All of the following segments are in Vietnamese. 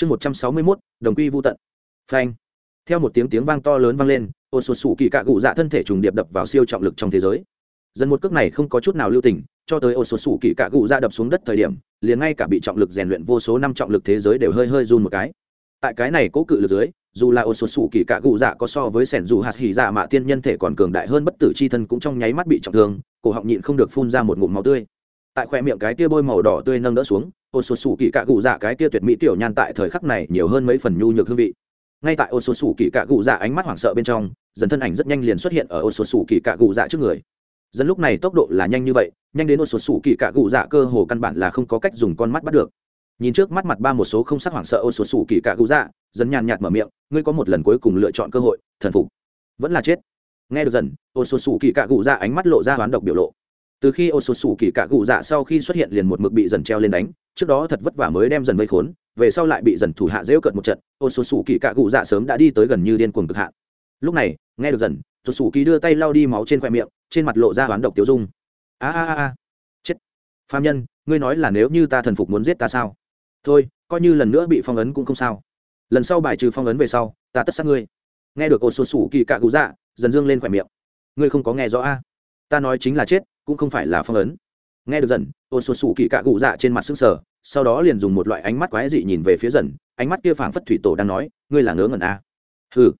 chương một trăm sáu mươi mốt, đồng quy vô tận. Phanh. Theo một tiếng tiếng vang to lớn vang lên, ô sột sủ kỳ cạ cụ dạ thân thể trùng điệp đập vào siêu trọng lực trong thế giới. Dần một cước này không có chút nào lưu tình, cho tới ô sột sủ kỳ cạ cụ dạ đập xuống đất thời điểm, liền ngay cả bị trọng lực rèn luyện vô số năm trọng lực thế giới đều hơi hơi run một cái. Tại cái này cố cự lực dưới, dù là ô sột sủ kỳ cạ cụ dạ có so với sẻn dù hạt hỉ dạ mạ tiên nhân thể còn cường đại hơn bất tử c h i thân cũng trong nháy mắt bị trọng thương, cổ họng nhịn không được phun ra một ngụm máu tươi. Tại khoe miệng cái tia bôi màu đỏ tươi nâng đỡ xuống ô số sủ kỳ cạ cụ dạ cái tia tuyệt mỹ tiểu nhan tại thời khắc này nhiều hơn mấy phần nhu nhược hương vị. Ngay tại ô số sủ kỳ cạ cụ dạ ánh mắt hoảng sợ bên trong, dần thân ảnh rất nhanh liền xuất hiện ở ô số sủ kỳ cạ cụ dạ trước người. Dần lúc này tốc độ là nhanh như vậy, nhanh đến ô số sủ kỳ cạ cụ dạ cơ hồ căn bản là không có cách dùng con mắt bắt được. Nhìn trước mắt mặt ba một số không sắc hoảng sợ ô số sủ kỳ cạ cụ dạ dần nhàn nhạt mở miệng, ngươi có một lần cuối cùng lựa chọn cơ hội, thần phục. Vẫn là chết. Nghe được dần ô số sủ kỳ cạ cụ dạ ánh mắt lộ ra hoán độc biểu lộ từ khi ô sột sủ kỳ cạ cụ dạ sau khi xuất hiện liền một mực bị dần treo lên đánh, trước đó thật vất vả mới đem dần vây khốn, về sau lại bị dần thủ hạ rêu cận một trận ô sột sủ kỳ cạ cụ dạ sớm đã đi tới gần như điên cuồng cực hạ lúc này, nghe được dần sột sủ kỳ đưa tay lau đi máu trên khoe miệng, trên mặt lộ ra hoán độc tiêu dung. A a a chết. Phạm nhân, ngươi nói là nếu như ta thần phục muốn giết ta sao? Thôi, coi như lần nữa bị phong ấn cũng không sao. Lần sau bài trừ phong ấn về sau, ta tất sát ngươi. Nghe được ô sột sủ kỳ cạ cụ dạ dần dương lên khoe miệng. Ngươi không có nghe rõ a? Ta nói chính là chết cũng không phải là phong ấn. Nghe được dần ô sột sủ kỳ cạ cụ dạ trên mặt xương sở sau đó liền dùng một loại ánh mắt quái dị nhìn về phía dần, ánh mắt kia phảng phất thủy tổ đang nói, ngươi là ngớ ngẩn a à? ừ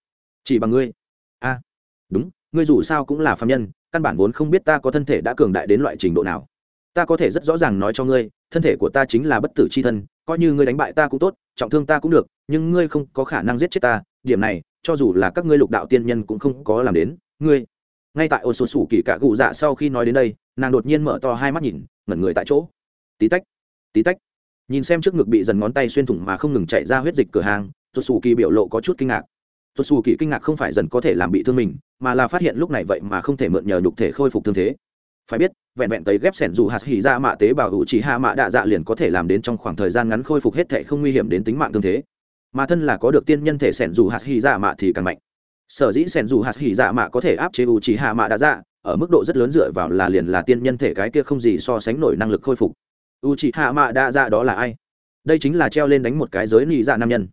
chỉ bằng ngươi. A, đúng, ngươi dù sao cũng là phạm nhân, căn bản vốn không biết ta có thân thể đã cường đại đến loại trình độ nào. Ta có thể rất rõ ràng nói cho ngươi, thân thể của ta chính là bất tử c h i thân, coi như ngươi đánh bại ta cũng tốt, trọng thương ta cũng được, nhưng ngươi không có khả năng giết chết ta, điểm này, cho dù là các ngươi lục đạo tiên nhân cũng không có làm đến. Ngươi ngay tại ô số sủ kỳ cạ cụ dạ sau khi nói đến đây, nàng đột nhiên mở to hai mắt nhìn, ngẩn người tại chỗ. Tí tách tí tách. Nhìn xem trước ngực bị dần ngón tay xuyên thủng mà không ngừng chạy ra huyết dịch cửa hàng tuột xù kỳ biểu lộ có chút kinh ngạc. Tuột xù kỳ kinh ngạc không phải dần có thể làm bị thương mình, mà là phát hiện lúc này vậy mà không thể mượn nhờ nhục thể khôi phục thương thế. Phải biết, vẹn vẹn tấy ghép sẻn dù hạt hỉ ra mạ tế bào hữu chỉ hạ mạ đạ dạ liền có thể làm đến trong khoảng thời gian ngắn khôi phục hết thể không nguy hiểm đến tính mạng thương thế. Mà thân là có được tiên nhân thể sẻn dù hạt hỉ ra mạ thì càng mạnh sở dĩ sẻn dù hạt hỉ dạ mạ có thể áp chế u trí hạ mạ đã dạ ở mức độ rất lớn dựa vào là liền là tiên nhân thể cái kia không gì so sánh nổi năng lực khôi phục. U trí hạ mạ đã dạ đó là ai? Đây chính là treo lên đánh một cái giới nị dạ nam nhân.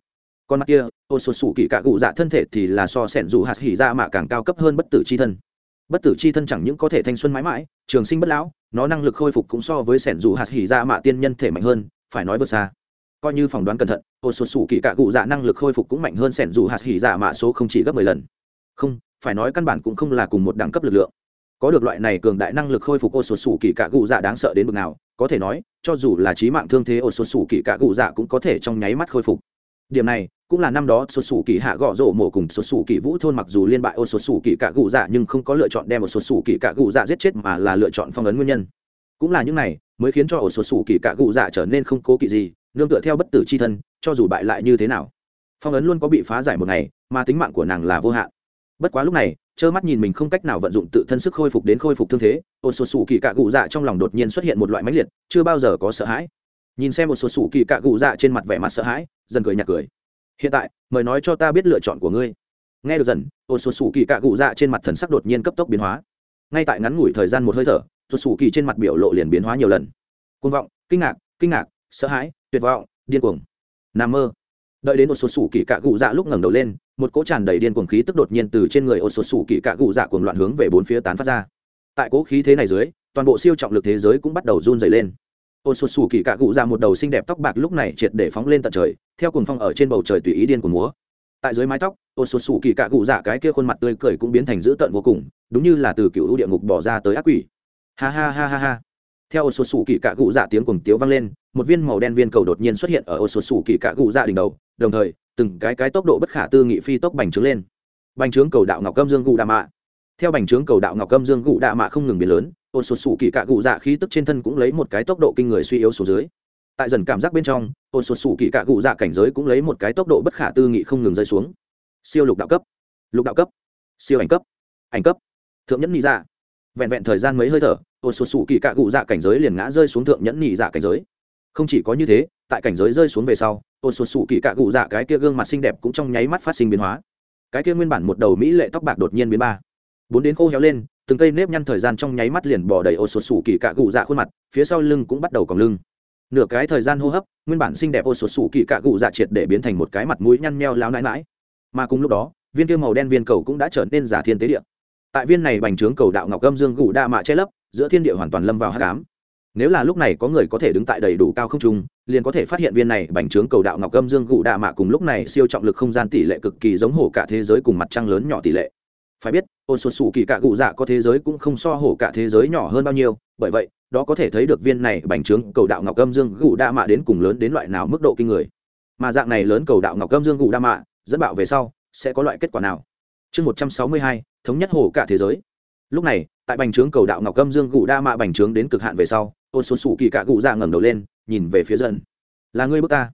Con mắt kia ô sột sủ kỳ cạ cụ dạ thân thể thì là so sẻn dù hạt hỉ dạ mạ càng cao cấp hơn bất tử c h i thân. Bất tử c h i thân chẳng những có thể thanh xuân mãi mãi, trường sinh bất lão, nó năng lực khôi phục cũng so với sẻn dù hạt hỉ dạ mạ tiên nhân thể mạnh hơn, phải nói vượt xa. Coi như phỏng đoán cẩn thận ô sột sủ kỳ cạ cụ dạ năng lực khôi phục cũng mạnh hơn sẻn dù hạt hỉ dạ mạ số không chỉ gấp mười lần. Không, phải nói căn bản cũng không là cùng một đẳng cấp lực lượng. Có được loại này cường đại năng lực khôi phục ô sột sủ kỳ cạ cụ dạ đáng sợ đến mức nào, có thể nói, cho dù là trí mạng thương thế ô sột sủ kỳ cạ cụ dạ cũng có thể trong nháy mắt khôi phục. Điểm này, cũng là năm đó sột sủ kỳ hạ gõ rổ mổ cùng sột sủ kỳ vũ thôn mặc dù liên bại ô sột sủ kỳ cạ cụ dạ nhưng không có lựa chọn đem một sột sủ kỳ cạ cụ dạ giết chết mà là lựa chọn phong ấn nguyên nhân. Cũng là những này, mới khiến cho ổ sột sủ kỳ cạ cụ dạ trở nên không cố kỵ gì nương tựa theo bất tử c h i thân, cho dù bại lại như thế nào. Phong ấn luôn có bị phá giải một ngày, mà tính mạng của nàng là vô hạn. Bất quá lúc này, trơ mắt nhìn mình không cách nào vận dụng tự thân sức khôi phục đến khôi phục thương thế Ôn sột sủ kỳ cạ cụ dạ trong lòng đột nhiên xuất hiện một loại mãnh liệt, chưa bao giờ có sợ hãi. Nhìn xem một sột sủ kỳ cạ cụ dạ trên mặt vẻ mặt sợ hãi, dần cười nhạt cười. Hiện tại, mời nói cho ta biết lựa chọn của ngươi. Nghe được dần Ôn sột sủ kỳ cạ cụ dạ trên mặt thần sắc đột nhiên cấp tốc biến hóa. Ngay tại ngắn ngủi thời gian một hơi thở sột sủ kỳ trên mặt biểu lộ liền biến hóa nhiều lần. Côn vọng, kinh ngạc kinh ngạc, sợ hãi tuyệt vọng, điên cuồng. Nằm mơ. Đợi đến một số sủ kỳ cạ cụ dạ lúc ngẩng đầu lên, một cỗ tràn đầy điên cuồng khí tức đột nhiên từ trên người ô số sủ kỳ cạ cụ dạ cuồng loạn hướng về bốn phía tán phát ra. Tại cỗ khí thế này dưới, toàn bộ siêu trọng lực thế giới cũng bắt đầu run dày lên. Ô số sủ kỳ cạ cụ dạ một đầu xinh đẹp tóc bạc lúc này triệt để phóng lên tận trời, theo cuồng phong ở trên bầu trời tùy ý điên của múa. Tại dưới mái tóc ô số sủ kỳ cạ cụ dạ cái kia khuôn mặt tươi cười cũng biến thành dữ tợn vô cùng, đúng như là từ cựu địa ngục bỏ ra tới ác quỷ. Ha ha ha ha ha theo ô số sủ kỳ cạ cụ dạ tiếng cùng tiếu vang lên, một viên màu đen viên cầu đột nhiên xuất hiện ở ô số sủ kỳ cạ cụ dạ đỉnh đầu, đồng thời, từng cái cái tốc độ bất khả tư nghị phi tốc bành trướng lên. Bành trướng cầu đạo ngọc câm dương gù đạ mạ. Theo bành trướng cầu đạo ngọc câm dương gù đạ mạ không ngừng biến lớn ô số sủ kỳ cạ cụ dạ khí tức trên thân cũng lấy một cái tốc độ kinh người suy yếu xuống dưới. Tại dần cảm giác bên trong ô số sủ kỳ cạ cụ dạ cảnh giới cũng lấy một cái tốc độ bất khả tư nghị không ngừng rơi xuống. Siêu lục đạo cấp. Lục đạo cấp. Siêu ảnh cấp. Ảnh cấp. Thượng nhẫn nhị dạ vẹn vẹn thời gian mấy hơi thở, ô số sủ kỳ cạ cụ dạ cảnh giới liền ngã rơi xuống thượng nhẫn nhị dạ cảnh giới. Không chỉ có như thế, tại cảnh giới rơi xuống về sau, ô số sủ kỳ cạ cụ dạ cái kia gương mặt xinh đẹp cũng trong nháy mắt phát sinh biến hóa. Cái kia nguyên bản một đầu mỹ lệ tóc bạc đột nhiên biến ba. Bốn đến khô héo lên, từng cây nếp nhăn thời gian trong nháy mắt liền bỏ đầy ô số sủ kỳ cạ cụ dạ khuôn mặt, phía sau lưng cũng bắt đầu còng lưng. Nửa cái thời gian hô hấp, nguyên bản xinh đẹp ô sột sủ kỳ cạ cụ dạ triệt để biến thành một cái mặt mũi nhăn meo láo nãi nãi. Mà cùng lúc đó, viên kia màu đen viên cầu cũng đã trở nên giả thiên tế địa tại viên này bành trướng cầu đạo ngọc gâm dương gù đa mạ che lấp, giữa thiên địa hoàn toàn lâm vào hát cám nếu là lúc này có người có thể đứng tại đầy đủ cao không trung, liền có thể phát hiện viên này bành trướng cầu đạo ngọc gâm dương gù đa mạ cùng lúc này siêu trọng lực không gian tỷ lệ cực kỳ giống hổ cả thế giới cùng mặt trăng lớn nhỏ tỷ lệ. Phải biết, ô sột xù kỳ cạ cụ dạ có thế giới cũng không so hổ cả thế giới nhỏ hơn bao nhiêu, bởi vậy, đó có thể thấy được viên này bành trướng cầu đạo ngọc âm dương gù đa mạ đến cùng lớn đến loại nào mức độ kinh người. Mà dạng này lớn cầu đạo ngọc âm dương gù đa mạ, dẫn bạo về sau, sẽ có loại kết quả nào? Chương một trăm sáu mươi hai thống nhất hồ cả thế giới. Lúc này, tại bành trướng cầu đạo ngọc âm dương gù đa mạ bành trướng đến cực hạn về sau ôn xuân sủ kỳ cạ gù ra ngẩng đầu lên, nhìn về phía dân là ngươi bước ta.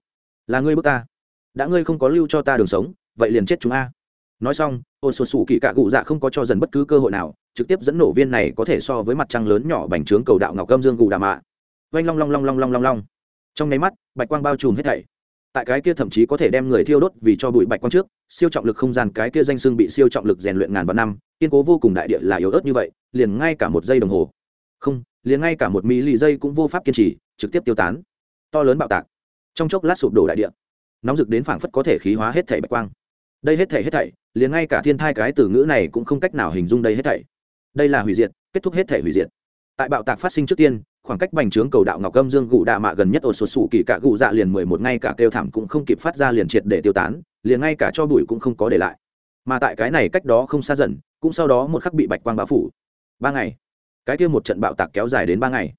Là ngươi bước ta. Đã ngươi không có lưu cho ta đường sống, vậy liền chết chúng a. Nói xong ôn xuân sủ kỳ cạ gù dạ không có cho dần bất cứ cơ hội nào, trực tiếp dẫn nổ viên này có thể so với mặt trăng lớn nhỏ bành trướng cầu đạo ngọc âm dương gù đa mạ. Vanh long long long long long long long. Trong nháy mắt, bạch quang bao trùm hết thảy. Tại cái kia thậm chí có thể đem người thiêu đốt vì cho bụi bạch quang trước siêu trọng lực không gian, cái kia danh xưng bị siêu trọng lực rèn luyện ngàn vạn năm, kiên cố vô cùng đại địa là yếu ớt như vậy, liền ngay cả một giây đồng hồ. Không, liền ngay cả một mỹ lì giây cũng vô pháp kiên trì, trực tiếp tiêu tán. To lớn bạo tạc. Trong chốc lát sụp đổ đại địa. Nóng rực đến phảng phất có thể khí hóa hết thảy bạch quang. Đây hết thảy hết thảy, liền ngay cả thiên thai cái từ ngữ này cũng không cách nào hình dung đây hết thảy. Đây là hủy diệt, kết thúc hết thể hủy diệt. Tại bạo tạc phát sinh trước tiên, khoảng cách bành trướng cầu đạo ngọc âm dương gù đạ mạ gần nhất ổ sột sụ kỳ cả gù dạ liền mười một, ngay cả kêu thảm cũng không kịp phát ra liền triệt để tiêu tán liền ngay cả cho bụi cũng không có để lại. Mà tại cái này cách đó không xa dần, cũng sau đó một khắc bị bạch quang bao phủ. Ba ngày. Cái kia một trận bạo tạc kéo dài đến ba ngày.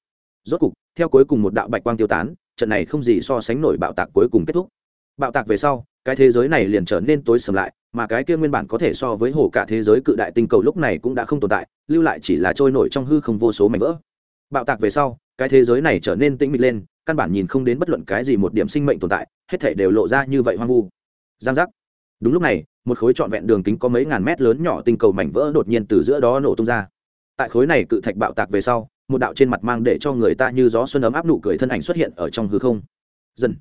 Rốt cục, theo cuối cùng một đạo bạch quang tiêu tán, trận này không gì so sánh nổi bạo tạc cuối cùng kết thúc. Bạo tạc về sau, cái thế giới này liền trở nên tối sầm lại, mà cái kia nguyên bản có thể so với hồ cả thế giới cự đại tinh cầu lúc này cũng đã không tồn tại, lưu lại chỉ là trôi nổi trong hư không vô số mảnh vỡ. Bạo tạc về sau, cái thế giới này trở nên tĩnh mịch lên, căn bản nhìn không đến bất luận cái gì một điểm sinh mệnh tồn tại, hết thể đều lộ ra như vậy hoang vu giang giác. Đúng lúc này, một khối trọn vẹn đường kính có mấy ngàn mét lớn nhỏ tinh cầu mảnh vỡ đột nhiên từ giữa đó nổ tung ra. Tại khối này cự thạch bạo tạc về sau, một đạo trên mặt mang để cho người ta như gió xuân ấm áp nụ cười thân ảnh xuất hiện ở trong hư không. Dần.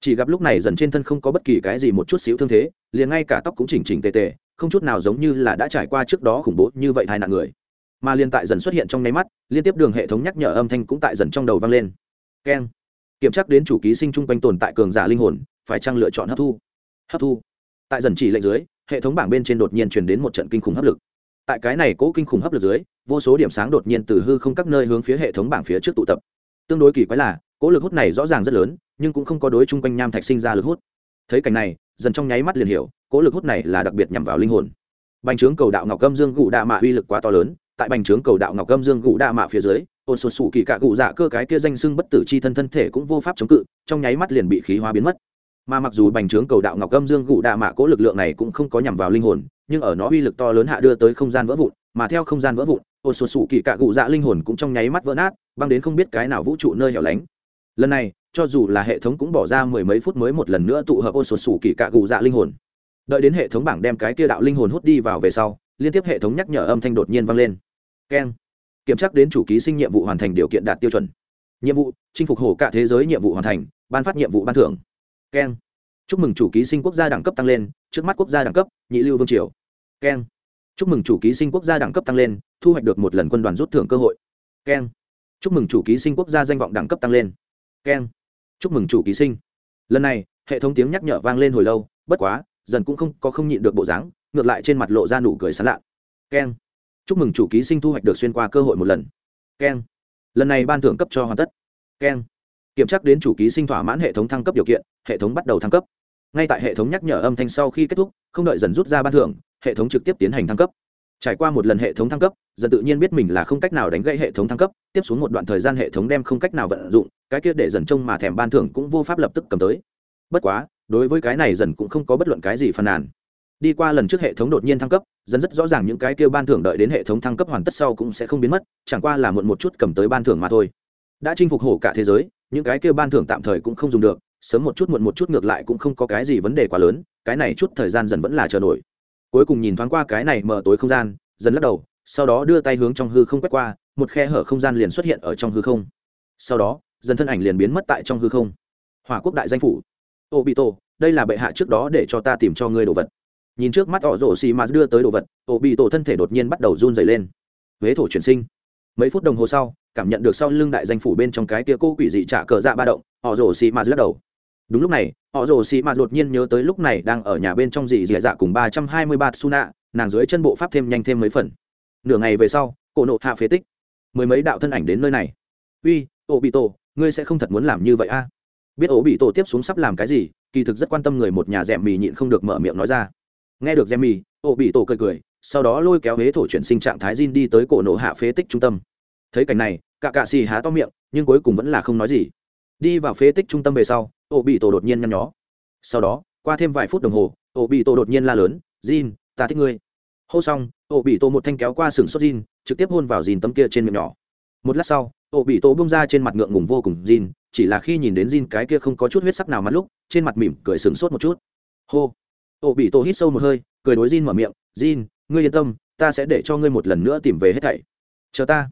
Chỉ gặp lúc này dần trên thân không có bất kỳ cái gì một chút xíu thương thế, liền ngay cả tóc cũng chỉnh chỉnh tề tề, không chút nào giống như là đã trải qua trước đó khủng bố như vậy tai nạn người. Mà liên tại dần xuất hiện trong nháy mắt, liên tiếp đường hệ thống nhắc nhở âm thanh cũng tại dần trong đầu vang lên. Keng. Kiểm tra đến chủ ký sinh chung quanh tồn tại cường giả linh hồn, phải chăng lựa chọn hấp thu? Hấp thu. Tại dần chỉ lệnh dưới, hệ thống bảng bên trên đột nhiên truyền đến một trận kinh khủng hấp lực. Tại cái này cố kinh khủng hấp lực dưới, vô số điểm sáng đột nhiên từ hư không các nơi hướng phía hệ thống bảng phía trước tụ tập. Tương đối kỳ quái là, cố lực hút này rõ ràng rất lớn, nhưng cũng không có đối chung quanh nham thạch sinh ra lực hút. Thấy cảnh này, dần trong nháy mắt liền hiểu, cố lực hút này là đặc biệt nhằm vào linh hồn. Bành trướng cầu đạo ngọc gâm dương gụ đa mạ uy lực quá to lớn, tại bành trướng cầu đạo ngọc gâm dương gụ đa mạ phía dưới, ôn sột sụ kỳ cạ gụ dạ cơ cái kia danh xưng bất tử c h i thân thân thể cũng vô pháp chống cự, trong nháy mắt liền bị khí hóa biến mất mà mặc dù bành trướng cầu đạo ngọc âm dương gụ đạ mạ cố lực lượng này cũng không có nhằm vào linh hồn, nhưng ở nó uy lực to lớn hạ đưa tới không gian vỡ vụn, mà theo không gian vỡ vụn, ô sột sụ kỳ cạ gụ dạ linh hồn cũng trong nháy mắt vỡ nát, băng đến không biết cái nào vũ trụ nơi hẻo lánh. Lần này, cho dù là hệ thống cũng bỏ ra mười mấy phút mới một lần nữa tụ hợp ô sột sủ kỳ cạ gù dạ linh hồn. Đợi đến hệ thống bảng đem cái kia đạo linh hồn hút đi vào về sau, liên tiếp hệ thống nhắc nhở âm thanh đột nhiên vang lên. Keng. Kiểm tra đến chủ ký sinh nhiệm vụ hoàn thành điều kiện đạt tiêu chuẩn. Nhiệm vụ, chinh phục hổ cả thế giới nhiệm vụ hoàn thành, ban phát nhiệm vụ ban thưởng keng. Chúc mừng chủ ký sinh quốc gia đẳng cấp tăng lên, trước mắt quốc gia đẳng cấp, nhị lưu vương triều. Keng. Chúc mừng chủ ký sinh quốc gia đẳng cấp tăng lên, thu hoạch được một lần quân đoàn rút thưởng cơ hội. Keng. Chúc mừng chủ ký sinh quốc gia danh vọng đẳng cấp tăng lên. Keng. Chúc mừng chủ ký sinh. Lần này, hệ thống tiếng nhắc nhở vang lên hồi lâu, bất quá, dần cũng không có không nhịn được bộ dáng, ngược lại trên mặt lộ ra nụ cười sán lạ. Keng. Chúc mừng chủ ký sinh thu hoạch được xuyên qua cơ hội một lần. Keng. Lần này ban thưởng cấp cho hoàn tất. Keng kiểm tra đến chủ ký sinh thỏa mãn hệ thống thăng cấp điều kiện, hệ thống bắt đầu thăng cấp. Ngay tại hệ thống nhắc nhở âm thanh sau khi kết thúc, không đợi dần rút ra ban thưởng, hệ thống trực tiếp tiến hành thăng cấp. Trải qua một lần hệ thống thăng cấp, dần tự nhiên biết mình là không cách nào đánh gãy hệ thống thăng cấp, tiếp xuống một đoạn thời gian hệ thống đem không cách nào vận dụng, cái kia để dần trông mà thèm ban thưởng cũng vô pháp lập tức cầm tới. Bất quá, đối với cái này dần cũng không có bất luận cái gì phàn nàn. Đi qua lần trước hệ thống đột nhiên thăng cấp, dần rất rõ ràng những cái kia ban thưởng đợi đến hệ thống thăng cấp hoàn tất sau cũng sẽ không biến mất, chẳng qua là muộn một chút cầm tới ban thưởng mà thôi. Đã chinh phục hổ cả thế giới những cái kia ban thưởng tạm thời cũng không dùng được, sớm một chút muộn một chút ngược lại cũng không có cái gì vấn đề quá lớn, cái này chút thời gian dần vẫn là chờ nổi. Cuối cùng nhìn thoáng qua cái này mở tối không gian, dần lắc đầu, sau đó đưa tay hướng trong hư không quét qua, một khe hở không gian liền xuất hiện ở trong hư không. Sau đó, dần thân ảnh liền biến mất tại trong hư không. Hỏa quốc đại danh phủ. Ô bị tổ đây là bệ hạ trước đó để cho ta tìm cho ngươi đồ vật. Nhìn trước mắt họ rổ xì mà đưa tới đồ vật, ô bị tổ thân thể đột nhiên bắt đầu run dày lên. Huế thổ chuyển sinh mấy phút đồng hồ sau, cảm nhận được sau lưng đại danh phủ bên trong cái kia cô quỷ dị trả cờ dạ ba động, họ rồ xì mạt lắc đầu. Đúng lúc này, họ rồ xì mạt đột nhiên nhớ tới lúc này đang ở nhà bên trong dị dị dạ cùng ba trăm hai mươi ba suna, nàng dưới chân bộ pháp thêm nhanh thêm mấy phần. Nửa ngày về sau, cổ nộ hạ phế tích. Mười mấy đạo thân ảnh đến nơi này. Uy ô bị tổ ngươi sẽ không thật muốn làm như vậy a? Biết ổ bị tổ tiếp xuống sắp làm cái gì, kỳ thực rất quan tâm người một nhà rèm mì nhịn không được mở miệng nói ra. Nghe được rèm mì ổ bị tổ cười cười sau đó lôi kéo hế thổ chuyển sinh trạng thái Jin đi tới cổ nổ hạ phế tích trung tâm. Thấy cảnh này, cả cạ xì há to miệng, nhưng cuối cùng vẫn là không nói gì. Đi vào phế tích trung tâm về sau ổ bị tổ đột nhiên nhăn nhó. Sau đó, qua thêm vài phút đồng hồ ổ bị tổ đột nhiên la lớn, Jin, ta thích ngươi. Hô xong ổ bị tổ một thanh kéo qua sừng sốt Jin, trực tiếp hôn vào Jin tấm kia trên miệng nhỏ. Một lát sau ổ bị tổ bung ra trên mặt ngượng ngùng vô cùng Jin, chỉ là khi nhìn đến Jin cái kia không có chút huyết sắc nào mắt lúc, trên mặt mỉm cười sừng sốt một chút. Hô. Ổ bị tổ hít sâu một hơi, cười đối Jin mở miệng, Jin ngươi yên tâm, ta sẽ để cho ngươi một lần nữa tìm về hết thảy. Chờ ta.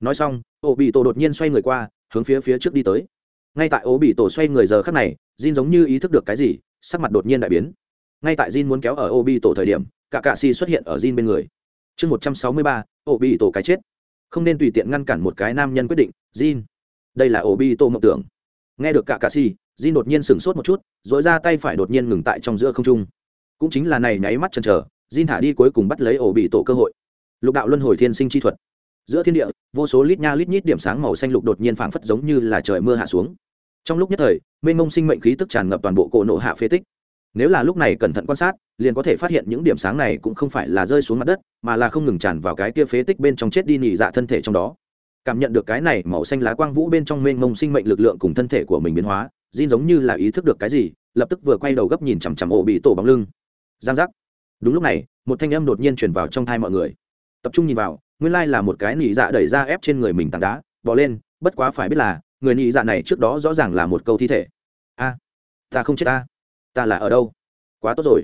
Nói xong, Obito bị tổ đột nhiên xoay người qua, hướng phía phía trước đi tới. Ngay tại Obito bị tổ xoay người giờ khắc này, jin giống như ý thức được cái gì, sắc mặt đột nhiên đại biến. Ngay tại jin muốn kéo ở Obito bị tổ thời điểm cả cạ xuất hiện ở jin bên người. Chương một trăm sáu mươi ba bị tổ cái chết. Không nên tùy tiện ngăn cản một cái nam nhân quyết định, jin. Đây là Obito bị tổ mộng tưởng. Nghe được cả cạ jin đột nhiên sửng sốt một chút rồi ra tay phải đột nhiên ngừng tại trong giữa không trung. Cũng chính là này nháy mắt chần chờ Jin thả đi cuối cùng bắt lấy ổ bị tổ cơ hội. Lục đạo luân hồi thiên sinh chi thuật. Giữa thiên địa, vô số lít nha lít nhít điểm sáng màu xanh lục đột nhiên phảng phất giống như là trời mưa hạ xuống. Trong lúc nhất thời, mênh mông sinh mệnh khí tức tràn ngập toàn bộ cổ nộ hạ phế tích. Nếu là lúc này cẩn thận quan sát, liền có thể phát hiện những điểm sáng này cũng không phải là rơi xuống mặt đất, mà là không ngừng tràn vào cái kia phế tích bên trong chết đi nhị dạ thân thể trong đó. Cảm nhận được cái này màu xanh lá quang vũ bên trong mênh mông sinh mệnh lực lượng cùng thân thể của mình biến hóa, Jin giống như là ý thức được cái gì, lập tức vừa quay đầu gấp nhìn chằm chằm ổ bị tổ bóng lưng. Giang giác đúng lúc này một thanh âm đột nhiên chuyển vào trong thai mọi người. Tập trung nhìn vào nguyên lai là một cái nị dạ đẩy ra ép trên người mình tảng đá bỏ lên bất quá phải biết là người nị dạ này trước đó rõ ràng là một câu thi thể. A ta không chết ta. Ta là ở đâu? Quá tốt rồi.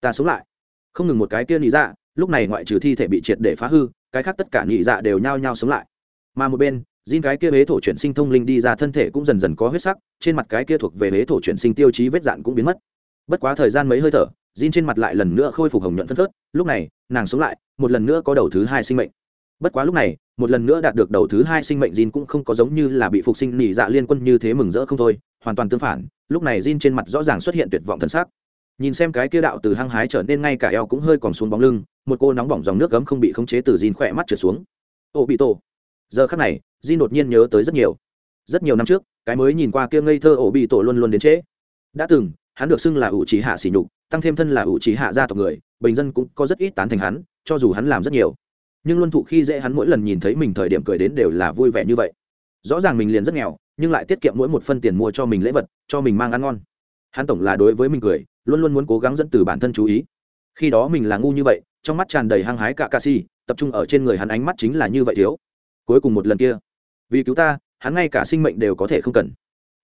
Ta sống lại. Không ngừng một cái kia nị dạ lúc này ngoại trừ thi thể bị triệt để phá hư cái khác tất cả nị dạ đều nhao nhao sống lại. Mà một bên Jin cái kia hế thổ chuyển sinh thông linh đi ra thân thể cũng dần dần có huyết sắc, trên mặt cái kia thuộc về hế thổ chuyển sinh tiêu chí vết dạn cũng biến mất. Bất quá thời gian mấy hơi thở, Jin trên mặt lại lần nữa khôi phục hồng nhuận phân phớt, lúc này, nàng sống lại, một lần nữa có đầu thứ hai sinh mệnh. Bất quá lúc này, một lần nữa đạt được đầu thứ hai sinh mệnh Jin cũng không có giống như là bị phục sinh nỉ dạ liên quân như thế mừng rỡ không thôi, hoàn toàn tương phản, lúc này Jin trên mặt rõ ràng xuất hiện tuyệt vọng thần sắc. Nhìn xem cái kia đạo từ hăng hái trở nên ngay cả eo cũng hơi còn xuống bóng lưng, một cô nóng bỏng dòng nước gấm không bị khống chế từ Jin khỏe mắt trượt xuống. Ô bị tổ. Giờ khắc này, Jin đột nhiên nhớ tới rất nhiều. Rất nhiều năm trước, cái mới nhìn qua kia ngây thơ ổ bị tổ luôn luôn đến trễ. Đã từng, hắn được xưng là ủ trí hạ sỉ nhục, tăng thêm thân là ủ trí hạ gia tộc người, bình dân cũng có rất ít tán thành hắn, cho dù hắn làm rất nhiều. Nhưng luân thụ khi dễ hắn mỗi lần nhìn thấy mình thời điểm cười đến đều là vui vẻ như vậy. Rõ ràng mình liền rất nghèo, nhưng lại tiết kiệm mỗi một phân tiền mua cho mình lễ vật, cho mình mang ăn ngon. Hắn tổng là đối với mình cười, luôn luôn muốn cố gắng dẫn từ bản thân chú ý. Khi đó mình là ngu như vậy, trong mắt tràn đầy hăng hái cả ca si, tập trung ở trên người hắn ánh mắt chính là như vậy thiếu. Cuối cùng một lần kia, vì cứu ta, hắn ngay cả sinh mệnh đều có thể không cần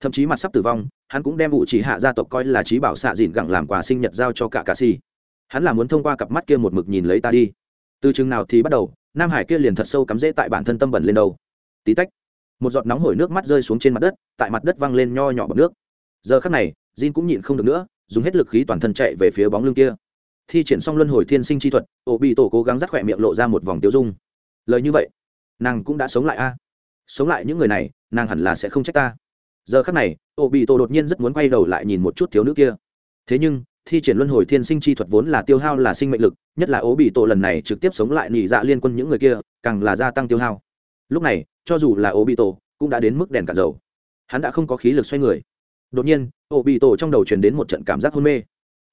thậm chí mặt sắp tử vong, hắn cũng đem vụ chỉ hạ gia tộc coi là trí bảo xạ dịn gẳng làm quà sinh nhật giao cho cả cà si hắn là muốn thông qua cặp mắt kia một mực nhìn lấy ta đi. Từ chừng nào thì bắt đầu, nam hải kia liền thật sâu cắm rễ tại bản thân tâm bẩn lên đầu. Tí tách, một giọt nóng hổi nước mắt rơi xuống trên mặt đất, tại mặt đất văng lên nho nhỏ bọc nước. Giờ khắc này, Jin cũng nhịn không được nữa, dùng hết lực khí toàn thân chạy về phía bóng lưng kia. Thi triển xong luân hồi thiên sinh chi thuật ổ bị tổ cố gắng dắt khỏe miệng lộ ra một vòng tiêu dung. Lời như vậy, nàng cũng đã sống lại a. Sống lại những người này, nàng hẳn là sẽ không trách ta giờ khắc này ô bị tổ đột nhiên rất muốn quay đầu lại nhìn một chút thiếu nữ kia. Thế nhưng, thi triển luân hồi thiên sinh chi thuật vốn là tiêu hao là sinh mệnh lực, nhất là ố bị tổ lần này trực tiếp sống lại nhị dạ liên quân những người kia, càng là gia tăng tiêu hao. Lúc này, cho dù là ố bị tổ cũng đã đến mức đèn cả dầu. Hắn đã không có khí lực xoay người. Đột nhiên ổ bị tổ trong đầu truyền đến một trận cảm giác hôn mê.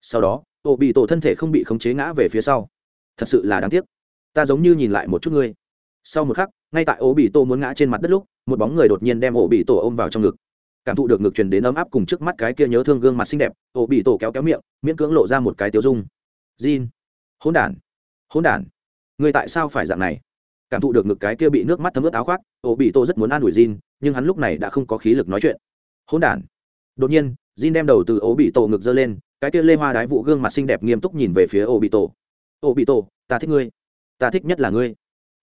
Sau đó ổ bị tổ thân thể không bị khống chế ngã về phía sau. Thật sự là đáng tiếc. Ta giống như nhìn lại một chút ngươi. Sau một khắc, ngay tại ổ bị tổ muốn ngã trên mặt đất lúc, một bóng người đột nhiên đem ổ bị tổ ôm vào trong ngực cảm thụ được ngược truyền đến ấm áp cùng trước mắt cái kia nhớ thương gương mặt xinh đẹp, ổ bị tổ kéo kéo miệng, miễn cưỡng lộ ra một cái tiêu dung. Jin, hỗn đản hỗn đản. Người tại sao phải dạng này? Cảm thụ được ngực cái kia bị nước mắt thấm ướt áo khoác, ổ bị tổ rất muốn an ủi jin, nhưng hắn lúc này đã không có khí lực nói chuyện. Hỗn đản. Đột nhiên, jin đem đầu từ ổ bị tổ ngực giơ lên, cái kia lê hoa đái vụ gương mặt xinh đẹp nghiêm túc nhìn về phía ổ bị tổ. Ổ bị tổ, ta thích ngươi. Ta thích nhất là ngươi.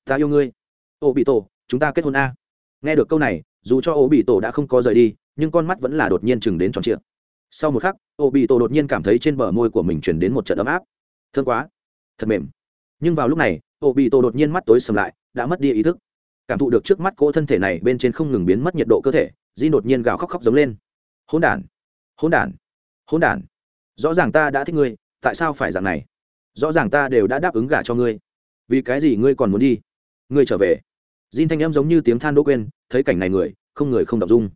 Ta yêu ngươi. Ổ bị tổ, chúng ta kết hôn a. Nghe được câu này, dù cho ổ bị tổ đã không có rời đi nhưng con mắt vẫn là đột nhiên chừng đến tròn trịa. Sau một khắc ô bị tổ đột nhiên cảm thấy trên bờ môi của mình chuyển đến một trận ấm áp. Thương quá, thật mềm. Nhưng vào lúc này ô bị tổ đột nhiên mắt tối sầm lại, đã mất đi ý thức. Cảm thụ được trước mắt cỗ thân thể này bên trên không ngừng biến mất nhiệt độ cơ thể di đột nhiên gào khóc khóc giống lên. Hỗn đản hỗn đản hỗn đản. Rõ ràng ta đã thích ngươi, tại sao phải dạng này? Rõ ràng ta đều đã đáp ứng gả cho ngươi. Vì cái gì ngươi còn muốn đi? Ngươi trở về. Jin thanh em giống như tiếng than đỗ quên, thấy cảnh này người, không người không đọc dung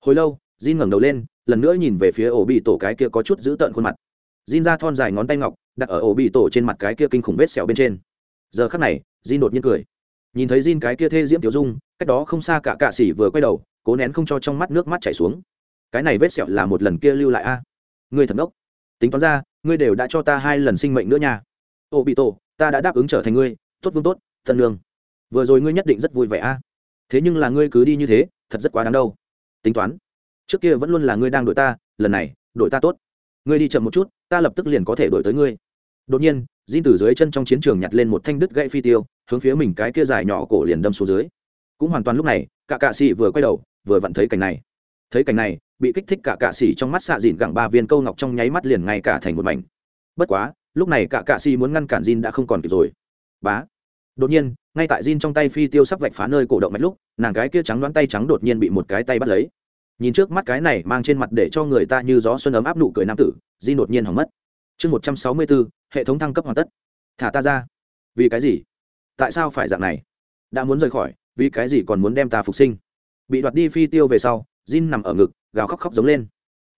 hồi lâu, Jin ngẩng đầu lên, lần nữa nhìn về phía ổ bị tổ cái kia có chút giữ tợn khuôn mặt. Jin ra thon dài ngón tay ngọc, đặt ở ổ bị tổ trên mặt cái kia kinh khủng vết sẹo bên trên. Giờ khắc này, Jin đột nhiên cười. Nhìn thấy Jin cái kia thê diễm tiểu dung, cách đó không xa cả cạ sĩ vừa quay đầu, cố nén không cho trong mắt nước mắt chảy xuống. Cái này vết sẹo là một lần kia lưu lại a? Ngươi thật ngốc. Tính toán ra, ngươi đều đã cho ta hai lần sinh mệnh nữa nha. Ô bị tổ, ta đã đáp ứng trở thành ngươi, tốt vương tốt, thân lương. Vừa rồi ngươi nhất định rất vui vẻ a. Thế nhưng là ngươi cứ đi như thế, thật rất quá đáng đâu tính toán. Trước kia vẫn luôn là ngươi đang đổi ta, lần này đổi ta tốt. Ngươi đi chậm một chút, ta lập tức liền có thể đổi tới ngươi. Đột nhiên, Jin từ dưới chân trong chiến trường nhặt lên một thanh đứt gãy phi tiêu, hướng phía mình cái kia dài nhỏ cổ liền đâm xuống dưới. Cũng hoàn toàn lúc này, cả cạ sĩ vừa quay đầu, vừa vặn thấy cảnh này. Thấy cảnh này, bị kích thích cả cạ xỉ trong mắt xạ dịn gẳng ba viên câu ngọc trong nháy mắt liền ngay cả thành một mảnh. Bất quá, lúc này cả cạ xỉ muốn ngăn cản Jin đã không còn kịp rồi. Bá! Đột nhiên ngay tại Jin trong tay phi tiêu sắp vạch phá nơi cổ động mạch lúc, nàng cái kia trắng đoán tay trắng đột nhiên bị một cái tay bắt lấy. Nhìn trước mắt cái này mang trên mặt để cho người ta như gió xuân ấm áp nụ cười nam tử, Jin đột nhiên hỏng mất. Chương một trăm sáu mươi bốn, hệ thống thăng cấp hoàn tất. Thả ta ra. Vì cái gì? Tại sao phải dạng này? Đã muốn rời khỏi, vì cái gì còn muốn đem ta phục sinh? Bị đoạt đi phi tiêu về sau, Jin nằm ở ngực, gào khóc khóc giống lên.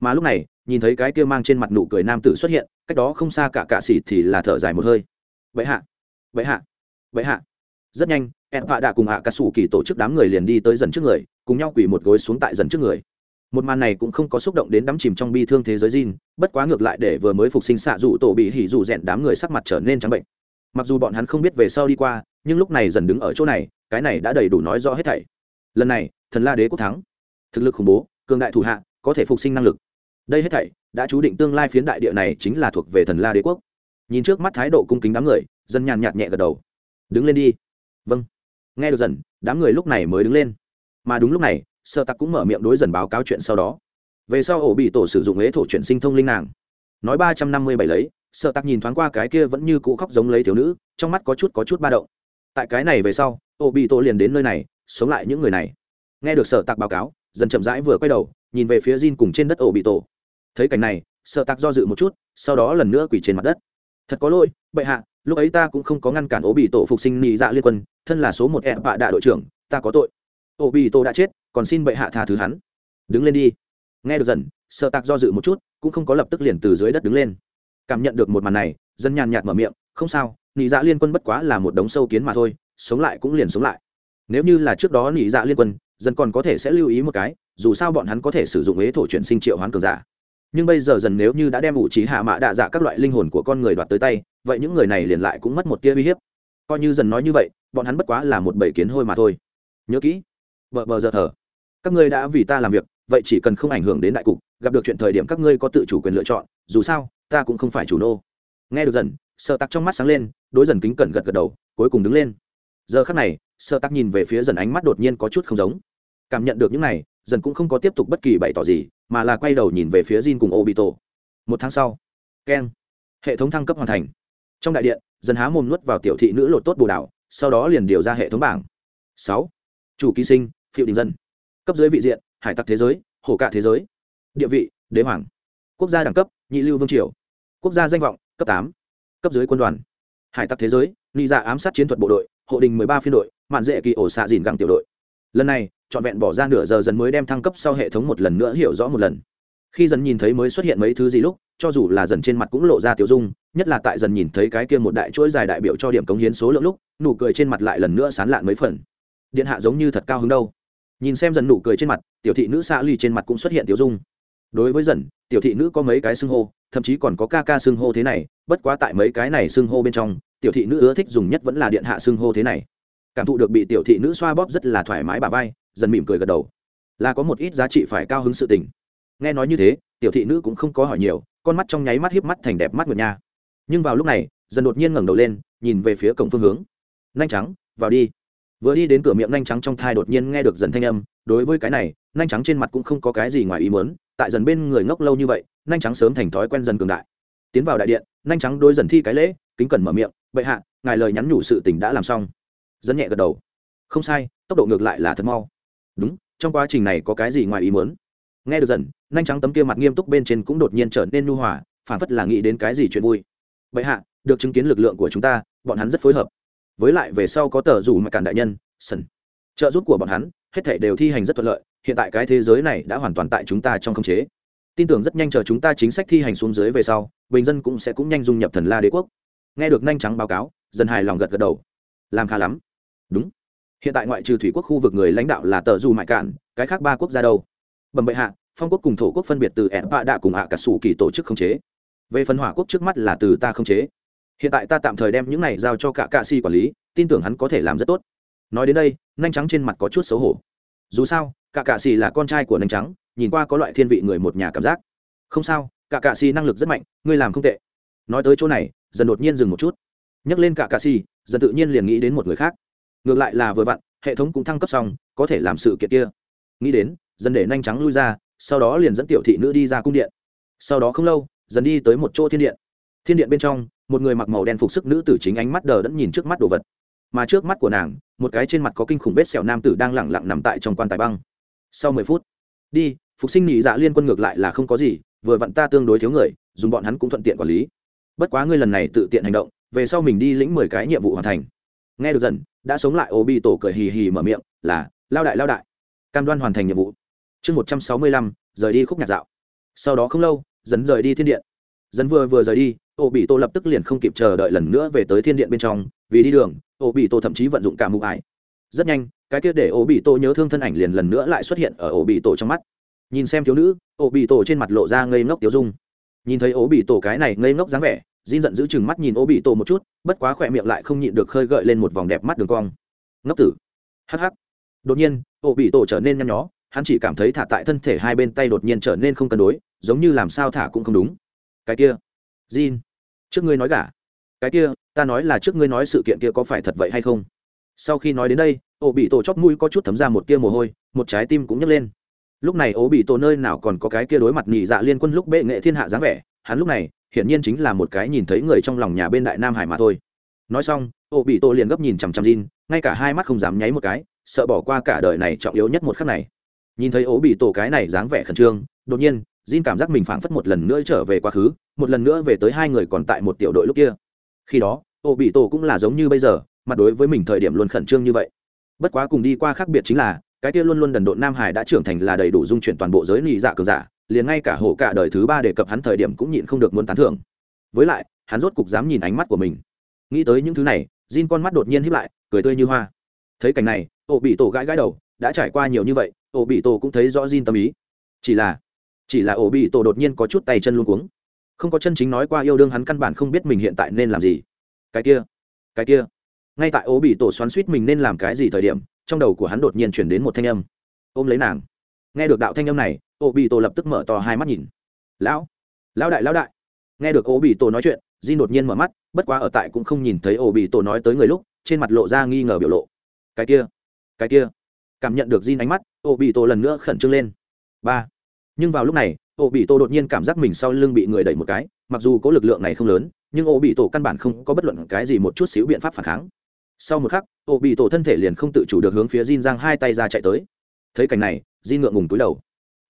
Mà lúc này, nhìn thấy cái kia mang trên mặt nụ cười nam tử xuất hiện, cách đó không xa cả cạ sĩ thì là thở dài một hơi. Vậy hạ vậy hạ vậy hạ rất nhanh ẹn vạ đã cùng ạ à cà sủ kỳ tổ chức đám người liền đi tới dần trước người cùng nhau quỳ một gối xuống tại dần trước người. Một màn này cũng không có xúc động đến đắm chìm trong bi thương thế giới Jin, bất quá ngược lại để vừa mới phục sinh xạ dụ tổ bị hỉ dụ rèn đám người sắc mặt trở nên trắng bệnh. Mặc dù bọn hắn không biết về sau đi qua nhưng lúc này dần đứng ở chỗ này cái này đã đầy đủ nói rõ hết thảy. Lần này thần la đế quốc thắng. Thực lực khủng bố cường đại thủ hạ có thể phục sinh năng lực. Đây hết thảy đã chú định tương lai phiến đại địa này chính là thuộc về thần la đế quốc. Nhìn trước mắt thái độ cung kính đám người dân nhàn nhạt nhẹ gật đầu. Đứng lên đi vâng. Nghe được dần, đám người lúc này mới đứng lên. Mà đúng lúc này sợ tặc cũng mở miệng đối dần báo cáo chuyện sau đó. Về sau ổ bị tổ sử dụng ế thổ chuyển sinh thông linh nàng. Nói ba trăm năm mươi bảy lấy sợ tặc nhìn thoáng qua cái kia vẫn như cũ khóc giống lấy thiếu nữ, trong mắt có chút có chút ba động. Tại cái này về sau, ổ bị tổ liền đến nơi này, sống lại những người này. Nghe được sợ tặc báo cáo, dần chậm rãi vừa quay đầu, nhìn về phía Jin cùng trên đất ổ bị tổ. Thấy cảnh này sợ tặc do dự một chút, sau đó lần nữa quỳ trên mặt đất. Thật có lỗi, bệ hạ lúc ấy ta cũng không có ngăn cản ổ bị tổ phục sinh nị dạ liên quân, thân là số một ẹ bạ đại đội trưởng, ta có tội. Ổ bị tổ đã chết, còn xin bệ hạ tha thứ hắn. Đứng lên đi. Nghe được dần sợ tạc do dự một chút, cũng không có lập tức liền từ dưới đất đứng lên. Cảm nhận được một màn này, dân nhàn nhạt mở miệng, không sao, nị dạ liên quân bất quá là một đống sâu kiến mà thôi, sống lại cũng liền sống lại. Nếu như là trước đó nị dạ liên quân, dân còn có thể sẽ lưu ý một cái, dù sao bọn hắn có thể sử dụng ế thổ chuyển sinh triệu hoán cường giả nhưng bây giờ dần nếu như đã đem ủ trí hạ mạ đạ dạ các loại linh hồn của con người đoạt tới tay, vậy những người này liền lại cũng mất một tia uy hiếp. Coi như dần nói như vậy, bọn hắn bất quá là một bầy kiến hôi mà thôi. Nhớ kỹ vợ bờ giờ thở. Các ngươi đã vì ta làm việc, vậy chỉ cần không ảnh hưởng đến đại cục, gặp được chuyện thời điểm các ngươi có tự chủ quyền lựa chọn, dù sao, ta cũng không phải chủ nô. Nghe được dần sợ tặc trong mắt sáng lên, đối dần kính cẩn gật gật đầu, cuối cùng đứng lên. Giờ khắc này sợ tặc nhìn về phía dần ánh mắt đột nhiên có chút không giống. Cảm nhận được những này, dần cũng không có tiếp tục bất kỳ bày tỏ gì mà là quay đầu nhìn về phía Jin cùng Obito. Một tháng sau, keng, hệ thống thăng cấp hoàn thành. Trong đại điện, dần há mồm nuốt vào tiểu thị nữ lột tốt bồ đảo, sau đó liền điều ra hệ thống bảng. Sáu, Chủ ký sinh, phiêu đình dân. Cấp dưới vị diện, hải tặc thế giới, hổ cả thế giới. Địa vị, đế hoàng. Quốc gia đẳng cấp, nhị lưu vương triều. Quốc gia danh vọng, cấp tám, Cấp dưới quân đoàn. Hải tặc thế giới, ly dạ ám sát chiến thuật bộ đội, hộ đình mười ba phiên đội, mạn dễ kỳ ổ xạ dìn gặng tiểu đội. Lần này, trọn vẹn bỏ ra nửa giờ dần mới đem thăng cấp sau hệ thống một lần nữa hiểu rõ một lần. Khi dần nhìn thấy mới xuất hiện mấy thứ gì lúc cho dù là dần trên mặt cũng lộ ra tiểu dung nhất là tại dần nhìn thấy cái kia một đại chuỗi dài đại biểu cho điểm cống hiến số lượng lúc nụ cười trên mặt lại lần nữa sán lạn mấy phần. Điện hạ giống như thật cao hứng đâu. Nhìn xem dần nụ cười trên mặt tiểu thị nữ xạ ly trên mặt cũng xuất hiện tiểu dung. Đối với dần tiểu thị nữ có mấy cái xưng hô thậm chí còn có ca ca xưng hô thế này bất quá tại mấy cái này xưng hô bên trong tiểu thị nữ ưa thích dùng nhất vẫn là điện hạ xưng hô thế này cảm thụ được bị tiểu thị nữ xoa bóp rất là thoải mái bà vai, dần mỉm cười gật đầu. Là có một ít giá trị phải cao hứng sự tình. Nghe nói như thế, tiểu thị nữ cũng không có hỏi nhiều, con mắt trong nháy mắt hiếp mắt thành đẹp mắt ngược nha. Nhưng vào lúc này, dần đột nhiên ngẩng đầu lên, nhìn về phía cổng phương hướng. Nhanh trắng, vào đi. Vừa đi đến cửa miệng nhanh trắng trong thai đột nhiên nghe được dần thanh âm, đối với cái này, nhanh trắng trên mặt cũng không có cái gì ngoài ý muốn, tại dần bên người ngốc lâu như vậy, nhanh trắng sớm thành thói quen dần cường đại. Tiến vào đại điện, nhanh trắng đôi dần thi cái lễ, kính cẩn mở miệng, bệ hạ, ngài lời nhắn nhủ sự tình đã làm xong dẫn nhẹ gật đầu. Không sai, tốc độ ngược lại là thật mau. Đúng, trong quá trình này có cái gì ngoài ý muốn? Nghe được dần nhanh trắng tấm kia mặt nghiêm túc bên trên cũng đột nhiên trở nên nu hòa, phản phất là nghĩ đến cái gì chuyện vui. Vậy hạ, được chứng kiến lực lượng của chúng ta, bọn hắn rất phối hợp. Với lại về sau có tờ rủ mà cản đại nhân sân trợ giúp của bọn hắn, hết thể đều thi hành rất thuận lợi, hiện tại cái thế giới này đã hoàn toàn tại chúng ta trong khống chế. Tin tưởng rất nhanh chờ chúng ta chính sách thi hành xuống dưới về sau, bình dân cũng sẽ cũng nhanh dung nhập thần la đế quốc. Nghe được nhanh trắng báo cáo, dân hài lòng gật gật đầu. Làm khá lắm đúng. Hiện tại ngoại trừ thủy quốc khu vực người lãnh đạo là tờ dù mại cạn, cái khác ba quốc gia đâu? Bẩm bệ hạ, phong quốc cùng thổ quốc phân biệt từ ẻn bạ đạ cùng hạ cả sủ kỳ tổ chức không chế. Về phần hỏa quốc trước mắt là từ ta không chế. Hiện tại ta tạm thời đem những này giao cho cả cạ si quản lý, tin tưởng hắn có thể làm rất tốt. Nói đến đây nhanh trắng trên mặt có chút xấu hổ. Dù sao, cả cạ si là con trai của nhanh trắng, nhìn qua có loại thiên vị người một nhà cảm giác. Không sao, cả cạ si năng lực rất mạnh, ngươi làm không tệ. Nói tới chỗ này, dần đột nhiên dừng một chút. Nhắc lên cả cạ si dần tự nhiên liền nghĩ đến một người khác ngược lại là vừa vặn, hệ thống cũng thăng cấp xong, có thể làm sự kiện kia. Nghĩ đến dần để nhanh trắng lui ra, sau đó liền dẫn tiểu thị nữ đi ra cung điện. Sau đó không lâu, dần đi tới một chỗ thiên điện. Thiên điện bên trong, một người mặc màu đen phục sức nữ tử chính ánh mắt đờ đẫn nhìn trước mắt đồ vật. Mà trước mắt của nàng, một cái trên mặt có kinh khủng vết sẹo nam tử đang lẳng lặng nằm tại trong quan tài băng. Sau mười phút, đi, phục sinh nhị dạ liên quân ngược lại là không có gì, vừa vặn ta tương đối thiếu người, dùng bọn hắn cũng thuận tiện quản lý. Bất quá ngươi lần này tự tiện hành động, về sau mình đi lĩnh mười cái nhiệm vụ hoàn thành nghe được dần, đã sống lại ô bi tổ cười hì hì mở miệng, là, lao đại lao đại. Cam đoan hoàn thành nhiệm vụ. Chương một trăm sáu mươi lăm, rời đi khúc nhạc dạo. Sau đó không lâu, dần rời đi thiên điện. Dần vừa vừa rời đi ô bị tô lập tức liền không kịp chờ đợi lần nữa về tới thiên điện bên trong, vì đi đường ô bị tô thậm chí vận dụng cả mụ ải. Rất nhanh, cái kia để ô bị tô nhớ thương thân ảnh liền lần nữa lại xuất hiện ở ô bị tổ trong mắt. Nhìn xem thiếu nữ ô bị tổ trên mặt lộ ra ngây ngốc tiêu dung. Nhìn thấy ô bị tổ cái này ngây ngốc dáng vẻ Jin giận giữ chừng mắt nhìn Obito một chút, bất quá khỏe miệng lại không nhịn được khơi gợi lên một vòng đẹp mắt đường cong. Ngốc tử. Hắc hắc. Đột nhiên, Obito trở nên nhăn nhó, hắn chỉ cảm thấy thả tại thân thể hai bên tay đột nhiên trở nên không cân đối, giống như làm sao thả cũng không đúng. Cái kia. Jin. Trước ngươi nói gả. Cái kia, ta nói là trước ngươi nói sự kiện kia có phải thật vậy hay không? Sau khi nói đến đây, Obito chóp mũi có chút thấm ra một tia mồ hôi, một trái tim cũng nhấc lên. Lúc này ổ bị tổ nơi nào còn có cái kia đối mặt nhị dạ liên quân lúc bệ nghệ thiên hạ dáng vẻ hắn lúc này, hiển nhiên chính là một cái nhìn thấy người trong lòng nhà bên đại nam hải mà thôi. Nói xong, Ô bị Tô liền gấp nhìn chằm chằm Jin, ngay cả hai mắt không dám nháy một cái, sợ bỏ qua cả đời này trọng yếu nhất một khắc này. Nhìn thấy Ô bị tổ cái này dáng vẻ khẩn trương, đột nhiên, Jin cảm giác mình phảng phất một lần nữa trở về quá khứ, một lần nữa về tới hai người còn tại một tiểu đội lúc kia. Khi đó, Ô bị tổ cũng là giống như bây giờ, mặt đối với mình thời điểm luôn khẩn trương như vậy. Bất quá cùng đi qua khác biệt chính là, cái kia luôn luôn đần độn nam hải đã trưởng thành là đầy đủ dung chuyển toàn bộ giới lì dạ cường giả liền ngay cả hổ cả đời thứ ba đề cập hắn thời điểm cũng nhịn không được muốn tán thưởng. Với lại, hắn rốt cục dám nhìn ánh mắt của mình. Nghĩ tới những thứ này, Jin con mắt đột nhiên hiếp lại, cười tươi như hoa. Thấy cảnh này, ổ bị tổ gãi gãi đầu, đã trải qua nhiều như vậy, ổ bị tổ cũng thấy rõ Jin tâm ý. Chỉ là chỉ là ổ bị tổ đột nhiên có chút tay chân luôn cuống. Không có chân chính nói qua yêu đương hắn căn bản không biết mình hiện tại nên làm gì. Cái kia cái kia. Ngay tại ổ bị tổ xoắn suýt mình nên làm cái gì thời điểm, trong đầu của hắn đột nhiên chuyển đến một thanh âm. Ôm lấy nàng. Nghe được đạo thanh âm này Ô bị tổ lập tức mở to hai mắt nhìn. Lão lão đại lão đại. Nghe được Ô bị tổ nói chuyện, Jin đột nhiên mở mắt, bất quá ở tại cũng không nhìn thấy Ô bị tổ nói tới người lúc, trên mặt lộ ra nghi ngờ biểu lộ. Cái kia cái kia. Cảm nhận được Jin ánh mắt Ô bị tổ lần nữa khẩn trương lên. Ba. Nhưng vào lúc này ô bị tổ đột nhiên cảm giác mình sau lưng bị người đẩy một cái, mặc dù có lực lượng này không lớn, nhưng ô bị tổ căn bản không có bất luận cái gì một chút xíu biện pháp phản kháng. Sau một khắc ô bị tổ thân thể liền không tự chủ được hướng phía Jin giang hai tay ra chạy tới. Thấy cảnh này, Jin ngượng ngùng túi đầu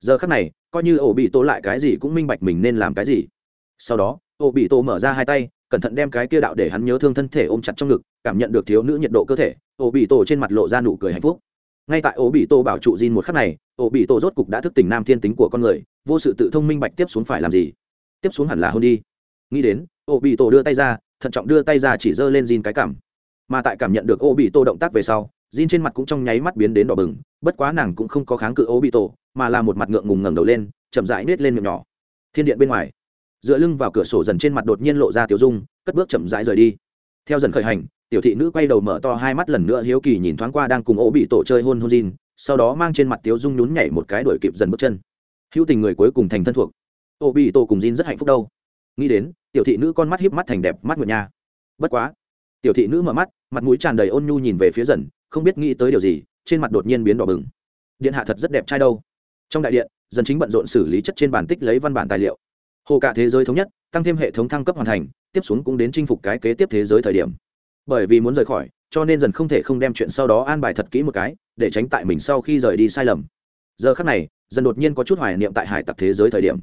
giờ khắc này, coi như ổ bị tổ lại cái gì cũng minh bạch mình nên làm cái gì. Sau đó ổ bị tổ mở ra hai tay, cẩn thận đem cái kia đạo để hắn nhớ thương thân thể ôm chặt trong ngực, cảm nhận được thiếu nữ nhiệt độ cơ thể ổ bị tổ trên mặt lộ ra nụ cười hạnh phúc. Ngay tại ổ bị tổ bảo trụ Jin một khắc này ổ bị tổ rốt cục đã thức tỉnh nam thiên tính của con người, vô sự tự thông minh bạch tiếp xuống phải làm gì? Tiếp xuống hẳn là hôn đi. Nghĩ đến ổ bị tổ đưa tay ra, thận trọng đưa tay ra chỉ giơ lên Jin cái cảm. Mà tại cảm nhận được ổ bị tổ động tác về sau Jin trên mặt cũng trong nháy mắt biến đến đỏ bừng bất quá nàng cũng không có kháng cự Obito, mà là một mặt ngượng ngùng ngẩng đầu lên chậm rãi nhếch lên miệng nhỏ. Thiên điện bên ngoài dựa lưng vào cửa sổ dần trên mặt đột nhiên lộ ra tiểu dung cất bước chậm rãi rời đi. Theo dần khởi hành tiểu thị nữ quay đầu mở to hai mắt lần nữa hiếu kỳ nhìn thoáng qua đang cùng Obito chơi hôn hôn Jin sau đó mang trên mặt Tiểu dung nhún nhảy một cái đuổi kịp dần bước chân. Hữu tình người cuối cùng thành thân thuộc. Obito cùng Jin rất hạnh phúc đâu. Nghĩ đến tiểu thị nữ con mắt hiếp mắt thành đẹp mắt nguyệt nha. Bất quá tiểu thị nữ mở mắt mặt mũi tràn đầy ôn nhu nhìn về phía dần không biết nghĩ tới điều gì, trên mặt đột nhiên biến đỏ bừng. Điện hạ thật rất đẹp trai đâu. Trong đại điện dần chính bận rộn xử lý chất trên bản tích lấy văn bản tài liệu. Hồ cả thế giới thống nhất, tăng thêm hệ thống thăng cấp hoàn thành, tiếp xuống cũng đến chinh phục cái kế tiếp thế giới thời điểm. Bởi vì muốn rời khỏi, cho nên dần không thể không đem chuyện sau đó an bài thật kỹ một cái, để tránh tại mình sau khi rời đi sai lầm. Giờ khắc này dần đột nhiên có chút hoài niệm tại hải tặc thế giới thời điểm.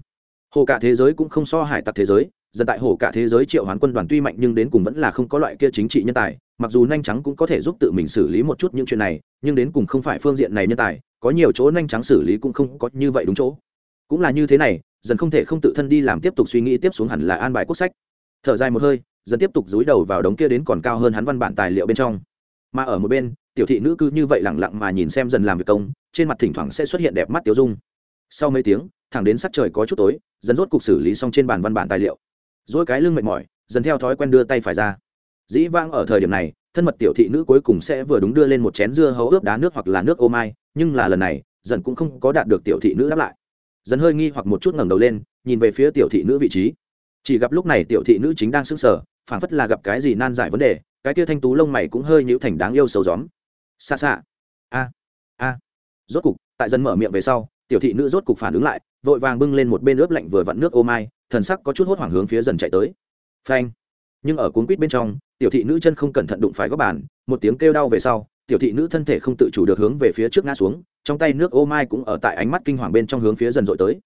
Hồ cả thế giới cũng không so hải tặc thế giới dần tại hồ cả thế giới triệu hoán quân đoàn tuy mạnh nhưng đến cùng vẫn là không có loại kia chính trị nhân tài mặc dù nhanh trắng cũng có thể giúp tự mình xử lý một chút những chuyện này, nhưng đến cùng không phải phương diện này nhân tài, có nhiều chỗ nhanh trắng xử lý cũng không có như vậy đúng chỗ. Cũng là như thế này, dần không thể không tự thân đi làm tiếp tục suy nghĩ tiếp xuống hẳn là an bài quốc sách. Thở dài một hơi, dần tiếp tục dúi đầu vào đống kia đến còn cao hơn hắn văn bản tài liệu bên trong. Mà ở một bên, tiểu thị nữ cứ như vậy lẳng lặng mà nhìn xem dần làm việc công, trên mặt thỉnh thoảng sẽ xuất hiện đẹp mắt tiêu dung. Sau mấy tiếng, thẳng đến sắc trời có chút tối, dần rốt cục xử lý xong trên bàn văn bản tài liệu. Dỗi cái lưng mệt mỏi, dần theo thói quen đưa tay phải ra dĩ vang ở thời điểm này, thân mật tiểu thị nữ cuối cùng sẽ vừa đúng đưa lên một chén dưa hấu ướp đá nước hoặc là nước ô mai, nhưng là lần này, dần cũng không có đạt được tiểu thị nữ đáp lại. Dần hơi nghi hoặc một chút ngẩng đầu lên, nhìn về phía tiểu thị nữ vị trí. Chỉ gặp lúc này tiểu thị nữ chính đang sững sờ, phảng phất là gặp cái gì nan giải vấn đề, cái kia thanh tú lông mày cũng hơi nhíu thành đáng yêu sầu gióm. Xa xa. A a. Rốt cục, tại dân mở miệng về sau, tiểu thị nữ rốt cục phản ứng lại, vội vàng bưng lên một bên ướp lạnh vừa vặn nước ô mai, thần sắc có chút hốt hoảng hướng phía dần chạy tới. Phanh nhưng ở cuốn quýt bên trong, tiểu thị nữ chân không cẩn thận đụng phải góc bàn, một tiếng kêu đau về sau, tiểu thị nữ thân thể không tự chủ được hướng về phía trước ngã xuống, trong tay nước ô mai cũng ở tại ánh mắt kinh hoàng bên trong hướng phía dần dội tới.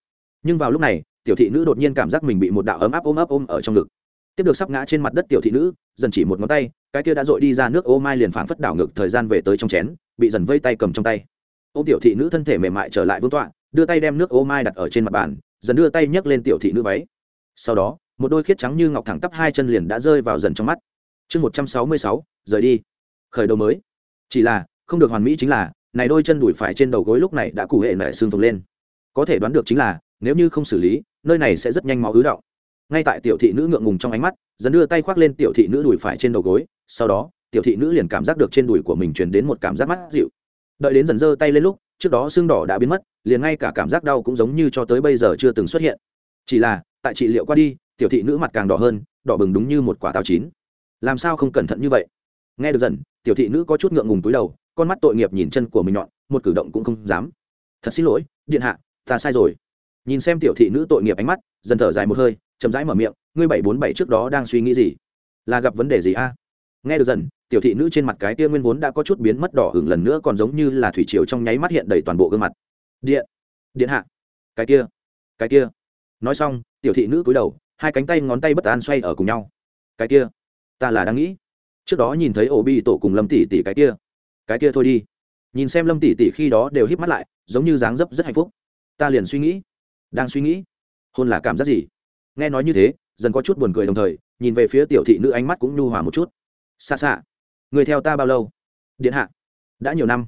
Nhưng vào lúc này, tiểu thị nữ đột nhiên cảm giác mình bị một đạo ấm áp ôm ấp ôm ở trong ngực. Tiếp được sắp ngã trên mặt đất tiểu thị nữ, dần chỉ một ngón tay, cái kia đã dội đi ra nước ô mai liền phảng phất đảo ngược thời gian về tới trong chén, bị dần vây tay cầm trong tay. Ô tiểu thị nữ thân thể mềm mại trở lại vương tọa, đưa tay đem nước ô mai đặt ở trên mặt bàn, dần đưa tay nhấc lên tiểu thị nữ váy. Sau đó một đôi khiết trắng như ngọc thẳng tắp hai chân liền đã rơi vào dần trong mắt. Chương một trăm sáu mươi sáu, rời đi. Khởi đầu mới. Chỉ là, không được hoàn mỹ chính là, này đôi chân đùi phải trên đầu gối lúc này đã cụ hệ nảy xương phồng lên. Có thể đoán được chính là, nếu như không xử lý, nơi này sẽ rất nhanh máu ứ động. Ngay tại tiểu thị nữ ngượng ngùng trong ánh mắt, dần đưa tay khoác lên tiểu thị nữ đùi phải trên đầu gối, sau đó, tiểu thị nữ liền cảm giác được trên đùi của mình truyền đến một cảm giác mắt dịu. Đợi đến dần giơ tay lên lúc, trước đó xương đỏ đã biến mất, liền ngay cả cảm giác đau cũng giống như cho tới bây giờ chưa từng xuất hiện. Chỉ là, tại trị liệu qua đi tiểu thị nữ mặt càng đỏ hơn, đỏ bừng đúng như một quả táo chín. Làm sao không cẩn thận như vậy? Nghe được dần, tiểu thị nữ có chút ngượng ngùng túi đầu, con mắt tội nghiệp nhìn chân của mình nhọn, một cử động cũng không dám. Thật xin lỗi, điện hạ, ta sai rồi. Nhìn xem tiểu thị nữ tội nghiệp ánh mắt, dần thở dài một hơi, chậm rãi mở miệng, ngươi bảy bốn bảy trước đó đang suy nghĩ gì? Là gặp vấn đề gì a? Nghe được dần, tiểu thị nữ trên mặt cái tia nguyên vốn đã có chút biến mất đỏ hửng lần nữa còn giống như là thủy triều trong nháy mắt hiện đầy toàn bộ gương mặt. Điện điện hạ. Cái kia cái kia. Nói xong, tiểu thị nữ cúi đầu hai cánh tay ngón tay bất an xoay ở cùng nhau. Cái kia, ta là đang nghĩ. Trước đó nhìn thấy ổ bị tổ cùng lâm tỷ tỷ cái kia. Cái kia thôi đi. Nhìn xem lâm tỷ tỷ khi đó đều híp mắt lại, giống như dáng dấp rất hạnh phúc. Ta liền suy nghĩ. Đang suy nghĩ. Hôn là cảm giác gì? Nghe nói như thế, dần có chút buồn cười đồng thời, nhìn về phía tiểu thị nữ ánh mắt cũng nhu hòa một chút. Xa xa người theo ta bao lâu? Điện hạ. Đã nhiều năm.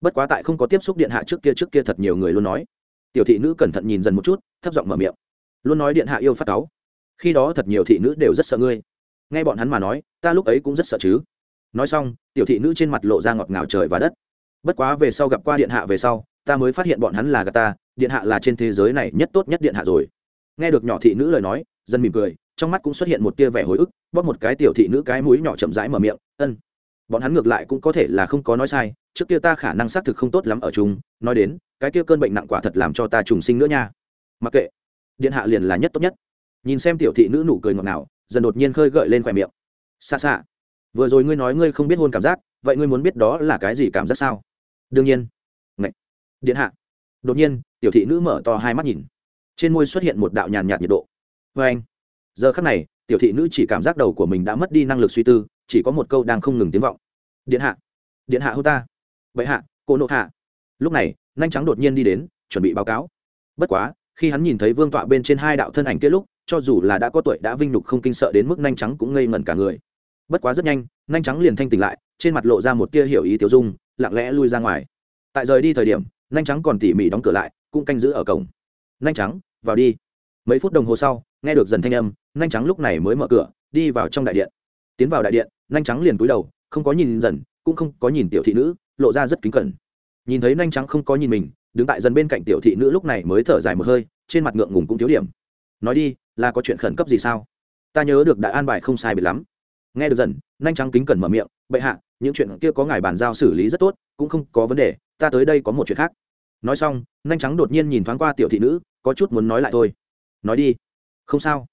Bất quá tại không có tiếp xúc điện hạ trước kia trước kia thật nhiều người luôn nói. Tiểu thị nữ cẩn thận nhìn dần một chút, thấp giọng mở miệng. Luôn nói điện hạ yêu phát cáu khi đó thật nhiều thị nữ đều rất sợ ngươi. Nghe bọn hắn mà nói, ta lúc ấy cũng rất sợ chứ. Nói xong, tiểu thị nữ trên mặt lộ ra ngọt ngào trời và đất. Bất quá về sau gặp qua điện hạ về sau, ta mới phát hiện bọn hắn là gà ta, điện hạ là trên thế giới này nhất tốt nhất điện hạ rồi. Nghe được nhỏ thị nữ lời nói, dân mỉm cười, trong mắt cũng xuất hiện một tia vẻ hồi ức, bóp một cái tiểu thị nữ cái mũi nhỏ chậm rãi mở miệng, ân. Bọn hắn ngược lại cũng có thể là không có nói sai, trước kia ta khả năng xác thực không tốt lắm ở chung, nói đến, cái kia cơn bệnh nặng quả thật làm cho ta trùng sinh nữa nha. Mặc kệ, điện hạ liền là nhất tốt nhất nhìn xem tiểu thị nữ nụ cười ngọt ngào, dần đột nhiên khơi gợi lên khoe miệng. Xa xa vừa rồi ngươi nói ngươi không biết hôn cảm giác, vậy ngươi muốn biết đó là cái gì cảm giác sao? Đương nhiên. Ngậy. điện hạ. Đột nhiên, tiểu thị nữ mở to hai mắt nhìn. Trên môi xuất hiện một đạo nhàn nhạt nhiệt độ. Vê anh. Giờ khắc này, tiểu thị nữ chỉ cảm giác đầu của mình đã mất đi năng lực suy tư, chỉ có một câu đang không ngừng tiếng vọng. Điện hạ. Điện hạ hô ta. Vậy hạ, cô nộ hạ. Lúc này, nhanh trắng đột nhiên đi đến, chuẩn bị báo cáo. Bất quá, khi hắn nhìn thấy vương tọa bên trên hai đạo thân ảnh kia lúc cho dù là đã có tuổi đã vinh nhục không kinh sợ đến mức nhanh trắng cũng ngây ngẩn cả người. Bất quá rất nhanh nhanh trắng liền thanh tỉnh lại, trên mặt lộ ra một tia hiểu ý tiêu dung, lặng lẽ lui ra ngoài. Tại rời đi thời điểm nhanh trắng còn tỉ mỉ đóng cửa lại, cũng canh giữ ở cổng. Nhanh trắng, vào đi. Mấy phút đồng hồ sau, nghe được dần thanh âm nhanh trắng lúc này mới mở cửa, đi vào trong đại điện. Tiến vào đại điện nhanh trắng liền cúi đầu, không có nhìn dần, cũng không có nhìn tiểu thị nữ, lộ ra rất kính cẩn. Nhìn thấy nhanh trắng không có nhìn mình, đứng tại dần bên cạnh tiểu thị nữ lúc này mới thở dài một hơi, trên mặt ngượng ngùng cũng thiếu điểm. Nói đi là có chuyện khẩn cấp gì sao? Ta nhớ được đã an bài không sai biệt lắm. Nghe được dần, nhanh trắng kính cẩn mở miệng, bệ hạ, những chuyện kia có ngài bàn giao xử lý rất tốt, cũng không có vấn đề, ta tới đây có một chuyện khác. Nói xong, nhanh trắng đột nhiên nhìn thoáng qua tiểu thị nữ, có chút muốn nói lại thôi. Nói đi. Không sao.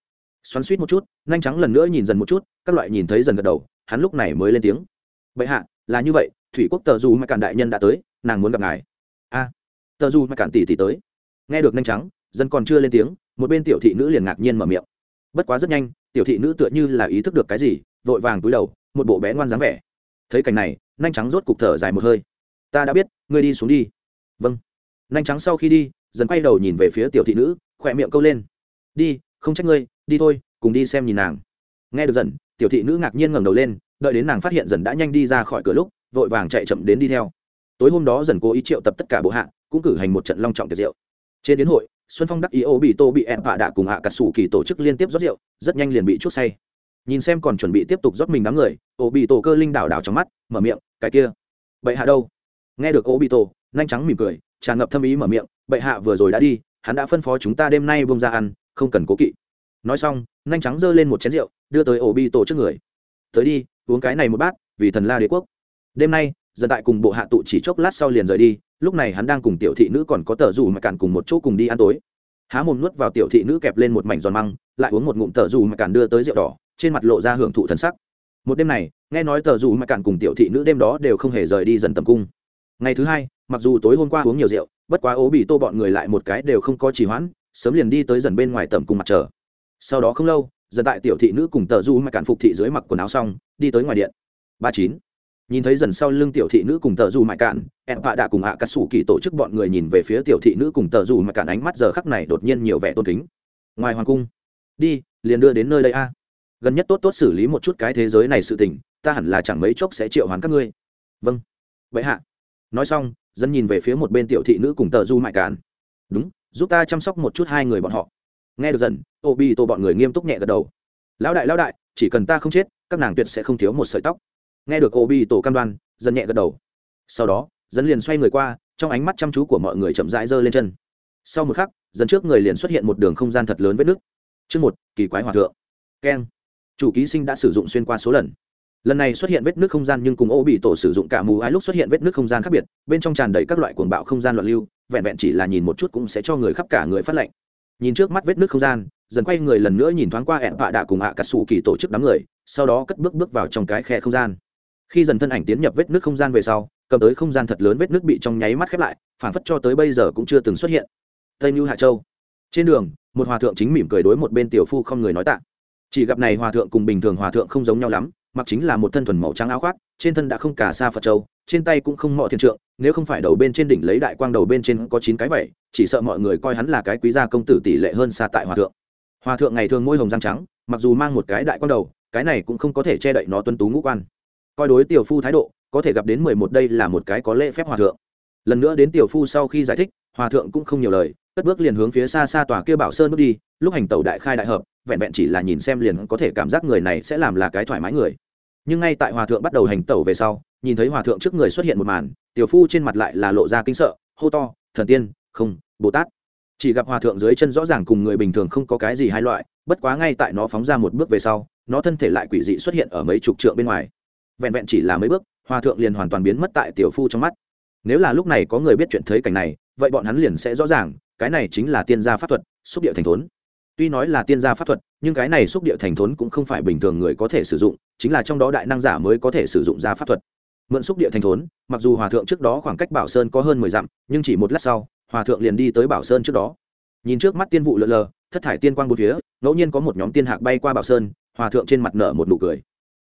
Xoắn suýt một chút, nhanh trắng lần nữa nhìn dần một chút, các loại nhìn thấy dần gật đầu, hắn lúc này mới lên tiếng. Bệ hạ, là như vậy, thủy quốc tờ du mà cản đại nhân đã tới, nàng muốn gặp ngài. A, tờ du mà cản tỷ tỷ tới. Nghe được nhanh trắng dân còn chưa lên tiếng một bên tiểu thị nữ liền ngạc nhiên mở miệng. Bất quá rất nhanh, tiểu thị nữ tựa như là ý thức được cái gì, vội vàng túi đầu, một bộ bé ngoan dáng vẻ. Thấy cảnh này nhanh trắng rốt cục thở dài một hơi. Ta đã biết, ngươi đi xuống đi. Vâng. Nhanh trắng sau khi đi, dần quay đầu nhìn về phía tiểu thị nữ, khỏe miệng câu lên. Đi, không trách ngươi, đi thôi, cùng đi xem nhìn nàng. Nghe được dần, tiểu thị nữ ngạc nhiên ngẩng đầu lên, đợi đến nàng phát hiện dần đã nhanh đi ra khỏi cửa lúc, vội vàng chạy chậm đến đi theo. Tối hôm đó dần cố ý triệu tập tất cả bộ hạ, cũng cử hành một trận long trọng tiệc rượu. Trên đến hội xuân phong đắc ý, ô bị tô bị ẹn vạ đạ cùng hạ à cà sủ kỳ tổ chức liên tiếp rót rượu, rất nhanh liền bị chút say. Nhìn xem còn chuẩn bị tiếp tục rót mình đám người, ô bị tổ cơ linh đảo đảo trong mắt, mở miệng, cái kia, Bệ hạ đâu? Nghe được ô bị tổ nhanh trắng mỉm cười, tràn ngập thâm ý mở miệng, bệ hạ vừa rồi đã đi, hắn đã phân phó chúng ta đêm nay bông ra ăn, không cần cố kỵ. Nói xong, nhanh trắng giơ lên một chén rượu, đưa tới ô bị tổ trước người. Tới đi, uống cái này một bát, vì thần la đế quốc. Đêm nay dần tại cùng bộ hạ tụ chỉ chốc lát sau liền rời đi lúc này hắn đang cùng tiểu thị nữ còn có tờ dù mà cản cùng một chỗ cùng đi ăn tối. Há mồm nuốt vào tiểu thị nữ kẹp lên một mảnh giòn măng, lại uống một ngụm tờ dù mà cản đưa tới rượu đỏ, trên mặt lộ ra hưởng thụ thần sắc. Một đêm này, nghe nói tờ dù mà cản cùng tiểu thị nữ đêm đó đều không hề rời đi dần tầm cung. Ngày thứ hai, mặc dù tối hôm qua uống nhiều rượu, bất quá ố bị tô bọn người lại một cái đều không có trì hoãn, sớm liền đi tới dần bên ngoài tầm cung mặt trời. Sau đó không lâu, dần tại tiểu thị nữ cùng tờ du mà cản phục thị dưới mặc quần áo xong, đi tới ngoài điện. Ba chín nhìn thấy dần sau lưng tiểu thị nữ cùng tờ Dù mại cạn, em vạ đã cùng hạ cắt xù kỳ tổ chức bọn người nhìn về phía tiểu thị nữ cùng tờ Dù mại cạn ánh mắt giờ khắc này đột nhiên nhiều vẻ tôn kính. Ngoài hoàng cung, đi, liền đưa đến nơi đây a. Gần nhất tốt tốt xử lý một chút cái thế giới này sự tình, ta hẳn là chẳng mấy chốc sẽ triệu hoán các ngươi. Vâng. Vậy hạ. Nói xong, dân nhìn về phía một bên tiểu thị nữ cùng tờ du mại cạn. Đúng, giúp ta chăm sóc một chút hai người bọn họ. Nghe được dần ô bi tô bọn người nghiêm túc nhẹ gật đầu. Lão đại lão đại, chỉ cần ta không chết, các nàng tuyệt sẽ không thiếu một sợi tóc nghe được ô bi tổ cam đoan dần nhẹ gật đầu. Sau đó dần liền xoay người qua, trong ánh mắt chăm chú của mọi người chậm rãi giơ lên chân. Sau một khắc dần trước người liền xuất hiện một đường không gian thật lớn vết nước chương một, kỳ quái hòa thượng. Keng. Chủ ký sinh đã sử dụng xuyên qua số lần. Lần này xuất hiện vết nước không gian nhưng cùng ô bị tổ sử dụng cả mù ái lúc xuất hiện vết nước không gian khác biệt, bên trong tràn đầy các loại cuồng bạo không gian loạn lưu, vẹn vẹn chỉ là nhìn một chút cũng sẽ cho người khắp cả người phát lệnh. Nhìn trước mắt vết nước không gian dần quay người lần nữa nhìn thoáng qua ẹn vạ đạ cùng ạ à cà sủ kỳ tổ chức đám người, sau đó cất bước bước vào trong cái khe không gian khi dần thân ảnh tiến nhập vết nước không gian về sau, cầm tới không gian thật lớn vết nước bị trong nháy mắt khép lại phản phất cho tới bây giờ cũng chưa từng xuất hiện. Tây mưu hạ châu. Trên đường, một hòa thượng chính mỉm cười đối một bên tiểu phu không người nói tạ. Chỉ gặp này hòa thượng cùng bình thường hòa thượng không giống nhau lắm, mặc chính là một thân thuần màu trắng áo khoác, trên thân đã không cả xa phật châu, trên tay cũng không mọ thiên trượng, nếu không phải đầu bên trên đỉnh lấy đại quang đầu bên trên có chín cái vậy, chỉ sợ mọi người coi hắn là cái quý gia công tử tỷ lệ hơn xa tại hòa thượng. Hòa thượng ngày thường môi hồng răng trắng, mặc dù mang một cái đại quang đầu, cái này cũng không có thể che đậy nó tuân tú ngũ quan coi đối tiểu phu thái độ, có thể gặp đến mười một đây là một cái có lễ phép hòa thượng. Lần nữa đến tiểu phu sau khi giải thích, hòa thượng cũng không nhiều lời, cất bước liền hướng phía xa xa tòa kia bảo sơn bước đi, lúc hành tàu đại khai đại hợp, vẹn vẹn chỉ là nhìn xem liền có thể cảm giác người này sẽ làm là cái thoải mái người. Nhưng ngay tại hòa thượng bắt đầu hành tẩu về sau, nhìn thấy hòa thượng trước người xuất hiện một màn, tiểu phu trên mặt lại là lộ ra kinh sợ, hô to, thần tiên, không, bồ tát. Chỉ gặp hòa thượng dưới chân rõ ràng cùng người bình thường không có cái gì hai loại, bất quá ngay tại nó phóng ra một bước về sau, nó thân thể lại quỷ dị xuất hiện ở mấy chục trượng bên ngoài vẹn vẹn chỉ là mấy bước, hòa thượng liền hoàn toàn biến mất tại tiểu phu trong mắt. Nếu là lúc này có người biết chuyện thấy cảnh này, vậy bọn hắn liền sẽ rõ ràng, cái này chính là tiên gia pháp thuật, xúc địa thành thốn. Tuy nói là tiên gia pháp thuật, nhưng cái này xúc địa thành thốn cũng không phải bình thường người có thể sử dụng, chính là trong đó đại năng giả mới có thể sử dụng ra pháp thuật. Mượn xúc địa thành thốn, mặc dù hòa thượng trước đó khoảng cách bảo sơn có hơn mười dặm, nhưng chỉ một lát sau, hòa thượng liền đi tới bảo sơn trước đó. Nhìn trước mắt tiên vụ lợn lờ, thất thải tiên quang bốn phía, ngẫu nhiên có một nhóm tiên hạc bay qua bảo sơn, hòa thượng trên mặt nở một nụ cười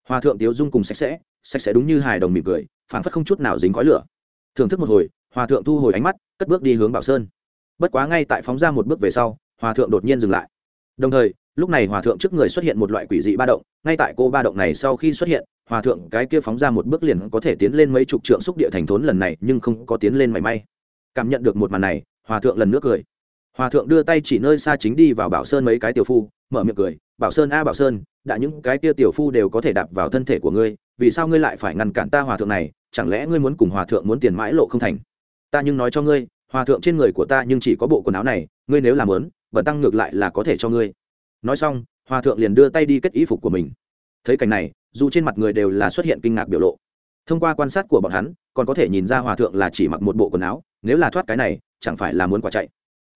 hòa thượng tiếu dung cùng sạch sẽ sạch sẽ đúng như hài đồng mỉm cười, phảng phất không chút nào dính khói lửa. Thưởng thức một hồi, hòa thượng thu hồi ánh mắt, cất bước đi hướng bảo sơn. Bất quá ngay tại phóng ra một bước về sau, hòa thượng đột nhiên dừng lại. Đồng thời, lúc này hòa thượng trước người xuất hiện một loại quỷ dị ba động, ngay tại cô ba động này sau khi xuất hiện, hòa thượng cái kia phóng ra một bước liền có thể tiến lên mấy chục trượng xúc địa thành thốn lần này, nhưng không có tiến lên mảy may. Cảm nhận được một màn này, hòa thượng lần nước cười. Hòa thượng đưa tay chỉ nơi xa chính đi vào bảo sơn mấy cái tiểu phu mở miệng cười, bảo sơn a, bảo sơn, đã những cái kia tiểu phu đều có thể đạp vào thân thể của ngươi, vì sao ngươi lại phải ngăn cản ta hòa thượng này? Chẳng lẽ ngươi muốn cùng hòa thượng muốn tiền mãi lộ không thành? Ta nhưng nói cho ngươi, hòa thượng trên người của ta nhưng chỉ có bộ quần áo này, ngươi nếu làm lớn, bẩn tăng ngược lại là có thể cho ngươi. Nói xong, hòa thượng liền đưa tay đi kết ý phục của mình. Thấy cảnh này, dù trên mặt người đều là xuất hiện kinh ngạc biểu lộ. Thông qua quan sát của bọn hắn, còn có thể nhìn ra hòa thượng là chỉ mặc một bộ quần áo, nếu là thoát cái này, chẳng phải là muốn quả chạy.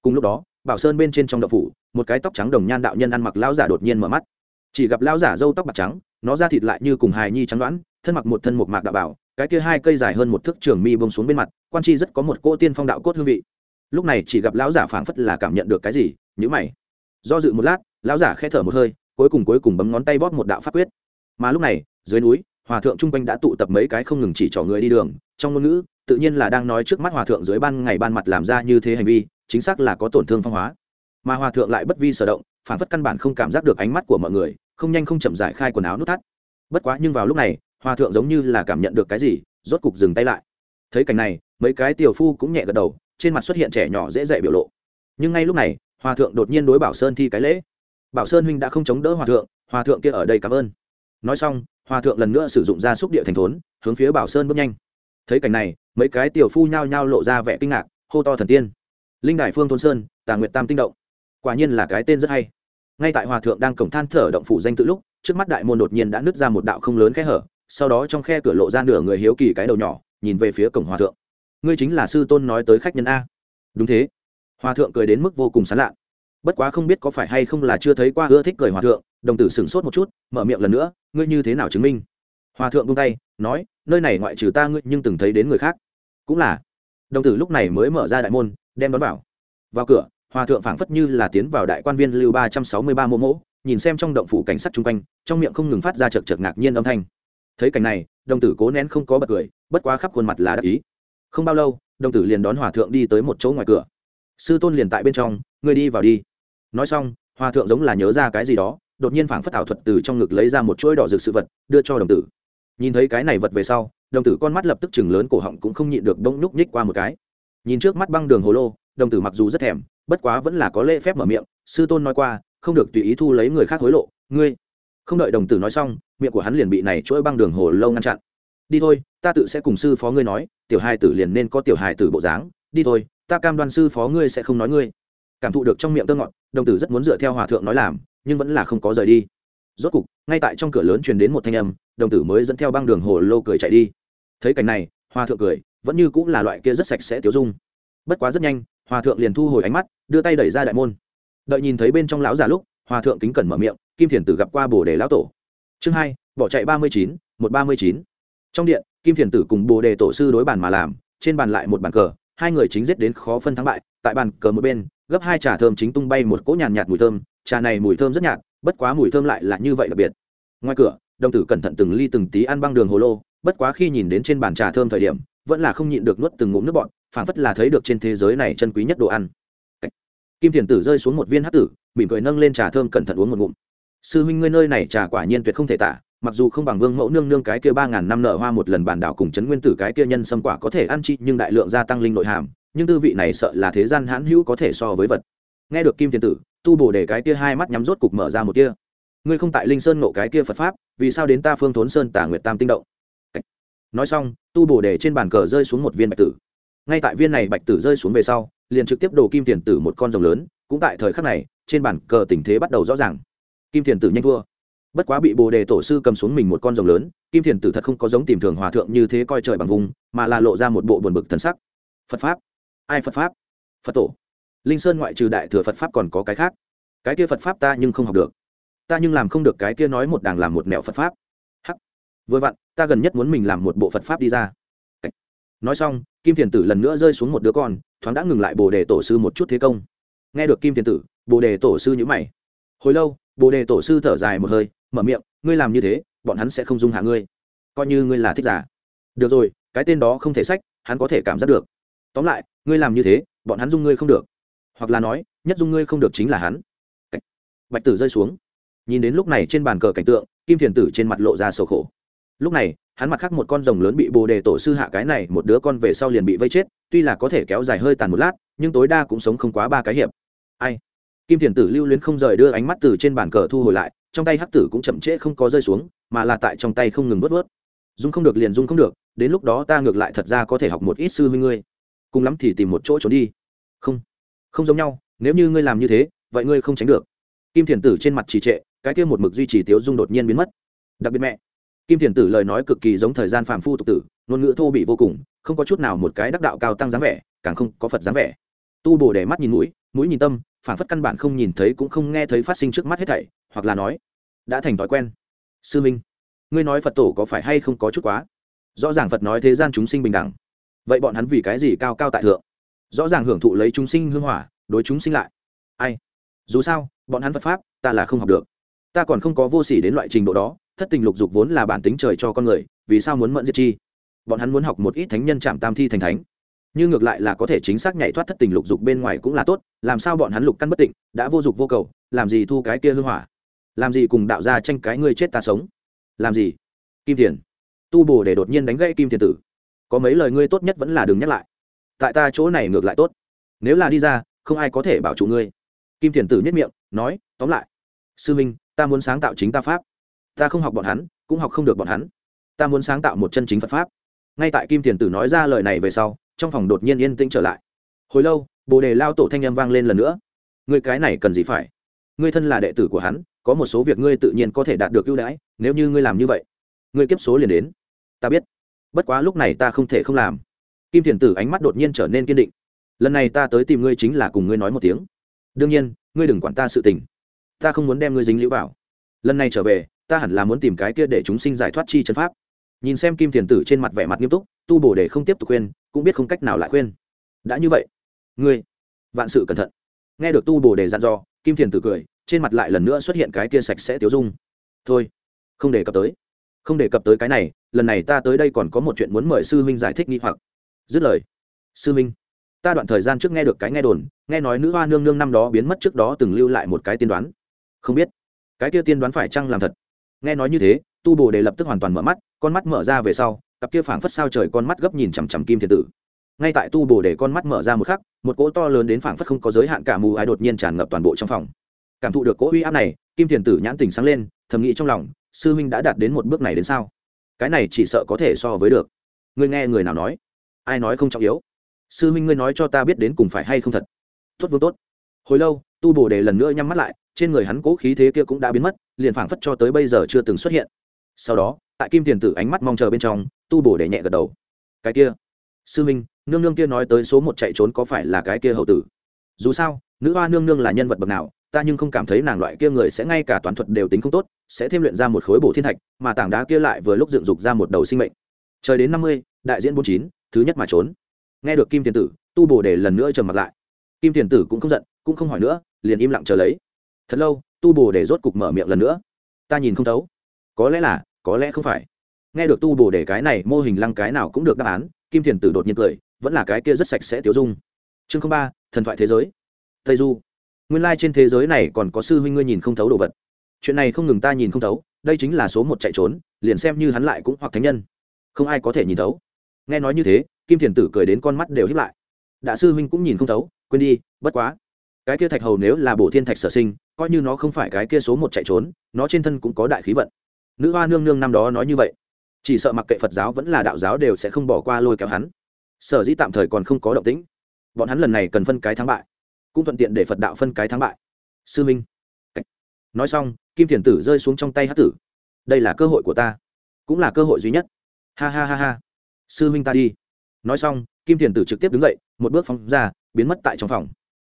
Cùng lúc đó bảo sơn bên trên trong đậu phủ, một cái tóc trắng đồng nhan đạo nhân ăn mặc lão giả đột nhiên mở mắt. Chỉ gặp lão giả râu tóc bạc trắng, nó ra thịt lại như cùng hài nhi trắng đoán, thân mặc một thân một mạc đạo bảo, cái kia hai cây dài hơn một thước trường mi bông xuống bên mặt, quan chi rất có một cỗ tiên phong đạo cốt hương vị. Lúc này chỉ gặp lão giả phảng phất là cảm nhận được cái gì nhữ mày. Do dự một lát, lão giả khe thở một hơi, cuối cùng cuối cùng bấm ngón tay bóp một đạo pháp quyết. Mà lúc này, dưới núi, hòa thượng trung quanh đã tụ tập mấy cái không ngừng chỉ trỏ người đi đường, trong ngôn ngữ, tự nhiên là đang nói trước mắt hòa thượng dưới ban ngày ban mặt làm ra như thế hành vi chính xác là có tổn thương phong hóa. Mà hòa thượng lại bất vi sở động, phản phất căn bản không cảm giác được ánh mắt của mọi người, không nhanh không chậm giải khai quần áo nút thắt. Bất quá nhưng vào lúc này, hòa thượng giống như là cảm nhận được cái gì, rốt cục dừng tay lại. Thấy cảnh này, mấy cái tiểu phu cũng nhẹ gật đầu, trên mặt xuất hiện trẻ nhỏ dễ dạy biểu lộ. Nhưng ngay lúc này, hòa thượng đột nhiên đối bảo sơn thi cái lễ. Bảo sơn huynh đã không chống đỡ hòa thượng hòa thượng kia ở đây cảm ơn. Nói xong, hòa thượng lần nữa sử dụng r a địa thành thốn, hướng phía bảo sơn bước nhanh. Thấy cảnh này, mấy cái tiểu phu nhao nhao lộ ra vẻ kinh ngạc, hô to thần tiên linh đại phương thôn sơn, tà nguyệt tam tinh động. Quả nhiên là cái tên rất hay. Ngay tại hòa thượng đang cổng than thở động phủ danh tự lúc, trước mắt đại môn đột nhiên đã nứt ra một đạo không lớn khe hở, sau đó trong khe cửa lộ ra nửa người hiếu kỳ cái đầu nhỏ, nhìn về phía cổng hòa thượng. Ngươi chính là sư tôn nói tới khách nhân a. Đúng thế. Hòa thượng cười đến mức vô cùng sán lạ. Bất quá không biết có phải hay không là chưa thấy qua ưa thích cười hòa thượng, đồng tử sửng sốt một chút, mở miệng lần nữa, ngươi như thế nào chứng minh? Hòa thượng buông tay, nói, nơi này ngoại trừ ta ngươi nhưng từng thấy đến người khác. Cũng là. Đồng tử lúc này mới mở ra đại môn đem đón vào. Vào cửa, hòa thượng phảng phất như là tiến vào đại quan viên lưu ba trăm sáu mươi ba mô mỗ nhìn xem trong động phủ cảnh sát chung quanh, trong miệng không ngừng phát ra chật chật ngạc nhiên âm thanh. Thấy cảnh này, đồng tử cố nén không có bật cười, bất quá khắp khuôn mặt là đắc ý. Không bao lâu, đồng tử liền đón hòa thượng đi tới một chỗ ngoài cửa. Sư tôn liền tại bên trong, ngươi đi vào đi. Nói xong, hòa thượng giống là nhớ ra cái gì đó, đột nhiên phảng phất ảo thuật từ trong ngực lấy ra một chuỗi đỏ rực sự vật, đưa cho đồng tử. Nhìn thấy cái này vật về sau, đồng tử con mắt lập tức chừng lớn, cổ họng cũng không nhịn được bỗng nhúc nhích qua một cái nhìn trước mắt băng đường hồ lô, đồng tử mặc dù rất thèm, bất quá vẫn là có lễ phép mở miệng, sư tôn nói qua, không được tùy ý thu lấy người khác hối lộ, ngươi. Không đợi đồng tử nói xong, miệng của hắn liền bị này chuỗi băng đường hồ lâu ngăn chặn. Đi thôi, ta tự sẽ cùng sư phó ngươi nói, tiểu hài tử liền nên có tiểu hài tử bộ dáng, đi thôi, ta cam đoan sư phó ngươi sẽ không nói ngươi. Cảm thụ được trong miệng tơ ngọt, đồng tử rất muốn dựa theo hòa thượng nói làm, nhưng vẫn là không có rời đi. Rốt cục, ngay tại trong cửa lớn truyền đến một thanh âm, đồng tử mới dẫn theo băng đường hồ lô cười chạy đi. Thấy cảnh này, hòa thượng cười vẫn như cũng là loại kia rất sạch sẽ tiêu dung. Bất quá rất nhanh hòa thượng liền thu hồi ánh mắt đưa tay đẩy ra đại môn. Đợi nhìn thấy bên trong lão già lúc hòa thượng kính cẩn mở miệng kim thiền tử gặp qua bồ đề lão tổ. Chương hai bỏ chạy ba mươi chín một ba mươi chín. Trong điện kim thiền tử cùng bồ đề tổ sư đối bàn mà làm trên bàn lại một bàn cờ hai người chính giết đến khó phân thắng bại tại bàn cờ một bên gấp hai trà thơm chính tung bay một cỗ nhàn nhạt, nhạt mùi thơm trà này mùi thơm rất nhạt bất quá mùi thơm lại là như vậy đặc biệt. Ngoài cửa đồng tử cẩn thận từng ly từng tí ăn băng đường hồ lô bất quá khi nhìn đến trên bàn trà thơm thời điểm vẫn là không nhịn được nuốt từng ngụm nước bọn phảng phất là thấy được trên thế giới này chân quý nhất đồ ăn. Kim thiền tử rơi xuống một viên hát tử, mỉm cười nâng lên trà thơm cẩn thận uống một ngụm. Sư huynh ngươi nơi này trà quả nhiên tuyệt không thể tả, mặc dù không bằng vương mẫu nương nương cái kia ba ngàn năm nở hoa một lần bản đảo cùng chấn nguyên tử cái kia nhân sâm quả có thể ăn chi, nhưng đại lượng gia tăng linh nội hàm, nhưng tư vị này sợ là thế gian hãn hữu có thể so với vật. Nghe được kim thiền tử, tu bổ để cái kia hai mắt nhắm rốt cục mở ra một kia ngươi không tại linh sơn nộ cái kia phật pháp, vì sao đến ta phương thốn sơn tả nguyệt tam tinh động? Nói xong, tu bổ để trên bàn cờ rơi xuống một viên bạch tử. Ngay tại viên này bạch tử rơi xuống về sau, liền trực tiếp đồ kim tiền tử một con rồng lớn, cũng tại thời khắc này, trên bàn cờ tình thế bắt đầu rõ ràng. Kim tiền tử nhanh thua bất quá bị bồ đề tổ sư cầm xuống mình một con rồng lớn, kim thiền tử thật không có giống tìm thường hòa thượng như thế coi trời bằng vùng, mà là lộ ra một bộ buồn bực thần sắc. Phật pháp? Ai phật pháp? Phật tổ. Linh sơn ngoại trừ đại thừa phật pháp còn có cái khác. Cái kia phật pháp ta nhưng không học được. Ta nhưng làm không được cái kia nói một đàng làm một mẹo phật pháp vừa vặn, ta gần nhất muốn mình làm một bộ phật pháp đi ra. Nói xong, kim thiền tử lần nữa rơi xuống một đứa con, thoáng đã ngừng lại bồ đề tổ sư một chút thế công. Nghe được kim thiền tử, bồ đề tổ sư nhữ mày. Hồi lâu, bồ đề tổ sư thở dài một hơi, mở miệng, ngươi làm như thế, bọn hắn sẽ không dung hạ ngươi. Coi như ngươi là thích giả. Được rồi, cái tên đó không thể sách, hắn có thể cảm giác được. Tóm lại, ngươi làm như thế, bọn hắn dung ngươi không được. Hoặc là nói, nhất dung ngươi không được chính là hắn. Bạch tử rơi xuống. Nhìn đến lúc này trên bàn cờ cảnh tượng, kim thiền tử trên mặt lộ ra sầu khổ lúc này, hắn mặt khác một con rồng lớn bị bồ đề tổ sư hạ cái này, một đứa con về sau liền bị vây chết, tuy là có thể kéo dài hơi tàn một lát, nhưng tối đa cũng sống không quá ba cái hiệp. Ai? Kim thiền tử lưu luyến không rời đưa ánh mắt từ trên bàn cờ thu hồi lại, trong tay hắc tử cũng chậm trễ không có rơi xuống, mà là tại trong tay không ngừng vớt vớt dung không được liền dung không được, đến lúc đó ta ngược lại thật ra có thể học một ít sư huynh ngươi. Cùng lắm thì tìm một chỗ trốn đi. Không. Không giống nhau, nếu như ngươi làm như thế, vậy ngươi không tránh được. Kim thiền tử trên mặt trì trệ, cái kia một mực duy trì tiếu dung đột nhiên biến mất. Đặc biệt mẹ kim thiền tử lời nói cực kỳ giống thời gian phàm phu tục tử, ngôn ngữ thô bị vô cùng, không có chút nào một cái đắc đạo cao tăng dáng vẻ, càng không có phật dáng vẻ. Tu bổ để mắt nhìn mũi mũi nhìn tâm phản phất căn bản không nhìn thấy cũng không nghe thấy phát sinh trước mắt hết thảy, hoặc là nói, đã thành thói quen. Sư minh, ngươi nói phật tổ có phải hay không có chút quá? Rõ ràng phật nói thế gian chúng sinh bình đẳng. Vậy bọn hắn vì cái gì cao cao tại thượng? Rõ ràng hưởng thụ lấy chúng sinh hương hỏa, đối chúng sinh lại. Ai? Dù sao, bọn hắn phật pháp, ta là không học được. Ta còn không có vô s ỉ đến loại trình độ đó thất tình lục dục vốn là bản tính trời cho con người, vì sao muốn mẫn diệt chi? Bọn hắn muốn học một ít thánh nhân chạm tam thi thành thánh. Như ngược lại là có thể chính xác nhảy thoát thất tình lục dục bên ngoài cũng là tốt, làm sao bọn hắn lục căn bất tịnh, đã vô dục vô cầu, làm gì thu cái kia hư hỏa? Làm gì cùng đạo ra tranh cái ngươi chết ta sống? Làm gì? Kim thiền. Tu bổ để đột nhiên đánh gãy kim thiền tử. Có mấy lời ngươi tốt nhất vẫn là đừng nhắc lại. Tại ta chỗ này ngược lại tốt. Nếu là đi ra, không ai có thể bảo chủ ngươi. Kim thiền tử nhất miệng, nói, tóm lại. Sư minh, ta muốn sáng tạo chính ta pháp ta không học bọn hắn, cũng học không được bọn hắn. Ta muốn sáng tạo một chân chính phật pháp. Ngay tại kim thiền tử nói ra lời này về sau, trong phòng đột nhiên yên tĩnh trở lại. Hồi lâu, bồ đề lao tổ thanh â m vang lên lần nữa. Người cái này cần gì phải? Ngươi thân là đệ tử của hắn, có một số việc ngươi tự nhiên có thể đạt được ưu đãi, nếu như ngươi làm như vậy, ngươi kiếp số liền đến. Ta biết, bất quá lúc này ta không thể không làm. Kim thiền tử ánh mắt đột nhiên trở nên kiên định. Lần này ta tới tìm ngươi chính là cùng ngươi nói một tiếng. Đương nhiên, ngươi đừng quản ta sự tình. Ta không muốn đem ngươi dính lũ vào. Lần này trở về ta hẳn là muốn tìm cái kia để chúng sinh giải thoát chi chân pháp. Nhìn xem kim thiền tử trên mặt vẻ mặt nghiêm túc, tu bổ để không tiếp tục khuyên, cũng biết không cách nào lại khuyên. Đã như vậy, ngươi, vạn sự cẩn thận. Nghe được tu bổ để dặn dò, kim thiền tử cười, trên mặt lại lần nữa xuất hiện cái kia sạch sẽ tiêu dung. Thôi, không đề cập tới, không đề cập tới cái này, lần này ta tới đây còn có một chuyện muốn mời sư huynh giải thích nghi hoặc. Dứt lời, sư huynh, ta đoạn thời gian trước nghe được cái nghe đồn, nghe nói nữ hoa nương nương năm đó biến mất trước đó từng lưu lại một cái tiên đoán. Không biết, cái kia tiên đoán phải chăng làm thật? Nghe nói như thế, tu bồ đề lập tức hoàn toàn mở mắt, con mắt mở ra về sau, cặp kia phảng phất sao trời con mắt gấp nhìn chằm chằm kim thiên tử. Ngay tại tu bồ đề con mắt mở ra một khắc, một cỗ to lớn đến phảng phất không có giới hạn cả mù ái đột nhiên tràn ngập toàn bộ trong phòng. Cảm thụ được cỗ uy áp này, kim thiền tử nhãn tình sáng lên, thầm nghĩ trong lòng, sư huynh đã đạt đến một bước này đến sao? Cái này chỉ sợ có thể so với được. Ngươi nghe người nào nói? Ai nói không trọng yếu? Sư huynh ngươi nói cho ta biết đến cùng phải hay không thật. Tốt vương tốt. Hồi lâu, tu bồ đề lần nữa nhắm mắt lại trên người hắn cố khí thế kia cũng đã biến mất, liền phảng phất cho tới bây giờ chưa từng xuất hiện. Sau đó, tại kim tiền tử ánh mắt mong chờ bên trong, tu bổ để nhẹ gật đầu. Cái kia, sư minh, nương nương kia nói tới số một chạy trốn có phải là cái kia hậu tử? Dù sao, nữ hoa nương nương là nhân vật bậc nào, ta nhưng không cảm thấy nàng loại kia người sẽ ngay cả toán thuật đều tính không tốt, sẽ thêm luyện ra một khối bổ thiên thạch, mà tảng đá kia lại vừa lúc dựng dục ra một đầu sinh mệnh. Trời đến năm mươi, đại diễn bốn chín, thứ nhất mà trốn. Nghe được kim tiền tử, tu bổ để lần nữa trầm mặt lại. Kim tiền tử cũng không giận, cũng không hỏi nữa, liền im lặng chờ lấy thật lâu, tu bổ để rốt cục mở miệng lần nữa. Ta nhìn không thấu. Có lẽ là, có lẽ không phải. Nghe được tu bổ để cái này, mô hình lăng cái nào cũng được đáp án, kim thiền tử đột nhiên cười, vẫn là cái kia rất sạch sẽ tiêu dung. Chương ba, thần thoại thế giới. Tây du. Nguyên lai、like、trên thế giới này còn có sư huynh ngươi nhìn không thấu đồ vật. Chuyện này không ngừng ta nhìn không thấu, đây chính là số một chạy trốn, liền xem như hắn lại cũng hoặc thánh nhân. Không ai có thể nhìn thấu. Nghe nói như thế, kim thiền tử cười đến con mắt đều hiếp lại. Đã sư huynh cũng nhìn không thấu, quên đi, bất quá. Cái kia thạch hầu nếu là bổ thiên thạch sở sinh coi như nó không phải cái kia số một chạy trốn, nó trên thân cũng có đại khí vận. Nữ hoa nương nương năm đó nói như vậy. Chỉ sợ mặc kệ phật giáo vẫn là đạo giáo đều sẽ không bỏ qua lôi kéo hắn. Sở dĩ tạm thời còn không có động tĩnh. Bọn hắn lần này cần phân cái thắng bại, cũng thuận tiện để phật đạo phân cái thắng bại. Sư minh. Nói xong, kim thiền tử rơi xuống trong tay hát tử. Đây là cơ hội của ta, cũng là cơ hội duy nhất. Ha ha ha ha. Sư minh ta đi. Nói xong, kim thiền tử trực tiếp đứng dậy, một bước phóng ra, biến mất tại trong phòng.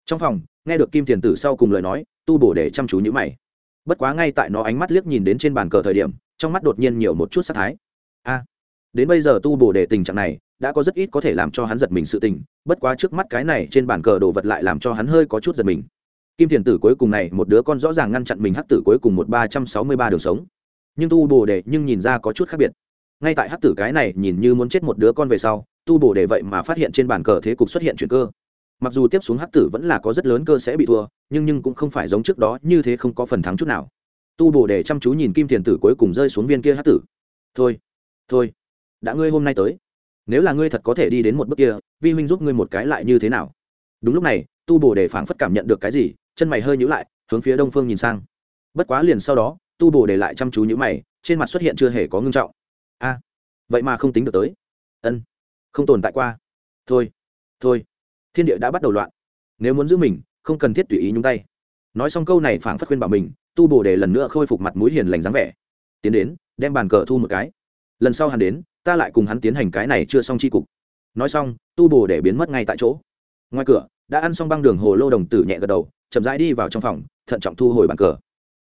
Trong phòng, nghe được kim thiền tử sau cùng lời nói tu bổ để chăm chú nhữ mày. Bất quá ngay tại nó ánh mắt liếc nhìn đến trên bàn cờ thời điểm, trong mắt đột nhiên nhiều một chút sắc thái. A, đến bây giờ tu bổ để tình trạng này, đã có rất ít có thể làm cho hắn giật mình sự tình, bất quá trước mắt cái này trên bàn cờ đồ vật lại làm cho hắn hơi có chút giật mình. Kim thiền tử cuối cùng này, một đứa con rõ ràng ngăn chặn mình hắc tử cuối cùng một ba trăm sáu mươi ba đường sống. Nhưng tu bổ để nhưng nhìn ra có chút khác biệt. Ngay tại hắc tử cái này nhìn như muốn chết một đứa con về sau, tu bổ để vậy mà phát hiện trên bàn cờ thế cục xuất hiện chuyện cơ mặc dù tiếp xuống hắc tử vẫn là có rất lớn cơ sẽ bị thua, nhưng nhưng cũng không phải giống trước đó như thế không có phần thắng chút nào. Tu bổ để chăm chú nhìn kim thiền tử cuối cùng rơi xuống viên kia hắc tử. Thôi thôi, đã ngươi hôm nay tới, nếu là ngươi thật có thể đi đến một bước kia, vi huynh giúp ngươi một cái lại như thế nào? Đúng lúc này, tu bổ để phảng phất cảm nhận được cái gì, chân mày hơi nhữ lại, hướng phía đông phương nhìn sang. Bất quá liền sau đó, tu bổ để lại chăm chú nhữ mày, trên mặt xuất hiện chưa hề có ngưng trọng. A, vậy mà không tính được tới. Ân, không tồn tại qua. Thôi thôi thiên địa đã bắt đầu loạn. Nếu muốn giữ mình, không cần thiết tùy ý nhúng tay. Nói xong câu này phảng phất khuyên bảo mình, tu bồ đề lần nữa khôi phục mặt mũi hiền lành dáng vẻ. Tiến đến, đem bàn cờ thu một cái. Lần sau hắn đến, ta lại cùng hắn tiến hành cái này chưa xong chi cục. Nói xong, tu bồ để biến mất ngay tại chỗ. Ngoài cửa, đã ăn xong băng đường hồ lô đồng tử nhẹ gật đầu, chậm rãi đi vào trong phòng, thận trọng thu hồi bàn cờ.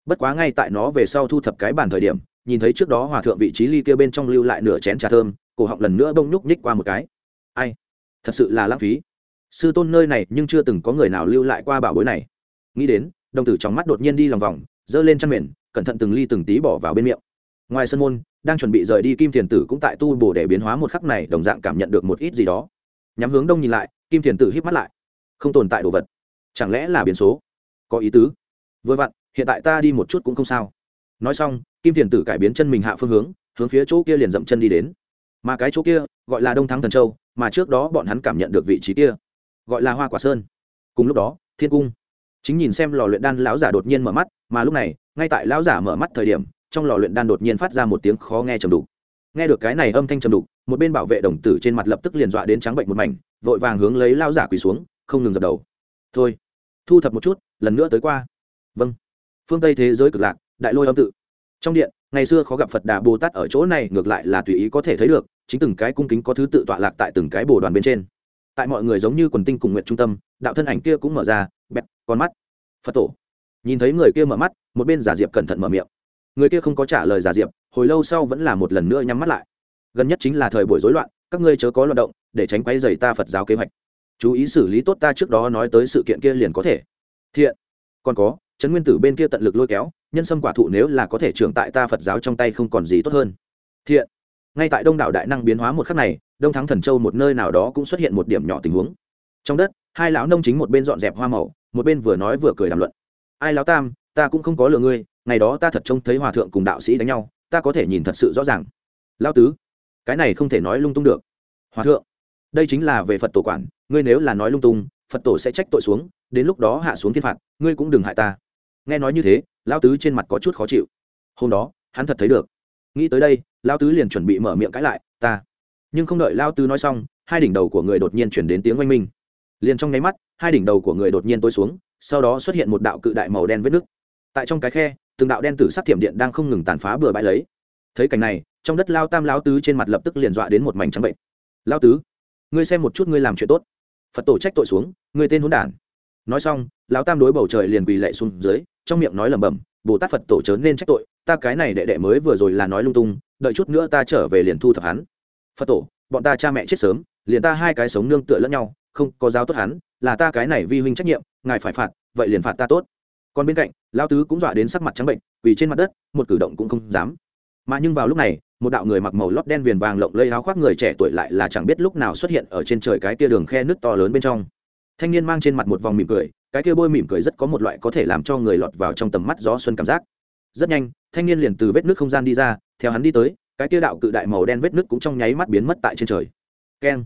Bất quá ngay tại nó về sau thu thập cái bàn thời điểm, nhìn thấy trước đó hòa thượng vị trí ly kia bên trong lưu lại nửa chén trà thơm, cổ họng lần nữa bông nhúc nhích qua một cái. Ai? Thật sự là lãng phí sư tôn nơi này nhưng chưa từng có người nào lưu lại qua bảo bối này. Nghĩ đến, đồng tử trong mắt đột nhiên đi lòng vòng, giơ lên chăn mền, cẩn thận từng ly từng tí bỏ vào bên miệng. Ngoài sân môn, đang chuẩn bị rời đi kim thiền tử cũng tại tu bổ để biến hóa một khắc này, đồng dạng cảm nhận được một ít gì đó. Nhắm hướng đông nhìn lại, kim thiền tử híp mắt lại. Không tồn tại đồ vật. Chẳng lẽ là biến số? Có ý tứ. Vừa vặn, hiện tại ta đi một chút cũng không sao. Nói xong, kim thiền tử cải biến chân mình hạ phương hướng hướng phía chỗ kia liền dậm chân đi đến. Mà cái chỗ kia, gọi là đông thắng thần châu, mà trước đó bọn hắn cảm nhận được vị trí kia gọi là hoa quả sơn. Cùng lúc đó, thiên cung. Chính nhìn xem lò luyện đan lão giả đột nhiên mở mắt, mà lúc này, ngay tại lão giả mở mắt thời điểm, trong lò luyện đan đột nhiên phát ra một tiếng khó nghe trầm đục. Nghe được cái này âm thanh trầm đục, một bên bảo vệ đồng tử trên mặt lập tức liền dọa đến trắng bệnh một mảnh, vội vàng hướng lấy lão giả quỳ xuống, không ngừng dập đầu. Thôi, thu thập một chút, lần nữa tới qua. Vâng. Phương tây thế giới cực lạc, đại lôi âm tự. Trong điện, ngày xưa khó gặp phật đà bồ tát ở chỗ này ngược lại là tùy ý có thể thấy được, chính từng cái cung kính có thứ tự tọa lạc tại từng cái bồ đoàn bên trên tại mọi người giống như quần tinh cùng nguyện trung tâm, đạo thân ảnh kia cũng mở ra bẹp con mắt. Phật tổ. Nhìn thấy người kia mở mắt, một bên giả diệp cẩn thận mở miệng. Người kia không có trả lời giả diệp, hồi lâu sau vẫn là một lần nữa nhắm mắt lại. Gần nhất chính là thời buổi rối loạn, các ngươi chớ có loạt động, để tránh quay dày ta phật giáo kế hoạch. Chú ý xử lý tốt ta trước đó nói tới sự kiện kia liền có thể. Thiện. Còn có, trấn nguyên tử bên kia tận lực lôi kéo, nhân sâm quả thụ nếu là có thể trưởng tại ta phật giáo trong tay không còn gì tốt hơn. Thiện. Ngay tại đông đảo đại năng biến hóa một khắc này đông thắng thần châu một nơi nào đó cũng xuất hiện một điểm nhỏ tình huống. Trong đất, hai lão nông chính một bên dọn dẹp hoa màu, một bên vừa nói vừa cười đàm luận. Ai lão tam, ta cũng không có lừa ngươi, ngày đó ta thật trông thấy hòa thượng cùng đạo sĩ đánh nhau, ta có thể nhìn thật sự rõ ràng. Lão tứ, cái này không thể nói lung tung được. Hòa thượng, đây chính là về phật tổ quản, ngươi nếu là nói lung tung, phật tổ sẽ trách tội xuống, đến lúc đó hạ xuống thiên phạt, ngươi cũng đừng hại ta. Nghe nói như thế, lão tứ trên mặt có chút khó chịu. Hôm đó, hắn thật thấy được. Nghĩ tới đây, lão tứ liền chuẩn bị mở miệng cãi lại, ta nhưng không đợi lão tứ nói xong, hai đỉnh đầu của người đột nhiên chuyển đến tiếng oanh minh. Liền trong nháy mắt, hai đỉnh đầu của người đột nhiên tối xuống, sau đó xuất hiện một đạo cự đại màu đen vết nứt. Tại trong cái khe, từng đạo đen tử sắc thiểm điện đang không ngừng tàn phá bừa bãi lấy. Thấy cảnh này, trong đất lao tam lão tứ trên mặt lập tức liền dọa đến một mảnh trắng bệnh. Lao tứ, ngươi xem một chút ngươi làm chuyện tốt. Phật tổ trách tội xuống, ngươi tên hôn đản. Nói xong lão tam đối bầu trời liền quỳ lệ xuống dưới, trong miệng nói lẩm bẩm, bồ tát phật tổ chớ nên trách tội, ta cái này đệ đệ mới vừa rồi là nói lung tung, đợi chút nữa ta trở về liền thu thập hắn phật tổ, bọn ta cha mẹ chết sớm, liền ta hai cái sống nương tựa lẫn nhau, không có giáo tốt hắn, là ta cái này vi huynh trách nhiệm, ngài phải phạt, vậy liền phạt ta tốt. Còn bên cạnh lao tứ cũng dọa đến sắc mặt trắng bệnh vì trên mặt đất, một cử động cũng không dám. Mà nhưng vào lúc này, một đạo người mặc màu lót đen viền vàng lộng lây áo khoác người trẻ tuổi lại là chẳng biết lúc nào xuất hiện ở trên trời cái kia đường khe nước to lớn bên trong. Thanh niên mang trên mặt một vòng mỉm cười, cái kia bôi mỉm cười rất có một loại có thể làm cho người lọt vào trong tầm mắt gió xuân cảm giác. Rất nhanh, thanh niên liền từ vết nước không gian đi ra, theo hắn đi tới cái kia đạo cự đại màu đen vết nứt cũng trong nháy mắt biến mất tại trên trời. Keng.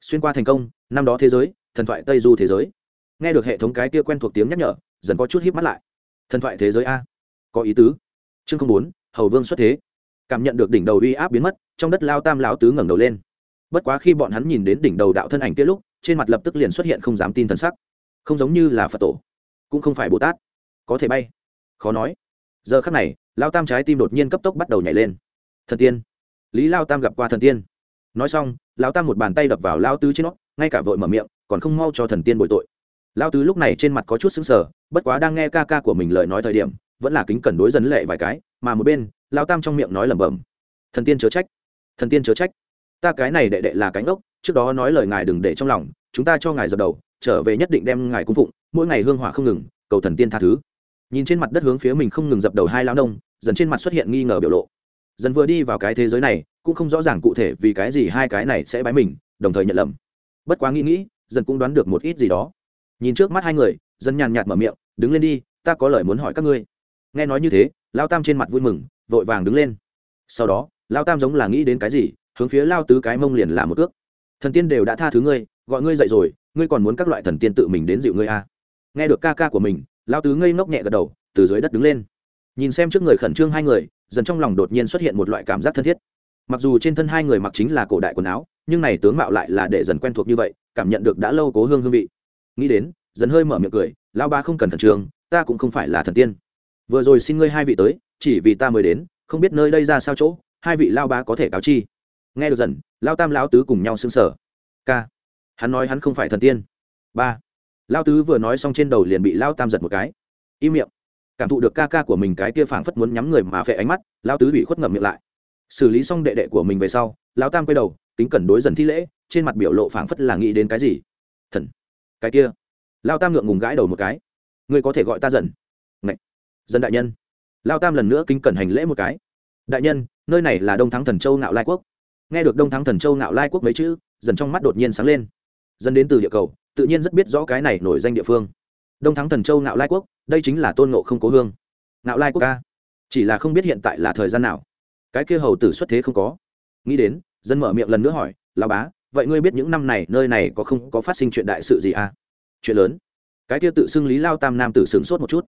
Xuyên qua thành công, năm đó thế giới, thần thoại tây du thế giới. Nghe được hệ thống cái kia quen thuộc tiếng nhắc nhở, dần có chút híp mắt lại. Thần thoại thế giới a. Có ý tứ. Chương không bốn, hầu vương xuất thế. Cảm nhận được đỉnh đầu uy áp biến mất, trong đất lao tam lão tứ ngẩng đầu lên. Bất quá khi bọn hắn nhìn đến đỉnh đầu đạo thân ảnh kia lúc, trên mặt lập tức liền xuất hiện không dám tin thần sắc. Không giống như là phật tổ, cũng không phải bồ tát. Có thể bay. Khó nói. Giờ khắc này, lao tam trái tim đột nhiên cấp tốc bắt đầu nhảy lên thần tiên. Lý lao tam gặp qua thần tiên. Nói xong lao tam một bàn tay đập vào lao tứ trên nó, ngay cả vội mở miệng, còn không mau cho thần tiên bồi tội. Lao tứ lúc này trên mặt có chút xứng sở bất quá đang nghe ca ca của mình lời nói thời điểm, vẫn là kính cẩn đối dân lệ vài cái, mà một bên lao tam trong miệng nói lẩm bẩm. Thần tiên chớ trách. Thần tiên chớ trách. Ta cái này đệ đệ là cánh ốc, trước đó nói lời ngài đừng để trong lòng, chúng ta cho ngài dập đầu, trở về nhất định đem ngài cung phụng, mỗi ngày hương hỏa không ngừng, cầu thần tiên tha thứ. Nhìn trên mặt đất hướng phía mình không ngừng dập đầu hai lao nông, dần trên mặt xuất hiện nghi ngờ biểu lộ dần vừa đi vào cái thế giới này, cũng không rõ ràng cụ thể vì cái gì hai cái này sẽ bái mình, đồng thời nhận lầm. Bất quá nghĩ nghĩ dần cũng đoán được một ít gì đó. Nhìn trước mắt hai người dần nhàn nhạt mở miệng, đứng lên đi, ta có lời muốn hỏi các ngươi. Nghe nói như thế, lao tam trên mặt vui mừng, vội vàng đứng lên. Sau đó, lao tam giống là nghĩ đến cái gì, hướng phía lao tứ cái mông liền làm một ước thần tiên đều đã tha thứ ngươi, gọi ngươi dậy rồi, ngươi còn muốn các loại thần tiên tự mình đến dịu ngươi à. nghe được ca ca của mình, lao tứ ngây ngốc nhẹ gật đầu, từ dưới đất đứng lên. Nhìn xem trước người khẩn trương hai người dần trong lòng đột nhiên xuất hiện một loại cảm giác thân thiết. Mặc dù trên thân hai người mặc chính là cổ đại quần áo, nhưng này tướng mạo lại là để dần quen thuộc như vậy, cảm nhận được đã lâu cố hương hương vị. Nghĩ đến, dần hơi mở miệng cười lao ba không cần thần trường ta cũng không phải là thần tiên. Vừa rồi xin ngươi hai vị tới, chỉ vì ta mới đến, không biết nơi đây ra sao chỗ, hai vị lao ba có thể cáo chi. Nghe được dần lao tam lão tứ cùng nhau xưng sở k hắn nói hắn không phải thần tiên. Ba. Lao tứ vừa nói xong trên đầu liền bị lao tam giật một cái. Im miệng cảm thụ được ca ca của mình cái kia phảng phất muốn nhắm người mà phệ ánh mắt lao tứ bị khuất ngậm miệng lại. Xử lý xong đệ đệ của mình về sau lao tam quay đầu, kính cẩn đối dần thi lễ, trên mặt biểu lộ phảng phất là nghĩ đến cái gì. Thần, cái kia. Lao tam ngượng ngùng gãi đầu một cái. Ngươi có thể gọi ta dần. Ngậy. dân đại nhân. Lao tam lần nữa kính cẩn hành lễ một cái. Đại nhân, nơi này là đông thắng thần châu ngạo lai quốc. Nghe được đông thắng thần châu ngạo lai quốc mấy chữ, dần trong mắt đột nhiên sáng lên. Dân đến từ địa cầu, tự nhiên rất biết rõ cái này nổi danh địa phương đông thắng thần châu ngạo lai quốc đây chính là tôn ngộ không cố hương ngạo lai quốc ca chỉ là không biết hiện tại là thời gian nào cái kia hầu tử xuất thế không có nghĩ đến dân mở miệng lần nữa hỏi lao bá vậy ngươi biết những năm này nơi này có không có phát sinh chuyện đại sự gì à chuyện lớn cái kia tự xưng lý lao tam nam tử sửng sốt một chút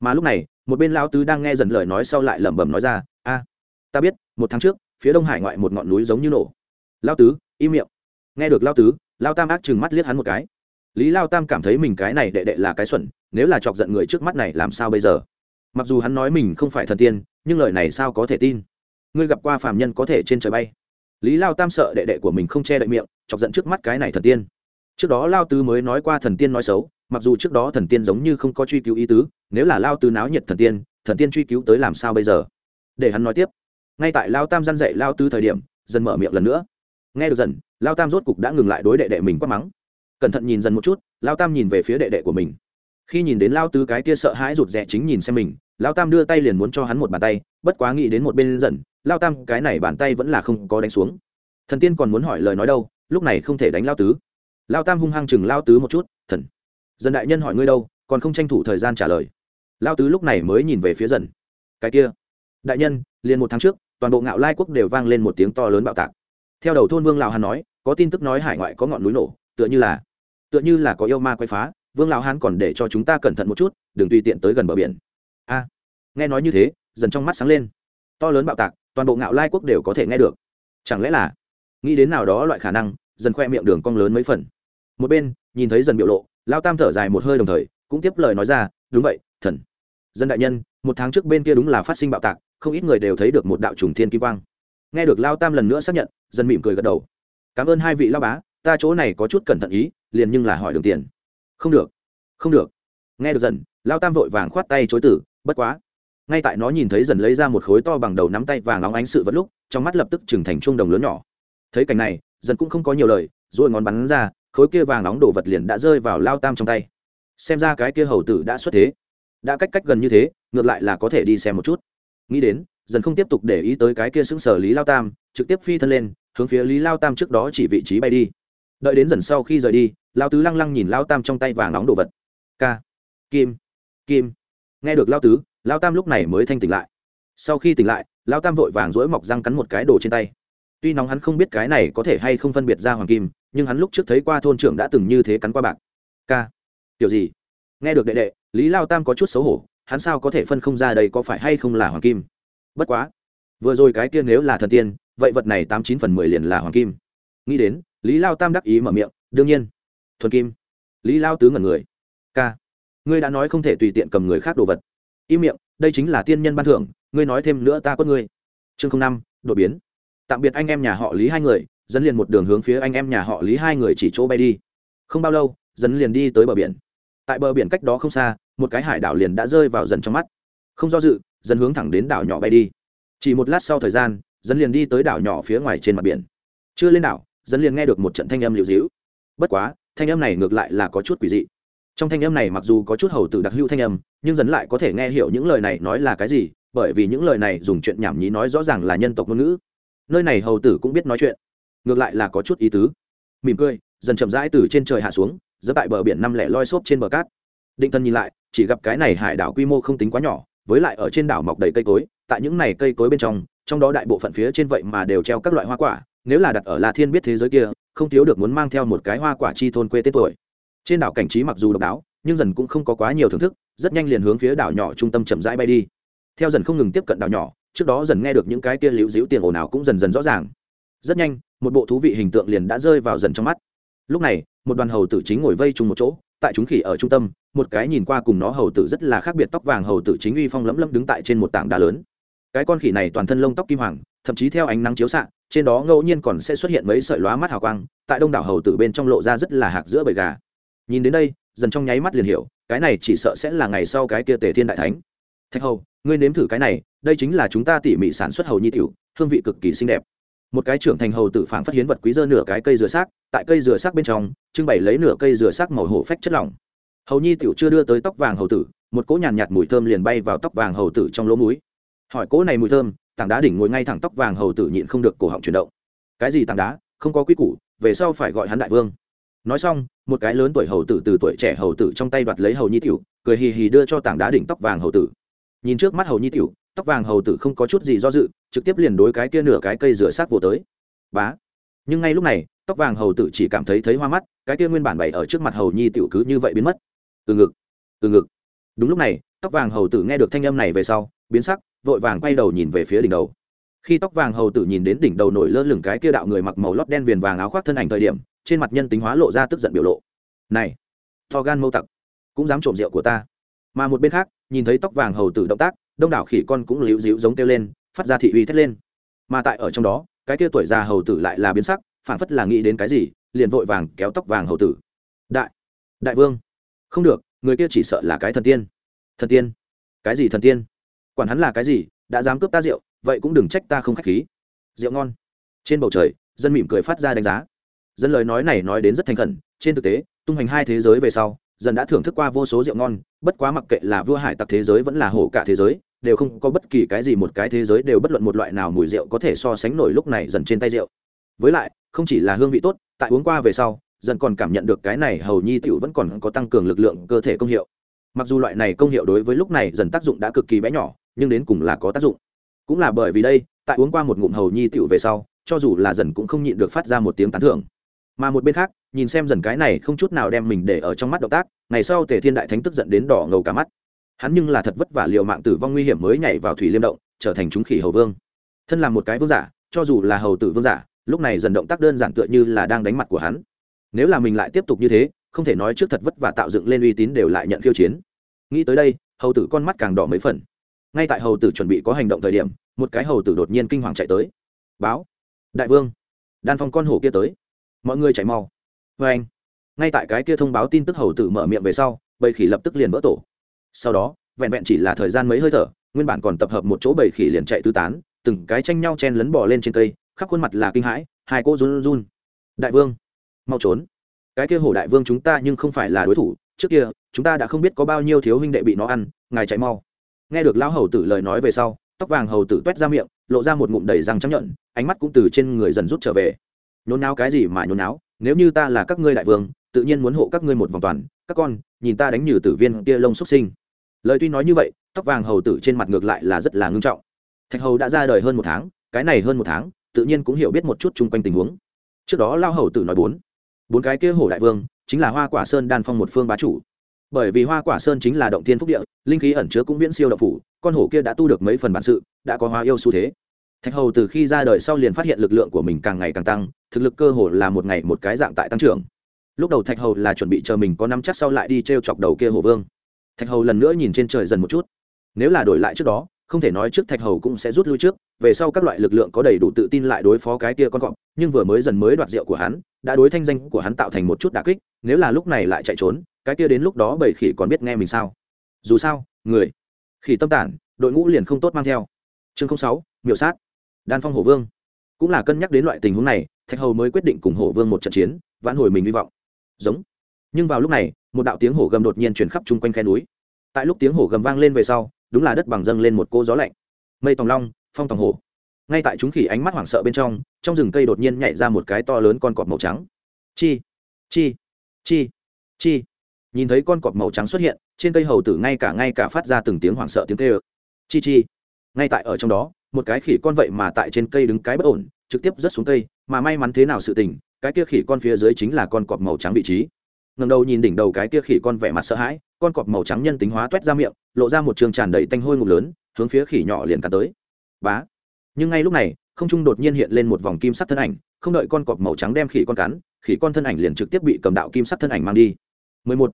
mà lúc này một bên lao tứ đang nghe dần lời nói sau lại lẩm bẩm nói ra a ta biết một tháng trước phía đông hải ngoại một ngọn núi giống như nổ lao tứ im miệng nghe được lao tứ lao tam ác chừng mắt liếc hắn một cái lý lao tam cảm thấy mình cái này đệ đệ là cái xuẩn, nếu là chọc giận người trước mắt này làm sao bây giờ? Mặc dù hắn nói mình không phải thần tiên, nhưng lời này sao có thể tin? Ngươi gặp qua phàm nhân có thể trên trời bay? Lý lao tam sợ đệ đệ của mình không che đậy miệng, chọc giận trước mắt cái này thần tiên. Trước đó lao tứ mới nói qua thần tiên nói xấu, mặc dù trước đó thần tiên giống như không có truy cứu ý tứ, nếu là lao tứ náo nhiệt thần tiên thần tiên truy cứu tới làm sao bây giờ? Để hắn nói tiếp. Ngay tại lao tam g dạy lao tứ thời điểm, dần mở miệng lần nữa. Nghe được dần, lao tam rốt cục đã ngừng lại đối đệ đệ mình quát mắng cẩn thận nhìn dần một chút, lao tam nhìn về phía đệ đệ của mình. Khi nhìn đến lao tứ cái kia sợ hãi rụt rè chính nhìn xem mình, lao tam đưa tay liền muốn cho hắn một bàn tay, bất quá nghĩ đến một bên dần lao tam cái này bàn tay vẫn là không có đánh xuống. Thần tiên còn muốn hỏi lời nói đâu, lúc này không thể đánh lao tứ. Lao tam hung hăng chừng lao tứ một chút, thần, dân đại nhân hỏi ngươi đâu, còn không tranh thủ thời gian trả lời. Lao tứ lúc này mới nhìn về phía dần. Cái kia, đại nhân, liền một tháng trước, toàn bộ ngạo lai quốc đều vang lên một tiếng to lớn bạo tạc. Theo đầu thôn vương lào hàn nói, có tin tức nói hải ngoại có ngọn núi nổ, tựa như là tựa như là có yêu ma quay phá, vương lão hán còn để cho chúng ta cẩn thận một chút, đừng tùy tiện tới gần bờ biển. A, nghe nói như thế, dần trong mắt sáng lên. To lớn bạo tạc, toàn bộ ngạo lai quốc đều có thể nghe được. Chẳng lẽ là, nghĩ đến nào đó loại khả năng, dần khoe miệng đường cong lớn mấy phần. Một bên, nhìn thấy dần biểu lộ lao tam thở dài một hơi đồng thời, cũng tiếp lời nói ra, đúng vậy, thần. Dân đại nhân, một tháng trước bên kia đúng là phát sinh bạo tạc, không ít người đều thấy được một đạo trùng thiên kim quang. Nghe được lao tam lần nữa xác nhận, dần mỉm cười gật đầu. Cảm ơn hai vị lao bá ta chỗ này có chút cẩn thận ý, liền nhưng là hỏi đường tiền. Không được không được. Nghe được dần, lao tam vội vàng khoát tay chối tử bất quá. Ngay tại nó nhìn thấy dần lấy ra một khối to bằng đầu nắm tay vàng óng ánh sự vật lúc, trong mắt lập tức trừng thành chuông đồng lớn nhỏ. Thấy cảnh này, dần cũng không có nhiều lời rồi ngón bắn ra, khối kia vàng nóng đồ vật liền đã rơi vào lao tam trong tay. Xem ra cái kia hầu tử đã xuất thế. Đã cách cách gần như thế, ngược lại là có thể đi xem một chút. Nghĩ đến, dần không tiếp tục để ý tới cái kia xứng sở lý lao tam, trực tiếp phi thân lên, hướng phía lý lao tam trước đó chỉ vị trí bay đi đợi đến dần sau khi rời đi lao tứ lăng lăng nhìn lao tam trong tay vàng nóng đồ vật. K kim kim. Nghe được lao tứ lao tam lúc này mới thanh tỉnh lại. Sau khi tỉnh lại lao tam vội vàng rỗi mọc răng cắn một cái đồ trên tay. Tuy nóng hắn không biết cái này có thể hay không phân biệt ra hoàng kim, nhưng hắn lúc trước thấy qua thôn trưởng đã từng như thế cắn qua bạc. K kiểu gì? Nghe được đệ đệ, lý lao tam có chút xấu hổ, hắn sao có thể phân không ra đây có phải hay không là hoàng kim? Bất quá, vừa rồi cái kia nếu là thần tiên, vậy vật này tám chín phần mười liền là hoàng kim. Nghĩ đến lý lao tam đắc ý mở miệng, đương nhiên. Thuần kim. Lý lao tứ ngẩn người. K, ngươi đã nói không thể tùy tiện cầm người khác đồ vật. Im miệng, đây chính là tiên nhân ban thưởng, ngươi nói thêm nữa ta có ngươi. Chương năm, đột biến. Tạm biệt anh em nhà họ lý hai người, dẫn liền một đường hướng phía anh em nhà họ lý hai người chỉ chỗ bay đi. Không bao lâu, dẫn liền đi tới bờ biển. Tại bờ biển cách đó không xa, một cái hải đảo liền đã rơi vào dần trong mắt. Không do dự, dẫn hướng thẳng đến đảo nhỏ bay đi. Chỉ một lát sau thời gian, dẫn liền đi tới đảo nhỏ phía ngoài trên mặt biển. Chưa lên đảo dần liền nghe được một trận thanh âm liệu dĩu. Bất quá, thanh âm này ngược lại là có chút quỷ dị. Trong thanh âm này mặc dù có chút hầu tử đặc hữu thanh âm, nhưng dần lại có thể nghe hiểu những lời này nói là cái gì, bởi vì những lời này dùng chuyện nhảm nhí nói rõ ràng là nhân tộc ngôn ngữ. Nơi này hầu tử cũng biết nói chuyện. Ngược lại là có chút ý tứ. Mỉm cười, dần chậm rãi từ trên trời hạ xuống dẫn tại bờ biển năm lẻ loi xốp trên bờ cát. Định thân nhìn lại, chỉ gặp cái này hải đảo quy mô không tính quá nhỏ, với lại ở trên đảo mọc đầy cây cối, tại những này cây cối bên trong trong đó đại bộ phận phía trên vậy mà đều treo các loại hoa quả nếu là đặt ở la thiên biết thế giới kia, không thiếu được muốn mang theo một cái hoa quả chi thôn quê tết tuổi. Trên đảo cảnh trí mặc dù độc đáo, nhưng dần cũng không có quá nhiều thưởng thức, rất nhanh liền hướng phía đảo nhỏ trung tâm chậm rãi bay đi. Theo dần không ngừng tiếp cận đảo nhỏ, trước đó dần nghe được những cái kia liễu dĩu tiền ồn ào cũng dần dần rõ ràng. Rất nhanh, một bộ thú vị hình tượng liền đã rơi vào dần trong mắt. Lúc này, một đoàn hầu tử chính ngồi vây chung một chỗ, tại chúng khỉ ở trung tâm, một cái nhìn qua cùng nó hầu tử rất là khác biệt tóc vàng hầu tử chính uy phong lẫm lẫm đứng tại trên một tảng đá lớn. Cái con khỉ này toàn thân lông tóc kim hoàng, thậm chí theo ánh nắng chiếu xạ trên đó ngẫu nhiên còn sẽ xuất hiện mấy sợi lóa mắt hào quang tại đông đảo hầu tử bên trong lộ ra rất là hạc giữa bầy gà. Nhìn đến đây dần trong nháy mắt liền hiểu cái này chỉ sợ sẽ là ngày sau cái kia tề thiên đại thánh. Thạch hầu ngươi nếm thử cái này đây chính là chúng ta tỉ mỉ sản xuất hầu nhi tiểu hương vị cực kỳ xinh đẹp. Một cái trưởng thành hầu tử phảng phát hiến vật quý dơ nửa cái cây dừa xác tại cây dừa xác bên trong trưng bày lấy nửa cây dừa xác màu hổ phách chất lỏng. Hầu nhi tiểu chưa đưa tới tóc vàng hầu tử một cỗ nhàn nhạt, nhạt mùi thơm liền bay vào tóc vàng hầu tử trong lỗ mũi. Hỏi cỗ này mùi thơm tảng đá đỉnh ngồi ngay thẳng tóc vàng hầu tử nhịn không được cổ họng chuyển động. Cái gì tảng đá? Không có quy củ, về sau phải gọi hắn đại vương. Nói xong, một cái lớn tuổi hầu tử từ tuổi trẻ hầu tử trong tay đoạt lấy hầu nhi tiểu, cười hì hì đưa cho tảng đá đỉnh tóc vàng hầu tử. Nhìn trước mắt hầu nhi tiểu, tóc vàng hầu tử không có chút gì do dự, trực tiếp liền đối cái kia nửa cái cây rửa sát vô tới. Bá. Nhưng ngay lúc này, tóc vàng hầu tử chỉ cảm thấy thấy hoa mắt, cái kia nguyên bản bày ở trước mặt hầu nhi tiểu cứ như vậy biến mất. Từ ngực. Từ ngực. Đúng lúc này, tóc vàng hầu tử nghe được thanh âm này về sau, biến sắc vội vàng quay đầu nhìn về phía đỉnh đầu. Khi tóc vàng hầu tử nhìn đến đỉnh đầu nổi lơ lửng cái kia đạo người mặc màu lót đen viền vàng áo khoác thân ảnh thời điểm, trên mặt nhân tính hóa lộ ra tức giận biểu lộ. Này to gan mâu tặc, cũng dám trộm rượu của ta. Mà một bên khác, nhìn thấy tóc vàng hầu tử động tác, đông đảo khỉ con cũng líu díu giống kêu lên, phát ra thị uy thét lên. Mà tại ở trong đó, cái kia tuổi già hầu tử lại là biến sắc phản phất là nghĩ đến cái gì, liền vội vàng kéo tóc vàng hầu tử. Đại đại vương. Không được, người kia chỉ sợ là cái thần tiên. Thần tiên? Cái gì thần tiên? Quản hắn là cái gì, đã dám cướp ta rượu, vậy cũng đừng trách ta không khách khí. Rượu ngon. Trên bầu trời, dân mỉm cười phát ra đánh giá. Dân lời nói này nói đến rất thành khẩn, trên thực tế, tung hành hai thế giới về sau, dân đã thưởng thức qua vô số rượu ngon, bất quá mặc kệ là vua hải tặc thế giới vẫn là hổ cả thế giới, đều không có bất kỳ cái gì một cái thế giới đều bất luận một loại nào mùi rượu có thể so sánh nổi lúc này dần trên tay rượu. Với lại, không chỉ là hương vị tốt, tại uống qua về sau dần còn cảm nhận được cái này hầu nhi tiểu vẫn còn có tăng cường lực lượng cơ thể công hiệu. Mặc dù loại này công hiệu đối với lúc này dần tác dụng đã cực kỳ bé nhỏ nhưng đến cùng là có tác dụng. Cũng là bởi vì đây, tại uống qua một ngụm hầu nhi tiểu về sau, cho dù là dần cũng không nhịn được phát ra một tiếng tán thưởng. Mà một bên khác, nhìn xem dần cái này không chút nào đem mình để ở trong mắt động tác, ngày sau tề thiên đại thánh tức giận đến đỏ ngầu cả mắt. Hắn nhưng là thật vất vả liệu mạng tử vong nguy hiểm mới nhảy vào thủy liêm động, trở thành chúng khỉ hầu vương. Thân là một cái vương giả, cho dù là hầu tử vương giả, lúc này dần động tác đơn giản tựa như là đang đánh mặt của hắn. Nếu là mình lại tiếp tục như thế, không thể nói trước thật vất vả tạo dựng lên uy tín đều lại nhận khiêu chiến. Nghĩ tới đây, hầu tử con mắt càng đỏ mấy phần ngay tại hầu tử chuẩn bị có hành động thời điểm, một cái hầu tử đột nhiên kinh hoàng chạy tới. Báo, đại vương đan phong con hổ kia tới. Mọi người chạy mau vê anh, ngay tại cái kia thông báo tin tức hầu tử mở miệng về sau, bầy khỉ lập tức liền vỡ tổ. Sau đó, vẹn vẹn chỉ là thời gian mấy hơi thở, nguyên bản còn tập hợp một chỗ bầy khỉ liền chạy tứ tán, từng cái tranh nhau chen lấn bỏ lên trên cây, khắp khuôn mặt là kinh hãi, hai cô run run. Đại vương, mau trốn. Cái kia hổ đại vương chúng ta nhưng không phải là đối thủ, trước kia, chúng ta đã không biết có bao nhiêu thiếu huynh đệ bị nó ăn, ngài chạy mau nghe được lão hầu tử lời nói về sau, tóc vàng hầu tử toét ra miệng, lộ ra một ngụm đầy răng trắng nhợn ánh mắt cũng từ trên người dần rút trở về. Nhốn náo cái gì mà nhốn náo nếu như ta là các ngươi đại vương, tự nhiên muốn hộ các ngươi một vòng toàn, các con, nhìn ta đánh như tử viên kia lông xuất sinh. Lời tuy nói như vậy, tóc vàng hầu tử trên mặt ngược lại là rất là ngưng trọng. Thạch hầu đã ra đời hơn một tháng, cái này hơn một tháng, tự nhiên cũng hiểu biết một chút chung quanh tình huống. Trước đó lao hầu tử nói bốn bốn cái kia hổ đại vương, chính là hoa quả sơn đan phong một phương bá chủ bởi vì hoa quả sơn chính là động thiên phúc địa, linh khí ẩn chứa cũng viễn siêu động phủ, con hổ kia đã tu được mấy phần bản sự, đã có hóa yêu xu thế. Thạch hầu từ khi ra đời sau liền phát hiện lực lượng của mình càng ngày càng tăng, thực lực cơ hồ là một ngày một cái dạng tại tăng trưởng. Lúc đầu thạch hầu là chuẩn bị chờ mình có năm chắc sau lại đi t r e o chọc đầu kia hổ vương. Thạch hầu lần nữa nhìn trên trời dần một chút. Nếu là đổi lại trước đó, không thể nói trước thạch hầu cũng sẽ rút lui trước, về sau các loại lực lượng có đầy đủ tự tin lại đối phó cái kia con cọp, nhưng vừa mới dần mới đoạt rượu của hắn, đã đối thanh danh của hắn tạo thành một chút đà kích, nếu là lúc này lại chạy trốn cái kia đến lúc đó bảy khỉ còn biết nghe mình sao? Dù sao, người, khỉ tâm tản, đội ngũ liền không tốt mang theo. Chương sáu, miểu sát. Đan phong hổ vương. Cũng là cân nhắc đến loại tình huống này, thạch hầu mới quyết định cùng hổ vương một trận chiến, vãn hồi mình hy vọng. Giống. Nhưng vào lúc này, một đạo tiếng hổ gầm đột nhiên chuyển khắp chung quanh khe núi. Tại lúc tiếng hổ gầm vang lên về sau, đúng là đất bằng dâng lên một cô gió lạnh. Mây tòng long, phong tòng hổ. Ngay tại chúng khỉ ánh mắt hoảng sợ bên trong trong rừng cây đột nhiên nhảy ra một cái to lớn con cọp màu trắng. Chi chi chi chi nhìn thấy con cọp màu trắng xuất hiện, trên cây hầu tử ngay cả ngay cả phát ra từng tiếng hoảng sợ tiếng kêu. Chi chi. Ngay tại ở trong đó, một cái khỉ con vậy mà tại trên cây đứng cái bất ổn, trực tiếp rớt xuống cây, mà may mắn thế nào sự tình, cái kia khỉ con phía dưới chính là con cọp màu trắng vị trí. Ngầm đầu nhìn đỉnh đầu cái kia khỉ con vẻ mặt sợ hãi, con cọp màu trắng nhân tính hóa t u é t ra miệng, lộ ra một trường tràn đầy tanh hôi ngục lớn, hướng phía khỉ nhỏ liền cắn tới. Bá. Nhưng ngay lúc này, không trung đột nhiên hiện lên một vòng kim sắc thân ảnh, không đợi con cọp màu trắng đem khỉ con cắn, khỉ con thân ảnh liền trực tiếp bị cầm đạo kim sắc thân ảnh mang đi. 11.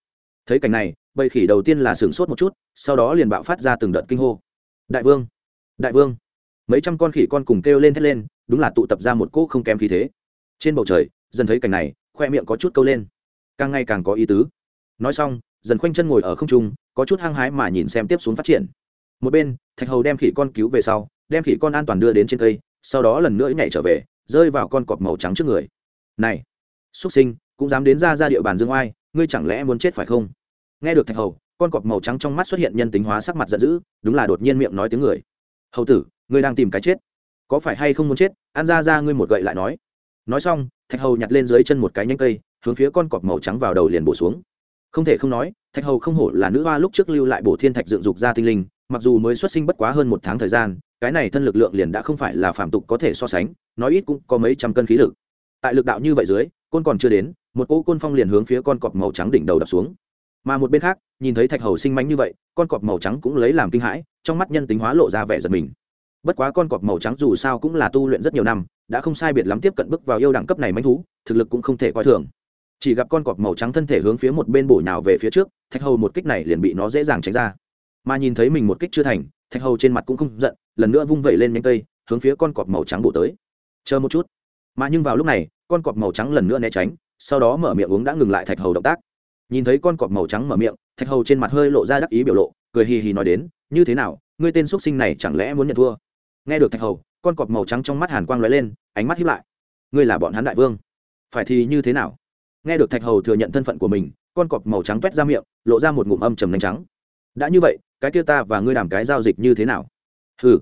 thấy cảnh này, bầy khỉ đầu tiên là sửng sốt một chút, sau đó liền bạo phát ra từng đợt kinh hô. Đại vương! Đại vương! Mấy trăm con khỉ con cùng kêu lên thét lên, đúng là tụ tập ra một cỗ không kém khí thế. Trên bầu trời, dần thấy cảnh này, khoe miệng có chút câu lên. Càng ngày càng có ý tứ. Nói xong, dần khoanh chân ngồi ở không trung, có chút hăng hái mà nhìn xem tiếp xuống phát triển. Một bên, thạch hầu đem khỉ con cứu về sau, đem khỉ con an toàn đưa đến trên cây, sau đó lần nữa nhảy trở về, rơi vào con cọp màu trắng trước người. Này! Xuất sinh, cũng dám đến ra ra địa bàn dương oai ngươi chẳng lẽ muốn chết phải không? Nghe được thạch hầu, con cọp màu trắng trong mắt xuất hiện nhân tính hóa sắc mặt giận dữ, đúng là đột nhiên miệng nói tiếng người. Hầu tử, ngươi đang tìm cái chết. Có phải hay không muốn chết? Ăn ra ra ngươi một gậy lại nói. Nói xong, thạch hầu nhặt lên dưới chân một cái nhánh cây, hướng phía con cọp màu trắng vào đầu liền bổ xuống. Không thể không nói, thạch hầu không hổ là nữ hoa lúc trước lưu lại bổ thiên thạch dựng dục ra tinh linh, mặc dù mới xuất sinh bất quá hơn một tháng thời gian, cái này thân lực lượng liền đã không phải là phạm tục có thể so sánh, nói ít cũng có mấy trăm cân khí lực. Tại lực đạo như vậy dưới, côn còn chưa đến một cỗ côn phong liền hướng phía con cọp màu trắng đỉnh đầu đập xuống. Mà một bên khác, nhìn thấy thạch hầu sinh mánh như vậy, con cọp màu trắng cũng lấy làm kinh hãi, trong mắt nhân tính hóa lộ ra vẻ giật mình. Bất quá con cọp màu trắng dù sao cũng là tu luyện rất nhiều năm, đã không sai biệt lắm tiếp cận bước vào yêu đẳng cấp này mánh thú, thực lực cũng không thể coi thường. Chỉ gặp con cọp màu trắng thân thể hướng phía một bên bổ nhào về phía trước, thạch hầu một kích này liền bị nó dễ dàng tránh ra. Mà nhìn thấy mình một kích chưa thành, thạch hầu trên mặt cũng không giận, lần nữa vung vẩy lên nhanh cây, hướng phía con cọp màu trắng bổ tới. Chờ một chút. Mà nhưng vào lúc này, con cọp màu trắng lần nữa né tránh sau đó mở miệng uống đã ngừng lại thạch hầu động tác. Nhìn thấy con cọp màu trắng mở miệng, thạch hầu trên mặt hơi lộ ra đắc ý biểu lộ, cười hì hì nói đến, như thế nào, ngươi tên x sinh này chẳng lẽ muốn nhận thua? Nghe được thạch hầu, con cọp màu trắng trong mắt hàn quang lóe lên, ánh mắt hiếp lại. Ngươi là bọn hắn đại vương. Phải thì như thế nào? Nghe được thạch hầu thừa nhận thân phận của mình, con cọp màu trắng t u é t ra miệng, lộ ra một ngụm âm trầm đánh trắng. Đã như vậy, cái kia ta và ngươi làm cái giao dịch như thế nào? Ừ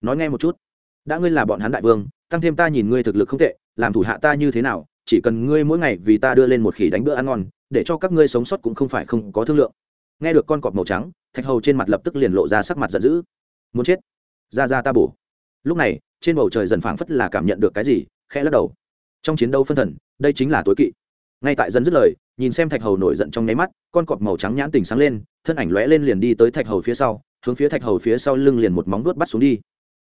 nói nghe một chút. Đã ngươi là bọn hắn đại vương, tăng thêm ta nhìn ngươi thực lực không tệ, làm thủ hạ ta như thế nào chỉ cần ngươi mỗi ngày vì ta đưa lên một khỉ đánh bữa ăn ngon, để cho các ngươi sống sót cũng không phải không có thương lượng. Nghe được con cọp màu trắng, thạch hầu trên mặt lập tức liền lộ ra sắc mặt giận dữ. Muốn chết? Ra ra ta bổ. Lúc này, trên bầu trời dần phảng phất là cảm nhận được cái gì, khẽ lắc đầu. Trong chiến đấu phân thần, đây chính là tối kỵ. Ngay tại dân dứt lời, nhìn xem thạch hầu nổi giận trong nháy mắt, con cọp màu trắng nhãn tình sáng lên, thân ảnh lóe lên liền đi tới thạch hầu phía sau, hướng phía thạch hầu phía sau lưng liền một móng vuốt bắt xuống đi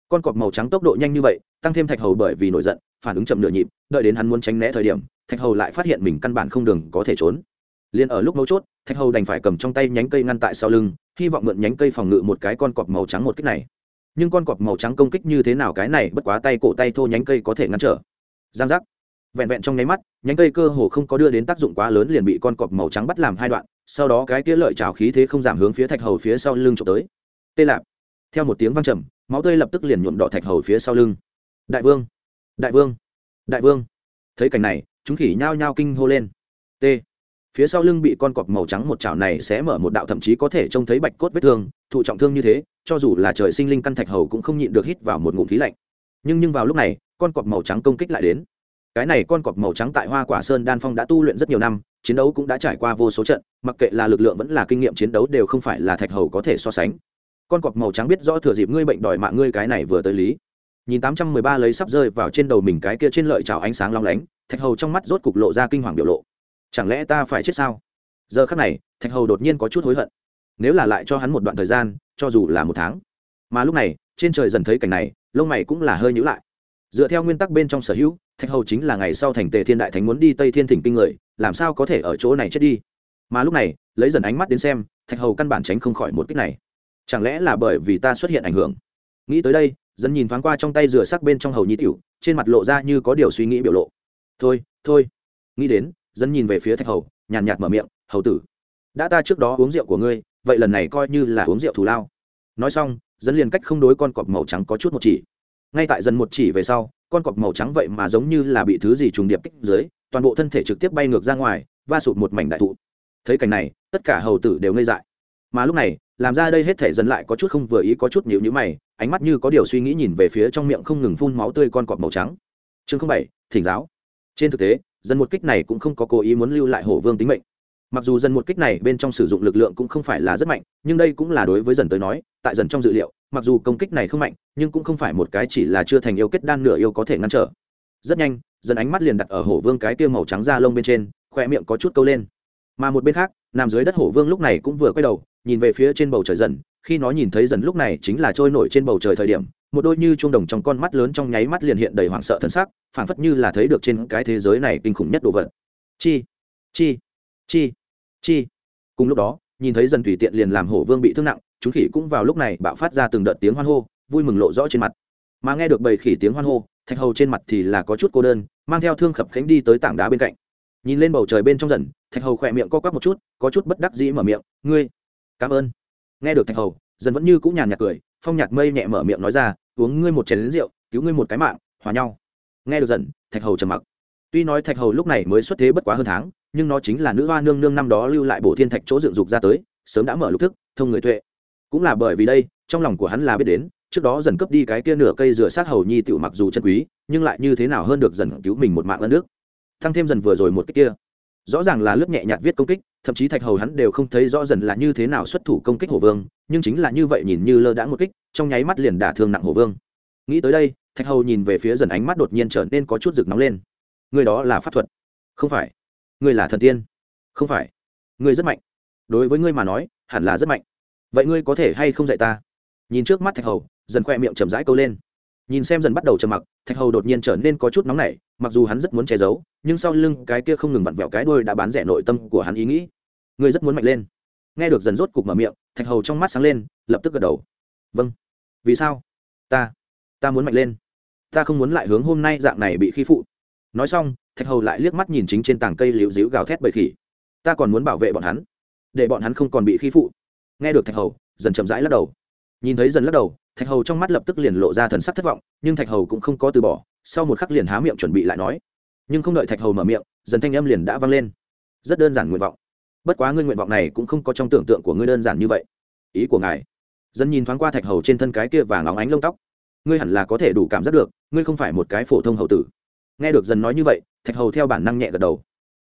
con cọp màu trắng tốc độ nhanh như vậy, tăng thêm thạch hầu bởi vì nổi giận, phản ứng chậm nửa nhịp, đợi đến hắn muốn tránh né thời điểm, thạch hầu lại phát hiện mình căn bản không đường có thể trốn. Liền ở lúc mấu chốt, thạch hầu đành phải cầm trong tay nhánh cây ngăn tại sau lưng, hy vọng mượn nhánh cây phòng ngự một cái con cọp màu trắng một cách này. Nhưng con cọp màu trắng công kích như thế nào cái này bất quá tay cổ tay thô nhánh cây có thể ngăn trở. Giang giác. Vẹn vẹn trong nháy mắt, nhánh cây cơ hồ không có đưa đến tác dụng quá lớn liền bị con cọp màu trắng bắt làm hai đoạn, sau đó cái kia lợi trào khí thế không giảm hướng phía thạch hầu phía sau lưng trộm tới. Tê lạp. Theo một tiếng văng trầm máu tươi lập tức liền nhuộm đỏ thạch hầu phía sau lưng. Đại vương đại vương đại vương. Thấy cảnh này, chúng khỉ nhao nhao kinh hô lên. T. Phía sau lưng bị con cọp màu trắng một chảo này sẽ mở một đạo thậm chí có thể trông thấy bạch cốt vết thương, thụ trọng thương như thế, cho dù là trời sinh linh căn thạch hầu cũng không nhịn được hít vào một ngụm khí lạnh. Nhưng nhưng vào lúc này, con cọp màu trắng công kích lại đến. Cái này con cọp màu trắng tại hoa quả sơn đan phong đã tu luyện rất nhiều năm, chiến đấu cũng đã trải qua vô số trận, mặc kệ là lực lượng vẫn là kinh nghiệm chiến đấu đều không phải là thạch hầu có thể so sánh con cọp màu trắng biết rõ thừa dịp ngươi bệnh đòi mạng ngươi cái này vừa tới lý. Nhìn tám trăm mười ba lấy sắp rơi vào trên đầu mình cái kia trên lợi trào ánh sáng long lánh, thạch hầu trong mắt rốt cục lộ ra kinh hoàng biểu lộ. Chẳng lẽ ta phải chết sao? Giờ khắc này, thạch hầu đột nhiên có chút hối hận. Nếu là lại cho hắn một đoạn thời gian, cho dù là một tháng. Mà lúc này, trên trời dần thấy cảnh này, lông mày cũng là hơi nhữ lại. Dựa theo nguyên tắc bên trong sở hữu, thạch hầu chính là ngày sau thành tề thiên đại thánh muốn đi tây thiên thỉnh kinh người, làm sao có thể ở chỗ này chết đi? Mà lúc này, lấy dần ánh mắt đến xem, thạch hầu căn bản tránh không khỏi một cách này chẳng lẽ là bởi vì ta xuất hiện ảnh hưởng? Nghĩ tới đây, dân nhìn thoáng qua trong tay rửa sắc bên trong hầu nhi tiểu, trên mặt lộ ra như có điều suy nghĩ biểu lộ. Thôi thôi. Nghĩ đến, dân nhìn về phía thạch hầu, nhàn nhạt mở miệng, hầu tử, đã ta trước đó uống rượu của ngươi, vậy lần này coi như là uống rượu thù lao. Nói xong, dân liền cách không đối con cọp màu trắng có chút một chỉ. Ngay tại dân một chỉ về sau, con cọp màu trắng vậy mà giống như là bị thứ gì trùng điệp kích dưới, toàn bộ thân thể trực tiếp bay ngược ra ngoài, va sụt một mảnh đại thụ. Thấy cảnh này, tất cả hầu tử đều ngây dại. Mà lúc này làm ra đây hết thể dần lại có chút không vừa ý, có chút nhịu nhữ mày, ánh mắt như có điều suy nghĩ nhìn về phía trong miệng không ngừng phun máu tươi con cọp màu trắng. Chương không bảy, thỉnh giáo. Trên thực tế, dân một kích này cũng không có cố ý muốn lưu lại hổ vương tính mệnh. Mặc dù dần một kích này bên trong sử dụng lực lượng cũng không phải là rất mạnh, nhưng đây cũng là đối với dần tới nói, tại dần trong dự liệu, mặc dù công kích này không mạnh, nhưng cũng không phải một cái chỉ là chưa thành yêu kết đan nửa yêu có thể ngăn trở. Rất nhanh dần ánh mắt liền đặt ở hổ vương cái tiêu màu trắng da lông bên trên, khoe miệng có chút câu lên mà một bên khác, nằm dưới đất hổ vương lúc này cũng vừa quay đầu, nhìn về phía trên bầu trời dần. Khi nó nhìn thấy dần lúc này chính là trôi nổi trên bầu trời thời điểm, một đôi như trung đồng trong con mắt lớn trong nháy mắt liền hiện đầy hoảng sợ thân xác, phảng phất như là thấy được trên cái thế giới này kinh khủng nhất đồ vật. Chi chi chi chi. Cùng lúc đó, nhìn thấy dần tùy tiện liền làm hổ vương bị thương nặng, chúng khỉ cũng vào lúc này bạo phát ra từng đợt tiếng hoan hô, vui mừng lộ rõ trên mặt. Mà nghe được bầy khỉ tiếng hoan hô, thạch hầu trên mặt thì là có chút cô đơn, mang theo thương khập khánh đi tới tảng đá bên cạnh nhìn lên bầu trời bên trong dần, thạch hầu khỏe miệng co quắp một chút, có chút bất đắc dĩ mở miệng, ngươi, cảm ơn. Nghe được thạch hầu, dần vẫn như cũng nhàn nhạt cười, phong nhạt mây nhẹ mở miệng nói ra, uống ngươi một chén lính rượu, cứu ngươi một cái mạng, hòa nhau. Nghe được dần, thạch hầu trầm mặc. Tuy nói thạch hầu lúc này mới xuất thế bất quá hơn tháng, nhưng nó chính là nữ hoa nương nương năm đó lưu lại bổ thiên thạch chỗ dựng dục ra tới, sớm đã mở lục thức, thông người tuệ. Cũng là bởi vì đây, trong lòng của hắn là biết đến, trước đó dần cướp đi cái kia nửa cây rửa sát hầu nhi tiểu mặc dù chân quý, nhưng lại như thế nào hơn được dần cứu mình một mạng ân nước thăng thêm dần vừa rồi một cái kia. Rõ ràng là lướt nhẹ nhạt viết công kích, thậm chí thạch hầu hắn đều không thấy rõ dần là như thế nào xuất thủ công kích hổ vương, nhưng chính là như vậy nhìn như lơ đãng một kích, trong nháy mắt liền đả thương nặng hổ vương. Nghĩ tới đây, thạch hầu nhìn về phía dần ánh mắt đột nhiên trở nên có chút rực nóng lên. Người đó là pháp thuật. Không phải. Người là thần tiên. Không phải. Người rất mạnh. Đối với ngươi mà nói, hẳn là rất mạnh. Vậy ngươi có thể hay không dạy ta? Nhìn trước mắt thạch hầu, dần khoe miệng chậm rãi câu lên nhìn xem dần bắt đầu trầm mặc, thạch hầu đột nhiên trở nên có chút nóng nảy, mặc dù hắn rất muốn che giấu, nhưng sau lưng cái kia không ngừng vặn vẹo cái đôi đã bán rẻ nội tâm của hắn ý nghĩ. Ngươi rất muốn mạnh lên. Nghe được dần rốt cục mở miệng, thạch hầu trong mắt sáng lên, lập tức gật đầu. Vâng. Vì sao? Ta ta muốn mạnh lên. Ta không muốn lại hướng hôm nay dạng này bị khi phụ. Nói xong, thạch hầu lại liếc mắt nhìn chính trên tảng cây liễu dĩu gào thét bậy khỉ. Ta còn muốn bảo vệ bọn hắn, để bọn hắn không còn bị khi phụ. Nghe được thạch hầu, dần chậm rãi lắc đầu. Nhìn thấy dần lắc đầu thạch hầu trong mắt lập tức liền lộ ra thần sắc thất vọng, nhưng thạch hầu cũng không có từ bỏ, sau một khắc liền há miệng chuẩn bị lại nói. Nhưng không đợi thạch hầu mở miệng, dần thanh âm liền đã vang lên. Rất đơn giản nguyện vọng. Bất quá ngươi nguyện vọng này cũng không có trong tưởng tượng của ngươi đơn giản như vậy. Ý của ngài. Dân nhìn thoáng qua thạch hầu trên thân cái kia vàng óng ánh lông tóc. Ngươi hẳn là có thể đủ cảm giác được, ngươi không phải một cái phổ thông hầu tử. Nghe được dần nói như vậy, thạch hầu theo bản năng nhẹ gật đầu.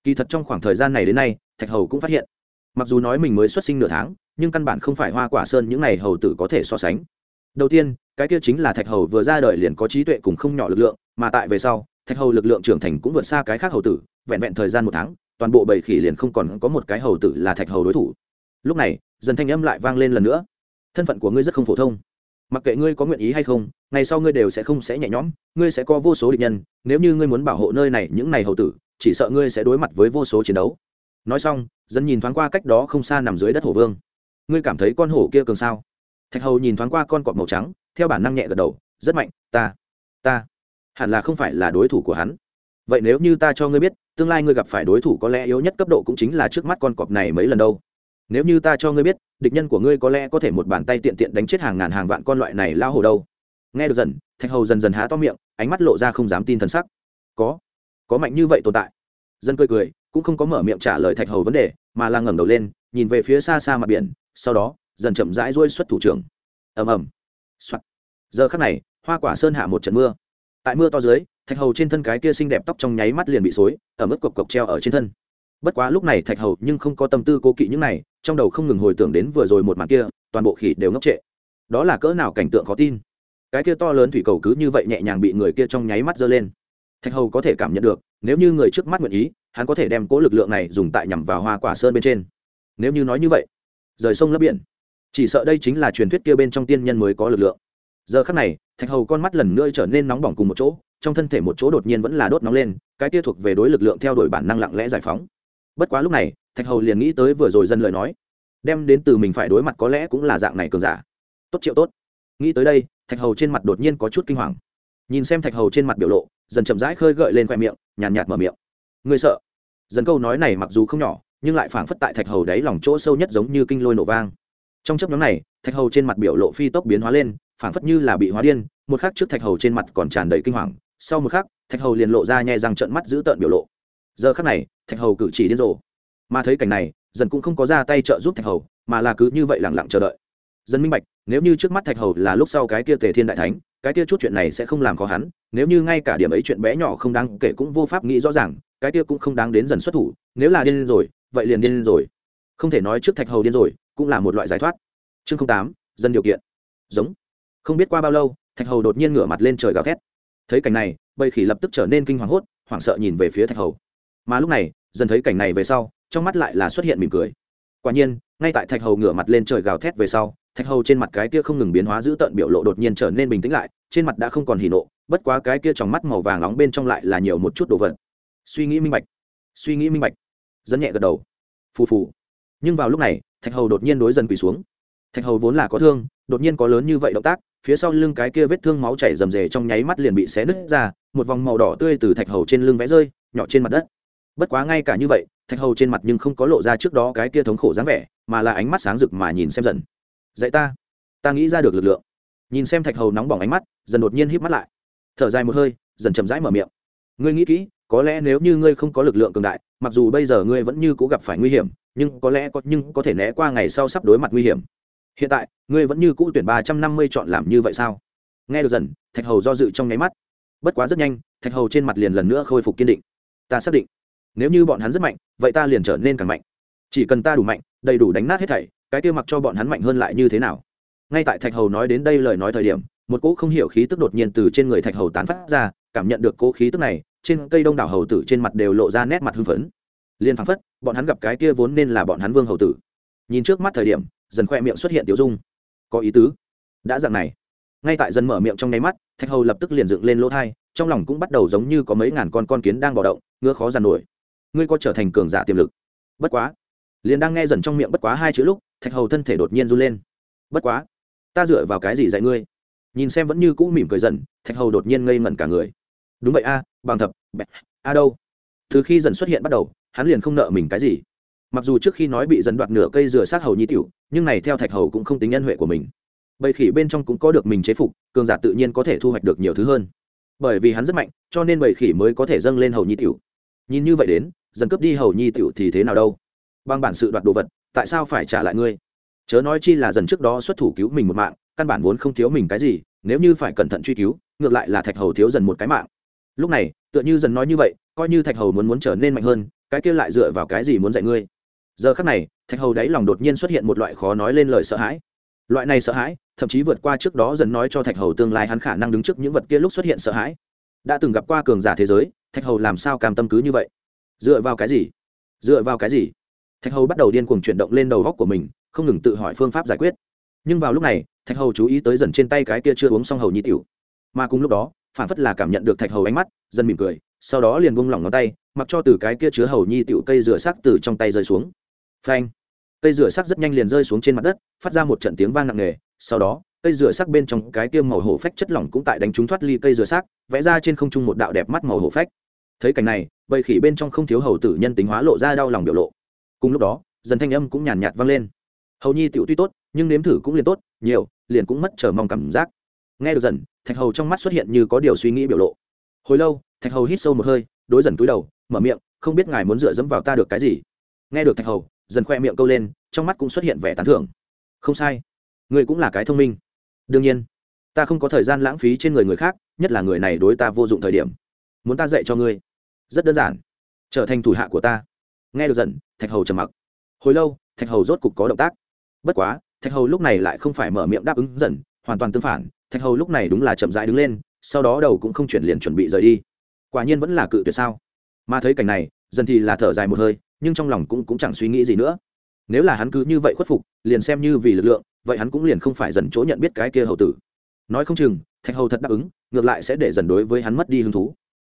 Kỳ thật trong khoảng thời gian này đến nay, thạch hầu cũng phát hiện, mặc dù nói mình mới xuất sinh nửa tháng, nhưng căn bản không phải hoa quả sơn những n à y hầu tử có thể so sánh đầu tiên, cái kia chính là thạch hầu vừa ra đời liền có trí tuệ cùng không nhỏ lực lượng, mà tại về sau, thạch hầu lực lượng trưởng thành cũng vượt xa cái khác hầu tử, vẹn vẹn thời gian một tháng, toàn bộ bầy khỉ liền không còn có một cái hầu tử là thạch hầu đối thủ. Lúc này, dần thanh âm lại vang lên lần nữa. Thân phận của ngươi rất không phổ thông. Mặc kệ ngươi có nguyện ý hay không, ngày sau ngươi đều sẽ không sẽ nhẹ nhõm, ngươi sẽ có vô số địch nhân, nếu như ngươi muốn bảo hộ nơi này những này hầu tử, chỉ sợ ngươi sẽ đối mặt với vô số chiến đấu. Nói xong dân nhìn thoáng qua cách đó không xa nằm dưới đất hổ vương. Ngươi cảm thấy con hổ kia cường sao? Thạch hầu nhìn thoáng qua con cọp màu trắng, theo bản năng nhẹ gật đầu, rất mạnh, ta ta, hẳn là không phải là đối thủ của hắn. Vậy nếu như ta cho ngươi biết, tương lai ngươi gặp phải đối thủ có lẽ yếu nhất cấp độ cũng chính là trước mắt con cọp này mấy lần đâu. Nếu như ta cho ngươi biết, địch nhân của ngươi có lẽ có thể một bàn tay tiện tiện đánh chết hàng ngàn hàng vạn con loại này lao hồ đâu. Nghe được dần, thạch hầu dần dần há to miệng, ánh mắt lộ ra không dám tin t sắc. Có có mạnh như vậy tồn tại. Dân cười cười, cũng không có mở miệng trả lời thạch hầu vấn đề, mà là ngẩng đầu lên, nhìn về phía xa xa mặt biển, sau đó dần chậm rãi rôi xuất thủ trưởng. Ầm ầm. Soạt. Giờ khắc này, hoa quả sơn hạ một trận mưa. Tại mưa to dưới, thạch hầu trên thân cái kia xinh đẹp tóc trong nháy mắt liền bị xối, ở mức cộc cộc treo ở trên thân. Bất quá lúc này thạch hầu nhưng không có tâm tư cố kỵ những này, trong đầu không ngừng hồi tưởng đến vừa rồi một màn kia, toàn bộ khỉ đều ngốc trệ. Đó là cỡ nào cảnh tượng khó tin. Cái kia to lớn thủy cầu cứ như vậy nhẹ nhàng bị người kia trong nháy mắt giơ lên. Thạch hầu có thể cảm nhận được, nếu như người trước mắt nguyện ý, hắn có thể đem cố lực lượng này dùng tại nhằm vào hoa quả sơn bên trên. Nếu như nói như vậy, rời sông lấp biển chỉ sợ đây chính là truyền thuyết kia bên trong tiên nhân mới có lực lượng. Giờ khắc này thạch hầu con mắt lần nữa trở nên nóng bỏng cùng một chỗ trong thân thể một chỗ đột nhiên vẫn là đốt nóng lên cái kia thuộc về đối lực lượng theo đuổi bản năng lặng lẽ giải phóng. Bất quá lúc này thạch hầu liền nghĩ tới vừa rồi dân lời nói. Đem đến từ mình phải đối mặt có lẽ cũng là dạng này cường giả. Tốt triệu tốt. Nghĩ tới đây thạch hầu trên mặt đột nhiên có chút kinh hoàng. Nhìn xem thạch hầu trên mặt biểu lộ dần chậm rãi khơi gợi lên khoe miệng nhàn nhạt, nhạt mở miệng. Ngươi sợ? Dần câu nói này mặc dù không nhỏ nhưng lại phảng phất tại thạch hầu đáy lòng chỗ sâu nhất giống như kinh lôi nổ vang trong chấp nhóm này, thạch hầu trên mặt biểu lộ phi tốc biến hóa lên, phảng phất như là bị hóa điên, một khắc trước thạch hầu trên mặt còn tràn đầy kinh hoàng, sau một khắc, thạch hầu liền lộ ra nhẹ răng trận mắt giữ tợn biểu lộ. Giờ khắc này, thạch hầu cử chỉ điên rồ. Mà thấy cảnh này, dần cũng không có ra tay trợ giúp thạch hầu, mà là cứ như vậy lẳng lặng chờ đợi. Dân minh bạch, nếu như trước mắt thạch hầu là lúc sau cái kia tề thiên đại thánh, cái kia chút chuyện này sẽ không làm khó hắn, nếu như ngay cả điểm ấy chuyện bé nhỏ không đáng kể cũng vô pháp nghĩ rõ ràng, cái kia cũng không đáng đến dần xuất thủ, nếu là điên rồi, vậy liền điên rồi. Không thể nói trước thạch hầu điên rồi cũng là một loại giải thoát. Chương tám, dân điều kiện. Giống. Không biết qua bao lâu, thạch hầu đột nhiên ngửa mặt lên trời gào thét. Thấy cảnh này, bầy khỉ lập tức trở nên kinh hoàng hốt, hoảng sợ nhìn về phía thạch hầu. Mà lúc này, dần thấy cảnh này về sau, trong mắt lại là xuất hiện mỉm cười. Quả nhiên, ngay tại thạch hầu ngửa mặt lên trời gào thét về sau, thạch hầu trên mặt cái kia không ngừng biến hóa giữ tận biểu lộ đột nhiên trở nên bình tĩnh lại, trên mặt đã không còn hỉ nộ, bất quá cái kia trong mắt màu vàng nóng bên trong lại là nhiều một chút đồ vật. Suy nghĩ minh bạch. Suy nghĩ minh bạch. Dân nhẹ gật đầu. Phù phù nhưng vào lúc này, thạch hầu đột nhiên đối dần quỳ xuống. Thạch hầu vốn là có thương, đột nhiên có lớn như vậy động tác, phía sau lưng cái kia vết thương máu chảy rầm rề trong nháy mắt liền bị xé nứt ra, một vòng màu đỏ tươi từ thạch hầu trên lưng vẽ rơi, nhỏ trên mặt đất. Bất quá ngay cả như vậy, thạch hầu trên mặt nhưng không có lộ ra trước đó cái kia thống khổ dáng vẻ, mà là ánh mắt sáng rực mà nhìn xem dần. Dạy ta ta nghĩ ra được lực lượng. Nhìn xem thạch hầu nóng bỏng ánh mắt, dần đột nhiên híp mắt lại. Thở dài một hơi, dần chậm rãi mở miệng. Ngươi nghĩ kỹ, có lẽ nếu như ngươi không có lực lượng cường đại, mặc dù bây giờ ngươi vẫn như cố gặp phải nguy hiểm nhưng có lẽ có, nhưng có thể né qua ngày sau sắp đối mặt nguy hiểm. Hiện tại, ngươi vẫn như cũ tuyển ba trăm năm mươi chọn làm như vậy sao? Nghe được dần, thạch hầu do dự trong nháy mắt. Bất quá rất nhanh, thạch hầu trên mặt liền lần nữa khôi phục kiên định. Ta xác định, nếu như bọn hắn rất mạnh, vậy ta liền trở nên càng mạnh. Chỉ cần ta đủ mạnh, đầy đủ đánh nát hết thảy, cái kia mặc cho bọn hắn mạnh hơn lại như thế nào? Ngay tại thạch hầu nói đến đây lời nói thời điểm, một cỗ không hiểu khí tức đột nhiên từ trên người thạch hầu tán phát ra, cảm nhận được cỗ khí tức này, trên cây đông đảo hầu tử trên mặt đều lộ ra nét mặt hưng phấn liền phảng phất, bọn hắn gặp cái kia vốn nên là bọn hắn vương hầu tử. Nhìn trước mắt thời điểm, dần khoe miệng xuất hiện tiểu dung. Có ý tứ. Đã dạng này. Ngay tại dần mở miệng trong nháy mắt, thạch hầu lập tức liền dựng lên lỗ thai, trong lòng cũng bắt đầu giống như có mấy ngàn con con kiến đang bò động, ngứa khó giàn nổi. Ngươi có trở thành cường giả tiềm lực. Bất quá. Liền đang nghe dần trong miệng bất quá hai chữ lúc, thạch hầu thân thể đột nhiên run lên. Bất quá. Ta dựa vào cái gì dạy ngươi? Nhìn xem vẫn như cũ mỉm cười dần, thạch hầu đột nhiên ngây ngẩn cả người. Đúng vậy a, bằng thập a đâu? Từ khi dần xuất hiện bắt đầu hắn liền không nợ mình cái gì. Mặc dù trước khi nói bị dần đoạt nửa cây rửa sát hầu nhi tiểu, nhưng này theo thạch hầu cũng không tính nhân huệ của mình. Bầy khỉ bên trong cũng có được mình chế phục, cường giả tự nhiên có thể thu hoạch được nhiều thứ hơn. Bởi vì hắn rất mạnh, cho nên bầy khỉ mới có thể dâng lên hầu nhi tiểu. Nhìn như vậy đến, dần cướp đi hầu nhi tiểu thì thế nào đâu? Bằng bản sự đoạt đồ vật, tại sao phải trả lại ngươi? Chớ nói chi là dần trước đó xuất thủ cứu mình một mạng, căn bản vốn không thiếu mình cái gì, nếu như phải cẩn thận truy cứu, ngược lại là thạch hầu thiếu dần một cái mạng. Lúc này, tựa như dần nói như vậy, coi như thạch hầu muốn muốn trở nên mạnh hơn cái kia lại dựa vào cái gì muốn dạy ngươi? Giờ khắc này, thạch hầu đáy lòng đột nhiên xuất hiện một loại khó nói lên lời sợ hãi. Loại này sợ hãi, thậm chí vượt qua trước đó dần nói cho thạch hầu tương lai hắn khả năng đứng trước những vật kia lúc xuất hiện sợ hãi. Đã từng gặp qua cường giả thế giới, thạch hầu làm sao cam tâm cứ như vậy? Dựa vào cái gì? Dựa vào cái gì? Thạch hầu bắt đầu điên cuồng chuyển động lên đầu góc của mình, không ngừng tự hỏi phương pháp giải quyết. Nhưng vào lúc này, thạch hầu chú ý tới dần trên tay cái kia chưa uống xong hầu nhi tiểu. Mà cùng lúc đó, phản phất là cảm nhận được thạch hầu ánh mắt, dần mỉm cười, sau đó liền buông lỏng ngón tay mặc cho từ cái kia chứa hầu nhi tiểu cây rửa sắc từ trong tay rơi xuống. Phanh. Cây rửa sắc rất nhanh liền rơi xuống trên mặt đất, phát ra một trận tiếng vang nặng nề, sau đó, cây rửa sắc bên trong cái kia màu hổ phách chất lỏng cũng tại đánh trúng thoát ly cây rửa sắc, vẽ ra trên không trung một đạo đẹp mắt màu hổ phách. Thấy cảnh này, bầy khỉ bên trong không thiếu hầu tử nhân tính hóa lộ ra đau lòng biểu lộ. Cùng lúc đó, dần thanh âm cũng nhàn nhạt vang lên. Hầu nhi tiểu tuy tốt, nhưng nếm thử cũng liền tốt, nhiều, liền cũng mất chờ mong cảm giác. Nghe được dần, thạch hầu trong mắt xuất hiện như có điều suy nghĩ biểu lộ. Hồi lâu, thạch hầu hít sâu một hơi đối dần túi đầu, mở miệng, không biết ngài muốn dựa dẫm vào ta được cái gì? Nghe được thạch hầu, dần khoe miệng câu lên, trong mắt cũng xuất hiện vẻ tán thưởng. Không sai người cũng là cái thông minh. Đương nhiên, ta không có thời gian lãng phí trên người người khác, nhất là người này đối ta vô dụng thời điểm. Muốn ta dạy cho ngươi? Rất đơn giản, trở thành thủ hạ của ta. Nghe được dần, thạch hầu trầm mặc. Hồi lâu, thạch hầu rốt cục có động tác. Bất quá, thạch hầu lúc này lại không phải mở miệng đáp ứng dần, hoàn toàn tương phản, thạch hầu lúc này đúng là chậm rãi đứng lên, sau đó đầu cũng không chuyển liền chuẩn bị rời đi quả nhiên vẫn là cự tuyệt sao? Mà thấy cảnh này, dần thì là thở dài một hơi, nhưng trong lòng cũng cũng chẳng suy nghĩ gì nữa. Nếu là hắn cứ như vậy khuất phục, liền xem như vì lực lượng, vậy hắn cũng liền không phải dần chỗ nhận biết cái kia hầu tử. Nói không chừng, thạch hầu thật đáp ứng, ngược lại sẽ để dần đối với hắn mất đi hứng thú.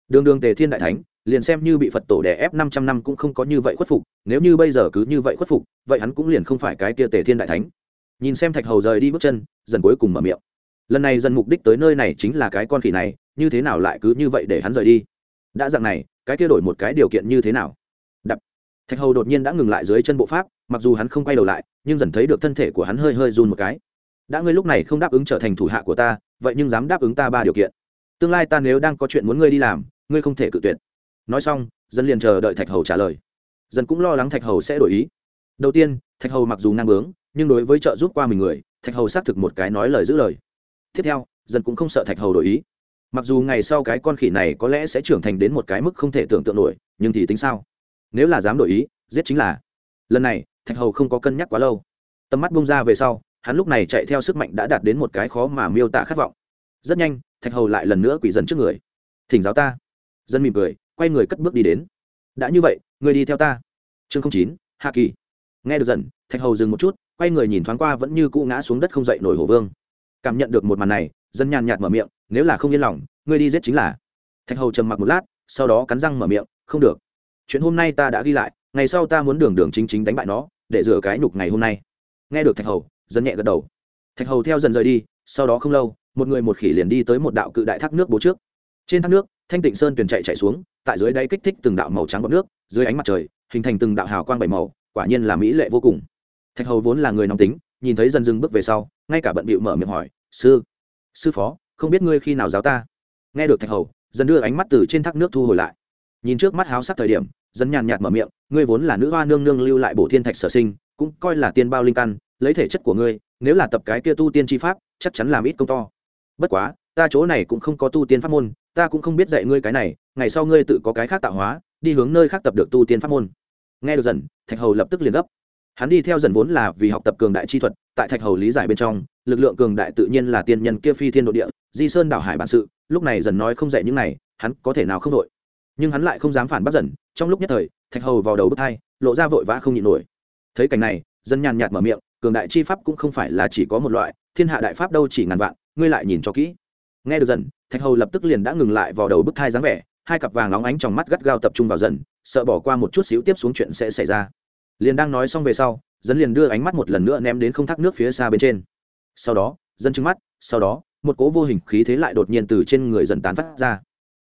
Đường đường tề thiên đại thánh, liền xem như bị phật tổ đè ép năm trăm năm cũng không có như vậy khuất phục, nếu như bây giờ cứ như vậy khuất phục, vậy hắn cũng liền không phải cái kia tề thiên đại thánh. Nhìn xem thạch hầu rời đi bước chân, dần cuối cùng mở miệng. Lần này dần mục đích tới nơi này chính là cái con khỉ này, như thế nào lại cứ như vậy để hắn rời đi? Đã dạng này, cái kia đổi một cái điều kiện như thế nào? Đập. Thạch hầu đột nhiên đã ngừng lại dưới chân bộ pháp, mặc dù hắn không quay đầu lại, nhưng dần thấy được thân thể của hắn hơi hơi run một cái. Đã ngươi lúc này không đáp ứng trở thành thủ hạ của ta, vậy nhưng dám đáp ứng ta ba điều kiện. Tương lai ta nếu đang có chuyện muốn ngươi đi làm, ngươi không thể cự tuyệt. Nói xong, dân liền chờ đợi thạch hầu trả lời. Dân cũng lo lắng thạch hầu sẽ đổi ý. Đầu tiên, thạch hầu mặc dù năng bướng, nhưng đối với trợ giúp qua mình người, thạch hầu xác thực một cái nói lời giữ lời. Tiếp theo, dân cũng không sợ thạch hầu đổi ý mặc dù ngày sau cái con khỉ này có lẽ sẽ trưởng thành đến một cái mức không thể tưởng tượng nổi, nhưng thì tính sao? Nếu là dám đổi ý, giết chính là. Lần này, thạch hầu không có cân nhắc quá lâu. Tầm mắt bung ra về sau, hắn lúc này chạy theo sức mạnh đã đạt đến một cái khó mà miêu tả khát vọng. Rất nhanh, thạch hầu lại lần nữa quỷ dần trước người. Thỉnh giáo ta. Dân mỉm cười, quay người cất bước đi đến. Đã như vậy, người đi theo ta. Chương chín, hạ kỳ. Nghe được dần thạch hầu dừng một chút, quay người nhìn thoáng qua vẫn như cũ ngã xuống đất không dậy nổi hổ vương. Cảm nhận được một màn này, dân nhàn nhạt mở miệng nếu là không yên lòng, ngươi đi giết chính là. Thạch hầu trầm mặc một lát, sau đó cắn răng mở miệng, không được. Chuyện hôm nay ta đã ghi lại, ngày sau ta muốn đường đường chính chính đánh bại nó, để rửa cái nhục ngày hôm nay. Nghe được thạch hầu, dân nhẹ gật đầu. Thạch hầu theo dần rời đi, sau đó không lâu, một người một khỉ liền đi tới một đạo cự đại thác nước bố trước. Trên thác nước, thanh tịnh sơn tuyền chạy chạy xuống, tại dưới đáy kích thích từng đạo màu trắng bọt nước, dưới ánh mặt trời, hình thành từng đạo hào quang bảy màu, quả nhiên là mỹ lệ vô cùng. Thạch hầu vốn là người nóng tính, nhìn thấy dần dừng bước về sau, ngay cả bận bịu mở miệng hỏi, sư sư phó không biết ngươi khi nào giáo ta. Nghe được thạch hầu dần đưa ánh mắt từ trên thác nước thu hồi lại. Nhìn trước mắt háo sắc thời điểm dần nhàn nhạt mở miệng, ngươi vốn là nữ hoa nương nương lưu lại bổ thiên thạch sở sinh, cũng coi là tiên bao linh căn, lấy thể chất của ngươi, nếu là tập cái kia tu tiên chi pháp, chắc chắn làm ít công to. Bất quá, ta chỗ này cũng không có tu tiên pháp môn, ta cũng không biết dạy ngươi cái này, ngày sau ngươi tự có cái khác tạo hóa, đi hướng nơi khác tập được tu tiên pháp môn. Nghe được dần, thạch hầu lập tức liền gấp hắn đi theo dần vốn là vì học tập cường đại chi thuật, tại thạch hầu lý giải bên trong, lực lượng cường đại tự nhiên là tiên nhân kia phi thiên nội địa, di sơn đảo hải bản sự, lúc này dần nói không dạy những này, hắn có thể nào không đội. Nhưng hắn lại không dám phản bác dần, trong lúc nhất thời, thạch hầu vào đầu bước hai, lộ ra vội vã không nhịn nổi. Thấy cảnh này dân nhàn nhạt mở miệng, cường đại chi pháp cũng không phải là chỉ có một loại, thiên hạ đại pháp đâu chỉ ngàn vạn, ngươi lại nhìn cho kỹ. Nghe được dần, thạch hầu lập tức liền đã ngừng lại vào đầu bức thai dáng vẻ, hai cặp vàng óng ánh trong mắt gắt gao tập trung vào dần, sợ bỏ qua một chút xíu tiếp xuống chuyện sẽ xảy ra liền đang nói xong về sau, dân liền đưa ánh mắt một lần nữa ném đến không thác nước phía xa bên trên. Sau đó, dân trứng mắt, sau đó, một cỗ vô hình khí thế lại đột nhiên từ trên người dần tán phát ra.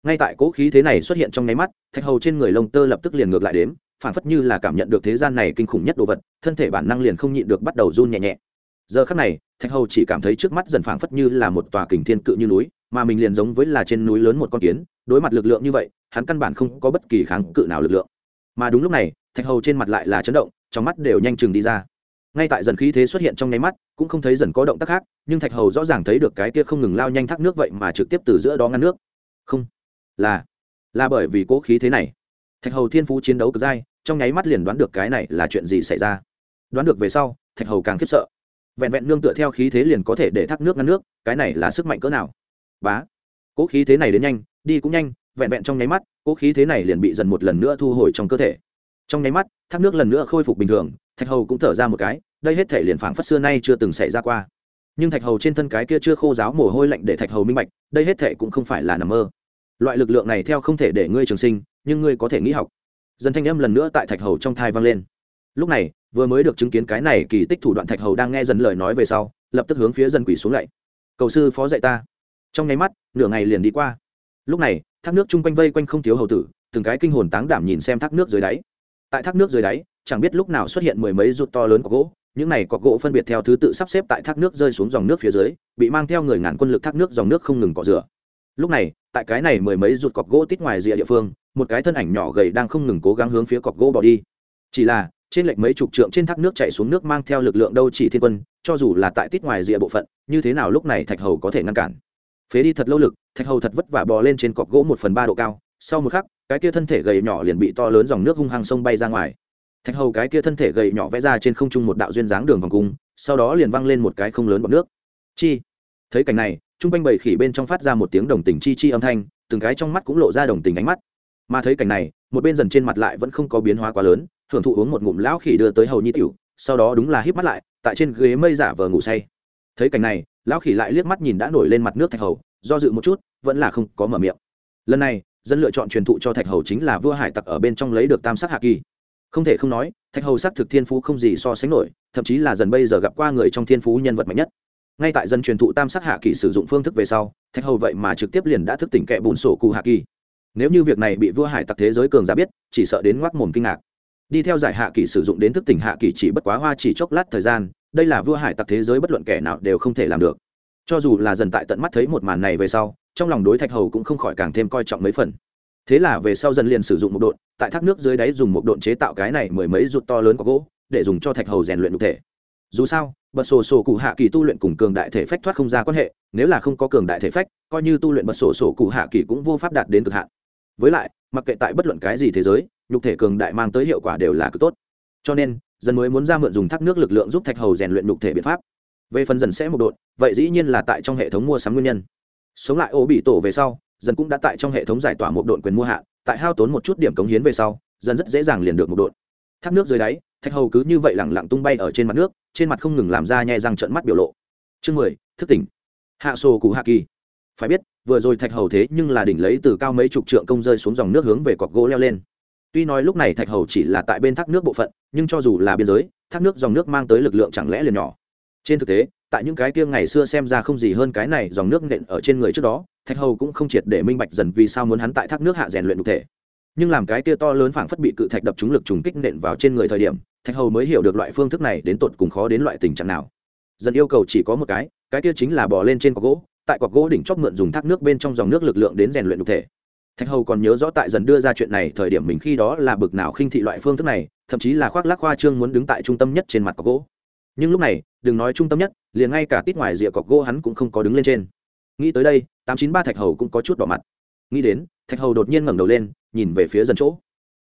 Ngay tại cỗ khí thế này xuất hiện trong nháy mắt, thạch hầu trên người lông tơ lập tức liền ngược lại đếm phản phất như là cảm nhận được thế gian này kinh khủng nhất đồ vật, thân thể bản năng liền không nhịn được bắt đầu run nhẹ nhẹ. Giờ khắc này, thạch hầu chỉ cảm thấy trước mắt dần phảng phất như là một tòa kình thiên cự như núi, mà mình liền giống với là trên núi lớn một con kiến, đối mặt lực lượng như vậy, hắn căn bản không có bất kỳ kháng cự nào lực lượng. Mà đúng lúc này thạch hầu trên mặt lại là chấn động, trong mắt đều nhanh chừng đi ra. Ngay tại dần khí thế xuất hiện trong nháy mắt, cũng không thấy dần có động tác khác, nhưng thạch hầu rõ ràng thấy được cái kia không ngừng lao nhanh thác nước vậy mà trực tiếp từ giữa đó ngăn nước. Không, là là bởi vì cố khí thế này. Thạch hầu thiên phú chiến đấu cực dai, trong nháy mắt liền đoán được cái này là chuyện gì xảy ra. Đoán được về sau, thạch hầu càng khiếp sợ. Vẹn vẹn nương tựa theo khí thế liền có thể để thác nước ngăn nước, cái này là sức mạnh cỡ nào? Bá, cố khí thế này đến nhanh, đi cũng nhanh, vẹn vẹn trong nháy mắt, cố khí thế này liền bị dần một lần nữa thu hồi trong cơ thể trong nháy mắt, thác nước lần nữa khôi phục bình thường, thạch hầu cũng thở ra một cái, đây hết thể liền phảng phất xưa nay chưa từng xảy ra qua. Nhưng thạch hầu trên thân cái kia chưa khô giáo mồ hôi lạnh để thạch hầu minh bạch, đây hết thể cũng không phải là nằm mơ. Loại lực lượng này theo không thể để ngươi trường sinh, nhưng ngươi có thể nghĩ học. Dần thanh âm lần nữa tại thạch hầu trong thai vang lên. Lúc này, vừa mới được chứng kiến cái này kỳ tích thủ đoạn thạch hầu đang nghe dần lời nói về sau, lập tức hướng phía dân quỷ xuống lạy cầu sư phó dạy ta. Trong nháy mắt, nửa ngày liền đi qua. Lúc này, thác nước chung quanh vây quanh không thiếu hầu tử, từng cái kinh hồn táng đảm nhìn xem thác nước dưới đáy tại thác nước dưới đáy, chẳng biết lúc nào xuất hiện mười mấy rụt to lớn có gỗ, những này có gỗ phân biệt theo thứ tự sắp xếp tại thác nước rơi xuống dòng nước phía dưới, bị mang theo người ngàn quân lực thác nước dòng nước không ngừng cọ rửa. Lúc này, tại cái này mười mấy rụt cọc gỗ tít ngoài rìa địa phương, một cái thân ảnh nhỏ gầy đang không ngừng cố gắng hướng phía cọc gỗ bỏ đi. Chỉ là, trên lệch mấy chục trượng trên thác nước chạy xuống nước mang theo lực lượng đâu chỉ thiên quân, cho dù là tại tít ngoài rìa bộ phận, như thế nào lúc này thạch hầu có thể ngăn cản? Phế đi thật lâu lực, thạch hầu thật vất vả bò lên trên cọc gỗ một phần ba độ cao, sau một khắc cái kia thân thể gầy nhỏ liền bị to lớn dòng nước hung hăng sông bay ra ngoài. Thạch hầu cái kia thân thể gầy nhỏ vẽ ra trên không trung một đạo duyên dáng đường vòng cung, sau đó liền văng lên một cái không lớn bọc nước. Chi! Thấy cảnh này t r u n g quanh bầy khỉ bên trong phát ra một tiếng đồng tình chi chi âm thanh, từng cái trong mắt cũng lộ ra đồng tình ánh mắt. Mà thấy cảnh này, một bên dần trên mặt lại vẫn không có biến hóa quá lớn, hưởng thụ uống một ngụm lão khỉ đưa tới hầu nhi tiểu, sau đó đúng là híp mắt lại, tại trên ghế mây giả vờ ngủ say. Thấy cảnh này, lão khỉ lại liếc mắt nhìn đã nổi lên mặt nước thạch hầu, do dự một chút, vẫn là không có mở miệng. Lần này dân lựa chọn truyền thụ cho thạch hầu chính là vua hải tặc ở bên trong lấy được tam sắc hạ kỳ. Không thể không nói, thạch hầu xác thực thiên phú không gì so sánh nổi, thậm chí là dần bây giờ gặp qua người trong thiên phú nhân vật mạnh nhất. Ngay tại dân truyền thụ tam sắc hạ kỳ sử dụng phương thức về sau, thạch hầu vậy mà trực tiếp liền đã thức tỉnh kẹ bùn sổ cụ hạ kỳ. Nếu như việc này bị vua hải tặc thế giới cường giả biết, chỉ sợ đến ngoác mồm kinh ngạc. Đi theo giải hạ kỳ sử dụng đến thức tỉnh hạ kỳ chỉ bất quá hoa chỉ chốc lát thời gian, đây là vua hải tặc thế giới bất luận kẻ nào đều không thể làm được. Cho dù là dần tại tận mắt thấy một màn này về sau trong lòng đối thạch hầu cũng không khỏi càng thêm coi trọng mấy phần. Thế là về sau dần liền sử dụng một độn, tại thác nước dưới đáy dùng một độn chế tạo cái này mười mấy rụt to lớn có gỗ, để dùng cho thạch hầu rèn luyện cụ thể. Dù sao, bật sổ sổ cụ hạ kỳ tu luyện cùng cường đại thể phách thoát không ra quan hệ, nếu là không có cường đại thể phách, coi như tu luyện bật sổ sổ cụ hạ kỳ cũng vô pháp đạt đến cực hạn. Với lại, mặc kệ tại bất luận cái gì thế giới, nhục thể cường đại mang tới hiệu quả đều là cực tốt. Cho nên, dần mới muốn ra mượn dùng thác nước lực lượng giúp thạch hầu rèn luyện nhục thể biện pháp. Về phần dần sẽ một độn, vậy dĩ nhiên là tại trong hệ thống mua sắm nguyên nhân sống lại ô bị tổ về sau dần cũng đã tại trong hệ thống giải tỏa một đội quyền mua hạ, tại hao tốn một chút điểm cống hiến về sau dần rất dễ dàng liền được một đội thác nước dưới đáy, thạch hầu cứ như vậy lẳng lặng tung bay ở trên mặt nước, trên mặt không ngừng làm ra nhẹ răng trận mắt biểu lộ. Chương mười, thức tỉnh. Hạ sổ cụ hạ kỳ. Phải biết, vừa rồi thạch hầu thế nhưng là đỉnh lấy từ cao mấy chục trượng công rơi xuống dòng nước hướng về cọc gỗ leo lên. Tuy nói lúc này thạch hầu chỉ là tại bên thác nước bộ phận, nhưng cho dù là biên giới, thác nước dòng nước mang tới lực lượng chẳng lẽ liền nhỏ. Trên thực tế tại những cái kia ngày xưa xem ra không gì hơn cái này dòng nước nện ở trên người trước đó, thạch hầu cũng không triệt để minh bạch dần vì sao muốn hắn tại thác nước hạ rèn luyện đục thể. Nhưng làm cái kia to lớn phảng phất bị cự thạch đập trúng lực trùng kích nện vào trên người thời điểm, thạch hầu mới hiểu được loại phương thức này đến tột cùng khó đến loại tình trạng nào. Dần yêu cầu chỉ có một cái cái kia chính là bỏ lên trên cọc gỗ, tại cọc gỗ đỉnh chóp mượn dùng thác nước bên trong dòng nước lực lượng đến rèn luyện đục thể. Thạch hầu còn nhớ rõ tại dần đưa ra chuyện này thời điểm mình khi đó là bực nào khinh thị loại phương thức này, thậm chí là khoác lác khoa trương muốn đứng tại trung tâm nhất trên mặt cọc gỗ. Nhưng lúc này, đừng nói trung tâm nhất liền ngay cả tít ngoài rìa cọc gỗ hắn cũng không có đứng lên trên. Nghĩ tới đây, tám chín ba thạch hầu cũng có chút đỏ mặt. Nghĩ đến, thạch hầu đột nhiên ngẩng đầu lên, nhìn về phía dần chỗ.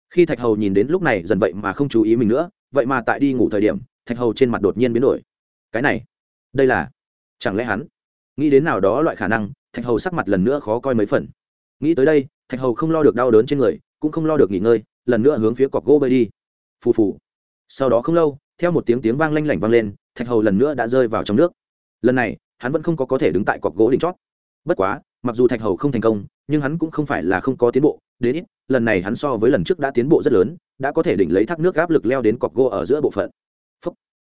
Khi thạch hầu nhìn đến lúc này, dần vậy mà không chú ý mình nữa, vậy mà tại đi ngủ thời điểm, thạch hầu trên mặt đột nhiên biến đổi. Cái này, đây là, chẳng lẽ hắn? Nghĩ đến nào đó loại khả năng, thạch hầu sắc mặt lần nữa khó coi mấy phần. Nghĩ tới đây, thạch hầu không lo được đau đớn trên người, cũng không lo được nghỉ ngơi, lần nữa hướng phía cọc gỗ bơi đi. Phù phù. Sau đó không lâu, theo một tiếng tiếng vang lanh lảnh vang lên thạch hầu lần nữa đã rơi vào trong nước. Lần này, hắn vẫn không có có thể đứng tại cọc gỗ đỉnh chót. Bất quá, mặc dù thạch hầu không thành công, nhưng hắn cũng không phải là không có tiến bộ. Đến ít, lần này hắn so với lần trước đã tiến bộ rất lớn, đã có thể đỉnh lấy thác nước áp lực leo đến cọc gỗ ở giữa bộ phận. Phúc.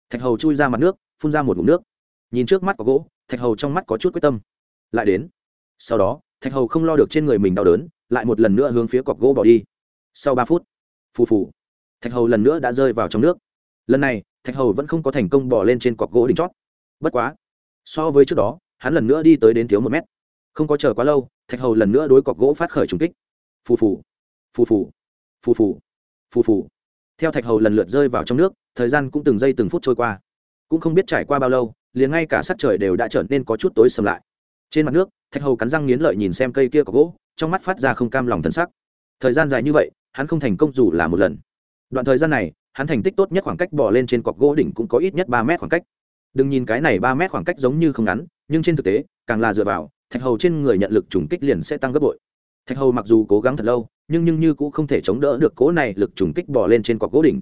thạch hầu chui ra mặt nước, phun ra một ngụm nước. Nhìn trước mắt cọc gỗ, thạch hầu trong mắt có chút quyết tâm. Lại đến. Sau đó, thạch hầu không lo được trên người mình đau đớn, lại một lần nữa hướng phía cọc gỗ bỏ đi. Sau ba phút, phù phù, thạch hầu lần nữa đã rơi vào trong nước. Lần này thạch hầu vẫn không có thành công bỏ lên trên cọc gỗ đỉnh chót. Bất quá, so với trước đó, hắn lần nữa đi tới đến thiếu một mét. Không có chờ quá lâu, thạch hầu lần nữa đối cọc gỗ phát khởi trùng kích. Phù phù phù phù phù phù phù phù. Theo thạch hầu lần lượt rơi vào trong nước, thời gian cũng từng giây từng phút trôi qua. Cũng không biết trải qua bao lâu, liền ngay cả sắc trời đều đã trở nên có chút tối sầm lại. Trên mặt nước, thạch hầu cắn răng nghiến lợi nhìn xem cây kia có gỗ, trong mắt phát ra không cam lòng thân sắc. Thời gian dài như vậy, hắn không thành công dù là một lần. Đoạn thời gian này hắn thành tích tốt nhất khoảng cách bỏ lên trên cọc gỗ đỉnh cũng có ít nhất ba mét khoảng cách. Đừng nhìn cái này ba mét khoảng cách giống như không ngắn, nhưng trên thực tế, càng là dựa vào, thạch hầu trên người nhận lực trùng kích liền sẽ tăng gấp bội. Thạch hầu mặc dù cố gắng thật lâu, nhưng nhưng như cũng không thể chống đỡ được cố này lực trùng kích bỏ lên trên cọc gỗ đỉnh.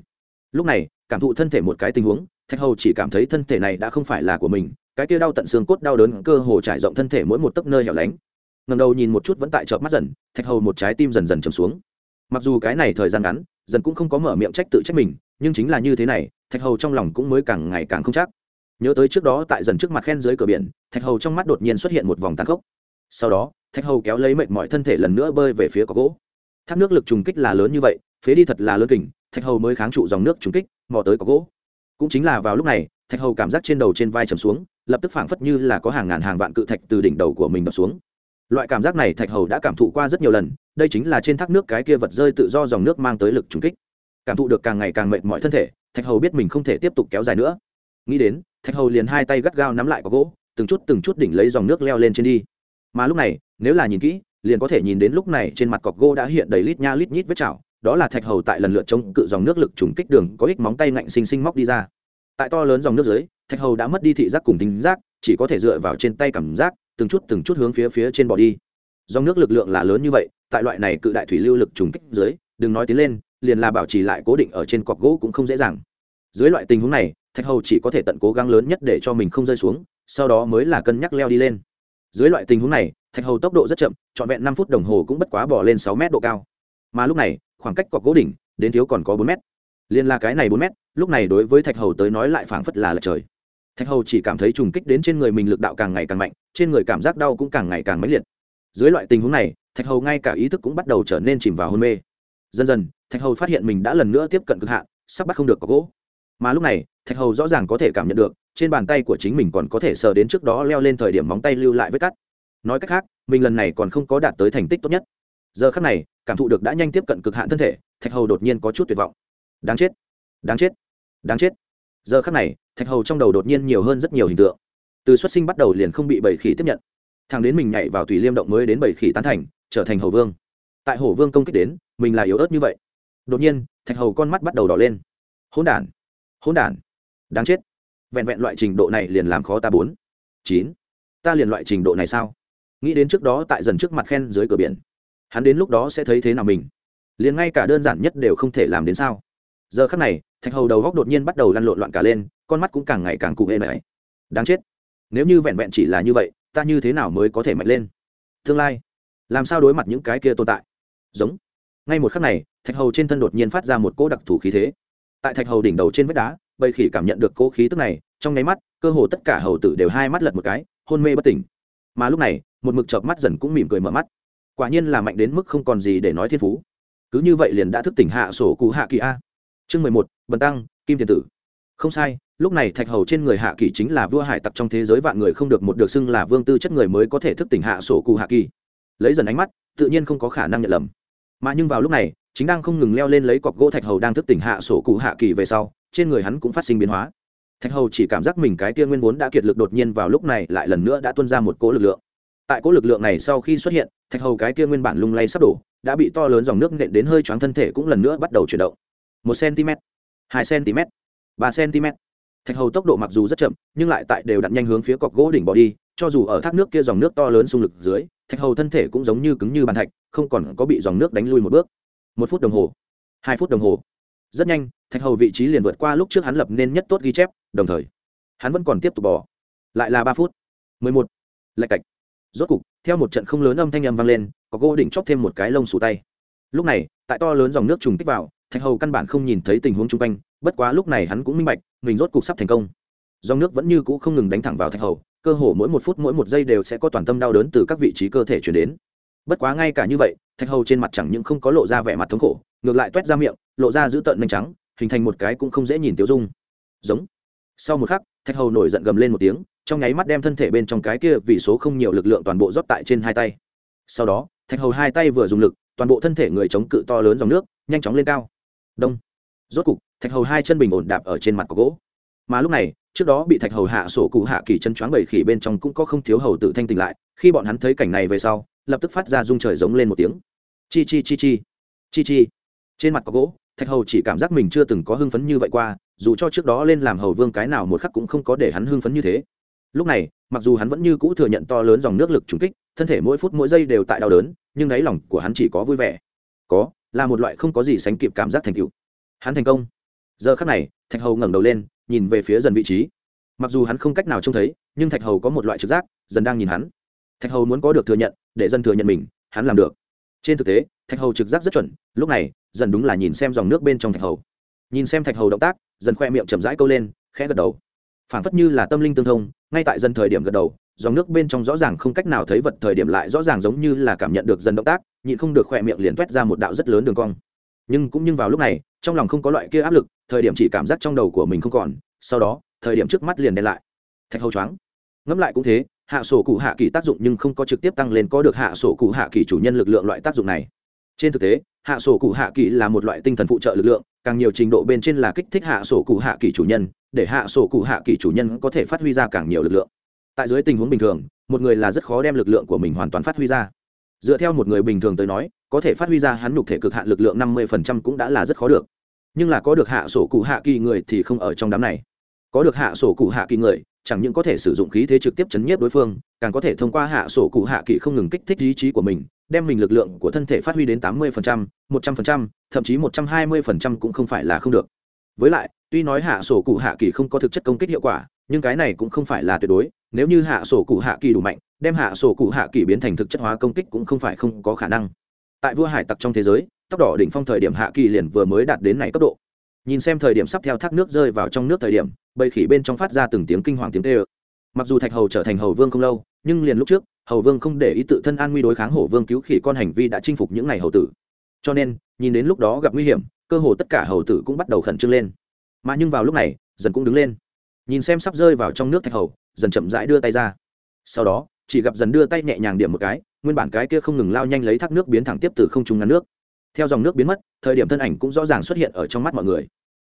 Lúc này, cảm thụ thân thể một cái tình huống, thạch hầu chỉ cảm thấy thân thể này đã không phải là của mình, cái kia đau tận xương cốt đau đớn cơ hồ trải rộng thân thể mỗi một tấc nơi hẻo lánh. Ngầm đầu nhìn một chút vẫn tại chợp mắt dần, thạch hầu một trái tim dần dần chầm xuống. Mặc dù cái này thời gian ngắn dần cũng không có mở miệng trách tự trách mình, nhưng chính là như thế này, thạch hầu trong lòng cũng mới càng ngày càng không chắc. Nhớ tới trước đó tại dần trước mặt khen dưới cửa biển, thạch hầu trong mắt đột nhiên xuất hiện một vòng tăng khốc. Sau đó, thạch hầu kéo lấy mệnh mọi thân thể lần nữa bơi về phía có gỗ. Thác nước lực trùng kích là lớn như vậy, phế đi thật là lớn kình, thạch hầu mới kháng trụ dòng nước trùng kích, mò tới có gỗ. Cũng chính là vào lúc này, thạch hầu cảm giác trên đầu trên vai trầm xuống, lập tức phảng phất như là có hàng ngàn hàng vạn cự thạch từ đỉnh đầu của mình đập xuống loại cảm giác này thạch hầu đã cảm thụ qua rất nhiều lần, đây chính là trên thác nước cái kia vật rơi tự do dòng nước mang tới lực trùng kích. Cảm thụ được càng ngày càng mệt mọi thân thể, thạch hầu biết mình không thể tiếp tục kéo dài nữa. Nghĩ đến, thạch hầu liền hai tay gắt gao nắm lại có gỗ, từng chút từng chút đỉnh lấy dòng nước leo lên trên đi. Mà lúc này, nếu là nhìn kỹ, liền có thể nhìn đến lúc này trên mặt cọc gỗ đã hiện đầy lít nha lít nhít vết chảo, đó là thạch hầu tại lần lượt chống cự dòng nước lực trùng kích đường có ích móng tay ngạnh xinh xinh móc đi ra. Tại to lớn dòng nước dưới, thạch hầu đã mất đi thị giác cùng tính giác, chỉ có thể dựa vào trên tay cảm giác từng chút từng chút hướng phía phía trên bỏ đi. Dòng nước lực lượng là lớn như vậy, tại loại này cự đại thủy lưu lực trùng kích dưới, đừng nói tiến lên, liền là bảo trì lại cố định ở trên cọc gỗ cũng không dễ dàng. Dưới loại tình huống này, thạch hầu chỉ có thể tận cố gắng lớn nhất để cho mình không rơi xuống, sau đó mới là cân nhắc leo đi lên. Dưới loại tình huống này, thạch hầu tốc độ rất chậm, trọn vẹn năm phút đồng hồ cũng bất quá bỏ lên sáu mét độ cao. Mà lúc này, khoảng cách cọc gỗ đỉnh, đến thiếu còn có bốn mét. Liên là cái này bốn mét, lúc này đối với thạch hầu tới nói lại phảng phất là lệch trời. Thạch hầu chỉ cảm thấy trùng kích đến trên người mình lực đạo càng ngày càng mạnh trên người cảm giác đau cũng càng ngày càng mãnh liệt. Dưới loại tình huống này, thạch hầu ngay cả ý thức cũng bắt đầu trở nên chìm vào hôn mê. Dần dần, thạch hầu phát hiện mình đã lần nữa tiếp cận cực hạn, sắp bắt không được có gỗ. Mà lúc này, thạch hầu rõ ràng có thể cảm nhận được, trên bàn tay của chính mình còn có thể sờ đến trước đó leo lên thời điểm móng tay lưu lại vết cắt. Nói cách khác, mình lần này còn không có đạt tới thành tích tốt nhất. Giờ khác này, cảm thụ được đã nhanh tiếp cận cực hạn thân thể, thạch hầu đột nhiên có chút tuyệt vọng. Đáng chết! Đáng chết! Đáng chết! Giờ khác này, thạch hầu trong đầu đột nhiên nhiều hơn rất nhiều hình tượng từ xuất sinh bắt đầu liền không bị bầy khỉ tiếp nhận. Thằng đến mình nhảy vào tùy liêm động mới đến bầy khỉ tán thành, trở thành hầu vương. Tại hổ vương công kích đến, mình là yếu ớt như vậy. Đột nhiên, thạch hầu con mắt bắt đầu đỏ lên. Hỗn đản! Hỗn đản! Đáng chết! Vẹn vẹn loại trình độ này liền làm khó ta bốn. Chín. Ta liền loại trình độ này sao? Nghĩ đến trước đó tại dần trước mặt khen dưới cửa biển. Hắn đến lúc đó sẽ thấy thế nào mình? Liền ngay cả đơn giản nhất đều không thể làm đến sao? Giờ khắc này, thạch hầu đầu góc đột nhiên bắt đầu lăn lộn loạn cả lên, con mắt cũng càng ngày càng cụ hê mẹ đáng chết! Nếu như vẹn vẹn chỉ là như vậy, ta như thế nào mới có thể mạnh lên? Tương lai, làm sao đối mặt những cái kia tồn tại? Giống. Ngay một khắc này, thạch hầu trên thân đột nhiên phát ra một cỗ đặc thù khí thế. Tại thạch hầu đỉnh đầu trên vách đá, bầy khỉ cảm nhận được cỗ khí tức này, trong nháy mắt, cơ hồ tất cả hầu tử đều hai mắt lật một cái, hôn mê bất tỉnh. Mà lúc này, một mực chợp mắt dần cũng mỉm cười mở mắt. Quả nhiên là mạnh đến mức không còn gì để nói thiên phú. Cứ như vậy liền đã thức tỉnh hạ sổ cụ hạ kỳ a. Chương mười một, bần tăng, kim thiền tử không sai, lúc này thạch hầu trên người hạ kỳ chính là vua hải tặc trong thế giới vạn người không được một được xưng là vương tư chất người mới có thể thức tỉnh hạ sổ cụ hạ kỳ. Lấy dần ánh mắt, tự nhiên không có khả năng nhận lầm. Mà nhưng vào lúc này, chính đang không ngừng leo lên lấy cọc gỗ thạch hầu đang thức tỉnh hạ sổ cụ hạ kỳ về sau, trên người hắn cũng phát sinh biến hóa. Thạch hầu chỉ cảm giác mình cái tia nguyên vốn đã kiệt lực đột nhiên vào lúc này lại lần nữa đã tuân ra một cỗ lực lượng. Tại cỗ lực lượng này sau khi xuất hiện, thạch hầu cái tia nguyên bản lung lay sắp đổ, đã bị to lớn dòng nước nện đến hơi choáng thân thể cũng lần nữa bắt đầu chuyển động. Một cm hai cm ba cm. Thạch hầu tốc độ mặc dù rất chậm, nhưng lại tại đều đặn nhanh hướng phía cọc gỗ đỉnh bỏ đi, cho dù ở thác nước kia dòng nước to lớn xung lực dưới, thạch hầu thân thể cũng giống như cứng như bàn thạch, không còn có bị dòng nước đánh lui một bước. Một phút đồng hồ. Hai phút đồng hồ. Rất nhanh, thạch hầu vị trí liền vượt qua lúc trước hắn lập nên nhất tốt ghi chép, đồng thời, hắn vẫn còn tiếp tục bỏ. Lại là ba phút. Mười một. Lạch cạch. Rốt cục, theo một trận không lớn âm thanh âm vang lên có gỗ đỉnh chóp thêm một cái lông sủ tay. Lúc này, tại to lớn dòng nước trùng kích vào, thạch hầu căn bản không nhìn thấy tình huống chung quanh bất quá lúc này hắn cũng minh bạch, mình rốt cục sắp thành công. Dòng nước vẫn như cũ không ngừng đánh thẳng vào thạch hầu, cơ hồ mỗi một phút mỗi một giây đều sẽ có toàn tâm đau đớn từ các vị trí cơ thể chuyển đến. Bất quá ngay cả như vậy, thạch hầu trên mặt chẳng những không có lộ ra vẻ mặt thống khổ, ngược lại t u é t ra miệng, lộ ra giữ tợn nhanh trắng, hình thành một cái cũng không dễ nhìn tiêu dung. Giống. Sau một khắc, thạch hầu nổi giận gầm lên một tiếng, trong nháy mắt đem thân thể bên trong cái kia vì số không nhiều lực lượng toàn bộ rót tại trên hai tay. Sau đó, thạch hầu hai tay vừa dùng lực, toàn bộ thân thể người chống cự to lớn dòng nước, nhanh chóng lên cao. Đông. Rốt cục thạch hầu hai chân bình ổn đạp ở trên mặt có gỗ. Mà lúc này, trước đó bị thạch hầu hạ sổ cụ hạ kỳ chân choáng bảy khỉ bên trong cũng có không thiếu hầu tự thanh tỉnh lại, khi bọn hắn thấy cảnh này về sau, lập tức phát ra rung trời giống lên một tiếng. Chi chi chi chi. Chi chi. Trên mặt có gỗ, thạch hầu chỉ cảm giác mình chưa từng có hưng phấn như vậy qua, dù cho trước đó lên làm hầu vương cái nào một khắc cũng không có để hắn hưng phấn như thế. Lúc này, mặc dù hắn vẫn như cũ thừa nhận to lớn dòng nước lực trúng kích, thân thể mỗi phút mỗi giây đều tại đau đớn, nhưng đáy lòng của hắn chỉ có vui vẻ. Có, là một loại không có gì sánh kịp cảm giác thành tựu. Hắn thành công giờ khắc này, thạch hầu ngẩng đầu lên, nhìn về phía dần vị trí. Mặc dù hắn không cách nào trông thấy, nhưng thạch hầu có một loại trực giác, dần đang nhìn hắn. Thạch hầu muốn có được thừa nhận, để dân thừa nhận mình, hắn làm được. Trên thực tế, thạch hầu trực giác rất chuẩn, lúc này, dần đúng là nhìn xem dòng nước bên trong thạch hầu. Nhìn xem thạch hầu động tác, dần khoe miệng chậm rãi câu lên, khẽ gật đầu. Phảng phất như là tâm linh tương thông, ngay tại dân thời điểm gật đầu, dòng nước bên trong rõ ràng không cách nào thấy vật thời điểm lại rõ ràng giống như là cảm nhận được dần động tác, nhịn không được khoe miệng liền toét ra một đạo rất lớn đường cong. Nhưng cũng nhưng vào lúc này trong lòng không có loại kia áp lực, thời điểm chỉ cảm giác trong đầu của mình không còn, sau đó, thời điểm trước mắt liền đen lại. Thạch hầu choáng. Ngẫm lại cũng thế, hạ sổ cụ hạ kỳ tác dụng nhưng không có trực tiếp tăng lên có được hạ sổ cụ hạ kỳ chủ nhân lực lượng loại tác dụng này. Trên thực tế, hạ sổ cụ hạ kỳ là một loại tinh thần phụ trợ lực lượng, càng nhiều trình độ bên trên là kích thích hạ sổ cụ hạ kỳ chủ nhân, để hạ sổ cụ hạ kỳ chủ nhân có thể phát huy ra càng nhiều lực lượng. Tại dưới tình huống bình thường, một người là rất khó đem lực lượng của mình hoàn toàn phát huy ra. Dựa theo một người bình thường tới nói có thể phát huy ra hắn nhục thể cực hạn lực lượng năm mươi phần trăm cũng đã là rất khó được. Nhưng là có được hạ sổ cụ hạ kỳ người thì không ở trong đám này. Có được hạ sổ cụ hạ kỳ người, chẳng những có thể sử dụng khí thế trực tiếp chấn nhiếp đối phương, càng có thể thông qua hạ sổ cụ hạ kỳ không ngừng kích thích ý chí của mình, đem mình lực lượng của thân thể phát huy đến tám mươi một trăm linh thậm chí một trăm hai mươi cũng không phải là không được. Với lại, tuy nói hạ sổ cụ hạ kỳ không có thực chất công kích hiệu quả, nhưng cái này cũng không phải là tuyệt đối, nếu như hạ sổ cụ hạ kỳ đủ mạnh, đem hạ sổ cụ hạ kỳ biến thành thực chất hóa công kích cũng không phải không có khả năng tại vua hải tặc trong thế giới, tóc đỏ đỉnh phong thời điểm hạ kỳ liền vừa mới đạt đến này cấp độ. Nhìn xem thời điểm sắp theo thác nước rơi vào trong nước thời điểm, bầy khỉ bên trong phát ra từng tiếng kinh hoàng tiếng tê ơ mặc dù thạch hầu trở thành hầu vương không lâu, nhưng liền lúc trước, hầu vương không để ý tự thân an nguy đối kháng hổ vương cứu khỉ con hành vi đã chinh phục những ngày hầu tử. Cho nên, nhìn đến lúc đó gặp nguy hiểm, cơ hồ tất cả hầu tử cũng bắt đầu khẩn trương lên. Mà nhưng vào lúc này, dần cũng đứng lên. Nhìn xem sắp rơi vào trong nước thạch hầu, dần chậm rãi đưa tay ra. Sau đó chỉ gặp dần đưa tay nhẹ nhàng điểm một cái, nguyên bản cái kia không ngừng lao nhanh lấy thác nước biến thẳng tiếp từ không trung ngăn nước. Theo dòng nước biến mất, thời điểm thân ảnh cũng rõ ràng xuất hiện ở trong mắt mọi người.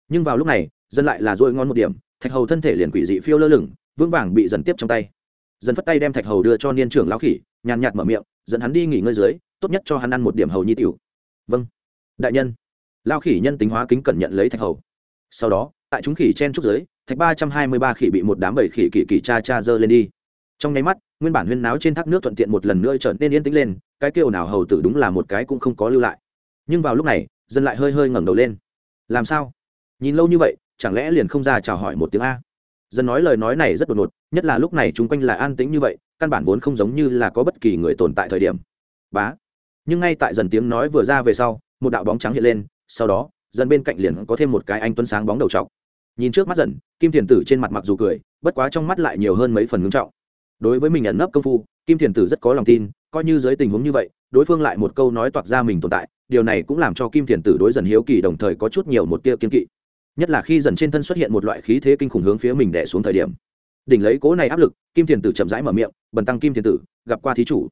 Nhưng vào lúc này, dân lại là dội ngon một điểm, thạch hầu thân thể liền quỷ dị phiêu lơ lửng, vững vàng bị dần tiếp trong tay. Dần phất tay đem thạch hầu đưa cho niên trưởng lão khỉ, nhàn nhạt mở miệng, dẫn hắn đi nghỉ ngơi dưới, tốt nhất cho hắn ăn một điểm hầu nhi tiểu. Vâng. Đại nhân. Lao khỉ nhân tính hóa kính cẩn nhận lấy thạch hầu. Sau đó, tại chúng khỉ chen trúc dưới, thạch ba trăm hai mươi ba khỉ bị một đám bầy khỉ kỳ kỳ cha cha dơ lên đi. Trong nháy mắt nguyên bản huyên náo trên thác nước thuận tiện một lần nữa trở nên yên tĩnh lên, cái kêu nào hầu tử đúng là một cái cũng không có lưu lại. Nhưng vào lúc này, dân lại hơi hơi ngẩng đầu lên. Làm sao? Nhìn lâu như vậy, chẳng lẽ liền không ra chào hỏi một tiếng a? Dân nói lời nói này rất đột ngột, nhất là lúc này chung quanh là an tĩnh như vậy, căn bản vốn không giống như là có bất kỳ người tồn tại thời điểm. Bá. Nhưng ngay tại dần tiếng nói vừa ra về sau, một đạo bóng trắng hiện lên, sau đó dần bên cạnh liền có thêm một cái anh tuấn sáng bóng đầu trọc. Nhìn trước mắt dần, kim thiền tử trên mặt mặc dù cười, bất quá trong mắt lại nhiều hơn mấy phần ngưng trọng đối với mình ẩn nấp công phu, kim thiền tử rất có lòng tin, coi như dưới tình huống như vậy, đối phương lại một câu nói toạc ra mình tồn tại, điều này cũng làm cho kim thiền tử đối dần hiếu kỳ đồng thời có chút nhiều một tia kiên kỵ. Nhất là khi dần trên thân xuất hiện một loại khí thế kinh khủng hướng phía mình đẻ xuống thời điểm. Đỉnh lấy cố này áp lực, kim thiền tử chậm rãi mở miệng, bần tăng kim thiền tử, gặp qua thí chủ.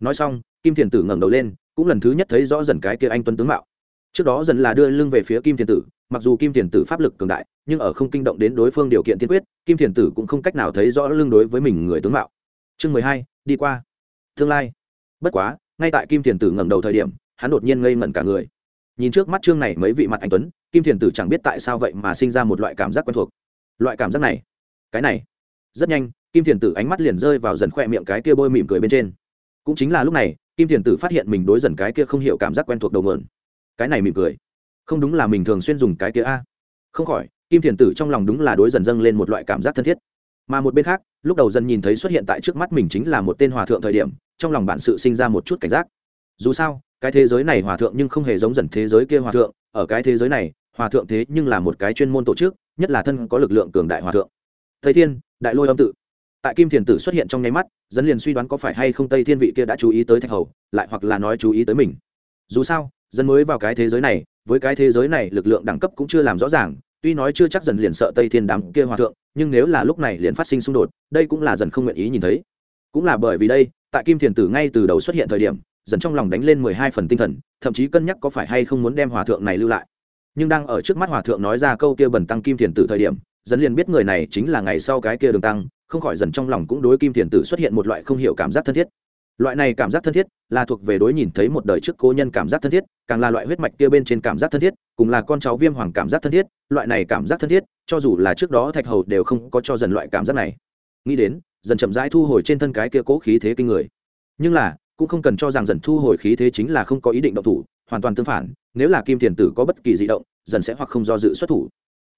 Nói xong, kim thiền tử ngẩng đầu lên, cũng lần thứ nhất thấy rõ dần cái kia anh tuấn tướng mạo. Trước đó dần là đưa lưng về phía kim thiền tử mặc dù kim thiền tử pháp lực cường đại, nhưng ở không kinh động đến đối phương điều kiện tiên quyết, kim thiền tử cũng không cách nào thấy rõ lương đối với mình người tướng mạo. Chương mười hai, đi qua. Tương lai. Bất quá, ngay tại kim thiền tử ngẩng đầu thời điểm, hắn đột nhiên ngây ngẩn cả người. Nhìn trước mắt chương này mấy vị mặt anh tuấn, kim thiền tử chẳng biết tại sao vậy mà sinh ra một loại cảm giác quen thuộc. Loại cảm giác này, cái này, rất nhanh, kim thiền tử ánh mắt liền rơi vào dần khoe miệng cái kia bôi mỉm cười bên trên. Cũng chính là lúc này, kim thiền tử phát hiện mình đối dần cái kia không hiểu cảm giác quen thuộc đầu mượn cái này mỉm cười không đúng là mình thường xuyên dùng cái kia a. Không khỏi, kim thiền tử trong lòng đúng là đối dần dâng lên một loại cảm giác thân thiết. Mà một bên khác, lúc đầu dần nhìn thấy xuất hiện tại trước mắt mình chính là một tên hòa thượng thời điểm, trong lòng bạn sự sinh ra một chút cảnh giác. Dù sao, cái thế giới này hòa thượng nhưng không hề giống dần thế giới kia hòa thượng, ở cái thế giới này, hòa thượng thế nhưng là một cái chuyên môn tổ chức, nhất là thân có lực lượng cường đại hòa thượng. Thầy thiên, đại lôi âm tự tại kim thiền tử xuất hiện trong nháy mắt, dần liền suy đoán có phải hay không tây thiên vị kia đã chú ý tới thạch hầu, lại hoặc là nói chú ý tới mình. Dù sao dân mới vào cái thế giới này, với cái thế giới này lực lượng đẳng cấp cũng chưa làm rõ ràng, tuy nói chưa chắc dần liền sợ tây thiên đám kia hòa thượng, nhưng nếu là lúc này liền phát sinh xung đột, đây cũng là dần không nguyện ý nhìn thấy. Cũng là bởi vì đây, tại kim thiền tử ngay từ đầu xuất hiện thời điểm, dần trong lòng đánh lên mười hai phần tinh thần, thậm chí cân nhắc có phải hay không muốn đem hòa thượng này lưu lại. Nhưng đang ở trước mắt hòa thượng nói ra câu kia bẩn tăng kim thiền tử thời điểm, dần liền biết người này chính là ngày sau cái kia đường tăng, không khỏi dần trong lòng cũng đối kim thiền tử xuất hiện một loại không hiểu cảm giác thân thiết loại này cảm giác thân thiết là thuộc về đối nhìn thấy một đời trước cố nhân cảm giác thân thiết, càng là loại huyết mạch kia bên trên cảm giác thân thiết, cùng là con cháu viêm hoàng cảm giác thân thiết, loại này cảm giác thân thiết, cho dù là trước đó thạch hầu đều không có cho dần loại cảm giác này. Nghĩ đến, dần chậm rãi thu hồi trên thân cái kia cố khí thế kinh người. Nhưng là, cũng không cần cho rằng dần thu hồi khí thế chính là không có ý định động thủ, hoàn toàn tương phản, nếu là kim thiền tử có bất kỳ di động, dần sẽ hoặc không do dự xuất thủ.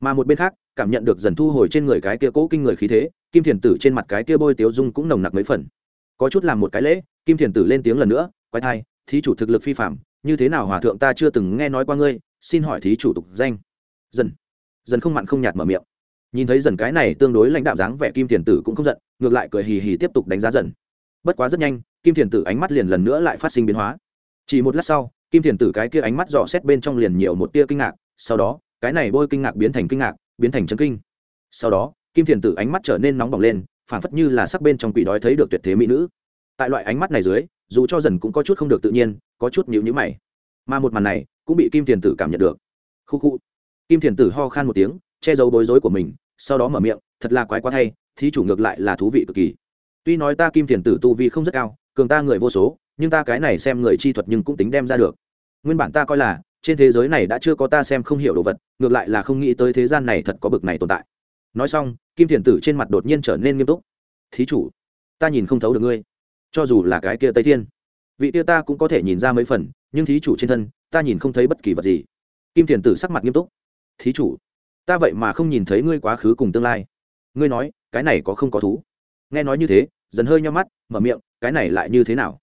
Mà một bên khác, cảm nhận được dần thu hồi trên người cái kia cố kinh người khí thế, kim thiền tử trên mặt cái kia bôi tiếu dung cũng nồng nặc mấy phần có chút làm một cái lễ, kim thiền tử lên tiếng lần nữa quay thai, thí chủ thực lực phi phạm như thế nào hòa thượng ta chưa từng nghe nói qua ngươi, xin hỏi thí chủ tục danh. Dần dần không mặn không nhạt mở miệng. Nhìn thấy dần cái này tương đối lãnh đạo dáng vẻ kim thiền tử cũng không giận, ngược lại cười hì hì tiếp tục đánh giá dần. Bất quá rất nhanh, kim thiền tử ánh mắt liền lần nữa lại phát sinh biến hóa. Chỉ một lát sau, kim thiền tử cái kia ánh mắt dò xét bên trong liền nhiều một tia kinh ngạc, sau đó, cái này bôi kinh ngạc biến thành kinh ngạc, biến thành chân kinh. Sau đó, kim thiền tử ánh mắt trở nên nóng bỏng lên phảng phất như là sắc bên trong quỷ đói thấy được tuyệt thế mỹ nữ. Tại loại ánh mắt này dưới, dù cho dần cũng có chút không được tự nhiên, có chút nhịu nhữ mày. Mà một màn này, cũng bị kim thiền tử cảm nhận được. Khu khu. Kim thiền tử ho khan một tiếng, che giấu bối rối của mình, sau đó mở miệng, thật là quái quá thay thí chủ ngược lại là thú vị cực kỳ. Tuy nói ta kim thiền tử tu vi không rất cao, cường ta người vô số, nhưng ta cái này xem người chi thuật nhưng cũng tính đem ra được. Nguyên bản ta coi là, trên thế giới này đã chưa có ta xem không hiểu đồ vật, ngược lại là không nghĩ tới thế gian này thật có bực này tồn tại nói xong, kim thiền tử trên mặt đột nhiên trở nên nghiêm túc. Thí chủ, ta nhìn không thấu được ngươi. Cho dù là cái kia tây thiên, vị kia ta cũng có thể nhìn ra mấy phần, nhưng thí chủ trên thân, ta nhìn không thấy bất kỳ vật gì. Kim thiền tử sắc mặt nghiêm túc. Thí chủ, ta vậy mà không nhìn thấy ngươi quá khứ cùng tương lai. Ngươi nói, cái này có không có thú? Nghe nói như thế, dần hơi nho mắt, mở miệng, cái này lại như thế nào?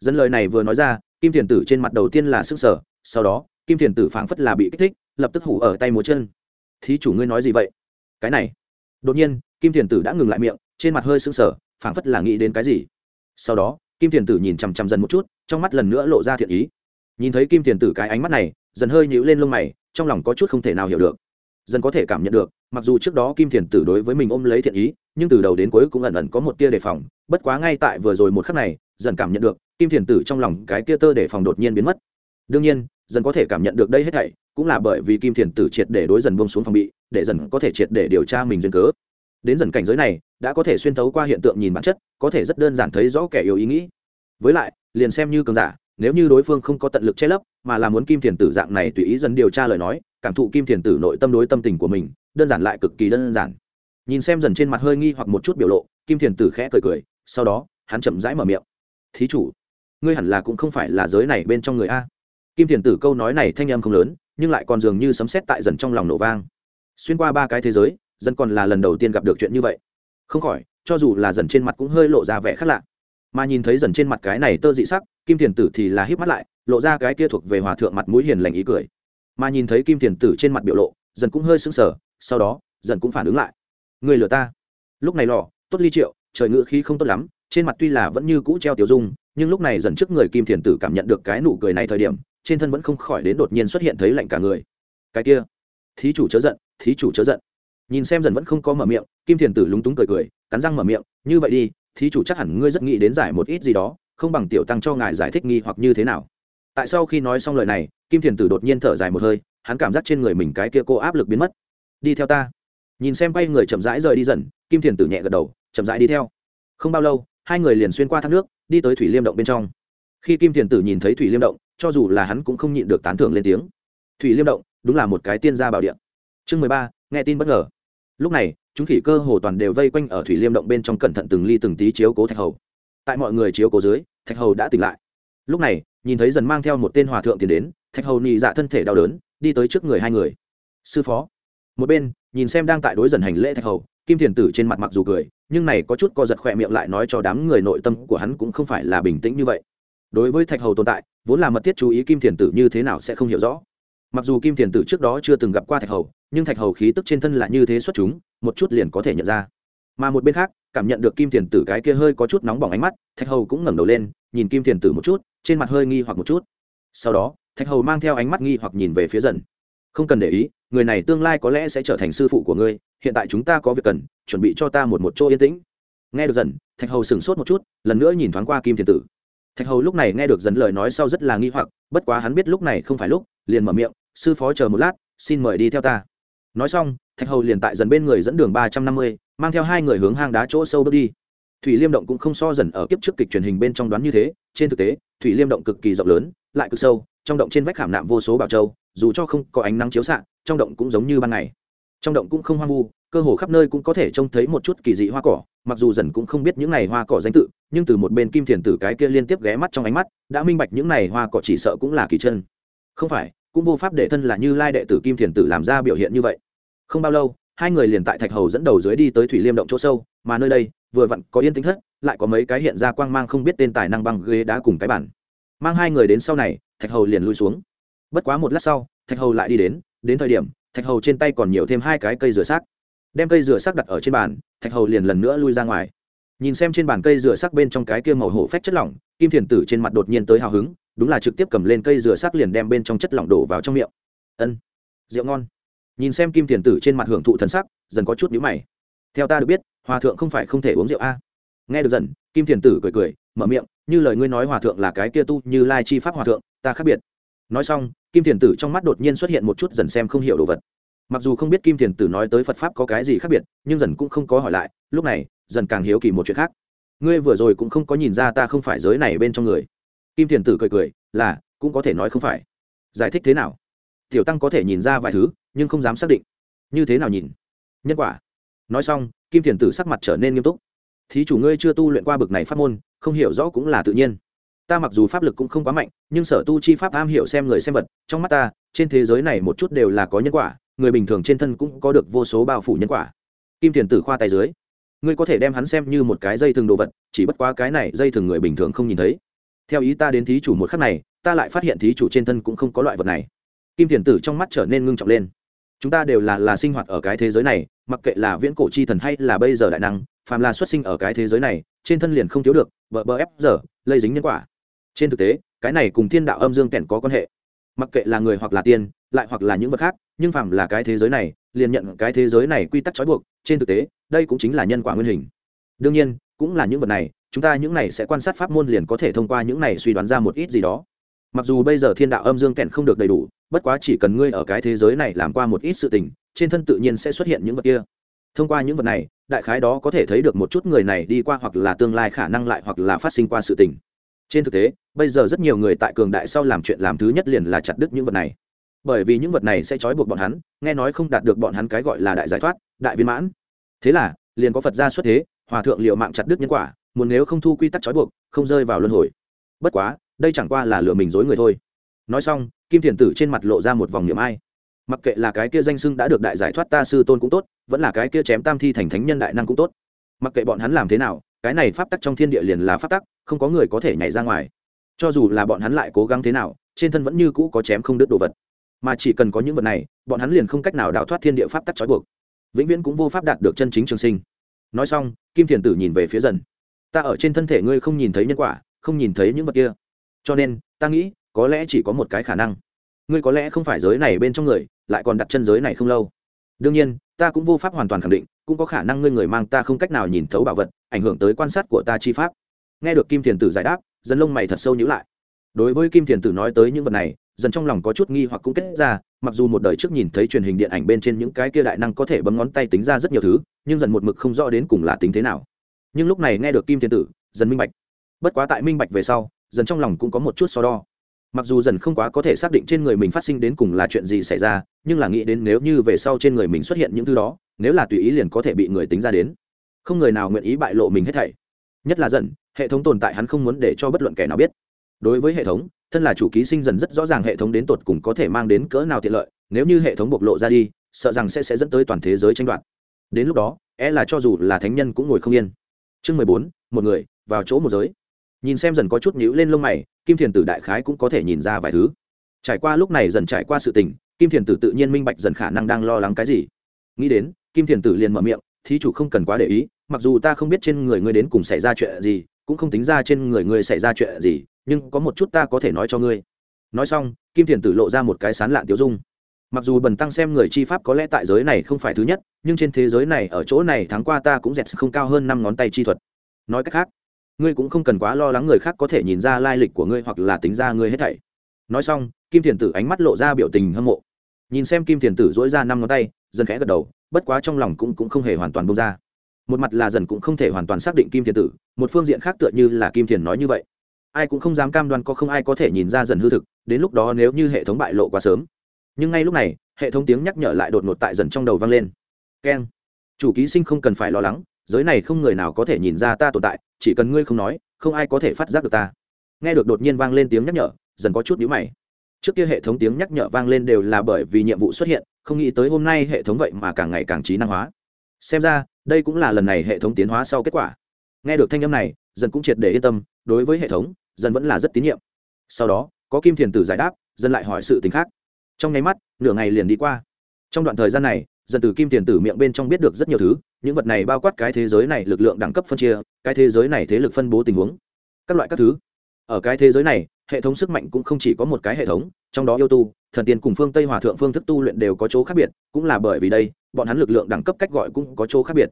Dân lời này vừa nói ra, kim thiền tử trên mặt đầu tiên là sức sở, sau đó, kim thiền tử phảng phất là bị kích thích, lập tức hủ ở tay múa chân. Thí chủ, ngươi nói gì vậy? Cái này. Đột nhiên, kim thiền tử đã ngừng lại miệng, trên mặt hơi sững sở phảng phất là nghĩ đến cái gì. Sau đó, kim thiền tử nhìn chằm chằm dần một chút, trong mắt lần nữa lộ ra thiện ý. Nhìn thấy kim thiền tử cái ánh mắt này, dần hơi nhíu lên lông mày, trong lòng có chút không thể nào hiểu được. Dần có thể cảm nhận được, mặc dù trước đó kim thiền tử đối với mình ôm lấy thiện ý, nhưng từ đầu đến cuối cũng ẩn ẩn có một tia đề phòng, bất quá ngay tại vừa rồi một khắc này, dần cảm nhận được, kim thiền tử trong lòng cái tia tơ đề phòng đột nhiên biến mất. Đương nhiên, dần có thể cảm nhận được đây hết thảy cũng là bởi vì kim thiền tử triệt để đối dần bông xuống phòng bị, để dần có thể triệt để điều tra mình duyên cớ. Đến dần cảnh giới này, đã có thể xuyên thấu qua hiện tượng nhìn bản chất, có thể rất đơn giản thấy rõ kẻ yếu ý nghĩ. Với lại, liền xem như cường giả, nếu như đối phương không có tận lực che lấp, mà là muốn kim thiền tử dạng này tùy ý dần điều tra lời nói, cảm thụ kim thiền tử nội tâm đối tâm tình của mình, đơn giản lại cực kỳ đơn giản. Nhìn xem dần trên mặt hơi nghi hoặc một chút biểu lộ, kim thiền tử khẽ cười cười, sau đó, hắn chậm rãi mở miệng. Thí chủ, ngươi hẳn là cũng không phải là giới này bên trong người a. Kim thiền tử câu nói này thanh âm không lớn nhưng lại còn dường như sấm sét tại dần trong lòng nổ vang. Xuyên qua ba cái thế giới, dần còn là lần đầu tiên gặp được chuyện như vậy. Không khỏi, cho dù là dần trên mặt cũng hơi lộ ra vẻ khác lạ. Mà nhìn thấy dần trên mặt cái này tơ dị sắc, kim thiền tử thì là híp mắt lại, lộ ra cái kia thuộc về hòa thượng mặt mũi hiền lành ý cười. Mà nhìn thấy kim thiền tử trên mặt biểu lộ, dần cũng hơi sững sờ, sau đó, dần cũng phản ứng lại. Người lừa ta. Lúc này lò tốt ly triệu, trời ngự khí không tốt lắm, trên mặt tuy là vẫn như cũ treo tiểu dung, nhưng lúc này dần trước người kim thiền tử cảm nhận được cái nụ cười này thời điểm trên thân vẫn không khỏi đến đột nhiên xuất hiện thấy lạnh cả người. Cái kia, thí chủ chớ giận, thí chủ chớ giận. Nhìn xem dần vẫn không có mở miệng, kim thiền tử lúng túng cười cười, cắn răng mở miệng, như vậy đi, thí chủ chắc hẳn ngươi rất nghĩ đến giải một ít gì đó, không bằng tiểu tăng cho ngài giải thích nghi hoặc như thế nào. Tại sau khi nói xong lời này, kim thiền tử đột nhiên thở dài một hơi, hắn cảm giác trên người mình cái kia cô áp lực biến mất. Đi theo ta. Nhìn xem quay người chậm rãi rời đi dần, kim thiền tử nhẹ gật đầu, chậm rãi đi theo. Không bao lâu, hai người liền xuyên qua thác nước, đi tới thủy liêm động bên trong. Khi kim thiền tử nhìn thấy thủy liêm động cho dù là hắn cũng không nhịn được tán thưởng lên tiếng. Thủy liêm động, đúng là một cái tiên gia bảo điện chương mười ba, nghe tin bất ngờ. Lúc này, chúng khỉ cơ hồ toàn đều vây quanh ở thủy liêm động bên trong cẩn thận từng ly từng tí chiếu cố thạch hầu. Tại mọi người chiếu cố dưới, thạch hầu đã tỉnh lại. Lúc này, nhìn thấy dần mang theo một tên hòa thượng tiến đến, thạch hầu nhị dạ thân thể đau đớn, đi tới trước người hai người. Sư phó. Một bên, nhìn xem đang tại đối dần hành lễ thạch hầu, kim thiền tử trên mặt mặc dù cười, nhưng này có chút co giật khỏe miệng lại nói cho đám người nội tâm của hắn cũng không phải là bình tĩnh như vậy đối với thạch hầu tồn tại, vốn là mật thiết chú ý kim thiền tử như thế nào sẽ không hiểu rõ. Mặc dù kim thiền tử trước đó chưa từng gặp qua thạch hầu, nhưng thạch hầu khí tức trên thân là như thế xuất chúng, một chút liền có thể nhận ra. Mà một bên khác, cảm nhận được kim thiền tử cái kia hơi có chút nóng bỏng ánh mắt, thạch hầu cũng ngẩng đầu lên, nhìn kim thiền tử một chút, trên mặt hơi nghi hoặc một chút. Sau đó, thạch hầu mang theo ánh mắt nghi hoặc nhìn về phía dần. Không cần để ý, người này tương lai có lẽ sẽ trở thành sư phụ của ngươi, hiện tại chúng ta có việc cần, chuẩn bị cho ta một một chỗ yên tĩnh. Nghe được dần, thạch hầu sửng sốt một chút, lần nữa nhìn thoáng qua kim thiền tử thạch hầu lúc này nghe được dần lời nói sau rất là nghi hoặc, bất quá hắn biết lúc này không phải lúc, liền mở miệng, sư phó chờ một lát, xin mời đi theo ta. Nói xong, thạch hầu liền tại dần bên người dẫn đường ba trăm năm mươi, mang theo hai người hướng hang đá chỗ sâu bước đi. Thủy liêm động cũng không so dần ở kiếp trước kịch truyền hình bên trong đoán như thế, trên thực tế, thủy liêm động cực kỳ rộng lớn, lại cực sâu, trong động trên vách khảm nạm vô số bảo châu, dù cho không có ánh nắng chiếu xạ, trong động cũng giống như ban ngày. Trong động cũng không hoang vu cơ hồ khắp nơi cũng có thể trông thấy một chút kỳ dị hoa cỏ, mặc dù dần cũng không biết những này hoa cỏ danh tự, nhưng từ một bên kim thiền tử cái kia liên tiếp ghé mắt trong ánh mắt, đã minh bạch những này hoa cỏ chỉ sợ cũng là kỳ chân. Không phải, cũng vô pháp để thân là như lai đệ tử kim thiền tử làm ra biểu hiện như vậy. Không bao lâu, hai người liền tại thạch hầu dẫn đầu dưới đi tới thủy liêm động chỗ sâu, mà nơi đây, vừa vặn có yên tĩnh thất, lại có mấy cái hiện ra quang mang không biết tên tài năng băng ghế đá cùng cái bản mang hai người đến sau này, thạch hầu liền lui xuống. Bất quá một lát sau, thạch hầu lại đi đến đến thời điểm, thạch hầu trên tay còn nhiều thêm hai cái cây rửa xác đem cây rửa sắc đặt ở trên bàn, thạch hầu liền lần nữa lui ra ngoài. Nhìn xem trên bàn cây rửa sắc bên trong cái kia màu hổ phách chất lỏng, kim thiền tử trên mặt đột nhiên tới hào hứng, đúng là trực tiếp cầm lên cây rửa sắc liền đem bên trong chất lỏng đổ vào trong miệng. Ân, rượu ngon. Nhìn xem kim thiền tử trên mặt hưởng thụ thần sắc, dần có chút nhữ mày. Theo ta được biết, hòa thượng không phải không thể uống rượu a. Nghe được dần, kim thiền tử cười cười, mở miệng, như lời ngươi nói hòa thượng là cái kia tu như lai chi pháp hòa thượng, ta khác biệt. Nói xong, kim thiền tử trong mắt đột nhiên xuất hiện một chút dần xem không hiểu đồ vật mặc dù không biết kim thiền tử nói tới phật pháp có cái gì khác biệt, nhưng dần cũng không có hỏi lại, lúc này, dần càng hiếu kỳ một chuyện khác. Ngươi vừa rồi cũng không có nhìn ra ta không phải giới này bên trong người. Kim thiền tử cười cười, là, cũng có thể nói không phải. Giải thích thế nào? Tiểu tăng có thể nhìn ra vài thứ, nhưng không dám xác định. Như thế nào nhìn? Nhân quả. Nói xong, kim thiền tử sắc mặt trở nên nghiêm túc. Thí chủ ngươi chưa tu luyện qua bực này pháp môn, không hiểu rõ cũng là tự nhiên. Ta mặc dù pháp lực cũng không quá mạnh, nhưng sở tu chi pháp am hiểu xem người xem vật, trong mắt ta, trên thế giới này một chút đều là có nhân quả người bình thường trên thân cũng có được vô số bao phủ nhân quả. Kim thiền tử khoa tay dưới, ngươi có thể đem hắn xem như một cái dây thường đồ vật, chỉ bất quá cái này dây thường người bình thường không nhìn thấy. Theo ý ta đến thí chủ một khắc này, ta lại phát hiện thí chủ trên thân cũng không có loại vật này. Kim thiền tử trong mắt trở nên ngưng trọng lên. Chúng ta đều là là sinh hoạt ở cái thế giới này, mặc kệ là viễn cổ chi thần hay là bây giờ đại năng, phàm là xuất sinh ở cái thế giới này, trên thân liền không thiếu được, bờ bờ ép giờ, lây dính nhân quả. Trên thực tế, cái này cùng thiên đạo âm dương kèn có quan hệ. Mặc kệ là người hoặc là tiên lại hoặc là những vật khác, nhưng phàm là cái thế giới này, liền nhận cái thế giới này quy tắc trói buộc, trên thực tế, đây cũng chính là nhân quả nguyên hình. Đương nhiên, cũng là những vật này, chúng ta những này sẽ quan sát pháp môn liền có thể thông qua những này suy đoán ra một ít gì đó. Mặc dù bây giờ thiên đạo âm dương kẹn không được đầy đủ, bất quá chỉ cần ngươi ở cái thế giới này làm qua một ít sự tình, trên thân tự nhiên sẽ xuất hiện những vật kia. Thông qua những vật này, đại khái đó có thể thấy được một chút người này đi qua hoặc là tương lai khả năng lại hoặc là phát sinh qua sự tình. Trên thực tế, bây giờ rất nhiều người tại cường đại sau làm chuyện làm thứ nhất liền là chặt đứt những vật này bởi vì những vật này sẽ trói buộc bọn hắn, nghe nói không đạt được bọn hắn cái gọi là đại giải thoát, đại viên mãn. Thế là, liền có phật gia xuất thế, hòa thượng liệu mạng chặt đứt nhân quả, muốn nếu không thu quy tắc trói buộc, không rơi vào luân hồi. Bất quá, đây chẳng qua là lừa mình dối người thôi. Nói xong, kim thiền tử trên mặt lộ ra một vòng niệm ai. Mặc kệ là cái kia danh sưng đã được đại giải thoát ta sư tôn cũng tốt, vẫn là cái kia chém tam thi thành thánh nhân đại năng cũng tốt. Mặc kệ bọn hắn làm thế nào, cái này pháp tắc trong thiên địa liền là pháp tắc, không có người có thể nhảy ra ngoài. Cho dù là bọn hắn lại cố gắng thế nào, trên thân vẫn như cũ có chém không đứt đồ vật mà chỉ cần có những vật này, bọn hắn liền không cách nào đào thoát thiên địa pháp tắc trói buộc. Vĩnh viễn cũng vô pháp đạt được chân chính trường sinh. Nói xong, kim thiền tử nhìn về phía dần. Ta ở trên thân thể ngươi không nhìn thấy nhân quả, không nhìn thấy những vật kia. Cho nên, ta nghĩ, có lẽ chỉ có một cái khả năng. Ngươi có lẽ không phải giới này bên trong người, lại còn đặt chân giới này không lâu. Đương nhiên, ta cũng vô pháp hoàn toàn khẳng định, cũng có khả năng ngươi người mang ta không cách nào nhìn thấu bảo vật, ảnh hưởng tới quan sát của ta chi pháp. Nghe được kim thiền tử giải đáp dân lông mày thật sâu nhữ lại. Đối với kim thiền tử nói tới những vật này dần trong lòng có chút nghi hoặc cũng kết ra, mặc dù một đời trước nhìn thấy truyền hình điện ảnh bên trên những cái kia đại năng có thể bấm ngón tay tính ra rất nhiều thứ, nhưng dần một mực không rõ đến cùng là tính thế nào. Nhưng lúc này nghe được kim thiên tử, dần minh bạch. Bất quá tại minh bạch về sau, dần trong lòng cũng có một chút so đo. Mặc dù dần không quá có thể xác định trên người mình phát sinh đến cùng là chuyện gì xảy ra, nhưng là nghĩ đến nếu như về sau trên người mình xuất hiện những thứ đó, nếu là tùy ý liền có thể bị người tính ra đến. Không người nào nguyện ý bại lộ mình hết thảy. Nhất là dần, hệ thống tồn tại hắn không muốn để cho bất luận kẻ nào biết. Đối với hệ thống thân là chủ ký sinh dần rất rõ ràng hệ thống đến tột cùng có thể mang đến cỡ nào tiện lợi, nếu như hệ thống bộc lộ ra đi, sợ rằng sẽ sẽ dẫn tới toàn thế giới tranh đoạt. Đến lúc đó e là cho dù là thánh nhân cũng ngồi không yên. Chương mười bốn, một người, vào chỗ một giới. Nhìn xem dần có chút nhữ lên lông mày, kim thiền tử đại khái cũng có thể nhìn ra vài thứ. Trải qua lúc này dần trải qua sự tình, kim thiền tử tự nhiên minh bạch dần khả năng đang lo lắng cái gì. Nghĩ đến, kim thiền tử liền mở miệng, thí chủ không cần quá để ý, mặc dù ta không biết trên người ngươi đến cùng xảy ra chuyện gì, cũng không tính ra trên người ngươi xảy ra chuyện gì nhưng có một chút ta có thể nói cho ngươi. Nói xong kim thiền tử lộ ra một cái sán lạn tiêu dung. Mặc dù bần tăng xem người chi pháp có lẽ tại giới này không phải thứ nhất nhưng trên thế giới này ở chỗ này tháng qua ta cũng dẹt không cao hơn năm ngón tay chi thuật. Nói cách khác ngươi cũng không cần quá lo lắng người khác có thể nhìn ra lai lịch của ngươi hoặc là tính ra ngươi hết thảy. Nói xong kim thiền tử ánh mắt lộ ra biểu tình hâm mộ. Nhìn xem kim thiền tử dỗi ra năm ngón tay dần khẽ gật đầu bất quá trong lòng cũng, cũng không hề hoàn toàn bông ra. Một mặt là dần cũng không thể hoàn toàn xác định kim thiền tử một phương diện khác tựa như là kim thiền nói như vậy ai cũng không dám cam đoan có không ai có thể nhìn ra dần hư thực, đến lúc đó nếu như hệ thống bại lộ quá sớm. Nhưng ngay lúc này, hệ thống tiếng nhắc nhở lại đột ngột tại dần trong đầu vang lên. Keng. Chủ ký sinh không cần phải lo lắng, giới này không người nào có thể nhìn ra ta tồn tại, chỉ cần ngươi không nói, không ai có thể phát giác được ta. Nghe được đột nhiên vang lên tiếng nhắc nhở, dần có chút nhíu mày. Trước kia hệ thống tiếng nhắc nhở vang lên đều là bởi vì nhiệm vụ xuất hiện, không nghĩ tới hôm nay hệ thống vậy mà càng ngày càng trí năng hóa. Xem ra, đây cũng là lần này hệ thống tiến hóa sau kết quả. Nghe được thanh âm này, dần cũng triệt để yên tâm, đối với hệ thống dân vẫn là rất tín nhiệm. Sau đó, có kim thiền tử giải đáp, dân lại hỏi sự tình khác. Trong nháy mắt, nửa ngày liền đi qua. Trong đoạn thời gian này, dân từ kim thiền tử miệng bên trong biết được rất nhiều thứ, những vật này bao quát cái thế giới này lực lượng đẳng cấp phân chia, cái thế giới này thế lực phân bố tình huống, các loại các thứ. Ở cái thế giới này, hệ thống sức mạnh cũng không chỉ có một cái hệ thống, trong đó yêu tu, thần tiên cùng phương tây hòa thượng phương thức tu luyện đều có chỗ khác biệt, cũng là bởi vì đây, bọn hắn lực lượng đẳng cấp cách gọi cũng có chỗ khác biệt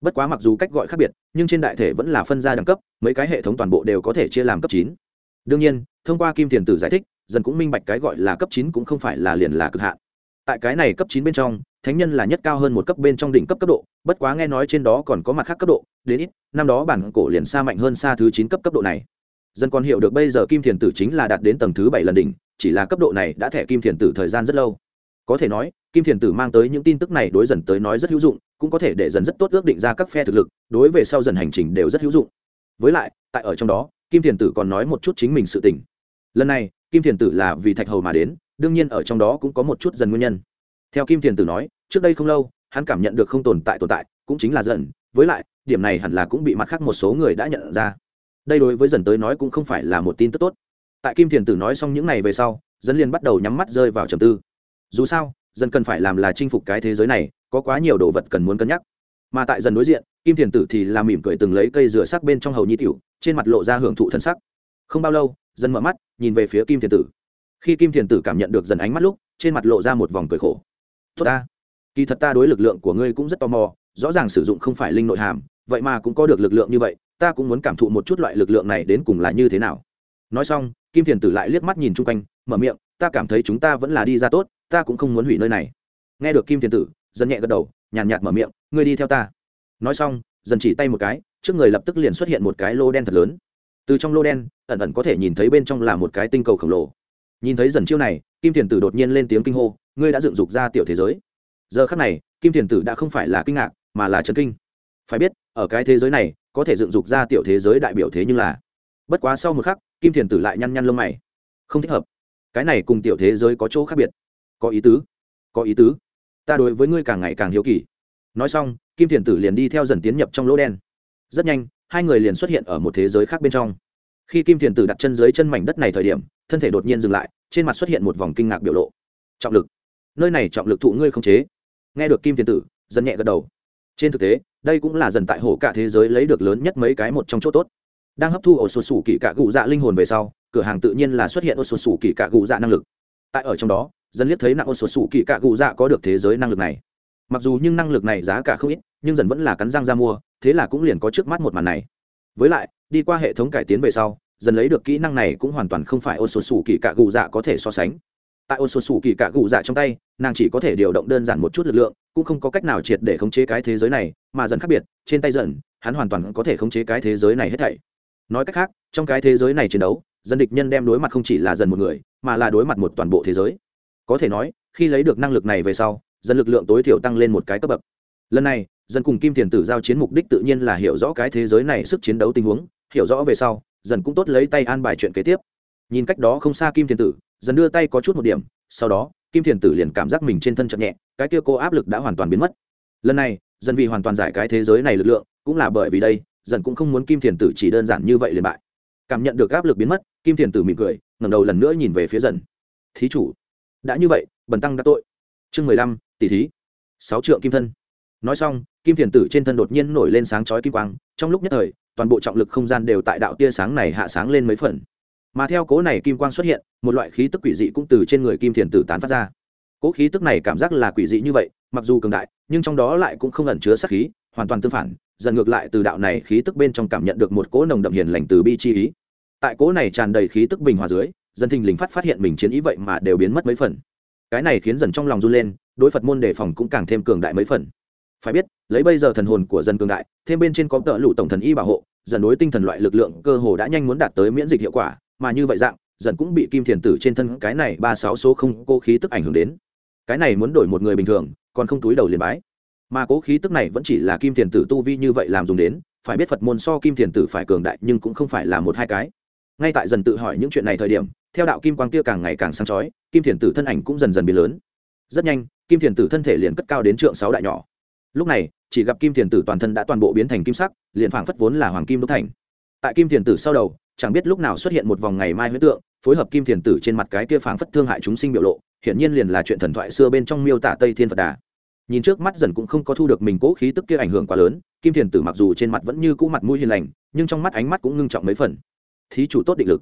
bất quá mặc dù cách gọi khác biệt, nhưng trên đại thể vẫn là phân ra đẳng cấp, mấy cái hệ thống toàn bộ đều có thể chia làm cấp chín. Đương nhiên, thông qua kim thiền tử giải thích, dần cũng minh bạch cái gọi là cấp chín cũng không phải là liền là cực hạn. Tại cái này cấp chín bên trong, thánh nhân là nhất cao hơn một cấp bên trong đỉnh cấp cấp độ, bất quá nghe nói trên đó còn có mặt khác cấp độ, đến ít, năm đó bản cổ liền xa mạnh hơn xa thứ chín cấp cấp độ này. Dân còn hiểu được bây giờ kim thiền tử chính là đạt đến tầng thứ bảy lần đỉnh, chỉ là cấp độ này đã thẻ kim thiền tử thời gian rất lâu. Có thể nói kim thiền tử mang tới những tin tức này đối dần tới nói rất hữu dụng, cũng có thể để dần rất tốt ước định ra các phe thực lực, đối về sau dần hành trình đều rất hữu dụng. Với lại, tại ở trong đó, kim thiền tử còn nói một chút chính mình sự tình. Lần này, kim thiền tử là vì thạch hầu mà đến, đương nhiên ở trong đó cũng có một chút dần nguyên nhân. Theo kim thiền tử nói, trước đây không lâu, hắn cảm nhận được không tồn tại tồn tại, cũng chính là dần, với lại, điểm này hẳn là cũng bị mặt khác một số người đã nhận ra. Đây đối với dần tới nói cũng không phải là một tin tức tốt. Tại kim thiền tử nói xong những ngày về sau dân liền bắt đầu nhắm mắt rơi vào trầm tư. Dù sao dân cần phải làm là chinh phục cái thế giới này, có quá nhiều đồ vật cần muốn cân nhắc. Mà tại dần đối diện, kim thiền tử thì làm mỉm cười từng lấy cây rửa sắc bên trong hầu nhi tiểu, trên mặt lộ ra hưởng thụ thân sắc. Không bao lâu dần mở mắt, nhìn về phía kim thiền tử. Khi kim thiền tử cảm nhận được dần ánh mắt lúc, trên mặt lộ ra một vòng cười khổ. Tốt ta, kỳ thật ta đối lực lượng của ngươi cũng rất tò mò, rõ ràng sử dụng không phải linh nội hàm, vậy mà cũng có được lực lượng như vậy, ta cũng muốn cảm thụ một chút loại lực lượng này đến cùng là như thế nào. Nói xong, kim thiền tử lại liếc mắt nhìn chung quanh, mở miệng, ta cảm thấy chúng ta vẫn là đi ra tốt ta cũng không muốn hủy nơi này. Nghe được kim thiền tử, dân nhẹ gật đầu, nhàn nhạt mở miệng, ngươi đi theo ta. Nói xong dần chỉ tay một cái, trước người lập tức liền xuất hiện một cái lô đen thật lớn. Từ trong lô đen, ẩn ẩn có thể nhìn thấy bên trong là một cái tinh cầu khổng lồ. Nhìn thấy dần chiêu này, kim thiền tử đột nhiên lên tiếng kinh hô, ngươi đã dựng dục ra tiểu thế giới. Giờ khắc này, kim thiền tử đã không phải là kinh ngạc, mà là trấn kinh. Phải biết, ở cái thế giới này, có thể dựng dục ra tiểu thế giới đại biểu thế nhưng là bất quá sau một khắc, kim thiền tử lại nhăn nhăn lông mày. Không thích hợp. Cái này cùng tiểu thế giới có chỗ khác biệt có ý tứ, có ý tứ. Ta đối với ngươi càng ngày càng hiếu kỳ. Nói xong, kim thiền tử liền đi theo dần tiến nhập trong lỗ đen. Rất nhanh, hai người liền xuất hiện ở một thế giới khác bên trong. Khi kim thiền tử đặt chân dưới chân mảnh đất này thời điểm, thân thể đột nhiên dừng lại, trên mặt xuất hiện một vòng kinh ngạc biểu lộ. Trọng lực. Nơi này trọng lực thụ ngươi không chế. Nghe được kim thiền tử, dần nhẹ gật đầu. Trên thực tế, đây cũng là dần tại hồ cả thế giới lấy được lớn nhất mấy cái một trong chỗ tốt. Đang hấp thu ổ sổ sủ kỳ cạ gụ dạ linh hồn về sau, cửa hàng tự nhiên là xuất hiện ổ sổ sủ kỳ cạ gụ dạ năng lực. Tại ở trong đó dần liếc thấy nặng ôn sột sủ kỳ cạ cụ dạ có được thế giới năng lực này. Mặc dù nhưng năng lực này giá cả không ít, nhưng dần vẫn là cắn răng ra mua, thế là cũng liền có trước mắt một màn này. Với lại, đi qua hệ thống cải tiến về sau, dần lấy được kỹ năng này cũng hoàn toàn không phải ô sột sủ kỳ cạ gù dạ có thể so sánh. Tại ô sột sủ kỳ cạ gù dạ trong tay, nàng chỉ có thể điều động đơn giản một chút lực lượng, cũng không có cách nào triệt để khống chế cái thế giới này, mà dần khác biệt, trên tay dần, hắn hoàn toàn có thể khống chế cái thế giới này hết thảy. Nói cách khác, trong cái thế giới này chiến đấu dân địch nhân đem đối mặt không chỉ là dần một người, mà là đối mặt một toàn bộ thế giới có thể nói, khi lấy được năng lực này về sau, dân lực lượng tối thiểu tăng lên một cái cấp bậc. Lần này, dân cùng kim thiền tử giao chiến mục đích tự nhiên là hiểu rõ cái thế giới này sức chiến đấu tình huống, hiểu rõ về sau dần cũng tốt lấy tay an bài chuyện kế tiếp. Nhìn cách đó không xa kim thiền tử dần đưa tay có chút một điểm, sau đó, kim thiền tử liền cảm giác mình trên thân chậm nhẹ, cái kia cô áp lực đã hoàn toàn biến mất. Lần này dần vì hoàn toàn giải cái thế giới này lực lượng, cũng là bởi vì đây dần cũng không muốn kim thiền tử chỉ đơn giản như vậy liền bại. Cảm nhận được áp lực biến mất, kim thiền tử mỉm cười, ngẩng đầu lần nữa nhìn về phía dần thí chủ đã như vậy, bần tăng đã tội. Chương mười lăm, tỷ thí. Sáu trượng kim thân. Nói xong, kim thiền tử trên thân đột nhiên nổi lên sáng chói kim quang, trong lúc nhất thời, toàn bộ trọng lực không gian đều tại đạo tia sáng này hạ sáng lên mấy phần. Mà theo cố này kim quang xuất hiện, một loại khí tức quỷ dị cũng từ trên người kim thiền tử tán phát ra. Cố khí tức này cảm giác là quỷ dị như vậy, mặc dù cường đại, nhưng trong đó lại cũng không ẩn chứa sát khí, hoàn toàn tương phản, dần ngược lại từ đạo này khí tức bên trong cảm nhận được một cỗ nồng đậm hiền lành từ bi chi ý. Tại cỗ này tràn đầy khí tức bình hòa dưới dân thình lình phát phát hiện mình chiến ý vậy mà đều biến mất mấy phần. Cái này khiến dần trong lòng run lên, đối phật môn đề phòng cũng càng thêm cường đại mấy phần. Phải biết, lấy bây giờ thần hồn của dân cường đại, thêm bên trên có tợ lụ tổng thần y bảo hộ, dần đối tinh thần loại lực lượng cơ hồ đã nhanh muốn đạt tới miễn dịch hiệu quả, mà như vậy dạng, dần cũng bị kim thiền tử trên thân cái này ba sáu số không cô khí tức ảnh hưởng đến. Cái này muốn đổi một người bình thường, còn không túi đầu liền bái. Mà cố khí tức này vẫn chỉ là kim thiền tử tu vi như vậy làm dùng đến, phải biết phật môn so kim thiền tử phải cường đại nhưng cũng không phải là một hai cái ngay tại dần tự hỏi những chuyện này thời điểm, theo đạo kim quang kia càng ngày càng sáng chói, kim thiền tử thân ảnh cũng dần dần biến lớn. Rất nhanh, kim thiền tử thân thể liền cất cao đến trượng sáu đại nhỏ. Lúc này, chỉ gặp kim thiền tử toàn thân đã toàn bộ biến thành kim sắc, liền phảng phất vốn là hoàng kim đúc thành. Tại kim thiền tử sau đầu, chẳng biết lúc nào xuất hiện một vòng ngày mai huyết tượng, phối hợp kim thiền tử trên mặt cái kia phảng phất thương hại chúng sinh biểu lộ, hiển nhiên liền là chuyện thần thoại xưa bên trong miêu tả tây thiên phật đà. Nhìn trước mắt dần cũng không có thu được mình cố khí tức kia ảnh hưởng quá lớn, kim thiền tử mặc dù trên mặt vẫn như cũ mặt mũi hiền lành, nhưng trong mắt ánh mắt cũng ngưng trọng mấy phần thí chủ tốt định lực.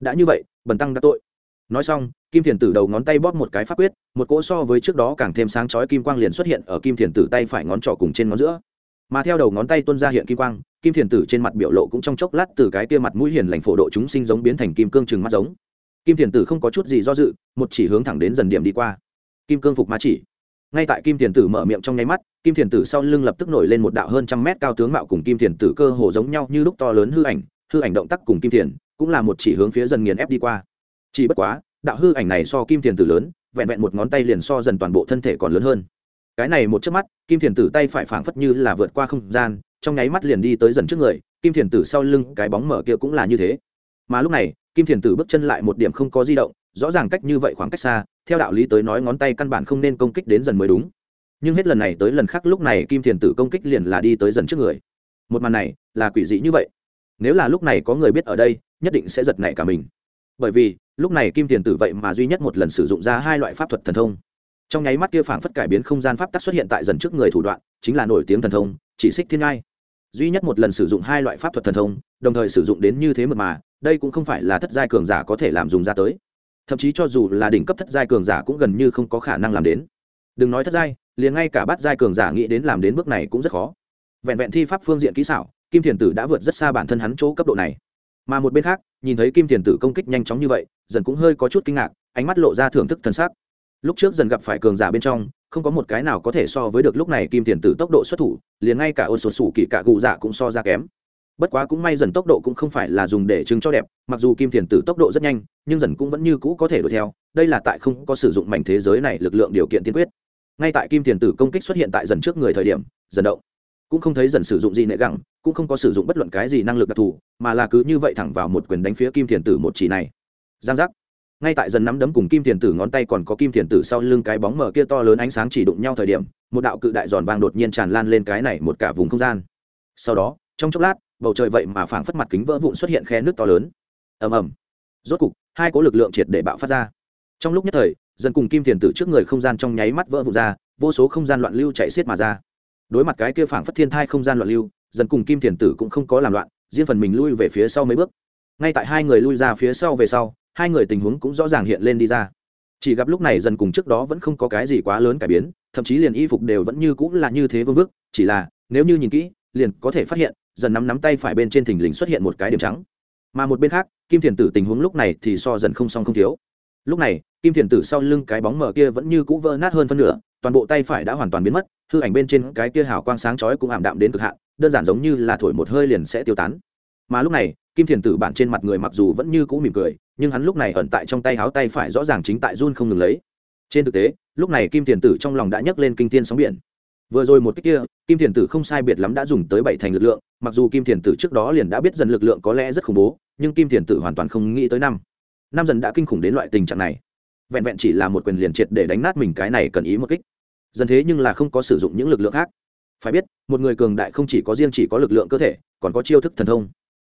Đã như vậy, bần tăng đã tội. Nói xong, kim thiền tử đầu ngón tay bóp một cái pháp quyết, một cỗ so với trước đó càng thêm sáng chói kim quang liền xuất hiện ở kim thiền tử tay phải ngón trỏ cùng trên ngón giữa. Mà theo đầu ngón tay tuân ra hiện kim quang, kim thiền tử trên mặt biểu lộ cũng trong chốc lát từ cái kia mặt mũi hiền lành phổ độ chúng sinh giống biến thành kim cương chừng mắt giống. Kim thiền tử không có chút gì do dự, một chỉ hướng thẳng đến dần điểm đi qua. Kim cương phục ma chỉ. Ngay tại kim thiền tử mở miệng trong nháy mắt, kim thiền tử sau lưng lập tức nổi lên một đạo hơn trăm mét cao tướng mạo cùng kim thiền tử cơ hồ giống nhau như lúc to lớn hư ảnh hư ảnh động tác cùng kim thiền cũng là một chỉ hướng phía dần nghiền ép đi qua. Chỉ bất quá, đạo hư ảnh này so kim thiền tử lớn, vẹn vẹn một ngón tay liền so dần toàn bộ thân thể còn lớn hơn. Cái này một chớp mắt, kim thiền tử tay phải phảng phất như là vượt qua không gian, trong nháy mắt liền đi tới dần trước người, kim thiền tử sau lưng cái bóng mở kia cũng là như thế. Mà lúc này, kim thiền tử bước chân lại một điểm không có di động, rõ ràng cách như vậy khoảng cách xa, theo đạo lý tới nói ngón tay căn bản không nên công kích đến dần mới đúng. Nhưng hết lần này tới lần khác lúc này kim thiền tử công kích liền là đi tới dần trước người. Một màn này là quỷ dị như vậy nếu là lúc này có người biết ở đây, nhất định sẽ giật nảy cả mình. Bởi vì, lúc này kim Tiền tử vậy mà duy nhất một lần sử dụng ra hai loại pháp thuật thần thông. Trong nháy mắt kia phảng phất cải biến không gian pháp tắc xuất hiện tại dần trước người thủ đoạn, chính là nổi tiếng thần thông, chỉ xích thiên ngai. Duy nhất một lần sử dụng hai loại pháp thuật thần thông, đồng thời sử dụng đến như thế mật mà, đây cũng không phải là thất giai cường giả có thể làm dùng ra tới. Thậm chí cho dù là đỉnh cấp thất giai cường giả cũng gần như không có khả năng làm đến. Đừng nói thất giai, liền ngay cả bát giai cường giả nghĩ đến làm đến bước này cũng rất khó. Vẹn vẹn thi pháp phương diện kỹ xảo kim thiền tử đã vượt rất xa bản thân hắn chỗ cấp độ này. Mà một bên khác, nhìn thấy kim thiền tử công kích nhanh chóng như vậy, dần cũng hơi có chút kinh ngạc, ánh mắt lộ ra thưởng thức thần sắc. lúc trước dần gặp phải cường giả bên trong, không có một cái nào có thể so với được lúc này kim thiền tử tốc độ xuất thủ, liền ngay cả ôn sột sủ kỳ cả gù giả cũng so ra kém. Bất quá cũng may dần tốc độ cũng không phải là dùng để chứng cho đẹp, mặc dù kim thiền tử tốc độ rất nhanh, nhưng dần cũng vẫn như cũ có thể đuổi theo, đây là tại không có sử dụng mảnh thế giới này lực lượng điều kiện tiên quyết. Ngay tại kim thiền tử công kích xuất hiện tại dần trước người thời điểm, dần động cũng không thấy dần sử dụng gì nệ gẳng, cũng không có sử dụng bất luận cái gì năng lực đặc thù, mà là cứ như vậy thẳng vào một quyền đánh phía kim thiền tử một chỉ này. Giang giác. Ngay tại dần nắm đấm cùng kim thiền tử ngón tay còn có kim thiền tử sau lưng cái bóng mở kia to lớn ánh sáng chỉ đụng nhau thời điểm, một đạo cự đại giòn vàng đột nhiên tràn lan lên cái này một cả vùng không gian. Sau đó, trong chốc lát, bầu trời vậy mà phảng phất mặt kính vỡ vụn xuất hiện khe nước to lớn. Ầm ầm. Rốt cục, hai cố lực lượng triệt để bạo phát ra. Trong lúc nhất thời, dần cùng kim thiền tử trước người không gian trong nháy mắt vỡ vụn ra, vô số không gian loạn lưu chạy xiết mà ra đối mặt cái kia phảng phất thiên thai không gian loạn lưu, dần cùng kim thiền tử cũng không có làm loạn, riêng phần mình lui về phía sau mấy bước. Ngay tại hai người lui ra phía sau về sau, hai người tình huống cũng rõ ràng hiện lên đi ra. Chỉ gặp lúc này dần cùng trước đó vẫn không có cái gì quá lớn cải biến, thậm chí liền y phục đều vẫn như cũng là như thế vương vức, chỉ là, nếu như nhìn kỹ, liền có thể phát hiện, dần nắm nắm tay phải bên trên thình lình xuất hiện một cái điểm trắng. Mà một bên khác, kim thiền tử tình huống lúc này thì so dần không xong không thiếu. Lúc này, kim thiền tử sau lưng cái bóng mờ kia vẫn như cũ vỡ nát hơn phân nửa toàn bộ tay phải đã hoàn toàn biến mất, hư ảnh bên trên cái kia hào quang sáng chói cũng ảm đạm đến cực hạn, đơn giản giống như là thổi một hơi liền sẽ tiêu tán. Mà lúc này, kim thiền tử bản trên mặt người mặc dù vẫn như cũ mỉm cười, nhưng hắn lúc này ẩn tại trong tay háo tay phải rõ ràng chính tại run không ngừng lấy. Trên thực tế, lúc này kim thiền tử trong lòng đã nhấc lên kinh thiên sóng biển. Vừa rồi một cách kia, kim thiền tử không sai biệt lắm đã dùng tới bảy thành lực lượng, mặc dù kim thiền tử trước đó liền đã biết dần lực lượng có lẽ rất khủng bố, nhưng kim thiền tử hoàn toàn không nghĩ tới năm. Năm dần đã kinh khủng đến loại tình trạng này vẹn vẹn chỉ là một quyền liền triệt để đánh nát mình, cái này cần ý một kích. Dần thế nhưng là không có sử dụng những lực lượng khác. Phải biết, một người cường đại không chỉ có riêng chỉ có lực lượng cơ thể, còn có chiêu thức thần thông.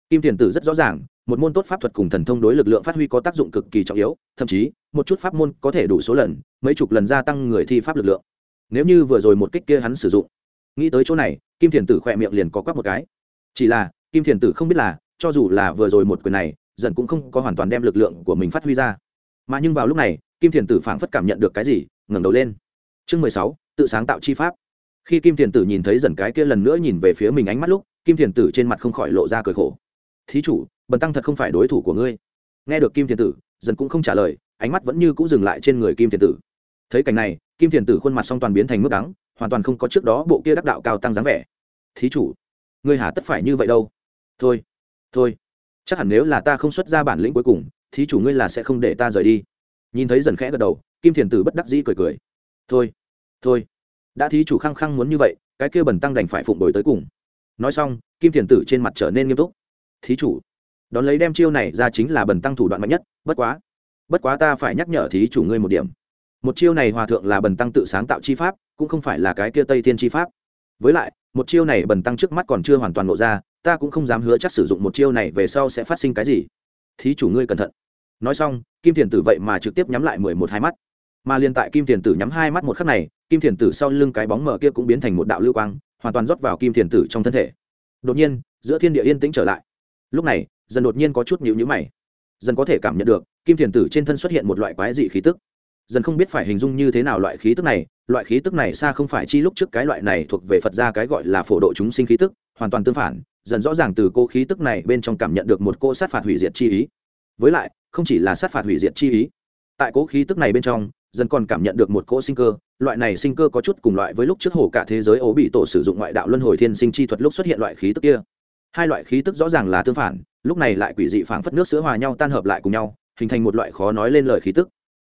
Kim thiền tử rất rõ ràng, một môn tốt pháp thuật cùng thần thông đối lực lượng phát huy có tác dụng cực kỳ trọng yếu, thậm chí, một chút pháp môn có thể đủ số lần, mấy chục lần gia tăng người thi pháp lực lượng. Nếu như vừa rồi một kích kia hắn sử dụng, nghĩ tới chỗ này, kim thiền tử khỏe miệng liền có quắc một cái. Chỉ là, kim thiền tử không biết là, cho dù là vừa rồi một quyền này dần cũng không có hoàn toàn đem lực lượng của mình phát huy ra mà nhưng vào lúc này, kim thiền tử phảng phất cảm nhận được cái gì, ngẩng đầu lên. Chương mười sáu, tự sáng tạo chi pháp. Khi kim thiền tử nhìn thấy dần cái kia lần nữa nhìn về phía mình ánh mắt lúc, kim thiền tử trên mặt không khỏi lộ ra cười khổ. Thí chủ, bần tăng thật không phải đối thủ của ngươi. Nghe được kim thiền tử, dần cũng không trả lời, ánh mắt vẫn như cũng dừng lại trên người kim thiền tử. Thấy cảnh này, kim thiền tử khuôn mặt song toàn biến thành mức đắng, hoàn toàn không có trước đó bộ kia đắc đạo cao tăng dáng vẻ. Thí chủ, ngươi hà tất phải như vậy đâu. Thôi thôi, chắc hẳn nếu là ta không xuất ra bản lĩnh cuối cùng thí chủ ngươi là sẽ không để ta rời đi. Nhìn thấy dần khẽ gật đầu, kim thiền tử bất đắc dĩ cười cười. Thôi thôi. Đã thí chủ khăng khăng muốn như vậy, cái kia bẩn tăng đành phải phụng đổi tới cùng. Nói xong, kim thiền tử trên mặt trở nên nghiêm túc. Thí chủ, đón lấy đem chiêu này ra chính là bẩn tăng thủ đoạn mạnh nhất, bất quá bất quá ta phải nhắc nhở thí chủ ngươi một điểm. Một chiêu này hòa thượng là bần tăng tự sáng tạo chi pháp, cũng không phải là cái kia tây thiên chi pháp. Với lại, một chiêu này bần tăng trước mắt còn chưa hoàn toàn lộ ra, ta cũng không dám hứa chắc sử dụng một chiêu này về sau sẽ phát sinh cái gì thí chủ ngươi cẩn thận. Nói xong, kim thiền tử vậy mà trực tiếp nhắm lại mười một hai mắt. Mà liền tại kim thiền tử nhắm hai mắt một khắc này, kim thiền tử sau lưng cái bóng mở kia cũng biến thành một đạo lưu quang, hoàn toàn rót vào kim thiền tử trong thân thể. Đột nhiên, giữa thiên địa yên tĩnh trở lại. Lúc này, dần đột nhiên có chút nhịu nhữ mày. Dần có thể cảm nhận được, kim thiền tử trên thân xuất hiện một loại quái dị khí tức. Dần không biết phải hình dung như thế nào loại khí tức này, loại khí tức này xa không phải chi lúc trước cái loại này thuộc về phật gia cái gọi là phổ độ chúng sinh khí tức, hoàn toàn tương phản dần rõ ràng từ cô khí tức này bên trong cảm nhận được một cô sát phạt hủy diệt chi ý. Với lại, không chỉ là sát phạt hủy diệt chi ý, tại cố khí tức này bên trong, dần còn cảm nhận được một cỗ sinh cơ. Loại này sinh cơ có chút cùng loại với lúc trước hồ cả thế giới ố bị tổ sử dụng ngoại đạo luân hồi thiên sinh chi thuật lúc xuất hiện loại khí tức kia. Hai loại khí tức rõ ràng là tương phản, lúc này lại quỷ dị phảng phất nước sữa hòa nhau tan hợp lại cùng nhau, hình thành một loại khó nói lên lời khí tức.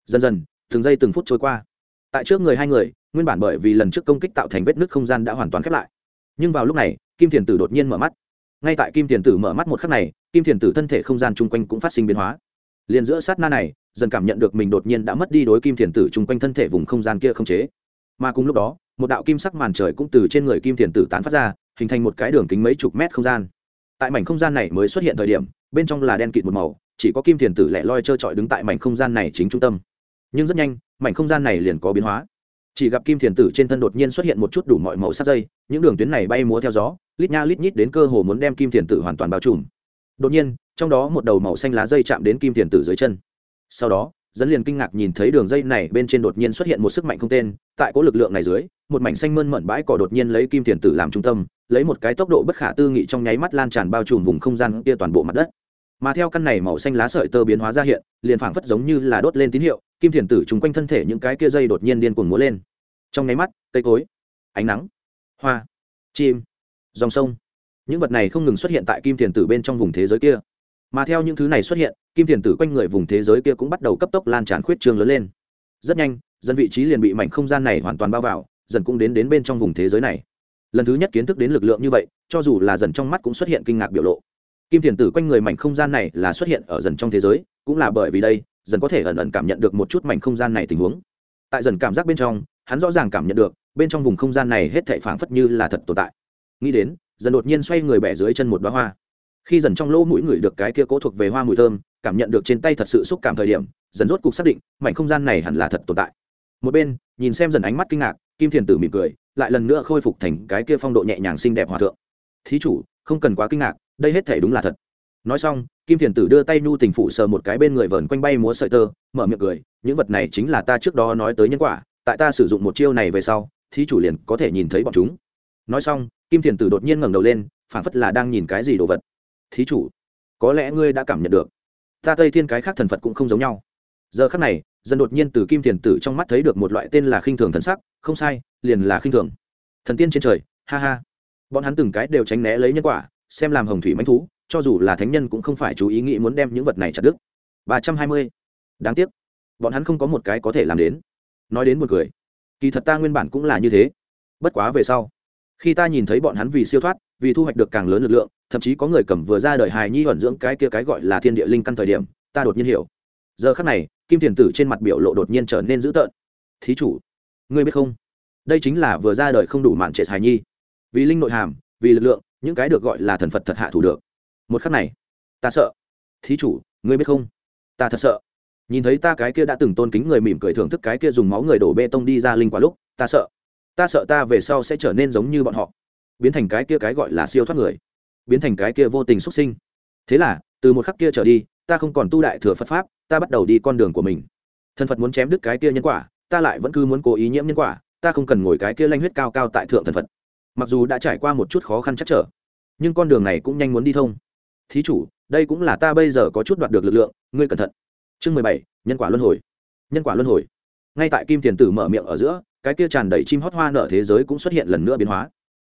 Dần dần, từng giây từng phút trôi qua. Tại trước người hai người, nguyên bản bởi vì lần trước công kích tạo thành vết nứt không gian đã hoàn toàn khép lại. Nhưng vào lúc này, kim thiền tử đột nhiên mở mắt ngay tại kim thiền tử mở mắt một khắc này, kim thiền tử thân thể không gian chung quanh cũng phát sinh biến hóa. Liền giữa sát na này, dần cảm nhận được mình đột nhiên đã mất đi đối kim thiền tử chung quanh thân thể vùng không gian kia không chế. Mà cùng lúc đó, một đạo kim sắc màn trời cũng từ trên người kim thiền tử tán phát ra, hình thành một cái đường kính mấy chục mét không gian. Tại mảnh không gian này mới xuất hiện thời điểm, bên trong là đen kịt một màu, chỉ có kim thiền tử lẻ loi trơ trọi đứng tại mảnh không gian này chính trung tâm. Nhưng rất nhanh, mảnh không gian này liền có biến hóa. Chỉ gặp kim thiền tử trên thân đột nhiên xuất hiện một chút đủ mọi màu sắc dây, những đường tuyến này bay múa theo gió lít nha lít nhít đến cơ hồ muốn đem kim thiền tử hoàn toàn bao trùm. Đột nhiên, trong đó một đầu màu xanh lá dây chạm đến kim thiền tử dưới chân. Sau đó, dẫn liền kinh ngạc nhìn thấy đường dây này bên trên đột nhiên xuất hiện một sức mạnh không tên, tại có lực lượng này dưới, một mảnh xanh mơn mận bãi cỏ đột nhiên lấy kim thiền tử làm trung tâm, lấy một cái tốc độ bất khả tư nghị trong nháy mắt lan tràn bao trùm vùng không gian kia toàn bộ mặt đất. Mà theo căn này màu xanh lá sợi tơ biến hóa ra hiện, liền phảng phất giống như là đốt lên tín hiệu, kim thiền tử chung quanh thân thể những cái kia dây đột nhiên điên cuồng múa lên. Trong nháy mắt, cây cối, ánh nắng, hoa, chim dòng sông. Những vật này không ngừng xuất hiện tại kim thiền tử bên trong vùng thế giới kia. Mà theo những thứ này xuất hiện, kim thiền tử quanh người vùng thế giới kia cũng bắt đầu cấp tốc lan tràn khuyết trương lớn lên. Rất nhanh, dân vị trí liền bị mảnh không gian này hoàn toàn bao vào, dần cũng đến đến bên trong vùng thế giới này. Lần thứ nhất kiến thức đến lực lượng như vậy, cho dù là dần trong mắt cũng xuất hiện kinh ngạc biểu lộ. Kim thiền tử quanh người mảnh không gian này là xuất hiện ở dần trong thế giới, cũng là bởi vì đây, dần có thể ẩn ẩn cảm nhận được một chút mảnh không gian này tình huống. Tại dần cảm giác bên trong, hắn rõ ràng cảm nhận được, bên trong vùng không gian này hết thảy phảng phất như là thật tồn tại nghĩ đến, dần đột nhiên xoay người bẻ dưới chân một đoá hoa. Khi dần trong lỗ mũi người được cái kia cố thuộc về hoa mùi thơm, cảm nhận được trên tay thật sự xúc cảm thời điểm, dần rốt cục xác định, mảnh không gian này hẳn là thật tồn tại. Một bên, nhìn xem dần ánh mắt kinh ngạc, kim thiền tử mỉm cười, lại lần nữa khôi phục thành cái kia phong độ nhẹ nhàng xinh đẹp hòa thượng. Thí chủ, không cần quá kinh ngạc, đây hết thể đúng là thật. Nói xong, kim thiền tử đưa tay nhu tình phụ sờ một cái bên người vờn quanh bay múa sợi tơ, mở miệng cười, những vật này chính là ta trước đó nói tới nhân quả, tại ta sử dụng một chiêu này về sau, thí chủ liền có thể nhìn thấy bọn chúng. Nói xong kim thiền tử đột nhiên ngẩng đầu lên phản phất là đang nhìn cái gì đồ vật. Thí chủ, có lẽ ngươi đã cảm nhận được, ta tây thiên cái khác thần phật cũng không giống nhau. Giờ khác này dần đột nhiên từ kim thiền tử trong mắt thấy được một loại tên là khinh thường thần sắc, không sai, liền là khinh thường. Thần tiên trên trời, ha ha. Bọn hắn từng cái đều tránh né lấy nhân quả, xem làm hồng thủy manh thú, cho dù là thánh nhân cũng không phải chú ý nghĩ muốn đem những vật này chặt đứt. Ba trăm hai mươi. Đáng tiếc, bọn hắn không có một cái có thể làm đến. Nói đến một người kỳ thật ta nguyên bản cũng là như thế. Bất quá về sau khi ta nhìn thấy bọn hắn vì siêu thoát, vì thu hoạch được càng lớn lực lượng, thậm chí có người cầm vừa ra đời hài nhi ẩn dưỡng cái kia cái gọi là thiên địa linh căn thời điểm, ta đột nhiên hiểu. Giờ khắc này, kim thiền tử trên mặt biểu lộ đột nhiên trở nên dữ tợn. Thí chủ, ngươi biết không? Đây chính là vừa ra đời không đủ mạn trệ hài nhi. Vì linh nội hàm, vì lực lượng, những cái được gọi là thần phật thật hạ thủ được. Một khắc này, ta sợ. Thí chủ, ngươi biết không? Ta thật sợ. Nhìn thấy ta cái kia đã từng tôn kính người mỉm cười thưởng thức cái kia dùng máu người đổ bê tông đi ra linh quả lúc, ta sợ ta sợ ta về sau sẽ trở nên giống như bọn họ. Biến thành cái kia cái gọi là siêu thoát người. Biến thành cái kia vô tình xuất sinh. Thế là, từ một khắc kia trở đi, ta không còn tu đại thừa phật pháp, ta bắt đầu đi con đường của mình. Thần phật muốn chém đứt cái kia nhân quả, ta lại vẫn cứ muốn cố ý nhiễm nhân quả, ta không cần ngồi cái kia lanh huyết cao cao tại thượng thần phật. Mặc dù đã trải qua một chút khó khăn chắc trở, nhưng con đường này cũng nhanh muốn đi thông. Thí chủ, đây cũng là ta bây giờ có chút đoạt được lực lượng, ngươi cẩn thận. Chương mười bảy, nhân quả luân hồi. Nhân quả luân hồi. Ngay tại kim Tiền tử mở miệng ở giữa cái kia tràn đầy chim hót hoa nở thế giới cũng xuất hiện lần nữa biến hóa.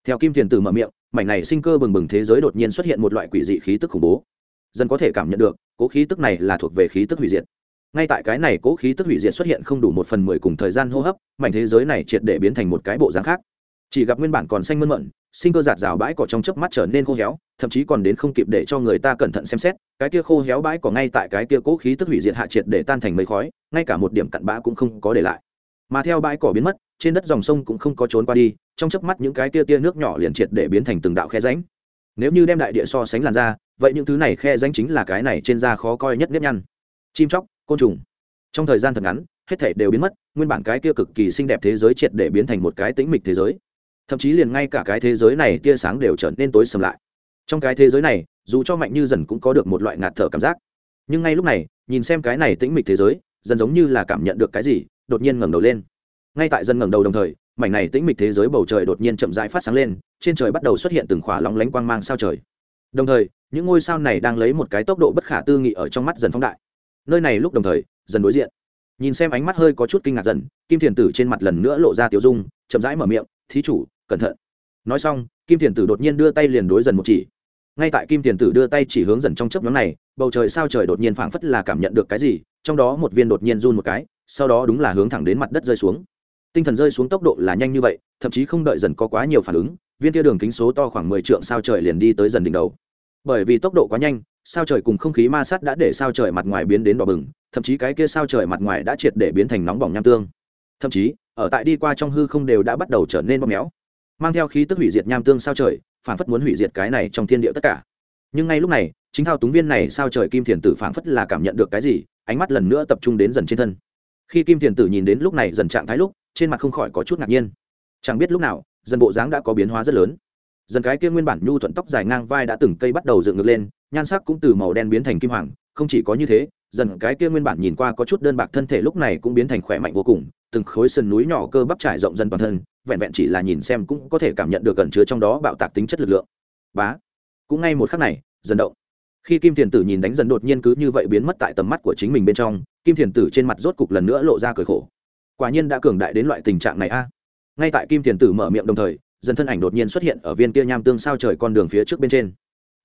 Theo kim thiền tử mở miệng, mảnh này sinh cơ bừng bừng thế giới đột nhiên xuất hiện một loại quỷ dị khí tức khủng bố. Dân có thể cảm nhận được, cố khí tức này là thuộc về khí tức hủy diệt. Ngay tại cái này cố khí tức hủy diệt xuất hiện không đủ một phần mười cùng thời gian hô hấp, mảnh thế giới này triệt để biến thành một cái bộ dáng khác. Chỉ gặp nguyên bản còn xanh mơn mận, sinh cơ giạt rào bãi cỏ trong chớp mắt trở nên khô héo, thậm chí còn đến không kịp để cho người ta cẩn thận xem xét, cái kia khô héo bãi cỏ ngay tại cái kia cố khí tức hủy diệt hạ triệt để tan thành mây khói, ngay cả một điểm cặn bã cũng không có để lại mà theo bãi cỏ biến mất, trên đất dòng sông cũng không có trốn qua đi, trong chớp mắt những cái tia tia nước nhỏ liền triệt để biến thành từng đạo khe ránh nếu như đem đại địa so sánh làn da, vậy những thứ này khe ránh chính là cái này trên da khó coi nhất nếp nhăn. Chim chóc, côn trùng. Trong thời gian thật ngắn, hết thể đều biến mất, nguyên bản cái kia cực kỳ xinh đẹp thế giới triệt để biến thành một cái tĩnh mịch thế giới. Thậm chí liền ngay cả cái thế giới này tia sáng đều trở nên tối sầm lại. Trong cái thế giới này, dù cho mạnh như dần cũng có được một loại ngạt thở cảm giác. Nhưng ngay lúc này, nhìn xem cái này tĩnh mịch thế giới, dần giống như là cảm nhận được cái gì đột nhiên ngẩng đầu lên. Ngay tại dân ngẩng đầu đồng thời, mảnh này tĩnh mịch thế giới bầu trời đột nhiên chậm rãi phát sáng lên, trên trời bắt đầu xuất hiện từng khỏa lóng lánh quang mang sao trời. Đồng thời, những ngôi sao này đang lấy một cái tốc độ bất khả tư nghị ở trong mắt dần phóng đại. Nơi này lúc đồng thời, dần đối diện. Nhìn xem ánh mắt hơi có chút kinh ngạc dần, kim thiền tử trên mặt lần nữa lộ ra tiểu dung, chậm rãi mở miệng, thí chủ, cẩn thận. Nói xong, kim thiền tử đột nhiên đưa tay liền đối dần một chỉ. Ngay tại kim thiền tử đưa tay chỉ hướng dần trong chớp nhóm này, bầu trời sao trời đột nhiên phảng phất là cảm nhận được cái gì, trong đó một viên đột nhiên run một cái sau đó đúng là hướng thẳng đến mặt đất rơi xuống. Tinh thần rơi xuống tốc độ là nhanh như vậy, thậm chí không đợi dần có quá nhiều phản ứng, viên tia đường kính số to khoảng mười trượng sao trời liền đi tới dần đỉnh đầu. Bởi vì tốc độ quá nhanh, sao trời cùng không khí ma sát đã để sao trời mặt ngoài biến đến đỏ bừng, thậm chí cái kia sao trời mặt ngoài đã triệt để biến thành nóng bỏng nham tương. Thậm chí, ở tại đi qua trong hư không đều đã bắt đầu trở nên bóp méo. Mang theo khí tức hủy diệt nham tương sao trời phản phất muốn hủy diệt cái này trong thiên địa tất cả. Nhưng ngay lúc này, chính thao túng viên này sao trời kim thiền tử phản phất là cảm nhận được cái gì, ánh mắt lần nữa tập trung đến dần trên thân khi kim thiền tử nhìn đến lúc này dần trạng thái lúc, trên mặt không khỏi có chút ngạc nhiên. Chẳng biết lúc nào, dần bộ dáng đã có biến hóa rất lớn. Dần cái kia nguyên bản nhu thuận tóc dài ngang vai đã từng cây bắt đầu dựng ngược lên, nhan sắc cũng từ màu đen biến thành kim hoàng, không chỉ có như thế, dần cái kia nguyên bản nhìn qua có chút đơn bạc thân thể lúc này cũng biến thành khỏe mạnh vô cùng, từng khối sườn núi nhỏ cơ bắp trải rộng dần toàn thân, vẹn vẹn chỉ là nhìn xem cũng có thể cảm nhận được gần chứa trong đó bạo tạc tính chất lực lượng. Bá. Cũng ngay một khắc này, dần động khi kim thiền tử nhìn đánh dần đột nhiên cứ như vậy biến mất tại tầm mắt của chính mình bên trong, kim thiền tử trên mặt rốt cục lần nữa lộ ra cười khổ. Quả nhiên đã cường đại đến loại tình trạng này a. Ngay tại kim thiền tử mở miệng đồng thời, dần thân ảnh đột nhiên xuất hiện ở viên kia nham tương sao trời con đường phía trước bên trên.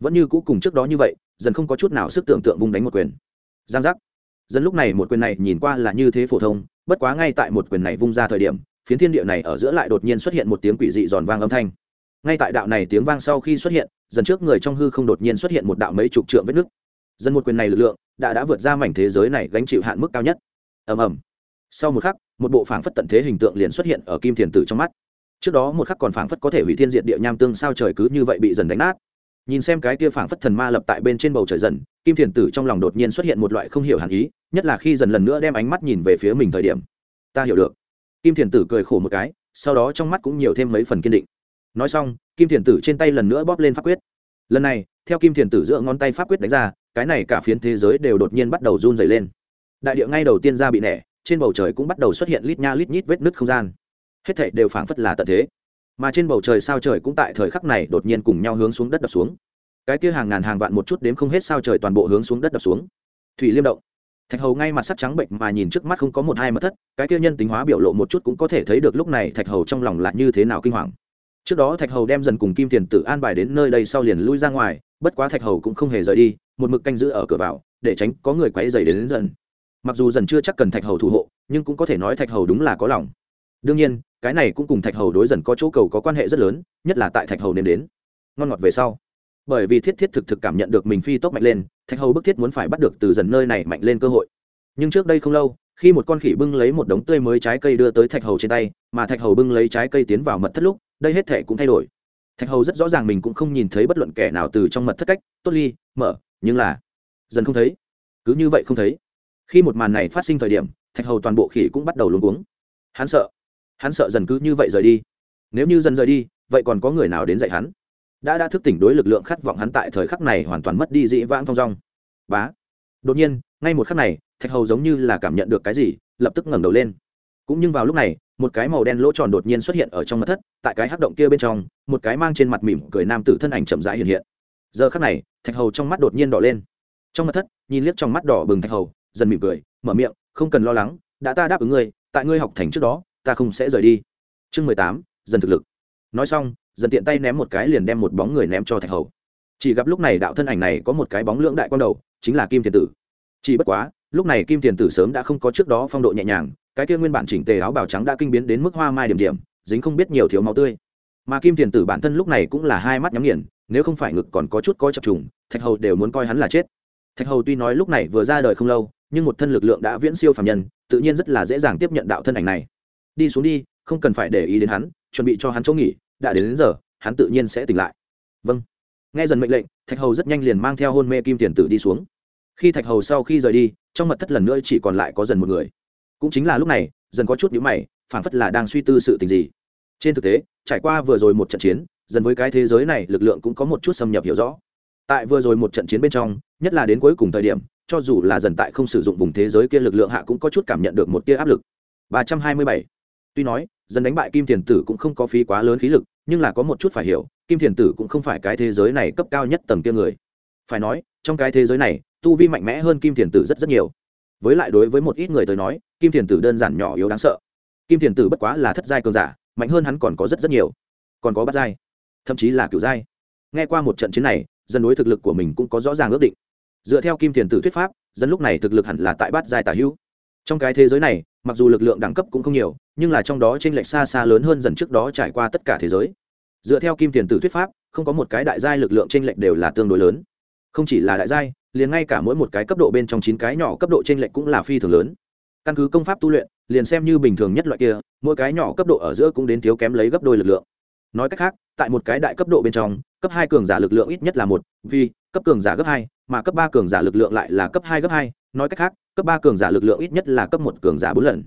Vẫn như cũ cùng trước đó như vậy, dần không có chút nào sức tưởng tượng vung đánh một quyền. Giang giác. Dần lúc này một quyền này nhìn qua là như thế phổ thông, bất quá ngay tại một quyền này vung ra thời điểm, phiến thiên địa này ở giữa lại đột nhiên xuất hiện một tiếng quỷ dị giòn vang âm thanh ngay tại đạo này tiếng vang sau khi xuất hiện, dần trước người trong hư không đột nhiên xuất hiện một đạo mấy chục trượng vết nứt. Dần một quyền này lực lượng đã đã vượt ra mảnh thế giới này gánh chịu hạn mức cao nhất. Ầm ầm. Sau một khắc, một bộ phảng phất tận thế hình tượng liền xuất hiện ở kim thiền tử trong mắt. Trước đó một khắc còn phảng phất có thể hủy thiên diệt địa nham tương sao trời cứ như vậy bị dần đánh nát. Nhìn xem cái kia phảng phất thần ma lập tại bên trên bầu trời dần, kim thiền tử trong lòng đột nhiên xuất hiện một loại không hiểu hẳn ý, nhất là khi dần lần nữa đem ánh mắt nhìn về phía mình thời điểm. Ta hiểu được. Kim thiền tử cười khổ một cái, sau đó trong mắt cũng nhiều thêm mấy phần kiên định nói xong, kim thiền tử trên tay lần nữa bóp lên pháp quyết. Lần này, theo kim thiền tử giữa ngón tay pháp quyết đánh ra, cái này cả phiến thế giới đều đột nhiên bắt đầu run dày lên. Đại địa ngay đầu tiên ra bị nẻ, trên bầu trời cũng bắt đầu xuất hiện lít nha lít nhít vết nứt không gian. Hết thảy đều phảng phất là tận thế. Mà trên bầu trời sao trời cũng tại thời khắc này đột nhiên cùng nhau hướng xuống đất đập xuống. Cái kia hàng ngàn hàng vạn một chút đếm không hết sao trời toàn bộ hướng xuống đất đập xuống. Thủy liêm động. Thạch hầu ngay mặt sắc trắng bệnh mà nhìn trước mắt không có một hai mất thất, cái kia nhân tính hóa biểu lộ một chút cũng có thể thấy được lúc này thạch hầu trong lòng là như thế nào kinh hoàng trước đó thạch hầu đem dần cùng kim tiền tử an bài đến nơi đây sau liền lui ra ngoài bất quá thạch hầu cũng không hề rời đi một mực canh giữ ở cửa vào để tránh có người quấy dày đến, đến dần. Mặc dù dần chưa chắc cần thạch hầu thủ hộ nhưng cũng có thể nói thạch hầu đúng là có lòng. Đương nhiên cái này cũng cùng thạch hầu đối dần có chỗ cầu có quan hệ rất lớn nhất là tại thạch hầu nếm đến. Ngon ngọt về sau. Bởi vì thiết thiết thực thực cảm nhận được mình phi tốc mạnh lên thạch hầu bức thiết muốn phải bắt được từ dần nơi này mạnh lên cơ hội. Nhưng trước đây không lâu khi một con khỉ bưng lấy một đống tươi mới trái cây đưa tới thạch hầu trên tay mà thạch hầu bưng lấy trái cây tiến vào mật thất lúc đây hết thể cũng thay đổi. Thạch hầu rất rõ ràng mình cũng không nhìn thấy bất luận kẻ nào từ trong mật thất cách, tốt ly, mở, nhưng là, dần không thấy. Cứ như vậy không thấy. Khi một màn này phát sinh thời điểm, thạch hầu toàn bộ khỉ cũng bắt đầu luống cuống. Hắn sợ. Hắn sợ dần cứ như vậy rời đi. Nếu như dần rời đi, vậy còn có người nào đến dạy hắn? Đã đã thức tỉnh đối lực lượng khát vọng hắn tại thời khắc này hoàn toàn mất đi dĩ vãng thong dong. Bá. Đột nhiên, ngay một khắc này, thạch hầu giống như là cảm nhận được cái gì, lập tức ngẩng đầu lên. Cũng nhưng vào lúc này một cái màu đen lỗ tròn đột nhiên xuất hiện ở trong mặt thất, tại cái hắc động kia bên trong, một cái mang trên mặt mỉm cười nam tử thân ảnh chậm rãi hiện hiện. Giờ khắc này, thạch hầu trong mắt đột nhiên đỏ lên. Trong mặt thất, nhìn liếc trong mắt đỏ bừng thạch hầu, dần mỉm cười, mở miệng, không cần lo lắng, đã ta đáp ứng ngươi, tại ngươi học thành trước đó, ta không sẽ rời đi. Chương mười tám, dần thực lực. Nói xong, dần tiện tay ném một cái liền đem một bóng người ném cho thạch hầu. Chỉ gặp lúc này đạo thân ảnh này có một cái bóng lưỡng đại quang đầu, chính là kim thiền tử. Chỉ bất quá, lúc này kim thiền tử sớm đã không có trước đó phong độ nhẹ nhàng cái kia nguyên bản chỉnh tề áo bào trắng đã kinh biến đến mức hoa mai điểm điểm dính không biết nhiều thiếu máu tươi. Mà kim thiền tử bản thân lúc này cũng là hai mắt nhắm nghiền nếu không phải ngực còn có chút coi chập trùng thạch hầu đều muốn coi hắn là chết. Thạch hầu tuy nói lúc này vừa ra đời không lâu nhưng một thân lực lượng đã viễn siêu phàm nhân tự nhiên rất là dễ dàng tiếp nhận đạo thân ảnh này. Đi xuống đi không cần phải để ý đến hắn chuẩn bị cho hắn chỗ nghỉ đã đến, đến giờ hắn tự nhiên sẽ tỉnh lại. Vâng. Nghe dần mệnh lệnh thạch hầu rất nhanh liền mang theo hôn mê kim tiền tử đi xuống. Khi thạch hầu sau khi rời đi trong mật thất lần nữa chỉ còn lại có dần một người cũng chính là lúc này, dần có chút nhữ mày phản phất là đang suy tư sự tình gì. Trên thực tế, trải qua vừa rồi một trận chiến, dần với cái thế giới này, lực lượng cũng có một chút xâm nhập hiểu rõ. Tại vừa rồi một trận chiến bên trong, nhất là đến cuối cùng thời điểm, cho dù là dần tại không sử dụng vùng thế giới kia lực lượng hạ cũng có chút cảm nhận được một tia áp lực. 327. tuy nói, dần đánh bại kim thiền tử cũng không có phí quá lớn khí lực, nhưng là có một chút phải hiểu, kim thiền tử cũng không phải cái thế giới này cấp cao nhất tầng kia người. Phải nói, trong cái thế giới này, tu vi mạnh mẽ hơn kim thiền tử rất rất nhiều. Với lại đối với một ít người tới nói kim thiền tử đơn giản nhỏ yếu đáng sợ. Kim thiền tử bất quá là thất giai cường giả, mạnh hơn hắn còn có rất rất nhiều. Còn có bát giai, thậm chí là cựu giai. Nghe qua một trận chiến này, dân đối thực lực của mình cũng có rõ ràng ước định. Dựa theo kim thiền tử thuyết pháp, dân lúc này thực lực hẳn là tại bát giai tả hữu. Trong cái thế giới này, mặc dù lực lượng đẳng cấp cũng không nhiều, nhưng là trong đó t r ê n lệch xa xa lớn hơn dần trước đó trải qua tất cả thế giới. Dựa theo kim thiền tử thuyết pháp, không có một cái đại giai lực lượng t r ê n lệch đều là tương đối lớn. Không chỉ là đại giai, liền ngay cả mỗi một cái cấp độ bên trong chín cái nhỏ cấp độ t r ê n lệch cũng là phi thường lớn căn cứ công pháp tu luyện, liền xem như bình thường nhất loại kia, mỗi cái nhỏ cấp độ ở giữa cũng đến thiếu kém lấy gấp đôi lực lượng. Nói cách khác, tại một cái đại cấp độ bên trong, cấp hai cường giả lực lượng ít nhất là một, vì, cấp cường giả gấp hai, mà cấp ba cường giả lực lượng lại là cấp hai gấp hai. Nói cách khác, cấp ba cường giả lực lượng ít nhất là cấp một cường giả bốn lần.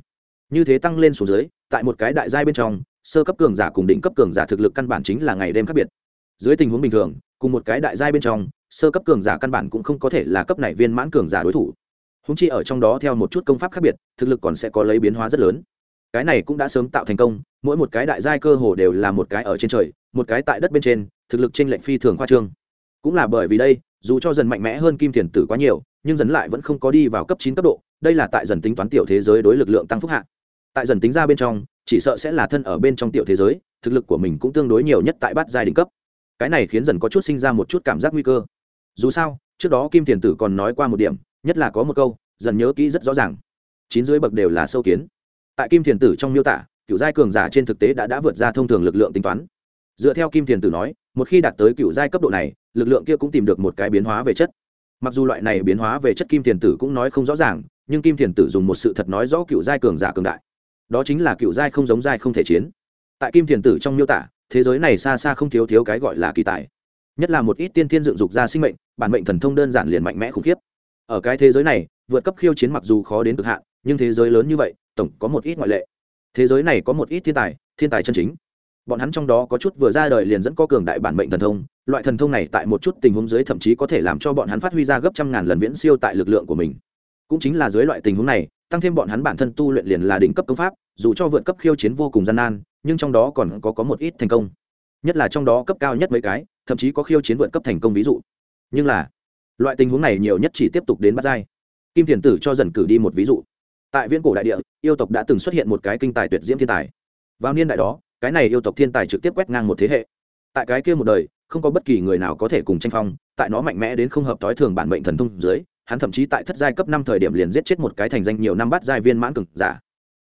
Như thế tăng lên xuống dưới, tại một cái đại giai bên trong, sơ cấp cường giả cùng đỉnh cấp cường giả thực lực căn bản chính là ngày đêm khác biệt. Dưới tình huống bình thường, cùng một cái đại giai bên trong, sơ cấp cường giả căn bản cũng không có thể là cấp này viên mãn cường giả đối thủ húng chi ở trong đó theo một chút công pháp khác biệt, thực lực còn sẽ có lấy biến hóa rất lớn. Cái này cũng đã sớm tạo thành công, mỗi một cái đại giai cơ hồ đều là một cái ở trên trời, một cái tại đất bên trên, thực lực trên lệnh phi thường khoa trương. Cũng là bởi vì đây, dù cho dần mạnh mẽ hơn kim thiền tử quá nhiều, nhưng dần lại vẫn không có đi vào cấp chín cấp độ, đây là tại dần tính toán tiểu thế giới đối lực lượng tăng phúc hạ. Tại dần tính ra bên trong, chỉ sợ sẽ là thân ở bên trong tiểu thế giới, thực lực của mình cũng tương đối nhiều nhất tại bát giai đỉnh cấp. Cái này khiến dần có chút sinh ra một chút cảm giác nguy cơ. Dù sao, trước đó kim thiền tử còn nói qua một điểm nhất là có một câu, dần nhớ kỹ rất rõ ràng. Chín dưới bậc đều là sâu kiến. Tại kim thiền tử trong miêu tả, cựu giai cường giả trên thực tế đã đã vượt ra thông thường lực lượng tính toán. Dựa theo kim thiền tử nói, một khi đạt tới cựu giai cấp độ này, lực lượng kia cũng tìm được một cái biến hóa về chất. Mặc dù loại này biến hóa về chất kim thiền tử cũng nói không rõ ràng, nhưng kim thiền tử dùng một sự thật nói rõ cựu giai cường giả cường đại. Đó chính là cựu giai không giống giai không thể chiến. Tại kim thiền tử trong miêu tả, thế giới này xa xa không thiếu thiếu cái gọi là kỳ tài. Nhất là một ít tiên thiên dựng dục ra sinh mệnh, bản mệnh thần thông đơn giản liền mạnh mẽ khủng khiếp ở cái thế giới này, vượt cấp khiêu chiến mặc dù khó đến cực hạn, nhưng thế giới lớn như vậy, tổng có một ít ngoại lệ. Thế giới này có một ít thiên tài thiên tài chân chính. Bọn hắn trong đó có chút vừa ra đời liền dẫn có cường đại bản mệnh thần thông, loại thần thông này tại một chút tình huống dưới thậm chí có thể làm cho bọn hắn phát huy ra gấp trăm ngàn lần viễn siêu tại lực lượng của mình. Cũng chính là dưới loại tình huống này, tăng thêm bọn hắn bản thân tu luyện liền là đỉnh cấp công pháp, dù cho vượt cấp khiêu chiến vô cùng gian nan, nhưng trong đó còn có có một ít thành công. Nhất là trong đó cấp cao nhất mấy cái, thậm chí có khiêu chiến vượt cấp thành công ví dụ. Nhưng là loại tình huống này nhiều nhất chỉ tiếp tục đến bắt giai. Kim thiền tử cho dần cử đi một ví dụ. Tại viễn cổ đại địa, yêu tộc đã từng xuất hiện một cái kinh tài tuyệt diễm thiên tài. Vào niên đại đó, cái này yêu tộc thiên tài trực tiếp quét ngang một thế hệ. Tại cái kia một đời, không có bất kỳ người nào có thể cùng tranh phong, tại nó mạnh mẽ đến không hợp t i thường bản mệnh thần thông dưới, hắn thậm chí tại thất giai cấp năm thời điểm liền giết chết một cái thành danh nhiều năm bắt giai viên mãn cực giả.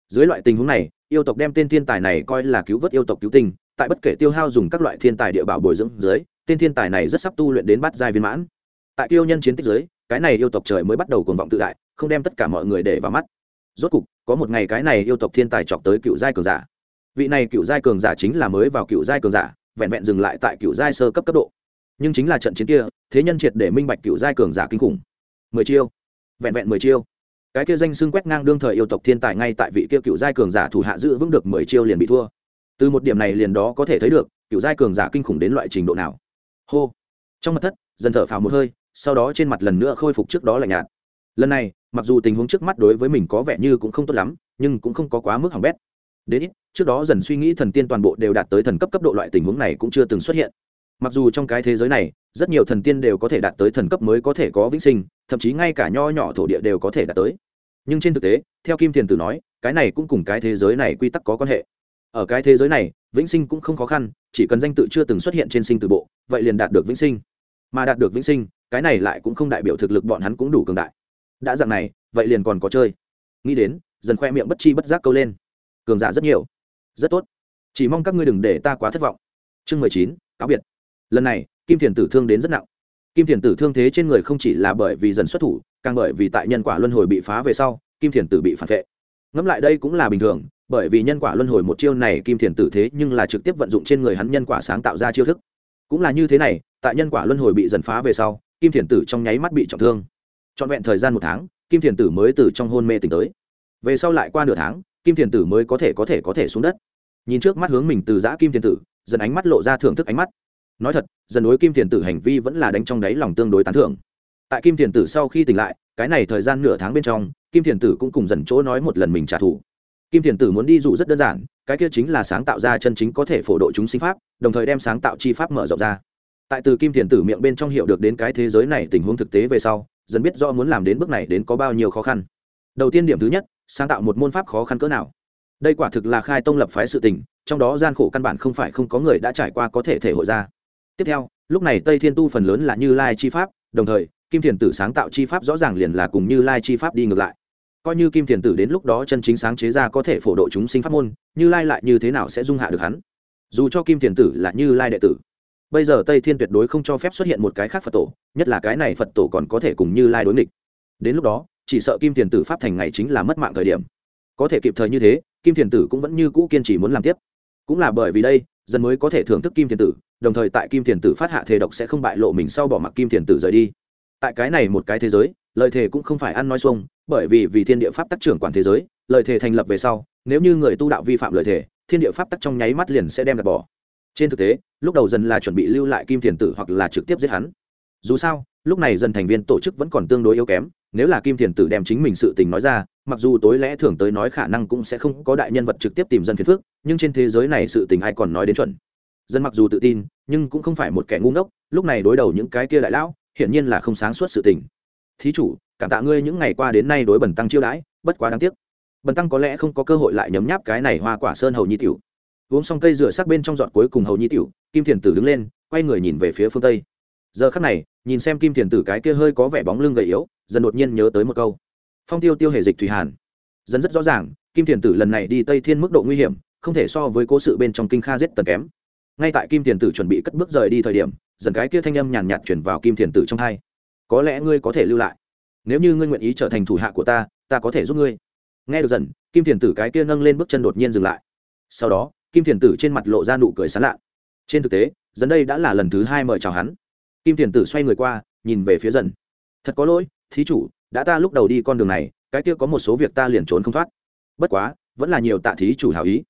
Dưới loại tình huống này, yêu tộc đem tên thiên tài này coi là cứu vớt yêu tộc cứu tinh, tại bất kể tiêu hao dùng các loại thiên tài địa bảo bồi dưỡng dưới, tên thiên tài này rất sắp tu luyện đến bắt giai viên mãn tại kiêu nhân chiến tích giới, cái này yêu tộc trời mới bắt đầu cuồng vọng tự đại không đem tất cả mọi người để vào mắt. Rốt cục có một ngày cái này yêu tộc thiên tài chọc tới cựu giai cường giả. Vị này cựu giai cường giả chính là mới vào cựu giai cường giả vẹn vẹn dừng lại tại cựu giai sơ cấp cấp độ. Nhưng chính là trận chiến kia thế nhân triệt để minh bạch cựu giai cường giả kinh khủng. Mười chiêu. Vẹn vẹn mười chiêu. Cái kia danh xưng quét ngang đương thời yêu tộc thiên tài ngay tại vị kia cựu giai cường giả thủ hạ giữ vững được mười chiêu liền bị thua. Từ một điểm này liền đó có thể thấy được cựu giai cường giả kinh khủng đến loại trình độ nào. Hô. Trong mặt thất dần thở phào một hơi sau đó trên mặt lần nữa khôi phục trước đó lạnh nhạt. Lần này, mặc dù tình huống trước mắt đối với mình có vẻ như cũng không tốt lắm, nhưng cũng không có quá mức hỏng bét. Đến ít, trước đó dần suy nghĩ thần tiên toàn bộ đều đạt tới thần cấp cấp độ loại tình huống này cũng chưa từng xuất hiện. Mặc dù trong cái thế giới này, rất nhiều thần tiên đều có thể đạt tới thần cấp mới có thể có vĩnh sinh, thậm chí ngay cả nho nhỏ thổ địa đều có thể đạt tới. Nhưng trên thực tế, theo kim thiền tử nói, cái này cũng cùng cái thế giới này quy tắc có quan hệ. Ở cái thế giới này, vĩnh sinh cũng không khó khăn, chỉ cần danh tự chưa từng xuất hiện trên sinh từ bộ, vậy liền đạt được vĩnh sinh. Mà đạt được vĩnh sinh cái này lại cũng không đại biểu thực lực bọn hắn cũng đủ cường đại. Đã dạng này, vậy liền còn có chơi. Nghĩ đến, dần khoe miệng bất chi bất giác câu lên. Cường giả rất nhiều. Rất tốt. Chỉ mong các ngươi đừng để ta quá thất vọng. Chương mười chín, cáo biệt. Lần này, kim thiền tử thương đến rất nặng. Kim thiền tử thương thế trên người không chỉ là bởi vì dần xuất thủ, càng bởi vì tại nhân quả luân hồi bị phá về sau, kim thiền tử bị phản vệ. Ngẫm lại đây cũng là bình thường, bởi vì nhân quả luân hồi một chiêu này kim thiền tử thế nhưng là trực tiếp vận dụng trên người hắn nhân quả sáng tạo ra chiêu thức. Cũng là như thế này, tại nhân quả luân hồi bị dần phá về sau kim thiền tử trong nháy mắt bị trọng thương. Trọn vẹn thời gian một tháng, kim thiền tử mới từ trong hôn mê tỉnh tới. Về sau lại qua nửa tháng, kim thiền tử mới có thể có thể có thể xuống đất. Nhìn trước mắt hướng mình từ giã kim thiền tử, dần ánh mắt lộ ra thưởng thức ánh mắt. Nói thật, dần đối kim thiền tử hành vi vẫn là đánh trong đáy lòng tương đối tán thưởng. Tại kim thiền tử sau khi tỉnh lại, cái này thời gian nửa tháng bên trong, kim thiền tử cũng cùng dần chỗ nói một lần mình trả thù. Kim thiền tử muốn đi dụ rất đơn giản, cái kia chính là sáng tạo ra chân chính có thể phổ độ chúng sinh pháp, đồng thời đem sáng tạo chi pháp mở rộng ra tại từ kim thiền tử miệng bên trong hiểu được đến cái thế giới này tình huống thực tế về sau, dần biết do muốn làm đến bước này đến có bao nhiêu khó khăn. Đầu tiên điểm thứ nhất, sáng tạo một môn pháp khó khăn cỡ nào. Đây quả thực là khai tông lập phái sự tình, trong đó gian khổ căn bản không phải không có người đã trải qua có thể thể hội ra. Tiếp theo, lúc này tây thiên tu phần lớn là như lai chi pháp, đồng thời, kim thiền tử sáng tạo chi pháp rõ ràng liền là cùng như lai chi pháp đi ngược lại. Coi như kim thiền tử đến lúc đó chân chính sáng chế ra có thể phổ độ chúng sinh pháp môn, như lai lại như thế nào sẽ dung hạ được hắn? Dù cho kim thiền tử là như lai đệ tử bây giờ tây thiên tuyệt đối không cho phép xuất hiện một cái khác phật tổ, nhất là cái này phật tổ còn có thể cùng như lai đối nghịch. Đến lúc đó, chỉ sợ kim thiền tử pháp thành ngày chính là mất mạng thời điểm. Có thể kịp thời như thế, kim thiền tử cũng vẫn như cũ kiên trì muốn làm tiếp. Cũng là bởi vì đây dần mới có thể thưởng thức kim thiền tử, đồng thời tại kim thiền tử phát hạ thề độc sẽ không bại lộ mình sau bỏ mặc kim thiền tử rời đi. Tại cái này một cái thế giới, lời thề cũng không phải ăn nói xuông, bởi vì vì thiên địa pháp tác trưởng quản thế giới, lời thề thành lập về sau, nếu như người tu đạo vi phạm lời thề, thiên địa pháp tắc trong nháy mắt liền sẽ đem gạt bỏ trên thực tế, lúc đầu dần là chuẩn bị lưu lại kim thiền tử hoặc là trực tiếp giết hắn. Dù sao, lúc này dần thành viên tổ chức vẫn còn tương đối yếu kém, nếu là kim thiền tử đem chính mình sự tình nói ra, mặc dù tối lẽ thường tới nói khả năng cũng sẽ không có đại nhân vật trực tiếp tìm dân phiền phước nhưng trên thế giới này sự tình ai còn nói đến chuẩn. Dân mặc dù tự tin, nhưng cũng không phải một kẻ ngu ngốc, lúc này đối đầu những cái kia đại lão, hiển nhiên là không sáng suốt sự tình. Thí chủ, cảm tạ ngươi những ngày qua đến nay đối bẩn tăng chiêu đãi, bất quá đáng tiếc. Bần tăng có lẽ không có cơ hội lại nhấm nháp cái này hoa quả sơn hầu nhi tiểu uống xong cây rửa sắc bên trong giọt cuối cùng hầu nhi tiểu, kim thiền tử đứng lên, quay người nhìn về phía phương tây. Giờ khắc này, nhìn xem kim thiền tử cái kia hơi có vẻ bóng lưng gầy yếu, dần đột nhiên nhớ tới một câu. Phong tiêu tiêu hề dịch thủy hàn. Dần rất rõ ràng, kim thiền tử lần này đi tây thiên mức độ nguy hiểm, không thể so với cố sự bên trong kinh kha giết tần kém. Ngay tại kim thiền tử chuẩn bị cất bước rời đi thời điểm, dần cái kia thanh âm nhàn nhạt chuyển vào kim thiền tử trong hai. Có lẽ ngươi có thể lưu lại. Nếu như ngươi nguyện ý trở thành thủ hạ của ta ta có thể giúp ngươi. Nghe được dần, kim thiền tử cái kia nâng lên bước chân đột nhiên dừng lại. Sau đó kim thiền tử trên mặt lộ ra nụ cười sán lạ. Trên thực tế dần đây đã là lần thứ hai mời chào hắn. Kim thiền tử xoay người qua, nhìn về phía dần thật có lỗi, thí chủ, đã ta lúc đầu đi con đường này, cái kia có một số việc ta liền trốn không thoát. Bất quá, vẫn là nhiều tạ thí chủ hảo ý.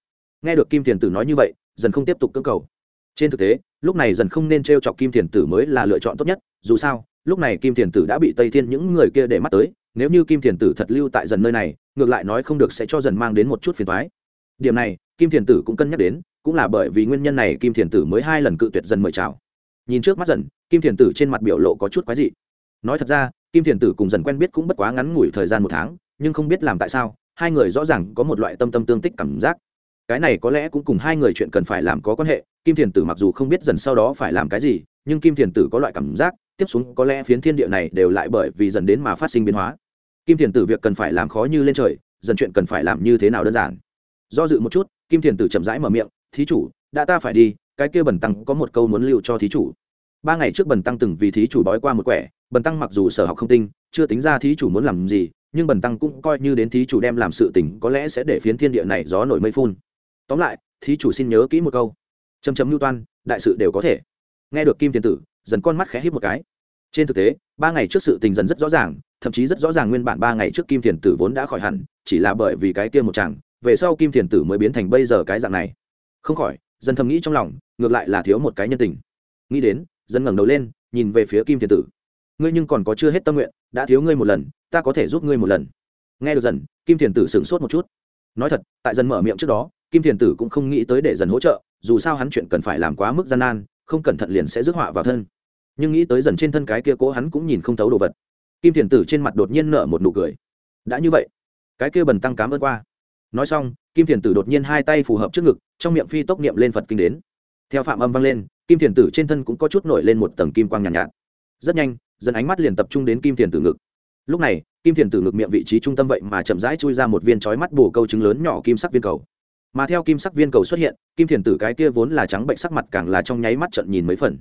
Nghe được kim thiền tử nói như vậy dần không tiếp tục cơ cầu. Trên thực tế, lúc này dần không nên t r e o chọc kim thiền tử mới là lựa chọn tốt nhất, dù sao, lúc này kim thiền tử đã bị tây thiên những người kia để mắt tới, nếu như kim thiền tử thật lưu tại dần nơi này, ngược lại nói không được sẽ cho dần mang đến một chút phiền thoái điểm này kim thiền tử cũng cân nhắc đến, cũng là bởi vì nguyên nhân này kim thiền tử mới hai lần cự tuyệt dần mời chào. Nhìn trước mắt dần, kim thiền tử trên mặt biểu lộ có chút quái dị. Nói thật ra, kim thiền tử cùng dần quen biết cũng bất quá ngắn ngủi thời gian một tháng, nhưng không biết làm tại sao, hai người rõ ràng có một loại tâm tâm tương tích cảm giác. Cái này có lẽ cũng cùng hai người chuyện cần phải làm có quan hệ, kim thiền tử mặc dù không biết dần sau đó phải làm cái gì, nhưng kim thiền tử có loại cảm giác, tiếp xuống có lẽ phiến thiên địa này đều lại bởi vì dần đến mà phát sinh biến hóa. Kim thiền tử việc cần phải làm khó như lên trời, dần chuyện cần phải làm như thế nào đơn giản. Do dự một chút kim thiền tử chậm rãi mở miệng, thí chủ, đã ta phải đi, cái kia bần tăng có một câu muốn lưu cho thí chủ. Ba ngày trước bần tăng từng vì thí chủ bói qua một quẻ, bần tăng mặc dù sở học không tinh, chưa tính ra thí chủ muốn làm gì, nhưng bần tăng cũng coi như đến thí chủ đem làm sự tình, có lẽ sẽ để phiến thiên địa này gió nổi mây phun. Tóm lại, thí chủ xin nhớ kỹ một câu. Chấm chấm lưu toan, đại sự đều có thể. Nghe được kim thiền tử, dần con mắt khẽ hít một cái. Trên thực tế, ba ngày trước sự tình dần rất rõ ràng, thậm chí rất rõ ràng nguyên bản ba ngày trước kim thiền tử vốn đã khỏi hẳn, chỉ là bởi vì cái kia một chàng về sau kim thiền tử mới biến thành bây giờ cái dạng này. Không khỏi, Dân thầm nghĩ trong lòng, ngược lại là thiếu một cái nhân tình. Nghĩ đến, Dân ngẩng đầu lên, nhìn về phía kim thiền tử. Ngươi nhưng còn có chưa hết tâm nguyện, đã thiếu ngươi một lần, ta có thể giúp ngươi một lần. Nghe được dần, kim thiền tử sửng sốt một chút. Nói thật, tại dần mở miệng trước đó, kim thiền tử cũng không nghĩ tới để dần hỗ trợ, dù sao hắn chuyện cần phải làm quá mức gian nan, không cẩn thận liền sẽ rước họa vào thân. Nhưng nghĩ tới dần trên thân cái kia cố hắn cũng nhìn không thấu đồ vật. Kim thiền tử trên mặt đột nhiên nở một nụ cười. Đã như vậy, cái kia bần tăng cám ơn qua nói xong kim thiền tử đột nhiên hai tay phù hợp trước ngực trong miệng phi tốc niệm lên phật kinh đến. Theo phạm âm vang lên kim thiền tử trên thân cũng có chút nổi lên một tầng kim quang nhàn nhạt, nhạt. Rất nhanh dần ánh mắt liền tập trung đến kim thiền tử ngực. Lúc này kim thiền tử ngực miệng vị trí trung tâm vậy mà chậm rãi chui ra một viên chói mắt bổ câu trứng lớn nhỏ kim sắc viên cầu. Mà theo kim sắc viên cầu xuất hiện kim thiền tử cái kia vốn là trắng bệnh sắc mặt càng là trong nháy mắt trận nhìn mấy phần.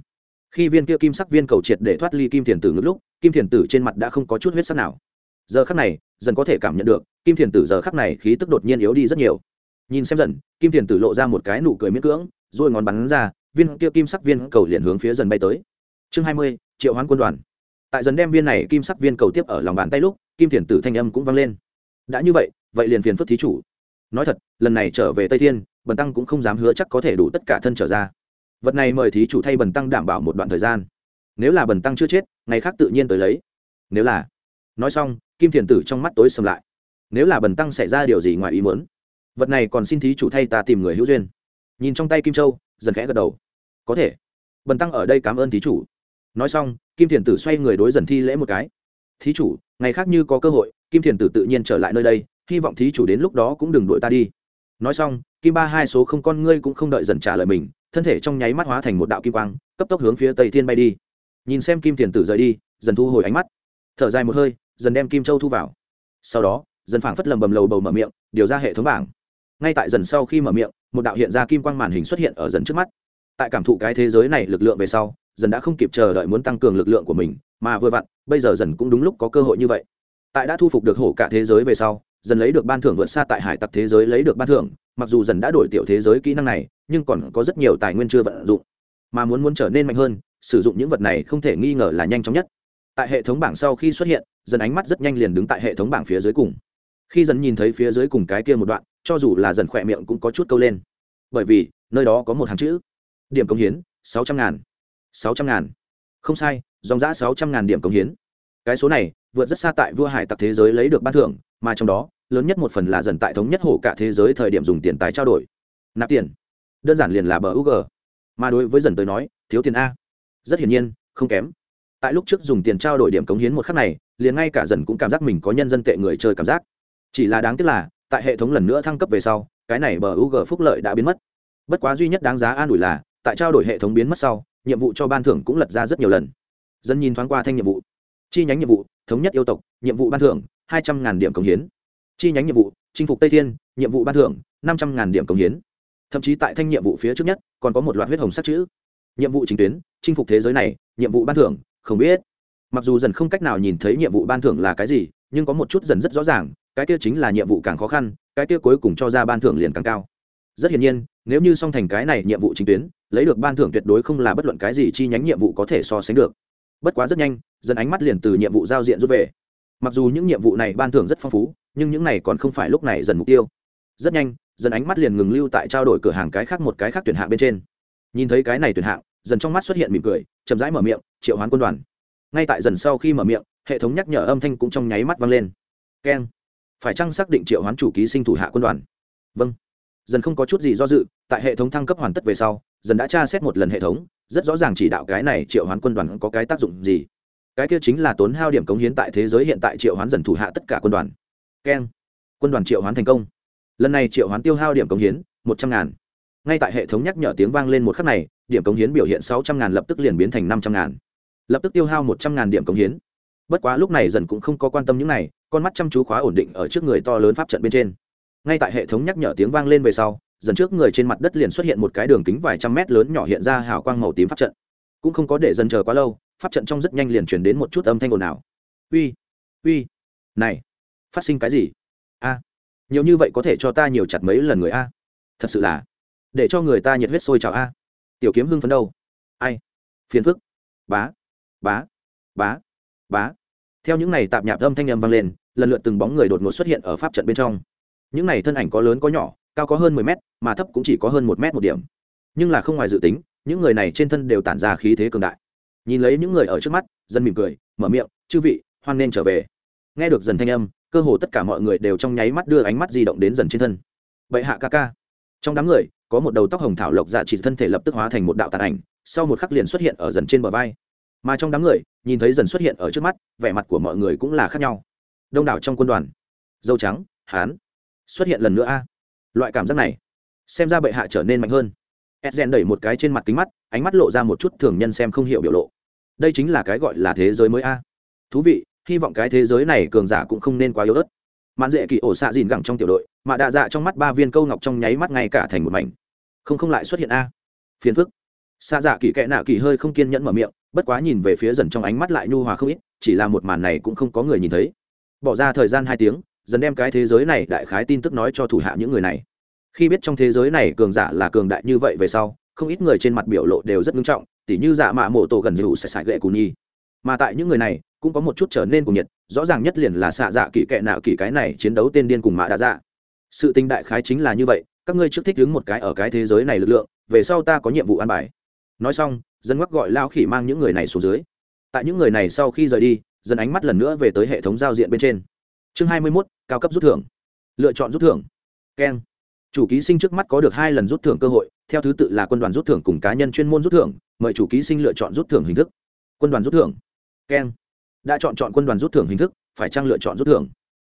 Khi viên kia kim sắc viên cầu triệt để thoát ly kim thiền tử ngực lúc kim thiền tử trên mặt đã không có chút huyết sắc nào. Giờ khắc này dần có thể cảm nhận được kim thiền tử giờ khắc này khí tức đột nhiên yếu đi rất nhiều. Nhìn xem dần, kim thiền tử lộ ra một cái nụ cười miễn cưỡng, rồi ngón bắn ra, viên kia kim sắc viên cầu liền hướng phía dần bay tới. Chương hai mươi, triệu hoán quân đoàn. Tại dần đem viên này kim sắc viên cầu tiếp ở lòng bàn tay lúc, kim thiền tử thanh âm cũng vang lên. Đã như vậy vậy liền phiền phức thí chủ. Nói thật, lần này trở về tây thiên, bần tăng cũng không dám hứa chắc có thể đủ tất cả thân trở ra. Vật này mời thí chủ thay bần tăng đảm bảo một đoạn thời gian. Nếu là bần tăng chưa chết, ngày khác tự nhiên tới lấy. Nếu là, nói xong, kim thiền tử trong mắt tối sầm lại nếu là bần tăng xảy ra điều gì ngoài ý muốn, vật này còn xin thí chủ thay ta tìm người hữu duyên. Nhìn trong tay kim châu, dần khẽ gật đầu. Có thể. Bần tăng ở đây cảm ơn thí chủ. Nói xong, kim thiền tử xoay người đối dần thi lễ một cái. Thí chủ, ngày khác như có cơ hội, kim thiền tử tự nhiên trở lại nơi đây, hy vọng thí chủ đến lúc đó cũng đừng đuổi ta đi. Nói xong, kim ba hai số không con ngươi cũng không đợi dần trả lời mình, thân thể trong nháy mắt hóa thành một đạo kim quang, cấp tốc hướng phía tây thiên bay đi. Nhìn xem kim thiền tử rời đi, dần thu hồi ánh mắt. Thở dài một hơi, dần đem kim châu thu vào. Sau đó dần phảng phất lầm bầm lầu bầu mở miệng, điều ra hệ thống bảng. Ngay tại dần sau khi mở miệng, một đạo hiện ra kim quang màn hình xuất hiện ở dần trước mắt. Tại cảm thụ cái thế giới này lực lượng về sau, dần đã không kịp chờ đợi muốn tăng cường lực lượng của mình, mà vừa vặn, bây giờ dần cũng đúng lúc có cơ hội như vậy. Tại đã thu phục được hổ cả thế giới về sau, dần lấy được ban thưởng vượt xa tại hải tặc thế giới lấy được ban thưởng, mặc dù dần đã đổi tiểu thế giới kỹ năng này, nhưng còn có rất nhiều tài nguyên chưa vận dụng. Mà muốn muốn trở nên mạnh hơn, sử dụng những vật này không thể nghi ngờ là nhanh chóng nhất. Tại hệ thống bảng sau khi xuất hiện, dần ánh mắt rất nhanh liền đứng tại hệ thống bảng phía dưới cùng khi dần nhìn thấy phía dưới cùng cái kia một đoạn, cho dù là dần khỏe miệng cũng có chút câu lên. Bởi vì, nơi đó có một hàng chữ. Điểm công hiến, sáu trăm ngàn. Sáu trăm ngàn. Không sai, dòng giã sáu trăm ngàn điểm công hiến. Cái số này, vượt rất xa tại vua hải tặc thế giới lấy được ban thưởng, mà trong đó, lớn nhất một phần là dần tại thống nhất hổ cả thế giới thời điểm dùng tiền tài trao đổi. Nạp tiền. Đơn giản liền là bờ ug mà đối với dần tới nói, thiếu tiền a. Rất hiển nhiên, không kém. Tại lúc trước dùng tiền trao đổi điểm cống hiến một khắc này, liền ngay cả dần cũng cảm giác mình có nhân dân tệ người chơi cảm giác chỉ là đáng tiếc là, tại hệ thống lần nữa thăng cấp về sau, cái này bờ ug phúc lợi đã biến mất. Bất quá duy nhất đáng giá an ủi là, tại trao đổi hệ thống biến mất sau, nhiệm vụ cho ban thưởng cũng lật ra rất nhiều lần. Dân nhìn thoáng qua thanh nhiệm vụ. Chi nhánh nhiệm vụ, thống nhất yêu tộc, nhiệm vụ ban thưởng, hai trăm ngàn điểm cống hiến. Chi nhánh nhiệm vụ, chinh phục tây thiên, nhiệm vụ ban thưởng, năm trăm ngàn điểm cống hiến. Thậm chí tại thanh nhiệm vụ phía trước nhất, còn có một loạt huyết hồng sắc chữ. Nhiệm vụ chính tuyến, chinh phục thế giới này, nhiệm vụ ban thưởng, không biết. Mặc dù dần không cách nào nhìn thấy nhiệm vụ ban thưởng là cái gì, nhưng có một chút dần rất rõ ràng cái kia chính là nhiệm vụ càng khó khăn, cái kia cuối cùng cho ra ban thưởng liền càng cao. Rất hiển nhiên, nếu như song thành cái này nhiệm vụ chính tuyến, lấy được ban thưởng tuyệt đối không là bất luận cái gì chi nhánh nhiệm vụ có thể so sánh được. Bất quá rất nhanh, dần ánh mắt liền từ nhiệm vụ giao diện rút về. Mặc dù những nhiệm vụ này ban thưởng rất phong phú, nhưng những này còn không phải lúc này dần mục tiêu. Rất nhanh, dần ánh mắt liền ngừng lưu tại trao đổi cửa hàng cái khác một cái khác tuyển hạng bên trên. Nhìn thấy cái này tuyển hạng, dần trong mắt xuất hiện mỉm cười, chậm rãi mở miệng, triệu hoán quân đoàn. Ngay tại dần sau khi mở miệng, hệ thống nhắc nhở âm thanh cũng trong nháy mắt vang lên. Keng phải chăng xác định triệu hoán chủ ký sinh thủ hạ quân đoàn? Vâng. Dần không có chút gì do dự, tại hệ thống thăng cấp hoàn tất về sau, dần đã tra xét một lần hệ thống, rất rõ ràng chỉ đạo cái này triệu hoán quân đoàn có cái tác dụng gì. Cái kia chính là tốn hao điểm cống hiến tại thế giới hiện tại triệu hoán dần thủ hạ tất cả quân đoàn. Keng. Quân đoàn triệu hoán thành công. Lần này triệu hoán tiêu hao điểm cống hiến, một trăm ngàn. Ngay tại hệ thống nhắc nhở tiếng vang lên một khắc này, điểm cống hiến biểu hiện sáu trăm ngàn lập tức liền biến thành năm trăm ngàn. Lập tức tiêu hao một trăm ngàn điểm cống hiến. Bất quá lúc này dần cũng không có quan tâm những này con mắt chăm chú khóa ổn định ở trước người to lớn pháp trận bên trên. Ngay tại hệ thống nhắc nhở tiếng vang lên về sau, dần trước người trên mặt đất liền xuất hiện một cái đường kính vài trăm mét lớn nhỏ hiện ra hào quang màu tím pháp trận. Cũng không có để dần chờ quá lâu, pháp trận trong rất nhanh liền chuyển đến một chút âm thanh ồn ào. Uy uy, này, phát sinh cái gì? A, nhiều như vậy có thể cho ta nhiều chặt mấy lần người a? Thật sự là, để cho người ta nhiệt huyết sôi trào a. Tiểu kiếm hưng phấn đâu? Ai? Phiền phức. Bá bá bá bá theo những này tạp nhạp âm thanh âm vang lên, lần lượt từng bóng người đột ngột xuất hiện ở pháp trận bên trong. Những này thân ảnh có lớn có nhỏ, cao có hơn mười mét, mà thấp cũng chỉ có hơn một mét một điểm. Nhưng là không ngoài dự tính, những người này trên thân đều tản ra khí thế cường đại. Nhìn lấy những người ở trước mắt, dân mỉm cười, mở miệng, chư vị, hoan nên trở về. Nghe được dần thanh âm, cơ hồ tất cả mọi người đều trong nháy mắt đưa ánh mắt di động đến dần trên thân. Bậy hạ ca ca. Trong đám người, có một đầu tóc hồng thảo lộc dạ chỉ thân thể lập tức hóa thành một đạo tàn ảnh, sau một khắc liền xuất hiện ở dần trên bờ vai. Mà trong đám người nhìn thấy dần xuất hiện ở trước mắt, vẻ mặt của mọi người cũng là khác nhau. Đông đảo trong quân đoàn, dâu trắng, hán, xuất hiện lần nữa a. Loại cảm giác này, xem ra bệ hạ trở nên mạnh hơn. Edgen đẩy một cái trên mặt kính mắt, ánh mắt lộ ra một chút thường nhân xem không hiểu biểu lộ. Đây chính là cái gọi là thế giới mới a. Thú vị, hy vọng cái thế giới này cường giả cũng không nên quá yếu ớt. Mạn dễ kỳ ổ xạ dìn gẳng trong tiểu đội, mà đạ dạ trong mắt ba viên câu ngọc trong nháy mắt ngay cả thành một mảnh. Không không lại xuất hiện a. Phiền phức. Xa dạ kỳ kệ nạ kỳ hơi không kiên nhẫn mở miệng bất quá nhìn về phía dần trong ánh mắt lại nhu hòa không ít, chỉ là một màn này cũng không có người nhìn thấy. Bỏ ra thời gian hai tiếng, dần đem cái thế giới này đại khái tin tức nói cho thủ hạ những người này. Khi biết trong thế giới này cường giả là cường đại như vậy về sau, không ít người trên mặt biểu lộ đều rất nghiêm trọng, tỉ như dạ mạ mộ tổ gần dù sẽ xài gậy cù nhi. Mà tại những người này, cũng có một chút trở nên cùng nhiệt, rõ ràng nhất liền là xạ dạ kỳ kệ nạo kỳ cái này chiến đấu tên điên cùng mạ đã dạ. Sự tinh đại khái chính là như vậy, các ngươi trước thích đứng một cái ở cái thế giới này lực lượng, về sau ta có nhiệm vụ an bài. Nói xong dân ngoắc gọi lao khỉ mang những người này xuống dưới. Tại những người này sau khi rời đi, dân ánh mắt lần nữa về tới hệ thống giao diện bên trên. Chương hai mươi mốt, cao cấp rút thưởng. Lựa chọn rút thưởng. Keng. Chủ ký sinh trước mắt có được hai lần rút thưởng cơ hội, theo thứ tự là quân đoàn rút thưởng cùng cá nhân chuyên môn rút thưởng, mời chủ ký sinh lựa chọn rút thưởng hình thức. Quân đoàn rút thưởng. Keng. Đã chọn chọn quân đoàn rút thưởng hình thức, phải trang lựa chọn rút thưởng?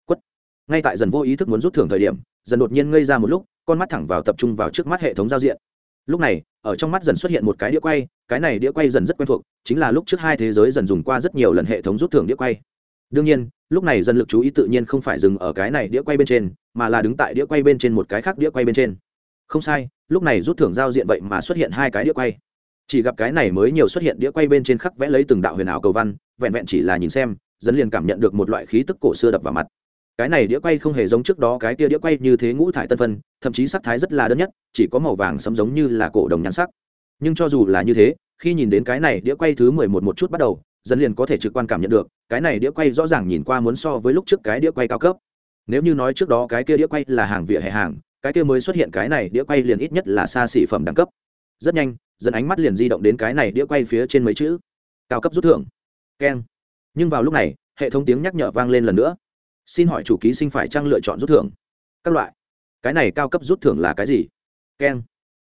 Quất. Ngay tại dần vô ý thức muốn rút thưởng thời điểm, dần đột nhiên ngây ra một lúc, con mắt thẳng vào tập trung vào trước mắt hệ thống giao diện. Lúc này ở trong mắt dần xuất hiện một cái đĩa quay, cái này đĩa quay dần rất quen thuộc, chính là lúc trước hai thế giới dần dùng qua rất nhiều lần hệ thống rút thưởng đĩa quay. Đương nhiên, lúc này dần lực chú ý tự nhiên không phải dừng ở cái này đĩa quay bên trên, mà là đứng tại đĩa quay bên trên một cái khác đĩa quay bên trên. Không sai, lúc này rút thưởng giao diện vậy mà xuất hiện hai cái đĩa quay. Chỉ gặp cái này mới nhiều xuất hiện đĩa quay bên trên khắc vẽ lấy từng đạo huyền ảo cầu văn, vẹn vẹn chỉ là nhìn xem, dần liền cảm nhận được một loại khí tức cổ xưa đập vào mặt cái này đĩa quay không hề giống trước đó cái kia đĩa quay như thế ngũ thải tân phân, thậm chí sắc thái rất là đơn nhất, chỉ có màu vàng sẫm giống như là cổ đồng nhãn sắc. Nhưng cho dù là như thế, khi nhìn đến cái này đĩa quay thứ mười một một chút bắt đầu dân liền có thể trực quan cảm nhận được, cái này đĩa quay rõ ràng nhìn qua muốn so với lúc trước cái đĩa quay cao cấp. Nếu như nói trước đó cái kia đĩa quay là hàng vỉa hè hàng, cái kia mới xuất hiện cái này đĩa quay liền ít nhất là xa xỉ phẩm đẳng cấp. Rất nhanh dân ánh mắt liền di động đến cái này đĩa quay phía trên mấy chữ. Cao cấp rút thưởng. Keng. Nhưng vào lúc này, hệ thống tiếng nhắc nhở vang lên lần nữa xin hỏi chủ ký sinh phải trang lựa chọn rút thưởng? Các loại. Cái này cao cấp rút thưởng là cái gì? Keng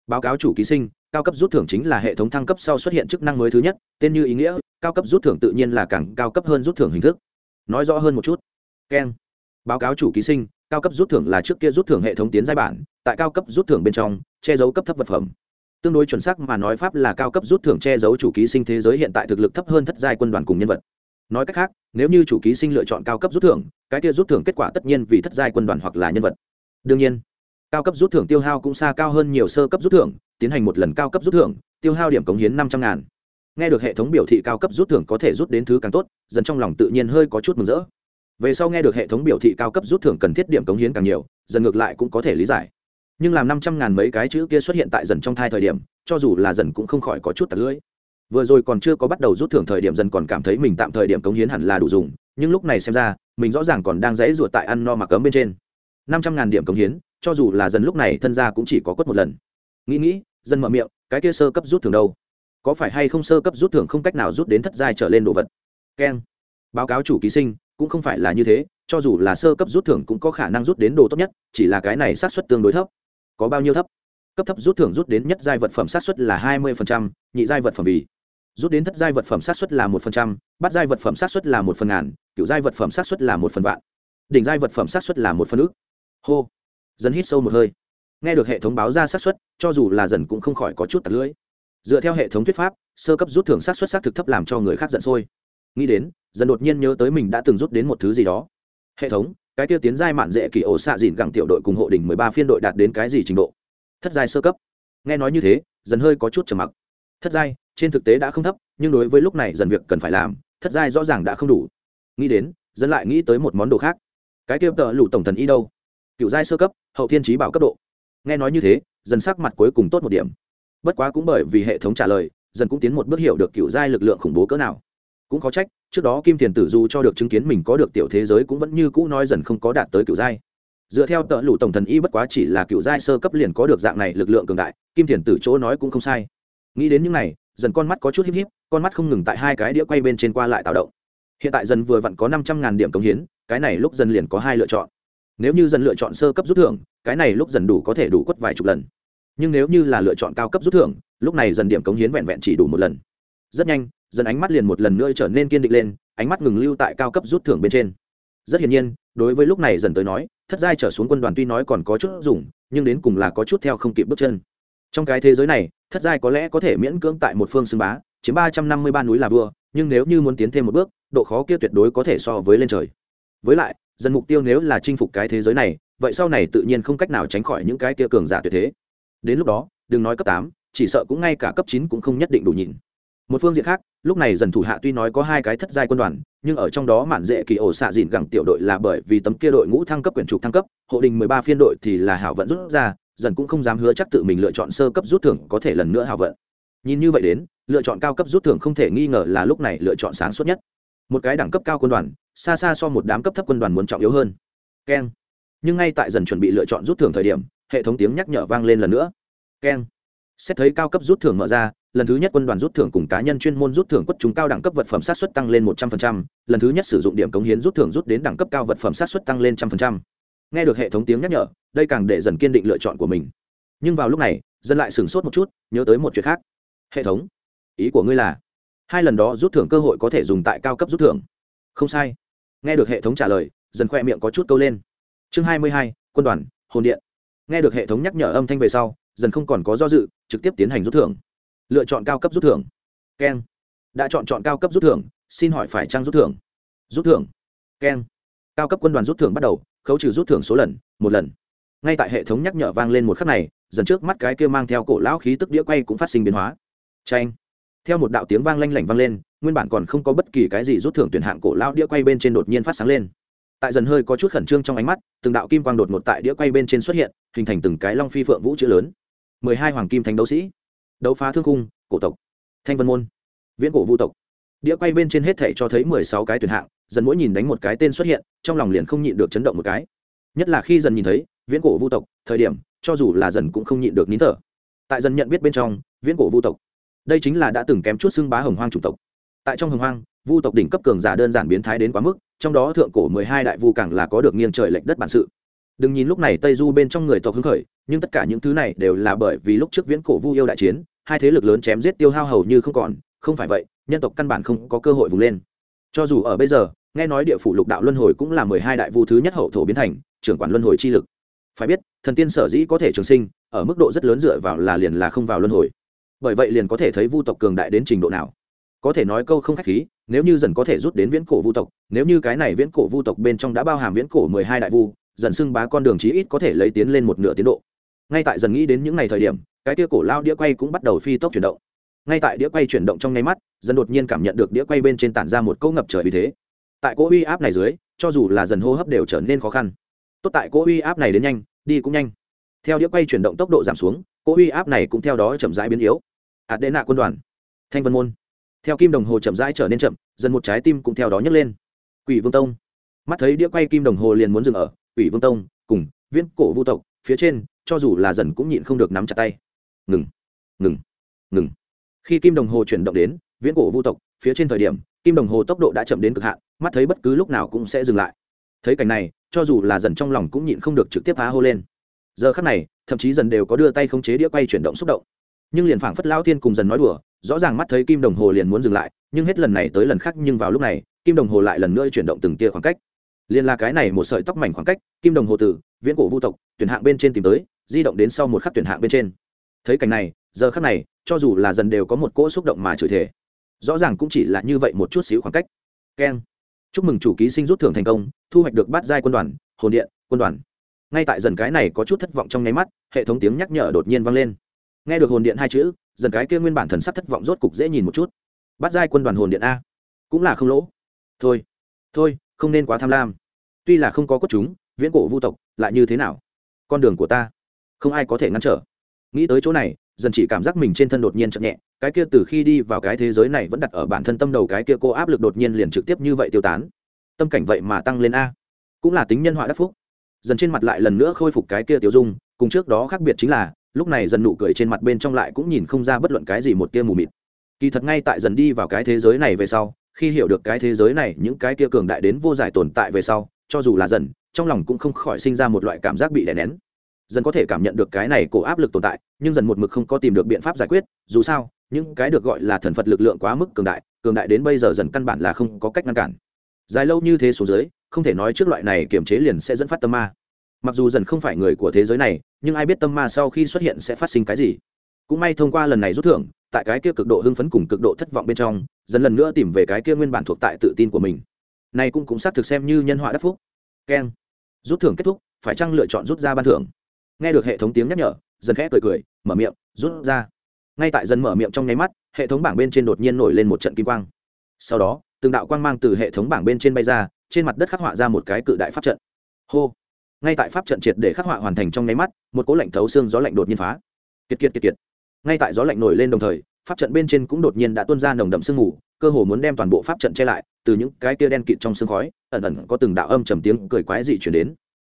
báo cáo chủ ký sinh, cao cấp rút thưởng chính là hệ thống thăng cấp sau xuất hiện chức năng mới thứ nhất, tên như ý nghĩa, cao cấp rút thưởng tự nhiên là càng cao cấp hơn rút thưởng hình thức. Nói rõ hơn một chút. Keng báo cáo chủ ký sinh, cao cấp rút thưởng là trước kia rút thưởng hệ thống tiến giai bản, tại cao cấp rút thưởng bên trong, che giấu cấp thấp vật phẩm. Tương đối chuẩn xác mà nói pháp là cao cấp rút thưởng che giấu chủ ký sinh thế giới hiện tại thực lực thấp hơn thất giai quân đoàn cùng nhân vật nói cách khác, nếu như chủ ký sinh lựa chọn cao cấp rút thưởng, cái kia rút thưởng kết quả tất nhiên vì thất giai quân đoàn hoặc là nhân vật. Đương nhiên, cao cấp rút thưởng tiêu hao cũng xa cao hơn nhiều sơ cấp rút thưởng, tiến hành một lần cao cấp rút thưởng, tiêu hao điểm cống hiến năm trăm ngàn. Nghe được hệ thống biểu thị cao cấp rút thưởng có thể rút đến thứ càng tốt, dần trong lòng tự nhiên hơi có chút mừng rỡ. Về sau nghe được hệ thống biểu thị cao cấp rút thưởng cần thiết điểm cống hiến càng nhiều, dần ngược lại cũng có thể lý giải. Nhưng làm năm trăm ngàn mấy cái chữ kia xuất hiện tại dần trong thai thời điểm, cho dù là dần cũng không khỏi có chút tạt lưỡi vừa rồi còn chưa có bắt đầu rút thưởng thời điểm dần còn cảm thấy mình tạm thời điểm cống hiến hẳn là đủ dùng, nhưng lúc này xem ra, mình rõ ràng còn đang dãy ruột tại ăn no mặc cấm bên trên. Năm trăm ngàn điểm cống hiến, cho dù là dần lúc này thân gia cũng chỉ có quất một lần. Nghĩ nghĩ, dân mở miệng, cái kia sơ cấp rút thưởng đâu? Có phải hay không sơ cấp rút thưởng không cách nào rút đến thất giai trở lên đồ vật? Keng. Báo cáo chủ ký sinh, cũng không phải là như thế, cho dù là sơ cấp rút thưởng cũng có khả năng rút đến đồ tốt nhất, chỉ là cái này sát xuất tương đối thấp. Có bao nhiêu thấp? Cấp thấp rút thưởng rút đến nhất giai vật phẩm sát xuất là hai mươi nhị giai vật phẩm vì rút đến thất giai vật phẩm sát xuất là một phần trăm, bắt giai vật phẩm sát xuất là một phần ngàn kiểu giai vật phẩm sát xuất là một phần vạn. Đỉnh giai vật phẩm sát xuất là một phần ước hô. Dần hít sâu một hơi. Nghe được hệ thống báo ra sát xuất cho dù là dần cũng không khỏi có chút tạt lưỡi. Dựa theo hệ thống thuyết pháp, sơ cấp rút thưởng sát xuất xác thực thấp làm cho người khác giận sôi. Nghĩ đến, dần đột nhiên nhớ tới mình đã từng rút đến một thứ gì đó. Hệ thống, cái tiêu tiến giai mạn dễ kỳ ổ xạ dìn gẳng tiểu đội cùng hộ đỉnh mười ba phiên đội đạt đến cái gì trình độ? Thất giai sơ cấp. Nghe nói như thế, dần hơi có chút trầm mặc. Thất giai trên thực tế đã không thấp, nhưng đối với lúc này dần việc cần phải làm, thất giai rõ ràng đã không đủ. Nghĩ đến, dân lại nghĩ tới một món đồ khác. Cái kia tờ lụ tổng thần y đâu? Cựu giai sơ cấp, hậu thiên trí bảo cấp độ. Nghe nói như thế dần sắc mặt cuối cùng tốt một điểm. Bất quá cũng bởi vì hệ thống trả lời dần cũng tiến một bước hiểu được cựu giai lực lượng khủng bố cỡ nào. Cũng có trách, trước đó kim thiền tử du cho được chứng kiến mình có được tiểu thế giới cũng vẫn như cũ nói dần không có đạt tới cựu giai. Dựa theo tợ lụ tổng thần y bất quá chỉ là cựu giai sơ cấp liền có được dạng này lực lượng cường đại, kim thiền tử chỗ nói cũng không sai. Nghĩ đến những này dần con mắt có chút híp híp, con mắt không ngừng tại hai cái đĩa quay bên trên qua lại tạo động. Hiện tại dần vừa vặn có năm trăm ngàn điểm cống hiến, cái này lúc dần liền có hai lựa chọn. Nếu như dần lựa chọn sơ cấp rút thưởng, cái này lúc dần đủ có thể đủ quất vài chục lần. Nhưng nếu như là lựa chọn cao cấp rút thưởng, lúc này dần điểm cống hiến vẹn vẹn chỉ đủ một lần. Rất nhanh, dần ánh mắt liền một lần nữa trở nên kiên định lên, ánh mắt ngừng lưu tại cao cấp rút thưởng bên trên. Rất hiển nhiên, đối với lúc này dần tới nói, thất giai trở xuống quân đoàn tuy nói còn có chút dùng, nhưng đến cùng là có chút theo không kịp bước chân. Trong cái thế giới này thất giai có lẽ có thể miễn cưỡng tại một phương xưng bá, chiếm ba trăm năm mươi ba núi là vua, nhưng nếu như muốn tiến thêm một bước, độ khó kia tuyệt đối có thể so với lên trời. Với lại dần mục tiêu nếu là chinh phục cái thế giới này, vậy sau này tự nhiên không cách nào tránh khỏi những cái kia cường giả tuyệt thế. Đến lúc đó, đừng nói cấp tám, chỉ sợ cũng ngay cả cấp chín cũng không nhất định đủ nhìn. Một phương diện khác, lúc này dần thủ hạ tuy nói có hai cái thất giai quân đoàn, nhưng ở trong đó mạn dễ kỳ ổ xạ dìn gẳng tiểu đội là bởi vì tấm kia đội ngũ thăng cấp quyển trục thăng cấp, hộ đình mười ba phiên đội thì là hảo vận rút ra dần cũng không dám hứa chắc tự mình lựa chọn sơ cấp rút thưởng có thể lần nữa hào vận. Nhìn như vậy đến, lựa chọn cao cấp rút thưởng không thể nghi ngờ là lúc này lựa chọn sáng suốt nhất. Một cái đẳng cấp cao quân đoàn, xa xa so một đám cấp thấp quân đoàn muốn trọng yếu hơn. Keng. Nhưng ngay tại dần chuẩn bị lựa chọn rút thưởng thời điểm, hệ thống tiếng nhắc nhở vang lên lần nữa. Keng. Xét thấy cao cấp rút thưởng mở ra, lần thứ nhất quân đoàn rút thưởng cùng cá nhân chuyên môn rút thưởng quất chúng cao đẳng cấp vật phẩm sát xuất tăng lên một trăm phần trăm, lần thứ nhất sử dụng điểm cống hiến rút thưởng rút đến đẳng cấp cao vật phẩm sát xuất tăng lên trăm phần trăm nghe được hệ thống tiếng nhắc nhở, đây càng để dần kiên định lựa chọn của mình. Nhưng vào lúc này, dân lại sửng sốt một chút, nhớ tới một chuyện khác. Hệ thống, ý của ngươi là, hai lần đó rút thưởng cơ hội có thể dùng tại cao cấp rút thưởng. Không sai. Nghe được hệ thống trả lời, dần khoe miệng có chút câu lên. Chương hai mươi hai, quân đoàn, hồn điện. Nghe được hệ thống nhắc nhở âm thanh về sau, dần không còn có do dự, trực tiếp tiến hành rút thưởng. Lựa chọn cao cấp rút thưởng. Keng. Đã chọn chọn cao cấp rút thưởng, xin hỏi phải trang rút thưởng? Rút thưởng. Keng. Cao cấp quân đoàn rút thưởng bắt đầu khấu trừ rút thưởng số lần, một lần. Ngay tại hệ thống nhắc nhở vang lên một khắc này, dần trước mắt cái kia mang theo cổ lão khí tức đĩa quay cũng phát sinh biến hóa. Tranh theo một đạo tiếng vang lanh lảnh vang lên, nguyên bản còn không có bất kỳ cái gì rút thưởng tuyển hạng cổ lão đĩa quay bên trên đột nhiên phát sáng lên. Tại dần hơi có chút khẩn trương trong ánh mắt, từng đạo kim quang đột ngột tại đĩa quay bên trên xuất hiện, hình thành từng cái long phi phượng vũ chữ lớn. Mười hai hoàng kim thánh đấu sĩ. Đấu phá thương cung cổ tộc. Thanh vân môn. Viễn cổ vũ tộc đĩa quay bên trên hết thảy cho thấy mười sáu cái tuyển hạng, dần mỗi nhìn đánh một cái tên xuất hiện, trong lòng liền không nhịn được chấn động một cái. Nhất là khi dần nhìn thấy, viễn cổ vu tộc, thời điểm, cho dù là dần cũng không nhịn được nín thở. Tại dần nhận biết bên trong, viễn cổ vu tộc, đây chính là đã từng kém chút xưng bá hồng hoang chủng tộc. Tại trong hồng hoang, vu tộc đỉnh cấp cường giả đơn giản biến thái đến quá mức, trong đó thượng cổ mười hai đại vu càng là có được nghiêng trời lệch đất bản sự. Đừng nhìn lúc này tây du bên trong người tộc hứng khởi, nhưng tất cả những thứ này đều là bởi vì lúc trước viễn cổ vu yêu đại chiến, hai thế lực lớn chém giết tiêu hao hầu như không còn không phải vậy, nhân tộc căn bản không có cơ hội vùng lên. Cho dù ở bây giờ, nghe nói địa phủ lục đạo luân hồi cũng là mười hai đại vu thứ nhất hậu thổ biến thành, trưởng quản luân hồi chi lực. Phải biết, thần tiên sở dĩ có thể trường sinh, ở mức độ rất lớn dựa vào là liền là không vào luân hồi. Bởi vậy liền có thể thấy vu tộc cường đại đến trình độ nào. Có thể nói câu không khách khí, nếu như dần có thể rút đến viễn cổ vu tộc, nếu như cái này viễn cổ vu tộc bên trong đã bao hàm viễn cổ mười hai đại vu, dần xưng bá con đường chí ít có thể lấy tiến lên một nửa tiến độ. Ngay tại dần nghĩ đến những ngày thời điểm, cái tia cổ lao đĩa quay cũng bắt đầu phi tốc chuyển động ngay tại đĩa quay chuyển động trong nháy mắt, dần đột nhiên cảm nhận được đĩa quay bên trên tản ra một cỗ ngập trời uy thế. Tại cỗ uy áp này dưới, cho dù là dần hô hấp đều trở nên khó khăn. Tốt tại cỗ uy áp này đến nhanh, đi cũng nhanh. Theo đĩa quay chuyển động tốc độ giảm xuống, cỗ uy áp này cũng theo đó chậm rãi biến yếu. Ạt đệ nạ quân đoàn, thanh vân môn. Theo kim đồng hồ chậm rãi trở nên chậm, dần một trái tim cũng theo đó nhấc lên. Quỷ vương tông. Mắt thấy đĩa quay kim đồng hồ liền muốn dừng ở, quỷ vương tông, cùng viễn cổ vu tộc, phía trên, cho dù là dần cũng nhịn không được nắm chặt tay. Ngừng ngừng ngừng khi kim đồng hồ chuyển động đến, viễn cổ vu tộc, phía trên thời điểm, kim đồng hồ tốc độ đã chậm đến cực hạn, mắt thấy bất cứ lúc nào cũng sẽ dừng lại. Thấy cảnh này, cho dù là dần trong lòng cũng nhịn không được trực tiếp phá hô lên. Giờ khắc này, thậm chí dần đều có đưa tay khống chế đĩa quay chuyển động xúc động. Nhưng liền phảng phất lao thiên cùng dần nói đùa, rõ ràng mắt thấy kim đồng hồ liền muốn dừng lại, nhưng hết lần này tới lần khác nhưng vào lúc này, kim đồng hồ lại lần nữa chuyển động từng tia khoảng cách. Liền là cái này một sợi tóc mảnh khoảng cách, kim đồng hồ từ viễn cổ vu tộc, tuyển hạng bên trên tìm tới, di động đến sau một khắc tuyển hạng bên trên. Thấy cảnh này, giờ khắc này cho dù là dần đều có một cỗ xúc động mà chửi thể rõ ràng cũng chỉ là như vậy một chút xíu khoảng cách. Keng. Chúc mừng chủ ký sinh rút thưởng thành công, thu hoạch được bát giai quân đoàn, hồn điện, quân đoàn. Ngay tại dần cái này có chút thất vọng trong nháy mắt, hệ thống tiếng nhắc nhở đột nhiên vang lên. Nghe được hồn điện hai chữ, dần cái kia nguyên bản thần sắc thất vọng rốt cục dễ nhìn một chút. Bát giai quân đoàn hồn điện a. Cũng là không lỗ. Thôi thôi, không nên quá tham lam. Tuy là không có cốt chúng, viễn cổ vu tộc, lại như thế nào? Con đường của ta, không ai có thể ngăn trở. Nghĩ tới chỗ này dần chỉ cảm giác mình trên thân đột nhiên chậm nhẹ, cái kia từ khi đi vào cái thế giới này vẫn đặt ở bản thân tâm đầu cái kia cô áp lực đột nhiên liền trực tiếp như vậy tiêu tán. Tâm cảnh vậy mà tăng lên a. Cũng là tính nhân họa đắc phúc. Dần trên mặt lại lần nữa khôi phục cái kia tiêu dung, cùng trước đó khác biệt chính là, lúc này dần nụ cười trên mặt bên trong lại cũng nhìn không ra bất luận cái gì một tia mù mịt. Kỳ thật ngay tại dần đi vào cái thế giới này về sau, khi hiểu được cái thế giới này, những cái kia cường đại đến vô giải tồn tại về sau, cho dù là dần, trong lòng cũng không khỏi sinh ra một loại cảm giác bị đè nén dần có thể cảm nhận được cái này cổ áp lực tồn tại, nhưng dần một mực không có tìm được biện pháp giải quyết, dù sao, những cái được gọi là thần phật lực lượng quá mức cường đại cường đại đến bây giờ dần căn bản là không có cách ngăn cản. Dài lâu như thế xuống dưới, không thể nói trước loại này kiềm chế liền sẽ dẫn phát tâm ma. Mặc dù dần không phải người của thế giới này, nhưng ai biết tâm ma sau khi xuất hiện sẽ phát sinh cái gì. Cũng may thông qua lần này rút thưởng, tại cái kia cực độ hưng phấn cùng cực độ thất vọng bên trong, dần lần nữa tìm về cái kia nguyên bản thuộc tại tự tin của mình. Này cũng cũng xác thực xem như nhân họa đắc phúc. Keng. Rút thưởng kết thúc, phải chăng lựa chọn rút ra ban thưởng? Nghe được hệ thống tiếng nhắc nhở, dần khẽ cười cười, mở miệng, rút ra. Ngay tại dần mở miệng trong nháy mắt, hệ thống bảng bên trên đột nhiên nổi lên một trận kim quang. Sau đó, từng đạo quang mang từ hệ thống bảng bên trên bay ra, trên mặt đất khắc họa ra một cái cự đại pháp trận. Hô! Ngay tại pháp trận triệt để khắc họa hoàn thành trong nháy mắt, một cỗ lạnh thấu xương gió lạnh đột nhiên phá. Kiệt kiệt kiệt kiệt. Ngay tại gió lạnh nổi lên đồng thời, pháp trận bên trên cũng đột nhiên đã tuôn ra nồng đậm sương mù, cơ hồ muốn đem toàn bộ pháp trận che lại, từ những cái kia đen kịt trong sương khói, ẩn ẩn có từng đạo âm trầm tiếng cười quái dị chuyển đến.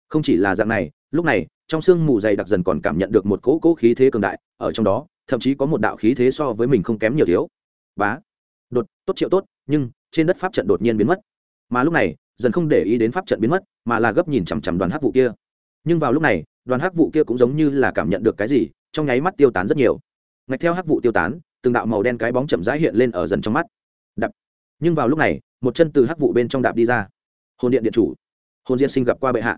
Không chỉ là dạng này, lúc này trong sương mù dày đặc dần còn cảm nhận được một cỗ cỗ khí thế cường đại, ở trong đó, thậm chí có một đạo khí thế so với mình không kém nhiều thiếu. Bá. Đột, tốt triệu tốt, nhưng, trên đất pháp trận đột nhiên biến mất. Mà lúc này, dần không để ý đến pháp trận biến mất, mà là gấp nhìn chằm chằm đoàn hắc vụ kia. Nhưng vào lúc này, đoàn hắc vụ kia cũng giống như là cảm nhận được cái gì, trong nháy mắt tiêu tán rất nhiều. Ngạch theo hắc vụ tiêu tán, từng đạo màu đen cái bóng chậm rãi hiện lên ở dần trong mắt. Đập nhưng vào lúc này, một chân từ hắc vụ bên trong đạp đi ra. Hồn điện điện chủ. Hồn diễn sinh gặp qua bệ hạ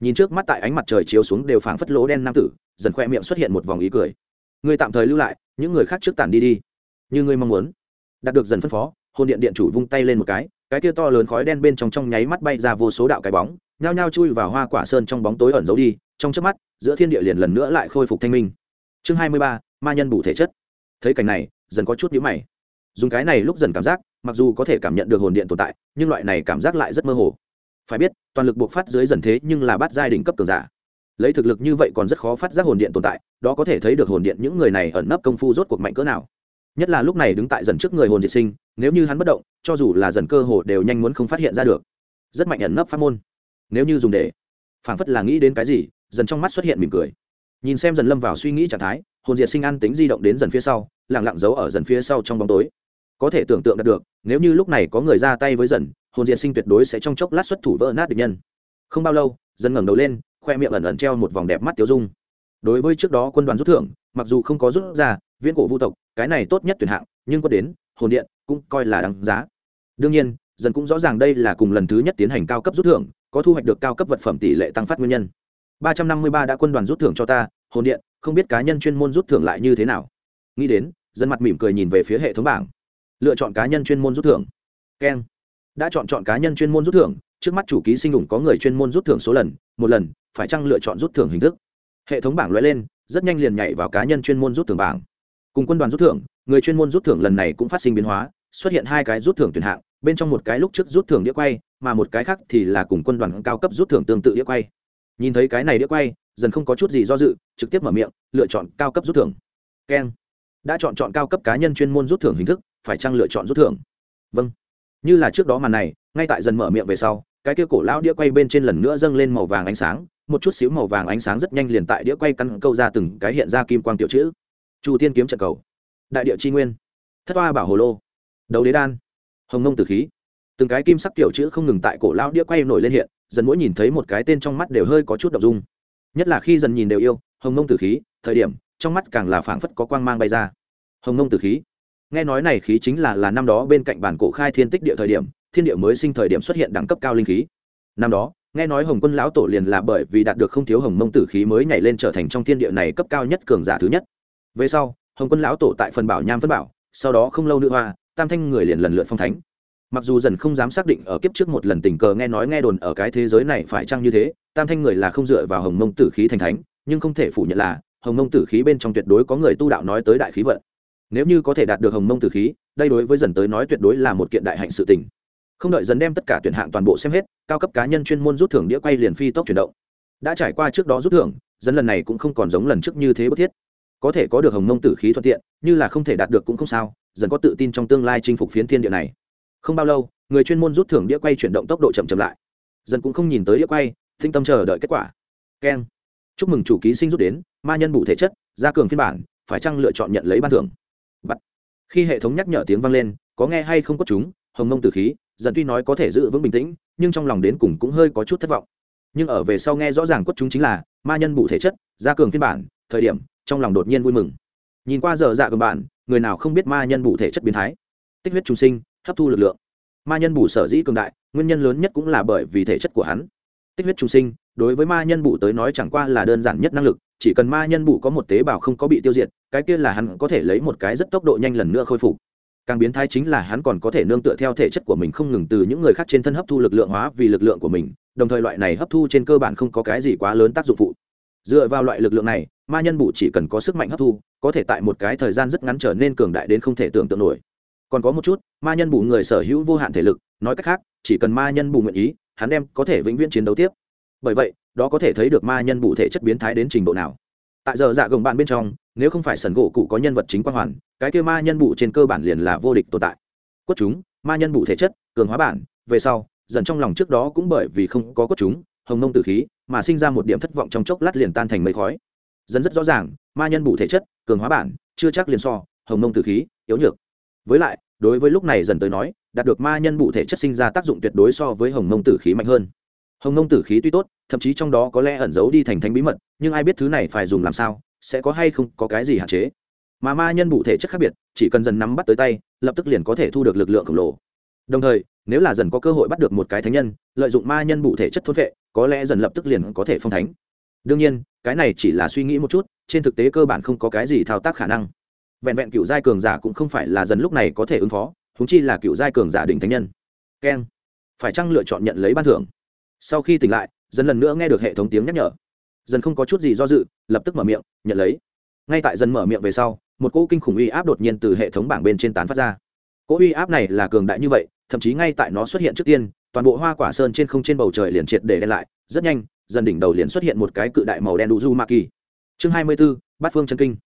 nhìn trước mắt tại ánh mặt trời chiếu xuống đều phảng phất lỗ đen nam tử, dần khoe miệng xuất hiện một vòng ý cười. Người tạm thời lưu lại, những người khác trước tản đi đi. Như ngươi mong muốn. Đạt được dần phân phó, hồn điện điện chủ vung tay lên một cái cái kia to lớn khói đen bên trong trong nháy mắt bay ra vô số đạo cái bóng, nhao nhao chui vào hoa quả sơn trong bóng tối ẩn giấu đi, trong chớp mắt, giữa thiên địa liền lần nữa lại khôi phục thanh minh. Chương hai mươi ba, ma nhân bù thể chất. Thấy cảnh này, dần có chút nhíu mày. Dùng cái này lúc dần cảm giác, mặc dù có thể cảm nhận được hồn điện tồn tại, nhưng loại này cảm giác lại rất mơ hồ phải biết, toàn lực buộc phát dưới dần thế nhưng là bắt giai đỉnh cấp cường giả. Lấy thực lực như vậy còn rất khó phát giác hồn điện tồn tại, đó có thể thấy được hồn điện những người này ẩn nấp công phu rốt cuộc mạnh cỡ nào. Nhất là lúc này đứng tại dần trước người hồn diệt sinh, nếu như hắn bất động, cho dù là dần cơ hồ đều nhanh muốn không phát hiện ra được. Rất mạnh ẩn nấp pháp môn. Nếu như dùng để, phảng phất là nghĩ đến cái gì, dần trong mắt xuất hiện mỉm cười. Nhìn xem dần lâm vào suy nghĩ trạng thái, hồn diệt sinh ăn tính di động đến dần phía sau lẳng lặng giấu ở dần phía sau trong bóng tối có thể tưởng tượng được, nếu như lúc này có người ra tay với dần, hồn diện sinh tuyệt đối sẽ trong chốc lát xuất thủ vỡ nát địch nhân. Không bao lâu, dần ngẩng đầu lên, khoe miệng ẩn ẩn treo một vòng đẹp mắt tiêu dung. Đối với trước đó quân đoàn rút thưởng, mặc dù không có rút ra, viễn cổ vu tộc, cái này tốt nhất tuyển hạng, nhưng có đến, hồn điện cũng coi là đáng giá. Đương nhiên, dần cũng rõ ràng đây là cùng lần thứ nhất tiến hành cao cấp rút thưởng, có thu hoạch được cao cấp vật phẩm tỷ lệ tăng phát nguyên nhân. Ba trăm năm mươi ba đã quân đoàn rút thưởng cho ta, hồn điện, không biết cá nhân chuyên môn rút thưởng lại như thế nào. Nghĩ đến dân mặt mỉm cười nhìn về phía hệ thống bảng lựa chọn cá nhân chuyên môn rút thưởng. Keng đã chọn chọn cá nhân chuyên môn rút thưởng, trước mắt chủ ký sinh đủng có người chuyên môn rút thưởng số lần, một lần, phải chăng lựa chọn rút thưởng hình thức? Hệ thống bảng loại lên, rất nhanh liền nhảy vào cá nhân chuyên môn rút thưởng bảng. Cùng quân đoàn rút thưởng, người chuyên môn rút thưởng lần này cũng phát sinh biến hóa, xuất hiện hai cái rút thưởng tuyển hạng, bên trong một cái lúc trước rút thưởng đĩa quay, mà một cái khác thì là cùng quân đoàn cao cấp rút thưởng tương tự đĩa quay. Nhìn thấy cái này đĩa quay, dần không có chút gì do dự, trực tiếp mở miệng, lựa chọn cao cấp rút thưởng. Keng đã chọn chọn cao cấp cá nhân chuyên môn rút thưởng hình thức phải chăng lựa chọn rút thưởng? Vâng. Như là trước đó màn này, ngay tại dần mở miệng về sau, cái kia cổ lão đĩa quay bên trên lần nữa dâng lên màu vàng ánh sáng, một chút xíu màu vàng ánh sáng rất nhanh liền tại đĩa quay căn câu ra từng cái hiện ra kim quang tiểu chữ. Chu tiên kiếm trận cầu. Đại địa tri nguyên. Thất toa bảo hồ lô. Đấu đế đan. Hồng nông tử khí. Từng cái kim sắc tiểu chữ không ngừng tại cổ lão đĩa quay nổi lên hiện, dần mỗi nhìn thấy một cái tên trong mắt đều hơi có chút đ ộ n g dung. Nhất là khi dần nhìn đều yêu, hồng nông tử khí, thời điểm, trong mắt càng là phảng phất có quang mang bay ra. Hồng nông tử khí nghe nói này khí chính là là năm đó bên cạnh bản cổ khai thiên tích địa thời điểm, thiên địa mới sinh thời điểm xuất hiện đẳng cấp cao linh khí. Năm đó, nghe nói hồng quân lão tổ liền là bởi vì đạt được không thiếu hồng mông tử khí mới nhảy lên trở thành trong thiên địa này cấp cao nhất cường giả thứ nhất. Về sau, hồng quân lão tổ tại phần bảo nham phân bảo, sau đó không lâu nữa hoa, tam thanh người liền lần lượt phong thánh. Mặc dù dần không dám xác định ở kiếp trước một lần tình cờ nghe nói nghe đồn ở cái thế giới này phải chăng như thế, tam thanh người là không dựa vào hồng mông tử khí thành thánh, nhưng không thể phủ nhận là, hồng mông tử khí bên trong tuyệt đối có người tu đạo nói tới đại khí vận nếu như có thể đạt được hồng mông tử khí, đây đối với dần tới nói tuyệt đối là một kiện đại hạnh sự tình. Không đợi dần đem tất cả tuyển hạng toàn bộ xem hết, cao cấp cá nhân chuyên môn rút thưởng đĩa quay liền phi tốc chuyển động. Đã trải qua trước đó rút thưởng, dần lần này cũng không còn giống lần trước như thế bất thiết. Có thể có được hồng mông tử khí thuận tiện, như là không thể đạt được cũng không sao, dần có tự tin trong tương lai chinh phục phiến thiên địa này. Không bao lâu, người chuyên môn rút thưởng đĩa quay chuyển động tốc độ chậm chậm lại. Dần cũng không nhìn tới đĩa quay thinh tâm chờ đợi kết quả. Keng. Chúc mừng chủ ký sinh rút đến, ma nhân bù thể chất, gia cường phiên bản, phải chăng lựa chọn nhận lấy ban thưởng? Khi hệ thống nhắc nhở tiếng vang lên, có nghe hay không có chúng, hồng mông tử khí dần tuy nói có thể giữ vững bình tĩnh, nhưng trong lòng đến cùng cũng hơi có chút thất vọng. Nhưng ở về sau nghe rõ ràng quất chúng chính là, ma nhân bù thể chất, gia cường phiên bản, thời điểm, trong lòng đột nhiên vui mừng. Nhìn qua giờ dạ cường bạn, người nào không biết ma nhân bù thể chất biến thái? Tích huyết trung sinh, hấp thu lực lượng. Ma nhân bù sở dĩ cường đại, nguyên nhân lớn nhất cũng là bởi vì thể chất của hắn. Tích huyết trung sinh, đối với ma nhân bù tới nói chẳng qua là đơn giản nhất năng lực chỉ cần ma nhân bù có một tế bào không có bị tiêu diệt, cái kia là hắn có thể lấy một cái rất tốc độ nhanh lần nữa khôi phục. Càng biến thái chính là hắn còn có thể nương tựa theo thể chất của mình không ngừng từ những người khác trên thân hấp thu lực lượng hóa vì lực lượng của mình, đồng thời loại này hấp thu trên cơ bản không có cái gì quá lớn tác dụng phụ. Dựa vào loại lực lượng này, ma nhân bụ chỉ cần có sức mạnh hấp thu, có thể tại một cái thời gian rất ngắn trở nên cường đại đến không thể tưởng tượng nổi. Còn có một chút, ma nhân bù người sở hữu vô hạn thể lực, nói cách khác, chỉ cần ma nhân bù nguyện ý, hắn đem có thể vĩnh viễn chiến đấu tiếp. Bởi vậy đó có thể thấy được ma nhân bù thể chất biến thái đến trình độ nào. Tại giờ dạ gồng bạn bên trong, nếu không phải sần gỗ cụ có nhân vật chính quang hoàn, cái kêu ma nhân bù trên cơ bản liền là vô địch tồn tại. Quất chúng, ma nhân bù thể chất, cường hóa bản, về sau, dần trong lòng trước đó cũng bởi vì không có quất chúng, hồng nông tử khí, mà sinh ra một điểm thất vọng trong chốc lát liền tan thành mây khói. Dần rất rõ ràng, ma nhân bù thể chất, cường hóa bản, chưa chắc liền so, hồng nông tử khí, yếu nhược. Với lại, đối với lúc này dần tới nói, đạt được ma nhân bụ thể chất sinh ra tác dụng tuyệt đối so với hồng mông tử khí mạnh hơn hồng Nông tử khí tuy tốt, thậm chí trong đó có lẽ ẩn giấu đi thành thánh bí mật, nhưng ai biết thứ này phải dùng làm sao, sẽ có hay không có cái gì hạn chế. Mà ma nhân bụ thể chất khác biệt, chỉ cần dần nắm bắt tới tay, lập tức liền có thể thu được lực lượng khổng lồ. Đồng thời, nếu là dần có cơ hội bắt được một cái thánh nhân, lợi dụng ma nhân bụ thể chất thốt vệ, có lẽ dần lập tức liền có thể phong thánh. Đương nhiên, cái này chỉ là suy nghĩ một chút, trên thực tế cơ bản không có cái gì thao tác khả năng. Vẹn vẹn cựu giai cường giả cũng không phải là dần lúc này có thể ứng phó húng chi là cựu giai cường giả đỉnh thánh nhân. Keng, phải chăng lựa chọn nhận lấy ban thưởng? Sau khi tỉnh lại dần lần nữa nghe được hệ thống tiếng nhắc nhở. Dần không có chút gì do dự, lập tức mở miệng, nhận lấy. Ngay tại dần mở miệng về sau, một cỗ kinh khủng uy áp đột nhiên từ hệ thống bảng bên trên tán phát ra. Cỗ uy áp này là cường đại như vậy, thậm chí ngay tại nó xuất hiện trước tiên, toàn bộ hoa quả sơn trên không trên bầu trời liền triệt để đen lại, rất nhanh dần đỉnh đầu liền xuất hiện một cái cự đại màu đen đủ du ma kỳ. Chương hai mươi b ố bát phương chân kinh.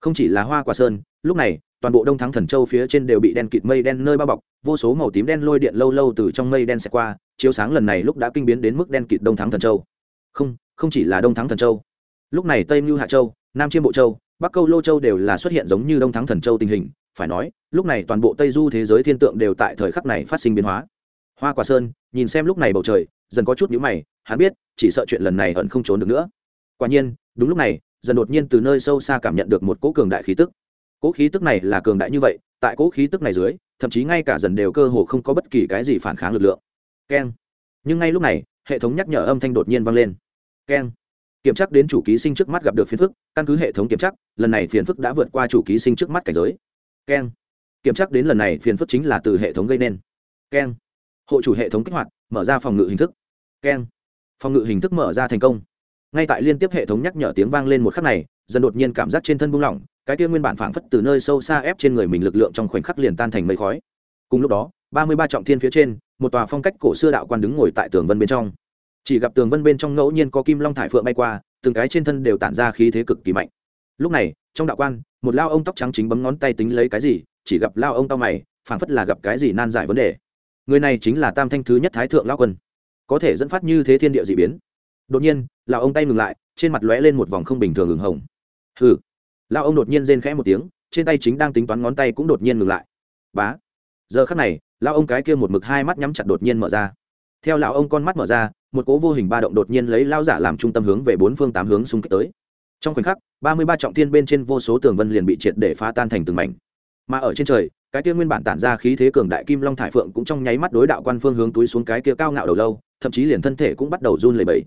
Không chỉ là hoa quả sơn, lúc này, toàn bộ đông thắng thần châu phía trên đều bị đen kịt mây đen nơi bao bọc, vô số màu tím đen lôi điện lâu lâu từ trong mây đen xẹt qua chiếu sáng lần này lúc đã kinh biến đến mức đen kịt đông thắng thần châu. Không không chỉ là đông thắng thần châu. Lúc này tây mưu hạ châu, nam chiêm bộ châu, bắc câu lô châu đều là xuất hiện giống như đông thắng thần châu tình hình. Phải nói, lúc này toàn bộ tây du thế giới thiên tượng đều tại thời khắc này phát sinh biến hóa. Hoa quả sơn, nhìn xem lúc này bầu trời, dần có chút nhữ mày, hắn biết, chỉ sợ chuyện lần này ẩn không trốn được nữa. Quả nhiên, đúng lúc này, dần đột nhiên từ nơi sâu xa cảm nhận được một cỗ cường đại khí tức. Cỗ khí tức này là cường đại như vậy, tại cỗ khí tức này dưới, thậm chí ngay cả dần đều cơ hồ không có bất kỳ cái gì phản kháng lực lượng keng. Nhưng ngay lúc này, hệ thống nhắc nhở âm thanh đột nhiên vang lên. Keng. Kiểm tra đến chủ ký sinh trước mắt gặp được phiền phức, căn cứ hệ thống kiểm tra, lần này phiền phức đã vượt qua chủ ký sinh trước mắt cảnh giới. Keng. Kiểm tra đến lần này phiền phức chính là từ hệ thống gây nên. Keng. Hộ chủ hệ thống kích hoạt, mở ra phòng ngự hình thức. Keng. Phòng ngự hình thức mở ra thành công. Ngay tại liên tiếp hệ thống nhắc nhở tiếng vang lên một khắc này, dần đột nhiên cảm giác trên thân buông lỏng, cái kia nguyên bản phảng phất từ nơi sâu xa ép trên người mình lực lượng trong khoảnh khắc liền tan thành mây khói. Cùng lúc đó ba mươi ba trọng thiên phía trên, một tòa phong cách cổ xưa đạo quan đứng ngồi tại tường vân bên trong. Chỉ gặp tường vân bên trong ngẫu nhiên có kim long thải phượng bay qua, từng cái trên thân đều tản ra khí thế cực kỳ mạnh. Lúc này, trong đạo quan, một lao ông tóc trắng chính bấm ngón tay tính lấy cái gì, chỉ gặp lao ông tao mày, phảng phất là gặp cái gì nan giải vấn đề. Người này chính là tam thanh thứ nhất thái thượng lao quân. Có thể dẫn phát như thế thiên địa d ị biến. Đột nhiên lão ông tay ngừng lại, trên mặt lóe lên một vòng không bình thường ửng hồng. Hừ. Lão ông đột nhiên rên khẽ một tiếng, trên tay chính đang tính toán ngón tay cũng đột nhiên ngừng lại. Bá. Giờ khắc này lão ông cái kia một mực hai mắt nhắm chặt đột nhiên mở ra. Theo lão ông con mắt mở ra, một cỗ vô hình ba động đột nhiên lấy lao giả làm trung tâm hướng về bốn phương tám hướng xung kích tới. Trong khoảnh khắc, ba mươi ba trọng thiên bên trên vô số tường vân liền bị triệt để phá tan thành từng mảnh. Mà ở trên trời, cái kia nguyên bản tản ra khí thế cường đại kim long thải phượng cũng trong nháy mắt đối đạo quan phương hướng túi xuống cái kia cao ngạo đầu lâu, thậm chí liền thân thể cũng bắt đầu run lẩy bẩy.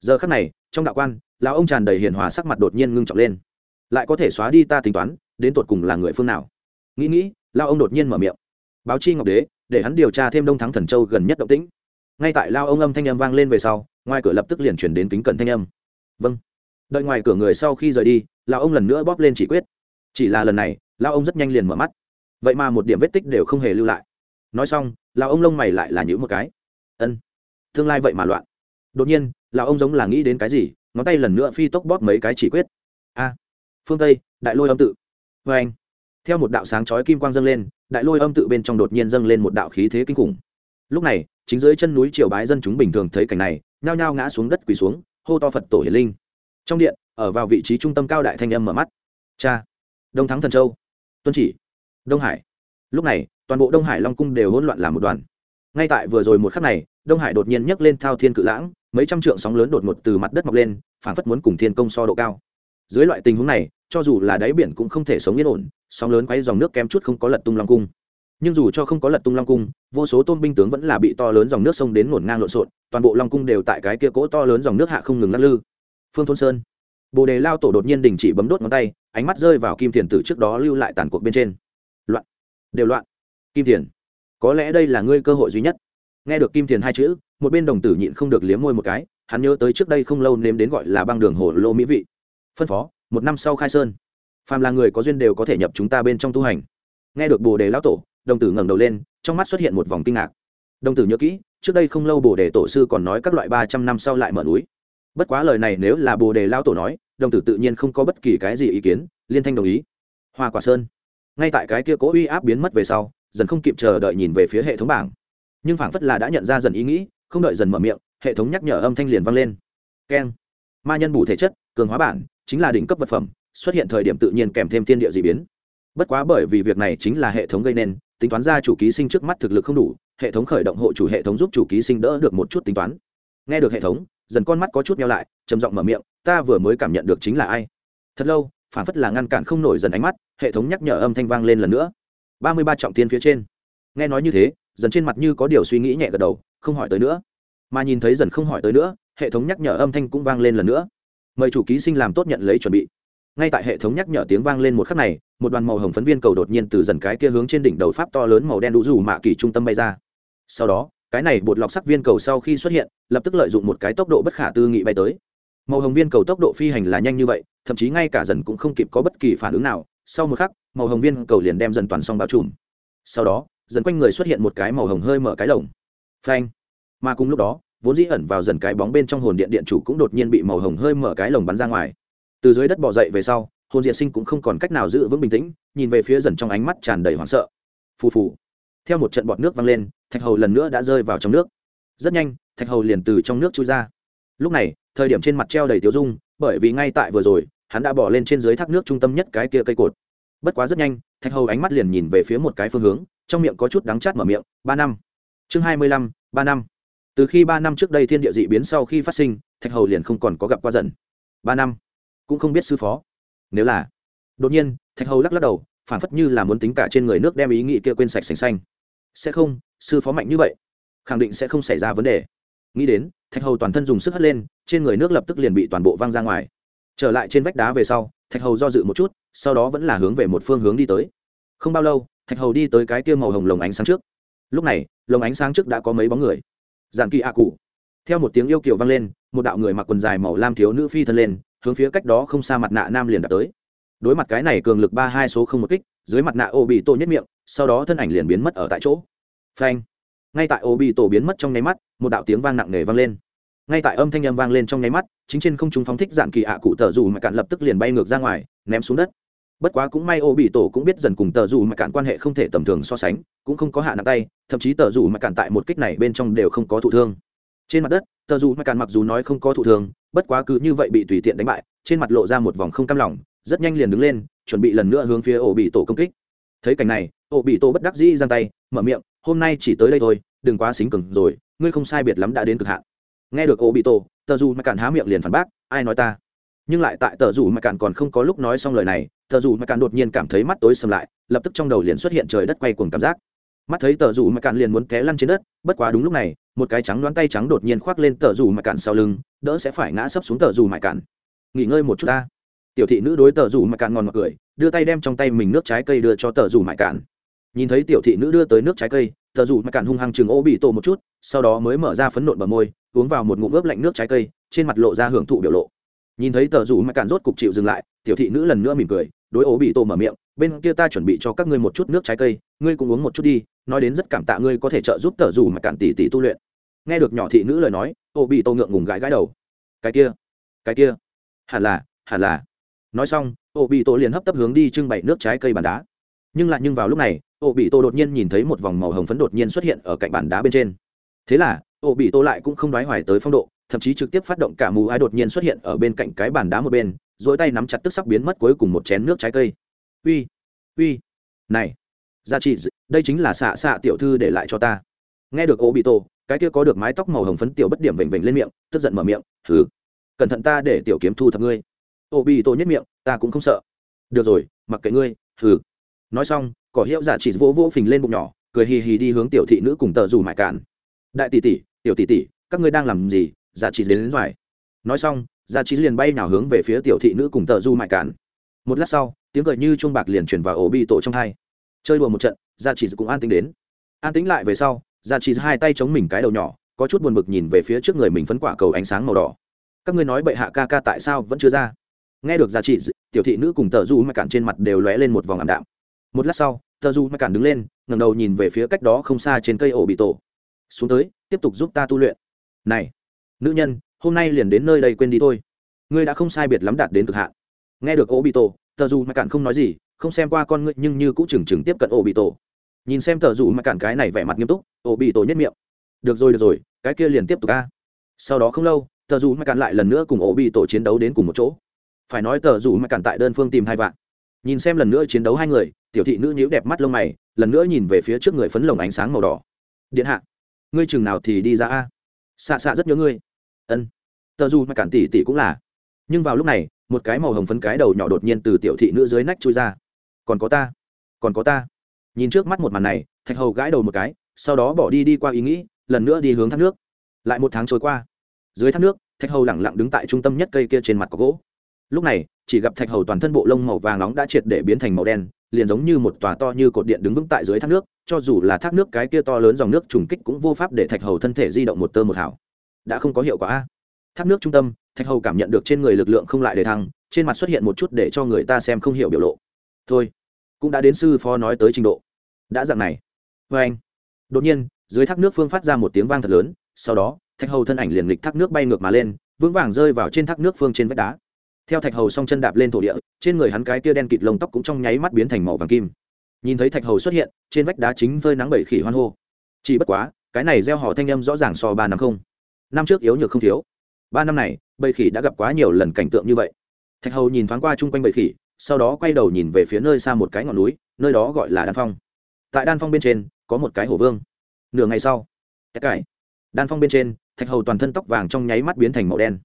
Giờ khắc này, trong đạo quan, lão ông tràn đầy hiền hòa sắc mặt đột nhiên ngưng trọng lên. Lại có thể xóa đi ta tính toán, đến tột cùng là người phương nào? Nghĩ nghĩ, lão ông đột nhiên mở miệng. Báo chi ngọc đế để hắn điều tra thêm đông thắng thần châu gần nhất động tĩnh. Ngay tại lao ông âm thanh âm vang lên về sau, ngoài cửa lập tức liền chuyển đến kính cẩn thanh âm. Vâng. Đợi ngoài cửa người sau khi rời đi, lao ông lần nữa bóp lên chỉ quyết. Chỉ là lần này, lao ông rất nhanh liền mở mắt. Vậy mà một điểm vết tích đều không hề lưu lại. Nói xong, lao ông lông mày lại là những một cái. Ân, tương lai vậy mà loạn. Đột nhiên, lao ông giống là nghĩ đến cái gì, ngón tay lần nữa phi tốc bóp mấy cái chỉ quyết. A, phương tây, đại lôi âm tự. Vê anh theo một đạo sáng chói kim quang dâng lên, đại lôi âm tự bên trong đột nhiên dâng lên một đạo khí thế kinh khủng. Lúc này, chính dưới chân núi triều bái dân chúng bình thường thấy cảnh này, nhao nhao ngã xuống đất quỳ xuống, hô to phật tổ hiển linh. Trong điện, ở vào vị trí trung tâm cao đại thanh âm mở mắt. Cha, đông thắng thần châu. Tuân chỉ, đông hải. Lúc này, toàn bộ đông hải long cung đều hỗn loạn làm một đoàn. Ngay tại vừa rồi một khắc này, đông hải đột nhiên nhấc lên thao thiên cự lãng, mấy trăm trượng sóng lớn đột ngột từ mặt đất mọc lên phản phất muốn cùng thiên công so độ cao. Dưới loại tình huống này cho dù là đáy biển cũng không thể sống yên ổn, sóng lớn quay dòng nước kém chút không có lật tung long cung. Nhưng dù cho không có lật tung long cung, vô số tôn binh tướng vẫn là bị to lớn dòng nước sông đến ngổn ngang lộn xộn, toàn bộ long cung đều tại cái kia cỗ to lớn dòng nước hạ không ngừng lắc lư. Phương thôn sơn. Bồ đề lao tổ đột nhiên đình chỉ bấm đốt ngón tay, ánh mắt rơi vào kim thiền tử trước đó lưu lại tàn cuộc bên trên. Loạn. Đều loạn. Kim thiền. Có lẽ đây là ngươi cơ hội duy nhất. Nghe được kim thiền hai chữ, một bên đồng tử nhịn không được liếm môi một cái, hắn nhớ tới trước đây không lâu nếm đến gọi là băng đường hồ lô mỹ vị. Phân phó một năm sau khai sơn. Phàm là người có duyên đều có thể nhập chúng ta bên trong tu hành. Nghe được bồ đề lão tổ, đồng tử ngẩng đầu lên, trong mắt xuất hiện một vòng kinh ngạc. Đồng tử nhớ kỹ, trước đây không lâu bồ đề tổ sư còn nói các loại ba trăm năm sau lại mở núi. Bất quá lời này nếu là bồ đề lão tổ nói, đồng tử tự nhiên không có bất kỳ cái gì ý kiến, liên thanh đồng ý. Hoa quả sơn. Ngay tại cái kia cố uy áp biến mất về sau, dần không kịp chờ đợi nhìn về phía hệ thống bảng. Nhưng phảng phất là đã nhận ra dần ý nghĩ, không đợi dần mở miệng, hệ thống nhắc nhở âm thanh liền vang lên. Keng. Ma nhân bù thể chất, cường hóa bản chính là đỉnh cấp vật phẩm, xuất hiện thời điểm tự nhiên kèm thêm tiên địa d ị biến. Bất quá bởi vì việc này chính là hệ thống gây nên, tính toán ra chủ ký sinh trước mắt thực lực không đủ, hệ thống khởi động hộ chủ hệ thống giúp chủ ký sinh đỡ được một chút tính toán. Nghe được hệ thống, dần con mắt có chút nhau lại, trầm giọng mở miệng, ta vừa mới cảm nhận được chính là ai? Thật lâu, phản phất là ngăn cản không nổi dần ánh mắt, hệ thống nhắc nhở âm thanh vang lên lần nữa. Ba mươi ba trọng tiên phía trên. Nghe nói như thế, dần trên mặt như có điều suy nghĩ nhẹ gật đầu, không hỏi tới nữa. Mà nhìn thấy dần không hỏi tới nữa, hệ thống nhắc nhở âm thanh cũng vang lên lần nữa mời chủ ký sinh làm tốt nhận lấy chuẩn bị. Ngay tại hệ thống nhắc nhở tiếng vang lên một khắc này, một đoàn màu hồng phấn viên cầu đột nhiên từ dần cái kia hướng trên đỉnh đầu pháp to lớn màu đen đủ rủ mạ kỳ trung tâm bay ra. Sau đó, cái này bột lọc sắc viên cầu sau khi xuất hiện, lập tức lợi dụng một cái tốc độ bất khả tư nghị bay tới. Màu hồng viên cầu tốc độ phi hành là nhanh như vậy, thậm chí ngay cả dần cũng không kịp có bất kỳ phản ứng nào. Sau một khắc, màu hồng viên cầu liền đem dần toàn xong bao trùm. Sau đó, dần quanh người xuất hiện một cái màu hồng hơi mở cái lồng. Phanh! Mà cùng lúc đó vốn dĩ ẩn vào dần cái bóng bên trong hồn điện điện chủ cũng đột nhiên bị màu hồng hơi mở cái lồng bắn ra ngoài. Từ dưới đất bỏ dậy về sau, hồn diệt sinh cũng không còn cách nào giữ vững bình tĩnh, nhìn về phía dần trong ánh mắt tràn đầy hoảng sợ. Phù phù. Theo một trận bọt nước văng lên, thạch hầu lần nữa đã rơi vào trong nước. Rất nhanh, thạch hầu liền từ trong nước trôi ra. Lúc này, thời điểm trên mặt treo đầy tiêu dung, bởi vì ngay tại vừa rồi, hắn đã bỏ lên trên dưới thác nước trung tâm nhất cái kia cây cột. Bất quá rất nhanh, thạch hầu ánh mắt liền nhìn về phía một cái phương hướng, trong miệng có chút đắng chát mở miệng, ba năm. Chương hai mươi lăm, ba năm từ khi ba năm trước đây thiên địa dị biến sau khi phát sinh, thạch hầu liền không còn có gặp qua dần. Ba năm? Cũng không biết sư phó. Nếu là đột nhiên, thạch hầu lắc lắc đầu, phản phất như là muốn tính cả trên người nước đem ý nghĩ kia quên sạch sành xanh. Sẽ không, sư phó mạnh như vậy. Khẳng định sẽ không xảy ra vấn đề. Nghĩ đến, thạch hầu toàn thân dùng sức hất lên, trên người nước lập tức liền bị toàn bộ văng ra ngoài. Trở lại trên vách đá về sau, thạch hầu do dự một chút, sau đó vẫn là hướng về một phương hướng đi tới. Không bao lâu, thạch hầu đi tới cái kia màu hồng lồng ánh sáng trước. Lúc này, lồng ánh sáng trước đã có mấy bóng người giàn kỳ ạ cụ. Theo một tiếng yêu kiều vang lên, một đạo người mặc quần dài màu lam thiếu nữ phi thân lên, hướng phía cách đó không xa mặt nạ nam liền đạp tới. Đối mặt cái này cường lực ba hai số không một kích, dưới mặt nạ ô bị tổ nhất miệng, sau đó thân ảnh liền biến mất ở tại chỗ. Phanh! Ngay tại ô bị tổ biến mất trong nháy mắt, một đạo tiếng vang nặng nề vang lên. Ngay tại âm thanh âm vang lên trong nháy mắt, chính trên không trung phóng thích dạng kỳ ạ cụ tờ dù mà cạn lập tức liền bay ngược ra ngoài, ném xuống đất bất quá cũng may ô bị tổ cũng biết dần cùng tờ dù mà cản quan hệ không thể tầm thường so sánh, cũng không có hạ nặng tay, thậm chí tờ dù mà cản tại một kích này bên trong đều không có thụ thương. Trên mặt đất, tờ dù mà cản mặc dù nói không có thụ thương, bất quá cứ như vậy bị tùy tiện đánh bại, trên mặt lộ ra một vòng không cam lòng, rất nhanh liền đứng lên, chuẩn bị lần nữa hướng phía ô bị tổ công kích. Thấy cảnh này, ô bị tổ bất đắc dĩ giang tay, mở miệng, hôm nay chỉ tới đây thôi, đừng quá xính cừng rồi, ngươi không sai biệt lắm đã đến cực hạn. Nghe được ô bị tổ, tờ dù mà cản há miệng liền phản bác, ai nói ta? Nhưng lại tại tờ rủ mà cạn còn không có lúc nói xong lời này, tờ rủ mà cạn đột nhiên cảm thấy mắt tối sầm lại, lập tức trong đầu liền xuất hiện trời đất quay cuồng cảm giác. Mắt thấy tờ rủ mà cạn liền muốn té lăn trên đất, bất quá đúng lúc này, một cái trắng đoán tay trắng đột nhiên khoác lên tờ rủ mà cạn sau lưng, đỡ sẽ phải ngã sấp xuống tờ rủ mà cạn. Nghỉ ngơi một chút ta. Tiểu thị nữ đối tờ rủ mà cạn ngon mặc cười, đưa tay đem trong tay mình nước trái cây đưa cho tờ rủ mà cạn. Nhìn thấy tiểu thị nữ đưa tới nước trái cây, tờ rủ mà cạn hung hăng chừng ô bị tổ một chút, sau đó mới mở ra phấn nộn bờ môi, uống vào một ngụm ướp lạnh nước trái cây, trên mặt lộ ra hưởng thụ biểu lộ nhìn thấy tờ rủ mà cạn rốt cục chịu dừng lại, tiểu thị nữ lần nữa mỉm cười, đối ố bị tổ mở miệng, bên kia ta chuẩn bị cho các ngươi một chút nước trái cây, ngươi cũng uống một chút đi, nói đến rất cảm tạ ngươi có thể trợ giúp tờ rủ mà cạn tỷ tỷ tu luyện. Nghe được nhỏ thị nữ lời nói, ố bị tổ ngượng ngùng gãi gãi đầu. Cái kia cái kia, hẳn là hẳn là. Nói xong, ố bị tổ liền hấp tấp hướng đi trưng bày nước trái cây bàn đá. Nhưng lại nhưng vào lúc này, ố bị tổ đột nhiên nhìn thấy một vòng màu hồng phấn đột nhiên xuất hiện ở cạnh bàn đá bên trên. Thế là, ố bị tô lại cũng không đoái hoài tới phong độ thậm chí trực tiếp phát động cả mù ai đột nhiên xuất hiện ở bên cạnh cái bàn đá một bên, dỗi tay nắm chặt tức sắp biến mất cuối cùng một chén nước trái cây. Uy uy. Này, gia trị, đây chính là xạ xạ tiểu thư để lại cho ta. Nghe được ô bị tổ, cái kia có được mái tóc màu hồng phấn tiểu bất điểm vểnh vểnh lên miệng, tức giận mở miệng thử cẩn thận ta để tiểu kiếm thu thập ngươi. Ô bị tổ nhất miệng, ta cũng không sợ. Được rồi, mặc kệ ngươi. Thử nói xong, cỏ hiệu giả chỉ vỗ vỗ phình lên bụng nhỏ, cười hì hì đi hướng tiểu thị nữ cùng tờ dù mại cản đại tỷ tỷ, tiểu tỷ tỷ, các ngươi đang làm gì? Giả chỉ đến đến ngoài. Nói xong giả chỉ liền bay nào hướng về phía tiểu thị nữ cùng tờ du mại cản. Một lát sau, tiếng cười như chuông bạc liền chuyển vào ổ bị tổ trong hai. Chơi đùa một trận giả chỉ cũng an tính đến. An tính lại về sau giả chỉ hai tay chống mình cái đầu nhỏ, có chút buồn bực nhìn về phía trước người mình phấn quả cầu ánh sáng màu đỏ. Các ngươi nói bệ hạ ca ca tại sao vẫn chưa ra? Nghe được giả chỉ, tiểu thị nữ cùng tờ du mại cản trên mặt đều lóe lên một vòng ảm đạm. Một lát sau tờ du mại cản đứng lên, ngẩng đầu nhìn về phía cách đó không xa trên cây ổ bị tổ. Xuống tới, tiếp tục giúp ta tu luyện. Này nữ nhân, hôm nay liền đến nơi đây quên đi thôi. Ngươi đã không sai biệt lắm đạt đến cực hạn. Nghe được ô bị tổ tờ dù mà cạn không nói gì, không xem qua con ngươi nhưng như cũng chừng chừng tiếp cận ô bị tổ nhìn xem tờ dù mà cạn cái này vẻ mặt nghiêm túc ô bị tổ nhất miệng. Được rồi được rồi, cái kia liền tiếp tục ca sau đó không lâu, tờ dù mà cạn lại lần nữa cùng ô bị tổ chiến đấu đến cùng một chỗ. Phải nói tờ dù mà cạn tại đơn phương tìm hai vạn. Nhìn xem lần nữa chiến đấu hai người, tiểu thị nữ nhíu đẹp mắt lông mày, lần nữa nhìn về phía trước người phấn lồng ánh sáng màu đỏ. Điện hạ, ngươi chừng nào thì đi ra a? Xạ xạ rất nhớ ngươi. Ân. Tờ dù mà cản tỷ tỷ cũng là. Nhưng vào lúc này, một cái màu hồng phấn cái đầu nhỏ đột nhiên từ tiểu thị nữ dưới nách chui ra. Còn có ta. Còn có ta. Nhìn trước mắt một màn này, thạch hầu gãi đầu một cái, sau đó bỏ đi đi qua ý nghĩ, lần nữa đi hướng thác nước. Lại một tháng trôi qua. Dưới thác nước, thạch hầu lẳng lặng đứng tại trung tâm nhất cây kia trên mặt có gỗ. Lúc này, chỉ gặp thạch hầu toàn thân bộ lông màu vàng nóng đã triệt để biến thành màu đen liền giống như một tòa to như cột điện đứng vững tại dưới thác nước, cho dù là thác nước cái kia to lớn dòng nước trùng kích cũng vô pháp để thạch hầu thân thể di động một tơ một hảo đã không có hiệu quả a. Thác nước trung tâm, thạch hầu cảm nhận được trên người lực lượng không lại để thăng, trên mặt xuất hiện một chút để cho người ta xem không hiểu biểu lộ. Thôi, cũng đã đến sư phó nói tới trình độ. Đã dạng này. Vê anh, đột nhiên, dưới thác nước phương phát ra một tiếng vang thật lớn, sau đó, thạch hầu thân ảnh liền lịch thác nước bay ngược mà lên, vững vàng rơi vào trên thác nước phương trên vách đá theo thạch hầu song chân đạp lên thổ địa, trên người hắn cái tia đen kịt lông tóc cũng trong nháy mắt biến thành màu vàng kim. Nhìn thấy thạch hầu xuất hiện, trên vách đá chính phơi nắng bảy khỉ hoan hô. Chỉ bất quá, cái này gieo họ thanh âm rõ ràng so ba năm không. Năm trước yếu nhược không thiếu. Ba năm này bầy khỉ đã gặp quá nhiều lần cảnh tượng như vậy. Thạch hầu nhìn thoáng qua chung quanh bầy khỉ, sau đó quay đầu nhìn về phía nơi xa một cái ngọn núi, nơi đó gọi là đan phong. Tại đan phong bên trên, có một cái hổ vương. Nửa ngày sau, tất cải đan phong bên trên, thạch hầu toàn thân tóc vàng trong nháy mắt biến thành màu đen.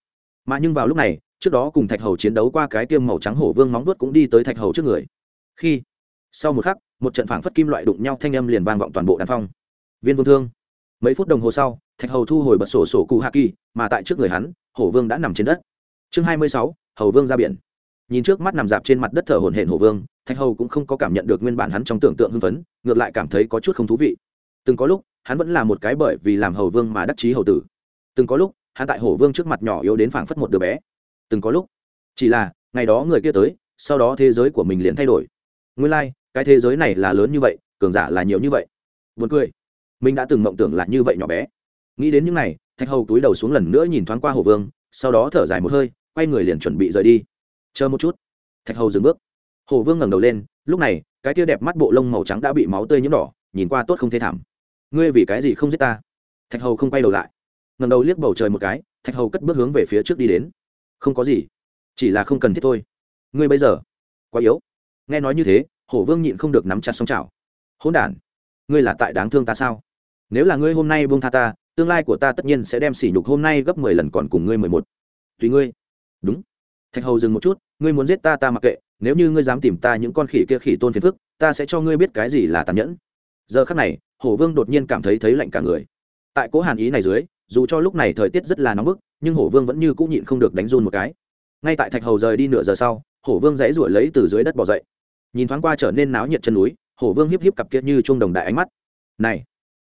Mà nhưng vào lúc này trước đó cùng thạch hầu chiến đấu qua cái kiêm màu trắng hổ vương móng vuốt cũng đi tới thạch hầu trước người. Khi, sau một khắc, một trận phảng phất kim loại đụng nhau thanh âm liền vang vọng toàn bộ đàn phong. Viên vương thương. Mấy phút đồng hồ sau, thạch hầu thu hồi bật sổ sổ cụ hạ kỳ, mà tại trước người hắn, hổ vương đã nằm trên đất. Chương hai mươi sáu, hầu vương ra biển. Nhìn trước mắt nằm dạp trên mặt đất thở hổn hển hổ vương, thạch hầu cũng không có cảm nhận được nguyên bản hắn trong tưởng tượng hưng phấn, ngược lại cảm thấy có chút không thú vị. Từng có lúc, hắn vẫn là một cái bởi vì làm hầu vương mà đắc chí hầu tử. Từng có lúc, hắn tại hổ vương trước mặt nhỏ yếu đến phảng phất một đứa bé từng có lúc chỉ là ngày đó người kia tới sau đó thế giới của mình liền thay đổi. Nguyên lai、like, cái thế giới này là lớn như vậy cường giả là nhiều như vậy. Buồn cười. Mình đã từng mộng tưởng là như vậy nhỏ bé. Nghĩ đến những n à y thạch hầu túi đầu xuống lần nữa nhìn thoáng qua hồ vương sau đó thở dài một hơi quay người liền chuẩn bị rời đi. Chờ một chút. Thạch hầu dừng bước. Hồ vương ngẩng đầu lên lúc này cái tia đẹp mắt bộ lông màu trắng đã bị máu tươi nhiễm đỏ nhìn qua tốt không thê thảm. Ngươi vì cái gì không giết ta? Thạch hầu không quay đầu lại. Ngẩng đầu liếc bầu trời một cái thạch hầu cất bước hướng về phía trước đi đến không có gì, chỉ là không cần thiết thôi. Ngươi bây giờ, quá yếu. Nghe nói như thế, hổ vương nhịn không được nắm chặt song chảo. Hỗn đản, ngươi là tại đáng thương ta sao? Nếu là ngươi hôm nay buông tha ta, tương lai của ta tất nhiên sẽ đem sỉ nhục hôm nay gấp mười lần còn cùng ngươi mười một. Tùy ngươi. Đúng. Thạch hầu dừng một chút, ngươi muốn giết ta ta mặc kệ, nếu như ngươi dám tìm ta những con khỉ kia khỉ tôn phiền phức, ta sẽ cho ngươi biết cái gì là tàn nhẫn. Giờ khắc này, hổ vương đột nhiên cảm thấy thấy lạnh cả người. Tại cố hàn ý này dưới, dù cho lúc này thời tiết rất là nóng bức nhưng hổ vương vẫn như cũng nhịn không được đánh run một cái. Ngay tại thạch hầu rời đi nửa giờ sau, hổ vương dãy ruổi lấy từ dưới đất bỏ dậy. Nhìn thoáng qua trở nên náo nhiệt chân núi, hổ vương hiếp hiếp cặp kia như chuông đồng đại ánh mắt. Này,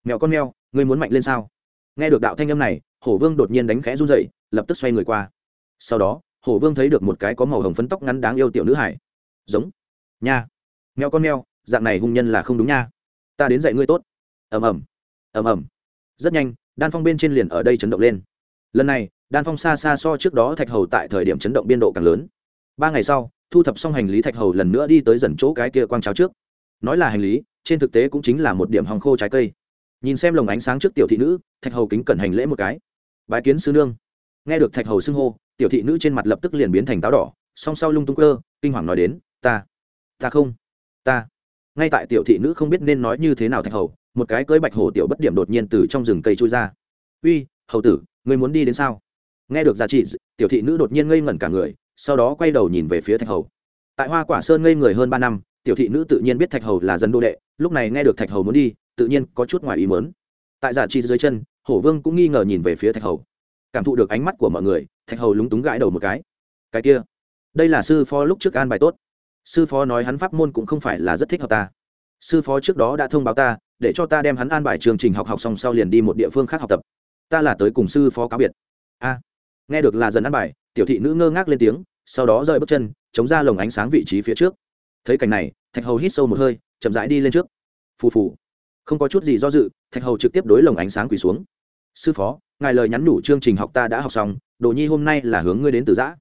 mèo con mèo, ngươi muốn mạnh lên sao? Nghe được đạo thanh âm này, hổ vương đột nhiên đánh khẽ run dậy lập tức xoay người qua. Sau đó, hổ vương thấy được một cái có màu hồng phấn tóc ngắn đáng yêu tiểu nữ hải. Giống, nha, mèo con mèo, dạng này hung nhân là không đúng nha. Ta đến dạy ngươi tốt. Ầm ầm ầm ầm. Rất nhanh, đan phong bên trên liền ở đây chấn động lên. Lần này đan phong xa xa so trước đó thạch hầu tại thời điểm chấn động biên độ càng lớn. Ba ngày sau, thu thập xong hành lý thạch hầu lần nữa đi tới dần chỗ cái kia quang cháo trước. Nói là hành lý, trên thực tế cũng chính là một điểm hòng khô trái cây. Nhìn xem lồng ánh sáng trước tiểu thị nữ, thạch hầu kính cẩn hành lễ một cái. Bái kiến sư nương. Nghe được thạch hầu xưng hô, tiểu thị nữ trên mặt lập tức liền biến thành táo đỏ, song sau lung tung cơ kinh hoàng nói đến, ta ta không, ta. Ngay tại tiểu thị nữ không biết nên nói như thế nào thạch hầu, một cái cưới bạch hổ tiểu bất điểm đột nhiên từ trong rừng cây trôi ra. Uy, hầu tử người muốn đi đến sao? Nghe được giá trị, tiểu thị nữ đột nhiên ngây ngẩn cả người, sau đó quay đầu nhìn về phía thạch hầu. Tại hoa quả sơn ngây người hơn ba năm, tiểu thị nữ tự nhiên biết thạch hầu là dân đô đệ, lúc này nghe được thạch hầu muốn đi, tự nhiên có chút ngoài ý mớn tại giả trị dưới chân, hổ vương cũng nghi ngờ nhìn về phía thạch hầu. Cảm thụ được ánh mắt của mọi người, thạch hầu lúng túng gãi đầu một cái. Cái kia, đây là sư phó lúc trước an bài tốt. Sư phó nói hắn pháp môn cũng không phải là rất thích hợp ta. Sư phó trước đó đã thông báo ta, để cho ta đem hắn an bài chương trình học học xong sau liền đi một địa phương khác học tập. Ta là tới cùng sư phó cáo biệt. A nghe được là dần ăn bài, tiểu thị nữ ngơ ngác lên tiếng, sau đó rơi bước chân, chống ra lồng ánh sáng vị trí phía trước. Thấy cảnh này, thạch hầu hít sâu một hơi, chậm rãi đi lên trước. Phù phù. Không có chút gì do dự, thạch hầu trực tiếp đối lồng ánh sáng quỳ xuống. Sư phó, ngài lời nhắn nhủ chương trình học ta đã học xong, đồ nhi hôm nay là hướng ngươi đến từ giã.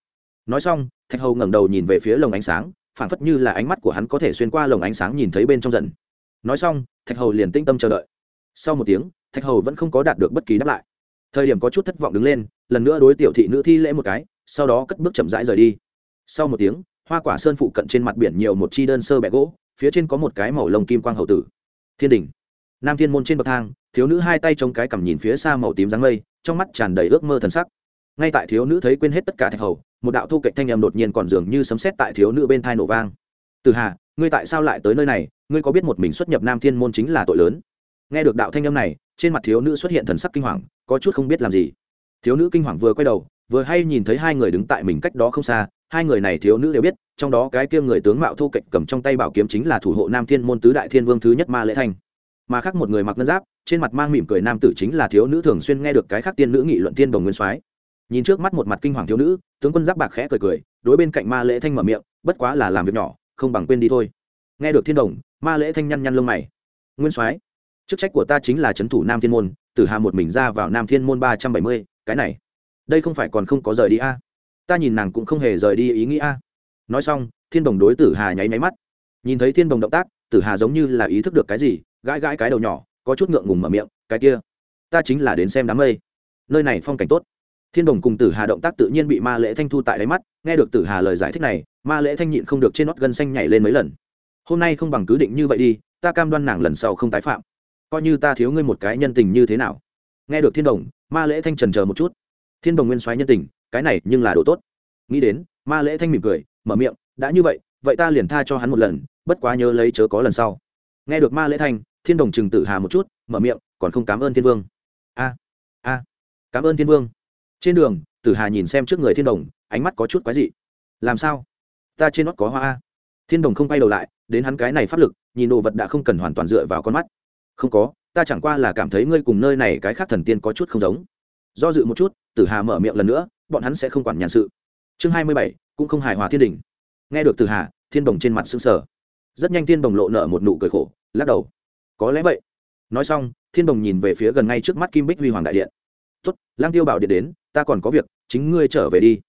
Nói xong, thạch hầu ngẩng đầu nhìn về phía lồng ánh sáng, phảng phất như là ánh mắt của hắn có thể xuyên qua lồng ánh sáng nhìn thấy bên trong dần. Nói xong, thạch hầu liền tinh tâm chờ đợi. Sau một tiếng, thạch hầu vẫn không có đạt được bất kỳ đáp lại. Thời điểm có chút thất vọng đứng lên lần nữa đối tiểu thị nữ thi lễ một cái, sau đó cất bước chậm rãi rời đi. Sau một tiếng, hoa quả sơn phụ cận trên mặt biển nhiều một chi đơn sơ bẹ gỗ, phía trên có một cái màu lồng kim quang hậu tử. Thiên đình. Nam thiên môn trên bậc thang, thiếu nữ hai tay chống cái cằm nhìn phía xa màu tím dáng mây, trong mắt tràn đầy ước mơ thần sắc. Ngay tại thiếu nữ thấy quên hết tất cả thạch hầu, một đạo thu cạnh thanh em đột nhiên còn dường như sấm sét tại thiếu nữ bên thai nổ vang. Từ hà, ngươi tại sao lại tới nơi này? Ngươi có biết một mình xuất nhập nam thiên môn chính là tội lớn? Nghe được đạo thanh âm này, trên mặt thiếu nữ xuất hiện thần sắc kinh hoàng, có chút không biết làm gì thiếu nữ kinh hoàng vừa quay đầu, vừa hay nhìn thấy hai người đứng tại mình cách đó không xa, hai người này thiếu nữ đều biết, trong đó cái kia người tướng mạo thu kệch cầm trong tay bảo kiếm chính là thủ hộ nam thiên môn tứ đại thiên vương thứ nhất ma lễ thanh mà khác một người mặc ngân giáp, trên mặt mang mỉm cười nam tử chính là thiếu nữ thường xuyên nghe được cái khác tiên nữ nghị luận tiên đồng nguyên soái. Nhìn trước mắt một mặt kinh hoàng thiếu nữ, tướng quân giáp bạc khẽ cười cười, đối bên cạnh ma lễ thanh mở miệng, bất quá là làm việc nhỏ, không bằng quên đi thôi. Nghe được thiên đồng, ma lễ thanh nhăn nhăn lông mày. Nguyên soái, chức trách của ta chính là trấn thủ nam thiên môn, tử hà một mình ra vào nam thiên môn ba trăm bảy mươi cái này. Đây không phải còn không có rời đi a? Ta nhìn nàng cũng không hề rời đi ý nghĩ a. Nói xong, thiên đồng đối tử hà nháy máy mắt. Nhìn thấy thiên đồng động tác, tử hà giống như là ý thức được cái gì, gãi gãi cái đầu nhỏ, có chút ngượng ngùng mở miệng, cái kia, ta chính là đến xem đám mây. Nơi này phong cảnh tốt. Thiên đồng cùng tử hà động tác tự nhiên bị ma lễ thanh thu tại đáy mắt, nghe được tử hà lời giải thích này, ma lễ thanh nhịn không được trên nót gân xanh nhảy lên mấy lần. Hôm nay không bằng cứ định như vậy đi, ta cam đoan nàng lần sau không tái phạm. Coi như ta thiếu ngươi một cái nhân tình như thế nào. Nghe được thiên đồng ma lễ thanh trần chờ một chút. Thiên đồng nguyên soái nhân tình, cái này nhưng là đồ tốt. Nghĩ đến, ma lễ thanh mỉm cười, mở miệng, đã như vậy vậy ta liền tha cho hắn một lần, bất quá nhớ lấy chớ có lần sau. Nghe được ma lễ thanh, thiên đồng trừng tử hà một chút, mở miệng, còn không cảm ơn thiên vương. A a, cảm ơn thiên vương. Trên đường, tử hà nhìn xem trước người thiên đồng, ánh mắt có chút quái dị. Làm sao? Ta trên nót có hoa a. Thiên đồng không quay đầu lại, đến hắn cái này pháp lực, nhìn đồ vật đã không cần hoàn toàn dựa vào con mắt. Không có ta chẳng qua là cảm thấy ngươi cùng nơi này cái khác thần tiên có chút không giống. Do dự một chút, tử hà mở miệng lần nữa, bọn hắn sẽ không quản nhàn sự. Chương hai mươi bảy, cũng không hài hòa thiên đình. Nghe được tử hà, thiên đồng trên mặt xương sở rất nhanh thiên đồng lộ nợ một nụ cười khổ, lắc đầu. Có lẽ vậy. Nói xong, thiên đồng nhìn về phía gần ngay trước mắt kim bích huy hoàng đại điện. Tuất lang tiêu bảo điện đến, ta còn có việc, chính ngươi trở về đi.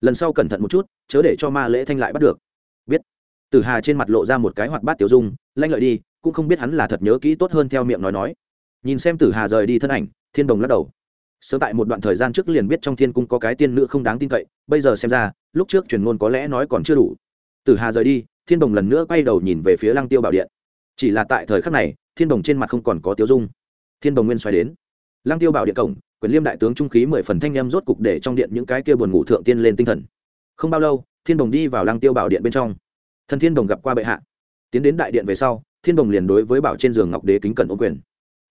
Lần sau cẩn thận một chút, chớ để cho ma lễ thanh lại bắt được. Biết. Tử hà trên mặt lộ ra một cái hoạt bát tiểu dung, lanh lợi đi cũng không biết hắn là thật nhớ kỹ tốt hơn theo miệng nói nói. Nhìn xem tử hà rời đi thân ảnh, thiên đồng lắc đầu. Sớm tại một đoạn thời gian trước liền biết trong thiên cung có cái tiên nữ không đáng tin cậy, bây giờ xem ra, lúc trước truyền ngôn có lẽ nói còn chưa đủ. Tử hà rời đi, thiên đồng lần nữa quay đầu nhìn về phía lăng tiêu bảo điện. Chỉ là tại thời khắc này, thiên đồng trên mặt không còn có tiêu dung. Thiên đồng nguyên xoay đến. Lăng tiêu bảo điện cổng, quyền liêm đại tướng trung khí mười phần thanh â rốt cục để trong điện những cái kia buồn ngủ thượng tiên lên tinh thần. Không bao lâu, thiên đồng đi vào lăng tiêu bảo điện bên trong. Thần thiên đồng gặp qua bệ hạ. Tiến đến đại điện về sau thiên đồng liền đối với bảo trên giường ngọc đế kính cẩn ô quyền.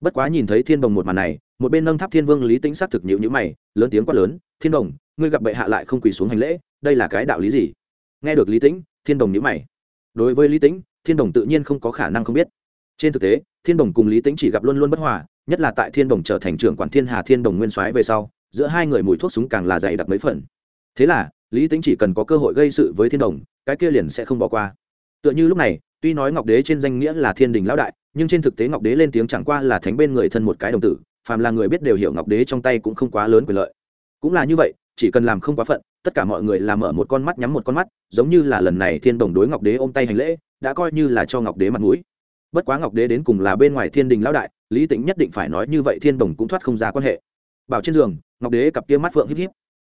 Bất quá nhìn thấy thiên đồng một màn này, một bên nâng tháp thiên vương lý tính xác thực nhịu nhữ mày, lớn tiếng quát lớn, thiên đồng ngươi gặp bệ hạ lại không quỳ xuống hành lễ, đây là cái đạo lý gì? Nghe được lý tĩnh, thiên đồng nhữ mày. Đối với lý tĩnh, thiên đồng tự nhiên không có khả năng không biết. Trên thực tế, thiên đồng cùng lý tĩnh chỉ gặp luôn luôn bất hòa, nhất là tại thiên đồng trở thành trưởng quản thiên hà thiên đồng nguyên soái về sau, giữa hai người mùi thuốc súng càng là dày đặc mấy phần. Thế là, lý tính chỉ cần có cơ hội gây sự với thiên đồng cái kia liền sẽ không bỏ qua. Tựa như lúc này tuy nói ngọc đế trên danh nghĩa là thiên đình lão đại, nhưng trên thực tế ngọc đế lên tiếng chẳng qua là thánh bên người thân một cái đồng tử, phàm là người biết đều hiểu ngọc đế trong tay cũng không quá lớn quyền lợi. Cũng là như vậy, chỉ cần làm không quá phận, tất cả mọi người làm mở một con mắt nhắm một con mắt, giống như là lần này thiên đồng đối ngọc đế ôm tay hành lễ, đã coi như là cho ngọc đế mặt mũi. Bất quá ngọc đế đến cùng là bên ngoài thiên đình lão đại, lý tĩnh nhất định phải nói như vậy thiên đồng cũng thoát không ra quan hệ. Bảo trên giường, ngọc đế cặp kia mắt phượng híp híp.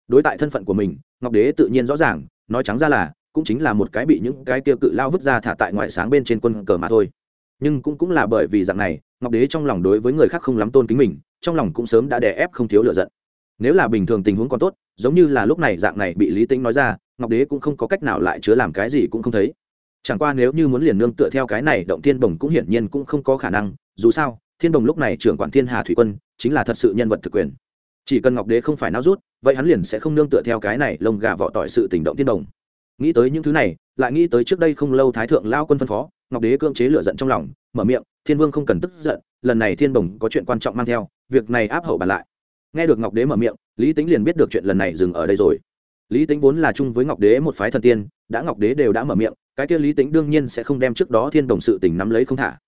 Đối tại thân phận của mình, ngọc đế tự nhiên rõ ràng, nói trắng ra là cũng chính là một cái bị những cái tiêu cự lao vứt ra thả tại ngoại sáng bên trên quân cờ mà thôi. Nhưng cũng cũng là bởi vì dạng này, ngọc đế trong lòng đối với người khác không lắm tôn kính mình, trong lòng cũng sớm đã đè ép không thiếu lựa giận. Nếu là bình thường tình huống còn tốt, giống như là lúc này dạng này bị lý tĩnh nói ra, ngọc đế cũng không có cách nào lại chứa làm cái gì cũng không thấy. Chẳng qua nếu như muốn liền nương tựa theo cái này, động thiên bồng cũng hiển nhiên cũng không có khả năng, dù sao, thiên bồng lúc này trưởng quản thiên hà thủy quân, chính là thật sự nhân vật thực quyền. Chỉ cần ngọc đế không phải nao rút, vậy hắn liền sẽ không nương tựa theo cái này lông gà vỏ tỏi sự tình động thiên bồng nghĩ tới những thứ này, lại nghĩ tới trước đây không lâu thái thượng lao quân phân phó, ngọc đế cưỡng chế lửa giận trong lòng, mở miệng, thiên vương không cần tức giận, lần này thiên bồng có chuyện quan trọng mang theo, việc này áp hậu bàn lại. Nghe được ngọc đế mở miệng, lý tính liền biết được chuyện lần này dừng ở đây rồi. Lý tính vốn là chung với ngọc đế một phái thần tiên, đã ngọc đế đều đã mở miệng, cái kia lý tính đương nhiên sẽ không đem trước đó thiên đồng sự tình nắm lấy không thả.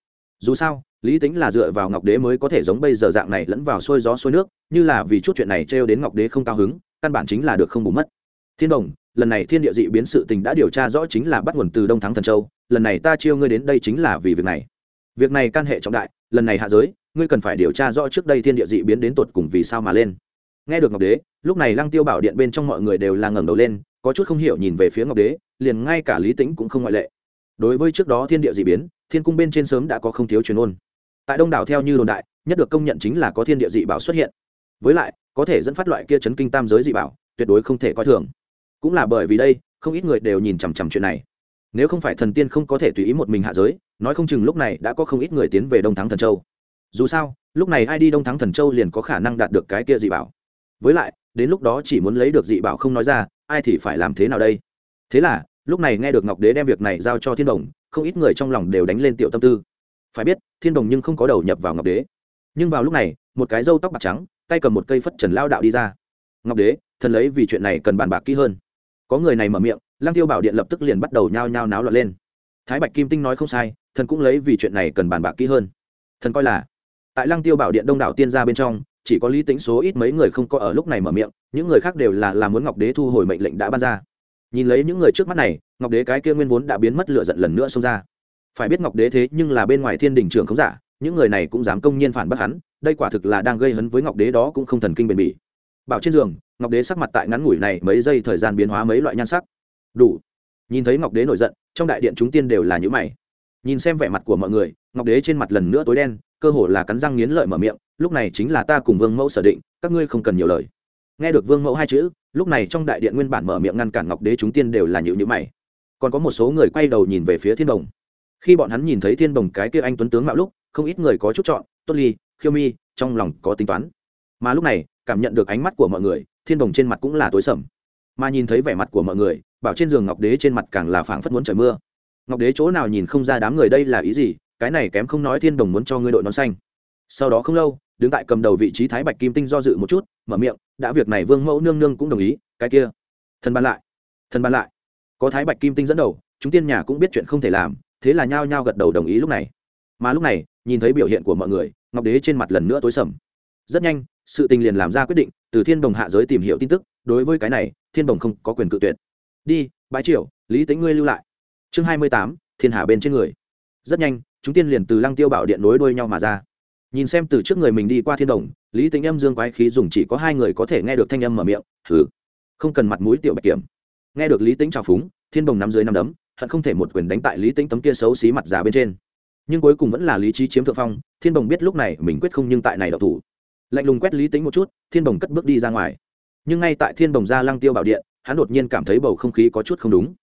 Dù sao, lý tính là dựa vào ngọc đế mới có thể giống bây giờ dạng này lẫn vào xuôi gió xuôi nước, như là vì chút chuyện này trêu đến ngọc đế không cao hứng, căn bản chính là được không bù mất. Thiên đồng lần này thiên địa dị biến sự tình đã điều tra rõ chính là bắt nguồn từ đông thắng thần châu, lần này ta chiêu ngươi đến đây chính là vì việc này. Việc này can hệ trọng đại, lần này hạ giới, ngươi cần phải điều tra rõ trước đây thiên địa dị biến đến tột cùng vì sao mà lên. Nghe được ngọc đế, lúc này lăng tiêu bảo điện bên trong mọi người đều là ngẩng đầu lên, có chút không hiểu nhìn về phía ngọc đế, liền ngay cả lý tĩnh cũng không ngoại lệ. Đối với trước đó thiên địa dị biến, thiên cung bên trên sớm đã có không thiếu truyền ôn. Tại đông đảo theo như đồn đại, nhất được công nhận chính là có thiên địa dị bảo xuất hiện. Với lại, có thể dẫn phát loại kia chấn kinh tam giới dị bảo, tuyệt đối không thể coi thường cũng là bởi vì đây, không ít người đều nhìn chằm chằm chuyện này. Nếu không phải thần tiên không có thể tùy ý một mình hạ giới, nói không chừng lúc này đã có không ít người tiến về đông thắng thần châu. Dù sao, lúc này ai đi đông thắng thần châu liền có khả năng đạt được cái kia dị bảo. Với lại, đến lúc đó chỉ muốn lấy được dị bảo không nói ra, ai thì phải làm thế nào đây? Thế là, lúc này nghe được ngọc đế đem việc này giao cho thiên đồng không ít người trong lòng đều đánh lên tiểu tâm tư. Phải biết, thiên đồng nhưng không có đầu nhập vào ngọc đế. Nhưng vào lúc này, một cái râu tóc bạc trắng, tay cầm một cây phất trần lao đạo đi ra. Ngọc đế, thần lấy vì chuyện này cần bàn bạc kỹ hơn có người này mở miệng, lăng tiêu bảo điện lập tức liền bắt đầu nhao nhao náo loạn lên. Thái bạch kim tinh nói không sai, thần cũng lấy vì chuyện này cần bàn bạc kỹ hơn. Thần coi là, tại lăng tiêu bảo điện đông đảo tiên gia bên trong, chỉ có lý tính số ít mấy người không có ở lúc này mở miệng, những người khác đều là làm muốn ngọc đế thu hồi mệnh lệnh đã ban ra. Nhìn lấy những người trước mắt này, ngọc đế cái kia nguyên vốn đã biến mất lựa giận lần nữa xông ra. Phải biết ngọc đế thế nhưng là bên ngoài thiên đình trường không giả, những người này cũng dám công nhiên phản bác hắn, đây quả thực là đang gây hấn với ngọc đế đó cũng không thần kinh bền bỉ bảo trên giường, ngọc đế sắc mặt tại ngắn ngủi này mấy giây thời gian biến hóa mấy loại nhan sắc. Đủ. Nhìn thấy ngọc đế nổi giận, trong đại điện chúng tiên đều là những mày. Nhìn xem vẻ mặt của mọi người, ngọc đế trên mặt lần nữa tối đen, cơ hồ là cắn răng nghiến lợi mở miệng, lúc này chính là ta cùng vương mẫu sở định, các ngươi không cần nhiều lời. Nghe được vương mẫu hai chữ, lúc này trong đại điện nguyên bản mở miệng ngăn cản ngọc đế chúng tiên đều là nhịu nhữ mày. Còn có một số người quay đầu nhìn về phía thiên đồng khi bọn hắn nhìn thấy thiên đồng cái kia anh tuấn tướng mạo lúc, không ít người có chút chọn, tốt ly, khiêu mi, trong lòng có tính toán mà lúc này, cảm nhận được ánh mắt của mọi người, thiên đồng trên mặt cũng là tối sầm. Mà nhìn thấy vẻ mặt của mọi người, bảo trên giường ngọc đế trên mặt càng là phảng phất muốn trời mưa. Ngọc đế chỗ nào nhìn không ra đám người đây là ý gì, cái này kém không nói thiên đồng muốn cho ngươi đội nón xanh. Sau đó không lâu, đứng tại cầm đầu vị trí thái bạch kim tinh do dự một chút, mở miệng, đã việc này vương mẫu nương nương cũng đồng ý, cái kia, thần ban lại, thần ban lại. Có thái bạch kim tinh dẫn đầu, chúng tiên nhà cũng biết chuyện không thể làm, thế là nhao nhao gật đầu đồng ý lúc này. Mà lúc này, nhìn thấy biểu hiện của mọi người, ngọc đế trên mặt lần nữa tối sầm. Rất nhanh sự tình liền làm ra quyết định, từ thiên đồng hạ giới tìm hiểu tin tức, đối với cái này, thiên đồng không có quyền cự tuyệt. Đi bãi triều, lý tính ngươi lưu lại. Chương hai mươi tám, thiên hà bên trên người. Rất nhanh, chúng tiên liền từ lăng tiêu bảo điện nối đuôi nhau mà ra. Nhìn xem từ trước người mình đi qua thiên đồng lý tính âm dương quái khí dùng chỉ có hai người có thể nghe được thanh âm mở miệng thử không cần mặt mũi tiểu bạch kiểm. Nghe được lý tính trào phúng, thiên đồng nắm dưới nắm đấm, hận không thể một quyền đánh tại lý tính tấm kia xấu xí mặt già bên trên. Nhưng cuối cùng vẫn là lý trí chiếm thượng phong, thiên đồng biết lúc này mình quyết không nhưng tại này đậu thủ lạnh lùng quét lý tính một chút, thiên bồng cất bước đi ra ngoài. Nhưng ngay tại thiên bồng ra lăng tiêu bảo điện, hắn đột nhiên cảm thấy bầu không khí có chút không đúng.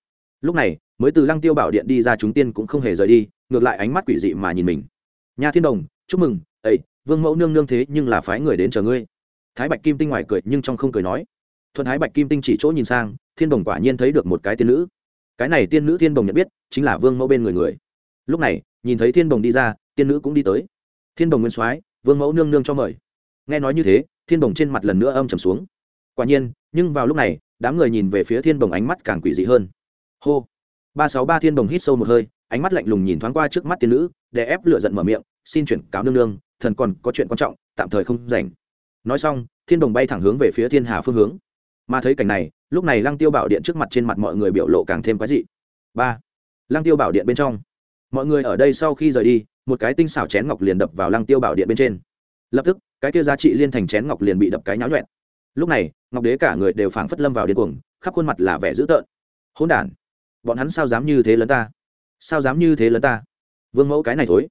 Lúc này, mới từ lăng tiêu bảo điện đi ra chúng tiên cũng không hề rời đi, ngược lại ánh mắt quỷ dị mà nhìn mình. Nhà thiên đồng chúc mừng, ấy, vương mẫu nương nương thế nhưng là phái người đến chờ ngươi. Thái bạch kim tinh ngoài cười nhưng trong không cười nói. Thuận thái bạch kim tinh chỉ chỗ nhìn sang, thiên đồng quả nhiên thấy được một cái tiên nữ. Cái này tiên nữ thiên đồng nhận biết, chính là vương mẫu bên người người. Lúc này, nhìn thấy thiên đồng đi ra, tiên nữ cũng đi tới. Thiên đồng nguyên soái, vương mẫu nương nương cho mời nghe nói như thế, thiên đồng trên mặt lần nữa âm trầm xuống. Quả nhiên, nhưng vào lúc này, đám người nhìn về phía thiên đồng ánh mắt càng quỷ dị hơn. Hô! ba sáu ba thiên đồng hít sâu một hơi, ánh mắt lạnh lùng nhìn thoáng qua trước mắt tiên nữ để ép lựa giận mở miệng, xin chuyển cáo nương nương, thần còn có chuyện quan trọng, tạm thời không rảnh. Nói xong, thiên đồng bay thẳng hướng về phía thiên hà phương hướng. Mà thấy cảnh này, lúc này lăng tiêu bảo điện trước mặt trên mặt mọi người biểu lộ càng thêm quái dị. Ba! Lăng tiêu bảo điện bên trong. Mọi người ở đây sau khi rời đi, một cái tinh xảo chén ngọc liền đập vào lăng tiêu bảo điện bên trên lập tức, cái kia giá trị liên thành chén ngọc liền bị đập cái nháo nhuẹn. Lúc này, ngọc đế cả người đều phảng phất lâm vào điên cuồng, khắp khuôn mặt là vẻ dữ tợn. Hỗn đản, bọn hắn sao dám như thế lớn ta? Sao dám như thế lớn ta? Vương mẫu cái này thối.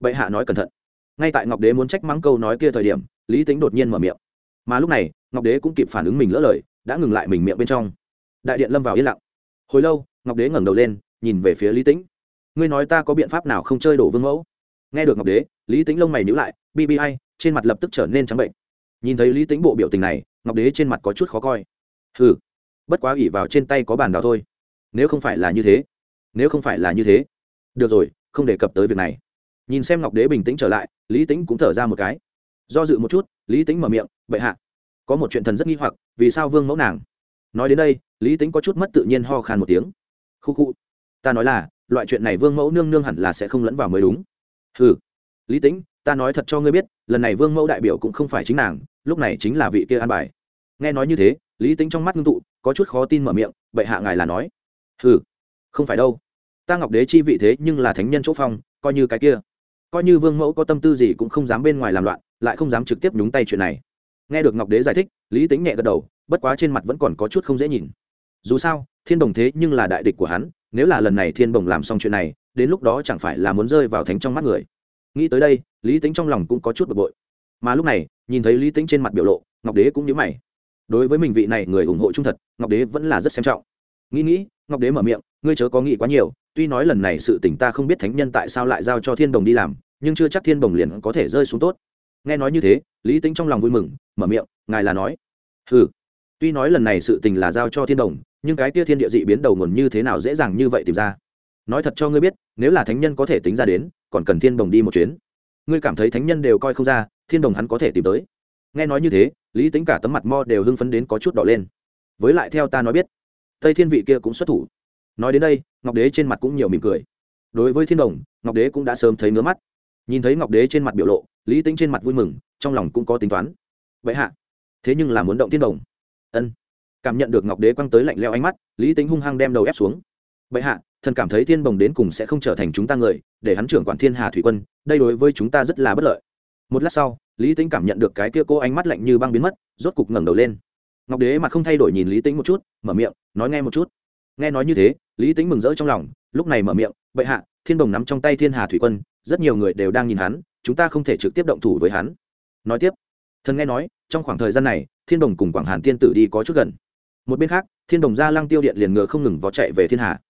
Bệ hạ nói cẩn thận. Ngay tại ngọc đế muốn trách mắng câu nói kia thời điểm, lý tính đột nhiên mở miệng. Mà lúc này, ngọc đế cũng kịp phản ứng mình lỡ lời, đã ngừng lại mình miệng bên trong. Đại điện lâm vào yên lặng. Hồi lâu, ngọc đế ngẩng đầu lên, nhìn về phía lý tĩnh. Ngươi nói ta có biện pháp nào không chơi đổ vương mẫu? Nghe được ngọc đế, lý tĩnh lông mày nhữ lại bbi trên mặt lập tức trở nên trắng bệnh. Nhìn thấy lý tĩnh bộ biểu tình này, ngọc đế trên mặt có chút khó coi. Hừ, bất quá ủy vào trên tay có bàn đào thôi. Nếu không phải là như thế, nếu không phải là như thế, được rồi, không đề cập tới việc này. Nhìn xem ngọc đế bình tĩnh trở lại, lý tĩnh cũng thở ra một cái. Do dự một chút, lý tĩnh mở miệng, bệ hạ, có một chuyện thần rất nghi hoặc, vì sao vương mẫu nàng? Nói đến đây, lý tĩnh có chút mất tự nhiên ho khan một tiếng. Khu khu, ta nói là, loại chuyện này vương mẫu nương nương hẳn là sẽ không lẫn vào mới đúng. Ừ lý tĩnh ta nói thật cho ngươi biết, lần này vương mẫu đại biểu cũng không phải chính nàng, lúc này chính là vị kia an bài. Nghe nói như thế, lý tính trong mắt ngưng tụ, có chút khó tin mở miệng, bệ hạ ngài là nói. Ừ không phải đâu. Ta ngọc đế chi vị thế nhưng là thánh nhân chỗ phong, coi như cái kia. Coi như vương mẫu có tâm tư gì cũng không dám bên ngoài làm loạn, lại không dám trực tiếp nhúng tay chuyện này. Nghe được ngọc đế giải thích, lý tính nhẹ gật đầu, bất quá trên mặt vẫn còn có chút không dễ nhìn. Dù sao, thiên đồng thế nhưng là đại địch của hắn, nếu là lần này thiên bồng làm xong chuyện này, đến lúc đó chẳng phải là muốn rơi vào thánh trong mắt người. Nghĩ tới đây lý tính trong lòng cũng có chút bực bội. Mà lúc này, nhìn thấy lý tính trên mặt biểu lộ, ngọc đế cũng nhớ mày. Đối với mình vị này người ủng hộ trung thật, ngọc đế vẫn là rất xem trọng. Nghĩ nghĩ, ngọc đế mở miệng, ngươi chớ có nghĩ quá nhiều, tuy nói lần này sự tỉnh ta không biết thánh nhân tại sao lại giao cho thiên đồng đi làm, nhưng chưa chắc thiên đồng liền có thể rơi xuống tốt. Nghe nói như thế, lý tính trong lòng vui mừng, mở miệng, ngài là nói. Ừ tuy nói lần này sự tình là giao cho thiên đồng, nhưng cái tia thiên địa dị biến đầu nguồn như thế nào dễ dàng như vậy tìm ra? Nói thật cho ngươi biết, nếu là thánh nhân có thể tính ra đến, còn cần thiên đồng đi một chuyến ngươi cảm thấy thánh nhân đều coi không ra, thiên đồng hắn có thể tìm tới. Nghe nói như thế, lý tính cả tấm mặt mo đều hưng phấn đến có chút đỏ lên. Với lại theo ta nói biết, tây thiên vị kia cũng xuất thủ. Nói đến đây, ngọc đế trên mặt cũng nhiều mỉm cười. Đối với thiên đồng, ngọc đế cũng đã sớm thấy ngứa mắt. Nhìn thấy ngọc đế trên mặt biểu lộ, lý tính trên mặt vui mừng, trong lòng cũng có tính toán. Vậy hạ, thế nhưng là muốn động thiên đồng. Ân. Cảm nhận được ngọc đế quăng tới lạnh leo ánh mắt, lý tính hung hăng đem đầu ép xuống. Vậy hạ thần cảm thấy thiên bồng đến cùng sẽ không trở thành chúng ta người, để hắn trưởng quản thiên hà thủy quân, đây đối với chúng ta rất là bất lợi. Một lát sau, lý tính cảm nhận được cái kia cô ánh mắt lạnh như băng biến mất, rốt cục ngẩng đầu lên. Ngọc đế mặt không thay đổi nhìn lý tính một chút, mở miệng, nói nghe một chút. Nghe nói như thế, lý tính mừng rỡ trong lòng, lúc này mở miệng, bệ hạ, thiên đồng nắm trong tay thiên hà thủy quân, rất nhiều người đều đang nhìn hắn, chúng ta không thể trực tiếp động thủ với hắn. Nói tiếp, thần nghe nói, trong khoảng thời gian này, thiên đồng cùng quảng hàn tiên tử đi có chút gần. Một bên khác, thiên đồng ra lăng tiêu điện liền ngựa không ngừng vó chạy về thiên hà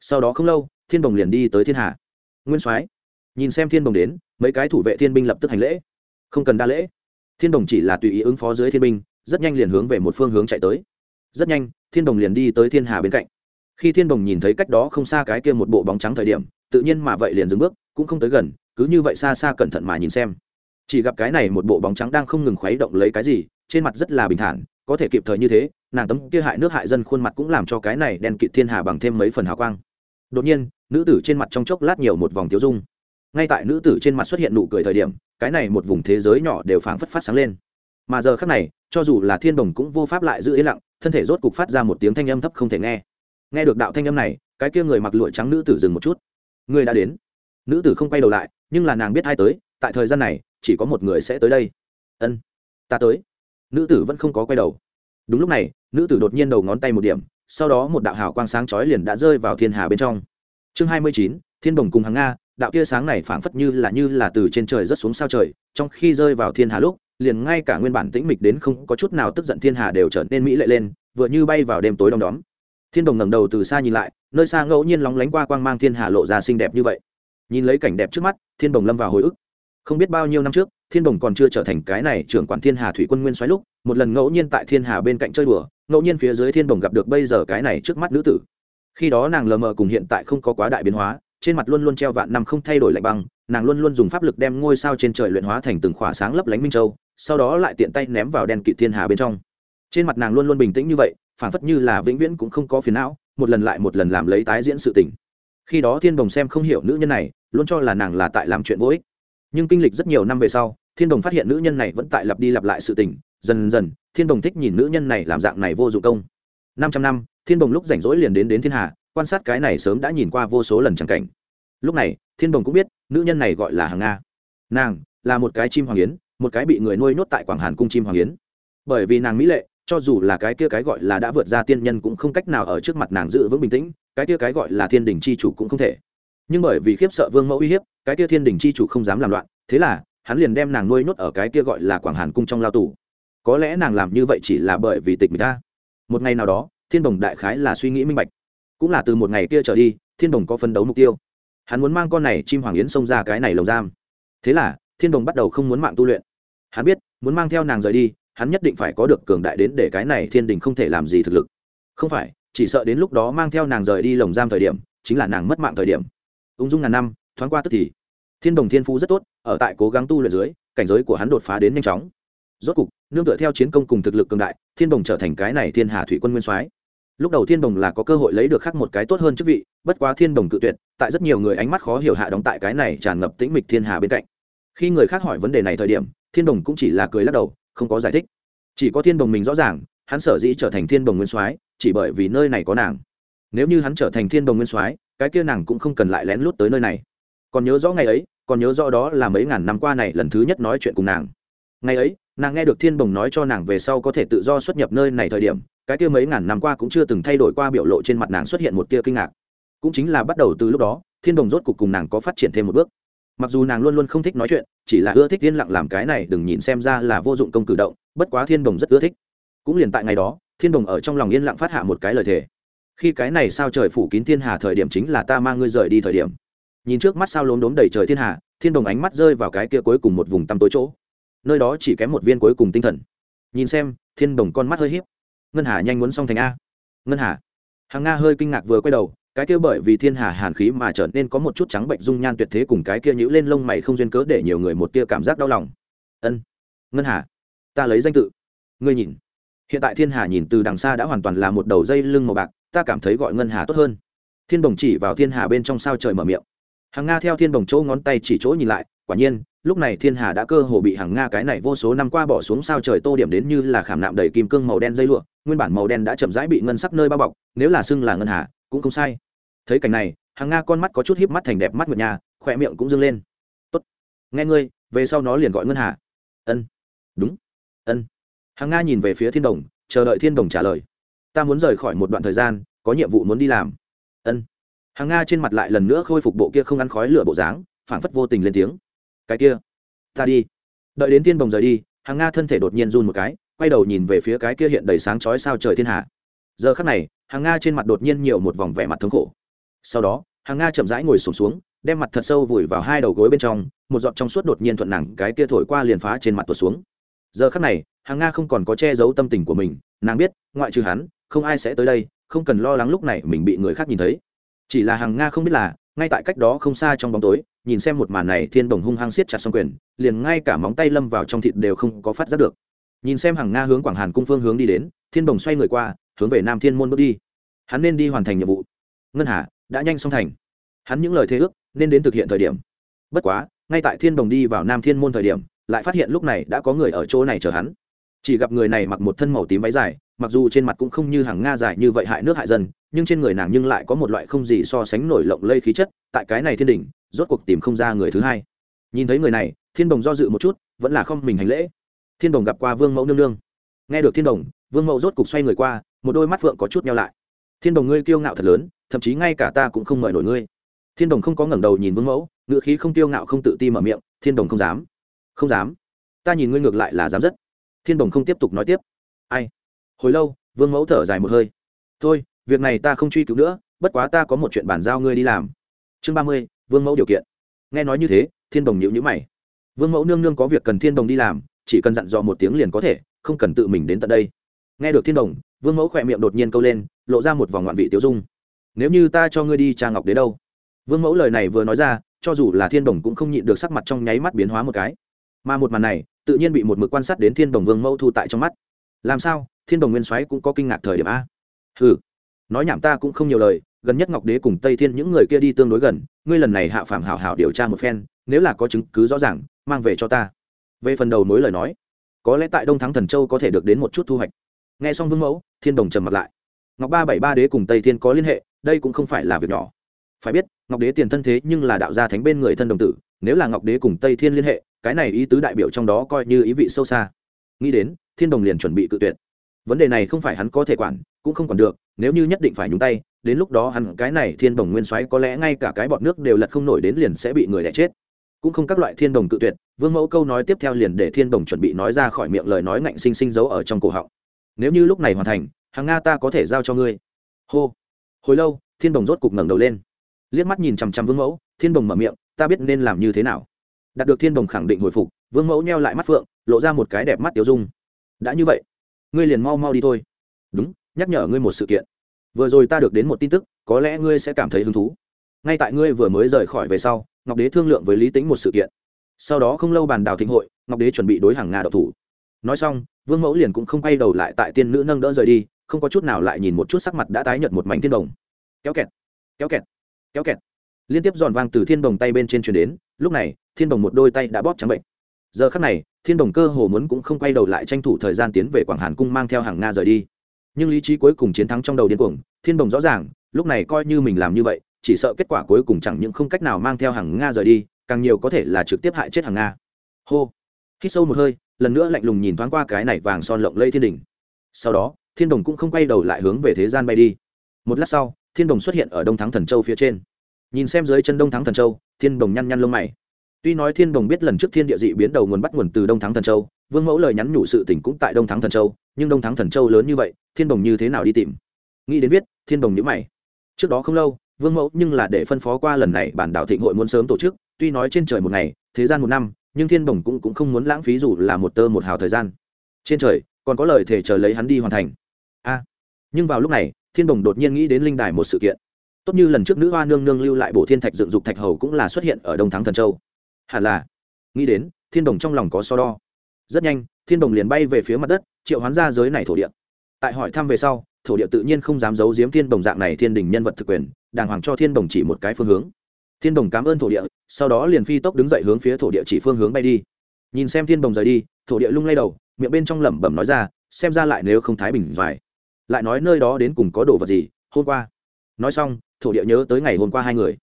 sau đó không lâu, thiên đồng liền đi tới thiên hà. Nguyên soái, nhìn xem thiên đồng đến, mấy cái thủ vệ thiên binh lập tức hành lễ. Không cần đa lễ. Thiên đồng chỉ là tùy ý ứng phó dưới thiên binh, rất nhanh liền hướng về một phương hướng chạy tới. Rất nhanh, thiên đồng liền đi tới thiên hà bên cạnh. Khi thiên đồng nhìn thấy cách đó không xa cái kia một bộ bóng trắng thời điểm, tự nhiên mà vậy liền dừng bước, cũng không tới gần, cứ như vậy xa xa cẩn thận mà nhìn xem. Chỉ gặp cái này một bộ bóng trắng đang không ngừng khuấy động lấy cái gì, trên mặt rất là bình thản, có thể kịp thời như thế, nàng tấm kia hại nước hại dân khuôn mặt cũng làm cho cái này đen kịt thiên hà bằng thêm mấy phần hào quang đột nhiên, nữ tử trên mặt trong chốc lát nhiều một vòng tiêu dung. Ngay tại nữ tử trên mặt xuất hiện nụ cười thời điểm, cái này một vùng thế giới nhỏ đều phảng phất phát sáng lên. Mà giờ khác này, cho dù là thiên đồng cũng vô pháp lại giữ yên lặng, thân thể rốt cục phát ra một tiếng thanh âm thấp không thể nghe. Nghe được đạo thanh âm này, cái kia người mặc lụa trắng nữ tử dừng một chút. Người đã đến. Nữ tử không quay đầu lại, nhưng là nàng biết ai tới, tại thời gian này, chỉ có một người sẽ tới đây. Ân, ta tới. Nữ tử vẫn không có quay đầu. Đúng lúc này, nữ tử đột nhiên đầu ngón tay một điểm sau đó một đạo hào quang sáng chói liền đã rơi vào thiên hà bên trong. Chương hai mươi chín, thiên đồng cùng hàng nga, đạo tia sáng này phảng phất như là như là từ trên trời rất xuống sao trời, trong khi rơi vào thiên hà lúc, liền ngay cả nguyên bản tĩnh mịch đến không có chút nào tức giận thiên hà đều trở nên mỹ lệ lên, vừa như bay vào đêm tối đom đóm. Thiên đồng ngẩng đầu từ xa nhìn lại, nơi xa ngẫu nhiên lóng lánh qua quang mang thiên hà lộ ra xinh đẹp như vậy. Nhìn lấy cảnh đẹp trước mắt, thiên đồng lâm vào hồi ức. Không biết bao nhiêu năm trước, thiên đồng còn chưa trở thành cái này trưởng quản thiên hà thủy quân nguyên xoáy lúc, một lần ngẫu nhiên tại thiên hà bên cạnh chơi đùa ngẫu nhiên phía dưới thiên đồng gặp được bây giờ cái này trước mắt nữ tử. Khi đó nàng lờ mờ cùng hiện tại không có quá đại biến hóa, trên mặt luôn luôn treo vạn năm không thay đổi lạnh băng, nàng luôn luôn dùng pháp lực đem ngôi sao trên trời luyện hóa thành từng khỏa sáng lấp lánh minh châu, sau đó lại tiện tay ném vào đèn kỵ thiên hà bên trong. Trên mặt nàng luôn luôn bình tĩnh như vậy phản phất như là vĩnh viễn cũng không có phiền não, một lần lại một lần làm lấy tái diễn sự tình. Khi đó thiên đồng xem không hiểu nữ nhân này, luôn cho là nàng là tại làm chuyện vô ích. Nhưng kinh lịch rất nhiều năm về sau, thiên đồng phát hiện nữ nhân này vẫn tại lặp đi lặp lại sự tình, dần dần thiên đồng thích nhìn nữ nhân này làm dạng này vô dụng công. Năm trăm năm, thiên đồng lúc rảnh rỗi liền đến đến thiên hà, quan sát cái này sớm đã nhìn qua vô số lần chẳng cảnh. Lúc này, thiên đồng cũng biết, nữ nhân này gọi là hàng nga. Nàng là một cái chim hoàng yến, một cái bị người nuôi nhốt tại quảng hàn cung chim hoàng yến. Bởi vì nàng mỹ lệ, cho dù là cái kia cái gọi là đã vượt ra tiên nhân cũng không cách nào ở trước mặt nàng giữ vững bình tĩnh, cái kia cái gọi là thiên đình c h i chủ cũng không thể. Nhưng bởi vì khiếp sợ vương mẫu uy hiếp, cái kia thiên đình c h i chủ không dám làm loạn, thế là hắn liền đem nàng nuôi nhốt ở cái kia gọi là quảng hàn cung trong lao tù có lẽ nàng làm như vậy chỉ là bởi vì tịch người ta. Một ngày nào đó, thiên đồng đại khái là suy nghĩ minh bạch. Cũng là từ một ngày kia trở đi, thiên đồng có phấn đấu mục tiêu. Hắn muốn mang con này chim hoàng yến xông ra cái này lồng giam. Thế là, thiên đồng bắt đầu không muốn mạng tu luyện. Hắn biết, muốn mang theo nàng rời đi, hắn nhất định phải có được cường đại đến để cái này thiên đình không thể làm gì thực lực. Không phải, chỉ sợ đến lúc đó mang theo nàng rời đi lồng giam thời điểm, chính là nàng mất mạng thời điểm. Ung dung ngàn năm, thoáng qua tức thì. Thiên đồng thiên phú rất tốt, ở tại cố gắng tu luyện dưới, cảnh giới của hắn đột phá đến nhanh chóng. Rốt cục nương tựa theo chiến công cùng thực lực cường đại, thiên đồng trở thành cái này thiên hà thủy quân nguyên soái. Lúc đầu thiên đồng là có cơ hội lấy được khác một cái tốt hơn chức vị, bất quá thiên đồng cự tuyệt, tại rất nhiều người ánh mắt khó hiểu hạ đóng tại cái này tràn ngập tĩnh mịch thiên hà bên cạnh. Khi người khác hỏi vấn đề này thời điểm, thiên đồng cũng chỉ là cười lắc đầu, không có giải thích. Chỉ có thiên đồng mình rõ ràng, hắn sở dĩ trở thành thiên đồng nguyên soái, chỉ bởi vì nơi này có nàng. Nếu như hắn trở thành thiên đồng nguyên soái, cái kia nàng cũng không cần lại lén lút tới nơi này. Còn nhớ rõ ngày ấy, còn nhớ rõ đó là mấy ngàn năm qua này lần thứ nhất nói chuyện cùng nàng. Ngày ấy nàng nghe được thiên bồng nói cho nàng về sau có thể tự do xuất nhập nơi này thời điểm, cái kia mấy ngàn năm qua cũng chưa từng thay đổi qua biểu lộ trên mặt nàng xuất hiện một tia kinh ngạc. Cũng chính là bắt đầu từ lúc đó, thiên đồng rốt cục cùng nàng có phát triển thêm một bước. Mặc dù nàng luôn luôn không thích nói chuyện, chỉ là ưa thích yên lặng làm cái này, đừng nhìn xem ra là vô dụng công cử động, bất quá thiên đồng rất ưa thích. Cũng liền tại ngày đó, thiên đồng ở trong lòng yên lặng phát hạ một cái lời thề. Khi cái này sao trời phủ kín thiên hà thời điểm chính là ta mang ngươi rời đi thời điểm. Nhìn trước mắt sao lốm đốm đầy trời thiên hà, thiên đồng ánh mắt rơi vào cái kia cuối cùng một vùng tăm tối chỗ nơi đó chỉ kém một viên cuối cùng tinh thần. Nhìn xem, thiên đồng con mắt hơi hiếp ngân hà nhanh muốn xong thành a. Ngân hà. Hàng nga hơi kinh ngạc vừa quay đầu, cái kia bởi vì thiên hà hàn khí mà trở nên có một chút trắng bệnh dung nhan tuyệt thế cùng cái kia nhữ lên lông mày không duyên cớ để nhiều người một tia cảm giác đau lòng. Ân. Ngân hà. Ta lấy danh tự. Ngươi nhìn. Hiện tại thiên hà nhìn từ đằng xa đã hoàn toàn là một đầu dây lưng màu bạc, ta cảm thấy gọi ngân hà tốt hơn. Thiên đồng chỉ vào thiên hà bên trong sao trời mở miệng. Hàng nga theo thiên đồng chỗ ngón tay chỉ chỗ nhìn lại, quả nhiên lúc này thiên hà đã cơ hồ bị hàng nga cái này vô số năm qua bỏ xuống sao trời tô điểm đến như là khảm nạm đầy kim cương màu đen dây lụa, nguyên bản màu đen đã chậm rãi bị ngân sắc nơi bao bọc, nếu là xưng là ngân hà, cũng không sai. Thấy cảnh này, hàng nga con mắt có chút híp mắt thành đẹp mắt nguyệt nhà, khỏe miệng cũng dâng lên. Tốt, nghe ngươi, về sau nó liền gọi ngân hà. Ân. Đúng. Ân. Hàng nga nhìn về phía thiên đồng, chờ đợi thiên đồng trả lời. Ta muốn rời khỏi một đoạn thời gian, có nhiệm vụ muốn đi làm. Ân. Hàng nga trên mặt lại lần nữa khôi phục bộ kia không ăn khói lửa bộ dáng, phảng phất vô tình lên tiếng cái kia ta đi. Đợi đến tiên bồng rời đi hàng nga thân thể đột nhiên run một cái quay đầu nhìn về phía cái kia hiện đầy sáng chói sao trời thiên hạ. Giờ khắc này hàng nga trên mặt đột nhiên nhiều một vòng vẻ mặt thống khổ. Sau đó hàng nga chậm rãi ngồi sụp xuống, xuống đem mặt thật sâu vùi vào hai đầu gối bên trong một giọt trong suốt đột nhiên thuận nặng cái kia thổi qua liền phá trên mặt tuột xuống. Giờ khắc này hàng nga không còn có che giấu tâm tình của mình nàng biết ngoại trừ hắn không ai sẽ tới đây không cần lo lắng lúc này mình bị người khác nhìn thấy. Chỉ là hàng nga không biết là ngay tại cách đó không xa trong bóng tối, nhìn xem một màn này, thiên bồng hung hăng siết chặt xong quyền, liền ngay cả móng tay lâm vào trong thịt đều không có phát giác được. Nhìn xem hàng nga hướng quảng hàn cung phương hướng đi đến, thiên bồng xoay người qua, hướng về nam thiên môn bước đi. Hắn nên đi hoàn thành nhiệm vụ. Ngân hà, đã nhanh xong thành. Hắn những lời thế ước, nên đến thực hiện thời điểm. Bất quá, ngay tại thiên bồng đi vào nam thiên môn thời điểm, lại phát hiện lúc này đã có người ở chỗ này chờ hắn. Chỉ gặp người này mặc một thân màu tím váy dài mặc dù trên mặt cũng không như hàng nga dài như vậy hại nước hại dân, nhưng trên người nàng nhưng lại có một loại không gì so sánh nổi lộng lây khí chất, tại cái này thiên đình rốt cuộc tìm không ra người thứ hai. Nhìn thấy người này, thiên đồng do dự một chút, vẫn là không mình hành lễ. Thiên đồng gặp qua vương mẫu nương nương. Nghe được thiên đồng, vương mẫu rốt cục xoay người qua, một đôi mắt phượng có chút nhau lại. Thiên đồng ngươi kiêu ngạo thật lớn, thậm chí ngay cả ta cũng không mời nổi ngươi. Thiên đồng không có ngẩng đầu nhìn vương mẫu ngự khí không kiêu ngạo không tự ti mở miệng, thiên đồng không dám. Không dám. Ta nhìn ngươi ngược lại là dám rất. Thiên đồng không tiếp tục nói tiếp. Ai? Hồi lâu, vương mẫu thở dài một hơi. Thôi, việc này ta không truy cứu nữa, bất quá ta có một chuyện bản giao ngươi đi làm. Chương ba mươi, vương mẫu điều kiện. Nghe nói như thế, thiên đồng nhịu nhữ mày. Vương mẫu nương nương có việc cần thiên đồng đi làm, chỉ cần dặn dò một tiếng liền có thể, không cần tự mình đến tận đây. Nghe được thiên đồng, vương mẫu khỏe miệng đột nhiên câu lên, lộ ra một vòng ngoạn vị tiêu dung. Nếu như ta cho ngươi đi trang ngọc đế đâu? Vương mẫu lời này vừa nói ra, cho dù là thiên đồng cũng không nhịn được sắc mặt trong nháy mắt biến hóa một cái. Mà một màn này, tự nhiên bị một mực quan sát đến thiên đồng vương mẫu thu tại trong mắt. Làm sao? Thiên đồng nguyên soái cũng có kinh ngạc thời điểm a. Ừ nói nhảm ta cũng không nhiều lời, gần nhất ngọc đế cùng tây thiên những người kia đi tương đối gần, ngươi lần này hạ phàm hảo hảo điều tra một phen, nếu là có chứng cứ rõ ràng, mang về cho ta. Về phần đầu mối lời nói, có lẽ tại đông thắng thần châu có thể được đến một chút thu hoạch. Nghe xong vương mẫu, thiên đồng trầm mặt lại. Ngọc ba bảy ba đế cùng tây thiên có liên hệ, đây cũng không phải là việc nhỏ. Phải biết, ngọc đế tiền thân thế nhưng là đạo gia thánh bên người thân đồng tử, nếu là ngọc đế cùng tây thiên liên hệ, cái này ý tứ đại biểu trong đó coi như ý vị sâu xa. Nghĩ đến, thiên đồng liền chuẩn bị cự tuyệt vấn đề này không phải hắn có thể quản, cũng không còn được, nếu như nhất định phải nhúng tay, đến lúc đó hắn cái này thiên đồng nguyên soái có lẽ ngay cả cái bọt nước đều lật không nổi đến liền sẽ bị người đẻ chết. Cũng không các loại thiên đồng cự tuyệt, vương mẫu câu nói tiếp theo liền để thiên đồng chuẩn bị nói ra khỏi miệng lời nói ngạnh sinh sinh giấu ở trong cổ họng. Nếu như lúc này hoàn thành, hàng nga ta có thể giao cho ngươi. Hô. Hồi lâu, thiên đồng rốt cục ngẩng đầu lên. Liếc mắt nhìn chằm chằm vương mẫu, thiên đồng mở miệng, ta biết nên làm như thế nào. Đạt được thiên đồng khẳng định hồi phục, vương mẫu neo lại mắt phượng, lộ ra một cái đẹp mắt tiêu dung. Đã như vậy ngươi liền mau mau đi thôi. Đúng, nhắc nhở ngươi một sự kiện. Vừa rồi ta được đến một tin tức, có lẽ ngươi sẽ cảm thấy hứng thú. Ngay tại ngươi vừa mới rời khỏi về sau, ngọc đế thương lượng với lý tính một sự kiện. Sau đó không lâu bàn đào thịnh hội, ngọc đế chuẩn bị đối hàng nga độc thủ. Nói xong, vương mẫu liền cũng không quay đầu lại tại tiên nữ nâng đỡ rời đi, không có chút nào lại nhìn một chút sắc mặt đã tái nhợt một mảnh thiên đồng. Kéo kẹt kéo kẹt kéo kẹt. Liên tiếp giòn vang từ thiên đồng tay bên trên truyền đến, lúc này, thiên đồng một đôi tay đã bóp trắng bệnh. Giờ khắc này thiên đồng cơ hồ muốn cũng không quay đầu lại tranh thủ thời gian tiến về quảng hàn cung mang theo hàng nga rời đi. Nhưng lý trí cuối cùng chiến thắng trong đầu điên cuồng, thiên đồng rõ ràng, lúc này coi như mình làm như vậy, chỉ sợ kết quả cuối cùng chẳng những không cách nào mang theo hàng nga rời đi, càng nhiều có thể là trực tiếp hại chết hàng nga. Hô. Hít sâu một hơi, lần nữa lạnh lùng nhìn thoáng qua cái này vàng son lộng lây thiên đình sau đó, thiên đồng cũng không quay đầu lại hướng về thế gian bay đi. Một lát sau, thiên đồng xuất hiện ở đông thắng thần châu phía trên. Nhìn xem dưới chân đông thắng thần châu, thiên đồng nhăn nhăn lông mày tuy nói thiên đồng biết lần trước thiên địa dị biến đầu nguồn bắt nguồn từ đông thắng thần châu vương mẫu lời nhắn nhủ sự tình cũng tại đông thắng thần châu nhưng đông thắng thần châu lớn như vậy thiên đồng như thế nào đi tìm? Nghĩ đến viết thiên đồng nhíu mày. Trước đó không lâu vương mẫu nhưng là để phân phó qua lần này bản đảo thịnh hội muốn sớm tổ chức tuy nói trên trời một ngày thế gian một năm nhưng thiên đồng cũng, cũng không muốn lãng phí dù là một tơ một hào thời gian. Trên trời còn có lời thể chờ lấy hắn đi hoàn thành. A. Nhưng vào lúc này thiên đồng đột nhiên nghĩ đến linh đài một sự kiện. Tốt như lần trước nữ hoa nương nương lưu lại bộ thiên thạch dựng dục thạch hầu cũng là xuất hiện ở đông thắng thần châu hẳn là. Nghĩ đến, thiên đồng trong lòng có so đo. Rất nhanh, thiên đồng liền bay về phía mặt đất, triệu hoán ra giới này thổ địa. Tại hỏi thăm về sau, thổ địa tự nhiên không dám giấu giếm thiên đồng dạng này thiên đình nhân vật thực quyền, đàng hoàng cho thiên đồng chỉ một cái phương hướng. Thiên đồng cảm ơn thổ địa, sau đó liền phi tốc đứng dậy hướng phía thổ địa chỉ phương hướng bay đi. Nhìn xem thiên đồng rời đi, thổ địa lung lay đầu, miệng bên trong lẩm bẩm nói ra, xem ra lại nếu không thái bình vải lại nói nơi đó đến cùng có đồ vật gì, hôm qua. Nói xong, thổ địa nhớ tới ngày hôm qua hai người.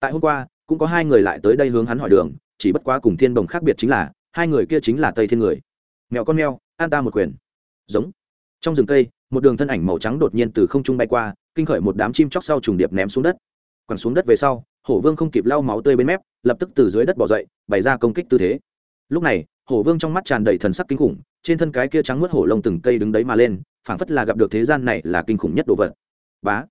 Tại hôm qua, cũng có hai người lại tới đây hướng hắn hỏi đường chỉ bất quá cùng thiên đồng khác biệt chính là, hai người kia chính là tây thiên người. Mèo con mèo, an ta một quyền. Giống. Trong rừng cây, một đường thân ảnh màu trắng đột nhiên từ không trung bay qua, kinh khởi một đám chim chóc sau trùng điệp ném xuống đất. Quẳng xuống đất về sau, hổ vương không kịp lau máu tươi bên mép, lập tức từ dưới đất bỏ dậy, bày ra công kích tư thế. Lúc này, hổ vương trong mắt tràn đầy thần sắc kinh khủng, trên thân cái kia trắng mất hổ lông từng cây đứng đấy mà lên, phảng phất là gặp được thế gian này là kinh khủng nhất đồ vật. Bá.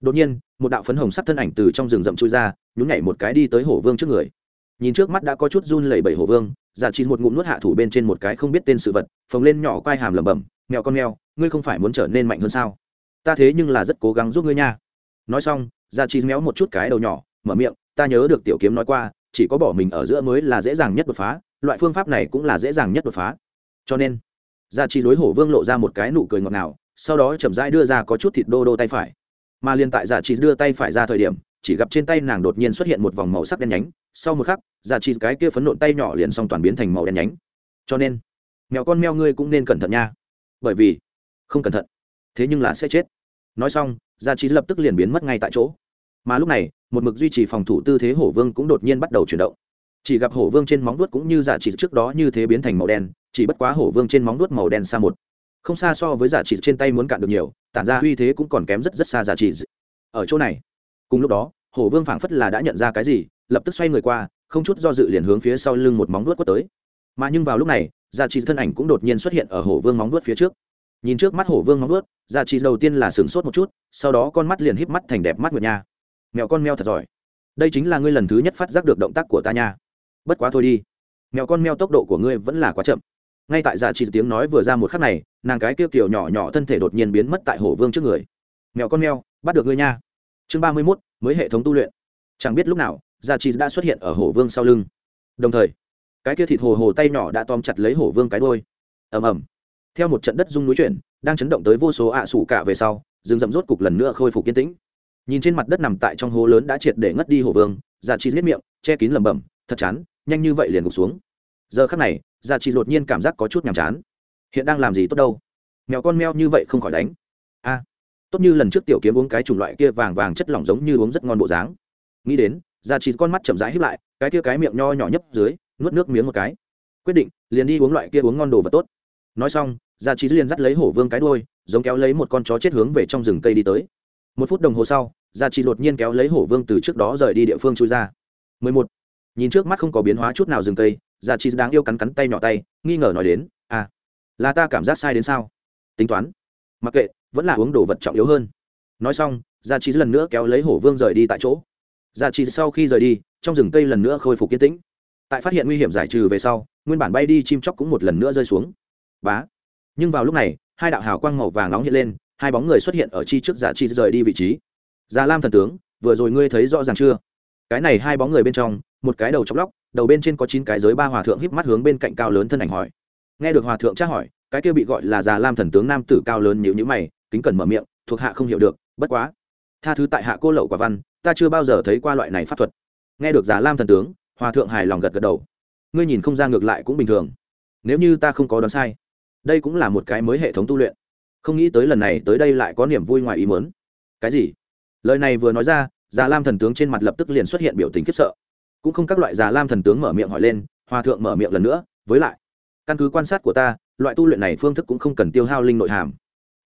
Đột nhiên, một đạo phấn hồng sắc thân ảnh từ trong rừng rậm chui ra, nhún nhảy một cái đi tới hổ vương trước người nhìn trước mắt đã có chút run lẩy bẩy hổ vương, giả chi một ngụm nuốt hạ thủ bên trên một cái không biết tên sự vật, phồng lên nhỏ quai hàm lẩm bẩm, mèo con mèo, ngươi không phải muốn trở nên mạnh hơn sao? Ta thế nhưng là rất cố gắng giúp ngươi nha. Nói xong, giả chi méo một chút cái đầu nhỏ, mở miệng, ta nhớ được tiểu kiếm nói qua, chỉ có bỏ mình ở giữa mới là dễ dàng nhất đột phá, loại phương pháp này cũng là dễ dàng nhất đột phá. Cho nên, giả chi đối hổ vương lộ ra một cái nụ cười ngọt ngào, sau đó chậm rãi đưa ra có chút thịt đô đô tay phải. Mà liên tại giả chi đưa tay phải ra thời điểm chỉ gặp trên tay nàng đột nhiên xuất hiện một vòng màu sắc đen nhánh, sau một khắc giả trị cái kia phấn nộn tay nhỏ liền xong toàn biến thành màu đen nhánh. Cho nên, mèo con meo ngươi cũng nên cẩn thận nha. Bởi vì, không cẩn thận, thế nhưng là sẽ chết. Nói xong giả trị lập tức liền biến mất ngay tại chỗ. Mà lúc này, một mực duy trì phòng thủ tư thế hổ vương cũng đột nhiên bắt đầu chuyển động. Chỉ gặp hổ vương trên móng vuốt cũng như giả chỉ trước đó như thế biến thành màu đen, chỉ bất quá hổ vương trên móng vuốt màu đen xa một. Không xa so với giả chỉ trên tay muốn cạn được nhiều, tản ra uy thế cũng còn kém rất rất xa giả chỉ ở chỗ này, cùng lúc đó hổ vương phảng phất là đã nhận ra cái gì, lập tức xoay người qua, không chút do dự liền hướng phía sau lưng một móng vuốt quất tới. Mà nhưng vào lúc này, gia trì thân ảnh cũng đột nhiên xuất hiện ở hổ vương móng vuốt phía trước. Nhìn trước mắt hổ vương móng vuốt, gia trì đầu tiên là sửng sốt một chút, sau đó con mắt liền híp mắt thành đẹp mắt nguyệt nha. Mèo con mèo thật giỏi. Đây chính là ngươi lần thứ nhất phát giác được động tác của ta nha. Bất quá thôi đi. Mèo con mèo tốc độ của ngươi vẫn là quá chậm. Ngay tại dạ chỉ tiếng nói vừa ra một khắc này, nàng cái kêu kiểu nhỏ nhỏ thân thể đột nhiên biến mất tại hổ vương trước người. Mèo con mèo bắt được ngươi nha chương ba mươi mốt, mới hệ thống tu luyện. Chẳng biết lúc nào, gia trì đã xuất hiện ở hổ vương sau lưng. Đồng thời, cái kia thịt hồ hồ tay nhỏ đã tóm chặt lấy hổ vương cái đôi ầm ầm. Theo một trận đất rung núi chuyển, đang chấn động tới vô số ạ à sủ cả về sau, rừng rậm rốt cục lần nữa khôi phục kiên tĩnh. Nhìn trên mặt đất nằm tại trong hố lớn đã triệt để ngất đi hổ vương, gia trì giết miệng, che kín lẩm bẩm, thật chán, nhanh như vậy liền gục xuống. Giờ khắc này, gia trì đột nhiên cảm giác có chút nhàm chán. Hiện đang làm gì tốt đâu? Mèo con meo như vậy không khỏi đánh. A tốt như lần trước tiểu kiếm uống cái chủng loại kia vàng vàng chất lỏng giống như uống rất ngon bộ dáng. Nghĩ đến ra chỉ con mắt chậm rãi híp lại cái kia cái miệng nho nhỏ nhấp dưới nuốt nước miếng một cái. Quyết định liền đi uống loại kia uống ngon đồ vật tốt. Nói xong ra chỉ liền dắt lấy hổ vương cái đuôi, giống kéo lấy một con chó chết hướng về trong rừng cây đi tới. Một phút đồng hồ sau ra chỉ đột nhiên kéo lấy hổ vương từ trước đó rời đi địa phương chui ra. 11. nhìn trước mắt không có biến hóa chút nào rừng cây ra chỉ đáng yêu cắn cắn tay nhỏ tay nghi ngờ nói đến à là ta cảm giác sai đến sao? Tính toán. Mặc kệ vẫn là uống đồ vật trọng yếu hơn. Nói xong, gia trí lần nữa kéo lấy hổ vương rời đi tại chỗ. Gia trí sau khi rời đi, trong rừng cây lần nữa khôi phục kiên tĩnh. Tại phát hiện nguy hiểm giải trừ về sau, nguyên bản bay đi chim chóc cũng một lần nữa rơi xuống. Bá! Nhưng vào lúc này, hai đạo hào quang màu vàng nóng hiện lên, hai bóng người xuất hiện ở chi trước giả chi rời đi vị trí. Già lam thần tướng, vừa rồi ngươi thấy rõ ràng chưa? Cái này hai bóng người bên trong, một cái đầu chóc lóc, đầu bên trên có chín cái giới ba hòa thượng híp mắt hướng bên cạnh cao lớn thân ảnh hỏi. Nghe được hòa thượng tra hỏi, cái kia bị gọi là già lam thần tướng nam tử cao lớn nhịu nhữ mày kính cẩn mở miệng, thuộc hạ không hiểu được, bất quá. Tha thứ tại hạ cô lậu quả văn, ta chưa bao giờ thấy qua loại này pháp thuật. Nghe được già lam thần tướng, hòa thượng hài lòng gật gật đầu. Ngươi nhìn không ra ngược lại cũng bình thường. Nếu như ta không có đoán sai, đây cũng là một cái mới hệ thống tu luyện. Không nghĩ tới lần này tới đây lại có niềm vui ngoài ý muốn. Cái gì? Lời này vừa nói ra, già lam thần tướng trên mặt lập tức liền xuất hiện biểu tình khiếp sợ. Cũng không các loại già lam thần tướng mở miệng hỏi lên, hòa thượng mở miệng lần nữa, với lại, căn cứ quan sát của ta, loại tu luyện này phương thức cũng không cần tiêu hao linh nội hàm.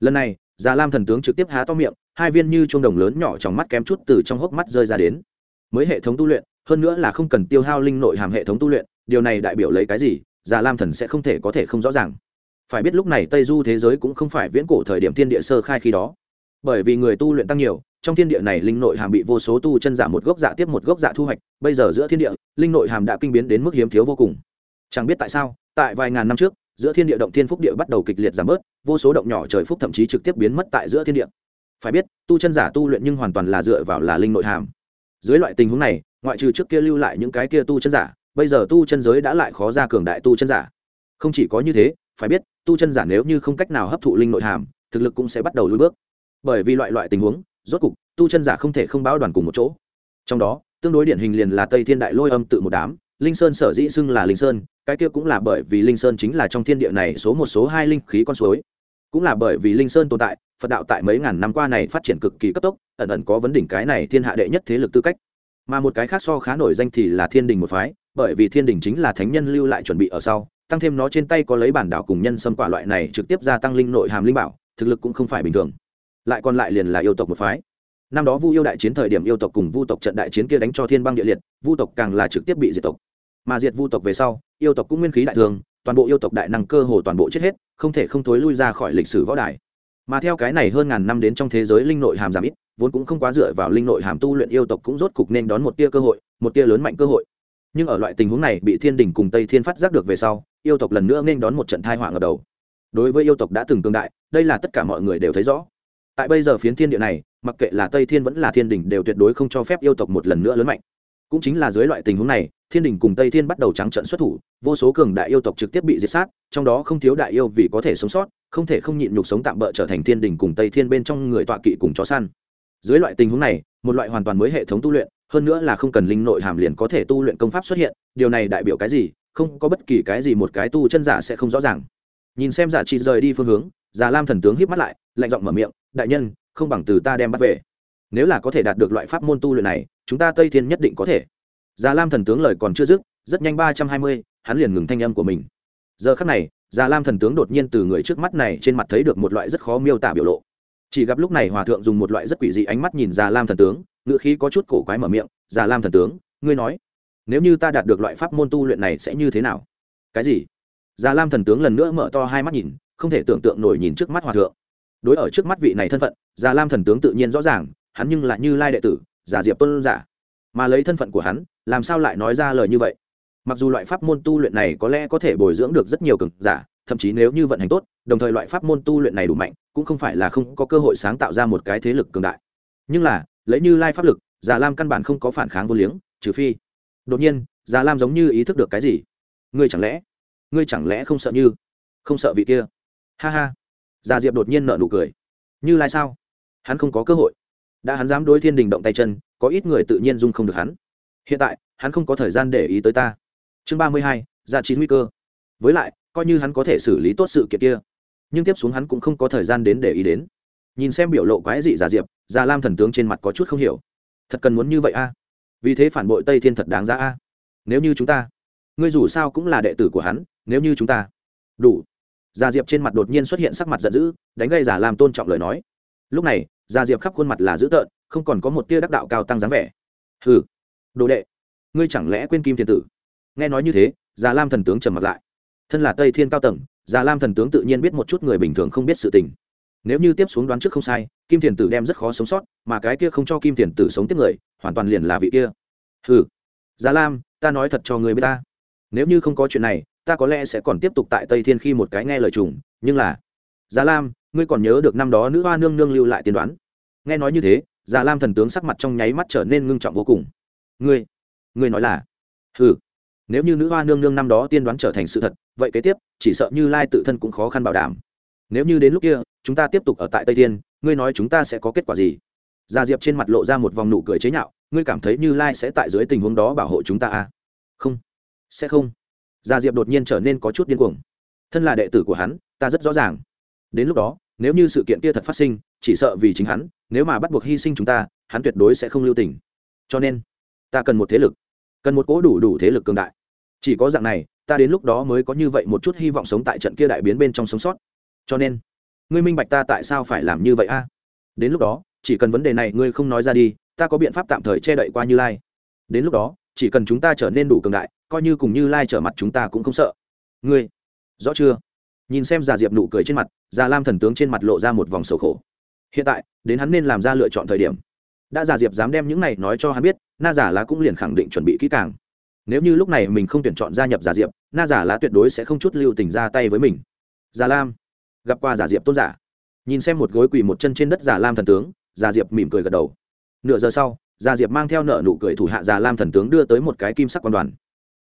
Lần này già lam thần tướng trực tiếp há to miệng, hai viên như chuông đồng lớn nhỏ trong mắt kém chút từ trong hốc mắt rơi ra đến. Mới hệ thống tu luyện, hơn nữa là không cần tiêu hao linh nội hàm hệ thống tu luyện, điều này đại biểu lấy cái gì, già lam thần sẽ không thể có thể không rõ ràng. Phải biết lúc này tây du thế giới cũng không phải viễn cổ thời điểm thiên địa sơ khai khi đó. Bởi vì người tu luyện tăng nhiều, trong thiên địa này linh nội hàm bị vô số tu chân giả một gốc dạ tiếp một gốc dạ thu hoạch, bây giờ giữa thiên địa, linh nội hàm đã kinh biến đến mức hiếm thiếu vô cùng. Chẳng biết tại sao, tại vài ngàn năm trước giữa thiên địa động thiên phúc địa bắt đầu kịch liệt giảm bớt, vô số động nhỏ trời phúc thậm chí trực tiếp biến mất tại giữa thiên địa. Phải biết, tu chân giả tu luyện nhưng hoàn toàn là dựa vào là linh nội hàm. Dưới loại tình huống này, ngoại trừ trước kia lưu lại những cái kia tu chân giả, bây giờ tu chân giới đã lại khó ra cường đại tu chân giả. Không chỉ có như thế, phải biết, tu chân giả nếu như không cách nào hấp thụ linh nội hàm, thực lực cũng sẽ bắt đầu lùi bước. Bởi vì loại loại tình huống, rốt cục, tu chân giả không thể không báo đoàn cùng một chỗ. Trong đó, tương đối điển hình liền là tây thiên đại lôi âm tự một đám, linh sơn sở dĩ xưng là linh sơn cái kia cũng là bởi vì linh sơn chính là trong thiên địa này số một số hai linh khí con suối. Cũng là bởi vì linh sơn tồn tại, phật đạo tại mấy ngàn năm qua này phát triển cực kỳ cấp tốc, ẩn ẩn có vấn đỉnh cái này thiên hạ đệ nhất thế lực tư cách. Mà một cái khác so khá nổi danh thì là thiên đình một phái, bởi vì thiên đình chính là thánh nhân lưu lại chuẩn bị ở sau, tăng thêm nó trên tay có lấy bản đảo cùng nhân xâm quả loại này trực tiếp gia tăng linh nội hàm linh bảo, thực lực cũng không phải bình thường. Lại còn lại liền là yêu tộc một phái. Năm đó vu yêu đại chiến thời điểm yêu tộc cùng vu tộc trận đại chiến kia đánh cho thiên băng địa liệt, vu tộc càng là trực tiếp bị diệt tộc mà diệt vu tộc về sau, yêu tộc cũng nguyên khí đại thường, toàn bộ yêu tộc đại năng cơ hồ toàn bộ chết hết, không thể không thối lui ra khỏi lịch sử võ đài. Mà theo cái này hơn ngàn năm đến trong thế giới linh nội hàm giảm ít, vốn cũng không quá dựa vào linh nội hàm tu luyện yêu tộc cũng rốt cục nên đón một tia cơ hội, một tia lớn mạnh cơ hội. Nhưng ở loại tình huống này bị thiên đình cùng tây thiên phát giác được về sau, yêu tộc lần nữa nên đón một trận thai họa ngập đầu. Đối với yêu tộc đã từng tương đại, đây là tất cả mọi người đều thấy rõ. Tại bây giờ phiến thiên địa này, mặc kệ là tây thiên vẫn là thiên đình đều tuyệt đối không cho phép yêu tộc một lần nữa lớn mạnh cũng chính là dưới loại tình huống này, thiên đình cùng tây thiên bắt đầu trắng trận xuất thủ, vô số cường đại yêu tộc trực tiếp bị diệt sát, trong đó không thiếu đại yêu vì có thể sống sót, không thể không nhịn nhục sống tạm bỡ trở thành thiên đình cùng tây thiên bên trong người tọa kỵ cùng chó săn. Dưới loại tình huống này, một loại hoàn toàn mới hệ thống tu luyện, hơn nữa là không cần linh nội hàm liền có thể tu luyện công pháp xuất hiện, điều này đại biểu cái gì, không có bất kỳ cái gì một cái tu chân giả sẽ không rõ ràng. Nhìn xem giả chi rời đi phương hướng già lam thần tướng híp mắt lại, lạnh giọng mở miệng, đại nhân, không bằng từ ta đem bắt về nếu là có thể đạt được loại pháp môn tu luyện này, chúng ta tây thiên nhất định có thể. Già lam thần tướng lời còn chưa dứt, rất nhanh ba trăm hai mươi, hắn liền ngừng thanh âm của mình. Giờ khắc này, già lam thần tướng đột nhiên từ người trước mắt này trên mặt thấy được một loại rất khó miêu tả biểu lộ. Chỉ gặp lúc này hòa thượng dùng một loại rất quỷ dị ánh mắt nhìn già lam thần tướng ngựa khí có chút cổ quái mở miệng, già lam thần tướng, ngươi nói, nếu như ta đạt được loại pháp môn tu luyện này sẽ như thế nào? Cái gì? Già lam thần tướng lần nữa mở to hai mắt nhìn, không thể tưởng tượng nổi nhìn trước mắt hòa thượng. Đối ở trước mắt vị này thân phận, già lam thần tướng tự nhiên rõ ràng hắn nhưng là như lai đệ tử, giả diệp tôn giả. Mà lấy thân phận của hắn, làm sao lại nói ra lời như vậy? Mặc dù loại pháp môn tu luyện này có lẽ có thể bồi dưỡng được rất nhiều cường giả, thậm chí nếu như vận hành tốt, đồng thời loại pháp môn tu luyện này đủ mạnh, cũng không phải là không có cơ hội sáng tạo ra một cái thế lực cường đại. Nhưng là, lấy như lai pháp lực già lam căn bản không có phản kháng vô liếng, trừ phi. Đột nhiên già lam giống như ý thức được cái gì? Ngươi chẳng lẽ, ngươi chẳng lẽ không sợ như, không sợ vị kia? Ha ha. Già diệp đột nhiên nợ nụ cười. Như lai sao? Hắn không có cơ hội đã hắn dám đối thiên đình động tay chân, có ít người tự nhiên dung không được hắn. Hiện tại, hắn không có thời gian để ý tới ta. Chương ba mươi hai, ra chín nguy cơ. Với lại, coi như hắn có thể xử lý tốt sự kiện kia, nhưng tiếp xuống hắn cũng không có thời gian đến để ý đến. Nhìn xem biểu lộ quái dị giả diệp, già lam thần tướng trên mặt có chút không hiểu. Thật cần muốn như vậy a? Vì thế phản bội tây thiên thật đáng ra a. Nếu như chúng ta, ngươi dù sao cũng là đệ tử của hắn, nếu như chúng ta, đủ. Già diệp trên mặt đột nhiên xuất hiện sắc mặt giận dữ, đánh gây giả lam tôn trọng lời nói. Lúc này gia diệp khắp khuôn mặt là dữ tợn, không còn có một tia đắc đạo cao tăng dáng vẻ. Hừ, đồ đệ, ngươi chẳng lẽ quên kim thiên tử? Nghe nói như thế, già lam thần tướng trầm mặt lại. Thân là tây thiên cao tầng, già lam thần tướng tự nhiên biết một chút người bình thường không biết sự tình. Nếu như tiếp xuống đoán trước không sai, kim thiền tử đem rất khó sống sót, mà cái kia không cho kim thiền tử sống tiếp người, hoàn toàn liền là vị kia. Ừ già lam, ta nói thật cho người biết ta. Nếu như không có chuyện này, ta có lẽ sẽ còn tiếp tục tại tây thiên khi một cái nghe lời trùng, nhưng là, già lam, ngươi còn nhớ được năm đó nữ hoa nương nương lưu lại tiên đoán? Nghe nói như thế, già lam thần tướng sắc mặt trong nháy mắt trở nên ngưng trọng vô cùng. Ngươi ngươi nói là? Ừ nếu như nữ hoa nương nương năm đó tiên đoán trở thành sự thật, vậy kế tiếp, chỉ sợ như lai tự thân cũng khó khăn bảo đảm. Nếu như đến lúc kia, chúng ta tiếp tục ở tại tây tiên ngươi nói chúng ta sẽ có kết quả gì? Gia diệp trên mặt lộ ra một vòng nụ cười chế nhạo, ngươi cảm thấy như lai sẽ tại dưới tình huống đó bảo hộ chúng ta à? Không, sẽ không. Gia diệp đột nhiên trở nên có chút điên cuồng. Thân là đệ tử của hắn, ta rất rõ ràng. Đến lúc đó nếu như sự kiện kia thật phát sinh, chỉ sợ vì chính hắn, nếu mà bắt buộc hy sinh chúng ta, hắn tuyệt đối sẽ không lưu tình. Cho nên, ta cần một thế lực, cần một cố đủ đủ thế lực cường đại. Chỉ có dạng này, ta đến lúc đó mới có như vậy một chút hy vọng sống tại trận kia đại biến bên trong sống sót. Cho nên, ngươi minh bạch ta tại sao phải làm như vậy a? Đến lúc đó, chỉ cần vấn đề này ngươi không nói ra đi, ta có biện pháp tạm thời che đậy qua như lai. Đến lúc đó, chỉ cần chúng ta trở nên đủ cường đại, coi như cùng như lai trở mặt chúng ta cũng không sợ. Ngươi, rõ chưa? Nhìn xem già diệp nụ cười trên mặt, già lam thần tướng trên mặt lộ ra một vòng sầu khổ. Hiện tại, đến hắn nên làm ra lựa chọn thời điểm. Đã già diệp dám đem những này nói cho hắn biết, na giả lá cũng liền khẳng định chuẩn bị kỹ càng. Nếu như lúc này mình không tuyển chọn gia nhập giả diệp, na giả lá tuyệt đối sẽ không chút lưu tình ra tay với mình. Già lam, gặp qua giả diệp tôn giả. Nhìn xem một gối quỳ một chân trên đất giả lam thần tướng giả diệp mỉm cười gật đầu. Nửa giờ sau giả diệp mang theo nợ nụ cười thủ hạ giả lam thần tướng đưa tới một cái kim sắc quan đoàn.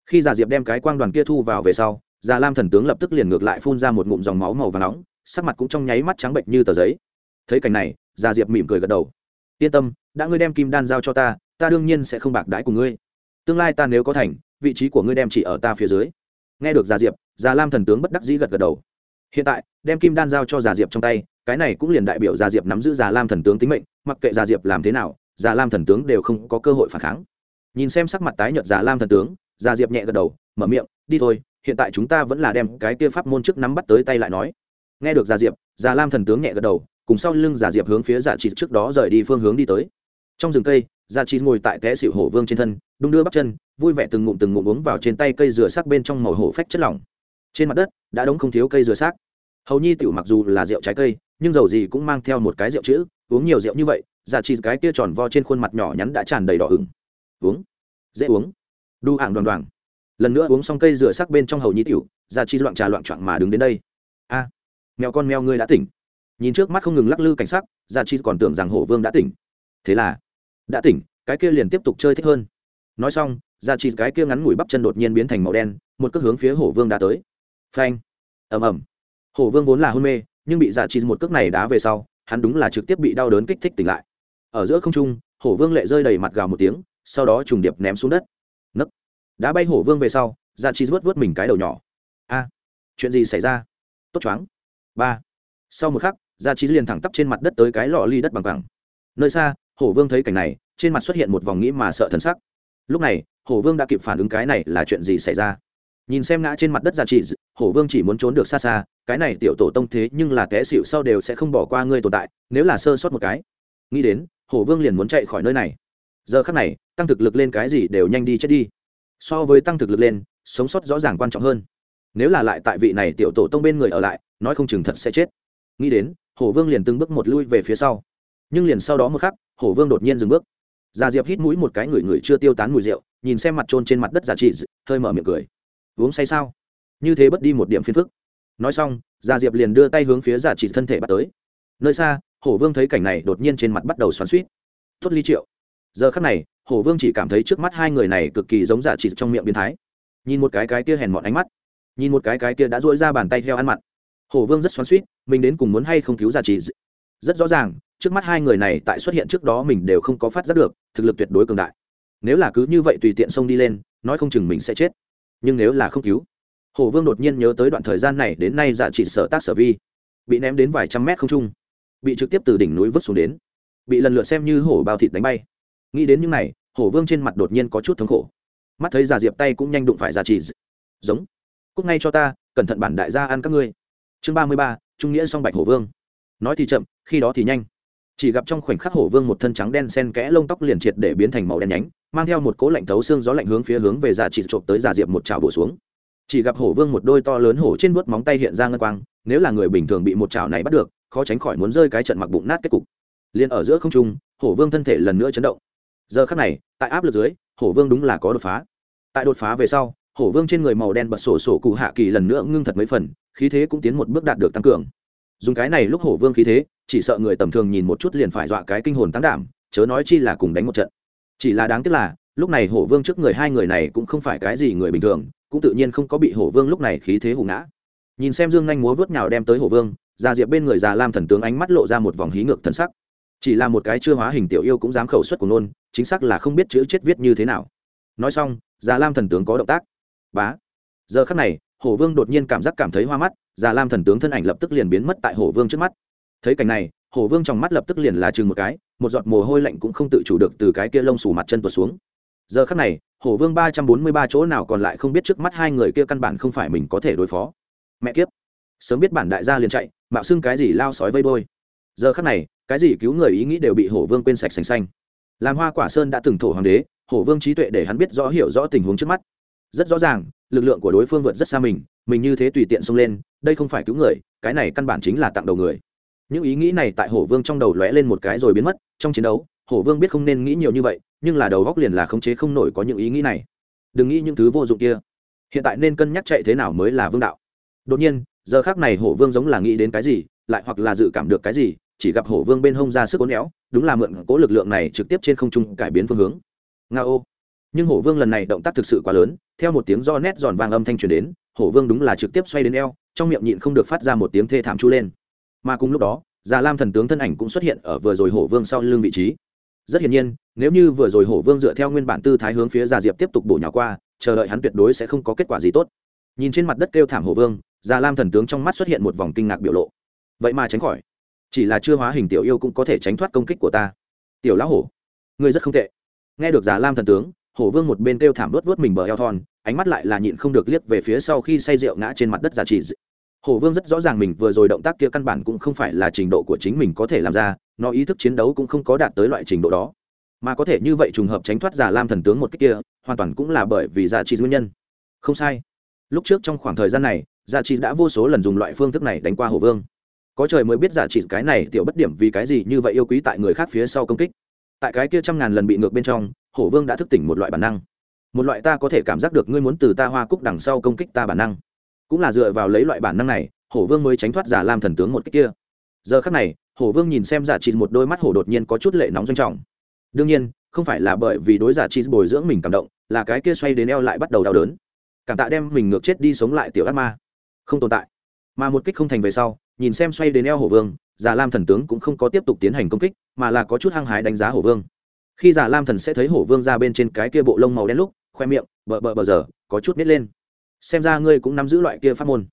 Khi giả diệp đem cái quang đoàn kia thu vào về sau già lam thần tướng lập tức liền ngược lại phun ra một ngụm dòng máu màu và nóng, sắc mặt cũng trong nháy mắt trắng bệnh như tờ giấy. Thấy cảnh này, già diệp mỉm cười gật đầu. Yên tâm, đã ngươi đem kim đan giao cho ta ta đương nhiên sẽ không bạc đãi của ngươi. Tương lai ta nếu có thành, vị trí của ngươi đem chỉ ở ta phía dưới. Nghe được già diệp, già lam thần tướng bất đắc dĩ gật gật đầu. Hiện tại, đem kim đan giao cho già diệp trong tay, cái này cũng liền đại biểu già diệp nắm giữ già lam thần tướng tính mệnh, mặc kệ già diệp làm thế nào, già lam thần tướng đều không có cơ hội phản kháng. Nhìn xem sắc mặt tái nhợt già lam thần tướng, già diệp nhẹ gật đầu, mở miệng, đi thôi hiện tại chúng ta vẫn là đem cái kia pháp môn trước nắm bắt tới tay lại nói. Nghe được già diệp, già lam thần tướng nhẹ gật đầu, cùng sau lưng già diệp hướng phía dạ giả trị trước đó rời đi phương hướng đi tới. Trong rừng cây dạ gia chỉ ngồi tại té xịu hổ vương trên thân, đung đưa bắp chân, vui vẻ từng ngụm từng ngụm uống vào trên tay cây rửa sắc bên trong màu hổ phách chất lỏng. Trên mặt đất, đã đống không thiếu cây rửa sắc. Hầu nhi tiểu mặc dù là rượu trái cây, nhưng dầu gì cũng mang theo một cái rượu chữ, uống nhiều rượu như vậy dạ gia chỉ cái kia tròn vo trên khuôn mặt nhỏ nhắn đã tràn đầy đỏ ửng. Uống. Dễ uống. Đu ảng đoàn đoàn lần nữa uống xong cây rửa sắc bên trong hầu nhi tiểu, ra chi loạn trà loạn trạng mà đứng đến đây. A, mèo con mèo ngươi đã tỉnh. Nhìn trước mắt không ngừng lắc lư cảnh sắc, ra chi còn tưởng rằng hổ vương đã tỉnh. Thế là, đã tỉnh, cái kia liền tiếp tục chơi thích hơn. Nói xong, ra chi cái kia ngắn ngủi bắp chân đột nhiên biến thành màu đen, một cước hướng phía hổ vương đã tới. Phanh, ầm ầm. Hổ vương vốn là hôn mê, nhưng bị giả chi một cước này đá về sau, hắn đúng là trực tiếp bị đau đớn kích thích tỉnh lại. Ở giữa không trung, hổ vương lệ rơi đầy mặt gào một tiếng, sau đó trùng điệp ném xuống đất đã bay hổ vương về sau giả chi vớt vớt mình cái đầu nhỏ. A, chuyện gì xảy ra? Tốt choáng. Ba, sau một khắc giả chi liền thẳng tắp trên mặt đất tới cái lọ ly đất bằng bằng nơi xa, hổ vương thấy cảnh này, trên mặt xuất hiện một vòng nghĩ mà sợ thần sắc. Lúc này, hổ vương đã kịp phản ứng cái này là chuyện gì xảy ra. Nhìn xem ngã trên mặt đất giả chi, hổ vương chỉ muốn trốn được xa xa, cái này tiểu tổ tông thế nhưng là té xịu sau đều sẽ không bỏ qua ngươi tồn tại, nếu là sơ sót một cái. Nghĩ đến, hổ vương liền muốn chạy khỏi nơi này. Giờ khắc này, tăng thực lực lên cái gì đều nhanh đi chết đi so với tăng thực lực lên, sống sót rõ ràng quan trọng hơn. Nếu là lại tại vị này tiểu tổ tông bên người ở lại, nói không chừng thật sẽ chết. Nghĩ đến, hổ vương liền từng bước một lui về phía sau. Nhưng liền sau đó một khắc, hổ vương đột nhiên dừng bước. Già diệp hít mũi một cái người người chưa tiêu tán mùi rượu, nhìn xem mặt trôn trên mặt đất giả trị, hơi mở miệng cười. Uống say sao? Như thế bất đi một điểm phiền phức. Nói xong, già diệp liền đưa tay hướng phía giả trị thân thể bắt tới. Nơi xa, hổ vương thấy cảnh này đột nhiên trên mặt bắt đầu xoắn suýt tốt ly triệu. Giờ khắc này hổ vương chỉ cảm thấy trước mắt hai người này cực kỳ giống giả trị trong miệng biến thái. Nhìn một cái cái kia hèn mọn ánh mắt, nhìn một cái cái kia đã dỗi ra bàn tay heo ăn mặn. Hổ vương rất xoắn suýt mình đến cùng muốn hay không cứu giả trị rất rõ ràng, trước mắt hai người này tại xuất hiện trước đó mình đều không có phát giác được, thực lực tuyệt đối cường đại. Nếu là cứ như vậy tùy tiện xông đi lên, nói không chừng mình sẽ chết. Nhưng nếu là không cứu hổ vương đột nhiên nhớ tới đoạn thời gian này đến nay giả trị sở tác sở vi. Bị ném đến vài trăm mét không trung. Bị trực tiếp từ đỉnh núi vứt xuống đến. Bị lần lượt xem như hổ bao thịt đánh bay. Nghĩ đến những này hổ vương trên mặt đột nhiên có chút thống khổ. Mắt thấy già diệp tay cũng nhanh đụng phải già trì giống. Cúc ngay cho ta, cẩn thận bản đại gia ăn các ngươi. Chương ba mươi ba, trung nghĩa song bạch hổ vương. Nói thì chậm, khi đó thì nhanh. Chỉ gặp trong khoảnh khắc hổ vương một thân trắng đen sen kẽ lông tóc liền triệt để biến thành màu đen nhánh, mang theo một cố lạnh thấu xương gió lạnh hướng phía hướng về giả chỉ trộm tới giả diệp một chảo bổ xuống. Chỉ gặp hổ vương một đôi to lớn hổ trên vuốt móng tay hiện ra ngân quang, nếu là người bình thường bị một chảo này bắt được, khó tránh khỏi muốn rơi cái trận mặc bụng nát kết cục. Liền ở giữa không trung, hổ vương thân thể lần nữa chấn động giờ khắc này, tại áp lực dưới, hổ vương đúng là có đột phá. Tại đột phá về sau, hổ vương trên người màu đen bật sổ sổ cụ hạ kỳ lần nữa ngưng thật mấy phần, khí thế cũng tiến một bước đạt được tăng cường. Dùng cái này lúc hổ vương khí thế, chỉ sợ người tầm thường nhìn một chút liền phải dọa cái kinh hồn tăng đảm, chớ nói chi là cùng đánh một trận. Chỉ là đáng tiếc là, lúc này hổ vương trước người hai người này cũng không phải cái gì người bình thường, cũng tự nhiên không có bị hổ vương lúc này khí thế hùng ngã. Nhìn xem dương nhanh múa vớt nhào đem tới hổ vương già diệp bên người già lam thần tướng ánh mắt lộ ra một vòng hí ngược thần sắc. Chỉ là một cái chưa hóa hình tiểu yêu cũng dám khẩu xuất của nôn chính xác là không biết chữ chết viết như thế nào. Nói xong, già lam thần tướng có động tác. Bá. Giờ khắc này, hổ vương đột nhiên cảm giác cảm thấy hoa mắt, già lam thần tướng thân ảnh lập tức liền biến mất tại hổ vương trước mắt. Thấy cảnh này, hổ vương trong mắt lập tức liền là chừng một cái, một giọt mồ hôi lạnh cũng không tự chủ được từ cái kia lông xù mặt chân tuột xuống. Giờ khắc này, hổ vương ba trăm bốn mươi ba chỗ nào còn lại không biết trước mắt hai người kia căn bản không phải mình có thể đối phó. Mẹ kiếp. Sớm biết bản đại gia liền chạy, mạo xưng cái gì lao sói vây bôi giờ khắc này, cái gì cứu người ý nghĩ đều bị hổ vương quên sạch sành xanh làm hoa quả sơn đã từng thổ hoàng đế, hổ vương trí tuệ để hắn biết rõ hiểu rõ tình huống trước mắt. Rất rõ ràng, lực lượng của đối phương vượt rất xa mình mình như thế tùy tiện xông lên, đây không phải cứu người, cái này căn bản chính là tặng đầu người. Những ý nghĩ này tại hổ vương trong đầu lóe lên một cái rồi biến mất, trong chiến đấu, hổ vương biết không nên nghĩ nhiều như vậy, nhưng là đầu góc liền là khống chế không nổi có những ý nghĩ này. Đừng nghĩ những thứ vô dụng kia. Hiện tại nên cân nhắc chạy thế nào mới là vương đạo. Đột nhiên, giờ khác này hổ vương giống là nghĩ đến cái gì, lại hoặc là dự cảm được cái gì chỉ gặp hổ vương bên hông ra sức cố néo đúng là mượn cố lực lượng này trực tiếp trên không trung cải biến phương hướng. Nga ô. Nhưng hổ vương lần này động tác thực sự quá lớn, theo một tiếng do nét giòn vàng âm thanh truyền đến, hổ vương đúng là trực tiếp xoay đến eo, trong miệng nhịn không được phát ra một tiếng thê thảm chu lên. Mà cùng lúc đó, già lam thần tướng thân ảnh cũng xuất hiện ở vừa rồi hổ vương sau lưng vị trí. Rất hiển nhiên, nếu như vừa rồi hổ vương dựa theo nguyên bản tư thái hướng phía già diệp tiếp tục bổ nhào qua, chờ đợi hắn tuyệt đối sẽ không có kết quả gì tốt. Nhìn trên mặt đất kêu thảm hổ vương, già lam thần tướng trong mắt xuất hiện một vòng kinh ngạc biểu lộ. Vậy mà tránh khỏi chỉ là chưa hóa hình tiểu yêu cũng có thể tránh thoát công kích của ta. Tiểu lão hổ, ngươi rất không tệ. Nghe được giả lam thần tướng, hổ vương một bên kêu thảm vớt vớt mình bờ eo thon, ánh mắt lại là nhịn không được liếc về phía sau khi say rượu ngã trên mặt đất giả trị hổ vương rất rõ ràng mình vừa rồi động tác kia căn bản cũng không phải là trình độ của chính mình có thể làm ra, nó ý thức chiến đấu cũng không có đạt tới loại trình độ đó. Mà có thể như vậy trùng hợp tránh thoát giả lam thần tướng một cách kia, hoàn toàn cũng là bởi vì giả trị nguyên nhân. Không sai. Lúc trước trong khoảng thời gian này, giả trị đã vô số lần dùng loại phương thức này đánh qua hổ vương có trời mới biết giả trị cái này tiểu bất điểm vì cái gì như vậy yêu quý tại người khác phía sau công kích. Tại cái kia trăm ngàn lần bị ngược bên trong, hổ vương đã thức tỉnh một loại bản năng. Một loại ta có thể cảm giác được ngươi muốn từ ta hoa cúc đằng sau công kích ta bản năng. Cũng là dựa vào lấy loại bản năng này, hổ vương mới tránh thoát giả lam thần tướng một cách kia. Giờ khắc này, hổ vương nhìn xem giả trị một đôi mắt hổ đột nhiên có chút lệ nóng doanh trọng. Đương nhiên, không phải là bởi vì đối giả trị bồi dưỡng mình cảm động, là cái kia xoay đến eo lại bắt đầu đau đớn. Cảm tạ đem mình ngược chết đi sống lại tiểu ác ma. Không tồn tại. Mà một kích không thành về sau nhìn xem xoay đến eo hổ vương, già lam thần tướng cũng không có tiếp tục tiến hành công kích, mà là có chút hăng hái đánh giá hổ vương. Khi già lam thần sẽ thấy hổ vương ra bên trên cái kia bộ lông màu đen lúc, khoe miệng, bờ bờ bờ giờ, có chút nít lên. Xem ra ngươi cũng nắm giữ loại kia pháp môn.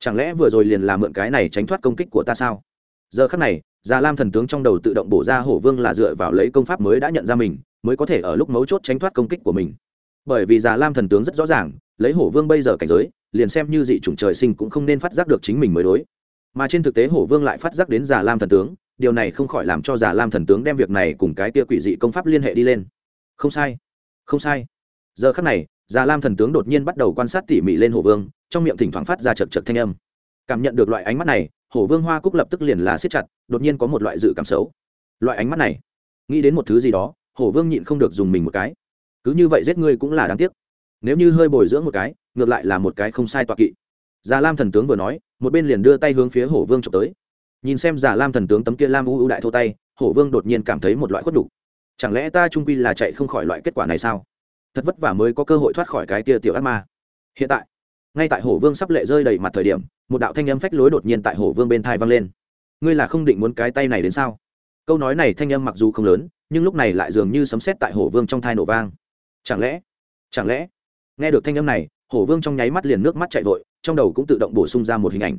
Chẳng lẽ vừa rồi liền làm mượn cái này tránh thoát công kích của ta sao? Giờ khắc này, già lam thần tướng trong đầu tự động bổ ra hổ vương là dựa vào lấy công pháp mới đã nhận ra mình, mới có thể ở lúc mấu chốt tránh thoát công kích của mình. Bởi vì già lam thần tướng rất rõ ràng, lấy hổ vương bây giờ cảnh giới, liền xem như dị chủng trời sinh cũng không nên phát giác được chính mình mới đối mà trên thực tế hổ vương lại phát giác đến già lam thần tướng, điều này không khỏi làm cho già lam thần tướng đem việc này cùng cái tia quỷ dị công pháp liên hệ đi lên. Không sai không sai. Giờ khắc này, già lam thần tướng đột nhiên bắt đầu quan sát tỉ mỉ lên hổ vương, trong miệng thỉnh thoảng phát ra chật chật thanh âm. Cảm nhận được loại ánh mắt này, hổ vương hoa cúc lập tức liền là siết chặt, đột nhiên có một loại dự cảm xấu. Loại ánh mắt này, nghĩ đến một thứ gì đó, hổ vương nhịn không được dùng mình một cái. Cứ như vậy giết ngươi cũng là đáng tiếc. Nếu như hơi bồi dưỡng một cái, ngược lại là một cái không sai toạc kỵ già lam thần tướng vừa nói, một bên liền đưa tay hướng phía hổ vương trộm tới. Nhìn xem già lam thần tướng tấm kia lam u u đại thô tay, hổ vương đột nhiên cảm thấy một loại khuất đục chẳng lẽ ta trung quy là chạy không khỏi loại kết quả này sao? Thật vất vả mới có cơ hội thoát khỏi cái kia tiểu ác ma. Hiện tại, ngay tại hổ vương sắp lệ rơi đầy mặt thời điểm, một đạo thanh âm phách lối đột nhiên tại hổ vương bên thai vang lên. Ngươi là không định muốn cái tay này đến sao? Câu nói này thanh âm mặc dù không lớn, nhưng lúc này lại dường như sấm sét tại hổ vương trong thai nổ vang. Chẳng lẽ? Chẳng lẽ? Nghe được thanh âm này, hổ vương trong nháy mắt liền nước mắt chạy vội trong đầu cũng tự động bổ sung ra một hình ảnh.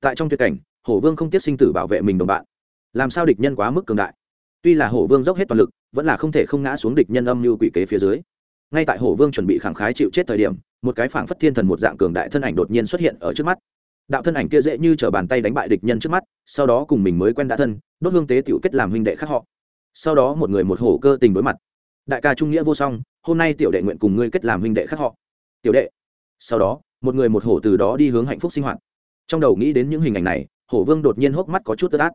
Tại trong tuyệt cảnh, hổ vương không tiếp sinh tử bảo vệ mình đồng bạn. Làm sao địch nhân quá mức cường đại? Tuy là hổ vương dốc hết toàn lực, vẫn là không thể không ngã xuống địch nhân âm như quỷ kế phía dưới. Ngay tại hổ vương chuẩn bị khẳng khái chịu chết thời điểm, một cái phảng phất thiên thần một dạng cường đại thân ảnh đột nhiên xuất hiện ở trước mắt. Đạo thân ảnh kia dễ như t bàn tay đánh bại địch nhân trước mắt, sau đó cùng mình mới quen đã thân, đốt hương tế tiểu kết làm huynh đệ khác họ. Sau đó một người một hổ cơ tình đối mặt. Đại ca trung nghĩa vô song, hôm nay tiểu đệ nguyện cùng ngươi kết làm huynh đệ khác họ. Tiểu đệ. Sau đó một người một hổ từ đó đi hướng hạnh phúc sinh hoạt. Trong đầu nghĩ đến những hình ảnh này, hổ vương đột nhiên hốc mắt có chút tơ tát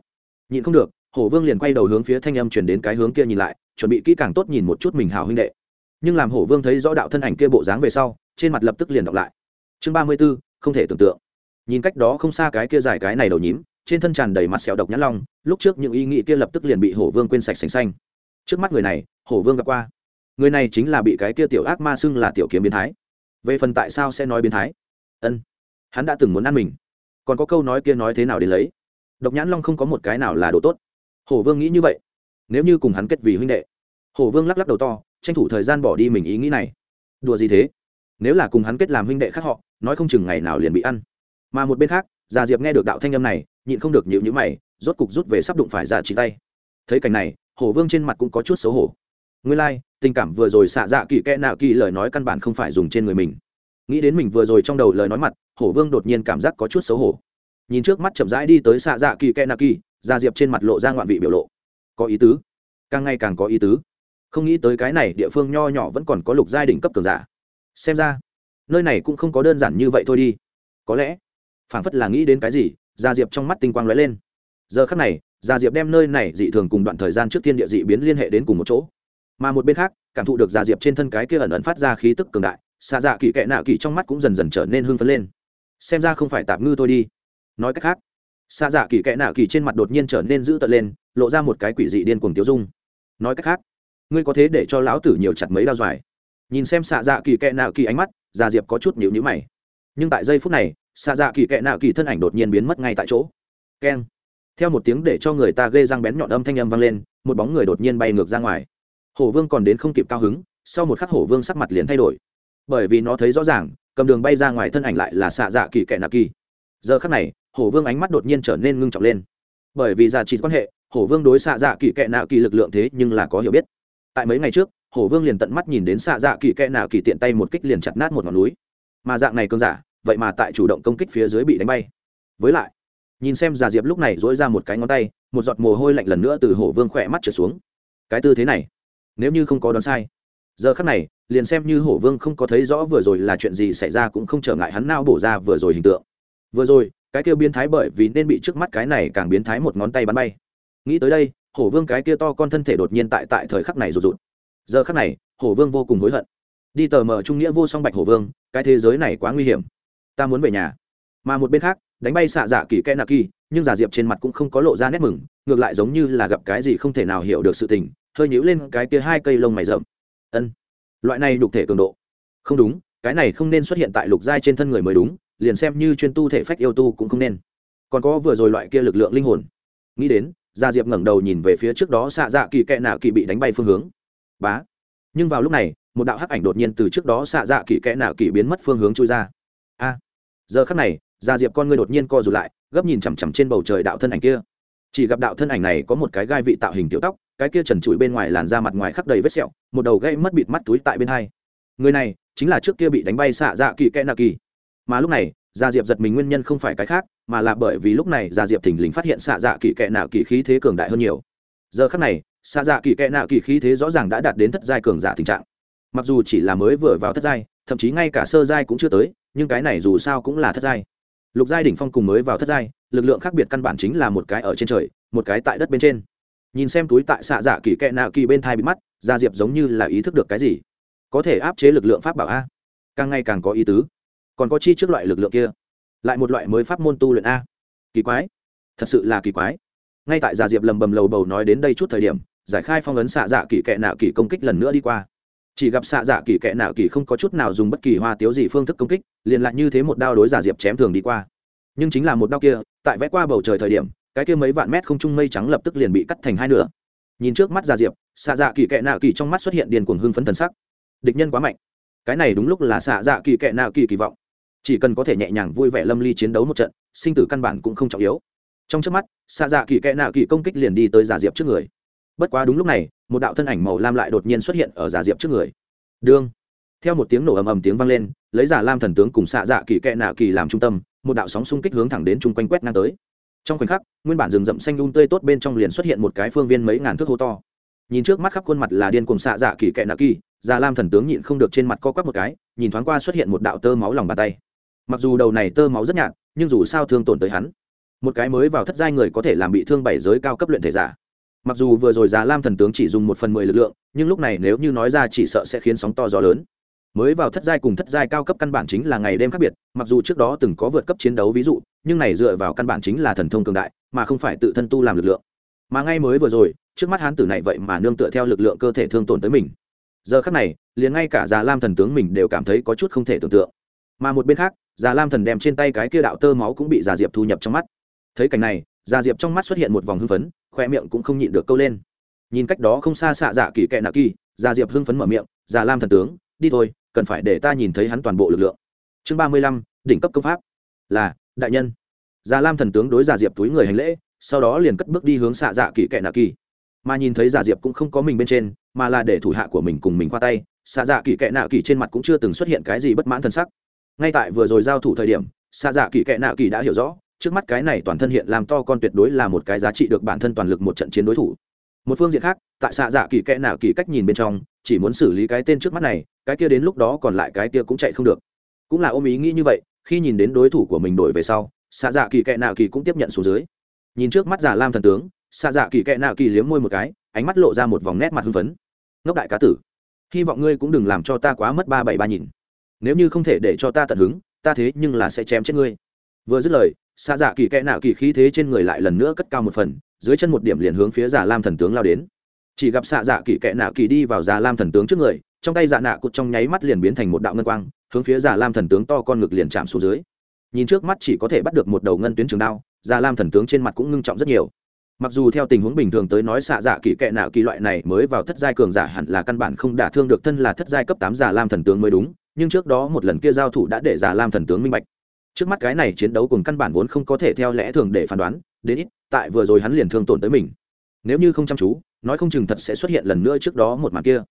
nhìn không được, hổ vương liền quay đầu hướng phía thanh âm chuyển đến cái hướng kia nhìn lại, chuẩn bị kỹ càng tốt nhìn một chút mình hào huynh đệ. Nhưng làm hổ vương thấy rõ đạo thân ảnh kia bộ dáng về sau, trên mặt lập tức liền đọc lại. Chương ba mươi b ố không thể tưởng tượng. Nhìn cách đó không xa cái kia dài cái này đầu nhím, trên thân tràn đầy mặt sẹo độc nhãn long, lúc trước những ý nghĩ kia lập tức liền bị hổ vương quên sạch sành xanh. Trước mắt người này, hổ vương gặp qua. Người này chính là bị cái kia tiểu ác ma xưng là tiểu kiếm biến thái về phần tại sao sẽ nói biến thái? Ân, hắn đã từng muốn ăn mình. Còn có câu nói kia nói thế nào đến lấy? Độc nhãn long không có một cái nào là đồ tốt. Hổ vương nghĩ như vậy. Nếu như cùng hắn kết vì huynh đệ, hổ vương lắc lắc đầu to, tranh thủ thời gian bỏ đi mình ý nghĩ này. Đùa gì thế? Nếu là cùng hắn kết làm huynh đệ khác họ, nói không chừng ngày nào liền bị ăn. Mà một bên khác, già diệp nghe được đạo thanh âm này, nhịn không được nhịu nhữ mày, rốt cục rút về sắp đụng phải giả chỉ tay. Thấy cảnh này, hổ vương trên mặt cũng có chút xấu hổ nguyên lai、like, tình cảm vừa rồi xạ dạ kỳ kẽ nạo kỳ lời nói căn bản không phải dùng trên người mình. Nghĩ đến mình vừa rồi trong đầu lời nói mặt hổ vương đột nhiên cảm giác có chút xấu hổ. Nhìn trước mắt chậm rãi đi tới xạ dạ kỳ kẽ nạo kỳ gia diệp trên mặt lộ ra ngoạn vị biểu lộ. Có ý tứ. Càng ngày càng có ý tứ. Không nghĩ tới cái này địa phương nho nhỏ vẫn còn có lục giai đỉnh cấp cường giả. Xem ra nơi này cũng không có đơn giản như vậy thôi đi. Có lẽ phảng phất là nghĩ đến cái gì gia diệp trong mắt tinh quang lóe lên. Giờ khắc này gia diệp đem nơi này dị thường cùng đoạn thời gian trước thiên địa dị biến liên hệ đến cùng một chỗ mà một bên khác, cảm thụ được giả diệp trên thân cái kia ẩn ẩn phát ra khí tức cường đại xa dạ kỳ kệ nạ kỳ trong mắt cũng dần dần trở nên hưng phấn lên. Xem ra không phải tạm ngư thôi đi. Nói cách khác xa dạ kỳ kệ nạ kỳ trên mặt đột nhiên trở nên dữ tợn lên, lộ ra một cái quỷ dị điên cuồng tiêu dung. Nói cách khác, ngươi có thế để cho lão tử nhiều chặt mấy đao dài? Nhìn xem xạ dạ kỳ kệ nạ kỳ ánh mắt giả diệp có chút nhịu nhữ mày. Nhưng tại giây phút này, xạ dạ kỳ kệ nạ kỳ thân ảnh đột nhiên biến mất ngay tại chỗ. Keng. Theo một tiếng để cho người ta ghê răng bén nhọn âm thanh âm vang lên, một bóng người đột nhiên bay ngược ra ngoài hổ vương còn đến không kịp cao hứng, sau một khắc hổ vương sắc mặt liền thay đổi. Bởi vì nó thấy rõ ràng, cầm đường bay ra ngoài thân ảnh lại là xạ dạ kỳ kẻ nạ kỳ. Giờ khắc này, hổ vương ánh mắt đột nhiên trở nên ngưng trọng lên. Bởi vì giả trị quan hệ, hổ vương đối xạ dạ kỳ kệ nạ kỳ lực lượng thế nhưng là có hiểu biết. Tại mấy ngày trước, hổ vương liền tận mắt nhìn đến xạ dạ kỳ kệ nạ kỳ tiện tay một kích liền chặt nát một ngọn núi. Mà dạng này cơn giả, vậy mà tại chủ động công kích phía dưới bị đánh bay. Với lại, nhìn xem giả diệp lúc này dỗi ra một cái ngón tay, một giọt mồ hôi lạnh lần nữa từ hổ vương khỏe mắt trở xuống. Cái tư thế này nếu như không có đoán sai. Giờ khắc này, liền xem như hổ vương không có thấy rõ vừa rồi là chuyện gì xảy ra cũng không trở ngại hắn nao bổ ra vừa rồi hình tượng. Vừa rồi, cái kia biến thái bởi vì nên bị trước mắt cái này càng biến thái một ngón tay bắn bay. Nghĩ tới đây, hổ vương cái kia to con thân thể đột nhiên tại tại thời khắc này rụt rụt. Giờ khắc này, hổ vương vô cùng hối hận. Đi tờ mở trung nghĩa vô song bạch hổ vương, cái thế giới này quá nguy hiểm. Ta muốn về nhà. Mà một bên khác, đánh bay xạ dạ kỳ kẽ nạ kỳ nhưng giả diệp trên mặt cũng không có lộ ra nét mừng, ngược lại giống như là gặp cái gì không thể nào hiểu được sự tình hơi nhíu lên cái kia hai cây lông mày rậm. Ân, loại này đục thể cường độ. Không đúng, cái này không nên xuất hiện tại lục giai trên thân người mới đúng, liền xem như chuyên tu thể phách yêu tu cũng không nên. Còn có vừa rồi loại kia lực lượng linh hồn. Nghĩ đến, gia diệp ngẩng đầu nhìn về phía trước đó xạ dạ kỳ kẹ nạ kỳ bị đánh bay phương hướng. Bá. Nhưng vào lúc này, một đạo hắc ảnh đột nhiên từ trước đó xạ dạ kỳ kẽ nạ kỳ biến mất phương hướng trôi ra. A. Giờ khắc này, gia diệp con người đột nhiên co rụt lại, gấp nhìn chằm chằm trên bầu trời đạo thân ảnh kia. Chỉ gặp đạo thân ảnh này có một cái gai vị tạo hình tiểu tóc cái kia trần trụi bên ngoài làn da mặt ngoài khắp đầy vết sẹo, một đầu gây mất bịt mắt túi tại bên hai. Người này chính là trước kia bị đánh bay xạ dạ kỳ kẽ nạ kỳ. Mà lúc này, gia diệp giật mình nguyên nhân không phải cái khác, mà là bởi vì lúc này gia diệp thình lình phát hiện xạ dạ kỳ kẽ nạ kỳ khí thế cường đại hơn nhiều. Giờ khắc này, xạ dạ kỳ kẽ nạ kỳ khí thế rõ ràng đã đạt đến thất giai cường giả tình trạng. Mặc dù chỉ là mới vừa vào thất giai, thậm chí ngay cả sơ giai cũng chưa tới, nhưng cái này dù sao cũng là thất giai. Lục giai đỉnh phong cùng mới vào thất giai, lực lượng khác biệt căn bản chính là một cái ở trên trời, một cái tại đất bên trên nhìn xem túi tại xạ dạ kỳ kẹ nạ kỳ bên thai bị mắt, gia diệp giống như là ý thức được cái gì? Có thể áp chế lực lượng pháp bảo a? Càng ngày càng có ý tứ. Còn có chi trước loại lực lượng kia? Lại một loại mới pháp môn tu luyện a? Kỳ quái. Thật sự là kỳ quái. Ngay tại gia diệp lầm bầm lầu bầu nói đến đây chút thời điểm, giải khai phong ấn xạ dạ kỳ kẹ nạ kỳ công kích lần nữa đi qua. Chỉ gặp xạ dạ kỳ kẹ nạ kỳ không có chút nào dùng bất kỳ hoa tiếu gì phương thức công kích, liền lại như thế một đao đối giả diệp chém thường đi qua. Nhưng chính là một đao kia, tại vẽ qua bầu trời thời điểm cái kia mấy vạn mét không trung mây trắng lập tức liền bị cắt thành hai nửa. Nhìn trước mắt giả diệp, xạ dạ kỳ kệ nạ kỳ trong mắt xuất hiện điền cuồng hưng phấn thần sắc. Địch nhân quá mạnh. Cái này đúng lúc là xạ dạ kỳ kệ nạ kỳ kỳ vọng. Chỉ cần có thể nhẹ nhàng vui vẻ lâm ly chiến đấu một trận, sinh tử căn bản cũng không trọng yếu. Trong trước mắt, xạ dạ kỳ kệ nạ kỳ công kích liền đi tới giả diệp trước người. Bất quá đúng lúc này, một đạo thân ảnh màu lam lại đột nhiên xuất hiện ở giả diệp trước người. Đương. Theo một tiếng nổ ầm ầm tiếng vang lên, lấy giả lam thần tướng cùng xạ dạ kỳ kệ nạ kỳ làm trung tâm, một đạo sóng xung kích hướng thẳng đến chung quanh quét ngang tới trong khoảnh khắc, nguyên bản rừng rậm xanh đun tươi tốt bên trong liền xuất hiện một cái phương viên mấy ngàn thước hô to. Nhìn trước mắt khắp khuôn mặt là điên cùng xạ dạ kỳ kẹ nạ kỳ, già lam thần tướng nhịn không được trên mặt co quắp một cái, nhìn thoáng qua xuất hiện một đạo tơ máu lòng bàn tay. Mặc dù đầu này tơ máu rất nhạt, nhưng dù sao thương tổn tới hắn, một cái mới vào thất giai người có thể làm bị thương bảy giới cao cấp luyện thể giả. Mặc dù vừa rồi già lam thần tướng chỉ dùng một phần mười lực lượng, nhưng lúc này nếu như nói ra chỉ sợ sẽ khiến sóng to gió lớn mới vào thất giai cùng thất giai cao cấp căn bản chính là ngày đêm khác biệt, mặc dù trước đó từng có vượt cấp chiến đấu ví dụ, nhưng này dựa vào căn bản chính là thần thông cường đại, mà không phải tự thân tu làm lực lượng. Mà ngay mới vừa rồi, trước mắt hán tử này vậy mà nương tựa theo lực lượng cơ thể thương tổn tới mình. Giờ khắc này, liền ngay cả già lam thần tướng mình đều cảm thấy có chút không thể tưởng tượng. Mà một bên khác, già lam thần đem trên tay cái kia đạo tơ máu cũng bị già diệp thu nhập trong mắt. Thấy cảnh này, già diệp trong mắt xuất hiện một vòng hưng phấn, khoe miệng cũng không nhịn được câu lên. Nhìn cách đó không xa xạ dạ kỳ kẹ nạ kỳ, già diệp hưng phấn mở miệng, già lam thần tướng, đi thôi cần phải để ta nhìn thấy hắn toàn bộ lực lượng. Chương ba mươi lăm, đỉnh cấp công pháp. Là, đại nhân. Già lam thần tướng đối giả diệp túi người hành lễ, sau đó liền cất bước đi hướng xạ dạ kỳ kẹ nạ kỳ. Mà nhìn thấy giả diệp cũng không có mình bên trên, mà là để thủ hạ của mình cùng mình qua tay, xạ dạ kỳ kẹ nạ kỳ trên mặt cũng chưa từng xuất hiện cái gì bất mãn thân sắc. Ngay tại vừa rồi giao thủ thời điểm, xạ dạ kỳ kẹ nạ kỳ đã hiểu rõ, trước mắt cái này toàn thân hiện làm to con tuyệt đối là một cái giá trị được bản thân toàn lực một trận chiến đối thủ. Một phương diện khác, tại xạ dạ kỳ kẽ nào kỳ cách nhìn bên trong chỉ muốn xử lý cái tên trước mắt này, cái kia đến lúc đó còn lại cái kia cũng chạy không được. Cũng là ôm ý nghĩ như vậy, khi nhìn đến đối thủ của mình đổi về sau xạ dạ kỳ Kệ nào kỳ cũng tiếp nhận xuống dưới. Nhìn trước mắt giả lam thần tướng xạ dạ kỳ Kệ nào kỳ liếm môi một cái, ánh mắt lộ ra một vòng nét mặt hưng phấn. Ngốc đại cá tử, hy vọng ngươi cũng đừng làm cho ta quá mất ba bảy ba nhìn. Nếu như không thể để cho ta tận hứng, ta thế nhưng là sẽ chém chết ngươi. Vừa dứt lời xạ dạ kỳ kẽ nào kỳ khí thế trên người lại lần nữa cất cao một phần, dưới chân một điểm liền hướng phía giả lam thần tướng lao đến chỉ gặp xạ dạ kỳ kẽ nạ kỳ đi vào già lam thần tướng trước người, trong tay dạ nạ cụt trong nháy mắt liền biến thành một đạo ngân quang, hướng phía già lam thần tướng to con ngực liền chạm xuống dưới. Nhìn trước mắt chỉ có thể bắt được một đầu ngân tuyến trường đao, già lam thần tướng trên mặt cũng ngưng trọng rất nhiều. Mặc dù theo tình huống bình thường tới nói xạ dạ kỳ kệ nạo kỳ loại này mới vào thất giai cường giả hẳn là căn bản không đả thương được thân là thất giai cấp tám giả lam thần tướng mới đúng, nhưng trước đó một lần kia giao thủ đã để giả lam thần tướng minh bạch. Trước mắt cái này chiến đấu cùng căn bản vốn không có thể theo lẽ thường để phán đoán, đến ít, tại vừa rồi hắn liền thương tổn tới mình. Nếu như không chăm chú nói không chừng thật sẽ xuất hiện lần nữa trước đó một màn kia.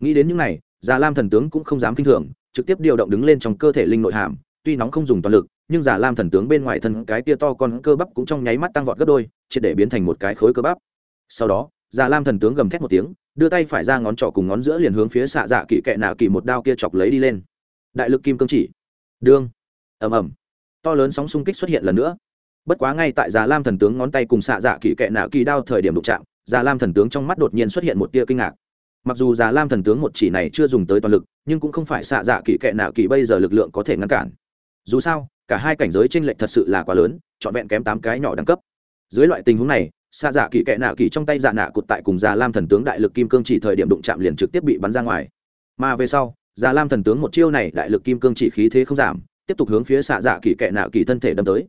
Nghĩ đến những này, già lam thần tướng cũng không dám kinh thường, trực tiếp điều động đứng lên trong cơ thể linh nội hàm, tuy nóng không dùng toàn lực, nhưng già lam thần tướng bên ngoài thân cái tia to con cơ bắp cũng trong nháy mắt tăng vọt gấp đôi, triệt để biến thành một cái khối cơ bắp. Sau đó, già lam thần tướng gầm thét một tiếng, đưa tay phải ra ngón trỏ cùng ngón giữa liền hướng phía xạ dạ kỵ kệ nạ kỵ một đao kia chọc lấy đi lên. Đại lực kim cương chỉ. Đương. Ầm ầm. To lớn sóng xung kích xuất hiện lần nữa. Bất quá ngay tại già lam thần tướng ngón tay cùng xạ dạ kỵ kệ nạ kỳ đao thời điểm đụng chạm già lam thần tướng trong mắt đột nhiên xuất hiện một tia kinh ngạc. Mặc dù già lam thần tướng một chỉ này chưa dùng tới toàn lực, nhưng cũng không phải xạ dạ kỳ kệ nạo kỳ bây giờ lực lượng có thể ngăn cản. Dù sao, cả hai cảnh giới tranh lệch thật sự là quá lớn, trọn vẹn kém tám cái nhỏ đẳng cấp. Dưới loại tình huống này, xạ dạ kỳ kệ nạo kỳ trong tay dạ nạ cụt tại cùng già lam thần tướng đại lực kim cương chỉ thời điểm đụng chạm liền trực tiếp bị bắn ra ngoài. Mà về sau, già lam thần tướng một chiêu này đại lực kim cương chỉ khí thế không giảm, tiếp tục hướng phía xạ dạ kỳ kệ nạo kỳ thân thể đâm tới.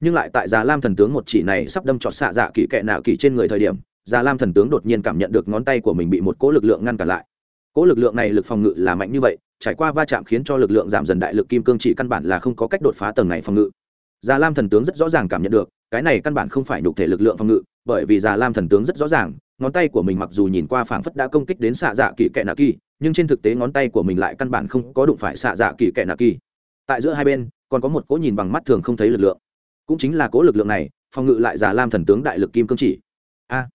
Nhưng lại tại già lam thần tướng một chỉ này sắp đâm trọt xạ dạ kỳ kệ nạo kỳ trên người thời điểm già lam thần tướng đột nhiên cảm nhận được ngón tay của mình bị một cỗ lực lượng ngăn cản lại. Cỗ lực lượng này lực phòng ngự là mạnh như vậy, trải qua va chạm khiến cho lực lượng giảm dần đại lực kim cương chỉ căn bản là không có cách đột phá tầng này phòng ngự. Già lam thần tướng rất rõ ràng cảm nhận được, cái này căn bản không phải nhục thể lực lượng phòng ngự, bởi vì già lam thần tướng rất rõ ràng, ngón tay của mình mặc dù nhìn qua phảng phất đã công kích đến xạ dạ kỳ kệ nạ kỳ, nhưng trên thực tế ngón tay của mình lại căn bản không có đụng phải xạ dạ kỳ kệ nạ kỳ. Tại giữa hai bên, còn có một cỗ nhìn bằng mắt thường không thấy lực lượng. Cũng chính là cỗ lực lượng này, phòng ngự lại già lam thần tướng đại lực kim cương chỉ. A!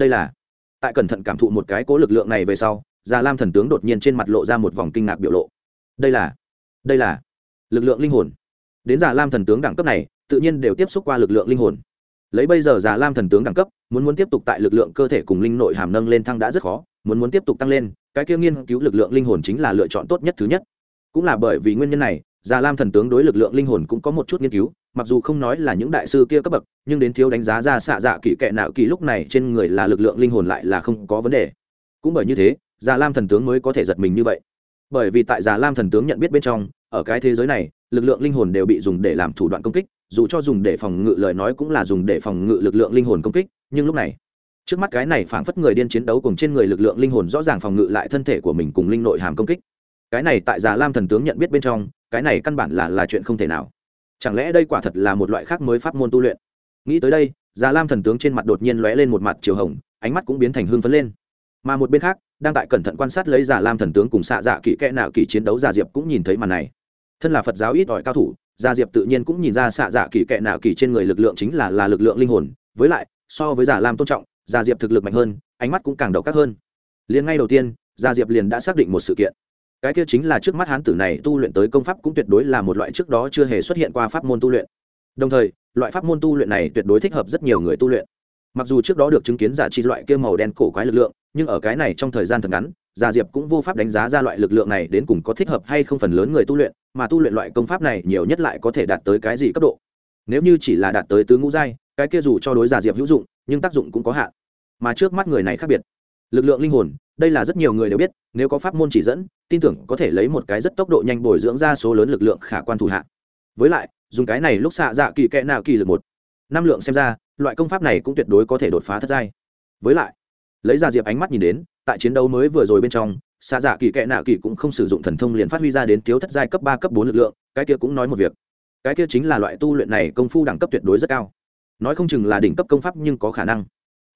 Đây là tại cẩn thận cảm thụ một cái cố lực lượng này về sau già lam thần tướng đột nhiên trên mặt lộ ra một vòng kinh ngạc biểu lộ đây là đây là lực lượng linh hồn đến già lam thần tướng đẳng cấp này tự nhiên đều tiếp xúc qua lực lượng linh hồn lấy bây giờ già lam thần tướng đẳng cấp muốn muốn tiếp tục tại lực lượng cơ thể cùng linh nội hàm nâng lên thăng đã rất khó muốn muốn tiếp tục tăng lên cái kia nghiên cứu lực lượng linh hồn chính là lựa chọn tốt nhất thứ nhất cũng là bởi vì nguyên nhân này già lam thần tướng đối lực lượng linh hồn cũng có một chút nghiên cứu, mặc dù không nói là những đại sư kia cấp bậc, nhưng đến thiếu đánh giá ra xạ dạ kỳ kệ nạo kỳ lúc này trên người là lực lượng linh hồn lại là không có vấn đề. Cũng bởi như thế, già lam thần tướng mới có thể giật mình như vậy. Bởi vì tại già lam thần tướng nhận biết bên trong, ở cái thế giới này, lực lượng linh hồn đều bị dùng để làm thủ đoạn công kích, dù cho dùng để phòng ngự lời nói cũng là dùng để phòng ngự lực lượng linh hồn công kích, nhưng lúc này, trước mắt cái này phảng phất người điên chiến đấu cùng trên người lực lượng linh hồn rõ ràng phòng ngự lại thân thể của mình cùng linh nội hàm công kích cái này tại già lam thần tướng nhận biết bên trong, cái này căn bản là là chuyện không thể nào. Chẳng lẽ đây quả thật là một loại khác mới pháp môn tu luyện? Nghĩ tới đây, già lam thần tướng trên mặt đột nhiên lóe lên một mặt chiều hồng, ánh mắt cũng biến thành hương phấn lên. Mà một bên khác, đang tại cẩn thận quan sát lấy già lam thần tướng cùng xạ dạ kỹ kẽ nạo kỹ chiến đấu già diệp cũng nhìn thấy màn này. Thân là phật giáo ít ỏi cao thủ, già diệp tự nhiên cũng nhìn ra xạ dạ kỵ kẽ nạo kỵ trên người lực lượng chính là là lực lượng linh hồn. Với lại, so với già lam tôn trọng, già diệp thực lực mạnh hơn, ánh mắt cũng càng đầu các hơn. Liền ngay đầu tiên, già diệp liền đã xác định một sự kiện cái kia chính là trước mắt hán tử này tu luyện tới công pháp cũng tuyệt đối là một loại trước đó chưa hề xuất hiện qua pháp môn tu luyện. Đồng thời, loại pháp môn tu luyện này tuyệt đối thích hợp rất nhiều người tu luyện. Mặc dù trước đó được chứng kiến giả trị loại kia màu đen cổ quái lực lượng, nhưng ở cái này trong thời gian thật ngắn, giả diệp cũng vô pháp đánh giá ra loại lực lượng này đến cùng có thích hợp hay không phần lớn người tu luyện, mà tu luyện loại công pháp này nhiều nhất lại có thể đạt tới cái gì cấp độ. Nếu như chỉ là đạt tới tứ ngũ giai, cái kia dù cho đối giả diệp hữu dụng, nhưng tác dụng cũng có hạn. Mà trước mắt người này khác biệt. Lực lượng linh hồn, đây là rất nhiều người đều biết, nếu có pháp môn chỉ dẫn tin tưởng có thể lấy một cái rất tốc độ nhanh bồi dưỡng ra số lớn lực lượng khả quan thủ hạ. Với lại, dùng cái này lúc xạ dạ kỳ kẽ nào kỳ lực một. Năm lượng xem ra, loại công pháp này cũng tuyệt đối có thể đột phá thất giai. Với lại, lấy ra diệp ánh mắt nhìn đến, tại chiến đấu mới vừa rồi bên trong, xạ dạ kỳ kẽ nào kỳ cũng không sử dụng thần thông liền phát huy ra đến thiếu thất giai cấp ba, cấp bốn lực lượng, cái kia cũng nói một việc. Cái kia chính là loại tu luyện này công phu đẳng cấp tuyệt đối rất cao. Nói không chừng là đỉnh cấp công pháp nhưng có khả năng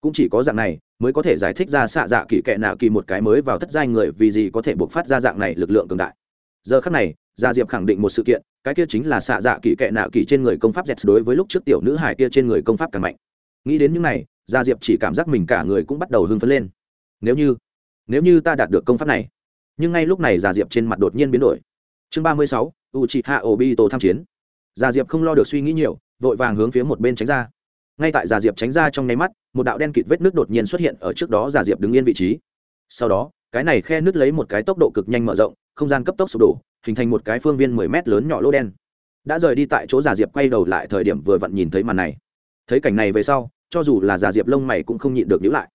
cũng chỉ có dạng này mới có thể giải thích ra xạ dạ kỳ kệ nạ kỳ một cái mới vào thất giai người vì gì có thể buộc phát ra dạng này lực lượng cường đại. Giờ khắc này gia diệp khẳng định một sự kiện, cái kia chính là xạ dạ kỳ kệ nạ kỳ trên người công pháp dẹt đối với lúc trước tiểu nữ hải kia trên người công pháp càng mạnh. Nghĩ đến những này gia diệp chỉ cảm giác mình cả người cũng bắt đầu hưng phấn lên. Nếu như nếu như ta đạt được công pháp này, nhưng ngay lúc này gia diệp trên mặt đột nhiên biến đổi. Chương ba mươi sáu u chị hạ ổ bi tổ tham chiến. Gia diệp không lo được suy nghĩ nhiều, vội vàng hướng phía một bên tránh ra ngay tại giả diệp tránh ra trong nháy mắt, một đạo đen kịt vết nước đột nhiên xuất hiện ở trước đó giả diệp đứng yên vị trí. Sau đó, cái này khe nứt lấy một cái tốc độ cực nhanh mở rộng, không gian cấp tốc sụp đổ, hình thành một cái phương viên mười mét lớn nhỏ lỗ đen. Đã rời đi tại chỗ giả diệp quay đầu lại thời điểm vừa vặn nhìn thấy màn này. Thấy cảnh này về sau, cho dù là giả diệp lông mày cũng không nhịn được nhữ lại.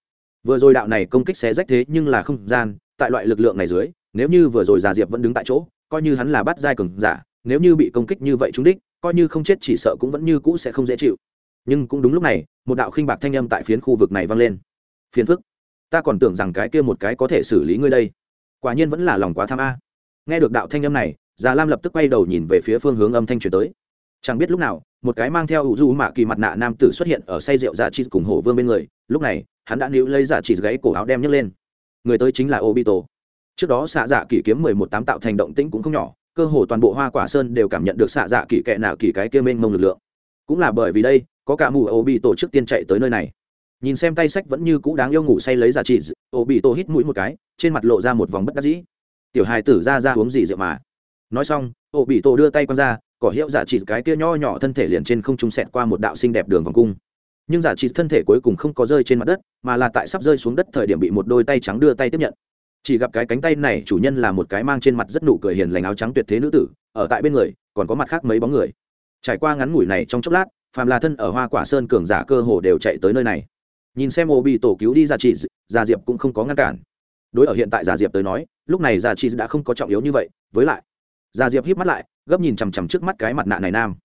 Vừa rồi đạo này công kích xé rách thế nhưng là không gian, tại loại lực lượng này dưới, nếu như vừa rồi giả diệp vẫn đứng tại chỗ, coi như hắn là bắt giai cường giả, nếu như bị công kích như vậy trúng đích, coi như không chết chỉ sợ cũng vẫn như cũ sẽ không dễ chịu nhưng cũng đúng lúc này, một đạo khinh bạc thanh âm tại phiến khu vực này vang lên. Phiến phức, ta còn tưởng rằng cái kia một cái có thể xử lý ngươi đây. Quả nhiên vẫn là lòng quá tham a. Nghe được đạo thanh âm này, già lam lập tức quay đầu nhìn về phía phương hướng âm thanh truyền tới. Chẳng biết lúc nào, một cái mang theo ủ du mạ kỳ mặt nạ nam tử xuất hiện ở say rượu giả chi cùng hổ vương bên người. Lúc này, hắn đã níu lấy giả chỉ gáy cổ áo đem nhấc lên. Người tới chính là obito. Trước đó xạ dạ kỷ kiếm mười một tám tạo thành động tĩnh cũng không nhỏ, cơ hồ toàn bộ hoa quả sơn đều cảm nhận được xạ dạ kỷ kệ nạ kỳ cái kia mênh mông lực lượng. Cũng là bởi vì đây có cả mù ô bị tổ trước tiên chạy tới nơi này. Nhìn xem tay sách vẫn như cũ đáng yêu ngủ say lấy giả trị ô bị tổ hít mũi một cái, trên mặt lộ ra một vòng bất đắc dĩ. Tiểu hài tử ra ra uống gì rượu mà. Nói xong, ô bị tổ đưa tay con ra, cỏ hiệu giả trị cái kia nho nhỏ thân thể liền trên không trung sẹt qua một đạo xinh đẹp đường vòng cung. Nhưng giả trị thân thể cuối cùng không có rơi trên mặt đất, mà là tại sắp rơi xuống đất thời điểm bị một đôi tay trắng đưa tay tiếp nhận. Chỉ gặp cái cánh tay này chủ nhân là một cái mang trên mặt rất nụ cười hiền lành áo trắng tuyệt thế nữ tử, ở tại bên người, còn có mặt khác mấy bóng người. Trải qua ngắn ngủi này trong chốc lát phàm là thân ở hoa quả sơn cường giả cơ hồ đều chạy tới nơi này. Nhìn xem ô bị tổ cứu đi ra chị gia diệp cũng không có ngăn cản. Đối ở hiện tại gia diệp tới nói, lúc này gia chị đã không có trọng yếu như vậy, với lại, gia diệp híp mắt lại, gấp nhìn chằm chằm trước mắt cái mặt nạ này nam.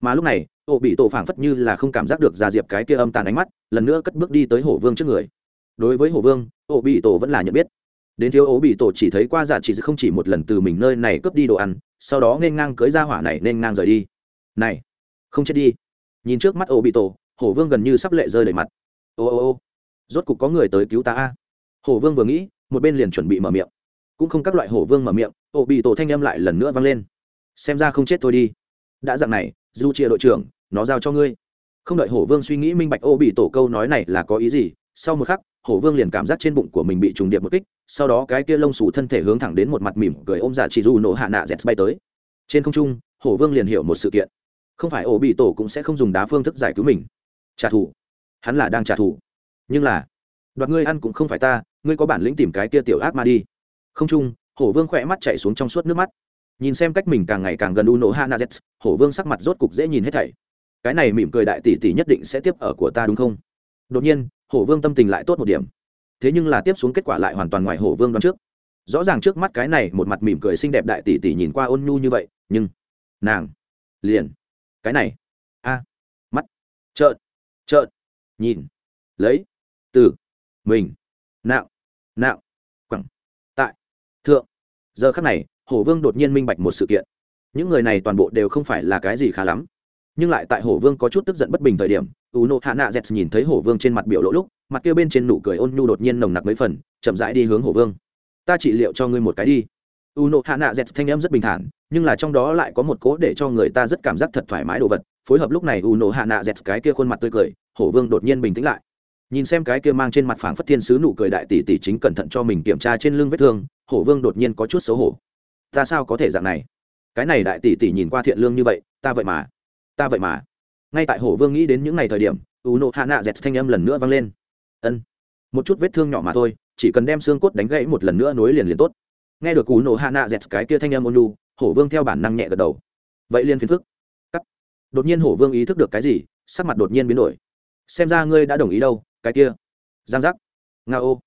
Mà lúc này ô bị tổ phảng phất như là không cảm giác được gia diệp cái kia âm tàn ánh mắt, lần nữa cất bước đi tới hổ vương trước người. Đối với hổ vương ô bị tổ vẫn là nhận biết. Đến thiếu ố bị tổ chỉ thấy qua giả chị không chỉ một lần từ mình nơi này cướp đi đồ ăn, sau đó nên ngang cưới ra hỏa này nên ngang rời đi. Này, không chết đi nhìn trước mắt ô bị tổ, hổ vương gần như sắp lệ rơi đầy mặt. Ô ô ô, rốt cục có người tới cứu ta a. Hổ vương vừa nghĩ, một bên liền chuẩn bị mở miệng. Cũng không các loại hổ vương mở miệng, ô bị tổ thanh âm lại lần nữa vang lên. Xem ra không chết thôi đi. Đã dặn này, du chia đội trưởng, nó giao cho ngươi. Không đợi hổ vương suy nghĩ minh bạch ô bị tổ câu nói này là có ý gì, sau một khắc, hổ vương liền cảm giác trên bụng của mình bị trùng điệp một kích, sau đó cái kia lông xù thân thể hướng thẳng đến một mặt mỉm cười ôm giả chỉ du nổ hạ nạ dẹt bay tới. Trên không trung, hổ vương liền hiểu một sự kiện không phải ổ bị tổ cũng sẽ không dùng đá phương thức giải cứu mình. Trả thù. Hắn là đang trả thù. Nhưng là, đoạt ngươi ăn cũng không phải ta, ngươi có bản lĩnh tìm cái kia tiểu ác ma đi. Không chung, hổ vương khỏe mắt chạy xuống trong suốt nước mắt. Nhìn xem cách mình càng ngày càng gần u nổ hana z hổ vương sắc mặt rốt cục dễ nhìn hết thảy. Cái này mỉm cười đại tỷ tỷ nhất định sẽ tiếp ở của ta đúng không? Đột nhiên, hổ vương tâm tình lại tốt một điểm. Thế nhưng là tiếp xuống kết quả lại hoàn toàn ngoài hổ vương đoán trước. Rõ ràng trước mắt cái này một mặt mỉm cười xinh đẹp đại tỷ tỷ nhìn qua ôn nhu như vậy, nhưng nàng liền cái này. A. Mắt. Trợn. Trợn. Nhìn. Lấy. Từ. Mình. Nạo. Nạo. Quẳng. Tại. Thượng. Giờ khắc này, hổ vương đột nhiên minh bạch một sự kiện. Những người này toàn bộ đều không phải là cái gì khá lắm. Nhưng lại tại hổ vương có chút tức giận bất bình thời điểm u nộ hạ nạ z nhìn thấy hổ vương trên mặt biểu lỗ lúc, mặt kia bên trên nụ cười ôn nhu đột nhiên nồng nặc mấy phần, chậm rãi đi hướng hổ vương. Ta trị liệu cho ngươi một cái đi u nộ hạ nạ z thanh em rất bình thản, nhưng là trong đó lại có một cố để cho người ta rất cảm giác thật thoải mái đồ vật. Phối hợp lúc này u nộ hạ nạ z cái kia khuôn mặt tươi cười, hổ vương đột nhiên bình tĩnh lại. Nhìn xem cái kia mang trên mặt phảng phất thiên sứ nụ cười đại tỷ tỷ chính cẩn thận cho mình kiểm tra trên lưng vết thương, hổ vương đột nhiên có chút xấu hổ. Ta sao có thể dạng này? Cái này đại tỷ tỷ nhìn qua thiện lương như vậy, ta vậy mà, ta vậy mà. Ngay tại hổ vương nghĩ đến những ngày thời điểm, u nộ hạ nạ dẹt thanh âm lần nữa vang lên. Ân, một chút vết thương nhỏ mà thôi, chỉ cần đem xương cốt đánh gãy một lần nữa nối liền liền tốt nghe được u nổ hạ nạ dẹt cái kia thanh âm ôn lu hổ vương theo bản năng nhẹ gật đầu. Vậy liên phiền phức. Cắt. Đột nhiên hổ vương ý thức được cái gì, sắc mặt đột nhiên biến đổi. Xem ra ngươi đã đồng ý đâu, cái kia. Giang giác. Nga ô.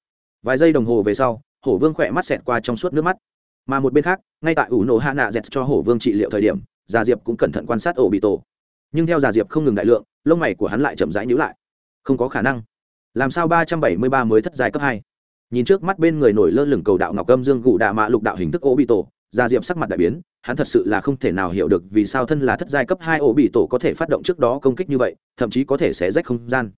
Vài giây đồng hồ về sau, hổ vương khỏe mắt xẹt qua trong suốt nước mắt. Mà một bên khác, ngay tại ủ nổ hạ nạ dẹt cho hổ vương trị liệu thời điểm, Già diệp cũng cẩn thận quan sát ổ bị tổ. Nhưng theo Già diệp không ngừng đại lượng, lông mày của hắn lại chậm rãi nhữ lại. Không có khả năng. Làm sao ba trăm bảy mươi ba mới thất dài cấp hai? Nhìn trước mắt bên người nổi lơ lửng cầu đạo ngọc âm dương gù đạ mạ lục đạo hình thức ổ bị tổ gia diệp sắc mặt đại biến, hắn thật sự là không thể nào hiểu được vì sao thân là thất giai cấp hai ổ bị tổ có thể phát động trước đó công kích như vậy, thậm chí có thể xé rách không gian.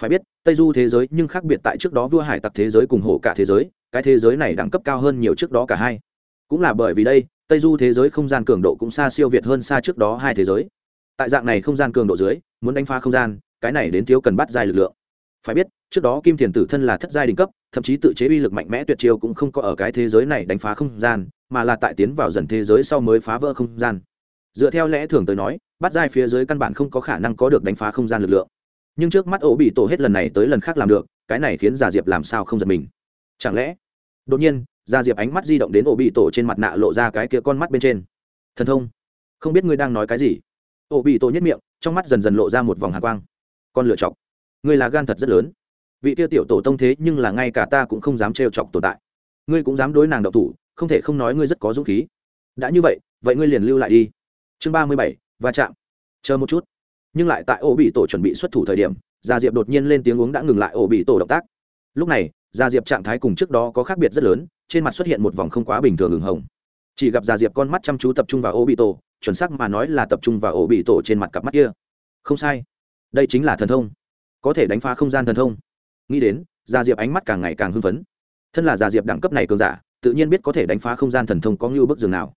Phải biết, tây du thế giới nhưng khác biệt tại trước đó vua hải tặc thế giới cùng hổ cả thế giới, cái thế giới này đẳng cấp cao hơn nhiều trước đó cả hai. Cũng là bởi vì đây, tây du thế giới không gian cường độ cũng xa siêu việt hơn xa trước đó hai thế giới. Tại dạng này không gian cường độ dưới, muốn đánh phá không gian, cái này đến thiếu cần bắt dài lực lượng. Phải biết trước đó kim thiền tử thân là thất giai đỉnh cấp, thậm chí tự chế uy lực mạnh mẽ tuyệt chiêu cũng không có ở cái thế giới này đánh phá không gian, mà là tại tiến vào dần thế giới sau mới phá vỡ không gian. Dựa theo lẽ thường tới nói, bắt giai phía dưới căn bản không có khả năng có được đánh phá không gian lực lượng. Nhưng trước mắt ổ bị tổ hết lần này tới lần khác làm được, cái này khiến giả diệp làm sao không giật mình? Chẳng lẽ? Đột nhiên gia diệp ánh mắt di động đến ổ bị tổ trên mặt nạ lộ ra cái kia con mắt bên trên. Thần thông? Không biết ngươi đang nói cái gì. Ổ bị tổ nhất miệng, trong mắt dần dần lộ ra một vòng hạ quang. Con lựa chọc ngươi là gan thật rất lớn vị tiêu tiểu tổ tông thế nhưng là ngay cả ta cũng không dám trêu chọc tồn tại. Ngươi cũng dám đối nàng độc thủ, không thể không nói ngươi rất có dũng khí. Đã như vậy vậy ngươi liền lưu lại đi. Chương ba mươi bảy, va chạm. Chờ một chút. Nhưng lại tại ô bị tổ chuẩn bị xuất thủ thời điểm, gia diệp đột nhiên lên tiếng uống đã ngừng lại ô bị tổ động tác. Lúc này, gia diệp trạng thái cùng trước đó có khác biệt rất lớn, trên mặt xuất hiện một vòng không quá bình thường ửng hồng. Chỉ gặp gia diệp con mắt chăm chú tập trung vào ô bị tổ, chuẩn xác mà nói là tập trung vào ô bị tổ trên mặt cặp mắt kia. Không sai. Đây chính là thần thông. Có thể đánh phá không gian thần thông nghĩ đến, gia diệp ánh mắt càng ngày càng hưng phấn. Thân là gia diệp đẳng cấp này cường giả, tự nhiên biết có thể đánh phá không gian thần thông có như bức giường nào.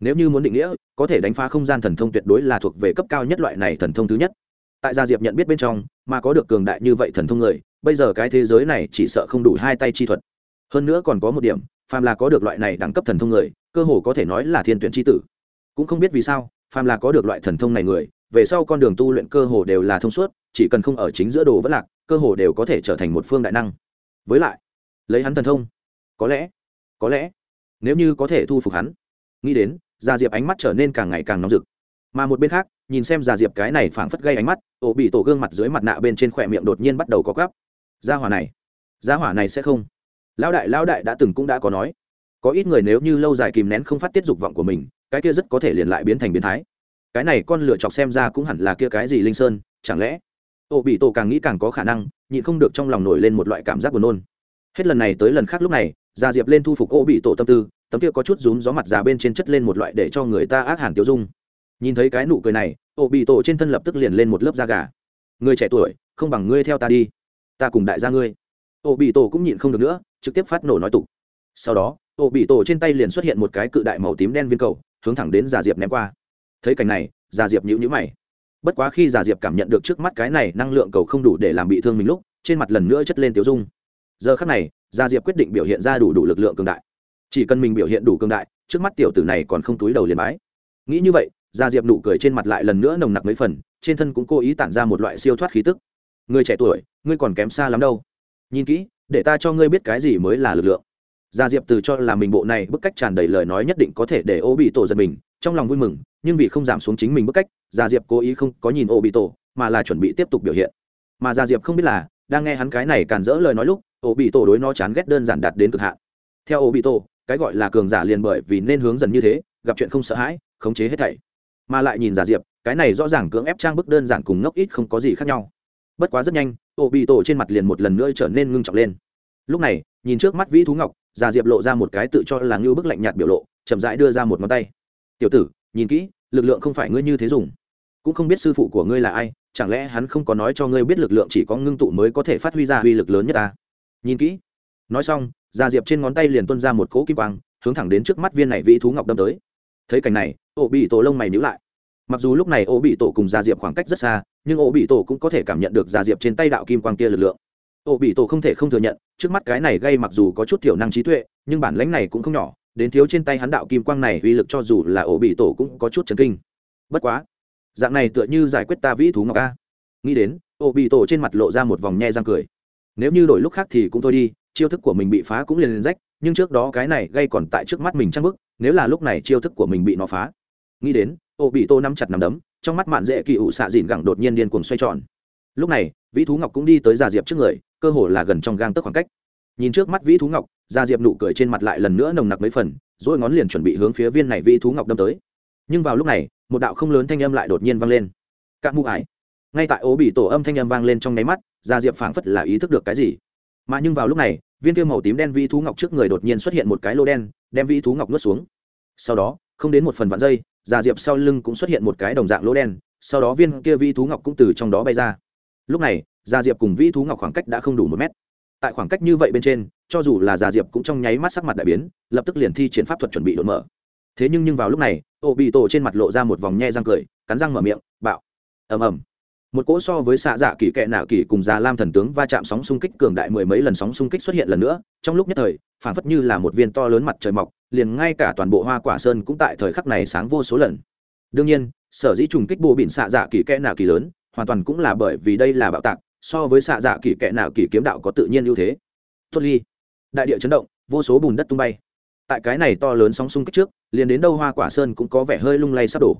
Nếu như muốn định nghĩa, có thể đánh phá không gian thần thông tuyệt đối là thuộc về cấp cao nhất loại này thần thông thứ nhất. Tại gia diệp nhận biết bên trong, mà có được cường đại như vậy thần thông người, bây giờ cái thế giới này chỉ sợ không đủ hai tay chi thuật. Hơn nữa còn có một điểm, phàm là có được loại này đẳng cấp thần thông người, cơ hồ có thể nói là thiên tuyển tri tử. Cũng không biết vì sao, phàm là có được loại thần thông này người, về sau con đường tu luyện cơ hồ đều là thông suốt, chỉ cần không ở chính giữa đồ vất lạc cơ hồ đều có thể trở thành một phương đại năng. Với lại, lấy hắn thần thông, có lẽ có lẽ, nếu như có thể thu phục hắn, nghĩ đến, gia diệp ánh mắt trở nên càng ngày càng nóng rực. Mà một bên khác, nhìn xem gia diệp cái này phảng phất gây ánh mắt, ổ bị tổ gương mặt dưới mặt nạ bên trên khỏe miệng đột nhiên bắt đầu có gắp gia hỏa này, gia hỏa này sẽ không. Lão đại lão đại đã từng cũng đã có nói. Có ít người nếu như lâu dài kìm nén không phát tiết dục vọng của mình, cái kia rất có thể liền lại biến thành biến thái. Cái này con lựa chọc xem ra cũng hẳn là kia cái gì linh sơn, chẳng lẽ ô bị tổ càng nghĩ càng có khả năng, nhịn không được trong lòng nổi lên một loại cảm giác buồn nôn. Hết lần này tới lần khác lúc này, gia diệp lên thu phục ô bị tổ tâm tư, tấm kia có chút rúm gió mặt già bên trên chất lên một loại để cho người ta ác hẳn tiêu dung. Nhìn thấy cái nụ cười này, ô bị tổ trên thân lập tức liền lên một lớp da gà. Người trẻ tuổi, không bằng ngươi theo ta đi. Ta cùng đại gia ngươi. Ô bị tổ cũng nhịn không được nữa, trực tiếp phát nổ nói tục. Sau đó, ô bị tổ trên tay liền xuất hiện một cái cự đại màu tím đen viên cầu, hướng thẳng đến Gia diệp ném qua. Thấy cảnh này, Gia diệp nhữ nhữ mày bất quá khi giả diệp cảm nhận được trước mắt cái này năng lượng cầu không đủ để làm bị thương mình lúc, trên mặt lần nữa chất lên tiêu dung. Giờ khắc này, giả diệp quyết định biểu hiện ra đủ đủ lực lượng cường đại. Chỉ cần mình biểu hiện đủ cường đại, trước mắt tiểu tử này còn không túi đầu liền bái. Nghĩ như vậy gia diệp nụ cười trên mặt lại lần nữa nồng nặc mấy phần, trên thân cũng cố ý tản ra một loại siêu thoát khí tức. Người trẻ tuổi, ngươi còn kém xa lắm đâu. Nhìn kỹ, để ta cho ngươi biết cái gì mới là lực lượng. Gia diệp từ cho là mình bộ này bức cách tràn đầy lời nói nhất định có thể để ô bị tổ giật mình, trong lòng vui mừng, nhưng vì không giảm xuống chính mình bức cách gia diệp cố ý không có nhìn ô bị tổ mà là chuẩn bị tiếp tục biểu hiện. Mà gia diệp không biết là, đang nghe hắn cái này càn rỡ lời nói lúc ô bị tổ đối nó chán ghét đơn giản đạt đến cực hạn. Theo ô bị tổ cái gọi là cường giả liền bởi vì nên hướng dần như thế, gặp chuyện không sợ hãi, khống chế hết thảy. Mà lại nhìn giả diệp, cái này rõ ràng cưỡng ép trang bức đơn giản cùng ngốc ít không có gì khác nhau. Bất quá rất nhanh ô bị tổ trên mặt liền một lần nữa trở nên ngưng trọng lên. Lúc này, nhìn trước mắt vĩ thú ngọc giả diệp lộ ra một cái tự cho là ngưu bức lạnh nhạt biểu lộ, chậm rãi đưa ra một ngón tay. Tiểu tử, nhìn kỹ lực lượng không phải ngươi như thế dùng. Cũng không biết sư phụ của ngươi là ai, chẳng lẽ hắn không có nói cho ngươi biết lực lượng chỉ có ngưng tụ mới có thể phát huy ra uy lực lớn nhất ta? Nhìn kỹ. Nói xong, gia diệp trên ngón tay liền tuân ra một cỗ kim quang, hướng thẳng đến trước mắt viên này vĩ thú ngọc đâm tới. Thấy cảnh này ổ bị tổ lông mày nhữ lại. Mặc dù lúc này ổ bị tổ cùng gia diệp khoảng cách rất xa, nhưng ổ bị tổ cũng có thể cảm nhận được gia diệp trên tay đạo kim quang kia lực lượng. Ổ bị tổ không thể không thừa nhận, trước mắt cái này gây mặc dù có chút thiểu năng trí tuệ, nhưng bản lãnh này cũng không nhỏ đến thiếu trên tay hắn đạo kim quang này uy lực cho dù là ổ bị tổ cũng có chút chấn kinh. Bất quá, dạng này tựa như giải quyết ta vĩ thú ngọc a. Nghĩ đến, ổ bị tổ trên mặt lộ ra một vòng nhe răng cười. Nếu như đổi lúc khác thì cũng thôi đi, chiêu thức của mình bị phá cũng liền liền rách, nhưng trước đó cái này gây còn tại trước mắt mình trăng bức, nếu là lúc này chiêu thức của mình bị nó phá. Nghĩ đến, Ổ bị tô nắm chặt nắm đấm, trong mắt mạn dễ kỳ ủ xạ dịn gẳng đột nhiên điên cuồng xoay tròn. Lúc này, vĩ thú ngọc cũng đi tới già diệp trước người, cơ hồ là gần trong gang tức khoảng cách nhìn trước mắt vĩ thú ngọc, gia diệp nụ cười trên mặt lại lần nữa nồng nặc mấy phần, rồi ngón liền chuẩn bị hướng phía viên này vĩ thú ngọc đâm tới. Nhưng vào lúc này, một đạo không lớn thanh âm lại đột nhiên vang lên. Các mụ ải ngay tại ố bị tổ âm thanh âm vang lên trong nháy mắt, gia diệp phảng phất là ý thức được cái gì. Mà nhưng vào lúc này, viên kia màu tím đen vĩ thú ngọc trước người đột nhiên xuất hiện một cái lô đen, đem vĩ thú ngọc nuốt xuống. Sau đó, không đến một phần vạn giây, gia diệp sau lưng cũng xuất hiện một cái đồng dạng lỗ đen, sau đó viên kia vĩ thú ngọc cũng từ trong đó bay ra. Lúc này, gia diệp cùng vĩ thú ngọc khoảng cách đã không đủ một mét tại khoảng cách như vậy bên trên, cho dù là già diệp cũng trong nháy mắt sắc mặt đại biến, lập tức liền thi triển pháp thuật chuẩn bị đột mở. Thế nhưng nhưng vào lúc này ô bị tổ trên mặt lộ ra một vòng nhe răng cười, cắn răng mở miệng, bạo. Ầm ầm. Một cỗ so với xạ dạ kỳ kệ nạo kỳ cùng già lam thần tướng va chạm sóng xung kích cường đại mười mấy lần sóng xung kích xuất hiện lần nữa, trong lúc nhất thời phản phất như là một viên to lớn mặt trời mọc, liền ngay cả toàn bộ hoa quả sơn cũng tại thời khắc này sáng vô số lần. Đương nhiên, sở dĩ trùng kích bộ bỉn xạ dạ kỳ kệ nạo kỳ lớn, hoàn toàn cũng là bởi vì đây là bạo tạc so với xạ dạ kỳ kệ nào kỳ kiếm đạo có tự nhiên ưu thế. Tốt ly đại địa chấn động, vô số bùn đất tung bay. Tại cái này to lớn sóng xung kích trước, liền đến đâu hoa quả sơn cũng có vẻ hơi lung lay sắp đổ.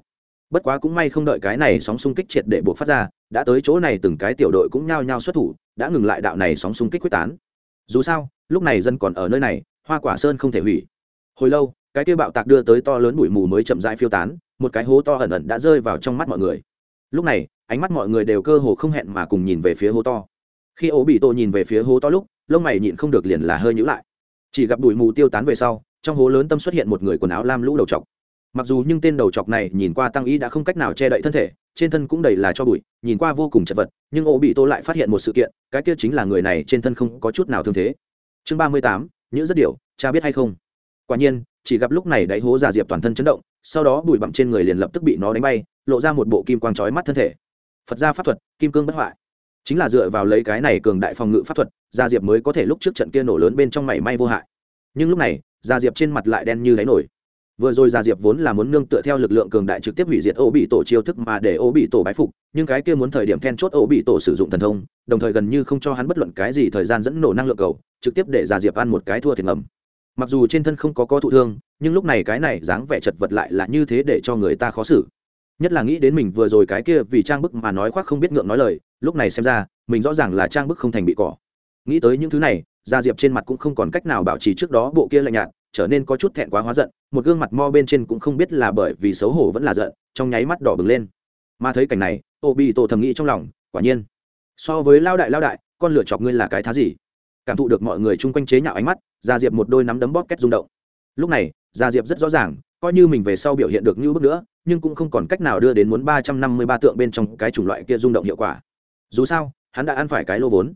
Bất quá cũng may không đợi cái này sóng xung kích triệt để buộc phát ra, đã tới chỗ này từng cái tiểu đội cũng nhao nhao xuất thủ, đã ngừng lại đạo này sóng xung kích quyết tán. Dù sao, lúc này dân còn ở nơi này, hoa quả sơn không thể hủy. Hồi lâu, cái kia bạo tạc đưa tới to lớn bụi mù mới chậm rãi phiêu tán, một cái hố to ẩn ẩn đã rơi vào trong mắt mọi người. Lúc này ánh mắt mọi người đều cơ hồ không hẹn mà cùng nhìn về phía hố to. Khi ố bị tô nhìn về phía hố to lúc, lông mày nhịn không được liền là hơi nhữ lại. Chỉ gặp bụi mù tiêu tán về sau, trong hố lớn tâm xuất hiện một người quần áo lam lũ đầu trọc mặc dù nhưng tên đầu chọc này nhìn qua tăng ý đã không cách nào che đậy thân thể, trên thân cũng đầy là cho bụi, nhìn qua vô cùng chật vật, nhưng ô bị tô lại phát hiện một sự kiện, cái kia chính là người này trên thân không có chút nào thương thế. Chương ba mươi tám, nhữ rất điều cha biết hay không? Quả nhiên, chỉ gặp lúc này đáy hố giả diệp toàn thân chấn động, sau đó bụi bặm trên người liền lập tức bị nó đánh bay, lộ ra một bộ kim quang trói mắt thân thể phật gia pháp thuật, kim cương bất hoại. Chính là dựa vào lấy cái này cường đại phòng ngự pháp thuật, gia diệp mới có thể lúc trước trận kia nổ lớn bên trong mảy may vô hại. Nhưng lúc này, gia diệp trên mặt lại đen như đáy nổi. Vừa rồi gia diệp vốn là muốn nương tựa theo lực lượng cường đại trực tiếp hủy diệt ô bị tổ chiêu thức mà để ô bị tổ bái phục, nhưng cái kia muốn thời điểm then chốt ô bị tổ sử dụng thần thông, đồng thời gần như không cho hắn bất luận cái gì thời gian dẫn nổ năng lượng cầu, trực tiếp để gia diệp ăn một cái thua thiệt ngầm. Mặc dù trên thân không có có thụ thương, nhưng lúc này cái này dáng vẻ chật vật lại là như thế để cho người ta khó xử nhất là nghĩ đến mình vừa rồi cái kia vì trang bức mà nói khoác không biết ngượng nói lời, lúc này xem ra, mình rõ ràng là trang bức không thành bị cỏ. Nghĩ tới những thứ này, gia diệp trên mặt cũng không còn cách nào bảo trì trước đó bộ kia lạnh nhạt, trở nên có chút thẹn quá hóa giận, một gương mặt mo bên trên cũng không biết là bởi vì xấu hổ vẫn là giận, trong nháy mắt đỏ bừng lên. Mà thấy cảnh này ô bị tổ thầm nghĩ trong lòng, quả nhiên, so với lao đại lao đại, con lửa chọc ngươi là cái thá gì? Cảm thụ được mọi người chung quanh chế nhạo ánh mắt, gia diệp một đôi nắm đấm bóp két rung động. Lúc này, gia diệp rất rõ ràng coi như mình về sau biểu hiện được như bước nữa, nhưng cũng không còn cách nào đưa đến muốn ba trăm năm mươi ba tượng bên trong cái chủng loại kia rung động hiệu quả. Dù sao, hắn đã ăn phải cái lô vốn.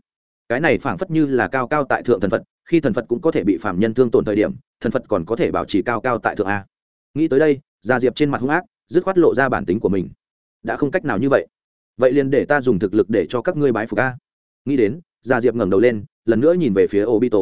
Cái này phảng phất như là cao cao tại thượng thần phật, khi thần phật cũng có thể bị phạm nhân thương tổn thời điểm, thần phật còn có thể bảo trì cao cao tại thượng a. Nghĩ tới đây, gia diệp trên mặt hung ác, dứt khoát lộ ra bản tính của mình. Đã không cách nào như vậy. Vậy liền để ta dùng thực lực để cho các ngươi bái phục a. Nghĩ đến, gia diệp ngẩng đầu lên, lần nữa nhìn về phía obito.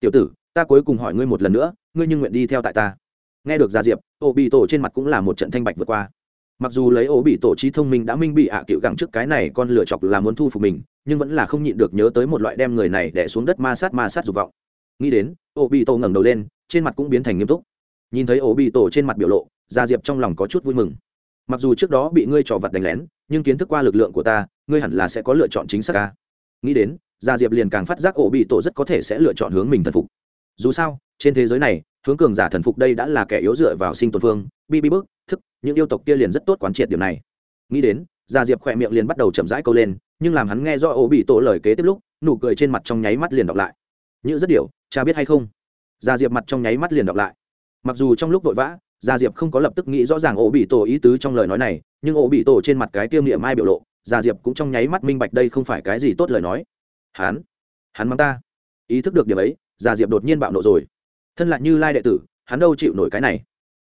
Tiểu tử, ta cuối cùng hỏi ngươi một lần nữa, ngươi nhưng nguyện đi theo tại ta nghe được gia diệp, obito trên mặt cũng là một trận thanh bạch vượt qua. Mặc dù lấy ô bị tổ trí thông minh đã minh bị ạ cựu gẳng trước cái này con lửa chọc là muốn thu phục mình, nhưng vẫn là không nhịn được nhớ tới một loại đem người này đẻ xuống đất ma sát ma sát dục vọng. Nghĩ đến ô bị tổ ngẩng đầu lên, trên mặt cũng biến thành nghiêm túc. Nhìn thấy ô bị tổ trên mặt biểu lộ, gia diệp trong lòng có chút vui mừng. Mặc dù trước đó bị ngươi trò vặt đánh lén, nhưng kiến thức qua lực lượng của ta, ngươi hẳn là sẽ có lựa chọn chính xác ca nghĩ đến, gia diệp liền càng phát giác ổ bị tổ rất có thể sẽ lựa chọn hướng mình thần phục. Dù sao, trên thế giới này hướng cường giả thần phục đây đã là kẻ yếu dựa vào sinh tồn phương, bi bi bước thức, những yêu tộc kia liền rất tốt quán triệt điều này. Nghĩ đến, gia diệp khỏe miệng liền bắt đầu chậm rãi câu lên, nhưng làm hắn nghe do ổ bị tổ lời kế tiếp lúc, nụ cười trên mặt trong nháy mắt liền đọc lại. Như rất điều cha biết hay không? Gia diệp mặt trong nháy mắt liền đọc lại. Mặc dù trong lúc vội vã, gia diệp không có lập tức nghĩ rõ ràng ổ bị tổ ý tứ trong lời nói này, nhưng ổ bị tổ trên mặt cái tiêm niệm mai biểu lộ, gia diệp cũng trong nháy mắt minh bạch đây không phải cái gì tốt lời nói. Hắn hắn mắng ta. Ý thức được điểm ấy, gia diệp đột nhiên bạo nộ rồi thân lại như lai đệ tử hắn đâu chịu nổi cái này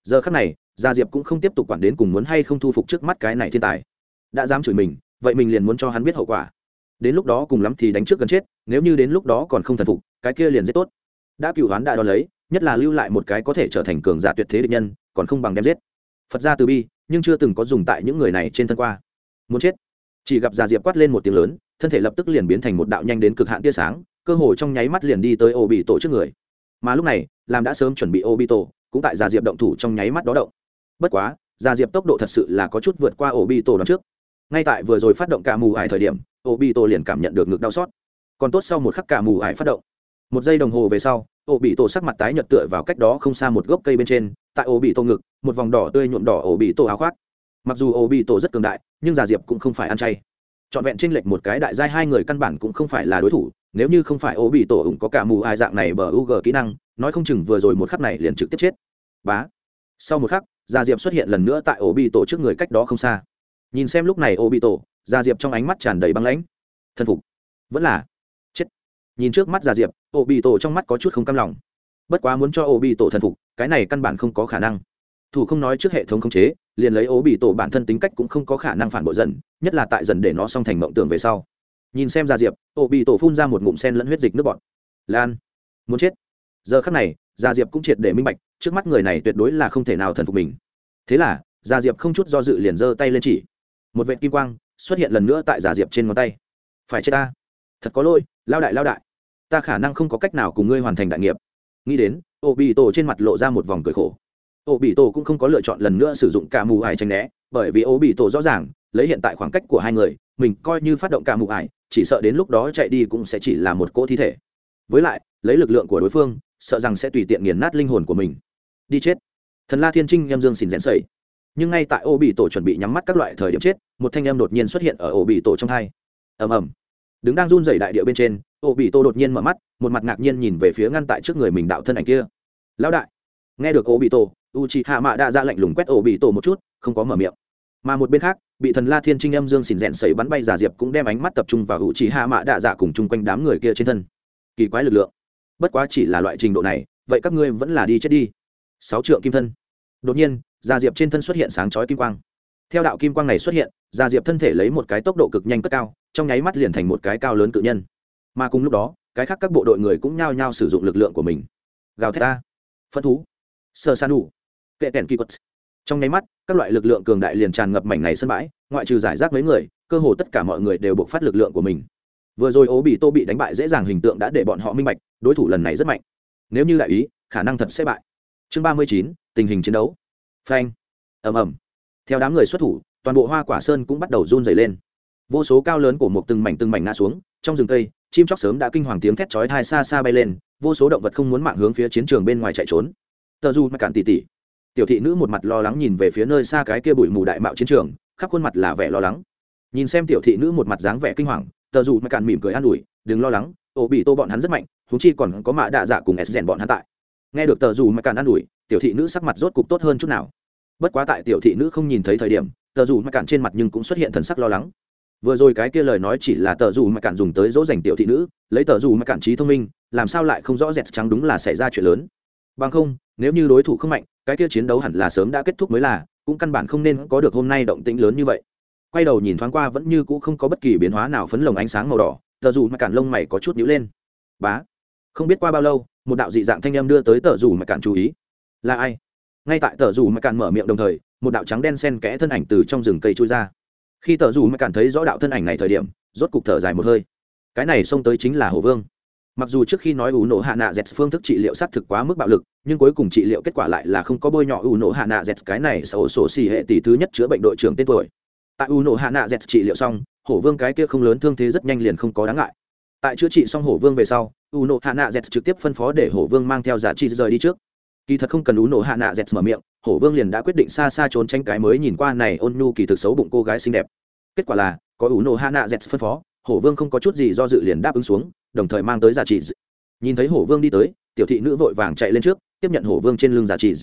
giờ khắc này gia diệp cũng không tiếp tục quản đến cùng muốn hay không thu phục trước mắt cái này thiên tài đã dám chửi mình vậy mình liền muốn cho hắn biết hậu quả đến lúc đó cùng lắm thì đánh trước gần chết nếu như đến lúc đó còn không thần phục cái kia liền giết tốt đã cựu hoán đã đo lấy nhất là lưu lại một cái có thể trở thành cường giả tuyệt thế địch nhân còn không bằng đem giết phật gia từ bi nhưng chưa từng có dùng tại những người này trên thân qua muốn chết chỉ gặp già diệp quát lên một tiếng lớn thân thể lập tức liền biến thành một đạo nhanh đến cực hạn tia sáng cơ hồ trong nháy mắt liền đi tới ô bị tổ trước người mà lúc này, làm đã sớm chuẩn bị ô tổ cũng tại già diệp động thủ trong nháy mắt đó động. Bất quá già diệp tốc độ thật sự là có chút vượt qua ô tổ đón trước. Ngay tại vừa rồi phát động cả mù ải thời điểm ô tổ liền cảm nhận được ngực đau xót. Còn tốt sau một khắc cả mù ải phát động. Một giây đồng hồ về sau ổ bị tổ sắc mặt tái nhợt tựa vào cách đó không xa một gốc cây bên trên, tại ổ bị tổ ngực, một vòng đỏ tươi nhuộm đỏ ổ bị tổ áo khoác. Mặc dù ổ bị tổ rất cường đại, nhưng già diệp cũng không phải ăn chay trọn vẹn trên lệch một cái đại giai hai người căn bản cũng không phải là đối thủ, nếu như không phải Ô bị tổ ủng có cả mù ai dạng này bờ u g kỹ năng, nói không chừng vừa rồi một khắc này liền trực tiếp chết. Bá. Sau một khắc, Gia diệp xuất hiện lần nữa tại Ô bị tổ trước người cách đó không xa. Nhìn xem lúc này Ô bị tổ, Gia diệp trong ánh mắt tràn đầy băng lãnh. Thân phục. Vẫn là. Chết. Nhìn trước mắt Gia diệp ô bị tổ trong mắt có chút không cam lòng. Bất quá muốn cho ô bị tổ thần phục, cái này căn bản không có khả năng thủ không nói trước hệ thống khống chế, liền lấy ố bị tổ bản thân tính cách cũng không có khả năng phản bội dần, nhất là tại dần để nó xong thành mộng tưởng về sau. Nhìn xem gia diệp ô bị tổ phun ra một ngụm sen lẫn huyết dịch nước bọt. Lan, muốn chết. Giờ khắc này gia diệp cũng triệt để minh bạch, trước mắt người này tuyệt đối là không thể nào thần phục mình. Thế là gia diệp không chút do dự liền giơ tay lên chỉ. Một vệ kim quang xuất hiện lần nữa tại gia diệp trên ngón tay. Phải chết ta. Thật có lỗi, lao đại lao đại. Ta khả năng không có cách nào cùng ngươi hoàn thành đại nghiệp. Nghĩ đến ô bị tổ trên mặt lộ ra một vòng cười khổ ô bị tổ cũng không có lựa chọn lần nữa sử dụng cả mù ải tranh né, bởi vì ô bị tổ rõ ràng, lấy hiện tại khoảng cách của hai người, mình coi như phát động cả mù ải, chỉ sợ đến lúc đó chạy đi cũng sẽ chỉ là một cỗ thi thể. Với lại, lấy lực lượng của đối phương, sợ rằng sẽ tùy tiện nghiền nát linh hồn của mình. Đi chết. Thần la thiên trinh, em dương xin rẽn sầy nhưng ngay tại ô bị tổ chuẩn bị nhắm mắt các loại thời điểm chết, một thanh em đột nhiên xuất hiện ở ô bị tổ trong thai ầm ầm. Đứng đang run rẩy đại địa bên trên, ô bị tô đột nhiên mở mắt, một mặt ngạc nhiên nhìn về phía ngăn tại trước người mình đạo thân ảnh kia. Lão đại. Nghe được ô bị tô u chị hạ mạ đã ra lệnh lùng quét ổ bị tổ một chút, không có mở miệng. Mà một bên khác, bị thần la thiên trinh âm dương xìn rẽn xảy bắn bay giả diệp cũng đem ánh mắt tập trung vào u chị hạ mạ đạ dạ cùng chung quanh đám người kia trên thân. Kỳ quái lực lượng. Bất quá chỉ là loại trình độ này, vậy các ngươi vẫn là đi chết đi. Sáu trượng kim thân. Đột nhiên, giả diệp trên thân xuất hiện sáng chói kim quang. Theo đạo kim quang này xuất hiện, giả diệp thân thể lấy một cái tốc độ cực nhanh cất cao, trong nháy mắt liền thành một cái cao lớn cự nhân. Mà cùng lúc đó, cái khác các bộ đội người cũng nhao nhao sử dụng lực lượng của mình. Gào thét ta. Phân thú. Sơ san đủ kệ kèn kỳ quất trong nháy mắt, các loại lực lượng cường đại liền tràn ngập mảnh này sân bãi, ngoại trừ giải rác mấy người, cơ hồ tất cả mọi người đều buộc phát lực lượng của mình. Vừa rồi ố bị tô bị đánh bại dễ dàng hình tượng đã để bọn họ minh bạch, đối thủ lần này rất mạnh. Nếu như đại ý, khả năng thật sẽ bại. Chương ba mươi chín, tình hình chiến đấu. Phanh. Ầm ầm. Theo đám người xuất thủ, toàn bộ hoa quả sơn cũng bắt đầu run dày lên. Vô số cao lớn của một từng mảnh từng mảnh ngã xuống, trong rừng cây, chim chóc sớm đã kinh hoàng tiếng thét chói tai xa xa bay lên, vô số động vật không muốn mạng hướng phía chiến trường bên ngoài chạy trốn. Tờ du mắc cạn tỉ tỉ tiểu thị nữ một mặt lo lắng nhìn về phía nơi xa cái kia bụi mù đại mạo chiến trường, khắp khuôn mặt là vẻ lo lắng. Nhìn xem tiểu thị nữ một mặt dáng vẻ kinh hoàng, tờ dù mà càn mỉm cười an ủi, đừng lo lắng, ổ bị tô bọn hắn rất mạnh thú chi còn có mạ đạ dạ cùng s rèn bọn hắn tại. Nghe được tờ dù mà càn an ủi, tiểu thị nữ sắc mặt rốt cục tốt hơn chút nào. Bất quá tại tiểu thị nữ không nhìn thấy thời điểm, tờ dù mà càn trên mặt nhưng cũng xuất hiện thần sắc lo lắng. Vừa rồi cái kia lời nói chỉ là tờ dù mà cản dùng tới dỗ dành tiểu thị nữ, lấy tờ dù mà cản trí thông minh, làm sao lại không rõ rệt trắng đúng là xảy ra chuyện lớn. Bằng không nếu như đối thủ không mạnh, cái kia chiến đấu hẳn là sớm đã kết thúc mới là, cũng căn bản không nên có được hôm nay động tĩnh lớn như vậy. Quay đầu nhìn thoáng qua vẫn như cũ không có bất kỳ biến hóa nào phấn lồng ánh sáng màu đỏ, tờ dù mà cản lông mày có chút nhữ lên. Bá, không biết qua bao lâu, một đạo dị dạng thanh âm đưa tới tờ dù mà cản chú ý. Là ai? Ngay tại tờ dù mà cản mở miệng đồng thời, một đạo trắng đen sen kẽ thân ảnh từ trong rừng cây trôi ra. Khi tờ dù mà cản thấy rõ đạo thân ảnh này thời điểm, rốt cục thở dài một hơi. Cái này xông tới chính là hồ vương mặc dù trước khi nói ủ nổ hạ nạ dẹt phương thức trị liệu xác thực quá mức bạo lực, nhưng cuối cùng trị liệu kết quả lại là không có bôi nhọ ủ nổ hạ nạ dẹt cái này sổ sổ xì hệ tỷ thứ nhất chữa bệnh đội trưởng tên tuổi. Tại ủ nổ hạ nạ dẹt trị liệu xong, hổ vương cái kia không lớn thương thế rất nhanh liền không có đáng ngại. Tại chữa trị xong hổ vương về sau ủ nổ hạ nạ dẹt trực tiếp phân phó để hổ vương mang theo giá trị rời đi trước. Kỳ thật không cần ủ nổ hạ nạ dẹt mở miệng, hổ vương liền đã quyết định xa xa trốn tranh cái mới nhìn qua này ôn nhu kỳ thực xấu bụng cô gái xinh đẹp. Kết quả là, có ủ nổ hạ nạ dẹt phân phó, hổ vương không có chút gì do dự liền đáp ứng xuống đồng thời mang tới giả trị. Nhìn thấy hổ vương đi tới, tiểu thị nữ vội vàng chạy lên trước, tiếp nhận hổ vương trên lưng giả trị.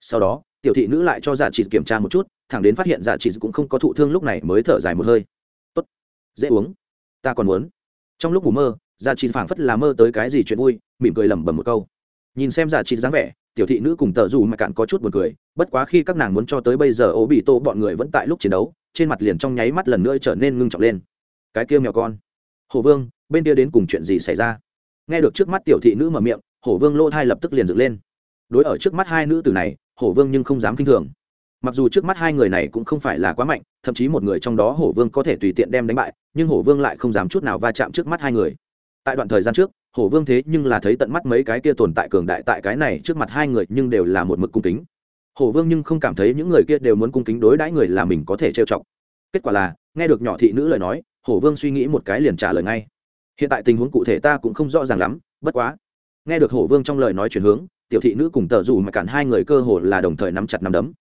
Sau đó, tiểu thị nữ lại cho giả trị kiểm tra một chút, thẳng đến phát hiện giả trị cũng không có thụ thương lúc này mới thở dài một hơi. Tốt, dễ uống. Ta còn muốn. Trong lúc ngủ mơ, giả trị phảng phất là mơ tới cái gì chuyện vui, mỉm cười lẩm bẩm một câu. Nhìn xem giả trị dáng vẻ, tiểu thị nữ cùng tờ dù mà cạn có chút buồn cười, bất quá khi các nàng muốn cho tới bây giờ ố bị tô bọn người vẫn tại lúc chiến đấu, trên mặt liền trong nháy mắt lần nữa trở nên ngưng trọng lên. Cái kia mèo con hồ vương, bên kia đến cùng chuyện gì xảy ra? Nghe được trước mắt tiểu thị nữ mở miệng, hổ vương lỗ thai lập tức liền dựng lên. Đối ở trước mắt hai nữ tử này, hổ vương nhưng không dám k i n h thường. Mặc dù trước mắt hai người này cũng không phải là quá mạnh, thậm chí một người trong đó hổ vương có thể tùy tiện đem đánh bại, nhưng hổ vương lại không dám chút nào va chạm trước mắt hai người. Tại đoạn thời gian trước, hổ vương thế nhưng là thấy tận mắt mấy cái kia tồn tại cường đại tại cái này trước mặt hai người nhưng đều là một mực cung kính. Hổ vương nhưng không cảm thấy những người kia đều muốn cung kính đối đãi người là mình có thể trêu chọc. Kết quả là, nghe được nhỏ thị nữ lời nói hổ vương suy nghĩ một cái liền trả lời ngay. Hiện tại tình huống cụ thể ta cũng không rõ ràng lắm, bất quá. Nghe được hổ vương trong lời nói chuyển hướng, tiểu thị nữ cùng tờ dù mà cản hai người cơ hồ là đồng thời nắm chặt nắm đấm.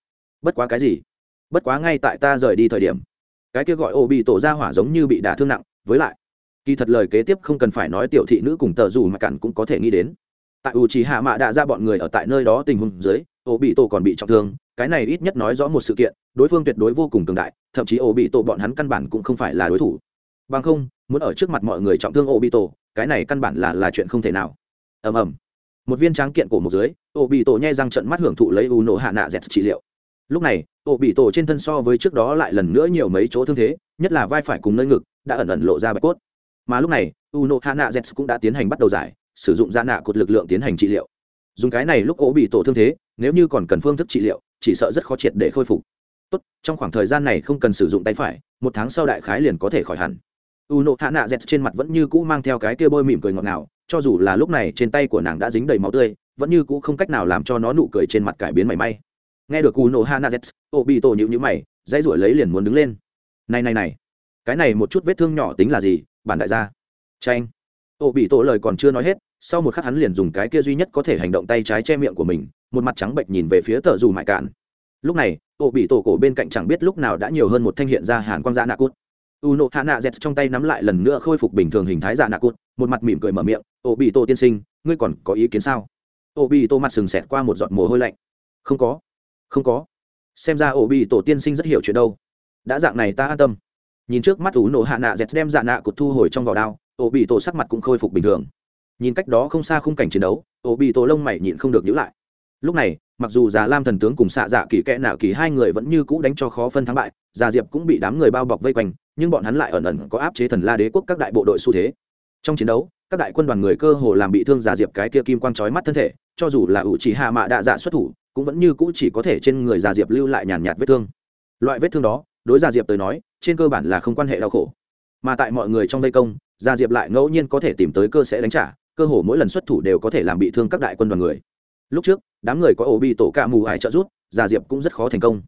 Bất quá cái gì? Bất quá ngay tại ta rời đi thời điểm, cái kia gọi ô bị tổ ra hỏa giống như bị đả thương nặng, với lại, kỳ thật lời kế tiếp không cần phải nói tiểu thị nữ cùng tờ dù mà cản cũng có thể nghĩ đến. Tại u trí hạ mạ đã ra bọn người ở tại nơi đó tình huống dưới, ô bị tổ còn bị trọng thương, cái này ít nhất nói rõ một sự kiện, đối phương tuyệt đối vô cùng cường đại, thậm chí ô bị tổ bọn hắn căn bản cũng không phải là đối thủ bằng không, muốn ở trước mặt mọi người trọng thương ô bị tổ cái này căn bản là là chuyện không thể nào. Ầm ầm. Một viên tráng kiện cổ một dưới ô bị tổ nhai răng trận mắt hưởng thụ lấy u nổ hạ nạ dẹt trị liệu. Lúc này ô bị tổ trên thân so với trước đó lại lần nữa nhiều mấy chỗ thương thế, nhất là vai phải cùng nơi ngực, đã ẩn ẩn lộ ra bạch cốt. Mà lúc này u nổ hạ nạ dẹt cũng đã tiến hành bắt đầu giải, sử dụng da nạ cột lực lượng tiến hành trị liệu. Dùng cái này lúc ô bị tổ thương thế, nếu như còn cần phương thức trị liệu, chỉ sợ rất khó triệt để khôi phục. Tốt, trong khoảng thời gian này không cần sử dụng tay phải, một tháng sau đại khái liền có thể khỏi hẳn u nộ hạ nạ dẹt trên mặt vẫn như cũ mang theo cái kia bôi mỉm cười ngọt ngào, cho dù là lúc này trên tay của nàng đã dính đầy máu tươi, vẫn như cũ không cách nào làm cho nó nụ cười trên mặt cải biến mảy may. Nghe được u nộ hạ nạ dẹt, ô bị tổ nhịu nhữ mày, dãy ruổi lấy liền muốn đứng lên. Này này này, cái này một chút vết thương nhỏ tính là gì, bản đại gia? Tranh ô bị tổ lời còn chưa nói hết, sau một khắc hắn liền dùng cái kia duy nhất có thể hành động tay trái che miệng của mình, một mặt trắng bệnh nhìn về phía tờ dù mại cạn. Lúc này, ô bị tổ cổ bên cạnh chẳng biết lúc nào đã nhiều hơn một thanh hiện ra hàn quang gia nạ cút u nộ hạ nạ z trong tay nắm lại lần nữa khôi phục bình thường hình thái giả nạ cụt, một mặt mỉm cười mở miệng, ô bị tô tiên sinh, ngươi còn có ý kiến sao? Ô bị tô mặt sừng xẹt qua một giọt mồ hôi lạnh. Không có không có. Xem ra ô bị tổ tiên sinh rất hiểu chuyện đâu. Đã dạng này ta an tâm. Nhìn trước mắt u nộ hạ nạ z đem giả nạ cụt thu hồi trong vỏ đao, ô bị tổ sắc mặt cũng khôi phục bình thường. Nhìn cách đó không xa khung cảnh chiến đấu, ô bị tổ lông mày nhịn không được nhữ lại lúc này, mặc dù già lam thần tướng cùng xạ dạ kỳ kẽ nạo kỳ hai người vẫn như cũ đánh cho khó phân thắng bại, già diệp cũng bị đám người bao bọc vây quanh, nhưng bọn hắn lại ẩn ẩn có áp chế thần la đế quốc các đại bộ đội xu thế. Trong chiến đấu, các đại quân đoàn người cơ hồ làm bị thương già diệp cái kia kim quang trói mắt thân thể, cho dù là ủ chỉ hạ mạ đạ dạ xuất thủ, cũng vẫn như cũ chỉ có thể trên người già diệp lưu lại nhàn nhạt vết thương. Loại vết thương đó, đối già diệp tới nói, trên cơ bản là không quan hệ đau khổ. Mà tại mọi người trong vây công, già diệp lại ngẫu nhiên có thể tìm tới cơ sẽ đánh trả, cơ hồ mỗi lần xuất thủ đều có thể làm bị thương các đại quân đoàn người lúc trước, đám người có ổ bị tổ cạ mù ải trợ rút già diệp cũng rất khó thành công.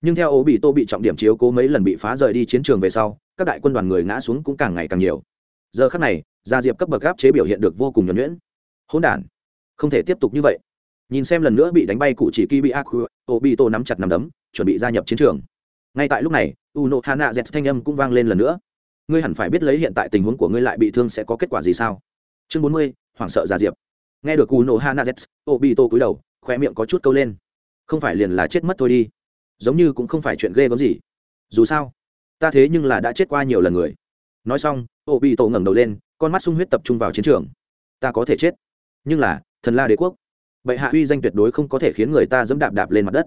Nhưng theo ổ bị tô bị trọng điểm chiếu cố mấy lần bị phá rời đi chiến trường về sau, các đại quân đoàn người ngã xuống cũng càng ngày càng nhiều. Giờ khắc này, già diệp cấp bậc gáp chế biểu hiện được vô cùng nhuẩn nhuyễn. Hỗn đản, không thể tiếp tục như vậy. Nhìn xem lần nữa bị đánh bay cụ chỉ kibi aku ổ bị tô nắm chặt nắm đấm, chuẩn bị gia nhập chiến trường. Ngay tại lúc này u nộ hana z thanh âm cũng vang lên lần nữa. Ngươi hẳn phải biết lấy hiện tại tình huống của ngươi lại bị thương sẽ có kết quả gì sao? Chương bốn mươi, hoảng sợ già diệp nghe được cù nổ hana z ô bị tô cúi đầu khoe miệng có chút câu lên. Không phải liền là chết mất thôi đi. Giống như cũng không phải chuyện ghê gớm gì. Dù sao, ta thế nhưng là đã chết qua nhiều lần người. Nói xong ô bị tổ ngẩng đầu lên, con mắt sung huyết tập trung vào chiến trường. Ta có thể chết. Nhưng là, thần la đế quốc. Bệ hạ uy danh tuyệt đối không có thể khiến người ta dẫm đạp đạp lên mặt đất.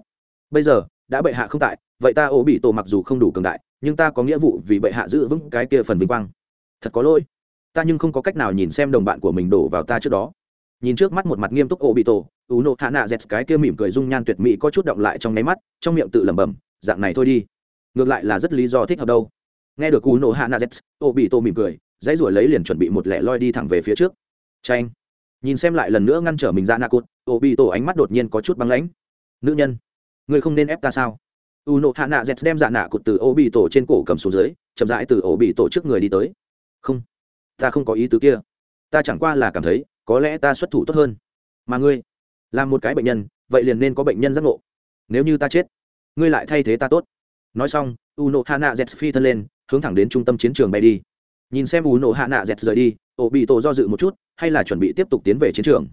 Bây giờ, đã bệ hạ không tại, vậy ta ô bị tổ mặc dù không đủ cường đại, nhưng ta có nghĩa vụ vì bệ hạ giữ vững cái kia phần vinh quang. Thật có lỗi. Ta nhưng không có cách nào nhìn xem đồng bạn của mình đổ vào ta trước đó nhìn trước mắt một mặt nghiêm túc ô bị tổ u nộ hạ nạ dẹt cái kia mỉm cười dung nhan tuyệt mỹ có chút động lại trong nháy mắt, trong miệng tự lẩm bẩm, dạng này thôi đi. Ngược lại là rất lý do thích hợp đâu. Nghe được u nộ hạ nạ dẹt ô bị tổ mỉm cười, dãy ruổi lấy liền chuẩn bị một lẻ loi đi thẳng về phía trước. Tranh nhìn xem lại lần nữa ngăn trở mình ra nạ cụt ô bị tổ ánh mắt đột nhiên có chút băng lãnh. Nữ nhân người không nên ép ta sao? U nộ hạ nạ dẹt đem dạ nạ cụt từ ô bị tổ trên cổ cầm xuống dưới, chậm rãi từ ô bị tổ trước người đi tới. Không, ta không có ý tứ kia. Ta chẳng qua là cảm thấy có lẽ ta xuất thủ tốt hơn. Mà ngươi, là một cái bệnh nhân, vậy liền nên có bệnh nhân giác ngộ. Nếu như ta chết, ngươi lại thay thế ta tốt. Nói xong u nộ hạ nạ z phi thân lên, hướng thẳng đến trung tâm chiến trường bay đi. Nhìn xem u nộ hạ nạ z rời đi ổ bị tổ do dự một chút, hay là chuẩn bị tiếp tục tiến về chiến trường.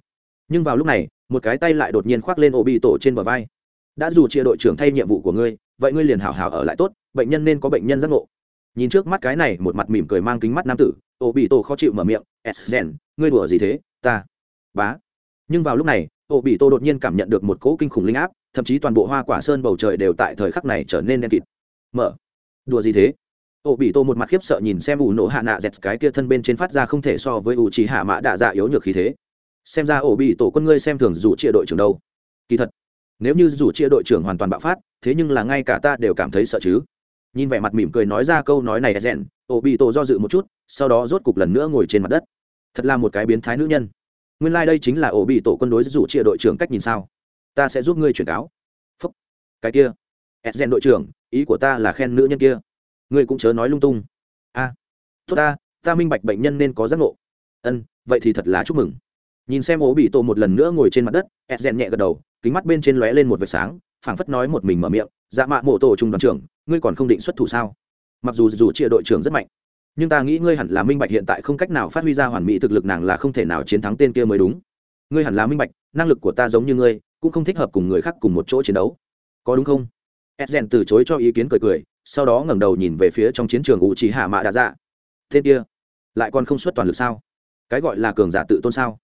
Nhưng vào lúc này, một cái tay lại đột nhiên khoác lên ổ bị tổ trên bờ vai. Đã dù chia đội trưởng thay nhiệm vụ của ngươi, vậy ngươi liền hảo hảo ở lại tốt, bệnh nhân nên có bệnh nhân giác ngộ. Nhìn trước mắt cái này, một mặt mỉm cười mang kính mắt nam tử ổ bị tổ khó chịu mở miệng s rèn ngươi đùa gì thế? Ta, bá. Nhưng vào lúc này, ô bị tô đột nhiên cảm nhận được một cỗ kinh khủng linh áp, thậm chí toàn bộ hoa quả sơn bầu trời đều tại thời khắc này trở nên đen kịt. Mở. Đùa gì thế? Ô bị tô một mặt khiếp sợ nhìn xem ủ nổ hạ nạ dẹt cái kia thân bên trên phát ra không thể so với ủ chỉ hạ mã đạ dạ yếu nhược khí thế. Xem ra ổ bị tổ quân ngươi xem thường dù chia đội trưởng đâu. Kỳ thật, nếu như dù chia đội trưởng hoàn toàn bạo phát, thế nhưng là ngay cả ta đều cảm thấy sợ chứ. Nhìn vẻ mặt mỉm cười nói ra câu nói này rèn ổ bị tổ do dự một chút, sau đó rốt cục lần nữa ngồi trên mặt đất thật là một cái biến thái nữ nhân. Nguyên lai、like、đây chính là ổ bị tổ quân đối dù chia đội trưởng cách nhìn sao? Ta sẽ giúp ngươi chuyển cáo. Phúc. Cái kia. Rèn đội trưởng ý của ta là khen nữ nhân kia. Ngươi cũng chớ nói lung tung. A. À, tốt ta ta minh bạch bệnh nhân nên có giác ngộ. Ân vậy thì thật là chúc mừng. Nhìn xem ổ bị tổ một lần nữa ngồi trên mặt đất ed rèn nhẹ gật đầu kính mắt bên trên lóe lên một vệt sáng phảng phất nói một mình mở miệng dạ mạ mộ tổ trung đoàn trưởng ngươi còn không định xuất thủ sao? Mặc dù dù chia đội trưởng rất mạnh nhưng ta nghĩ ngươi hẳn là minh bạch hiện tại không cách nào phát huy ra hoàn mỹ thực lực nàng là không thể nào chiến thắng tên kia mới đúng. Ngươi hẳn là minh bạch, năng lực của ta giống như ngươi, cũng không thích hợp cùng người khác cùng một chỗ chiến đấu. Có đúng không? Edgen từ chối cho ý kiến cười cười, sau đó ngẩng đầu nhìn về phía trong chiến trường u trí hạ mạ đa dạ tên kia, lại còn không xuất toàn lực sao? Cái gọi là cường giả tự tôn sao?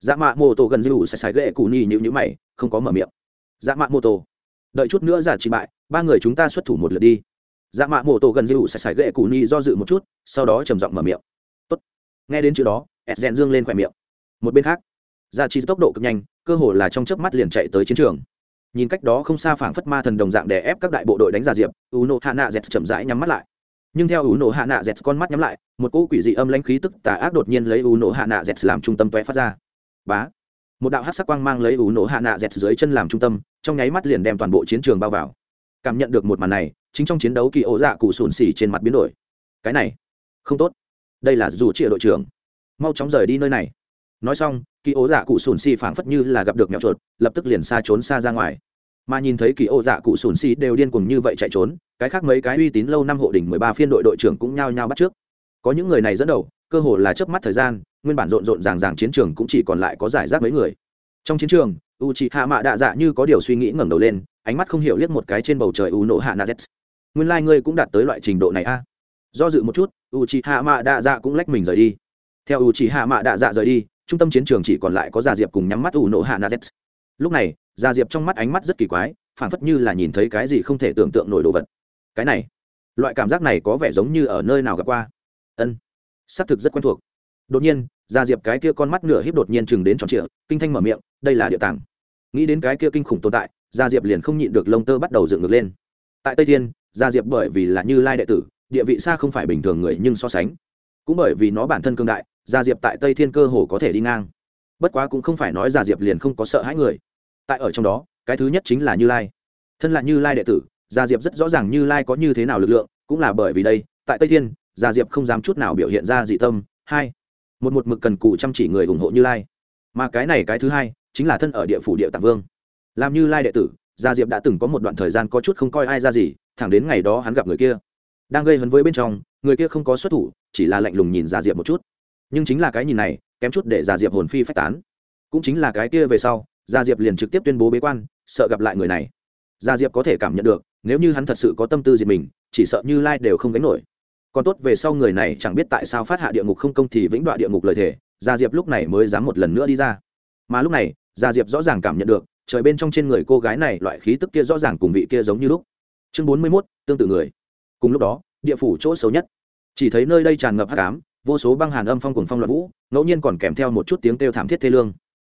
Dạ mạ mô tô gần dư sẽ sải ghệ cụ ni như nhữ mày, không có mở miệng. Dạ mạ mô tô đợi chút nữa giả trị bại, ba người chúng ta xuất thủ một lượt đi dạ mạ mô tô gần dư sải sải ghệ cụ nhì do dự một chút, sau đó trầm giọng mở miệng. Tốt. nghe đến chữ đó, ed rèn dương lên khỏe miệng. Một bên khác gia chi tốc độ cực nhanh, cơ hồ là trong chớp mắt liền chạy tới chiến trường. Nhìn cách đó không xa phảng phất ma thần đồng dạng để ép các đại bộ đội đánh giả diệp u nộ hạ nạ dẹt chậm rãi nhắm mắt lại. Nhưng theo u nộ hạ nạ dẹt con mắt nhắm lại, một cỗ quỷ dị âm lãnh khí tức tà ác đột nhiên lấy u nộ hạ nạ dẹt làm trung tâm toé phát ra. Bá! Một đạo hát sắc quang mang lấy u nộ hạ nạ dẹt dưới chân làm trung tâm, trong nháy mắt liền đem toàn bộ chiến trường bao vào cảm nhận được một màn này, chính trong chiến đấu kỳ ố dạ cụ sùn xỉ trên mặt biến đổi. Cái này, không tốt. Đây là dù chia đội trưởng. Mau chóng rời đi nơi này. Nói xong, kỳ ố dạ cụ sùn xỉ phảng phất như là gặp được mèo chuột, lập tức liền xa trốn xa ra ngoài. Mà nhìn thấy kỳ ố dạ cụ sùn xỉ đều điên cuồng như vậy chạy trốn, cái khác mấy cái uy tín lâu năm hộ đỉnh mười ba phiên đội đội trưởng cũng nhao nhao bắt trước. Có những người này dẫn đầu, cơ hồ là chớp mắt thời gian, nguyên bản rộn rộn ràng ràng chiến trường cũng chỉ còn lại có giải rác mấy người. Trong chiến trường u c h hạ mạ đạ dạ như có điều suy nghĩ ngẩng đầu lên, ánh mắt không hiểu liếc một cái trên bầu trời u nổ hạ na z nguyên lai、like、ngươi cũng đạt tới loại trình độ này a. Do dự một chút, u c h hạ mạ đạ dạ cũng lách mình rời đi. Theo u c h hạ mạ đạ dạ rời đi, trung tâm chiến trường chỉ còn lại có gia diệp cùng nhắm mắt u nổ hạ na z lúc này gia diệp trong mắt ánh mắt rất kỳ quái phản phất như là nhìn thấy cái gì không thể tưởng tượng nổi đồ vật. Cái này, loại cảm giác này có vẻ giống như ở nơi nào gặp qua. Ân, xác thực rất quen thuộc. Đột nhiên gia diệp cái kia con mắt nửa híp đột nhiên chừng đến tròn trịa, kinh thanh mở miệng đây là địa tàng. Nghĩ đến cái kia kinh khủng tồn tại, gia diệp liền không nhịn được lông tơ bắt đầu dựng ngược lên. Tại tây thiên, gia diệp bởi vì là như lai đệ tử, địa vị xa không phải bình thường người nhưng so sánh. Cũng bởi vì nó bản thân cương đại, gia diệp tại tây thiên cơ hồ có thể đi ngang. Bất quá cũng không phải nói gia diệp liền không có sợ hãi người. Tại ở trong đó, cái thứ nhất chính là như lai. Thân là như lai đệ tử, gia diệp rất rõ ràng như lai có như thế nào lực lượng, cũng là bởi vì đây, tại tây thiên, gia diệp không dám chút nào biểu hiện ra dị tâm. Hai, một một mực cần cụ chăm chỉ người ủng hộ như lai. Mà cái này cái thứ hai chính là thân ở địa phủ địa tạng vương. Làm như lai đệ tử, gia diệp đã từng có một đoạn thời gian có chút không coi ai ra gì, thẳng đến ngày đó hắn gặp người kia. Đang gây hấn với bên trong, người kia không có xuất thủ, chỉ là lạnh lùng nhìn gia diệp một chút. Nhưng chính là cái nhìn này, kém chút để gia diệp hồn phi phách tán. Cũng chính là cái kia về sau, gia diệp liền trực tiếp tuyên bố bế quan, sợ gặp lại người này. Gia diệp có thể cảm nhận được, nếu như hắn thật sự có tâm tư diệt mình, chỉ sợ như lai đều không gánh nổi. Còn tốt về sau người này chẳng biết tại sao phát hạ địa ngục không công thì vĩnh đoạn địa ngục lời thề, gia diệp lúc này mới dám một lần nữa đi ra. Mà lúc này gia diệp rõ ràng cảm nhận được, trời bên trong trên người cô gái này loại khí tức kia rõ ràng cùng vị kia giống như lúc. Chương bốn mươi mốt, tương tự người. Cùng lúc đó, địa phủ chỗ xấu nhất. Chỉ thấy nơi đây tràn ngập hát cám vô số băng hàn âm phong cùng phong loạn vũ, ngẫu nhiên còn kèm theo một chút tiếng kêu thảm thiết thê lương.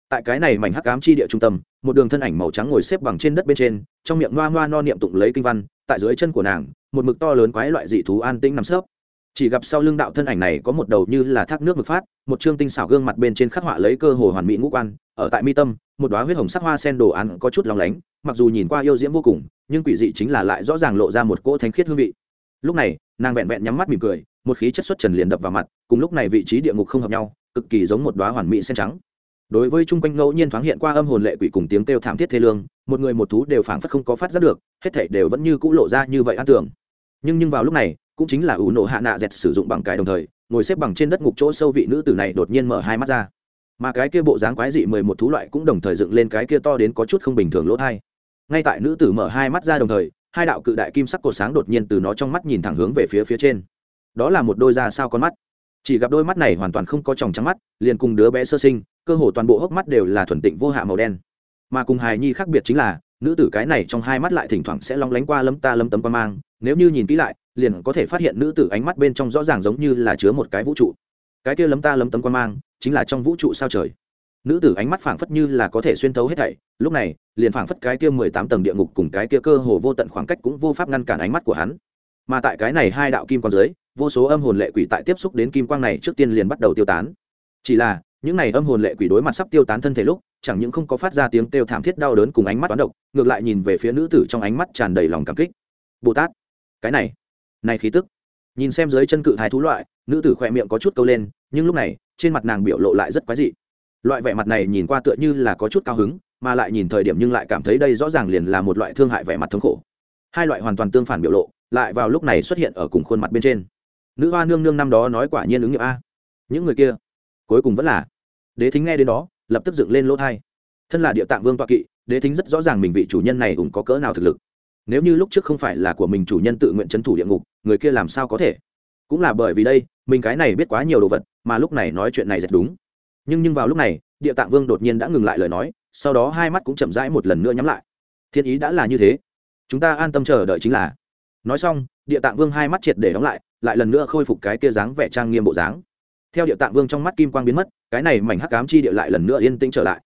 Tại cái này mảnh hắc ám chi địa trung tâm, một đường thân ảnh màu trắng ngồi xếp bằng trên đất bên trên, trong miệng noa noa no niệm tụng lấy kinh văn, tại dưới chân của nàng, một mực to lớn quái loại dị thú an tĩnh nằm sấp. Chỉ gặp sau lưng đạo thân ảnh này có một đầu như là thác nước mực phát, một chương tinh xảo gương mặt bên trên khắc họa lấy cơ hồ hoàn mỹ ngũ quan ở tại mi tâm, một đoá huyết hồng sắc hoa sen đồ án có chút lòng lánh, mặc dù nhìn qua yêu diễm vô cùng, nhưng quỷ dị chính là lại rõ ràng lộ ra một cỗ thánh khiết hương vị. Lúc này, nàng vẹn vẹn nhắm mắt mỉm cười, một khí chất xuất trần liền đập vào mặt, cùng lúc này vị trí địa ngục không hợp nhau, cực kỳ giống một đoá hoàn mỹ sen trắng. Đối với chung quanh ngẫu nhiên thoáng hiện qua âm hồn lệ quỷ cùng tiếng kêu thảm thiết thê lương, một người một thú đều phảng phất không có phát giác được, hết thảy đều vẫn như cũ lộ ra như vậy an tưởng nhưng nhưng vào lúc này, cũng chính là ủ nổ hạ nạ dẹt sử dụng bằng cái đồng thời, ngồi xếp bằng trên đất ngục chỗ sâu vị nữ tử này đột nhiên mở hai mắt ra mà cái kia bộ dáng quái dị mười một thú loại cũng đồng thời dựng lên cái kia to đến có chút không bình thường lỗ thai. Ngay tại nữ tử mở hai mắt ra đồng thời, hai đạo cự đại kim sắc cột sáng đột nhiên từ nó trong mắt nhìn thẳng hướng về phía phía trên. Đó là một đôi da sao con mắt. Chỉ gặp đôi mắt này hoàn toàn không có tròng trắng mắt, liền cùng đứa bé sơ sinh, cơ hồ toàn bộ hốc mắt đều là thuần tịnh vô hạ màu đen. Mà cùng hài nhi khác biệt chính là, nữ tử cái này trong hai mắt lại thỉnh thoảng sẽ long lánh qua lấm ta lấm tấm qua mang, nếu như nhìn kỹ lại, liền có thể phát hiện nữ tử ánh mắt bên trong rõ ràng giống như là chứa một cái vũ trụ cái kia lấm ta lấm tấm quan mang chính là trong vũ trụ sao trời. Nữ tử ánh mắt phảng phất như là có thể xuyên tấu hết thảy, lúc này, liền phảng phất cái kia mười tám tầng địa ngục cùng cái kia cơ hồ vô tận khoảng cách cũng vô pháp ngăn cản ánh mắt của hắn. Mà tại cái này hai đạo kim quang dưới, vô số âm hồn lệ quỷ tại tiếp xúc đến kim quang này trước tiên liền bắt đầu tiêu tán. Chỉ là, những này âm hồn lệ quỷ đối mặt sắp tiêu tán thân thể lúc, chẳng những không có phát ra tiếng kêu thảm thiết đau đớn cùng ánh mắt toán độc, ngược lại nhìn về phía nữ tử trong ánh mắt tràn đầy lòng cảm kích. Bồ tát, cái này này khí tức. Nhìn xem dưới chân cự thái thú loại nữ tử khỏe miệng có chút câu lên, nhưng lúc này, trên mặt nàng biểu lộ lại rất quái dị. Loại vẻ mặt này nhìn qua tựa như là có chút cao hứng, mà lại nhìn thời điểm nhưng lại cảm thấy đây rõ ràng liền là một loại thương hại vẻ mặt thống khổ. Hai loại hoàn toàn tương phản biểu lộ, lại vào lúc này xuất hiện ở cùng khuôn mặt bên trên. Nữ hoa nương nương năm đó nói quả nhiên ứng nghiệm a. Những người kia, cuối cùng vẫn là. Đế thính nghe đến đó, lập tức dựng lên lỗ thai. Thân là địa tạng vương toa kỵ, đế thính rất rõ ràng mình vị chủ nhân này ủng có cỡ nào thực lực. Nếu như lúc trước không phải là của mình chủ nhân tự nguyện c h ấ n thủ địa ngục, người kia làm sao có thể? Cũng là bởi vì đây, mình cái này biết quá nhiều đồ vật, mà lúc này nói chuyện này rất đúng. Nhưng nhưng vào lúc này, địa tạng vương đột nhiên đã ngừng lại lời nói, sau đó hai mắt cũng chậm rãi một lần nữa nhắm lại. Thiên ý đã là như thế. Chúng ta an tâm chờ đợi chính là. Nói xong, địa tạng vương hai mắt triệt để đóng lại lại lần nữa khôi phục cái kia dáng vẻ trang nghiêm bộ dáng. Theo địa tạng vương trong mắt kim quang biến mất, cái này mảnh hắc cám chi địa lại lần nữa yên tĩnh trở lại.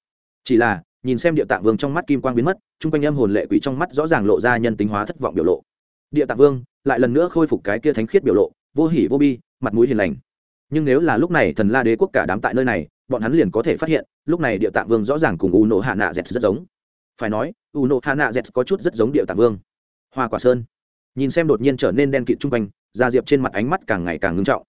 Chỉ là, nhìn xem địa tạng vương trong mắt kim quang biến mất, chung quanh âm hồn lệ quỷ trong mắt rõ ràng lộ ra nhân tính hóa thất vọng biểu lộ. Địa tạng vương lại lần nữa khôi phục cái kia thánh khiết biểu lộ vô hỉ vô bi, mặt mũi hiền lành. Nhưng nếu là lúc này thần la đế quốc cả đám tại nơi này, bọn hắn liền có thể phát hiện, lúc này địa tạng vương rõ ràng cùng u nộ hạ nạ dẹt rất giống. Phải nói u nộ hạ nạ dẹt có chút rất giống địa tạng vương. Hoa quả sơn. Nhìn xem đột nhiên trở nên đen kịt chung quanh, gia diệp trên mặt ánh mắt càng ngày càng ngưng trọng.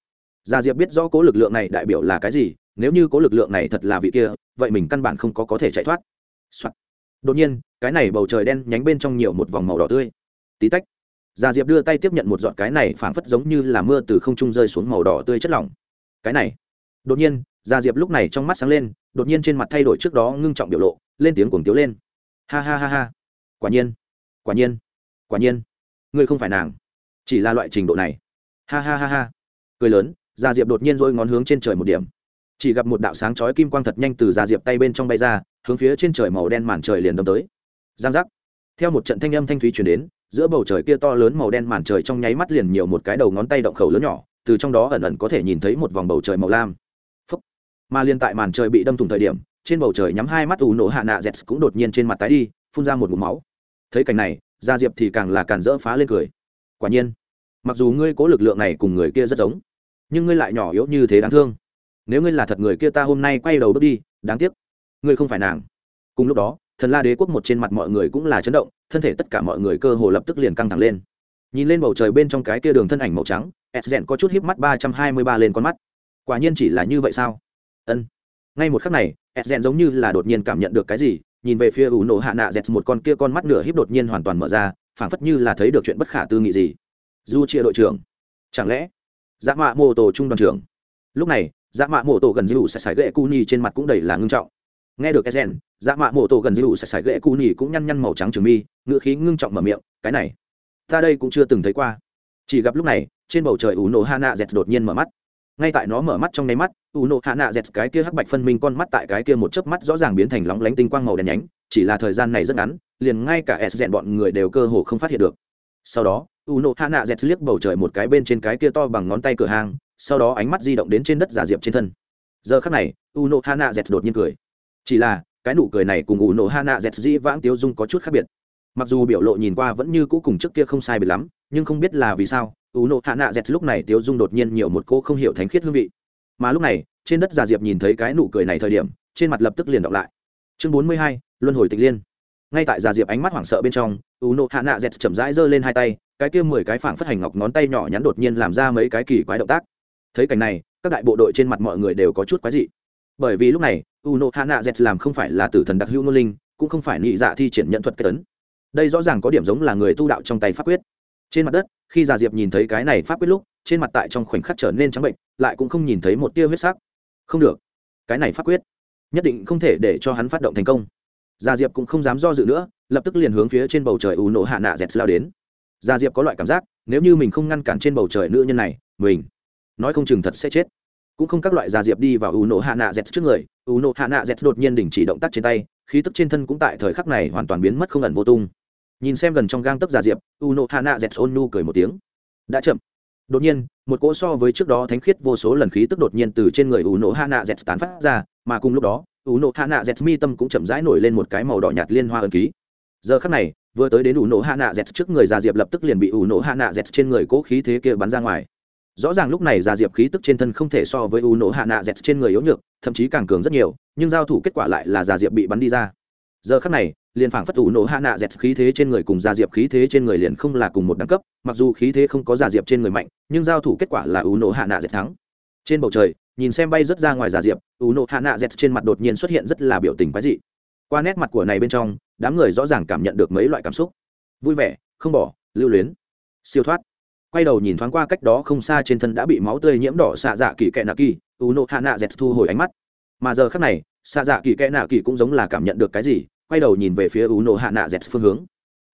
Gia diệp biết rõ cố lực lượng này đại biểu là cái gì, nếu như cố lực lượng này thật là vị kia, vậy mình căn bản không có có thể chạy thoát、Soạn. đột nhiên, cái này bầu trời đen nhánh bên trong nhiều một vòng màu đỏ tươi. Tí tách gia diệp đưa tay tiếp nhận một giọt cái này phảng phất giống như là mưa từ không trung rơi xuống màu đỏ tươi chất lỏng. Cái này. Đột nhiên, gia diệp lúc này trong mắt sáng lên, đột nhiên trên mặt thay đổi trước đó ngưng trọng biểu lộ, lên tiếng cuồng tiếu lên. Ha ha ha ha. Quả nhiên. Quả nhiên. Quả nhiên. Ngươi không phải nàng. Chỉ là loại trình độ này. Ha ha ha ha. Cười lớn, gia diệp đột nhiên dôi ngón hướng trên trời một điểm. Chỉ gặp một đạo sáng chói kim quang thật nhanh từ gia diệp tay bên trong bay ra, hướng phía trên trời màu đen màn trời liền đâm tới. Giang giác. Theo một trận thanh âm thanh thúy chuyển đến giữa bầu trời kia to lớn màu đen màn trời trong nháy mắt liền nhiều một cái đầu ngón tay động khẩu lớn nhỏ, từ trong đó ẩn ẩn có thể nhìn thấy một vòng bầu trời màu lam. Phúc. mà liên tại màn trời bị đâm thủng thời điểm, trên bầu trời nhắm hai mắt ù nổ hạ nạ dẹt cũng đột nhiên trên mặt tái đi, phun ra một mụm máu. Thấy cảnh này, gia diệp thì càng là càn rỡ phá lên cười. Quả nhiên, mặc dù ngươi cố lực lượng này cùng người kia rất giống, nhưng ngươi lại nhỏ yếu như thế đáng thương. Nếu ngươi là thật người kia ta hôm nay quay đầu bước đi, đáng tiếc. Ngươi không phải nàng. Cùng lúc đó, thần la đế quốc một trên mặt mọi người cũng là chấn động thân thể tất cả mọi người cơ hồ lập tức liền căng thẳng lên. Nhìn lên bầu trời bên trong cái kia đường thân ảnh màu trắng s rèn có chút híp mắt ba trăm hai mươi ba lên con mắt. Quả nhiên chỉ là như vậy sao? Ân. Ngay một khắc này s rèn giống như là đột nhiên cảm nhận được cái gì, nhìn về phía ủ nổ hạ nạ dẹt một con kia con mắt nửa híp đột nhiên hoàn toàn mở ra, phảng phất như là thấy được chuyện bất khả tư nghị gì. Du chia đội trưởng. Chẳng lẽ dạ mạ mô tổ trung đoàn trưởng? Lúc này dạ mạ mô tổ gần dữ sẽ sải gậy cu nhi trên mặt cũng đầy là ngưng trọng. Nghe được ezen dạ mạ mô tổ gần như sạch sải ghệ cu nhì cũng nhăn nhăn màu trắng trường mi ngựa khí ngưng trọng mở miệng, cái này, ta đây cũng chưa từng thấy qua. Chỉ gặp lúc này, trên bầu trời ủ nổ nạ dẹt đột nhiên mở mắt. Ngay tại nó mở mắt trong nháy mắt ủ nổ nạ dẹt cái kia hắc bạch phân minh con mắt tại cái kia một chớp mắt rõ ràng biến thành lóng lánh tinh quang màu đen nhánh, chỉ là thời gian này rất ngắn, liền ngay cả s dẹn bọn người đều cơ hồ không phát hiện được. Sau đó u Nô hạ nạ dẹt liếc bầu trời một cái bên trên cái kia to bằng ngón tay cửa hàng, sau đó ánh mắt di động đến trên đất giả diệp trên thân. Giờ khắc này u nộ hạ nạ dẹt đột nhiên cười. Chỉ là cái nụ cười này cùng ủ nổ hana nạ dẹt dĩ vãng tiêu dung có chút khác biệt. Mặc dù biểu lộ nhìn qua vẫn như cũ cùng trước kia không sai biệt lắm, nhưng không biết là vì sao, ủ nổ hạ nạ dẹt lúc này tiêu dung đột nhiên nhiều một cô không hiểu thánh khiết hương vị. Mà lúc này, trên đất già diệp nhìn thấy cái nụ cười này thời điểm, trên mặt lập tức liền đọc lại. Chương bốn mươi hai, luân hồi tịch liên. Ngay tại già diệp ánh mắt hoảng sợ bên trong, ủ nổ hạ nạ dẹt chậm rãi giơ lên hai tay, cái kia mười cái phảng phất hành ngọc ngón tay nhỏ nhắn đột nhiên làm ra mấy cái kỳ quái động tác. Thấy cảnh này, các đại bộ đội trên mặt mọi người đều có chút quái dị bởi vì lúc này u n o Nạ z làm không phải là tử thần đặc hữu nô linh, cũng không phải nị dạ thi triển nhận thuật kết tấn đây rõ ràng có điểm giống là người tu đạo trong tay pháp quyết. Trên mặt đất, khi già diệp nhìn thấy cái này pháp quyết lúc, trên mặt tại trong khoảnh khắc trở nên trắng bệnh, lại cũng không nhìn thấy một tia huyết sắc. Không được. Cái này pháp quyết nhất định không thể để cho hắn phát động thành công. Gia diệp cũng không dám do dự nữa, lập tức liền hướng phía trên bầu trời U nổ hạ nạ dẹt lao đến. Gia diệp có loại cảm giác, nếu như mình không ngăn cản trên bầu trời nữ nhân này, mình, nói không chừng thật sẽ chết cũng không các loại gia diệp đi vào ủ nổ hạ nạ z trước người. Ủ nổ hạ nạ z đột nhiên đình chỉ động tác trên tay, khí tức trên thân cũng tại thời khắc này hoàn toàn biến mất không ẩn vô tung. Nhìn xem gần trong gang tấc gia diệp ủ nổ hạ nạ z ôn nu cười một tiếng. Đã chậm. Đột nhiên, một cỗ so với trước đó thánh khiết vô số lần khí tức đột nhiên từ trên người ủ nổ hạ nạ z tán phát ra, mà cùng lúc đó ủ nổ hạ nạ z mi tâm cũng chậm rãi nổi lên một cái màu đỏ nhạt liên hoa ẩn ký. Giờ khắc này, vừa tới đến ủ nổ hạ nạ z trước người gia diệp lập tức liền bị ủ nổ hạ nạ z trên người cỗ khí thế kia bắn ra ngoài rõ ràng lúc này già diệp khí tức trên thân không thể so với u nổ hạ nạ dẹt trên người yếu nhược, thậm chí càng cường rất nhiều, nhưng giao thủ kết quả lại là già diệp bị bắn đi ra. Giờ khắc này, liền phảng phất u nổ hạ nạ dẹt khí thế trên người cùng già diệp khí thế trên người liền không là cùng một đẳng cấp, mặc dù khí thế không có già diệp trên người mạnh, nhưng giao thủ kết quả là u nổ hạ nạ dẹt thắng. Trên bầu trời, nhìn xem bay rất ra ngoài giả diệp u nổ hạ nạ dẹt trên mặt đột nhiên xuất hiện rất là biểu tình quái dị. Qua nét mặt của này bên trong, đám người rõ ràng cảm nhận được mấy loại cảm xúc. Vui vẻ, không bỏ, lưu luyến. Siêu thoát quay đầu nhìn thoáng qua cách đó không xa trên thân đã bị máu tươi nhiễm đỏ xạ dạ kỳ kẹ nạ kỳ, u nộ hạ nạ dẹt thu hồi ánh mắt. Mà giờ khác này, xạ dạ kỳ kẹ nạ kỳ cũng giống là cảm nhận được cái gì, quay đầu nhìn về phía u nộ hạ nạ dẹt phương hướng.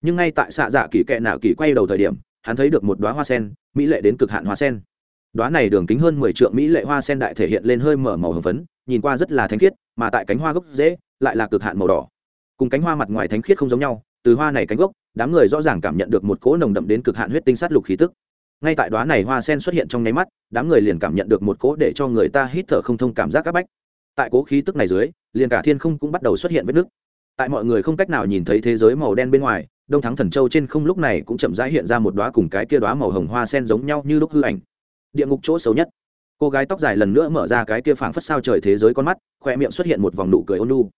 Nhưng ngay tại xạ dạ kỳ kẹ nạ kỳ quay đầu thời điểm, hắn thấy được một đoá hoa sen, mỹ lệ đến cực hạn hoa sen. Đoá này đường kính hơn mười triệu mỹ lệ hoa sen đại thể hiện lên hơi mở màu hồng phấn, nhìn qua rất là thánh khiết, mà tại cánh hoa gốc dễ, lại là cực hạn màu đỏ. Cùng cánh hoa mặt ngoài thánh khiết không giống nhau, từ hoa này cánh gốc, đám người rõ ràng cảm nhận được một cỗ nồng đậm đến cực hạn huyết tinh sát lục khí tức ngay tại đoá này hoa sen xuất hiện trong nháy mắt, đám người liền cảm nhận được một cỗ để cho người ta hít thở không thông cảm giác áp bách. Tại cỗ khí tức này dưới, liền cả thiên không cũng bắt đầu xuất hiện vết nứt. Tại mọi người không cách nào nhìn thấy thế giới màu đen bên ngoài, đông thắng thần châu trên không lúc này cũng chậm rãi hiện ra một đoá cùng cái kia đoá màu hồng hoa sen giống nhau như lúc hư ảnh. Địa ngục chỗ xấu nhất. Cô gái tóc dài lần nữa mở ra cái kia phảng phất sao trời thế giới con mắt khoe miệng xuất hiện một vòng nụ cười ôn lu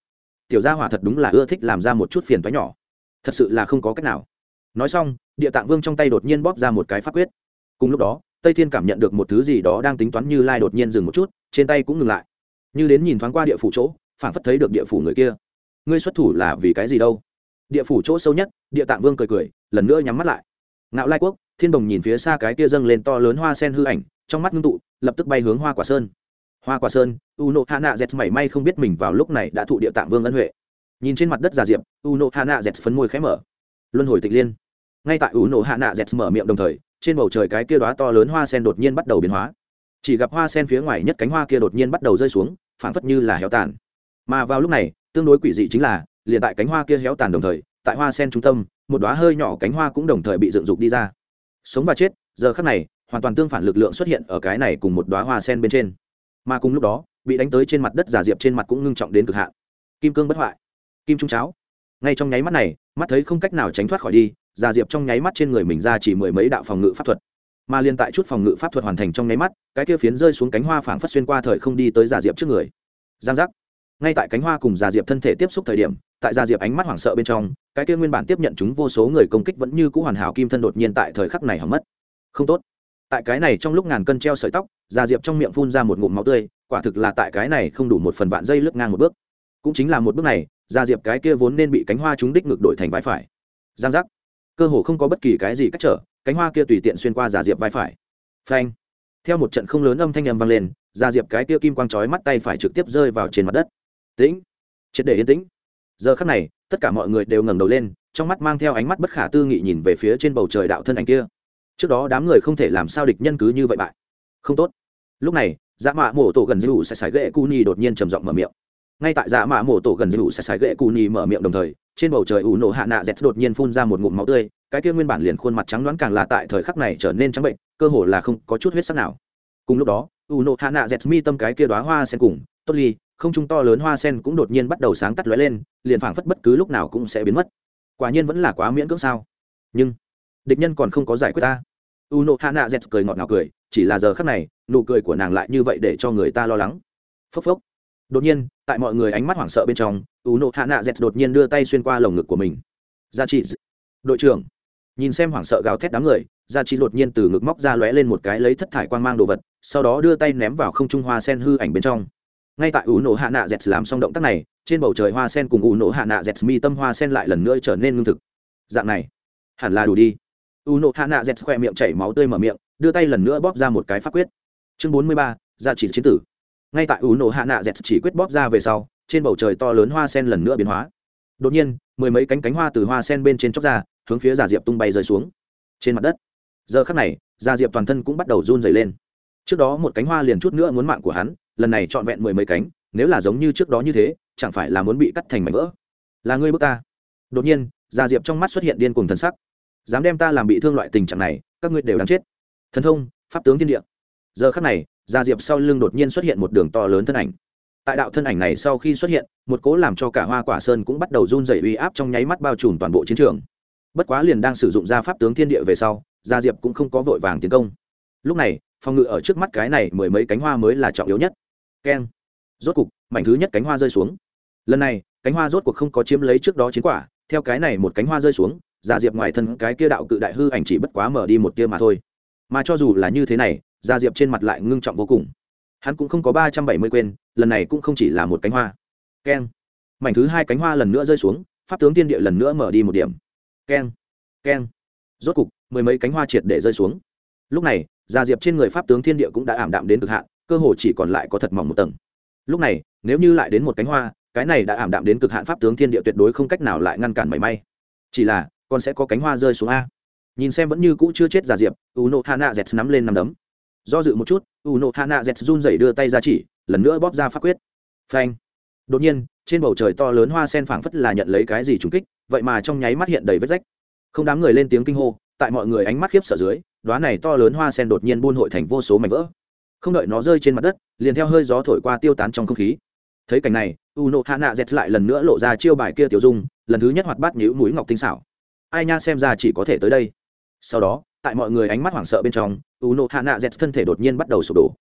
tiểu gia hỏa thật đúng là ưa thích làm ra một chút phiền toái nhỏ. Thật sự là không có cách nào. Nói xong, địa tạng vương trong tay đột nhiên bóp ra một cái pháp quyết cùng lúc đó, tây thiên cảm nhận được một thứ gì đó đang tính toán như lai đột nhiên dừng một chút, trên tay cũng ngừng lại. Như đến nhìn thoáng qua địa phủ chỗ, phảng phất thấy được địa phủ người kia. Ngươi xuất thủ là vì cái gì đâu? Địa phủ chỗ sâu nhất, địa tạng vương cười cười, lần nữa nhắm mắt lại. Ngạo lai quốc, thiên đồng nhìn phía xa cái kia dâng lên to lớn hoa sen hư ảnh, trong mắt ngưng tụ, lập tức bay hướng hoa quả sơn. Hoa quả sơn u nộ hạ nạ z mảy may không biết mình vào lúc này đã thụ địa tạng vương ân huệ. Nhìn trên mặt đất già diệp u nộ hạ nạ z phấn môi khẽ mở. Luân hồi tịch liên. Ngay tại u nộ hạ nạ z mở miệng đồng thời trên bầu trời cái kia đóa to lớn hoa sen đột nhiên bắt đầu biến hóa. Chỉ gặp hoa sen phía ngoài nhất cánh hoa kia đột nhiên bắt đầu rơi xuống, phảng phất như là héo tàn. Mà vào lúc này, tương đối quỷ dị chính là, liền tại cánh hoa kia héo tàn đồng thời, tại hoa sen trung tâm, một đóa hơi nhỏ cánh hoa cũng đồng thời bị dựng dục đi ra. Sống và chết, giờ khắc này, hoàn toàn tương phản lực lượng xuất hiện ở cái này cùng một đóa hoa sen bên trên. Mà cùng lúc đó, bị đánh tới trên mặt đất giả diệp trên mặt cũng ngưng trọng đến cực hạn. Kim cương bất hoại. Kim trung cháo. Ngay trong nháy mắt này, mắt thấy không cách nào tránh thoát khỏi đi già diệp trong nháy mắt trên người mình ra chỉ mười mấy đạo phòng ngự pháp thuật. Mà liên tại chút phòng ngự pháp thuật hoàn thành trong nháy mắt, cái kia phiến rơi xuống cánh hoa phảng phất xuyên qua thời không đi tới già diệp trước người. Giang giác. Ngay tại cánh hoa cùng già diệp thân thể tiếp xúc thời điểm, tại già diệp ánh mắt hoảng sợ bên trong, cái kia nguyên bản tiếp nhận chúng vô số người công kích vẫn như cũ hoàn hảo kim thân đột nhiên tại thời khắc này hỏng mất. Không tốt. Tại cái này trong lúc ngàn cân treo sợi tóc, già diệp trong miệng phun ra một ngụm máu tươi, quả thực là tại cái này không đủ một phần vạn dây lướt ngang một bước. Cũng chính là một bước này, già diệp cái kia vốn nên bị cánh hoa trúng đích ngược đổi thành vai phải. Giang giác cơ hồ không có bất kỳ cái gì cách trở, cánh hoa kia tùy tiện xuyên qua giả diệp vai phải. Phanh. Theo một trận không lớn âm thanh ầm vang lên, giả diệp cái kia kim quang chói mắt tay phải trực tiếp rơi vào trên mặt đất. Tĩnh. Triệt để yên tĩnh. Giờ khắc này, tất cả mọi người đều ngẩng đầu lên, trong mắt mang theo ánh mắt bất khả tư nghị nhìn về phía trên bầu trời đạo thân ảnh kia. Trước đó đám người không thể làm sao địch nhân cứ như vậy bại. Không tốt. Lúc này dạ mạ mổ tổ gần dư sẽ sải ghệ cu ni đột nhiên trầm giọng mở miệng ngay tại dạ mạ mổ tổ gần dư sẽ sải ghệ cù nhì mở miệng đồng thời, trên bầu trời ủ nổ hạ nạ dẹt đột nhiên phun ra một ngụm máu tươi, cái kia nguyên bản liền khuôn mặt trắng đoán càng là tại thời khắc này trở nên trắng bệnh, cơ hồ là không có chút huyết sắc nào. Cùng lúc đó, ủ nổ hạ nạ dẹt mi tâm cái kia đoá hoa sen cùng, tốt ly, không trung to lớn hoa sen cũng đột nhiên bắt đầu sáng tắt lóe lên, liền phảng phất bất cứ lúc nào cũng sẽ biến mất. Quả nhiên vẫn là quá miễn cưỡng sao. Nhưng, địch nhân còn không có giải quyết ta. U nộ hạ nạ z cười ngọt ngào cười, chỉ là giờ khắc này, nụ cười của nàng lại như vậy để cho người ta lo lắng. Phốc phốc. Đột nhiên tại mọi người ánh mắt hoảng sợ bên trong u nộ hạ nạ dẹt đột nhiên đưa tay xuyên qua lồng ngực của mình. Gia trị đội trưởng. Nhìn xem hoảng sợ gào thét đám người gia trị đột nhiên từ ngực móc ra lóe lên một cái lấy thất thải quang mang đồ vật, sau đó đưa tay ném vào không trung hoa sen hư ảnh bên trong. Ngay tại u nộ hạ nạ dẹt làm xong động tác này, trên bầu trời hoa sen cùng u nộ hạ nạ dẹt mi tâm hoa sen lại lần nữa trở nên ngưng thực. Dạng này, hẳn là đủ đi. U nộ hạ nạ dẹt khoe miệng chảy máu tươi mở miệng, đưa tay lần nữa bóp ra một cái pháp quyết. Chương bốn mươi ba gia trị chiến tử ngay tại ủ nổ hạ nạ dẹt chỉ quyết bóp ra về sau, trên bầu trời to lớn hoa sen lần nữa biến hóa. Đột nhiên, mười mấy cánh cánh hoa từ hoa sen bên trên chóc ra, hướng phía giả diệp tung bay rơi xuống. Trên mặt đất, giờ khắc này giả diệp toàn thân cũng bắt đầu run dày lên. Trước đó một cánh hoa liền chút nữa muốn mạng của hắn, lần này trọn vẹn mười mấy cánh, nếu là giống như trước đó như thế, chẳng phải là muốn bị cắt thành mảnh vỡ. Là ngươi bước ta. Đột nhiên giả diệp trong mắt xuất hiện điên cuồng thần sắc. Dám đem ta làm bị thương loại tình trạng này, các ngươi đều đáng chết. Thần thông, pháp tướng thiên địa. Giờ khắc này Gia diệp sau lưng đột nhiên xuất hiện một đường to lớn thân ảnh. Tại đạo thân ảnh này sau khi xuất hiện, một cố làm cho cả hoa quả sơn cũng bắt đầu run dày uy áp trong nháy mắt bao trùm toàn bộ chiến trường. Bất quá liền đang sử dụng ra pháp tướng thiên địa về sau, gia diệp cũng không có vội vàng tiến công. Lúc này, phòng ngự ở trước mắt cái này mười mấy cánh hoa mới là trọng yếu nhất. Keng. Rốt cục, mảnh thứ nhất cánh hoa rơi xuống. Lần này, cánh hoa rốt cuộc không có chiếm lấy trước đó chiến quả, theo cái này một cánh hoa rơi xuống, gia diệp ngoài thân cái kia đạo cự đại hư ảnh chỉ bất quá mở đi một tia mà thôi. Mà cho dù là như thế này gia diệp trên mặt lại ngưng trọng vô cùng. Hắn cũng không có ba trăm bảy mươi quên, lần này cũng không chỉ là một cánh hoa. Keng. Mảnh thứ hai cánh hoa lần nữa rơi xuống, pháp tướng tiên địa lần nữa mở đi một điểm. Keng. Keng. Rốt cục, mười mấy cánh hoa triệt để rơi xuống. Lúc này, gia diệp trên người pháp tướng thiên địa cũng đã ảm đạm đến cực hạn, cơ hồ chỉ còn lại có thật mỏng một tầng. Lúc này, nếu như lại đến một cánh hoa, cái này đã ảm đạm đến cực hạn pháp tướng thiên địa tuyệt đối không cách nào lại ngăn cản mảy may. Chỉ là, còn sẽ có cánh hoa rơi xuống a. Nhìn xem vẫn như cũ chưa chết gia diệp u nộ hana z nắm lên nắm đấm do dự một chút u nộ hana z run dày đưa tay ra chỉ, lần nữa bóp ra phát quyết. Phanh. Đột nhiên, trên bầu trời to lớn hoa sen phảng phất là nhận lấy cái gì trùng kích, vậy mà trong nháy mắt hiện đầy vết rách. Không đám người lên tiếng kinh hô, tại mọi người ánh mắt khiếp sợ dưới đoá này to lớn hoa sen đột nhiên buôn hội thành vô số mảnh vỡ. Không đợi nó rơi trên mặt đất, liền theo hơi gió thổi qua tiêu tán trong không khí. Thấy cảnh này u nộ hạ nạ dẹt lại lần nữa lộ ra chiêu bài kia tiểu dung, lần thứ nhất hoạt bát nhữ mũi ngọc tinh xảo. Ai nha xem ra chỉ có thể tới đây. Sau đó tại mọi người ánh mắt hoảng sợ bên trong u nộ hạ nạ dẹt thân thể đột nhiên bắt đầu sụp đổ.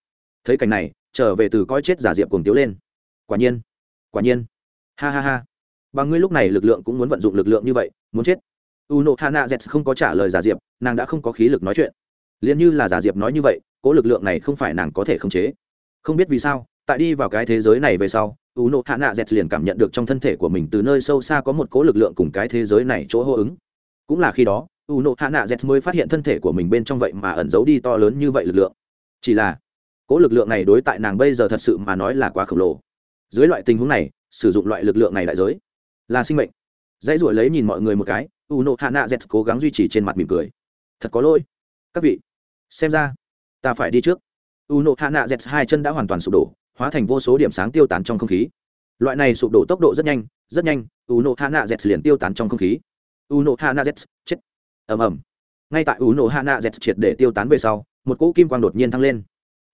Thấy cảnh này, trở về từ coi chết giả diệp cùng tiếu lên. Quả nhiên quả nhiên. Ha ha ha. Bằng ngươi lúc này lực lượng cũng muốn vận dụng lực lượng như vậy, muốn chết. U nộ Nạ z không có trả lời giả diệp, nàng đã không có khí lực nói chuyện. Liền như là giả diệp nói như vậy, cố lực lượng này không phải nàng có thể khống chế. Không biết vì sao, tại đi vào cái thế giới này về sau u nộ Nạ z liền cảm nhận được trong thân thể của mình từ nơi sâu xa có một cố lực lượng cùng cái thế giới này chỗ hô ứng. Cũng là khi đó u nộ hana z mới phát hiện thân thể của mình bên trong vậy mà ẩn giấu đi to lớn như vậy lực lượng. Chỉ là cố lực lượng này đối tại nàng bây giờ thật sự mà nói là quá khổng lồ. Dưới loại tình huống này, sử dụng loại lực lượng này đại giới là sinh mệnh. Dãy ruổi lấy nhìn mọi người một cái, u nộ hạ nạ z cố gắng duy trì trên mặt mỉm cười. Thật có lỗi. Các vị, xem ra, ta phải đi trước. U nộ hạ nạ z hai chân đã hoàn toàn sụp đổ, hóa thành vô số điểm sáng tiêu tán trong không khí. Loại này sụp đổ tốc độ rất nhanh rất nhanh, u nộ hạ nạ z liền tiêu tán trong không khí. U nộ hạ nạ z, chết ầm ầm. Ngay tại u nổ hạ nạ dẹt triệt để tiêu tán về sau, một cỗ kim quang đột nhiên thăng lên.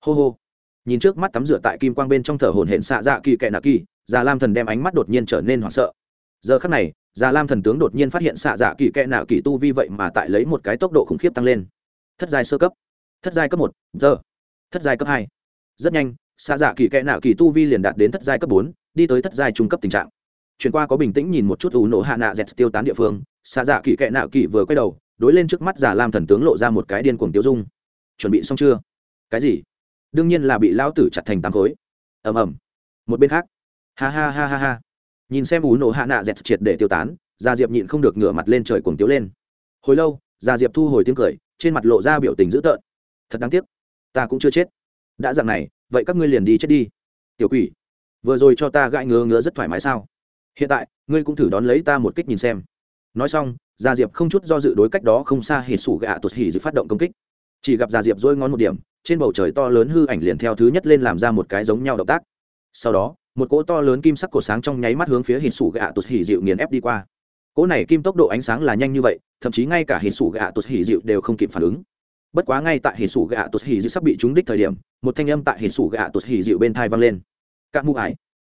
Hô hô. Nhìn trước mắt tắm rửa tại kim quang bên trong thở hồn hển xạ dạ kỳ kệ nạ kỳ, già lam thần đem ánh mắt đột nhiên trở nên hoảng sợ. Giờ khắc này, già lam thần tướng đột nhiên phát hiện xạ dạ kỳ kệ nạ kỳ tu vi vậy mà tại lấy một cái tốc độ khủng khiếp tăng lên. Thất giai sơ cấp. Thất giai cấp một, giờ. Thất giai cấp hai. Rất nhanh, xạ dạ kỳ kệ nạ kỳ tu vi liền đạt đến thất giai cấp bốn, đi tới thất giai trung cấp tình trạng. Chuyển qua có bình tĩnh nhìn một chút ủ nổ hạ nạ dẹt tiêu tán địa phương, xạ dạ kỳ kệ nạ kỳ vừa quay đầu đối lên trước mắt giả lam thần tướng lộ ra một cái điên cuồng tiêu dung. Chuẩn bị xong chưa? Cái gì? Đương nhiên là bị lão tử chặt thành tám khối. Ầm ầm. Một bên khác. Ha ha ha ha ha. Nhìn xem ú nổ hạ nạ dẹt triệt để tiêu tán, gia diệp nhịn không được ngửa mặt lên trời cuồng tiếu lên. Hồi lâu, gia diệp thu hồi tiếng cười, trên mặt lộ ra biểu tình dữ tợn. Thật đáng tiếc. Ta cũng chưa chết. Đã dạng này, vậy các ngươi liền đi chết đi. Tiểu quỷ, vừa rồi cho ta gãi ngứa ngứa rất thoải mái sao? Hiện tại, ngươi cũng thử đón lấy ta một kích nhìn xem nói xong, gia diệp không chút do dự đối cách đó không xa hệ sủ gạ tuột hỉ dự phát động công kích. Chỉ gặp gia diệp dôi ngón một điểm, trên bầu trời to lớn hư ảnh liền theo thứ nhất lên làm ra một cái giống nhau động tác. Sau đó, một cỗ to lớn kim sắc cổ sáng trong nháy mắt hướng phía hít sủ gạ tụt hỉ dịu nghiền ép đi qua. Cỗ này kim tốc độ ánh sáng là nhanh như vậy, thậm chí ngay cả hít sủ gạ tụt hỉ dịu đều không kịp phản ứng. Bất quá ngay tại hít sủ gạ tụt hỉ dịu sắp bị trúng đích thời điểm, một thanh âm tại hít sủ gạ tụt hỉ dịu bên thai vang lên. Các mũ ải.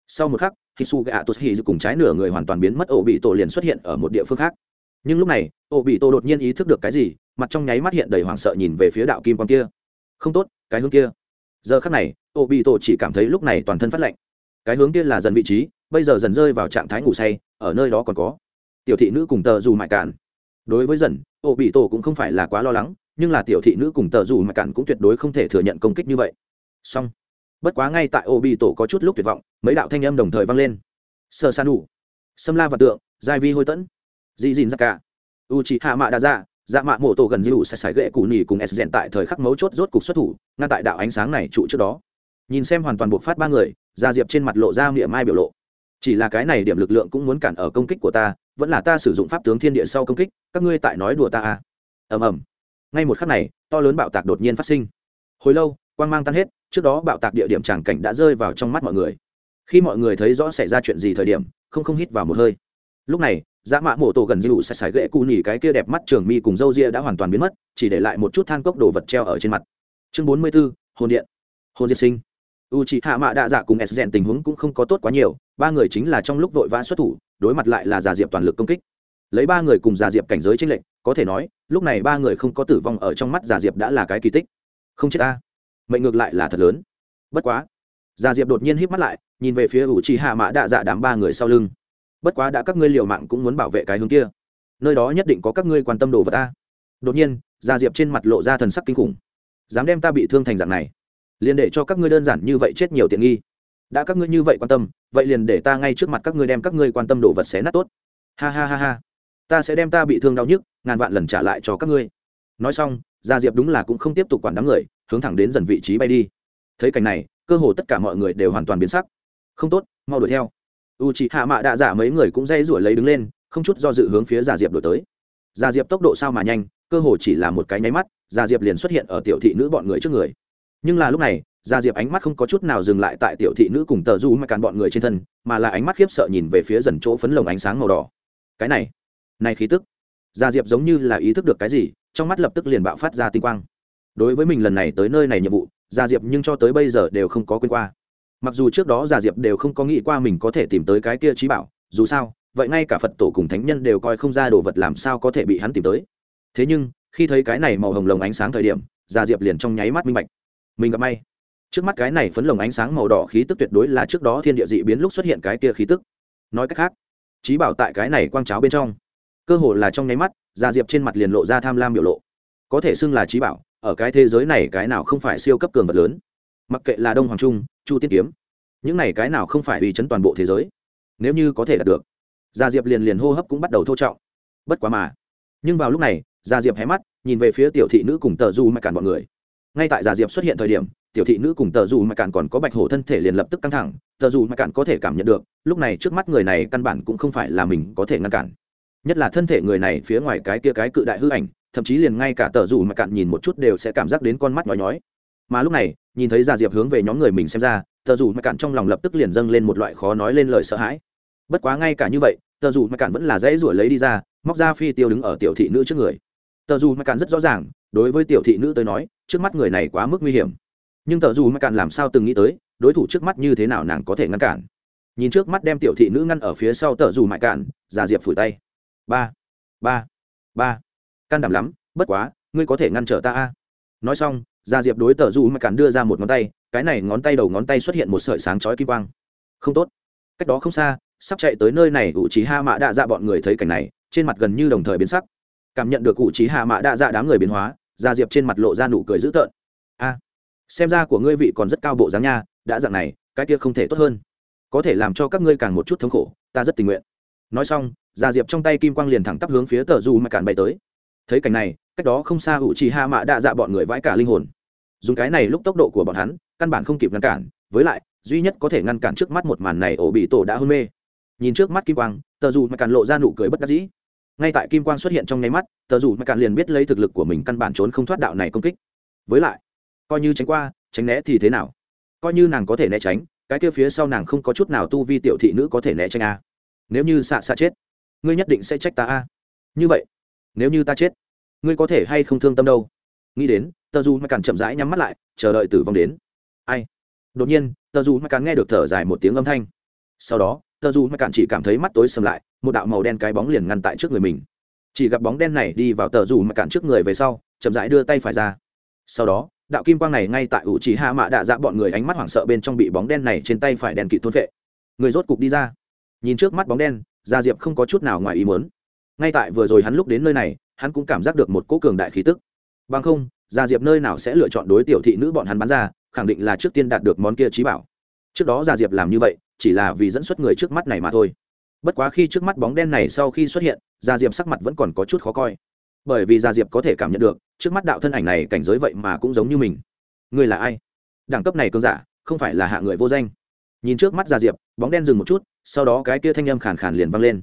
Sau một khắc su gạ tốt hì cùng trái nửa người hoàn toàn biến mất ổ bị tổ liền xuất hiện ở một địa phương khác. Nhưng lúc này ổ bị tổ đột nhiên ý thức được cái gì, mặt trong nháy mắt hiện đầy hoảng sợ nhìn về phía đạo kim quang kia. Không tốt, cái hướng kia. Giờ khắc này ổ bị tổ chỉ cảm thấy lúc này toàn thân phát lạnh. Cái hướng kia là dần vị trí, bây giờ dần rơi vào trạng thái ngủ say, ở nơi đó còn có. Tiểu thị nữ cùng tờ dù mại cạn. Đối với dần ổ bị tổ cũng không phải là quá lo lắng, nhưng là tiểu thị nữ cùng tờ dù mại cạn cũng tuyệt đối không thể thừa nhận công kích như vậy. Song bất quá ngay tại Obi bị tổ có chút lúc tuyệt vọng, mấy đạo thanh âm đồng thời vang lên. Sơ san đủ sâm la và tượng, giai vi hôi tẫn, dị dìn ra dạ cả u chị hạ mạ đã ra dạ mạ mộ tổ gần như sẽ sải gậy cụ nỉ cùng s rèn tại thời khắc mấu chốt rốt cục xuất thủ, ngăn tại đạo ánh sáng này trụ trước đó. Nhìn xem hoàn toàn buộc phát ba người ra diệp trên mặt lộ ra miệng mai biểu lộ. Chỉ là cái này điểm lực lượng cũng muốn cản ở công kích của ta, vẫn là ta sử dụng pháp tướng thiên địa sau công kích, các ngươi tại nói đùa ta à. Ầm ầm. Ngay một khắc này, to lớn bạo tạc đột nhiên phát sinh. Hồi lâu, quang mang tan hết trước đó bạo tạc địa điểm tràng cảnh đã rơi vào trong mắt mọi người. Khi mọi người thấy rõ xảy ra chuyện gì thời điểm không không hít vào một hơi. Lúc này dã mạ mổ tổ gần như sạch sải ghệ cụ nhỉ cái kia đẹp mắt trường mi cùng râu ria đã hoàn toàn biến mất chỉ để lại một chút than cốc đồ vật treo ở trên mặt. Chương bốn mươi 44, hồn điện. Hồn diệt sinh. U c hạ mạ đạ dạ cùng s rèn tình huống cũng không có tốt quá nhiều ba người chính là trong lúc vội vã xuất thủ đối mặt lại là giả diệp toàn lực công kích. Lấy ba người cùng giả diệp cảnh giới tranh lệch có thể nói lúc này ba người không có tử vong ở trong mắt giả diệp đã là cái kỳ tích. Không chết ta mệnh ngược lại là thật lớn. Bất quá, gia diệp đột nhiên híp mắt lại, nhìn về phía ủ trì hạ mã đạ dạ đám ba người sau lưng. Bất quá đã các ngươi liều mạng cũng muốn bảo vệ cái hướng kia. Nơi đó nhất định có các ngươi quan tâm đồ vật ta. Đột nhiên, gia diệp trên mặt lộ ra thần sắc kinh khủng. Dám đem ta bị thương thành dạng này, liền để cho các ngươi đơn giản như vậy chết nhiều tiện nghi. Đã các ngươi như vậy quan tâm, vậy liền để ta ngay trước mặt các ngươi đem các ngươi quan tâm đồ vật xé nát tốt. Ha ha ha ha. Ta sẽ đem ta bị thương đau nhức, ngàn vạn lần trả lại cho các ngươi. Nói xong, gia diệp đúng là cũng không tiếp tục quản đám người hướng thẳng đến dần vị trí bay đi. Thấy cảnh này, cơ hồ tất cả mọi người đều hoàn toàn biến sắc. Không tốt, mau đuổi theo. U chị hạ mạ đạ giả mấy người cũng dây rủi lấy đứng lên, không chút do dự hướng phía già diệp đổi tới. Gia diệp tốc độ sao mà nhanh, cơ hồ chỉ là một cái nháy mắt gia diệp liền xuất hiện ở tiểu thị nữ bọn người trước người. Nhưng là lúc này gia diệp ánh mắt không có chút nào dừng lại tại tiểu thị nữ cùng tờ du mà càn bọn người trên thân, mà là ánh mắt khiếp sợ nhìn về phía dần chỗ phấn lồng ánh sáng màu đỏ. Cái này này khí tức. Gia diệp giống như là ý thức được cái gì, trong mắt lập tức liền bạo phát ra tinh quang đối với mình lần này tới nơi này nhiệm vụ gia diệp nhưng cho tới bây giờ đều không có quên qua. Mặc dù trước đó gia diệp đều không có nghĩ qua mình có thể tìm tới cái kia trí bảo, dù sao, vậy ngay cả phật tổ cùng thánh nhân đều coi không ra đồ vật làm sao có thể bị hắn tìm tới. Thế nhưng, khi thấy cái này màu hồng lồng ánh sáng thời điểm gia diệp liền trong nháy mắt minh bạch. Mình gặp may. Trước mắt cái này phấn lồng ánh sáng màu đỏ khí tức tuyệt đối là trước đó thiên địa dị biến lúc xuất hiện cái kia khí tức. Nói cách khác, trí bảo tại cái này quang cháo bên trong, cơ hồ là trong nháy mắt gia diệp trên mặt liền lộ ra tham lam biểu lộ. Có thể xưng là trí bảo ở cái thế giới này cái nào không phải siêu cấp cường vật lớn? Mặc kệ là đông hoàng trung, chu tiên kiếm, những này cái nào không phải uy chấn toàn bộ thế giới? Nếu như có thể đạt được, gia diệp liền liền hô hấp cũng bắt đầu thô trọng. Bất quá mà, nhưng vào lúc này, gia diệp hé mắt, nhìn về phía tiểu thị nữ cùng tờ du mạch cản bọn người. Ngay tại gia diệp xuất hiện thời điểm, tiểu thị nữ cùng tờ dù Mạch Cản còn có bạch hổ thân thể liền lập tức căng thẳng, tờ dù Mạch Cản có thể cảm nhận được, lúc này trước mắt người này căn bản cũng không phải là mình có thể ngăn cản. Nhất là thân thể người này phía ngoài cái kia cái cự đại hư ảnh thậm chí liền ngay cả tờ dù mà cạn nhìn một chút đều sẽ cảm giác đến con mắt nhói nhói. Mà lúc này, nhìn thấy già diệp hướng về nhóm người mình xem ra, tờ dù mà cạn trong lòng lập tức liền dâng lên một loại khó nói lên lời sợ hãi. Bất quá ngay cả như vậy, tờ dù mà cạn vẫn là dãy ruổi lấy đi ra, móc ra phi tiêu đứng ở tiểu thị nữ trước người. Tờ dù mà cạn rất rõ ràng, đối với tiểu thị nữ tới nói, trước mắt người này quá mức nguy hiểm. Nhưng tờ dù mà cạn làm sao từng nghĩ tới, đối thủ trước mắt như thế nào nàng có thể ngăn cản. Nhìn trước mắt đem tiểu thị nữ ngăn ở phía sau tờ dù mại cạn, già diệp phủi tay. Ba ba ba can đảm lắm, bất quá, ngươi có thể ngăn trở ta a. Nói xong, gia diệp đối tờ du mại cản đưa ra một ngón tay, cái này ngón tay đầu ngón tay xuất hiện một sợi sáng chói kim quang. Không tốt. Cách đó không xa, sắp chạy tới nơi này ủ trí ha mã đạ dạ bọn người thấy cảnh này, trên mặt gần như đồng thời biến sắc. Cảm nhận được ủ trí hạ mã đạ dạ đám người biến hóa, gia diệp trên mặt lộ ra nụ cười dữ tợn. A, xem ra của ngươi vị còn rất cao bộ dáng nha, đã dạng này, cái kia không thể tốt hơn. Có thể làm cho các ngươi càng một chút thống khổ, ta rất tình nguyện. Nói xong, gia diệp trong tay kim quang liền thẳng tắp hướng phía tờ du mà cản bay tới thấy cảnh này, cách đó không xa hữu trì hạ mạ đa dạ bọn người vãi cả linh hồn. Dùng cái này lúc tốc độ của bọn hắn, căn bản không kịp ngăn cản, với lại, duy nhất có thể ngăn cản trước mắt một màn này ổ bị tổ đã hôn mê. Nhìn trước mắt kim quang, tờ dù mà càn lộ ra nụ cười bất đắc dĩ. Ngay tại kim quang xuất hiện trong nháy mắt, tờ dù mà càn liền biết lấy thực lực của mình căn bản trốn không thoát đạo này công kích. Với lại, coi như tránh qua, tránh né thì thế nào? Coi như nàng có thể né tránh, cái kia phía sau nàng không có chút nào tu vi tiểu thị nữ có thể né tránh a à. nếu như xạ xạ chết, ngươi nhất định sẽ trách ta a à. như vậy, nếu như ta chết ngươi có thể hay không thương tâm đâu? Nghĩ đến, tờ dù mà cản chậm rãi nhắm mắt lại, chờ đợi tử vong đến. Ai? Đột nhiên, tờ dù mà cản nghe được thở dài một tiếng âm thanh. Sau đó, tờ dù mà cản chỉ cảm thấy mắt tối sầm lại, một đạo màu đen cái bóng liền ngăn tại trước người mình. Chỉ gặp bóng đen này đi vào tờ dù mà cản trước người về sau, chậm rãi đưa tay phải ra. Sau đó, đạo kim quang này ngay tại ủ chỉ hạ mạ đạ dạ bọn người ánh mắt hoảng sợ bên trong bị bóng đen này trên tay phải đèn kỵ thôn vệ. Người rốt cục đi ra. Nhìn trước mắt bóng đen, gia diệp không có chút nào ngoài ý muốn. Ngay tại vừa rồi hắn lúc đến nơi này hắn cũng cảm giác được một cỗ cường đại khí tức. Bằng không, gia diệp nơi nào sẽ lựa chọn đối tiểu thị nữ bọn hắn bán ra, khẳng định là trước tiên đạt được món kia trí bảo. Trước đó gia diệp làm như vậy, chỉ là vì dẫn xuất người trước mắt này mà thôi. Bất quá khi trước mắt bóng đen này sau khi xuất hiện, gia diệp sắc mặt vẫn còn có chút khó coi. Bởi vì gia diệp có thể cảm nhận được, trước mắt đạo thân ảnh này cảnh giới vậy mà cũng giống như mình. Người là ai? Đẳng cấp này cơn giả, không phải là hạ người vô danh. Nhìn trước mắt gia diệp, bóng đen dừng một chút, sau đó cái kia thanh âm khàn khàn liền vang lên.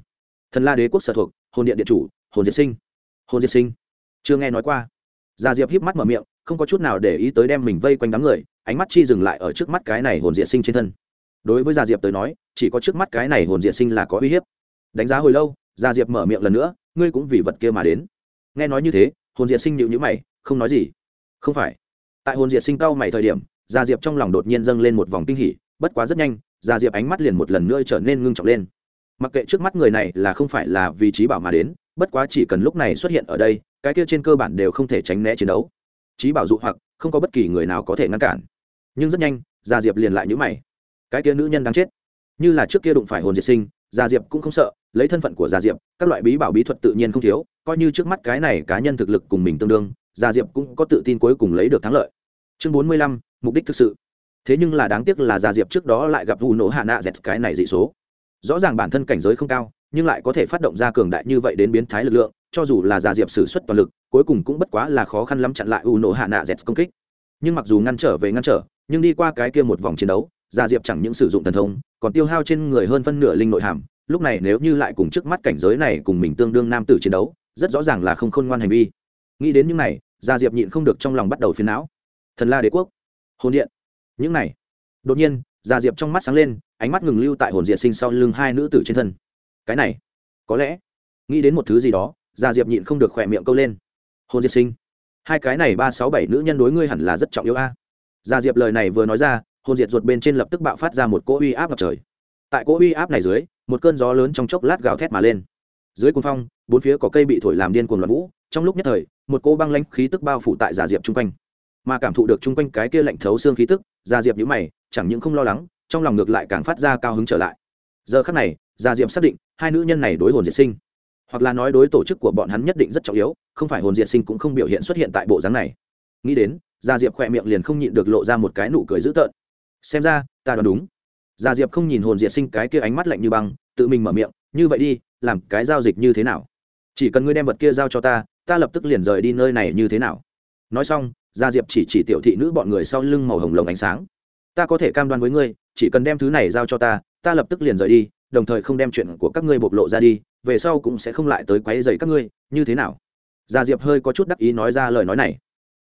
Thần la đế quốc sở thuộc, hồn điện điện chủ, hồn diệt sinh hồn diệt sinh. Chưa nghe nói qua. Gia diệp híp mắt mở miệng, không có chút nào để ý tới đem mình vây quanh đám người, ánh mắt chi dừng lại ở trước mắt cái này hồn diệt sinh trên thân. Đối với gia diệp tới nói, chỉ có trước mắt cái này hồn diệt sinh là có uy hiếp. Đánh giá hồi lâu, gia diệp mở miệng lần nữa, ngươi cũng vì vật kia mà đến. Nghe nói như thế, hồn diệt sinh nhịu nhữ mày, không nói gì. Không phải. Tại hồn diệt sinh cau mày thời điểm, gia diệp trong lòng đột nhiên dâng lên một vòng kinh hỉ, bất quá rất nhanh, gia diệp ánh mắt liền một lần nữa trở nên ngưng trọng lên. Mặc kệ trước mắt người này là không phải là vì trí bảo mà đến bất quá chỉ cần lúc này xuất hiện ở đây, cái kia trên cơ bản đều không thể tránh né chiến đấu. Trí bảo dụ hoặc, không có bất kỳ người nào có thể ngăn cản. Nhưng rất nhanh, gia diệp liền lại nhữ mày. Cái kia nữ nhân đang chết. Như là trước kia đụng phải hồn diệt sinh, gia diệp cũng không sợ, lấy thân phận của gia diệp, các loại bí bảo bí thuật tự nhiên không thiếu, coi như trước mắt cái này cá nhân thực lực cùng mình tương đương, gia diệp cũng có tự tin cuối cùng lấy được thắng lợi. Chương bốn mươi lăm, mục đích thực sự. Thế nhưng là đáng tiếc là gia diệp trước đó lại gặp vụ nổ hạ nạ dẹt cái này dị số. Rõ ràng bản thân cảnh giới không cao nhưng lại có thể phát động ra cường đại như vậy đến biến thái lực lượng, cho dù là gia diệp xử suất toàn lực, cuối cùng cũng bất quá là khó khăn lắm chặn lại u nổ hạ nạ dẹt công kích. Nhưng mặc dù ngăn trở về ngăn trở, nhưng đi qua cái kia một vòng chiến đấu gia diệp chẳng những sử dụng thần thông, còn tiêu hao trên người hơn phân nửa linh nội hàm, lúc này nếu như lại cùng trước mắt cảnh giới này cùng mình tương đương nam tử chiến đấu, rất rõ ràng là không khôn ngoan hành vi. Nghĩ đến những này gia diệp nhịn không được trong lòng bắt đầu phiền não. Thần la đế quốc, hồn điện. Những này, đột nhiên gia diệp trong mắt sáng lên, ánh mắt ngừng lưu tại hồn diệt sinh sau lưng hai nữ tử trên thân cái này, có lẽ, nghĩ đến một thứ gì đó, gia diệp nhịn không được khỏe miệng câu lên. Hôn diệt sinh, hai cái này ba sáu bảy nữ nhân đối ngươi hẳn là rất trọng yếu a. Gia diệp lời này vừa nói ra, hôn diệt ruột bên trên lập tức bạo phát ra một cỗ uy áp ngập trời. Tại cỗ uy áp này dưới, một cơn gió lớn trong chốc lát gào thét mà lên. Dưới cuồng phong, bốn phía có cây bị thổi làm điên cuồng loạn vũ, trong lúc nhất thời, một cô băng lãnh khí tức bao phủ tại giả diệp chung quanh. Mà cảm thụ được chung quanh cái kia lạnh thấu xương khí tức giả diệp nhíu mày, chẳng những không lo lắng, trong lòng ngược lại càng phát ra cao hứng trở lại. Giờ khắc này giả diệp xác định hai nữ nhân này đối hồn diệt sinh. Hoặc là nói đối tổ chức của bọn hắn nhất định rất trọng yếu, không phải hồn diệt sinh cũng không biểu hiện xuất hiện tại bộ dáng này. Nghĩ đến, gia diệp khỏe miệng liền không nhịn được lộ ra một cái nụ cười dữ tợn. Xem ra, ta đoán đúng. Gia diệp không nhìn hồn diệt sinh cái kia ánh mắt lạnh như băng, tự mình mở miệng, như vậy đi, làm cái giao dịch như thế nào? Chỉ cần ngươi đem vật kia giao cho ta ta lập tức liền rời đi nơi này như thế nào? Nói xong, gia diệp chỉ chỉ tiểu thị nữ bọn người sau lưng màu hồng lồng ánh sáng. Ta có thể cam đoan với ngươi, chỉ cần đem thứ này giao cho ta ta lập tức liền rời đi đồng thời không đem chuyện của các ngươi bộc lộ ra đi, về sau cũng sẽ không lại tới quấy dày các ngươi, như thế nào? Gia diệp hơi có chút đắc ý nói ra lời nói này.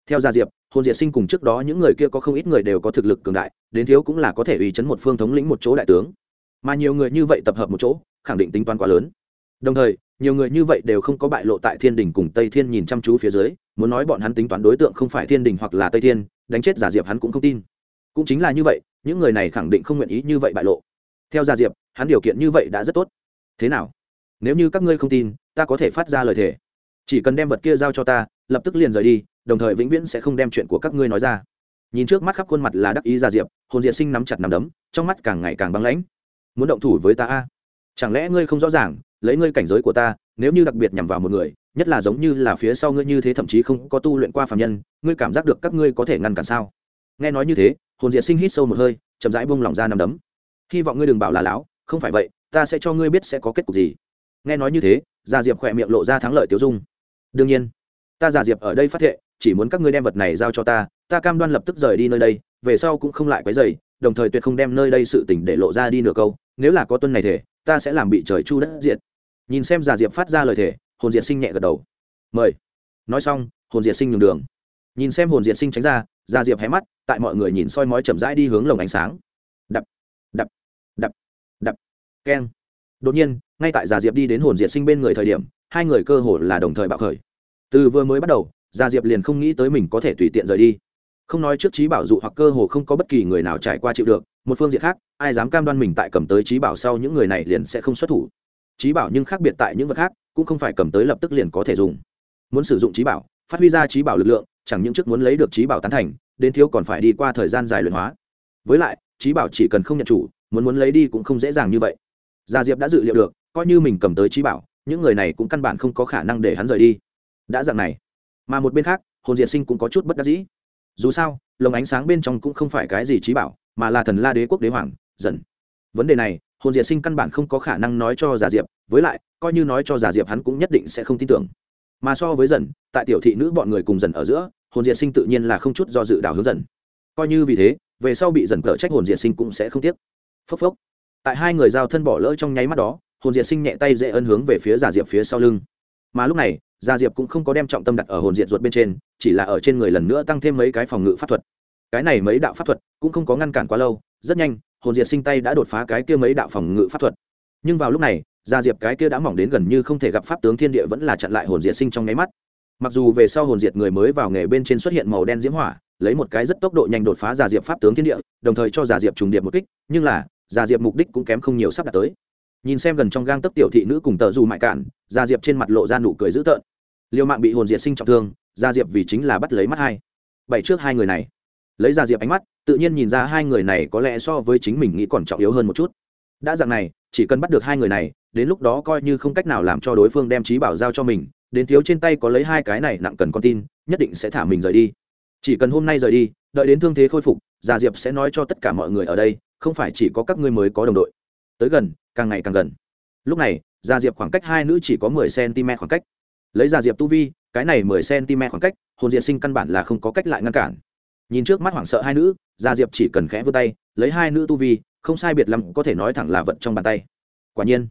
Theo gia diệp, hồn diệt sinh cùng trước đó những người kia có không ít người đều có thực lực cường đại, đến thiếu cũng là có thể ủy chấn một phương thống lĩnh một chỗ đại tướng. Mà nhiều người như vậy tập hợp một chỗ, khẳng định tính toán quá lớn. Đồng thời, nhiều người như vậy đều không có bại lộ tại thiên đình cùng tây thiên nhìn chăm chú phía dưới, muốn nói bọn hắn tính toán đối tượng không phải thiên đình hoặc là tây thiên, đánh chết giả diệp hắn cũng không tin. Cũng chính là như vậy, những người này khẳng định không nguyện ý như vậy bại lộ theo gia diệp, hắn điều kiện như vậy đã rất tốt. Thế nào? Nếu như các ngươi không tin, ta có thể phát ra lời thề. Chỉ cần đem vật kia giao cho ta, lập tức liền rời đi, đồng thời vĩnh viễn sẽ không đem chuyện của các ngươi nói ra. Nhìn trước mắt khắp khuôn mặt là đắc ý Gia diệp, hồn diệt sinh nắm chặt nắm đấm, trong mắt càng ngày càng băng lãnh. Muốn động thủ với ta a? Chẳng lẽ ngươi không rõ ràng, lấy ngươi cảnh giới của ta, nếu như đặc biệt nhằm vào một người, nhất là giống như là phía sau ngươi như thế thậm chí không có tu luyện qua phạm nhân, ngươi cảm giác được các ngươi có thể ngăn cản sao? Nghe nói như thế, hồn diệt sinh hít sâu một hơi, chậm rãi buông lỏng ra nằm đấm hy vọng ngươi đừng bảo là lão không phải vậy, ta sẽ cho ngươi biết sẽ có kết cục gì. Nghe nói như thế gia diệp khỏe miệng lộ ra thắng lợi tiêu dung. Đương nhiên, ta giả diệp ở đây phát thệ, chỉ muốn các ngươi đem vật này giao cho ta ta cam đoan lập tức rời đi nơi đây, về sau cũng không lại quấy dày đồng thời tuyệt không đem nơi đây sự tỉnh để lộ ra đi nửa câu, nếu là có tuân này thể, ta sẽ làm bị trời chu đất diệt. Nhìn xem giả diệp phát ra lời thể, hồn diệt sinh nhẹ gật đầu. Mời. Nói xong, hồn diệt sinh nhường đường. Nhìn xem hồn diệt sinh tránh ra giả diệp hé mắt, tại mọi người nhìn soi mói chậm rãi đi hướng lồng ánh sáng đập đập đập. Keng. Đột nhiên, ngay tại già diệp đi đến hồn diệt sinh bên người thời điểm, hai người cơ hồ là đồng thời bạo khởi. Từ vừa mới bắt đầu, già diệp liền không nghĩ tới mình có thể tùy tiện rời đi. Không nói trước trí bảo dụ hoặc cơ hồ không có bất kỳ người nào trải qua chịu được, một phương diện khác, ai dám cam đoan mình tại cầm tới trí bảo sau những người này liền sẽ không xuất thủ. Trí bảo nhưng khác biệt tại những vật khác, cũng không phải cầm tới lập tức liền có thể dùng. Muốn sử dụng trí bảo, phát huy ra trí bảo lực lượng, chẳng những trước muốn lấy được trí bảo tán thành, đến thiếu còn phải đi qua thời gian dài luyện hóa. Với lại trí bảo chỉ cần không nhận chủ, muốn muốn lấy đi cũng không dễ dàng như vậy. Gia diệp đã dự liệu được, coi như mình cầm tới trí bảo, những người này cũng căn bản không có khả năng để hắn rời đi. Đã dạng này, mà một bên khác, hồn diệt sinh cũng có chút bất đắc dĩ. Dù sao, lồng ánh sáng bên trong cũng không phải cái gì trí bảo, mà là thần la đế quốc đế hoàng dần vấn đề này, hồn diệt sinh căn bản không có khả năng nói cho giả diệp, với lại, coi như nói cho giả diệp hắn cũng nhất định sẽ không tin tưởng. Mà so với dần tại tiểu thị nữ bọn người cùng dần ở giữa, hồn diệt sinh tự nhiên là không chút do dự đảo hướng dần coi như vì thế về sau bị dần cờ trách hồn diệt sinh cũng sẽ không tiếc. Phốc phốc. Tại hai người giao thân bỏ lỡ trong nháy mắt đó, hồn diệt sinh nhẹ tay dễ ân hướng về phía giả diệp phía sau lưng. Mà lúc này, già diệp cũng không có đem trọng tâm đặt ở hồn diệt ruột bên trên, chỉ là ở trên người lần nữa tăng thêm mấy cái phòng ngự pháp thuật. Cái này mấy đạo pháp thuật cũng không có ngăn cản quá lâu, rất nhanh, hồn diệt sinh tay đã đột phá cái kia mấy đạo phòng ngự pháp thuật. Nhưng vào lúc này gia diệp cái kia đã mỏng đến gần như không thể gặp pháp tướng thiên địa vẫn là chặn lại hồn diệt sinh trong nháy mắt. Mặc dù về sau hồn diệt người mới vào nghề bên trên xuất hiện màu đen diễm hỏa lấy một cái rất tốc độ nhanh đột phá giả diệp pháp tướng thiên địa, đồng thời cho giả diệp trùng điệp một kích, nhưng là, giả diệp mục đích cũng kém không nhiều sắp đạt tới. Nhìn xem gần trong gang tấc tiểu thị nữ cùng tờ dù mại cản giả diệp trên mặt lộ ra nụ cười dữ tợn. Liêu mạng bị hồn diệt sinh trọng thương, giả diệp vì chính là bắt lấy mắt hai. Bảy trước hai người này. Lấy giả diệp ánh mắt, tự nhiên nhìn ra hai người này có lẽ so với chính mình nghĩ còn trọng yếu hơn một chút. Đã dạng này, chỉ cần bắt được hai người này, đến lúc đó coi như không cách nào làm cho đối phương đem trí bảo giao cho mình, đến thiếu trên tay có lấy hai cái này nặng cần con tin, nhất định sẽ thả mình rời đi chỉ cần hôm nay rời đi, đợi đến thương thế khôi phục, già diệp sẽ nói cho tất cả mọi người ở đây, không phải chỉ có các ngươi mới có đồng đội. Tới gần, càng ngày càng gần. Lúc này, già diệp khoảng cách hai nữ chỉ có mười cm khoảng cách. Lấy già diệp tu vi, cái này mười cm khoảng cách, hồn diệt sinh căn bản là không có cách lại ngăn cản. Nhìn trước mắt hoảng sợ hai nữ, già diệp chỉ cần khẽ vươn tay, lấy hai nữ tu vi, không sai biệt lắm có thể nói thẳng là vật trong bàn tay. Quả nhiên,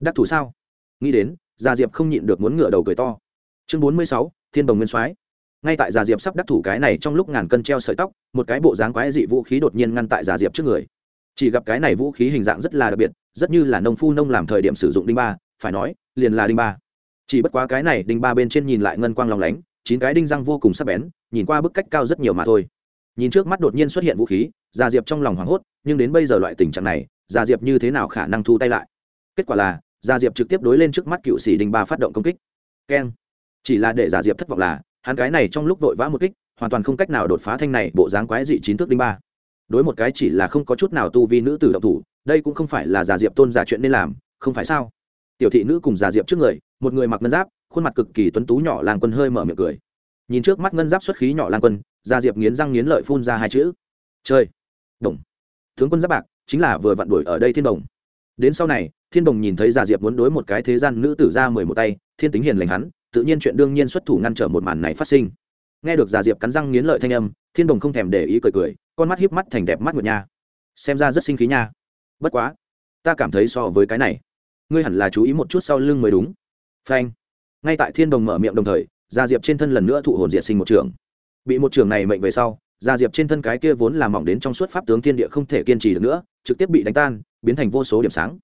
đắc thủ sao? Nghĩ đến gia diệp không nhịn được muốn ngửa đầu cười to. Chương bốn mươi sáu, thiên đồng nguyên soái ngay tại già diệp sắp đắc thủ cái này trong lúc ngàn cân treo sợi tóc, một cái bộ dáng quái dị vũ khí đột nhiên ngăn tại già diệp trước người. Chỉ gặp cái này vũ khí hình dạng rất là đặc biệt, rất như là nông phu nông làm thời điểm sử dụng đinh ba, phải nói, liền là đinh ba. Chỉ bất quá cái này đinh ba bên trên nhìn lại ngân quang lòng lánh, chín cái đinh răng vô cùng sắc bén, nhìn qua bức cách cao rất nhiều mà thôi. Nhìn trước mắt đột nhiên xuất hiện vũ khí, già diệp trong lòng hoảng hốt, nhưng đến bây giờ loại tình trạng này, già diệp như thế nào khả năng thu tay lại? Kết quả là, già diệp trực tiếp đối lên trước mắt cựu sĩ đinh ba phát động công kích. Keng. Chỉ là để già diệp thất vọng là hắn cái này trong lúc vội vã một kích, hoàn toàn không cách nào đột phá thanh này, bộ dáng quái dị chín thước đinh ba. Đối một cái chỉ là không có chút nào tu vi nữ tử động thủ, đây cũng không phải là giả diệp tôn giả chuyện nên làm, không phải sao? Tiểu thị nữ cùng giả diệp trước người, một người mặc ngân giáp, khuôn mặt cực kỳ tuấn tú nhỏ làng quân hơi mở miệng cười. Nhìn trước mắt ngân giáp xuất khí nhỏ làng quân, giả diệp nghiến răng nghiến lợi phun ra hai chữ. Chơi đồng. Tướng quân giáp bạc, chính là vừa vặn đuổi ở đây thiên đồng. Đến sau này, thiên đồng nhìn thấy giả diệp muốn đối một cái thế gian nữ tử ra mười một tay, thiên tính hiền lành hắn tự nhiên chuyện đương nhiên xuất thủ ngăn trở một màn này phát sinh. Nghe được già diệp cắn răng nghiến lợi thanh âm, thiên đồng không thèm để ý cười cười, con mắt híp mắt thành đẹp mắt một nha. Xem ra rất sinh khí nha. Bất quá, ta cảm thấy so với cái này, ngươi hẳn là chú ý một chút sau lưng mới đúng. Phanh. Ngay tại thiên đồng mở miệng đồng thời gia diệp trên thân lần nữa thụ hồn diệt sinh một trường. Bị một trường này mệnh về sau gia diệp trên thân cái kia vốn làm mỏng đến trong suốt pháp tướng thiên địa không thể kiên trì được nữa, trực tiếp bị đánh tan, biến thành vô số điểm sáng.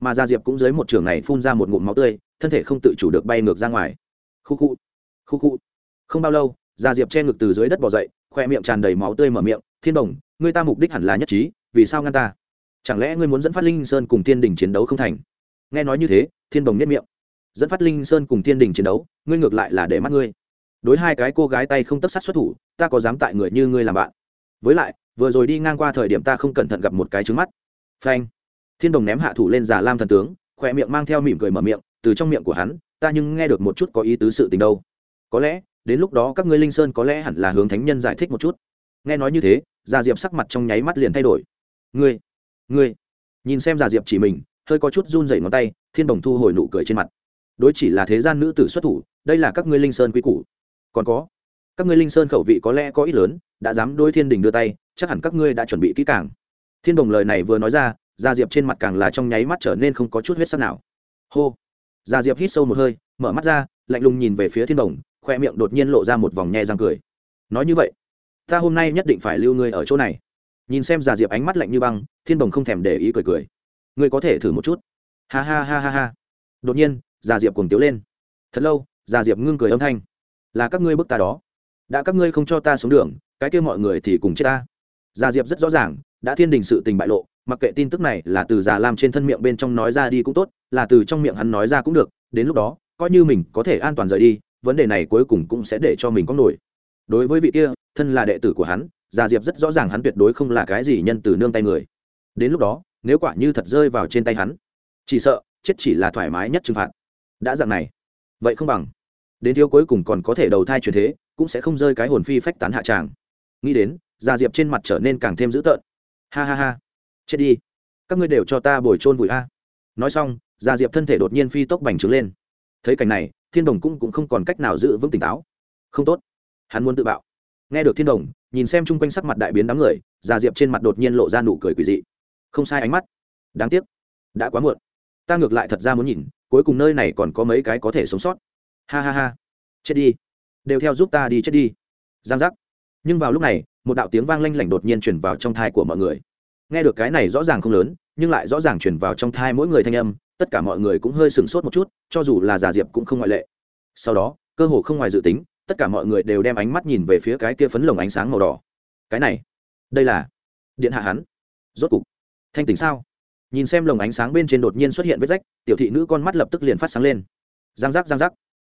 Mà gia diệp cũng dưới một trường này phun ra một ngụm máu tươi, thân thể không tự chủ được bay ngược ra ngoài khu khu. Khu khu. Không bao lâu, gia diệp che ngực từ dưới đất bỏ dậy, khoe miệng tràn đầy máu tươi mở miệng, thiên đồng ngươi ta mục đích hẳn là nhất trí, vì sao ngăn ta? Chẳng lẽ ngươi muốn dẫn phát linh sơn cùng thiên đình chiến đấu không thành? Nghe nói như thế, thiên đồng nhất miệng. Dẫn phát linh sơn cùng thiên đình chiến đấu, ngươi ngược lại là để mắt ngươi. Đối hai cái cô gái tay không tất sát xuất thủ, ta có dám tại người như ngươi làm bạn. Với lại, vừa rồi đi ngang qua thời điểm ta không cẩn thận gặp một cái trứng mắt. Phanh. Thiên đồng ném hạ thủ lên giả lam thần tướng khỏe miệng mang theo mỉm cười mở miệng, từ trong miệng của hắn ta nhưng nghe được một chút có ý tứ sự tình đâu. Có lẽ, đến lúc đó các ngươi linh sơn có lẽ hẳn là hướng thánh nhân giải thích một chút. Nghe nói như thế gia diệp sắc mặt trong nháy mắt liền thay đổi. Ngươi ngươi. Nhìn xem gia diệp chỉ mình, hơi có chút run rẩy ngón tay, thiên đồng thu hồi nụ cười trên mặt. Đối chỉ là thế gian nữ tử xuất thủ, đây là các ngươi linh sơn quy củ. Còn có, các ngươi linh sơn khẩu vị có lẽ có ít lớn, đã dám đôi thiên đình đưa tay, chắc hẳn các ngươi đã chuẩn bị kỹ càng. Thiên đồng lời này vừa nói ra gia diệp trên mặt càng là trong nháy mắt trở nên không có chút huyết sắc nào. Hô già diệp hít sâu một hơi, mở mắt ra, lạnh lùng nhìn về phía thiên đồng, khoe miệng đột nhiên lộ ra một vòng nhe răng cười. Nói như vậy, ta hôm nay nhất định phải lưu ngươi ở chỗ này. Nhìn xem già diệp ánh mắt lạnh như băng, thiên đồng không thèm để ý cười cười. Ngươi có thể thử một chút. Ha ha ha ha ha. Đột nhiên, già diệp cùng tiếu lên. Thật lâu, già diệp ngưng cười âm thanh. Là các ngươi bức ta đó. Đã các ngươi không cho ta xuống đường, cái kia mọi người thì cùng chết ta. Già diệp rất rõ ràng đã thiên đình sự tình bại lộ, mặc kệ tin tức này là từ già lam trên thân miệng bên trong nói ra đi cũng tốt, là từ trong miệng hắn nói ra cũng được, đến lúc đó, coi như mình có thể an toàn rời đi, vấn đề này cuối cùng cũng sẽ để cho mình có nổi. Đối với vị kia, thân là đệ tử của hắn, già diệp rất rõ ràng hắn tuyệt đối không là cái gì nhân từ nương tay người. Đến lúc đó, nếu quả như thật rơi vào trên tay hắn, chỉ sợ, chết chỉ là thoải mái nhất trừng phạt. Đã dạng này, vậy không bằng. Đến thiếu cuối cùng còn có thể đầu thai truyền thế, cũng sẽ không rơi cái hồn phi phách tán hạ tràng. Nghĩ đến, già diệp trên mặt trở nên càng thêm dữ tợn ha ha ha. Chết đi. Các ngươi đều cho ta bồi trôn vùi a. Nói xong gia diệp thân thể đột nhiên phi tốc bành trướng lên. Thấy cảnh này thiên đồng cũng, cũng không còn cách nào giữ vững tỉnh táo. Không tốt. Hắn muốn tự bạo. Nghe được thiên đồng nhìn xem chung quanh sắc mặt đại biến đám người gia diệp trên mặt đột nhiên lộ ra nụ cười quỷ dị. Không sai ánh mắt. Đáng tiếc. Đã quá muộn. Ta ngược lại thật ra muốn nhìn cuối cùng nơi này còn có mấy cái có thể sống sót. Ha ha ha. Chết đi. Đều theo giúp ta đi chết đi. Giang giác nhưng vào lúc này, một đạo tiếng vang lanh lảnh đột nhiên chuyển vào trong thai của mọi người. Nghe được cái này rõ ràng không lớn, nhưng lại rõ ràng chuyển vào trong thai mỗi người thanh âm, tất cả mọi người cũng hơi sửng sốt một chút, cho dù là già diệp cũng không ngoại lệ. Sau đó, cơ hồ không ngoài dự tính, tất cả mọi người đều đem ánh mắt nhìn về phía cái kia phấn lồng ánh sáng màu đỏ. Cái này, đây là điện hạ hắn. Rốt cục, thanh tỉnh sao? Nhìn xem lồng ánh sáng bên trên đột nhiên xuất hiện vết rách, tiểu thị nữ con mắt lập tức liền phát sáng lên. Giang giác giang giác.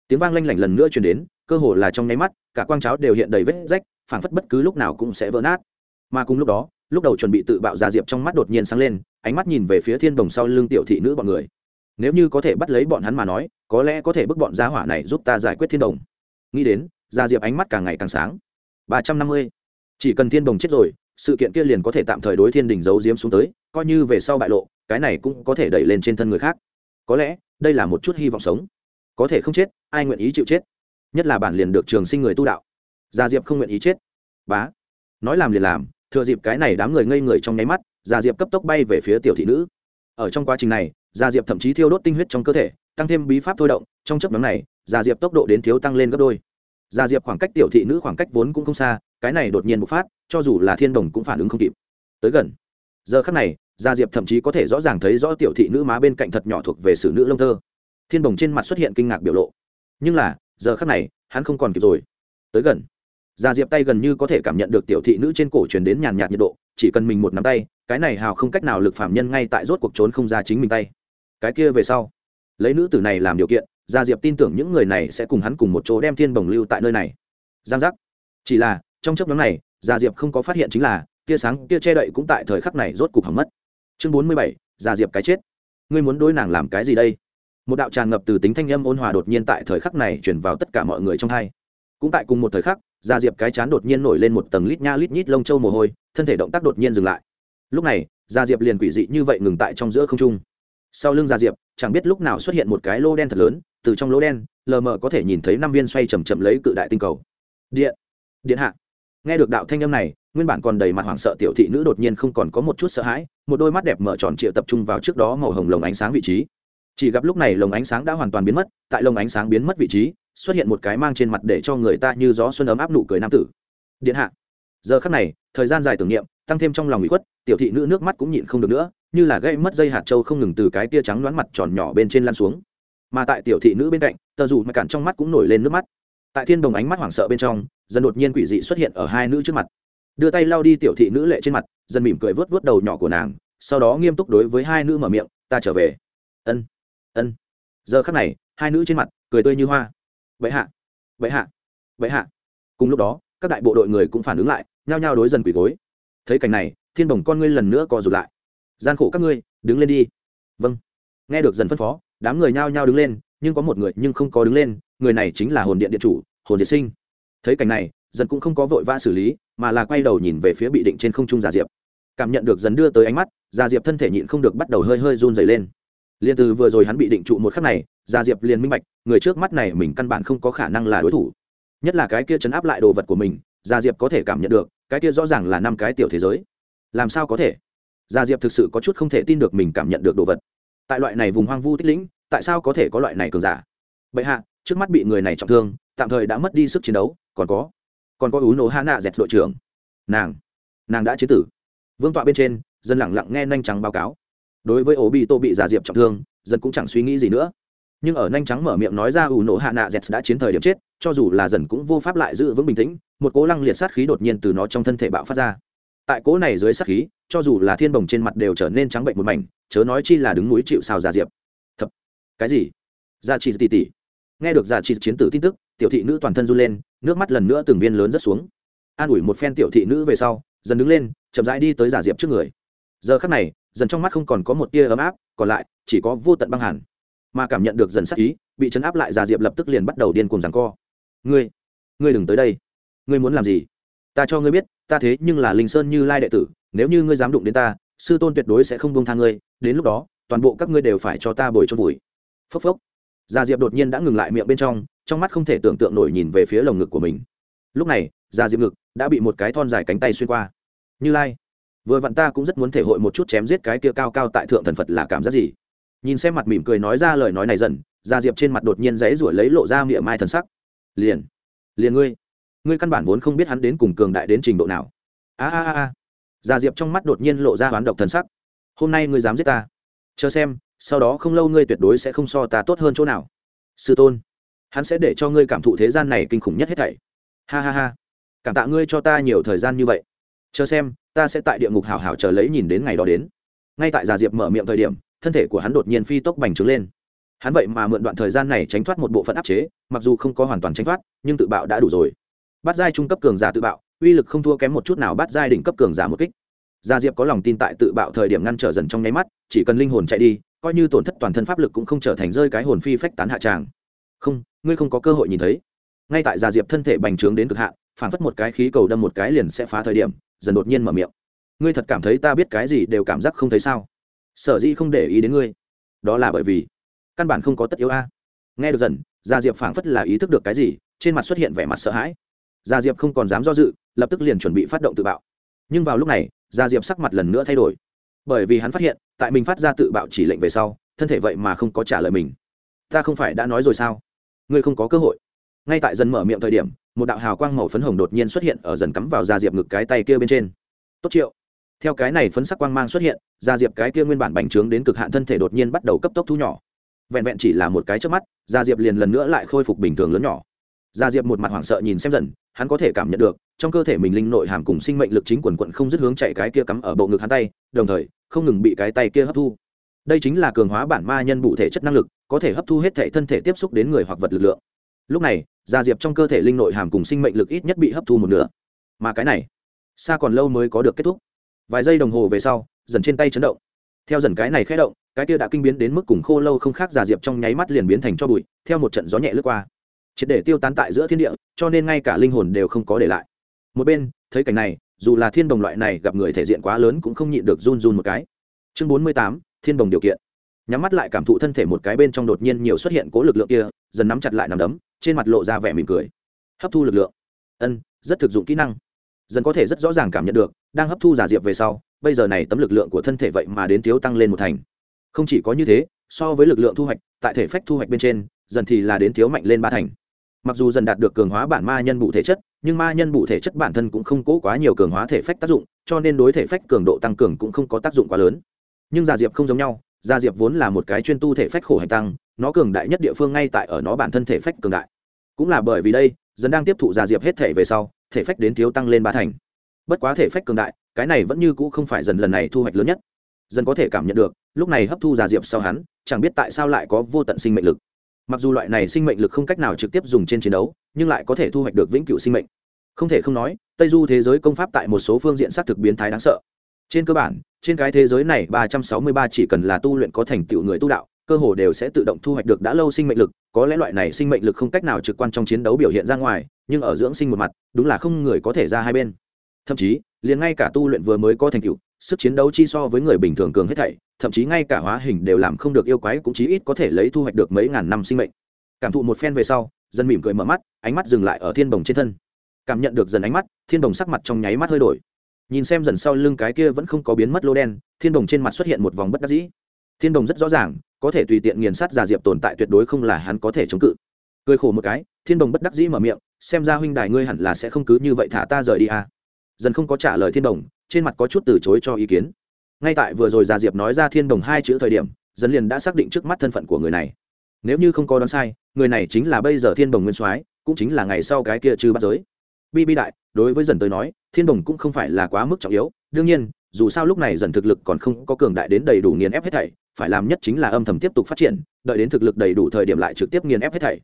Tiếng vang lanh lảnh lần nữa chuyển đến, cơ hồ là trong nháy mắt, cả quang cháo đều hiện đầy vết rách phảng phất bất cứ lúc nào cũng sẽ vỡ nát. Mà cùng lúc đó, lúc đầu chuẩn bị tự bạo ra diệp trong mắt đột nhiên sáng lên, ánh mắt nhìn về phía thiên đồng sau lưng tiểu thị nữ bọn người. Nếu như có thể bắt lấy bọn hắn mà nói, có lẽ có thể bức bọn gia hỏa này giúp ta giải quyết thiên đồng. Nghĩ đến gia diệp ánh mắt càng ngày càng sáng. Ba trăm năm mươi. Chỉ cần thiên đồng chết rồi, sự kiện kia liền có thể tạm thời đối thiên đình giấu diếm xuống tới, coi như về sau bại lộ, cái này cũng có thể đẩy lên trên thân người khác. Có lẽ, đây là một chút hy vọng sống. Có thể không chết, ai nguyện ý chịu chết? Nhất là bản liền được trường sinh người tu đạo gia diệp không nguyện ý chết. Bá. Nói làm liền làm, thừa dịp cái này đám người ngây người trong nháy mắt, gia diệp cấp tốc bay về phía tiểu thị nữ. Ở trong quá trình này, gia diệp thậm chí thiêu đốt tinh huyết trong cơ thể, tăng thêm bí pháp thôi động, trong chấp nhóm này, gia diệp tốc độ đến thiếu tăng lên gấp đôi. Gia diệp khoảng cách tiểu thị nữ khoảng cách vốn cũng không xa, cái này đột nhiên bộc phát, cho dù là thiên đồng cũng phản ứng không kịp. Tới gần. Giờ khắc này, gia diệp thậm chí có thể rõ ràng thấy rõ tiểu thị nữ má bên cạnh thật nhỏ thuộc về sử nữ lông thơ. Thiên đồng trên mặt xuất hiện kinh ngạc biểu lộ. Nhưng là, giờ khắc này, hắn không còn kịp rồi. Tới gần gia diệp tay gần như có thể cảm nhận được tiểu thị nữ trên cổ truyền đến nhàn nhạt nhiệt độ, chỉ cần mình một nắm tay, cái này hào không cách nào lực phạm nhân ngay tại rốt cuộc trốn không ra chính mình tay. Cái kia về sau, lấy nữ tử này làm điều kiện, gia diệp tin tưởng những người này sẽ cùng hắn cùng một chỗ đem thiên bồng lưu tại nơi này. Giang giác. Chỉ là, trong chấp nhóm này, gia diệp không có phát hiện chính là, tia sáng, tia che đậy cũng tại thời khắc này rốt cục hỏng mất. Chương bốn mươi bảy, gia diệp cái chết. Ngươi muốn đối nàng làm cái gì đây? Một đạo tràn ngập từ tính thanh âm ôn hòa đột nhiên tại thời khắc này chuyển vào tất cả mọi người trong hai. Cũng tại cùng một thời khắc gia diệp cái chán đột nhiên nổi lên một tầng lít nha lít nhít lông trâu mồ hôi, thân thể động tác đột nhiên dừng lại. Lúc này, gia diệp liền quỷ dị như vậy ngừng tại trong giữa không trung. Sau lưng gia diệp, chẳng biết lúc nào xuất hiện một cái lô đen thật lớn, từ trong lỗ đen, lờ mờ có thể nhìn thấy năm viên xoay chầm chậm lấy cự đại tinh cầu. Điện điện hạ. Nghe được đạo thanh âm này, nguyên bản còn đầy mặt hoảng sợ tiểu thị nữ đột nhiên không còn có một chút sợ hãi, một đôi mắt đẹp mở tròn trịa tập trung vào trước đó màu hồng lồng ánh sáng vị trí. Chỉ gặp lúc này lồng ánh sáng đã hoàn toàn biến mất, tại lồng ánh sáng biến mất vị trí xuất hiện một cái mang trên mặt để cho người ta như gió xuân ấm áp nụ cười nam tử. Điện hạ. Giờ khắc này, thời gian dài tưởng niệm, tăng thêm trong lòng bị khuất, tiểu thị nữ nước mắt cũng nhịn không được nữa, như là gây mất dây hạt trâu không ngừng từ cái tia trắng đoán mặt tròn nhỏ bên trên lan xuống. Mà tại tiểu thị nữ bên cạnh, tờ dù mà cản trong mắt cũng nổi lên nước mắt. Tại thiên đồng ánh mắt hoảng sợ bên trong, dần đột nhiên quỷ dị xuất hiện ở hai nữ trước mặt. Đưa tay lau đi tiểu thị nữ lệ trên mặt, dần mỉm cười vớt vớt đầu nhỏ của nàng, sau đó nghiêm túc đối với hai nữ mở miệng, ta trở về. Ân ân. Giờ khắc này, hai nữ trên mặt, cười tươi như hoa vậy hạ vậy hạ vậy hạ. Cùng lúc đó, các đại bộ đội người cũng phản ứng lại, nhao nhao đối dần quỷ gối. Thấy cảnh này, thiên bồng con ngươi lần nữa co rụt lại. Gian khổ các ngươi, đứng lên đi. Vâng. Nghe được dần phân phó, đám người nhao nhao đứng lên, nhưng có một người nhưng không có đứng lên, người này chính là hồn điện điện chủ, hồn diệt sinh. Thấy cảnh này, dần cũng không có vội vã xử lý, mà là quay đầu nhìn về phía bị định trên không trung giả diệp. Cảm nhận được dần đưa tới ánh mắt giả diệp thân thể nhịn không được bắt đầu hơi hơi run dày lên. Liền từ vừa rồi hắn bị định trụ một khắc này gia diệp liền minh bạch, người trước mắt này mình căn bản không có khả năng là đối thủ. Nhất là cái kia chấn áp lại đồ vật của mình gia diệp có thể cảm nhận được, cái kia rõ ràng là năm cái tiểu thế giới. Làm sao có thể? Gia diệp thực sự có chút không thể tin được mình cảm nhận được đồ vật. Tại loại này vùng hoang vu tích lĩnh, tại sao có thể có loại này cường giả? Bệ hạ, trước mắt bị người này trọng thương, tạm thời đã mất đi sức chiến đấu, còn có còn có ú nổ hạ nạ dẹt đội trưởng. Nàng nàng đã chế tử. Vương tọa bên trên, dân lẳng lặng nghe nhanh trắng báo cáo. Đối với ổ bị tô bị giả diệp trọng thương, dân cũng chẳng suy nghĩ gì nữa nhưng ở nhanh trắng mở miệng nói ra ủ nổ hạ nạ dẹt đã chiến thời điểm chết, cho dù là dần cũng vô pháp lại giữ vững bình tĩnh, một cố lăng liệt sát khí đột nhiên từ nó trong thân thể bạo phát ra. Tại cố này dưới sát khí, cho dù là thiên bồng trên mặt đều trở nên trắng bệnh một mảnh, chớ nói chi là đứng núi chịu sao giả diệp. Thật cái gì? Dạ Gia chi tỉ tỉ nghe được dạ giả chi chiến tử tin tức, tiểu thị nữ toàn thân run lên, nước mắt lần nữa từng viên lớn rất xuống. An ủi một phen tiểu thị nữ về sau, dần đứng lên, chậm rãi đi tới giả diệp trước người. Giờ khắc này, dần trong mắt không còn có một tia ấm áp, còn lại, chỉ có vô tận băng hẳn mà cảm nhận được dần sắc ý, bị chấn áp lại già diệp lập tức liền bắt đầu điên cuồng giằng co. Ngươi ngươi đừng tới đây. Ngươi muốn làm gì? Ta cho ngươi biết, ta thế nhưng là linh sơn như lai đệ tử, nếu như ngươi dám đụng đến ta, sư tôn tuyệt đối sẽ không buông tha ngươi. Đến lúc đó, toàn bộ các ngươi đều phải cho ta bồi chôn vùi. Phốc phốc. Gia diệp đột nhiên đã ngừng lại miệng bên trong trong mắt không thể tưởng tượng nổi nhìn về phía lồng ngực của mình. Lúc này gia diệp ngực đã bị một cái thon dài cánh tay xuyên qua. Như lai, vừa vặn ta cũng rất muốn thể hội một chút chém giết cái kia cao cao tại thượng thần phật là cảm giác gì? Nhìn xem mặt mỉm cười nói ra lời nói này dần, gia diệp trên mặt đột nhiên dãy ruổi lấy lộ ra miệng mai thần sắc. Liền liền ngươi ngươi căn bản vốn không biết hắn đến cùng cường đại đến trình độ nào. A a a gia diệp trong mắt đột nhiên lộ ra hoán độc thần sắc. Hôm nay ngươi dám giết ta? Chờ xem, sau đó không lâu ngươi tuyệt đối sẽ không so ta tốt hơn chỗ nào. Sư tôn, hắn sẽ để cho ngươi cảm thụ thế gian này kinh khủng nhất hết thảy. Ha ha ha. Cảm tạ ngươi cho ta nhiều thời gian như vậy. Chờ xem, ta sẽ tại địa ngục hảo hảo chờ lấy nhìn đến ngày đó đến. Ngay tại già diệp mở miệng thời điểm thân thể của hắn đột nhiên phi tốc bành trướng lên. Hắn vậy mà mượn đoạn thời gian này tránh thoát một bộ phận áp chế, mặc dù không có hoàn toàn tránh thoát, nhưng tự bạo đã đủ rồi. Bắt giai trung cấp cường giả tự bạo, uy lực không thua kém một chút nào bắt giai đỉnh cấp cường giả một kích. Gia diệp có lòng tin tại tự bạo thời điểm ngăn trở dần trong nháy mắt, chỉ cần linh hồn chạy đi, coi như tổn thất toàn thân pháp lực cũng không trở thành rơi cái hồn phi phách tán hạ tràng. Không, ngươi không có cơ hội nhìn thấy. Ngay tại gia diệp thân thể bành trướng đến cực hạn, phản phất một cái khí cầu đâm một cái liền sẽ phá thời điểm, dần đột nhiên mở miệng. Ngươi thật cảm thấy ta biết cái gì đều cảm giác không thấy sao? Sở dĩ không để ý đến ngươi. Đó là bởi vì, căn bản không có tất yếu a. Nghe được dần, gia diệp phảng phất là ý thức được cái gì, trên mặt xuất hiện vẻ mặt sợ hãi. Gia diệp không còn dám do dự, lập tức liền chuẩn bị phát động tự bạo. Nhưng vào lúc này, gia diệp sắc mặt lần nữa thay đổi. Bởi vì hắn phát hiện, tại mình phát ra tự bạo chỉ lệnh về sau, thân thể vậy mà không có trả lời mình. Ta không phải đã nói rồi sao? Ngươi không có cơ hội. Ngay tại dần mở miệng thời điểm, một đạo hào quang màu phấn hồng đột nhiên xuất hiện ở dần cắm vào gia diệp ngực cái tay kia bên trên. Tốt triệu theo cái này phấn sắc quang mang xuất hiện, gia diệp cái kia nguyên bản bành trướng đến cực hạn thân thể đột nhiên bắt đầu cấp tốc thu nhỏ. Vẹn vẹn chỉ là một cái trước mắt, gia diệp liền lần nữa lại khôi phục bình thường lớn nhỏ. Gia diệp một mặt hoảng sợ nhìn xem dần, hắn có thể cảm nhận được, trong cơ thể mình linh nội hàm cùng sinh mệnh lực chính quần quận không dứt hướng chạy cái kia cắm ở bộ ngực hắn tay, đồng thời, không ngừng bị cái tay kia hấp thu. Đây chính là cường hóa bản ma nhân bụ thể chất năng lực, có thể hấp thu hết thể thân thể tiếp xúc đến người hoặc vật lực lượng. Lúc này, gia diệp trong cơ thể linh nội hàm cùng sinh mệnh lực ít nhất bị hấp thu một nửa. Mà cái này, xa còn lâu mới có được kết thúc vài giây đồng hồ về sau, dần trên tay chấn động. Theo dần cái này khé động, cái kia đã kinh biến đến mức cùng khô lâu không khác giả diệp trong nháy mắt liền biến thành cho bụi, theo một trận gió nhẹ lướt qua. Triệt để tiêu tán tại giữa thiên địa, cho nên ngay cả linh hồn đều không có để lại. Một bên, thấy cảnh này, dù là thiên đồng loại này gặp người thể diện quá lớn cũng không nhịn được run run một cái. Chương bốn mươi tám, thiên đồng điều kiện. Nhắm mắt lại cảm thụ thân thể một cái bên trong đột nhiên nhiều xuất hiện cố lực lượng kia, dần nắm chặt lại nằm đấm, trên mặt lộ ra vẻ mỉm cười. Hấp thu lực lượng. Ân, rất thực dụng kỹ năng dần có thể rất rõ ràng cảm nhận được, đang hấp thu giả diệp về sau, bây giờ này tấm lực lượng của thân thể vậy mà đến thiếu tăng lên một thành. Không chỉ có như thế, so với lực lượng thu hoạch, tại thể phách thu hoạch bên trên, dần thì là đến thiếu mạnh lên ba thành. Mặc dù dần đạt được cường hóa bản ma nhân bụ thể chất, nhưng ma nhân bụ thể chất bản thân cũng không cố quá nhiều cường hóa thể phách tác dụng, cho nên đối thể phách cường độ tăng cường cũng không có tác dụng quá lớn. Nhưng giả diệp không giống nhau gia diệp vốn là một cái chuyên tu thể phách khổ hành tăng, nó cường đại nhất địa phương ngay tại ở nó bản thân thể phách cường đại. Cũng là bởi vì đây, dần đang tiếp thụ gia diệp hết thể về sau thể phách đến thiếu tăng lên ba thành. Bất quá thể phách cường đại, cái này vẫn như cũ không phải dần lần này thu hoạch lớn nhất. Dần có thể cảm nhận được, lúc này hấp thu gia diệp sau hắn, chẳng biết tại sao lại có vô tận sinh mệnh lực. Mặc dù loại này sinh mệnh lực không cách nào trực tiếp dùng trên chiến đấu, nhưng lại có thể thu hoạch được vĩnh cửu sinh mệnh. Không thể không nói, tây du thế giới công pháp tại một số phương diện xác thực biến thái đáng sợ. Trên cơ bản, trên cái thế giới này, ba trăm sáu mươi ba chỉ cần là tu luyện có thành tựu người tu đạo cơ hồ đều sẽ tự động thu hoạch được đã lâu sinh mệnh lực, có lẽ loại này sinh mệnh lực không cách nào trực quan trong chiến đấu biểu hiện ra ngoài, nhưng ở dưỡng sinh một mặt, đúng là không người có thể ra hai bên. Thậm chí, liền ngay cả tu luyện vừa mới có thành tựu, sức chiến đấu chi so với người bình thường cường hết thảy, thậm chí ngay cả hóa hình đều làm không được yêu quái cũng chí ít có thể lấy thu hoạch được mấy ngàn năm sinh mệnh. Cảm thụ một phen về sau, dân mỉm cười mở mắt, ánh mắt dừng lại ở thiên bồng trên thân. Cảm nhận được dần ánh mắt, thiên bồng sắc mặt trong nháy mắt hơi đổi. Nhìn xem dần sau lưng cái kia vẫn không có biến mất lô đen, thiên đồng trên mặt xuất hiện một vòng bất đắc dĩ. Thiên đồng rất rõ ràng có thể tùy tiện nghiền sát giả diệp tồn tại tuyệt đối không là hắn có thể chống cự. Cười khổ một cái, thiên đồng bất đắc dĩ mở miệng, xem ra huynh đài ngươi hẳn là sẽ không cứ như vậy thả ta rời đi à. dần không có trả lời thiên đồng, trên mặt có chút từ chối cho ý kiến. Ngay tại vừa rồi giả diệp nói ra thiên đồng hai chữ thời điểm, dần liền đã xác định trước mắt thân phận của người này. Nếu như không có đoán sai, người này chính là bây giờ thiên đồng nguyên soái, cũng chính là ngày sau cái kia chư bắt giới. Bi bi đại, đối với dần tới nói, thiên đồng cũng không phải là quá mức trọng yếu, đương nhiên, dù sao lúc này dần thực lực còn không có cường đại đến đầy đủ nghiền ép hết thảy phải làm nhất chính là âm thầm tiếp tục phát triển, đợi đến thực lực đầy đủ thời điểm lại trực tiếp nghiền ép hết thảy.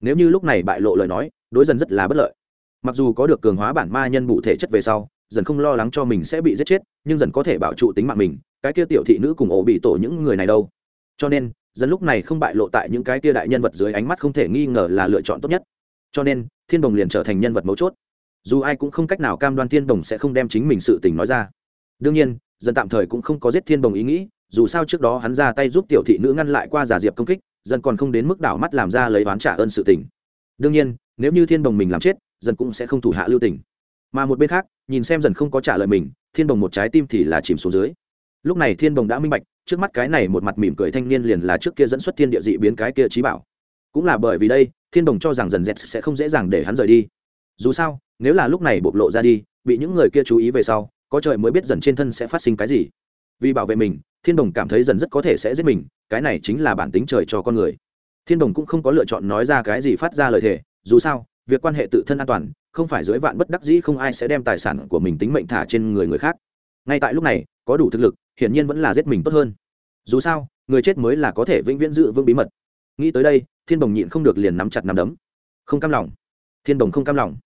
Nếu như lúc này bại lộ lời nói, đối dần rất là bất lợi. Mặc dù có được cường hóa bản ma nhân bụ thể chất về sau dần không lo lắng cho mình sẽ bị giết chết, nhưng dần có thể bảo trụ tính mạng mình, cái kia tiểu thị nữ cùng ổ bị tổ những người này đâu. Cho nên dần lúc này không bại lộ tại những cái kia đại nhân vật dưới ánh mắt không thể nghi ngờ là lựa chọn tốt nhất. Cho nên, thiên đồng liền trở thành nhân vật mấu chốt. Dù ai cũng không cách nào cam đoan thiên đồng sẽ không đem chính mình sự tình nói ra. Đương nhiên dần tạm thời cũng không có giết thiên đồng ý nghĩ dù sao trước đó hắn ra tay giúp tiểu thị nữ ngăn lại qua giả diệp công kích, dần còn không đến mức đảo mắt làm ra lấy oán trả ơn sự tình. Đương nhiên, nếu như thiên đồng mình làm chết, dần cũng sẽ không thủ hạ lưu tình. Mà một bên khác, nhìn xem dần không có trả lời mình, thiên đồng một trái tim thì là chìm xuống dưới. Lúc này thiên đồng đã minh bạch, trước mắt cái này một mặt mỉm cười thanh niên liền là trước kia dẫn xuất thiên địa dị biến cái kia trí bảo. Cũng là bởi vì đây, thiên đồng cho rằng dần dẹt sẽ không dễ dàng để hắn rời đi. Dù sao, nếu là lúc này bộc lộ ra đi, bị những người kia chú ý về sau, có trời mới biết dần trên thân sẽ phát sinh cái gì. Vì bảo vệ mình thiên đồng cảm thấy dần rất có thể sẽ giết mình, cái này chính là bản tính trời cho con người. Thiên đồng cũng không có lựa chọn nói ra cái gì phát ra lời thề, dù sao, việc quan hệ tự thân an toàn, không phải dưới vạn bất đắc dĩ không ai sẽ đem tài sản của mình tính mệnh thả trên người người khác. Ngay tại lúc này, có đủ thực lực, hiển nhiên vẫn là giết mình tốt hơn. Dù sao, người chết mới là có thể vĩnh viễn giữ vững bí mật. Nghĩ tới đây, thiên đồng nhịn không được liền nắm chặt nắm đấm. Không cam lòng. Thiên đồng không cam lòng.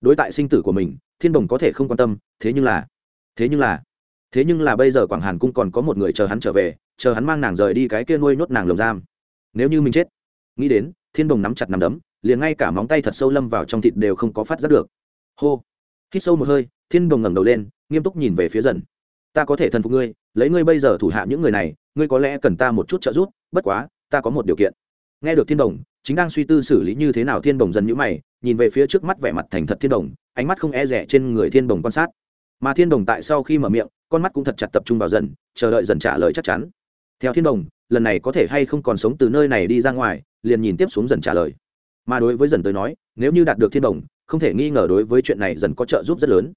Đối tại sinh tử của mình, thiên đồng có thể không quan tâm, thế nhưng là, thế nhưng là thế nhưng là bây giờ quảng hàn cung còn có một người chờ hắn trở về, chờ hắn mang nàng rời đi cái kia nuôi nhốt nàng lồng giam. Nếu như mình chết, nghĩ đến, thiên đồng nắm chặt nắm đấm, liền ngay cả móng tay thật sâu lâm vào trong thịt đều không có phát giác được. Hô. Hít sâu một hơi, thiên đồng ngẩng đầu lên, nghiêm túc nhìn về phía dần. Ta có thể thần phục ngươi, lấy ngươi bây giờ thủ hạ những người này, ngươi có lẽ cần ta một chút trợ giúp, bất quá, ta có một điều kiện. Nghe được thiên đồng chính đang suy tư xử lý như thế nào thiên đồng dần nhữ mày, nhìn về phía trước mắt vẻ mặt thành thật thiên đồng ánh mắt không e rẻ trên người thiên đồng quan sát mà thiên đồng tại sau khi mở miệng, con mắt cũng thật chặt tập trung vào dần, chờ đợi dần trả lời chắc chắn. Theo thiên đồng, lần này có thể hay không còn sống từ nơi này đi ra ngoài, liền nhìn tiếp xuống dần trả lời. Mà đối với dần tới nói, nếu như đạt được thiên đồng, không thể nghi ngờ đối với chuyện này dần có trợ giúp rất lớn.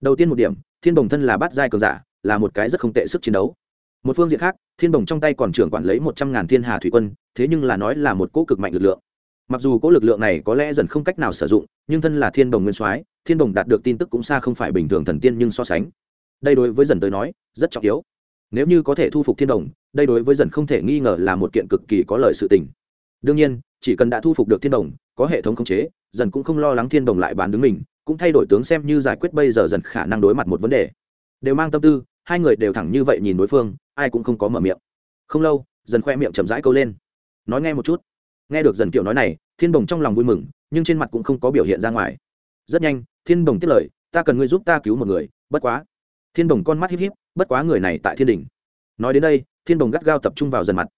Đầu tiên một điểm, thiên đồng thân là bát giai cường giả, là một cái rất không tệ sức chiến đấu. Một phương diện khác, thiên đồng trong tay còn trưởng quản lấy một trăm ngàn thiên hà thủy quân, thế nhưng là nói là một cỗ cực mạnh lực lượng. Mặc dù cỗ lực lượng này có lẽ dần không cách nào sử dụng, nhưng thân là thiên đồng nguyên soái thiên đồng đạt được tin tức cũng xa không phải bình thường thần tiên nhưng so sánh. Đây đối với dần tới nói, rất trọng yếu. Nếu như có thể thu phục thiên đồng, đây đối với dần không thể nghi ngờ là một kiện cực kỳ có lợi sự tình. Đương nhiên, chỉ cần đã thu phục được thiên đồng, có hệ thống khống chế, dần cũng không lo lắng thiên đồng lại bán đứng mình, cũng thay đổi tướng xem như giải quyết bây giờ dần khả năng đối mặt một vấn đề. Đều mang tâm tư, hai người đều thẳng như vậy nhìn đối phương, ai cũng không có mở miệng. Không lâu, dần khoe miệng chậm rãi câu lên. Nói nghe một chút. Nghe được dần kiểu nói này, thiên đồng trong lòng vui mừng, nhưng trên mặt cũng không có biểu hiện ra ngoài. Rất nhanh thiên đồng tiếp lời, ta cần ngươi giúp ta cứu một người, bất quá. Thiên đồng con mắt híp híp, bất quá người này tại thiên đình. Nói đến đây, thiên đồng gắt gao tập trung vào dần mặt.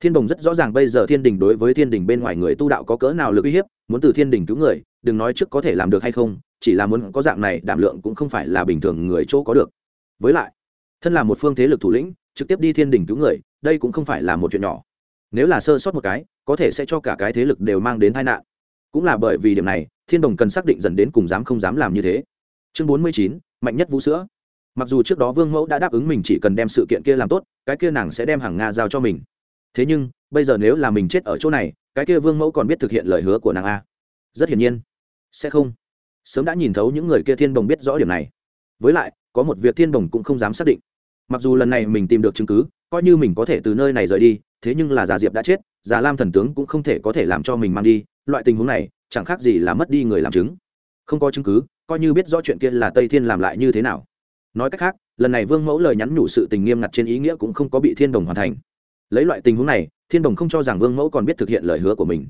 Thiên đồng rất rõ ràng bây giờ thiên đình đối với thiên đình bên ngoài người tu đạo có cỡ nào lực uy hiếp, muốn từ thiên đình cứu người, đừng nói trước có thể làm được hay không, chỉ là muốn có dạng này đảm lượng cũng không phải là bình thường người chỗ có được. Với lại, thân là một phương thế lực thủ lĩnh, trực tiếp đi thiên đình cứu người, đây cũng không phải là một chuyện nhỏ. Nếu là sơ sót một cái, có thể sẽ cho cả cái thế lực đều mang đến tai nạn cũng là bởi vì điểm này, thiên đồng cần xác định dần đến cùng dám không dám làm như thế. Chương bốn mươi chín, mạnh nhất vũ sữa. Mặc dù trước đó vương mẫu đã đáp ứng mình chỉ cần đem sự kiện kia làm tốt, cái kia nàng sẽ đem hàng nga giao cho mình. Thế nhưng, bây giờ nếu là mình chết ở chỗ này, cái kia vương mẫu còn biết thực hiện lời hứa của nàng a? Rất hiển nhiên. Sẽ không. Sớm đã nhìn thấu những người kia thiên đồng biết rõ điểm này. Với lại, có một việc thiên đồng cũng không dám xác định. Mặc dù lần này mình tìm được chứng cứ, coi như mình có thể từ nơi này rời đi, thế nhưng là già diệp đã chết, già lam thần tướng cũng không thể có thể làm cho mình mang đi loại tình huống này chẳng khác gì là mất đi người làm chứng. Không có chứng cứ, coi như biết rõ chuyện kia là tây thiên làm lại như thế nào. Nói cách khác, lần này vương mẫu lời nhắn nhủ sự tình nghiêm ngặt trên ý nghĩa cũng không có bị thiên đồng hoàn thành. Lấy loại tình huống này, thiên đồng không cho rằng vương mẫu còn biết thực hiện lời hứa của mình.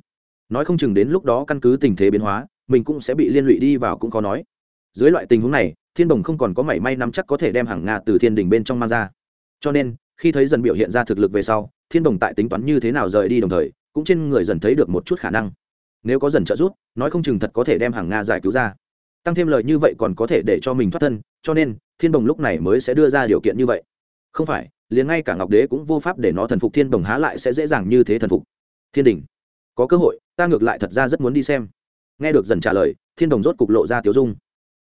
Nói không chừng đến lúc đó căn cứ tình thế biến hóa, mình cũng sẽ bị liên lụy đi vào cũng khó nói. Dưới loại tình huống này, thiên đồng không còn có mảy may nắm chắc có thể đem hàng nga từ thiên đình bên trong mang ra. Cho nên, khi thấy dần biểu hiện ra thực lực về sau, thiên đồng tại tính toán như thế nào rời đi đồng thời, cũng trên người dần thấy được một chút khả năng nếu có dần trợ giúp, nói không chừng thật có thể đem hàng nga giải cứu ra. Tăng thêm lời như vậy còn có thể để cho mình thoát thân, cho nên, thiên đồng lúc này mới sẽ đưa ra điều kiện như vậy. Không phải, liền ngay cả ngọc đế cũng vô pháp để nó thần phục thiên đồng há lại sẽ dễ dàng như thế thần phục. Thiên đình, có cơ hội, ta ngược lại thật ra rất muốn đi xem. Nghe được dần trả lời, thiên đồng rốt cục lộ ra tiếu dung.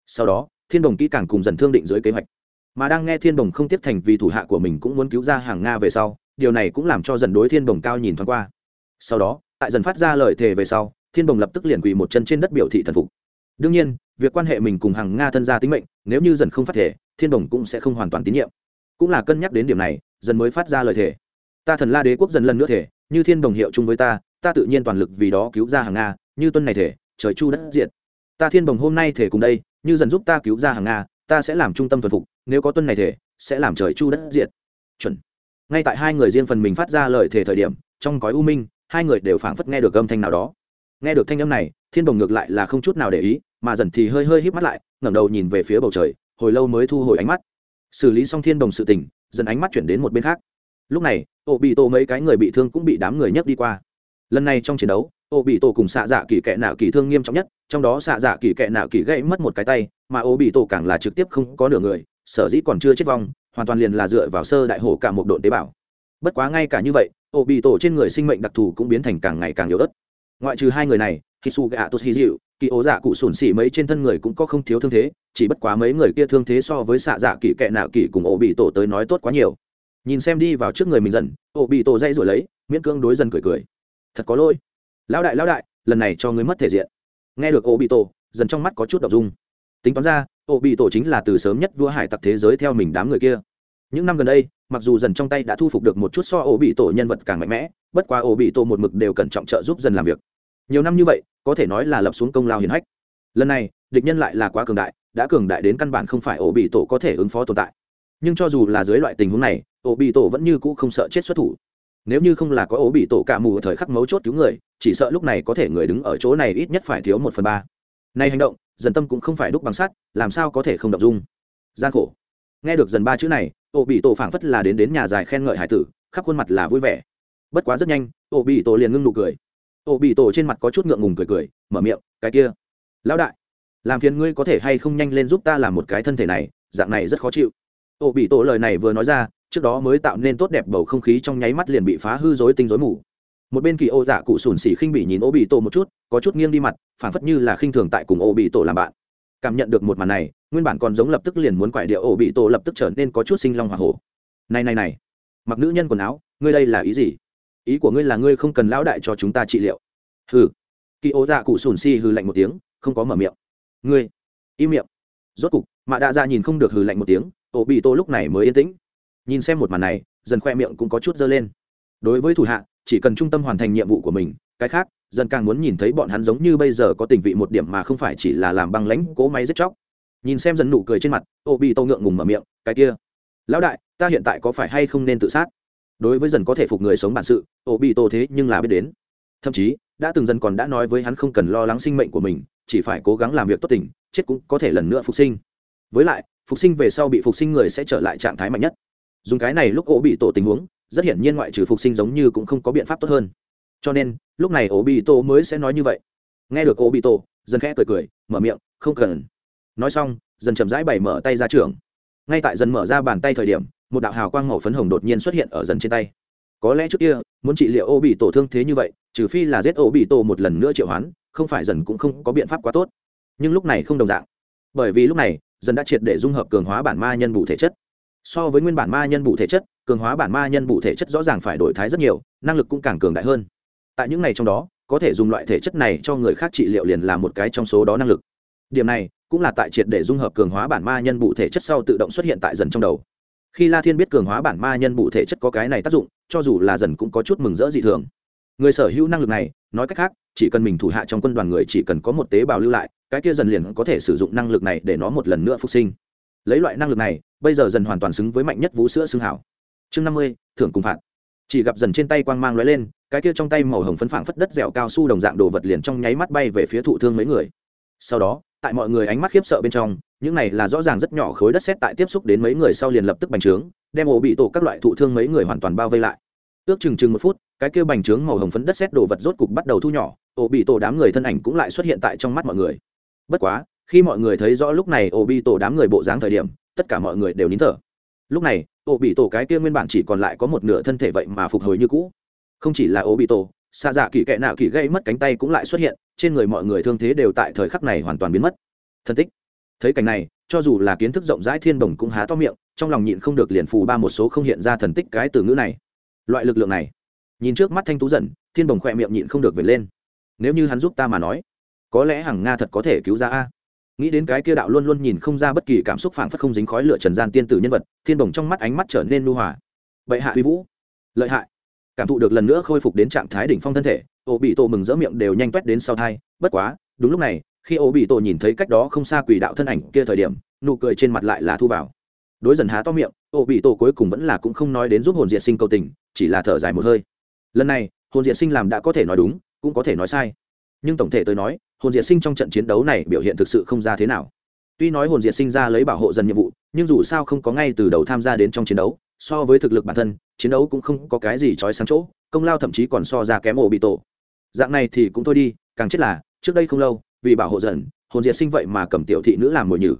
Sau đó, thiên đồng kỹ càng cùng dần thương định dưới kế hoạch. Mà đang nghe thiên đồng không tiếp thành vì thủ hạ của mình cũng muốn cứu ra hàng nga về sau, điều này cũng làm cho dần đối thiên đồng cao nhìn thoáng qua. Sau đó, tại dần phát ra lời thề về sau thiên đồng lập tức liền quỳ một chân trên đất biểu thị thần phục. Đương nhiên, việc quan hệ mình cùng hàng nga thân gia tính mệnh, nếu như dần không phát thể, thiên đồng cũng sẽ không hoàn toàn tín nhiệm. Cũng là cân nhắc đến điểm này, dần mới phát ra lời thề. Ta thần la đế quốc dần lần nữa thể, như thiên đồng hiệu chung với ta ta tự nhiên toàn lực vì đó cứu ra hàng nga, như tuân này thể, trời chu đất diệt. Ta thiên đồng hôm nay thể cùng đây, như dần giúp ta cứu ra hàng nga, ta sẽ làm trung tâm thuần phục, nếu có tuân này thể, sẽ làm trời chu đất diệt. Chuẩn. Ngay tại hai người riêng phần mình phát ra lời thể thời điểm, trong cõi u minh, hai người đều phảng phất nghe được âm thanh nào đó nghe được thanh âm này, thiên đồng ngược lại là không chút nào để ý, mà dần thì hơi hơi híp mắt lại, ngẩng đầu nhìn về phía bầu trời, hồi lâu mới thu hồi ánh mắt. Xử lý xong thiên đồng sự tình, dần ánh mắt chuyển đến một bên khác. Lúc này ô bị tổ mấy cái người bị thương cũng bị đám người nhấc đi qua. Lần này trong chiến đấu ô bị tổ cùng xạ dạ kỳ kệ nạo kỳ thương nghiêm trọng nhất, trong đó xạ dạ kỳ kệ nạo kỳ gãy mất một cái tay, mà ô bị tổ càng là trực tiếp không có nửa người, sở dĩ còn chưa chết vong, hoàn toàn liền là dựa vào sơ đại hổ cả một độn tế bào. Bất quá ngay cả như vậy ô bị tổ trên người sinh mệnh đặc thù cũng biến thành càng ngày càng yếu ớt ngoại trừ hai người này khi su gạ tốt hy dịu kỳ ố dạ cụ sủn xỉ mấy trên thân người cũng có không thiếu thương thế, chỉ bất quá mấy người kia thương thế so với xạ dạ kỳ kệ nạo kỳ cùng ổ bị tổ tới nói tốt quá nhiều. Nhìn xem đi vào trước người mình dần, ổ bị tổ dây rồi lấy, miễn cưỡng đối dần cười cười. Thật có lỗi. Lão đại lão đại, lần này cho ngươi mất thể diện. Nghe được ổ bị tổ, dần trong mắt có chút đ ộ n g dung. Tính toán ra, ổ bị tổ chính là từ sớm nhất vua hải tặc thế giới theo mình đám người kia. Những năm gần đây, mặc dù dần trong tay đã thu phục được một chút so ổ bị tổ nhân vật càng mạnh mẽ, bất quá ổ bị tổ một mực đều cẩn trọng trợ giúp dần làm việc nhiều năm như vậy, có thể nói là lập xuống công lao hiển hách. Lần này, địch nhân lại là quá cường đại, đã cường đại đến căn bản không phải ổ bị tổ có thể ứng phó tồn tại. Nhưng cho dù là dưới loại tình huống này, ổ bị tổ vẫn như cũ không sợ chết xuất thủ. Nếu như không là có ổ bị tổ cả mù ở thời khắc mấu chốt cứu người, chỉ sợ lúc này có thể người đứng ở chỗ này ít nhất phải thiếu một phần ba. Nay hành động, dần tâm cũng không phải đúc bằng sắt, làm sao có thể không động dung? Gian khổ. Nghe được dần ba chữ này, ổ bị tổ phảng phất là đến đến nhà dài khen ngợi hải tử, khắp khuôn mặt là vui vẻ. Bất quá rất nhanh, ổ bị tổ liền ngưng nụ cười. Ô bị tổ trên mặt có chút ngượng ngùng cười cười, mở miệng, cái kia, lão đại, làm phiền ngươi có thể hay không nhanh lên giúp ta làm một cái thân thể này, dạng này rất khó chịu. Ô bị tổ lời này vừa nói ra, trước đó mới tạo nên tốt đẹp bầu không khí trong nháy mắt liền bị phá hư dối tinh dối mù. Một bên kỳ ô dạ cụ sùn xỉ khinh bị nhìn ô bị tổ một chút, có chút nghiêng đi mặt, phản phất như là khinh thường tại cùng ô bị tổ làm bạn. Cảm nhận được một màn này, nguyên bản còn giống lập tức liền muốn quải địa ô bị tổ lập tức trở nên có chút sinh long h o hổ. Này này này, mặc nữ nhân quần áo, ngươi đây là ý gì? Ý của ngươi là ngươi không cần lão đại cho chúng ta trị liệu. Hừ. Kỳ ố dạ cụ sùn si hừ lạnh một tiếng, không có mở miệng. Ngươi. Im miệng. Rốt cục, mạ đạ ra dạ nhìn không được hừ lạnh một tiếng ô bị tô lúc này mới yên tĩnh. Nhìn xem một màn này, dần khoe miệng cũng có chút dơ lên. Đối với thủ hạ, chỉ cần trung tâm hoàn thành nhiệm vụ của mình, cái khác, dần càng muốn nhìn thấy bọn hắn giống như bây giờ có tình vị một điểm mà không phải chỉ là làm băng lãnh, cố máy giết chóc. Nhìn xem dần nụ cười trên mặt ô bị tô ngượng ngùng mở miệng, cái kia, lão đại, ta hiện tại có phải hay không nên tự sát? Đối với dần có thể phục người sống bản sự ô bị tô thế nhưng là biết đến. Thậm chí, đã từng dần còn đã nói với hắn không cần lo lắng sinh mệnh của mình, chỉ phải cố gắng làm việc tốt tình, chết cũng có thể lần nữa phục sinh. Với lại, phục sinh về sau bị phục sinh người sẽ trở lại trạng thái mạnh nhất. Dùng cái này lúc ổ bị tổ tình huống, rất hiển nhiên ngoại trừ phục sinh giống như cũng không có biện pháp tốt hơn. Cho nên, lúc này ổ bị tổ mới sẽ nói như vậy. Nghe được ổ bị tổ dần khẽ cười cười, mở miệng, không cần. Nói xong, dần chậm rãi bày mở tay ra trường. Ngay tại dần mở ra bàn tay thời điểm một đạo hào quang màu phấn hồng đột nhiên xuất hiện ở dần trên tay. Có lẽ trước kia, muốn trị liệu ô bị tổ thương thế như vậy, trừ phi là giết ô bị tổ một lần nữa triệu hoán, không phải dần cũng không có biện pháp quá tốt. Nhưng lúc này không đồng dạng. Bởi vì lúc này, dần đã triệt để dung hợp cường hóa bản ma nhân bù thể chất. So với nguyên bản ma nhân bụ thể chất, cường hóa bản ma nhân bụ thể chất rõ ràng phải đổi thái rất nhiều, năng lực cũng càng cường đại hơn. Tại những này trong đó, có thể dùng loại thể chất này cho người khác trị liệu liền là một cái trong số đó năng lực. Điểm này cũng là tại triệt để dung hợp cường hóa bản ma nhân bụ thể chất sau tự động xuất hiện tại dần trong đầu khi la thiên biết cường hóa bản ma nhân bụ thể chất có cái này tác dụng, cho dù là dần cũng có chút mừng rỡ dị thường. Người sở hữu năng lực này, nói cách khác, chỉ cần mình thủ hạ trong quân đoàn người chỉ cần có một tế bào lưu lại, cái kia dần liền có thể sử dụng năng lực này để nó một lần nữa phục sinh. Lấy loại năng lực này, bây giờ dần hoàn toàn xứng với mạnh nhất vũ sữa xương hảo. Chương năm mươi, thưởng cùng phạt. Chỉ gặp dần trên tay quang mang lóe lên, cái kia trong tay màu hồng phấn phảng phất đất dẻo cao su đồng dạng đồ vật liền trong nháy mắt bay về phía thụ thương mấy người. Sau đó tại mọi người ánh mắt khiếp sợ bên trong, những này là rõ ràng rất nhỏ khối đất xét tại tiếp xúc đến mấy người sau liền lập tức bành trướng, đem ổ bị tổ các loại thụ thương mấy người hoàn toàn bao vây lại. Ước chừng chừng một phút, cái kia bành trướng màu hồng phấn đất xét đồ vật rốt cục bắt đầu thu nhỏ, ổ bị tổ đám người thân ảnh cũng lại xuất hiện tại trong mắt mọi người. Bất quá, khi mọi người thấy rõ lúc này ổ bị tổ đám người bộ dáng thời điểm, tất cả mọi người đều nín thở. Lúc này, ổ bị tổ cái kia nguyên bản chỉ còn lại có một nửa thân thể vậy mà phục hồi như cũ. Không chỉ là ổ bị tổ xa dạ kỳ kệ nạo kỳ gây mất cánh tay cũng lại xuất hiện, trên người mọi người thương thế đều tại thời khắc này hoàn toàn biến mất. Thân tích. Thấy cảnh này, cho dù là kiến thức rộng rãi thiên đồng cũng há to miệng, trong lòng nhịn không được liền phù ba một số không hiện ra thần tích cái từ ngữ này. Loại lực lượng này, nhìn trước mắt thanh tú dần, thiên đồng khỏe miệng nhịn không được về lên. Nếu như hắn giúp ta mà nói, có lẽ hằng nga thật có thể cứu ra a. Nghĩ đến cái kia đạo luôn luôn nhìn không ra bất kỳ cảm xúc phảng phất không dính khói lửa trần gian tiên tử nhân vật, thiên đồng trong mắt ánh mắt trở nên nu hòa. Bệ hạ uy vũ. Lợi hại cảm thụ được lần nữa khôi phục đến trạng thái đỉnh phong thân thể, ô bị tổ mừng rỡ miệng đều nhanh quét đến sau thai, bất quá, đúng lúc này, khi ô bị tổ nhìn thấy cách đó không xa quỷ đạo thân ảnh kia thời điểm, nụ cười trên mặt lại là thu vào. Đối dần há to miệng, ô bị tổ cuối cùng vẫn là cũng không nói đến giúp hồn diệt sinh cầu tình, chỉ là thở dài một hơi. Lần này, hồn diệt sinh làm đã có thể nói đúng, cũng có thể nói sai. Nhưng tổng thể tôi nói, hồn diệt sinh trong trận chiến đấu này biểu hiện thực sự không ra thế nào. Tuy nói hồn diệt sinh ra lấy bảo hộ dần nhiệm vụ, nhưng dù sao không có ngay từ đầu tham gia đến trong chiến đấu so với thực lực bản thân, chiến đấu cũng không có cái gì trói sáng chỗ, công lao thậm chí còn so ra kém ổ bị tổ dạng này thì cũng thôi đi, càng chết là, trước đây không lâu, vì bảo hộ dần, hồn diệt sinh vậy mà cầm tiểu thị nữ làm mồi nhử.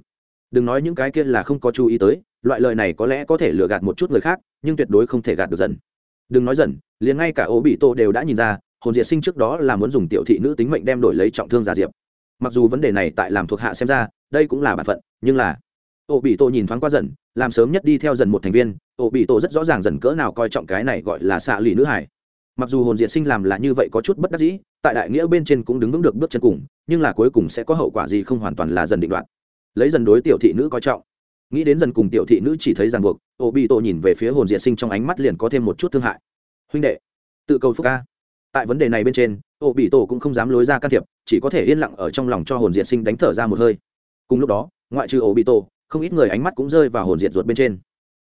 Đừng nói những cái kia là không có chú ý tới, loại lời này có lẽ có thể lừa gạt một chút người khác, nhưng tuyệt đối không thể gạt được dần. Đừng nói dần, liền ngay cả ổ bị tổ đều đã nhìn ra, hồn diệt sinh trước đó là muốn dùng tiểu thị nữ tính mệnh đem đổi lấy trọng thương giả diệp. Mặc dù vấn đề này tại làm thuộc hạ xem ra, đây cũng là b ả n phận, nhưng là ổ bị tổ nhìn thoáng qua dần, làm sớm nhất đi theo dần một thành viên ổ bị tổ rất rõ ràng dần cỡ nào coi trọng cái này gọi là xạ lì nữ hải mặc dù hồn diệt sinh làm là như vậy có chút bất đắc dĩ, tại đại nghĩa bên trên cũng đứng vững được bước chân cùng, nhưng là cuối cùng sẽ có hậu quả gì không hoàn toàn là dần định đoạn lấy dần đối tiểu thị nữ coi trọng. Nghĩ đến dần cùng tiểu thị nữ chỉ thấy ràng buộc ổ bị tổ nhìn về phía hồn diệt sinh trong ánh mắt liền có thêm một chút thương hại. Huynh đệ, tự cầu phúc ca tại vấn đề này bên trên ổ bị tổ cũng không dám lối ra can thiệp, chỉ có thể yên lặng ở trong lòng cho hồn diệt sinh đánh thở ra một hơi. Cùng lúc đó, ngoại trừ ổ bị tổ không ít người ánh mắt cũng rơi vào hồn diệt ruột bên trên.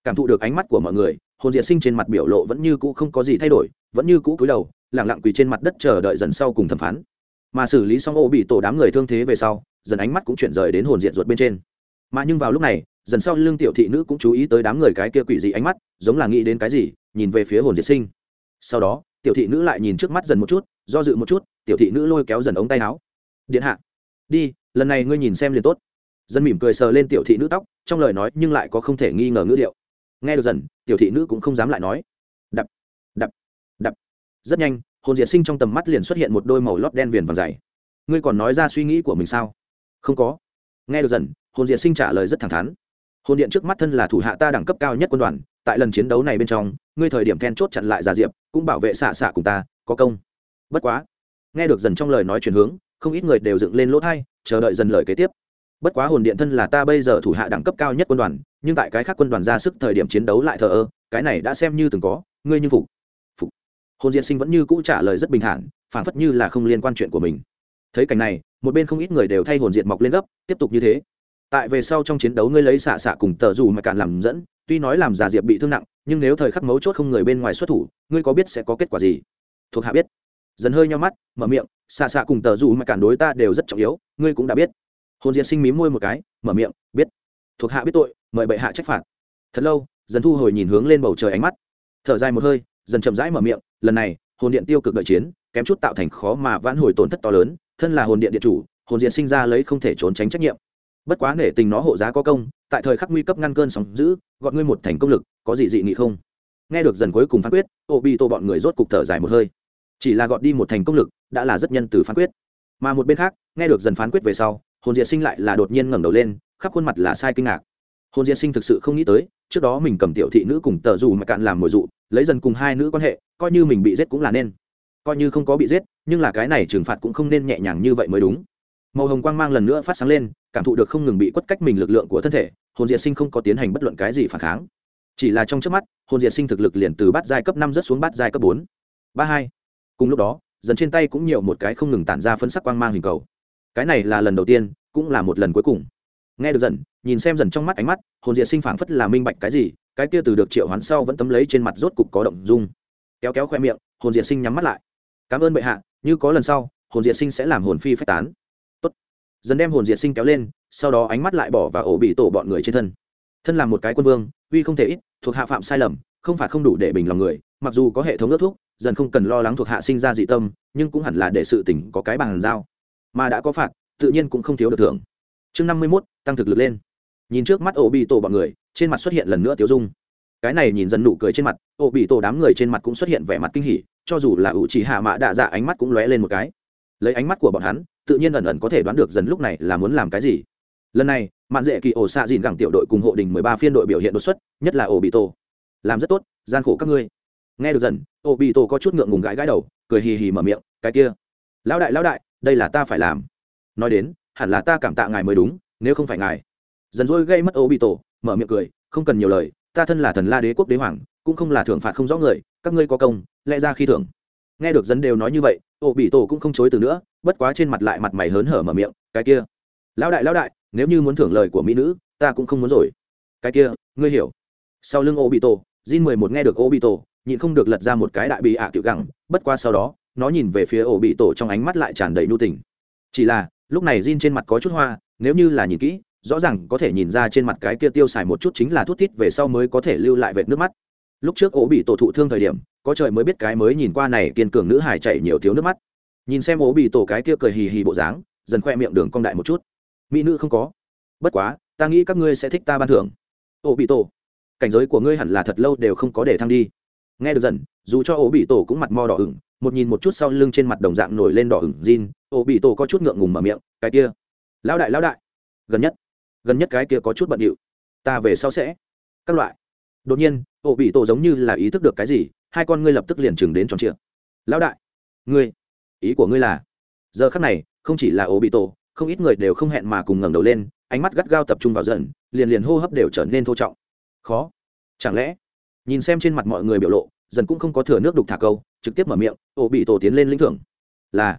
Cảm thụ được ánh mắt của mọi người, hồn diệt sinh trên mặt biểu lộ vẫn như cũ không có gì thay đổi, vẫn như cũ cúi đầu lẳng lặng quỳ trên mặt đất chờ đợi dần sau cùng thẩm phán. Mà xử lý xong ô bị tổ đám người thương thế về sau, dần ánh mắt cũng chuyển rời đến hồn diệt ruột bên trên. Mà nhưng vào lúc này, dần sau lưng tiểu thị nữ cũng chú ý tới đám người cái kia quỷ dị ánh mắt, giống là nghĩ đến cái gì, nhìn về phía hồn diệt sinh. Sau đó, tiểu thị nữ lại nhìn trước mắt dần một chút, do dự một chút, tiểu thị nữ lôi kéo dần ống tay áo. Điện hạ, đi, lần này ngươi nhìn xem liền tốt dân mỉm cười sờ lên tiểu thị nữ tóc, trong lời nói nhưng lại có không thể nghi ngờ ngữ điệu. Nghe được dần, tiểu thị nữ cũng không dám lại nói. Đập đập đập. Rất nhanh, hồn diệt sinh trong tầm mắt liền xuất hiện một đôi màu lót đen viền vàng dày. Ngươi còn nói ra suy nghĩ của mình sao? Không có. Nghe được dần, hồn diệt sinh trả lời rất thẳng thắn. Hồn điện trước mắt thân là thủ hạ ta đẳng cấp cao nhất quân đoàn, tại lần chiến đấu này bên trong, ngươi thời điểm then chốt chặn lại giả diệp, cũng bảo vệ xạ xạ cùng ta, có công. Bất quá. Nghe được dần trong lời nói chuyển hướng, không ít người đều dựng lên lỗ thay chờ đợi dần lời kế tiếp bất quá hồn điện thân là ta bây giờ thủ hạ đẳng cấp cao nhất quân đoàn, nhưng tại cái khác quân đoàn ra sức thời điểm chiến đấu lại thờ ơ, cái này đã xem như từng có, ngươi như phục. Phục. Hồn diện sinh vẫn như cũ trả lời rất bình thản phản phất như là không liên quan chuyện của mình. Thấy cảnh này, một bên không ít người đều thay hồn diện mọc lên gấp, tiếp tục như thế. Tại về sau trong chiến đấu ngươi lấy xạ xạ cùng tờ dù mà cản làm dẫn, tuy nói làm giả diệp bị thương nặng, nhưng nếu thời khắc mấu chốt không người bên ngoài xuất thủ, ngươi có biết sẽ có kết quả gì? Thuộc hạ biết. Dần hơi nhau mắt, mở miệng, xạ xạ cùng tờ dù mà cản đối ta đều rất trọng yếu, ngươi cũng đã biết hồn diệt sinh mí môi một cái, mở miệng, biết. Thuộc hạ biết tội, mời bệ hạ trách phạt. Thật lâu, dần thu hồi nhìn hướng lên bầu trời ánh mắt. Thở dài một hơi, dần chậm rãi mở miệng, lần này, hồn điện tiêu cực đợi chiến, kém chút tạo thành khó mà vãn hồi tổn thất to lớn, thân là hồn điện điện chủ, hồn diện sinh ra lấy không thể trốn tránh trách nhiệm. Bất quá nể tình nó hộ giá có công, tại thời khắc nguy cấp ngăn cơn sóng giữ gọn ngươi một thành công lực, có gì dị nghị không? Nghe được dần cuối cùng phán quyết ô bi tô bọn người rốt cục thở dài một hơi. Chỉ là gọn đi một thành công lực, đã là rất nhân từ phán quyết. Mà một bên khác, nghe được dần phán quyết về sau hồn diệt sinh lại là đột nhiên ngẩng đầu lên, khắp khuôn mặt là sai kinh ngạc. Hồn diệt sinh thực sự không nghĩ tới, trước đó mình cầm tiểu thị nữ cùng tờ dù mà cạn làm mồi dụ, lấy dần cùng hai nữ quan hệ, coi như mình bị giết cũng là nên. Coi như không có bị giết, nhưng là cái này trừng phạt cũng không nên nhẹ nhàng như vậy mới đúng. Màu hồng quang mang lần nữa phát sáng lên, cảm thụ được không ngừng bị quất cách mình lực lượng của thân thể, hồn diệt sinh không có tiến hành bất luận cái gì phản kháng. Chỉ là trong trước mắt, hồn diệt sinh thực lực liền từ bát giai cấp năm rớt xuống bát giai cấp bốn. Ba hai. Cùng lúc đó, dần trên tay cũng nhiều một cái không ngừng tản ra phân sắc quang mang hình cầu cái này là lần đầu tiên, cũng là một lần cuối cùng. Nghe được dần, nhìn xem dần trong mắt ánh mắt, hồn diệt sinh phảng phất là minh bạch cái gì, cái kia từ được triệu hoán sau vẫn tấm lấy trên mặt rốt cục có động dung. Kéo kéo khoe miệng, hồn diệt sinh nhắm mắt lại. Cảm ơn bệ hạ, như có lần sau, hồn diệt sinh sẽ làm hồn phi phách tán. Tốt. dần đem hồn diệt sinh kéo lên, sau đó ánh mắt lại bỏ và ổ bị tổ bọn người trên thân. Thân là một cái quân vương, uy không thể ít, thuộc hạ phạm sai lầm, không phải không đủ để bình lòng người, mặc dù có hệ thống ước thuốc dần không cần lo lắng thuộc hạ sinh ra dị tâm, nhưng cũng hẳn là để sự tỉnh có cái bàn giao mà đã có phạt, tự nhiên cũng không thiếu được thưởng. Chương năm mươi mốt, tăng thực lực lên. Nhìn trước mắt ổ bị tổ bọn người, trên mặt xuất hiện lần nữa tiêu dung. Cái này nhìn dần nụ cười trên mặt ổ bị tổ đám người trên mặt cũng xuất hiện vẻ mặt kinh hỉ, cho dù là ủ chỉ hạ mạ đạ dạ ánh mắt cũng lóe lên một cái. Lấy ánh mắt của bọn hắn, tự nhiên ẩn ẩn có thể đoán được dần lúc này là muốn làm cái gì. Lần này, mạn dễ kỳ ổ xạ dìn gẳng tiểu đội cùng hộ đình mười ba phiên đội biểu hiện đột xuất, nhất là ổ bị tổ làm rất tốt, gian khổ các ngươi. Nghe được dần ổ bị tổ có chút ngượng ngùng gãi gãi đầu, cười hì hì mở miệng, cái kia, lão đại lão đại đây là ta phải làm. Nói đến, hẳn là ta cảm tạ ngài mới đúng, nếu không phải ngài. Dần dỗi gây mất ô bị tổ mở miệng cười, không cần nhiều lời, ta thân là thần la đế quốc đế hoàng, cũng không là thưởng phạt không rõ người, các ngươi có công, lẽ ra khi thưởng. Nghe được dân đều nói như vậy ô bị tổ cũng không chối từ nữa, bất quá trên mặt lại mặt mày hớn hở mở miệng, cái kia, lão đại lão đại, nếu như muốn thưởng lời của mỹ nữ, ta cũng không muốn rồi. Cái kia, ngươi hiểu. Sau lưng ô bị tổ jin mười một nghe được ô bị tổ nhịn không được lật ra một cái đại bị ạ à tiểu gẳng, bất qua sau đó nó nhìn về phía ổ bị tổ trong ánh mắt lại tràn đầy nhu tình. Chỉ là, lúc này jin trên mặt có chút hoa, nếu như là nhìn kỹ, rõ ràng có thể nhìn ra trên mặt cái kia tiêu xài một chút chính là thuốc tít về sau mới có thể lưu lại vệt nước mắt. Lúc trước ổ bị tổ thụ thương thời điểm, có trời mới biết cái mới nhìn qua này kiên cường nữ hải chảy nhiều thiếu nước mắt. Nhìn xem ổ bị tổ cái kia cười hì hì bộ dáng, dần khoe miệng đường cong đại một chút. Mỹ nữ không có. Bất quá, ta nghĩ các ngươi sẽ thích ta ban thưởng. Ổ bị tổ, cảnh giới của ngươi hẳn là thật lâu đều không có để thăng đi. Nghe được dần, dù cho ổ bị tổ cũng mặt mo đỏ ửng một nhìn một chút sau lưng trên mặt đồng dạng nổi lên đỏ ửng jean Ô bị tổ có chút ngượng ngùng mở miệng, cái kia, lão đại lão đại, gần nhất gần nhất cái kia có chút bận điệu, ta về sau sẽ, các loại. Đột nhiên, Ô bị tổ giống như là ý thức được cái gì, hai con ngươi lập tức liền chừng đến tròn trịa. Lão đại, ngươi, ý của ngươi là? Giờ khắc này, không chỉ là Ô bị tổ, không ít người đều không hẹn mà cùng ngẩng đầu lên, ánh mắt gắt gao tập trung vào dần liền liền hô hấp đều trở nên thô trọng. Khó, chẳng lẽ? Nhìn xem trên mặt mọi người biểu lộ dần cũng không có thừa nước đục thả câu trực tiếp mở miệng ổ bị tổ tiến lên lĩnh thưởng. Là,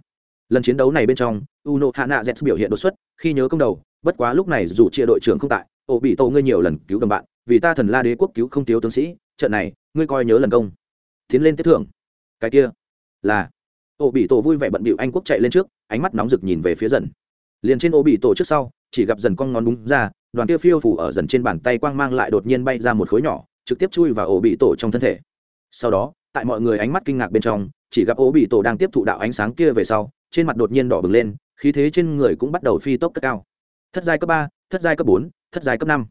lần chiến đấu này bên trong, uno hana z biểu hiện đột xuất, khi nhớ công đầu, bất quá lúc này dù chia đội trưởng không tại ổ bị tổ ngươi nhiều lần cứu đồng bạn, vì ta thần la đế quốc cứu không thiếu tướng sĩ, trận này, ngươi coi nhớ lần công. Tiến lên tiếp thưởng. Cái kia, là ổ bị tổ vui vẻ bận bịu anh quốc chạy lên trước, ánh mắt nóng rực nhìn về phía dần. Liền trên ô, bị tổ trước sau, chỉ gặp dần con ngón đúng ra, đoàn kia phiêu phủ ở dần trên bàn tay quang mang lại đột nhiên bay ra một khối nhỏ, trực tiếp chui vào ổ bị tổ trong thân thể. Sau đó tại mọi người ánh mắt kinh ngạc bên trong, chỉ gặp ố bị tổ đang tiếp thụ đạo ánh sáng kia về sau, trên mặt đột nhiên đỏ bừng lên, khí thế trên người cũng bắt đầu phi tốc cất cao. Thất giai cấp ba, thất giai cấp bốn, thất giai cấp năm.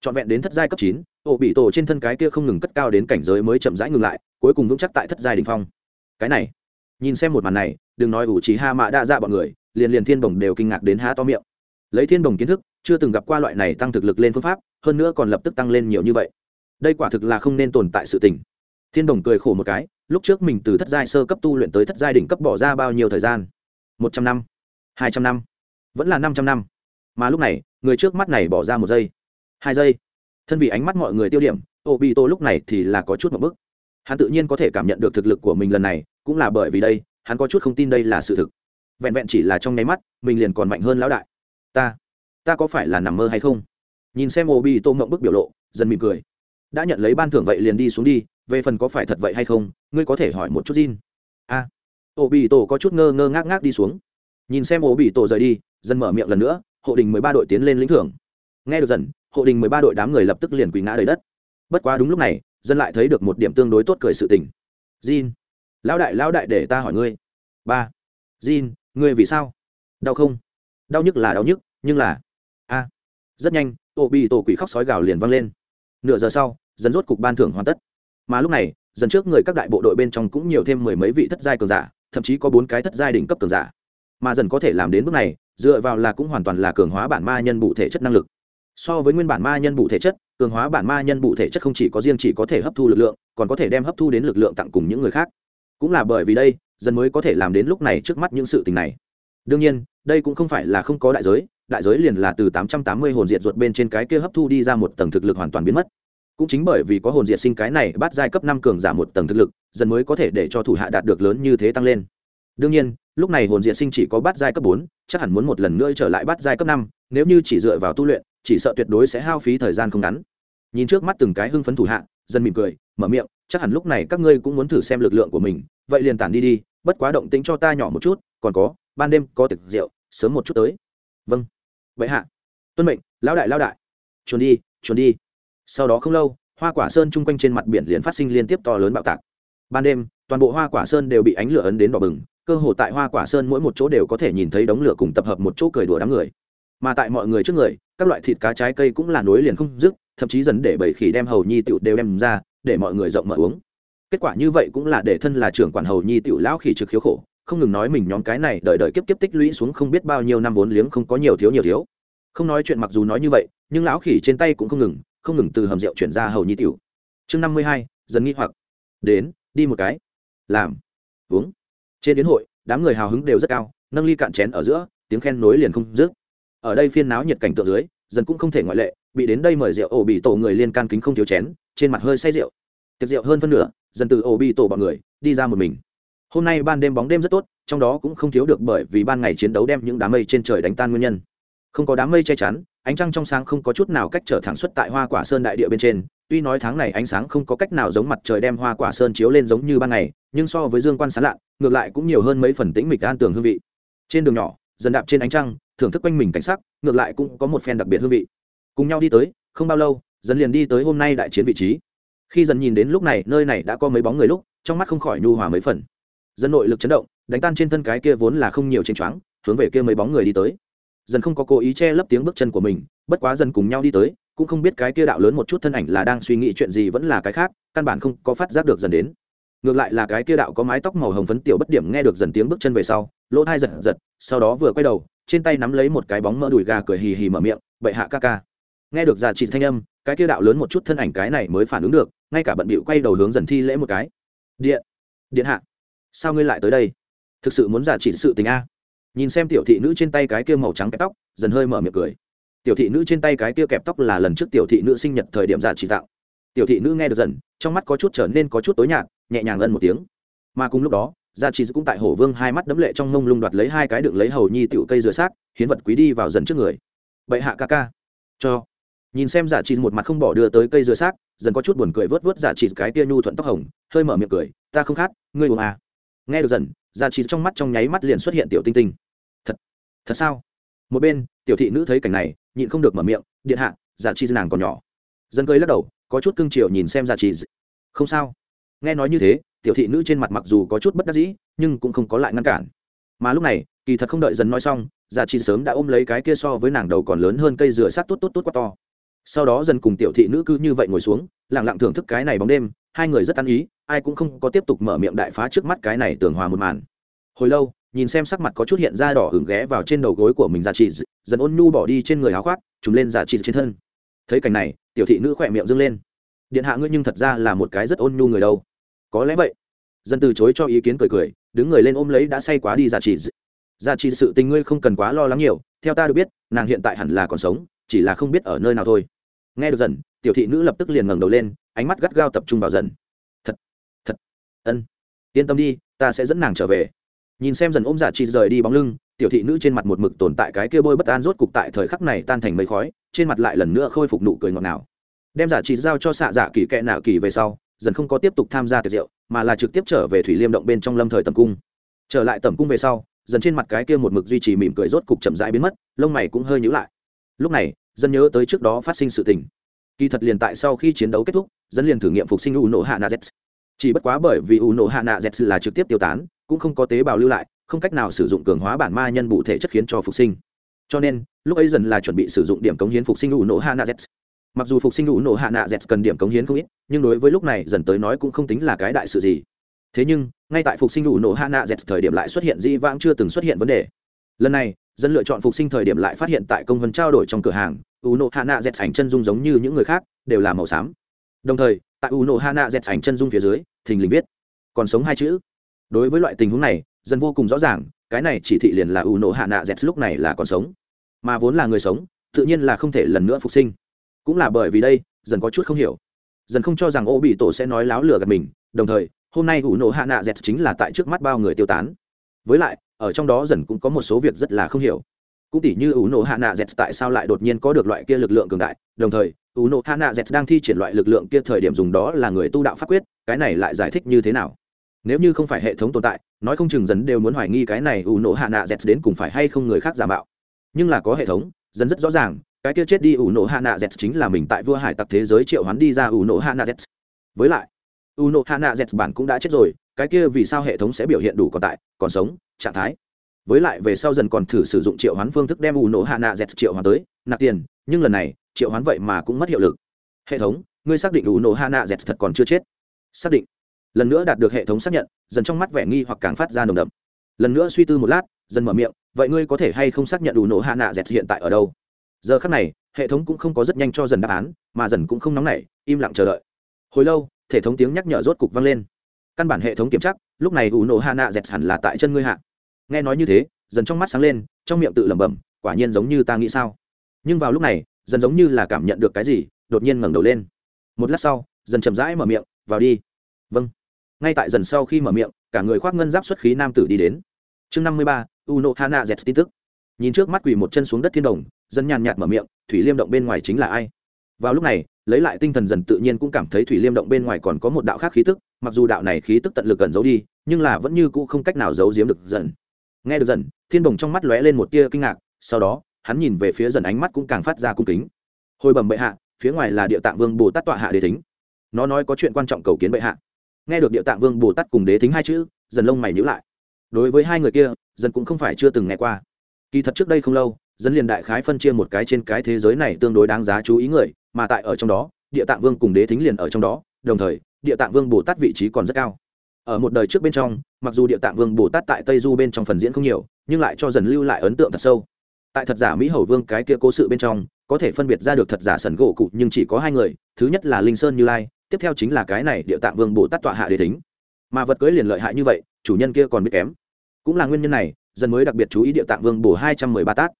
Trọn vẹn đến thất giai cấp chín ổ bị tổ trên thân cái kia không ngừng cất cao đến cảnh giới mới chậm rãi ngừng lại, cuối cùng vững chắc tại thất giai đình phong. Cái này, nhìn xem một màn này, đừng nói ủ trí ha mạ đa dạ bọn người, liền liền thiên bồng đều kinh ngạc đến há to miệng. Lấy thiên bồng kiến thức, chưa từng gặp qua loại này tăng thực lực lên phương pháp, hơn nữa còn lập tức tăng lên nhiều như vậy. Đây quả thực là không nên tồn tại sự tình thiên đồng cười khổ một cái, lúc trước mình từ thất giai sơ cấp tu luyện tới thất giai đỉnh cấp bỏ ra bao nhiêu thời gian? Một trăm năm, hai trăm năm, vẫn là năm trăm năm. Mà lúc này, người trước mắt này bỏ ra một giây, hai giây. Thân vì ánh mắt mọi người tiêu điểm ô bị tô lúc này thì là có chút một bức. Hắn tự nhiên có thể cảm nhận được thực lực của mình lần này, cũng là bởi vì đây, hắn có chút không tin đây là sự thực. Vẹn vẹn chỉ là trong nháy mắt, mình liền còn mạnh hơn lão đại. Ta ta có phải là nằm mơ hay không? Nhìn xem ô bị tô mộng bức biểu lộ, dần mỉm cười. Đã nhận lấy ban thưởng vậy liền đi xuống đi về phần có phải thật vậy hay không ngươi có thể hỏi một chút Jin. a. À, ổ bị tổ có chút ngơ ngơ ngác ngác đi xuống. Nhìn xem ổ bị tổ rời đi Dân mở miệng lần nữa hộ đình mười ba đội tiến lên lĩnh thưởng. Nghe được dần hộ đình mười ba đội đám người lập tức liền quỳ ngã đầy đất. Bất quá đúng lúc này dân lại thấy được một điểm tương đối tốt cười sự tình. Jin, lão đại lão đại để ta hỏi ngươi. Ba. Jin, ngươi vì sao? Đau không? Đau nhức là đau nhức nhưng là a. Rất nhanh ổ bị tổ quỷ khóc sói gào liền vang lên. Nửa giờ sau dần rốt cục ban thưởng hoàn tất mà lúc này, dần trước người các đại bộ đội bên trong cũng nhiều thêm mười mấy vị thất giai cường giả, thậm chí có bốn cái thất giai đỉnh cấp cường giả. Mà dần có thể làm đến bước này, dựa vào là cũng hoàn toàn là cường hóa bản ma nhân bụ thể chất năng lực. So với nguyên bản ma nhân bụ thể chất, cường hóa bản ma nhân bụ thể chất không chỉ có riêng chỉ có thể hấp thu lực lượng, còn có thể đem hấp thu đến lực lượng tặng cùng những người khác. Cũng là bởi vì đây, dần mới có thể làm đến lúc này trước mắt những sự tình này. Đương nhiên, đây cũng không phải là không có đại giới đại giới liền là từ tám trăm tám mươi hồn diệt ruột bên trên cái kia hấp thu đi ra một tầng thực lực hoàn toàn biến mất cũng chính bởi vì có hồn diệt sinh cái này bắt giai cấp năm cường giả một tầng thực lực, dần mới có thể để cho thủ hạ đạt được lớn như thế tăng lên. Đương nhiên, lúc này hồn diệt sinh chỉ có bắt giai cấp bốn, chắc hẳn muốn một lần nữa trở lại bắt giai cấp năm, nếu như chỉ dựa vào tu luyện, chỉ sợ tuyệt đối sẽ hao phí thời gian không ngắn. Nhìn trước mắt từng cái hưng phấn thủ hạ, dần mỉm cười, mở miệng, chắc hẳn lúc này các ngươi cũng muốn thử xem lực lượng của mình, vậy liền tản đi đi, bất quá động tính cho ta nhỏ một chút, còn có, ban đêm có tiệc rượu, sớm một chút tới. Vâng. Vậy hạ. Tuân mệnh, lão đại lão đại. Chuồn đi chuồn đi sau đó không lâu, hoa quả sơn chung quanh trên mặt biển liền phát sinh liên tiếp to lớn bạo tạc. Ban đêm, toàn bộ hoa quả sơn đều bị ánh lửa ấn đến đỏ bừng, cơ hồ tại hoa quả sơn mỗi một chỗ đều có thể nhìn thấy đống lửa cùng tập hợp một chỗ cười đùa đám người. Mà tại mọi người trước người, các loại thịt cá trái cây cũng là nối liền không dứt, thậm chí dần để bầy khỉ đem hầu nhi tiểu đều đem ra, để mọi người rộng mở uống. Kết quả như vậy cũng là để thân là trưởng quản hầu nhi tiểu lão khỉ trực khiếu khổ, không ngừng nói mình nhóm cái này đợi đợi kiếp kiếp tích lũy xuống không biết bao nhiêu năm vốn liếng không có nhiều thiếu nhiều thiếu. Không nói chuyện mặc dù nói như vậy, nhưng lão khỉ trên tay cũng không ngừng không ngừng từ hầm rượu chuyển ra hầu nhi tiểu. Chương năm mươi hai, dần nghi hoặc. Đến, đi một cái. Làm. Uống. Trên đến hội, đám người hào hứng đều rất cao, nâng ly cạn chén ở giữa, tiếng khen nối liền không dứt. Ở đây phiên náo nhiệt cảnh tượng dưới, dần cũng không thể ngoại lệ, bị đến đây mời rượu ổ bị tổ người liên can kính không thiếu chén, trên mặt hơi say rượu. Tiệc rượu hơn phân nửa, dần từ ổ bị tổ bọn người, đi ra một mình. Hôm nay ban đêm bóng đêm rất tốt, trong đó cũng không thiếu được bởi vì ban ngày chiến đấu đem những đám mây trên trời đánh tan nguyên nhân không có đám mây che chắn, ánh trăng trong sáng không có chút nào cách trở thẳng xuất tại hoa quả sơn đại địa bên trên. Tuy nói tháng này ánh sáng không có cách nào giống mặt trời đem hoa quả sơn chiếu lên giống như ban ngày, nhưng so với dương quan sán lạ ngược lại cũng nhiều hơn mấy phần tĩnh mịch an tường hương vị. Trên đường nhỏ, dần đạp trên ánh trăng, thưởng thức quanh mình cảnh sắc, ngược lại cũng có một phen đặc biệt hương vị. Cùng nhau đi tới, không bao lâu, dần liền đi tới hôm nay đại chiến vị trí. Khi dần nhìn đến lúc này, nơi này đã có mấy bóng người lúc, trong mắt không khỏi nhu hòa mấy phần. Dân nội lực chấn động, đánh tan trên thân cái kia vốn là không nhiều trên choáng, hướng về kia mấy bóng người đi tới dần không có cố ý che lấp tiếng bước chân của mình, bất quá dần cùng nhau đi tới, cũng không biết cái kia đạo lớn một chút thân ảnh là đang suy nghĩ chuyện gì vẫn là cái khác, căn bản không có phát giác được dần đến. Ngược lại là cái kia đạo có mái tóc màu hồng phấn tiểu bất điểm nghe được dần tiếng bước chân về sau, lỗ thai giật giật, sau đó vừa quay đầu, trên tay nắm lấy một cái bóng mỡ đùi gà cười hì hì mở miệng bậy hạ ca ca. Nghe được già trị thanh âm, cái kia đạo lớn một chút thân ảnh cái này mới phản ứng được, ngay cả bận bịu quay đầu hướng dần thi lễ một cái. Điện điện hạ, sao ngươi lại tới đây? Thực sự muốn giả trị sự tình a? Nhìn xem tiểu thị nữ trên tay cái kia màu trắng kẹp tóc, dần hơi mở miệng cười. Tiểu thị nữ trên tay cái kia kẹp tóc là lần trước tiểu thị nữ sinh nhật thời điểm giả chỉ tạo tiểu thị nữ nghe được dần, trong mắt có chút trở nên có chút tối nhạt, nhẹ nhàng ân một tiếng. Mà cùng lúc đó gia trì cũng tại hổ vương hai mắt đấm lệ trong ngông lung đoạt lấy hai cái đựng lấy hầu nhi tiểu cây rửa xác, hiến vật quý đi vào dần trước người. Bệ hạ ca ca, cho. Nhìn xem giả trì một mặt không bỏ đưa tới cây rửa xác, dần có chút buồn cười vớt vớt giả trì cái tia nhu thuận tóc hồng, hơi mở miệng cười, ta không khát, ngươi uống à. Nghe được dần, giả trì trong mắt trong nháy mắt liền xuất hiện tiểu tinh tinh thật sao? Một bên, tiểu thị nữ thấy cảnh này, nhịn không được mở miệng, điện hạ giả chi nàng còn nhỏ. Dần cơi lắc đầu, có chút cưng chiều nhìn xem giả chi không sao. Nghe nói như thế, tiểu thị nữ trên mặt mặc dù có chút bất đắc dĩ, nhưng cũng không có lại ngăn cản. Mà lúc này, kỳ thật không đợi dần nói xong giả chi sớm đã ôm lấy cái kia so với nàng đầu còn lớn hơn cây rửa sát tốt tốt tốt quá to. Sau đó dần cùng tiểu thị nữ cứ như vậy ngồi xuống lẳng lặng thưởng thức cái này bóng đêm, hai người rất ăn ý, ai cũng không có tiếp tục mở miệng đại phá trước mắt cái này tường hòa một màn. Hồi lâu nhìn xem sắc mặt có chút hiện ra đỏ hửng ghé vào trên đầu gối của mình giả trị, dần ôn nhu bỏ đi trên người áo khoác, trùm lên giả trị trên thân. Thấy cảnh này, tiểu thị nữ khỏe miệng dâng lên. Điện hạ ngươi nhưng thật ra là một cái rất ôn nhu người đâu. Có lẽ vậy. Dân từ chối cho ý kiến cười cười, đứng người lên ôm lấy đã say quá đi giả trị. Giả trị sự tình ngươi không cần quá lo lắng nhiều, theo ta được biết, nàng hiện tại hẳn là còn sống, chỉ là không biết ở nơi nào thôi. Nghe được dần, tiểu thị nữ lập tức liền ngẩng đầu lên, ánh mắt gắt gao tập trung vào dần. Thật thật, ân, yên tâm đi, ta sẽ dẫn nàng trở về nhìn xem dần ôm dạ giả trị rời đi bóng lưng, tiểu thị nữ trên mặt một mực tồn tại cái kia bôi bất an rốt cục tại thời khắc này tan thành mây khói, trên mặt lại lần nữa khôi phục nụ cười ngọt ngào. Đem dạ giả trị giao cho xạ giả kỳ kệ nạo kỳ về sau, dần không có tiếp tục tham gia tiệc rượu, mà là trực tiếp trở về thủy liêm động bên trong lâm thời tầm cung. Trở lại tầm cung về sau, dần trên mặt cái kia một mực duy trì mỉm cười rốt cục chậm rãi biến mất, lông mày cũng hơi nhíu lại. Lúc này dân nhớ tới trước đó phát sinh sự tình. Kỳ thật liền tại sau khi chiến đấu kết thúc dân liền thử nghiệm phục sinh u nổ hạ nạ z. Chỉ bất quá bởi vì u nổ hạ nạ z là trực tiếp tiêu tán cũng không có tế bào lưu lại, không cách nào sử dụng cường hóa bản ma nhân bụ thể chất khiến cho phục sinh. Cho nên, lúc ấy dần là chuẩn bị sử dụng điểm cống hiến phục sinh u nổ hạ Nạ z. Mặc dù phục sinh u nổ hạ Nạ z cần điểm cống hiến không ít, nhưng đối với lúc này dần tới nói cũng không tính là cái đại sự gì. Thế nhưng, ngay tại phục sinh u nổ hạ Nạ z thời điểm lại xuất hiện di vãng chưa từng xuất hiện vấn đề. Lần này dân lựa chọn phục sinh thời điểm lại phát hiện tại công vân trao đổi trong cửa hàng u nộ hạ nạ dẹt ảnh chân dung giống như những người khác, đều là màu xám. Đồng thời, tại u nộ hạ nạ dẹt ảnh chân dung phía dưới, thình lình viết, còn sống hai chữ đối với loại tình huống này, dân vô cùng rõ ràng, cái này chỉ thị liền là u nộ hạ nạ z lúc này là còn sống. Mà vốn là người sống, tự nhiên là không thể lần nữa phục sinh. Cũng là bởi vì đây, dần có chút không hiểu. Dần không cho rằng ô bị tổ sẽ nói láo lừa gạt mình, đồng thời, hôm nay u nộ hạ nạ z chính là tại trước mắt bao người tiêu tán. Với lại, ở trong đó dần cũng có một số việc rất là không hiểu. Cũng tỉ như u nộ hạ nạ z tại sao lại đột nhiên có được loại kia lực lượng cường đại, đồng thời u nộ hạ nạ z đang thi triển loại lực lượng kia thời điểm dùng đó là người tu đạo pháp quyết, cái này lại giải thích như thế nào? Nếu như không phải hệ thống tồn tại, nói không chừng dần đều muốn hoài nghi cái này ủ nổ hạ nạ z đến cùng phải hay không người khác giả mạo. Nhưng là có hệ thống, dần rất rõ ràng, cái kia chết đi ủ nổ hạ nạ z chính là mình tại vua hải tặc thế giới triệu hoán đi ra ủ nổ hạ nạ z với lại, ủ nổ hạ nạ z bản cũng đã chết rồi, cái kia vì sao hệ thống sẽ biểu hiện đủ còn tại, còn sống, trạng thái. Với lại về sau dần còn thử sử dụng triệu hoán phương thức đem ủ nổ hạ nạ dẹt triệu hoán tới, nạp tiền, nhưng lần này, triệu hoán vậy mà cũng mất hiệu lực. Hệ thống, ngươi xác định ủ nổ hạ nạ dẹt thật còn chưa chết? Xác định lần nữa đạt được hệ thống xác nhận, dần trong mắt vẻ nghi hoặc càng phát ra nồng đậm. Lần nữa suy tư một lát, dần mở miệng, vậy ngươi có thể hay không xác nhận đủ nổ hạ nạ dẹt hiện tại ở đâu? Giờ khắc này, hệ thống cũng không có rất nhanh cho dần đáp án, mà dần cũng không nóng nảy, im lặng chờ đợi. Hồi lâu hệ thống tiếng nhắc nhở rốt cục vang lên. Căn bản hệ thống kiểm tra, lúc này ủ nổ hạ nạ dẹt hẳn là tại chân ngươi hạ. Nghe nói như thế, dần trong mắt sáng lên, trong miệng tự lẩm bẩm, quả nhiên giống như ta nghĩ sao? Nhưng vào lúc này, dần giống như là cảm nhận được cái gì, đột nhiên ngẩng đầu lên. Một lát sau, dần chậm rãi mở miệng, vào đi. Vâng ngay tại dần sau khi mở miệng, cả người khoác ngân giáp xuất khí nam tử đi đến. Chương năm mươi ba uno hana z tin tức. Nhìn trước mắt quỳ một chân xuống đất thiên đồng dần nhàn nhạt mở miệng, thủy liêm động bên ngoài chính là ai? Vào lúc này, lấy lại tinh thần dần tự nhiên cũng cảm thấy thủy liêm động bên ngoài còn có một đạo khác khí tức, mặc dù đạo này khí tức tận lực gần giấu đi, nhưng là vẫn như cũ không cách nào giấu giếm được dần. Nghe được dần, thiên đồng trong mắt lóe lên một tia kinh ngạc, sau đó, hắn nhìn về phía dần ánh mắt cũng càng phát ra cung kính. Hồi bẩm bệ hạ, phía ngoài là địa tạng vương bồ tát tọa hạ đế thính. Nó nói có chuyện quan trọng cầu kiến bệ hạ nghe được địa tạng vương bồ tát cùng đế thính hai chữ, dần lông mày nhữ lại. Đối với hai người kia, dần cũng không phải chưa từng nghe qua. Kỳ thật trước đây không lâu dân liền đại khái phân chia một cái trên cái thế giới này tương đối đáng giá chú ý người, mà tại ở trong đó, địa tạng vương cùng đế thính liền ở trong đó, đồng thời, địa tạng vương bồ tát vị trí còn rất cao. Ở một đời trước bên trong, mặc dù địa tạng vương bồ tát tại tây du bên trong phần diễn không nhiều, nhưng lại cho dần lưu lại ấn tượng thật sâu. Tại thật giả mỹ hầu vương cái kia cố sự bên trong, có thể phân biệt ra được thật giả sần gỗ cụ, nhưng chỉ có hai người, thứ nhất là linh sơn như lai tiếp theo chính là cái này địa tạng vương bồ tát tọa hạ đế thính. Mà vật cưới liền lợi hại như vậy, chủ nhân kia còn biết kém. Cũng là nguyên nhân này, dân mới đặc biệt chú ý địa tạng vương bồ hai trăm mười ba tát.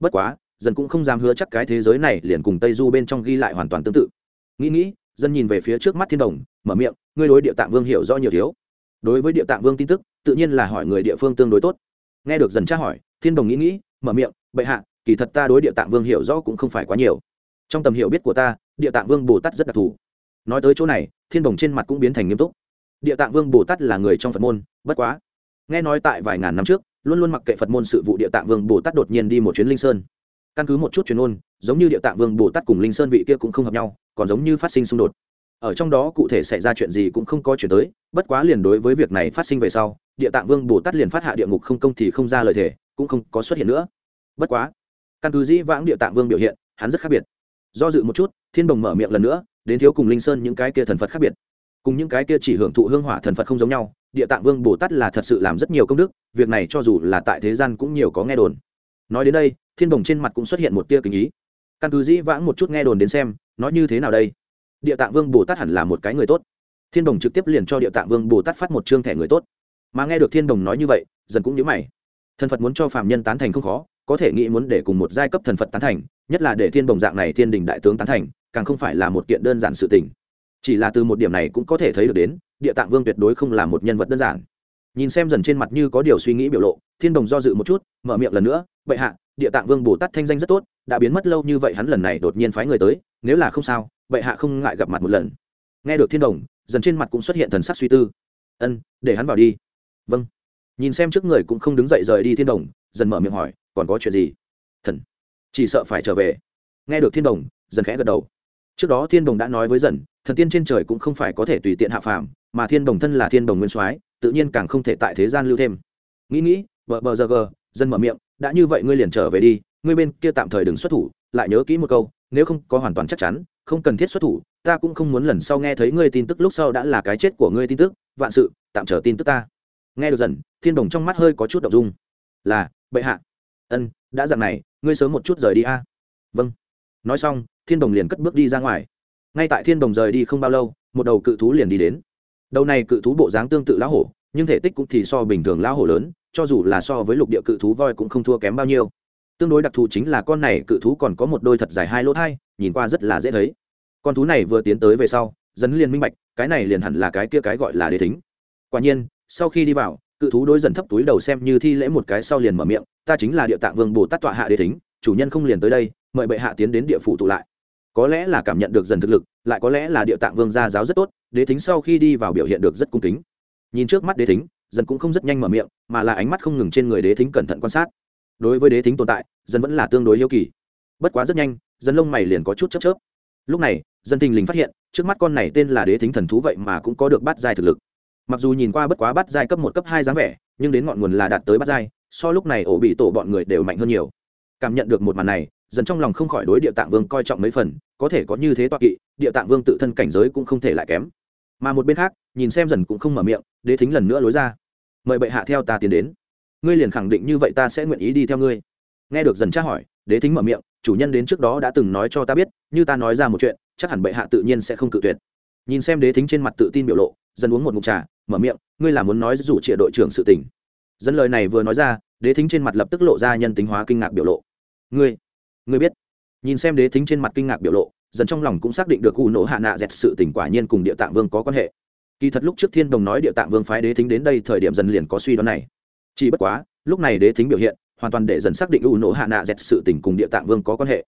Bất quá, dân cũng không dám hứa chắc cái thế giới này liền cùng tây du bên trong ghi lại hoàn toàn tương tự. Nghĩ nghĩ, dân nhìn về phía trước mắt thiên đồng, mở miệng, ngươi đối địa tạng vương hiểu rõ nhiều thiếu. Đối với địa tạng vương tin tức, tự nhiên là hỏi người địa phương tương đối tốt. Nghe được dần tra hỏi, thiên đồng nghĩ nghĩ, mở miệng, bệ hạ, kỳ thật ta đối địa tạng vương hiểu rõ cũng không phải quá nhiều. Trong tầm hiểu biết của ta, địa tạng vương bồ tát rất đặc thù nói tới chỗ này, thiên đồng trên mặt cũng biến thành nghiêm túc. Địa tạng vương bồ tát là người trong phật môn, bất quá. Nghe nói tại vài ngàn năm trước, luôn luôn mặc kệ phật môn sự vụ địa tạng vương bồ tát đột nhiên đi một chuyến linh sơn. Căn cứ một chút chuyên ôn giống như địa tạng vương bồ tát cùng linh sơn vị kia cũng không hợp nhau, còn giống như phát sinh xung đột. Ở trong đó cụ thể xảy ra chuyện gì cũng không có chuyển tới, bất quá liền đối với việc này phát sinh về sau, địa tạng vương bồ tát liền phát hạ địa ngục không công thì không ra lời thể cũng không có xuất hiện nữa. Bất quá, căn cứ dĩ vãng địa tạng vương biểu hiện, hắn rất khác biệt. Do dự một chút, thiên đồng mở miệng lần nữa đến thiếu cùng linh sơn những cái kia thần phật khác biệt. Cùng những cái kia chỉ hưởng thụ hương hỏa thần phật không giống nhau, địa tạng vương bồ tát là thật sự làm rất nhiều công đức, việc này cho dù là tại thế gian cũng nhiều có nghe đồn. Nói đến đây, thiên đồng trên mặt cũng xuất hiện một tia kinh ý. Căn cứ dĩ vãng một chút nghe đồn đến xem, nói như thế nào đây? Địa tạng vương bồ tát hẳn là một cái người tốt. Thiên đồng trực tiếp liền cho địa tạng vương bồ tát phát một chương thẻ người tốt. Mà nghe được thiên đồng nói như vậy, dần cũng nhớ mày. Thần phật muốn cho phạm nhân tán thành không khó, có thể nghĩ muốn để cùng một giai cấp thần phật tán thành, nhất là để thiên đồng dạng này thiên đình đại tướng tán thành càng không phải là một kiện đơn giản sự tình. Chỉ là từ một điểm này cũng có thể thấy được đến, địa tạng vương tuyệt đối không là một nhân vật đơn giản. Nhìn xem dần trên mặt như có điều suy nghĩ biểu lộ, thiên đồng do dự một chút, mở miệng lần nữa, bệ hạ, địa tạng vương bồ tát thanh danh rất tốt, đã biến mất lâu như vậy hắn lần này đột nhiên phái người tới, nếu là không sao, bệ hạ không ngại gặp mặt một lần. Nghe được thiên đồng, dần trên mặt cũng xuất hiện thần sắc suy tư. Ân, để hắn vào đi. Vâng. Nhìn xem trước người cũng không đứng dậy rời đi thiên đồng, dần mở miệng hỏi, còn có chuyện gì? Thần, chỉ sợ phải trở về. Nghe được thiên đồng, dần khẽ gật đầu trước đó thiên đồng đã nói với dần, thần tiên trên trời cũng không phải có thể tùy tiện hạ phàm, mà thiên đồng thân là thiên đồng nguyên soái, tự nhiên càng không thể tại thế gian lưu thêm. Nghĩ nghĩ, bờ bờ giờ gờ dân mở miệng, đã như vậy ngươi liền trở về đi, ngươi bên kia tạm thời đừng xuất thủ, lại nhớ kỹ một câu, nếu không có hoàn toàn chắc chắn, không cần thiết xuất thủ, ta cũng không muốn lần sau nghe thấy ngươi tin tức lúc sau đã là cái chết của ngươi tin tức, vạn sự, tạm trở tin tức ta. Nghe được dần, thiên đồng trong mắt hơi có chút đ ộ n g dung. Là, bệ hạ. Ân, đã dặn này, ngươi sớm một chút rời đi a. Vâng. Nói xong thiên đồng liền cất bước đi ra ngoài. Ngay tại thiên đồng rời đi không bao lâu, một đầu cự thú liền đi đến. Đầu này cự thú bộ dáng tương tự lão hổ, nhưng thể tích cũng thì so bình thường lão hổ lớn, cho dù là so với lục địa cự thú voi cũng không thua kém bao nhiêu. Tương đối đặc thù chính là con này cự thú còn có một đôi thật dài hai lỗ thai, nhìn qua rất là dễ thấy. Con thú này vừa tiến tới về sau dấn liền minh bạch, cái này liền hẳn là cái kia cái gọi là đế thính. Quả nhiên, sau khi đi vào, cự thú đối dần thấp túi đầu xem như thi lễ một cái sau liền mở miệng, ta chính là địa tạng vương bồ tát tọa hạ đế thính, chủ nhân không liền tới đây, mời bệ hạ tiến đến địa phủ tụ lại có lẽ là cảm nhận được dần thực lực, lại có lẽ là địa tạng vương gia giáo rất tốt, đế thính sau khi đi vào biểu hiện được rất cung kính. Nhìn trước mắt đế thính, dần cũng không rất nhanh mở miệng, mà là ánh mắt không ngừng trên người đế thính cẩn thận quan sát. Đối với đế thính tồn tại, dần vẫn là tương đối hiếu kỳ. Bất quá rất nhanh, dần lông mày liền có chút chớp chớp. Lúc này dân tình lình phát hiện, trước mắt con này tên là đế thính thần thú vậy mà cũng có được bắt giai thực lực. Mặc dù nhìn qua bất quá bắt giai cấp một, cấp hai dáng vẻ, nhưng đến ngọn nguồn là đạt tới bắt giai, so lúc này ổ bị tổ bọn người đều mạnh hơn nhiều. Cảm nhận được một màn này dần trong lòng không khỏi đối địa tạng vương coi trọng mấy phần, có thể có như thế toa kỵ, địa tạng vương tự thân cảnh giới cũng không thể lại kém. Mà một bên khác, nhìn xem dần cũng không mở miệng, đế thính lần nữa lối ra. Mời bệ hạ theo ta tiến đến. Ngươi liền khẳng định như vậy ta sẽ nguyện ý đi theo ngươi. Nghe được dần tra hỏi, đế thính mở miệng, chủ nhân đến trước đó đã từng nói cho ta biết, như ta nói ra một chuyện, chắc hẳn bệ hạ tự nhiên sẽ không cự tuyệt. Nhìn xem đế thính trên mặt tự tin biểu lộ, dần uống một mục trà, mở miệng, ngươi là muốn nói rủ trịa đội trưởng sự tình. Dân lời này vừa nói ra, đế thính trên mặt lập tức lộ ra nhân tính hóa kinh ngạc biểu lộ. Ngươi ngươi biết. Nhìn xem đế thính trên mặt kinh ngạc biểu lộ, dần trong lòng cũng xác định được u nổ hạ nạ dẹt sự tỉnh quả nhiên cùng địa tạng vương có quan hệ. Kỳ thật lúc trước thiên đồng nói địa tạng vương phái đế thính đến đây thời điểm dần liền có suy đoán này. Chỉ bất quá, lúc này đế thính biểu hiện, hoàn toàn để dần xác định u nổ hạ nạ dẹt sự tỉnh cùng địa tạng vương có quan hệ.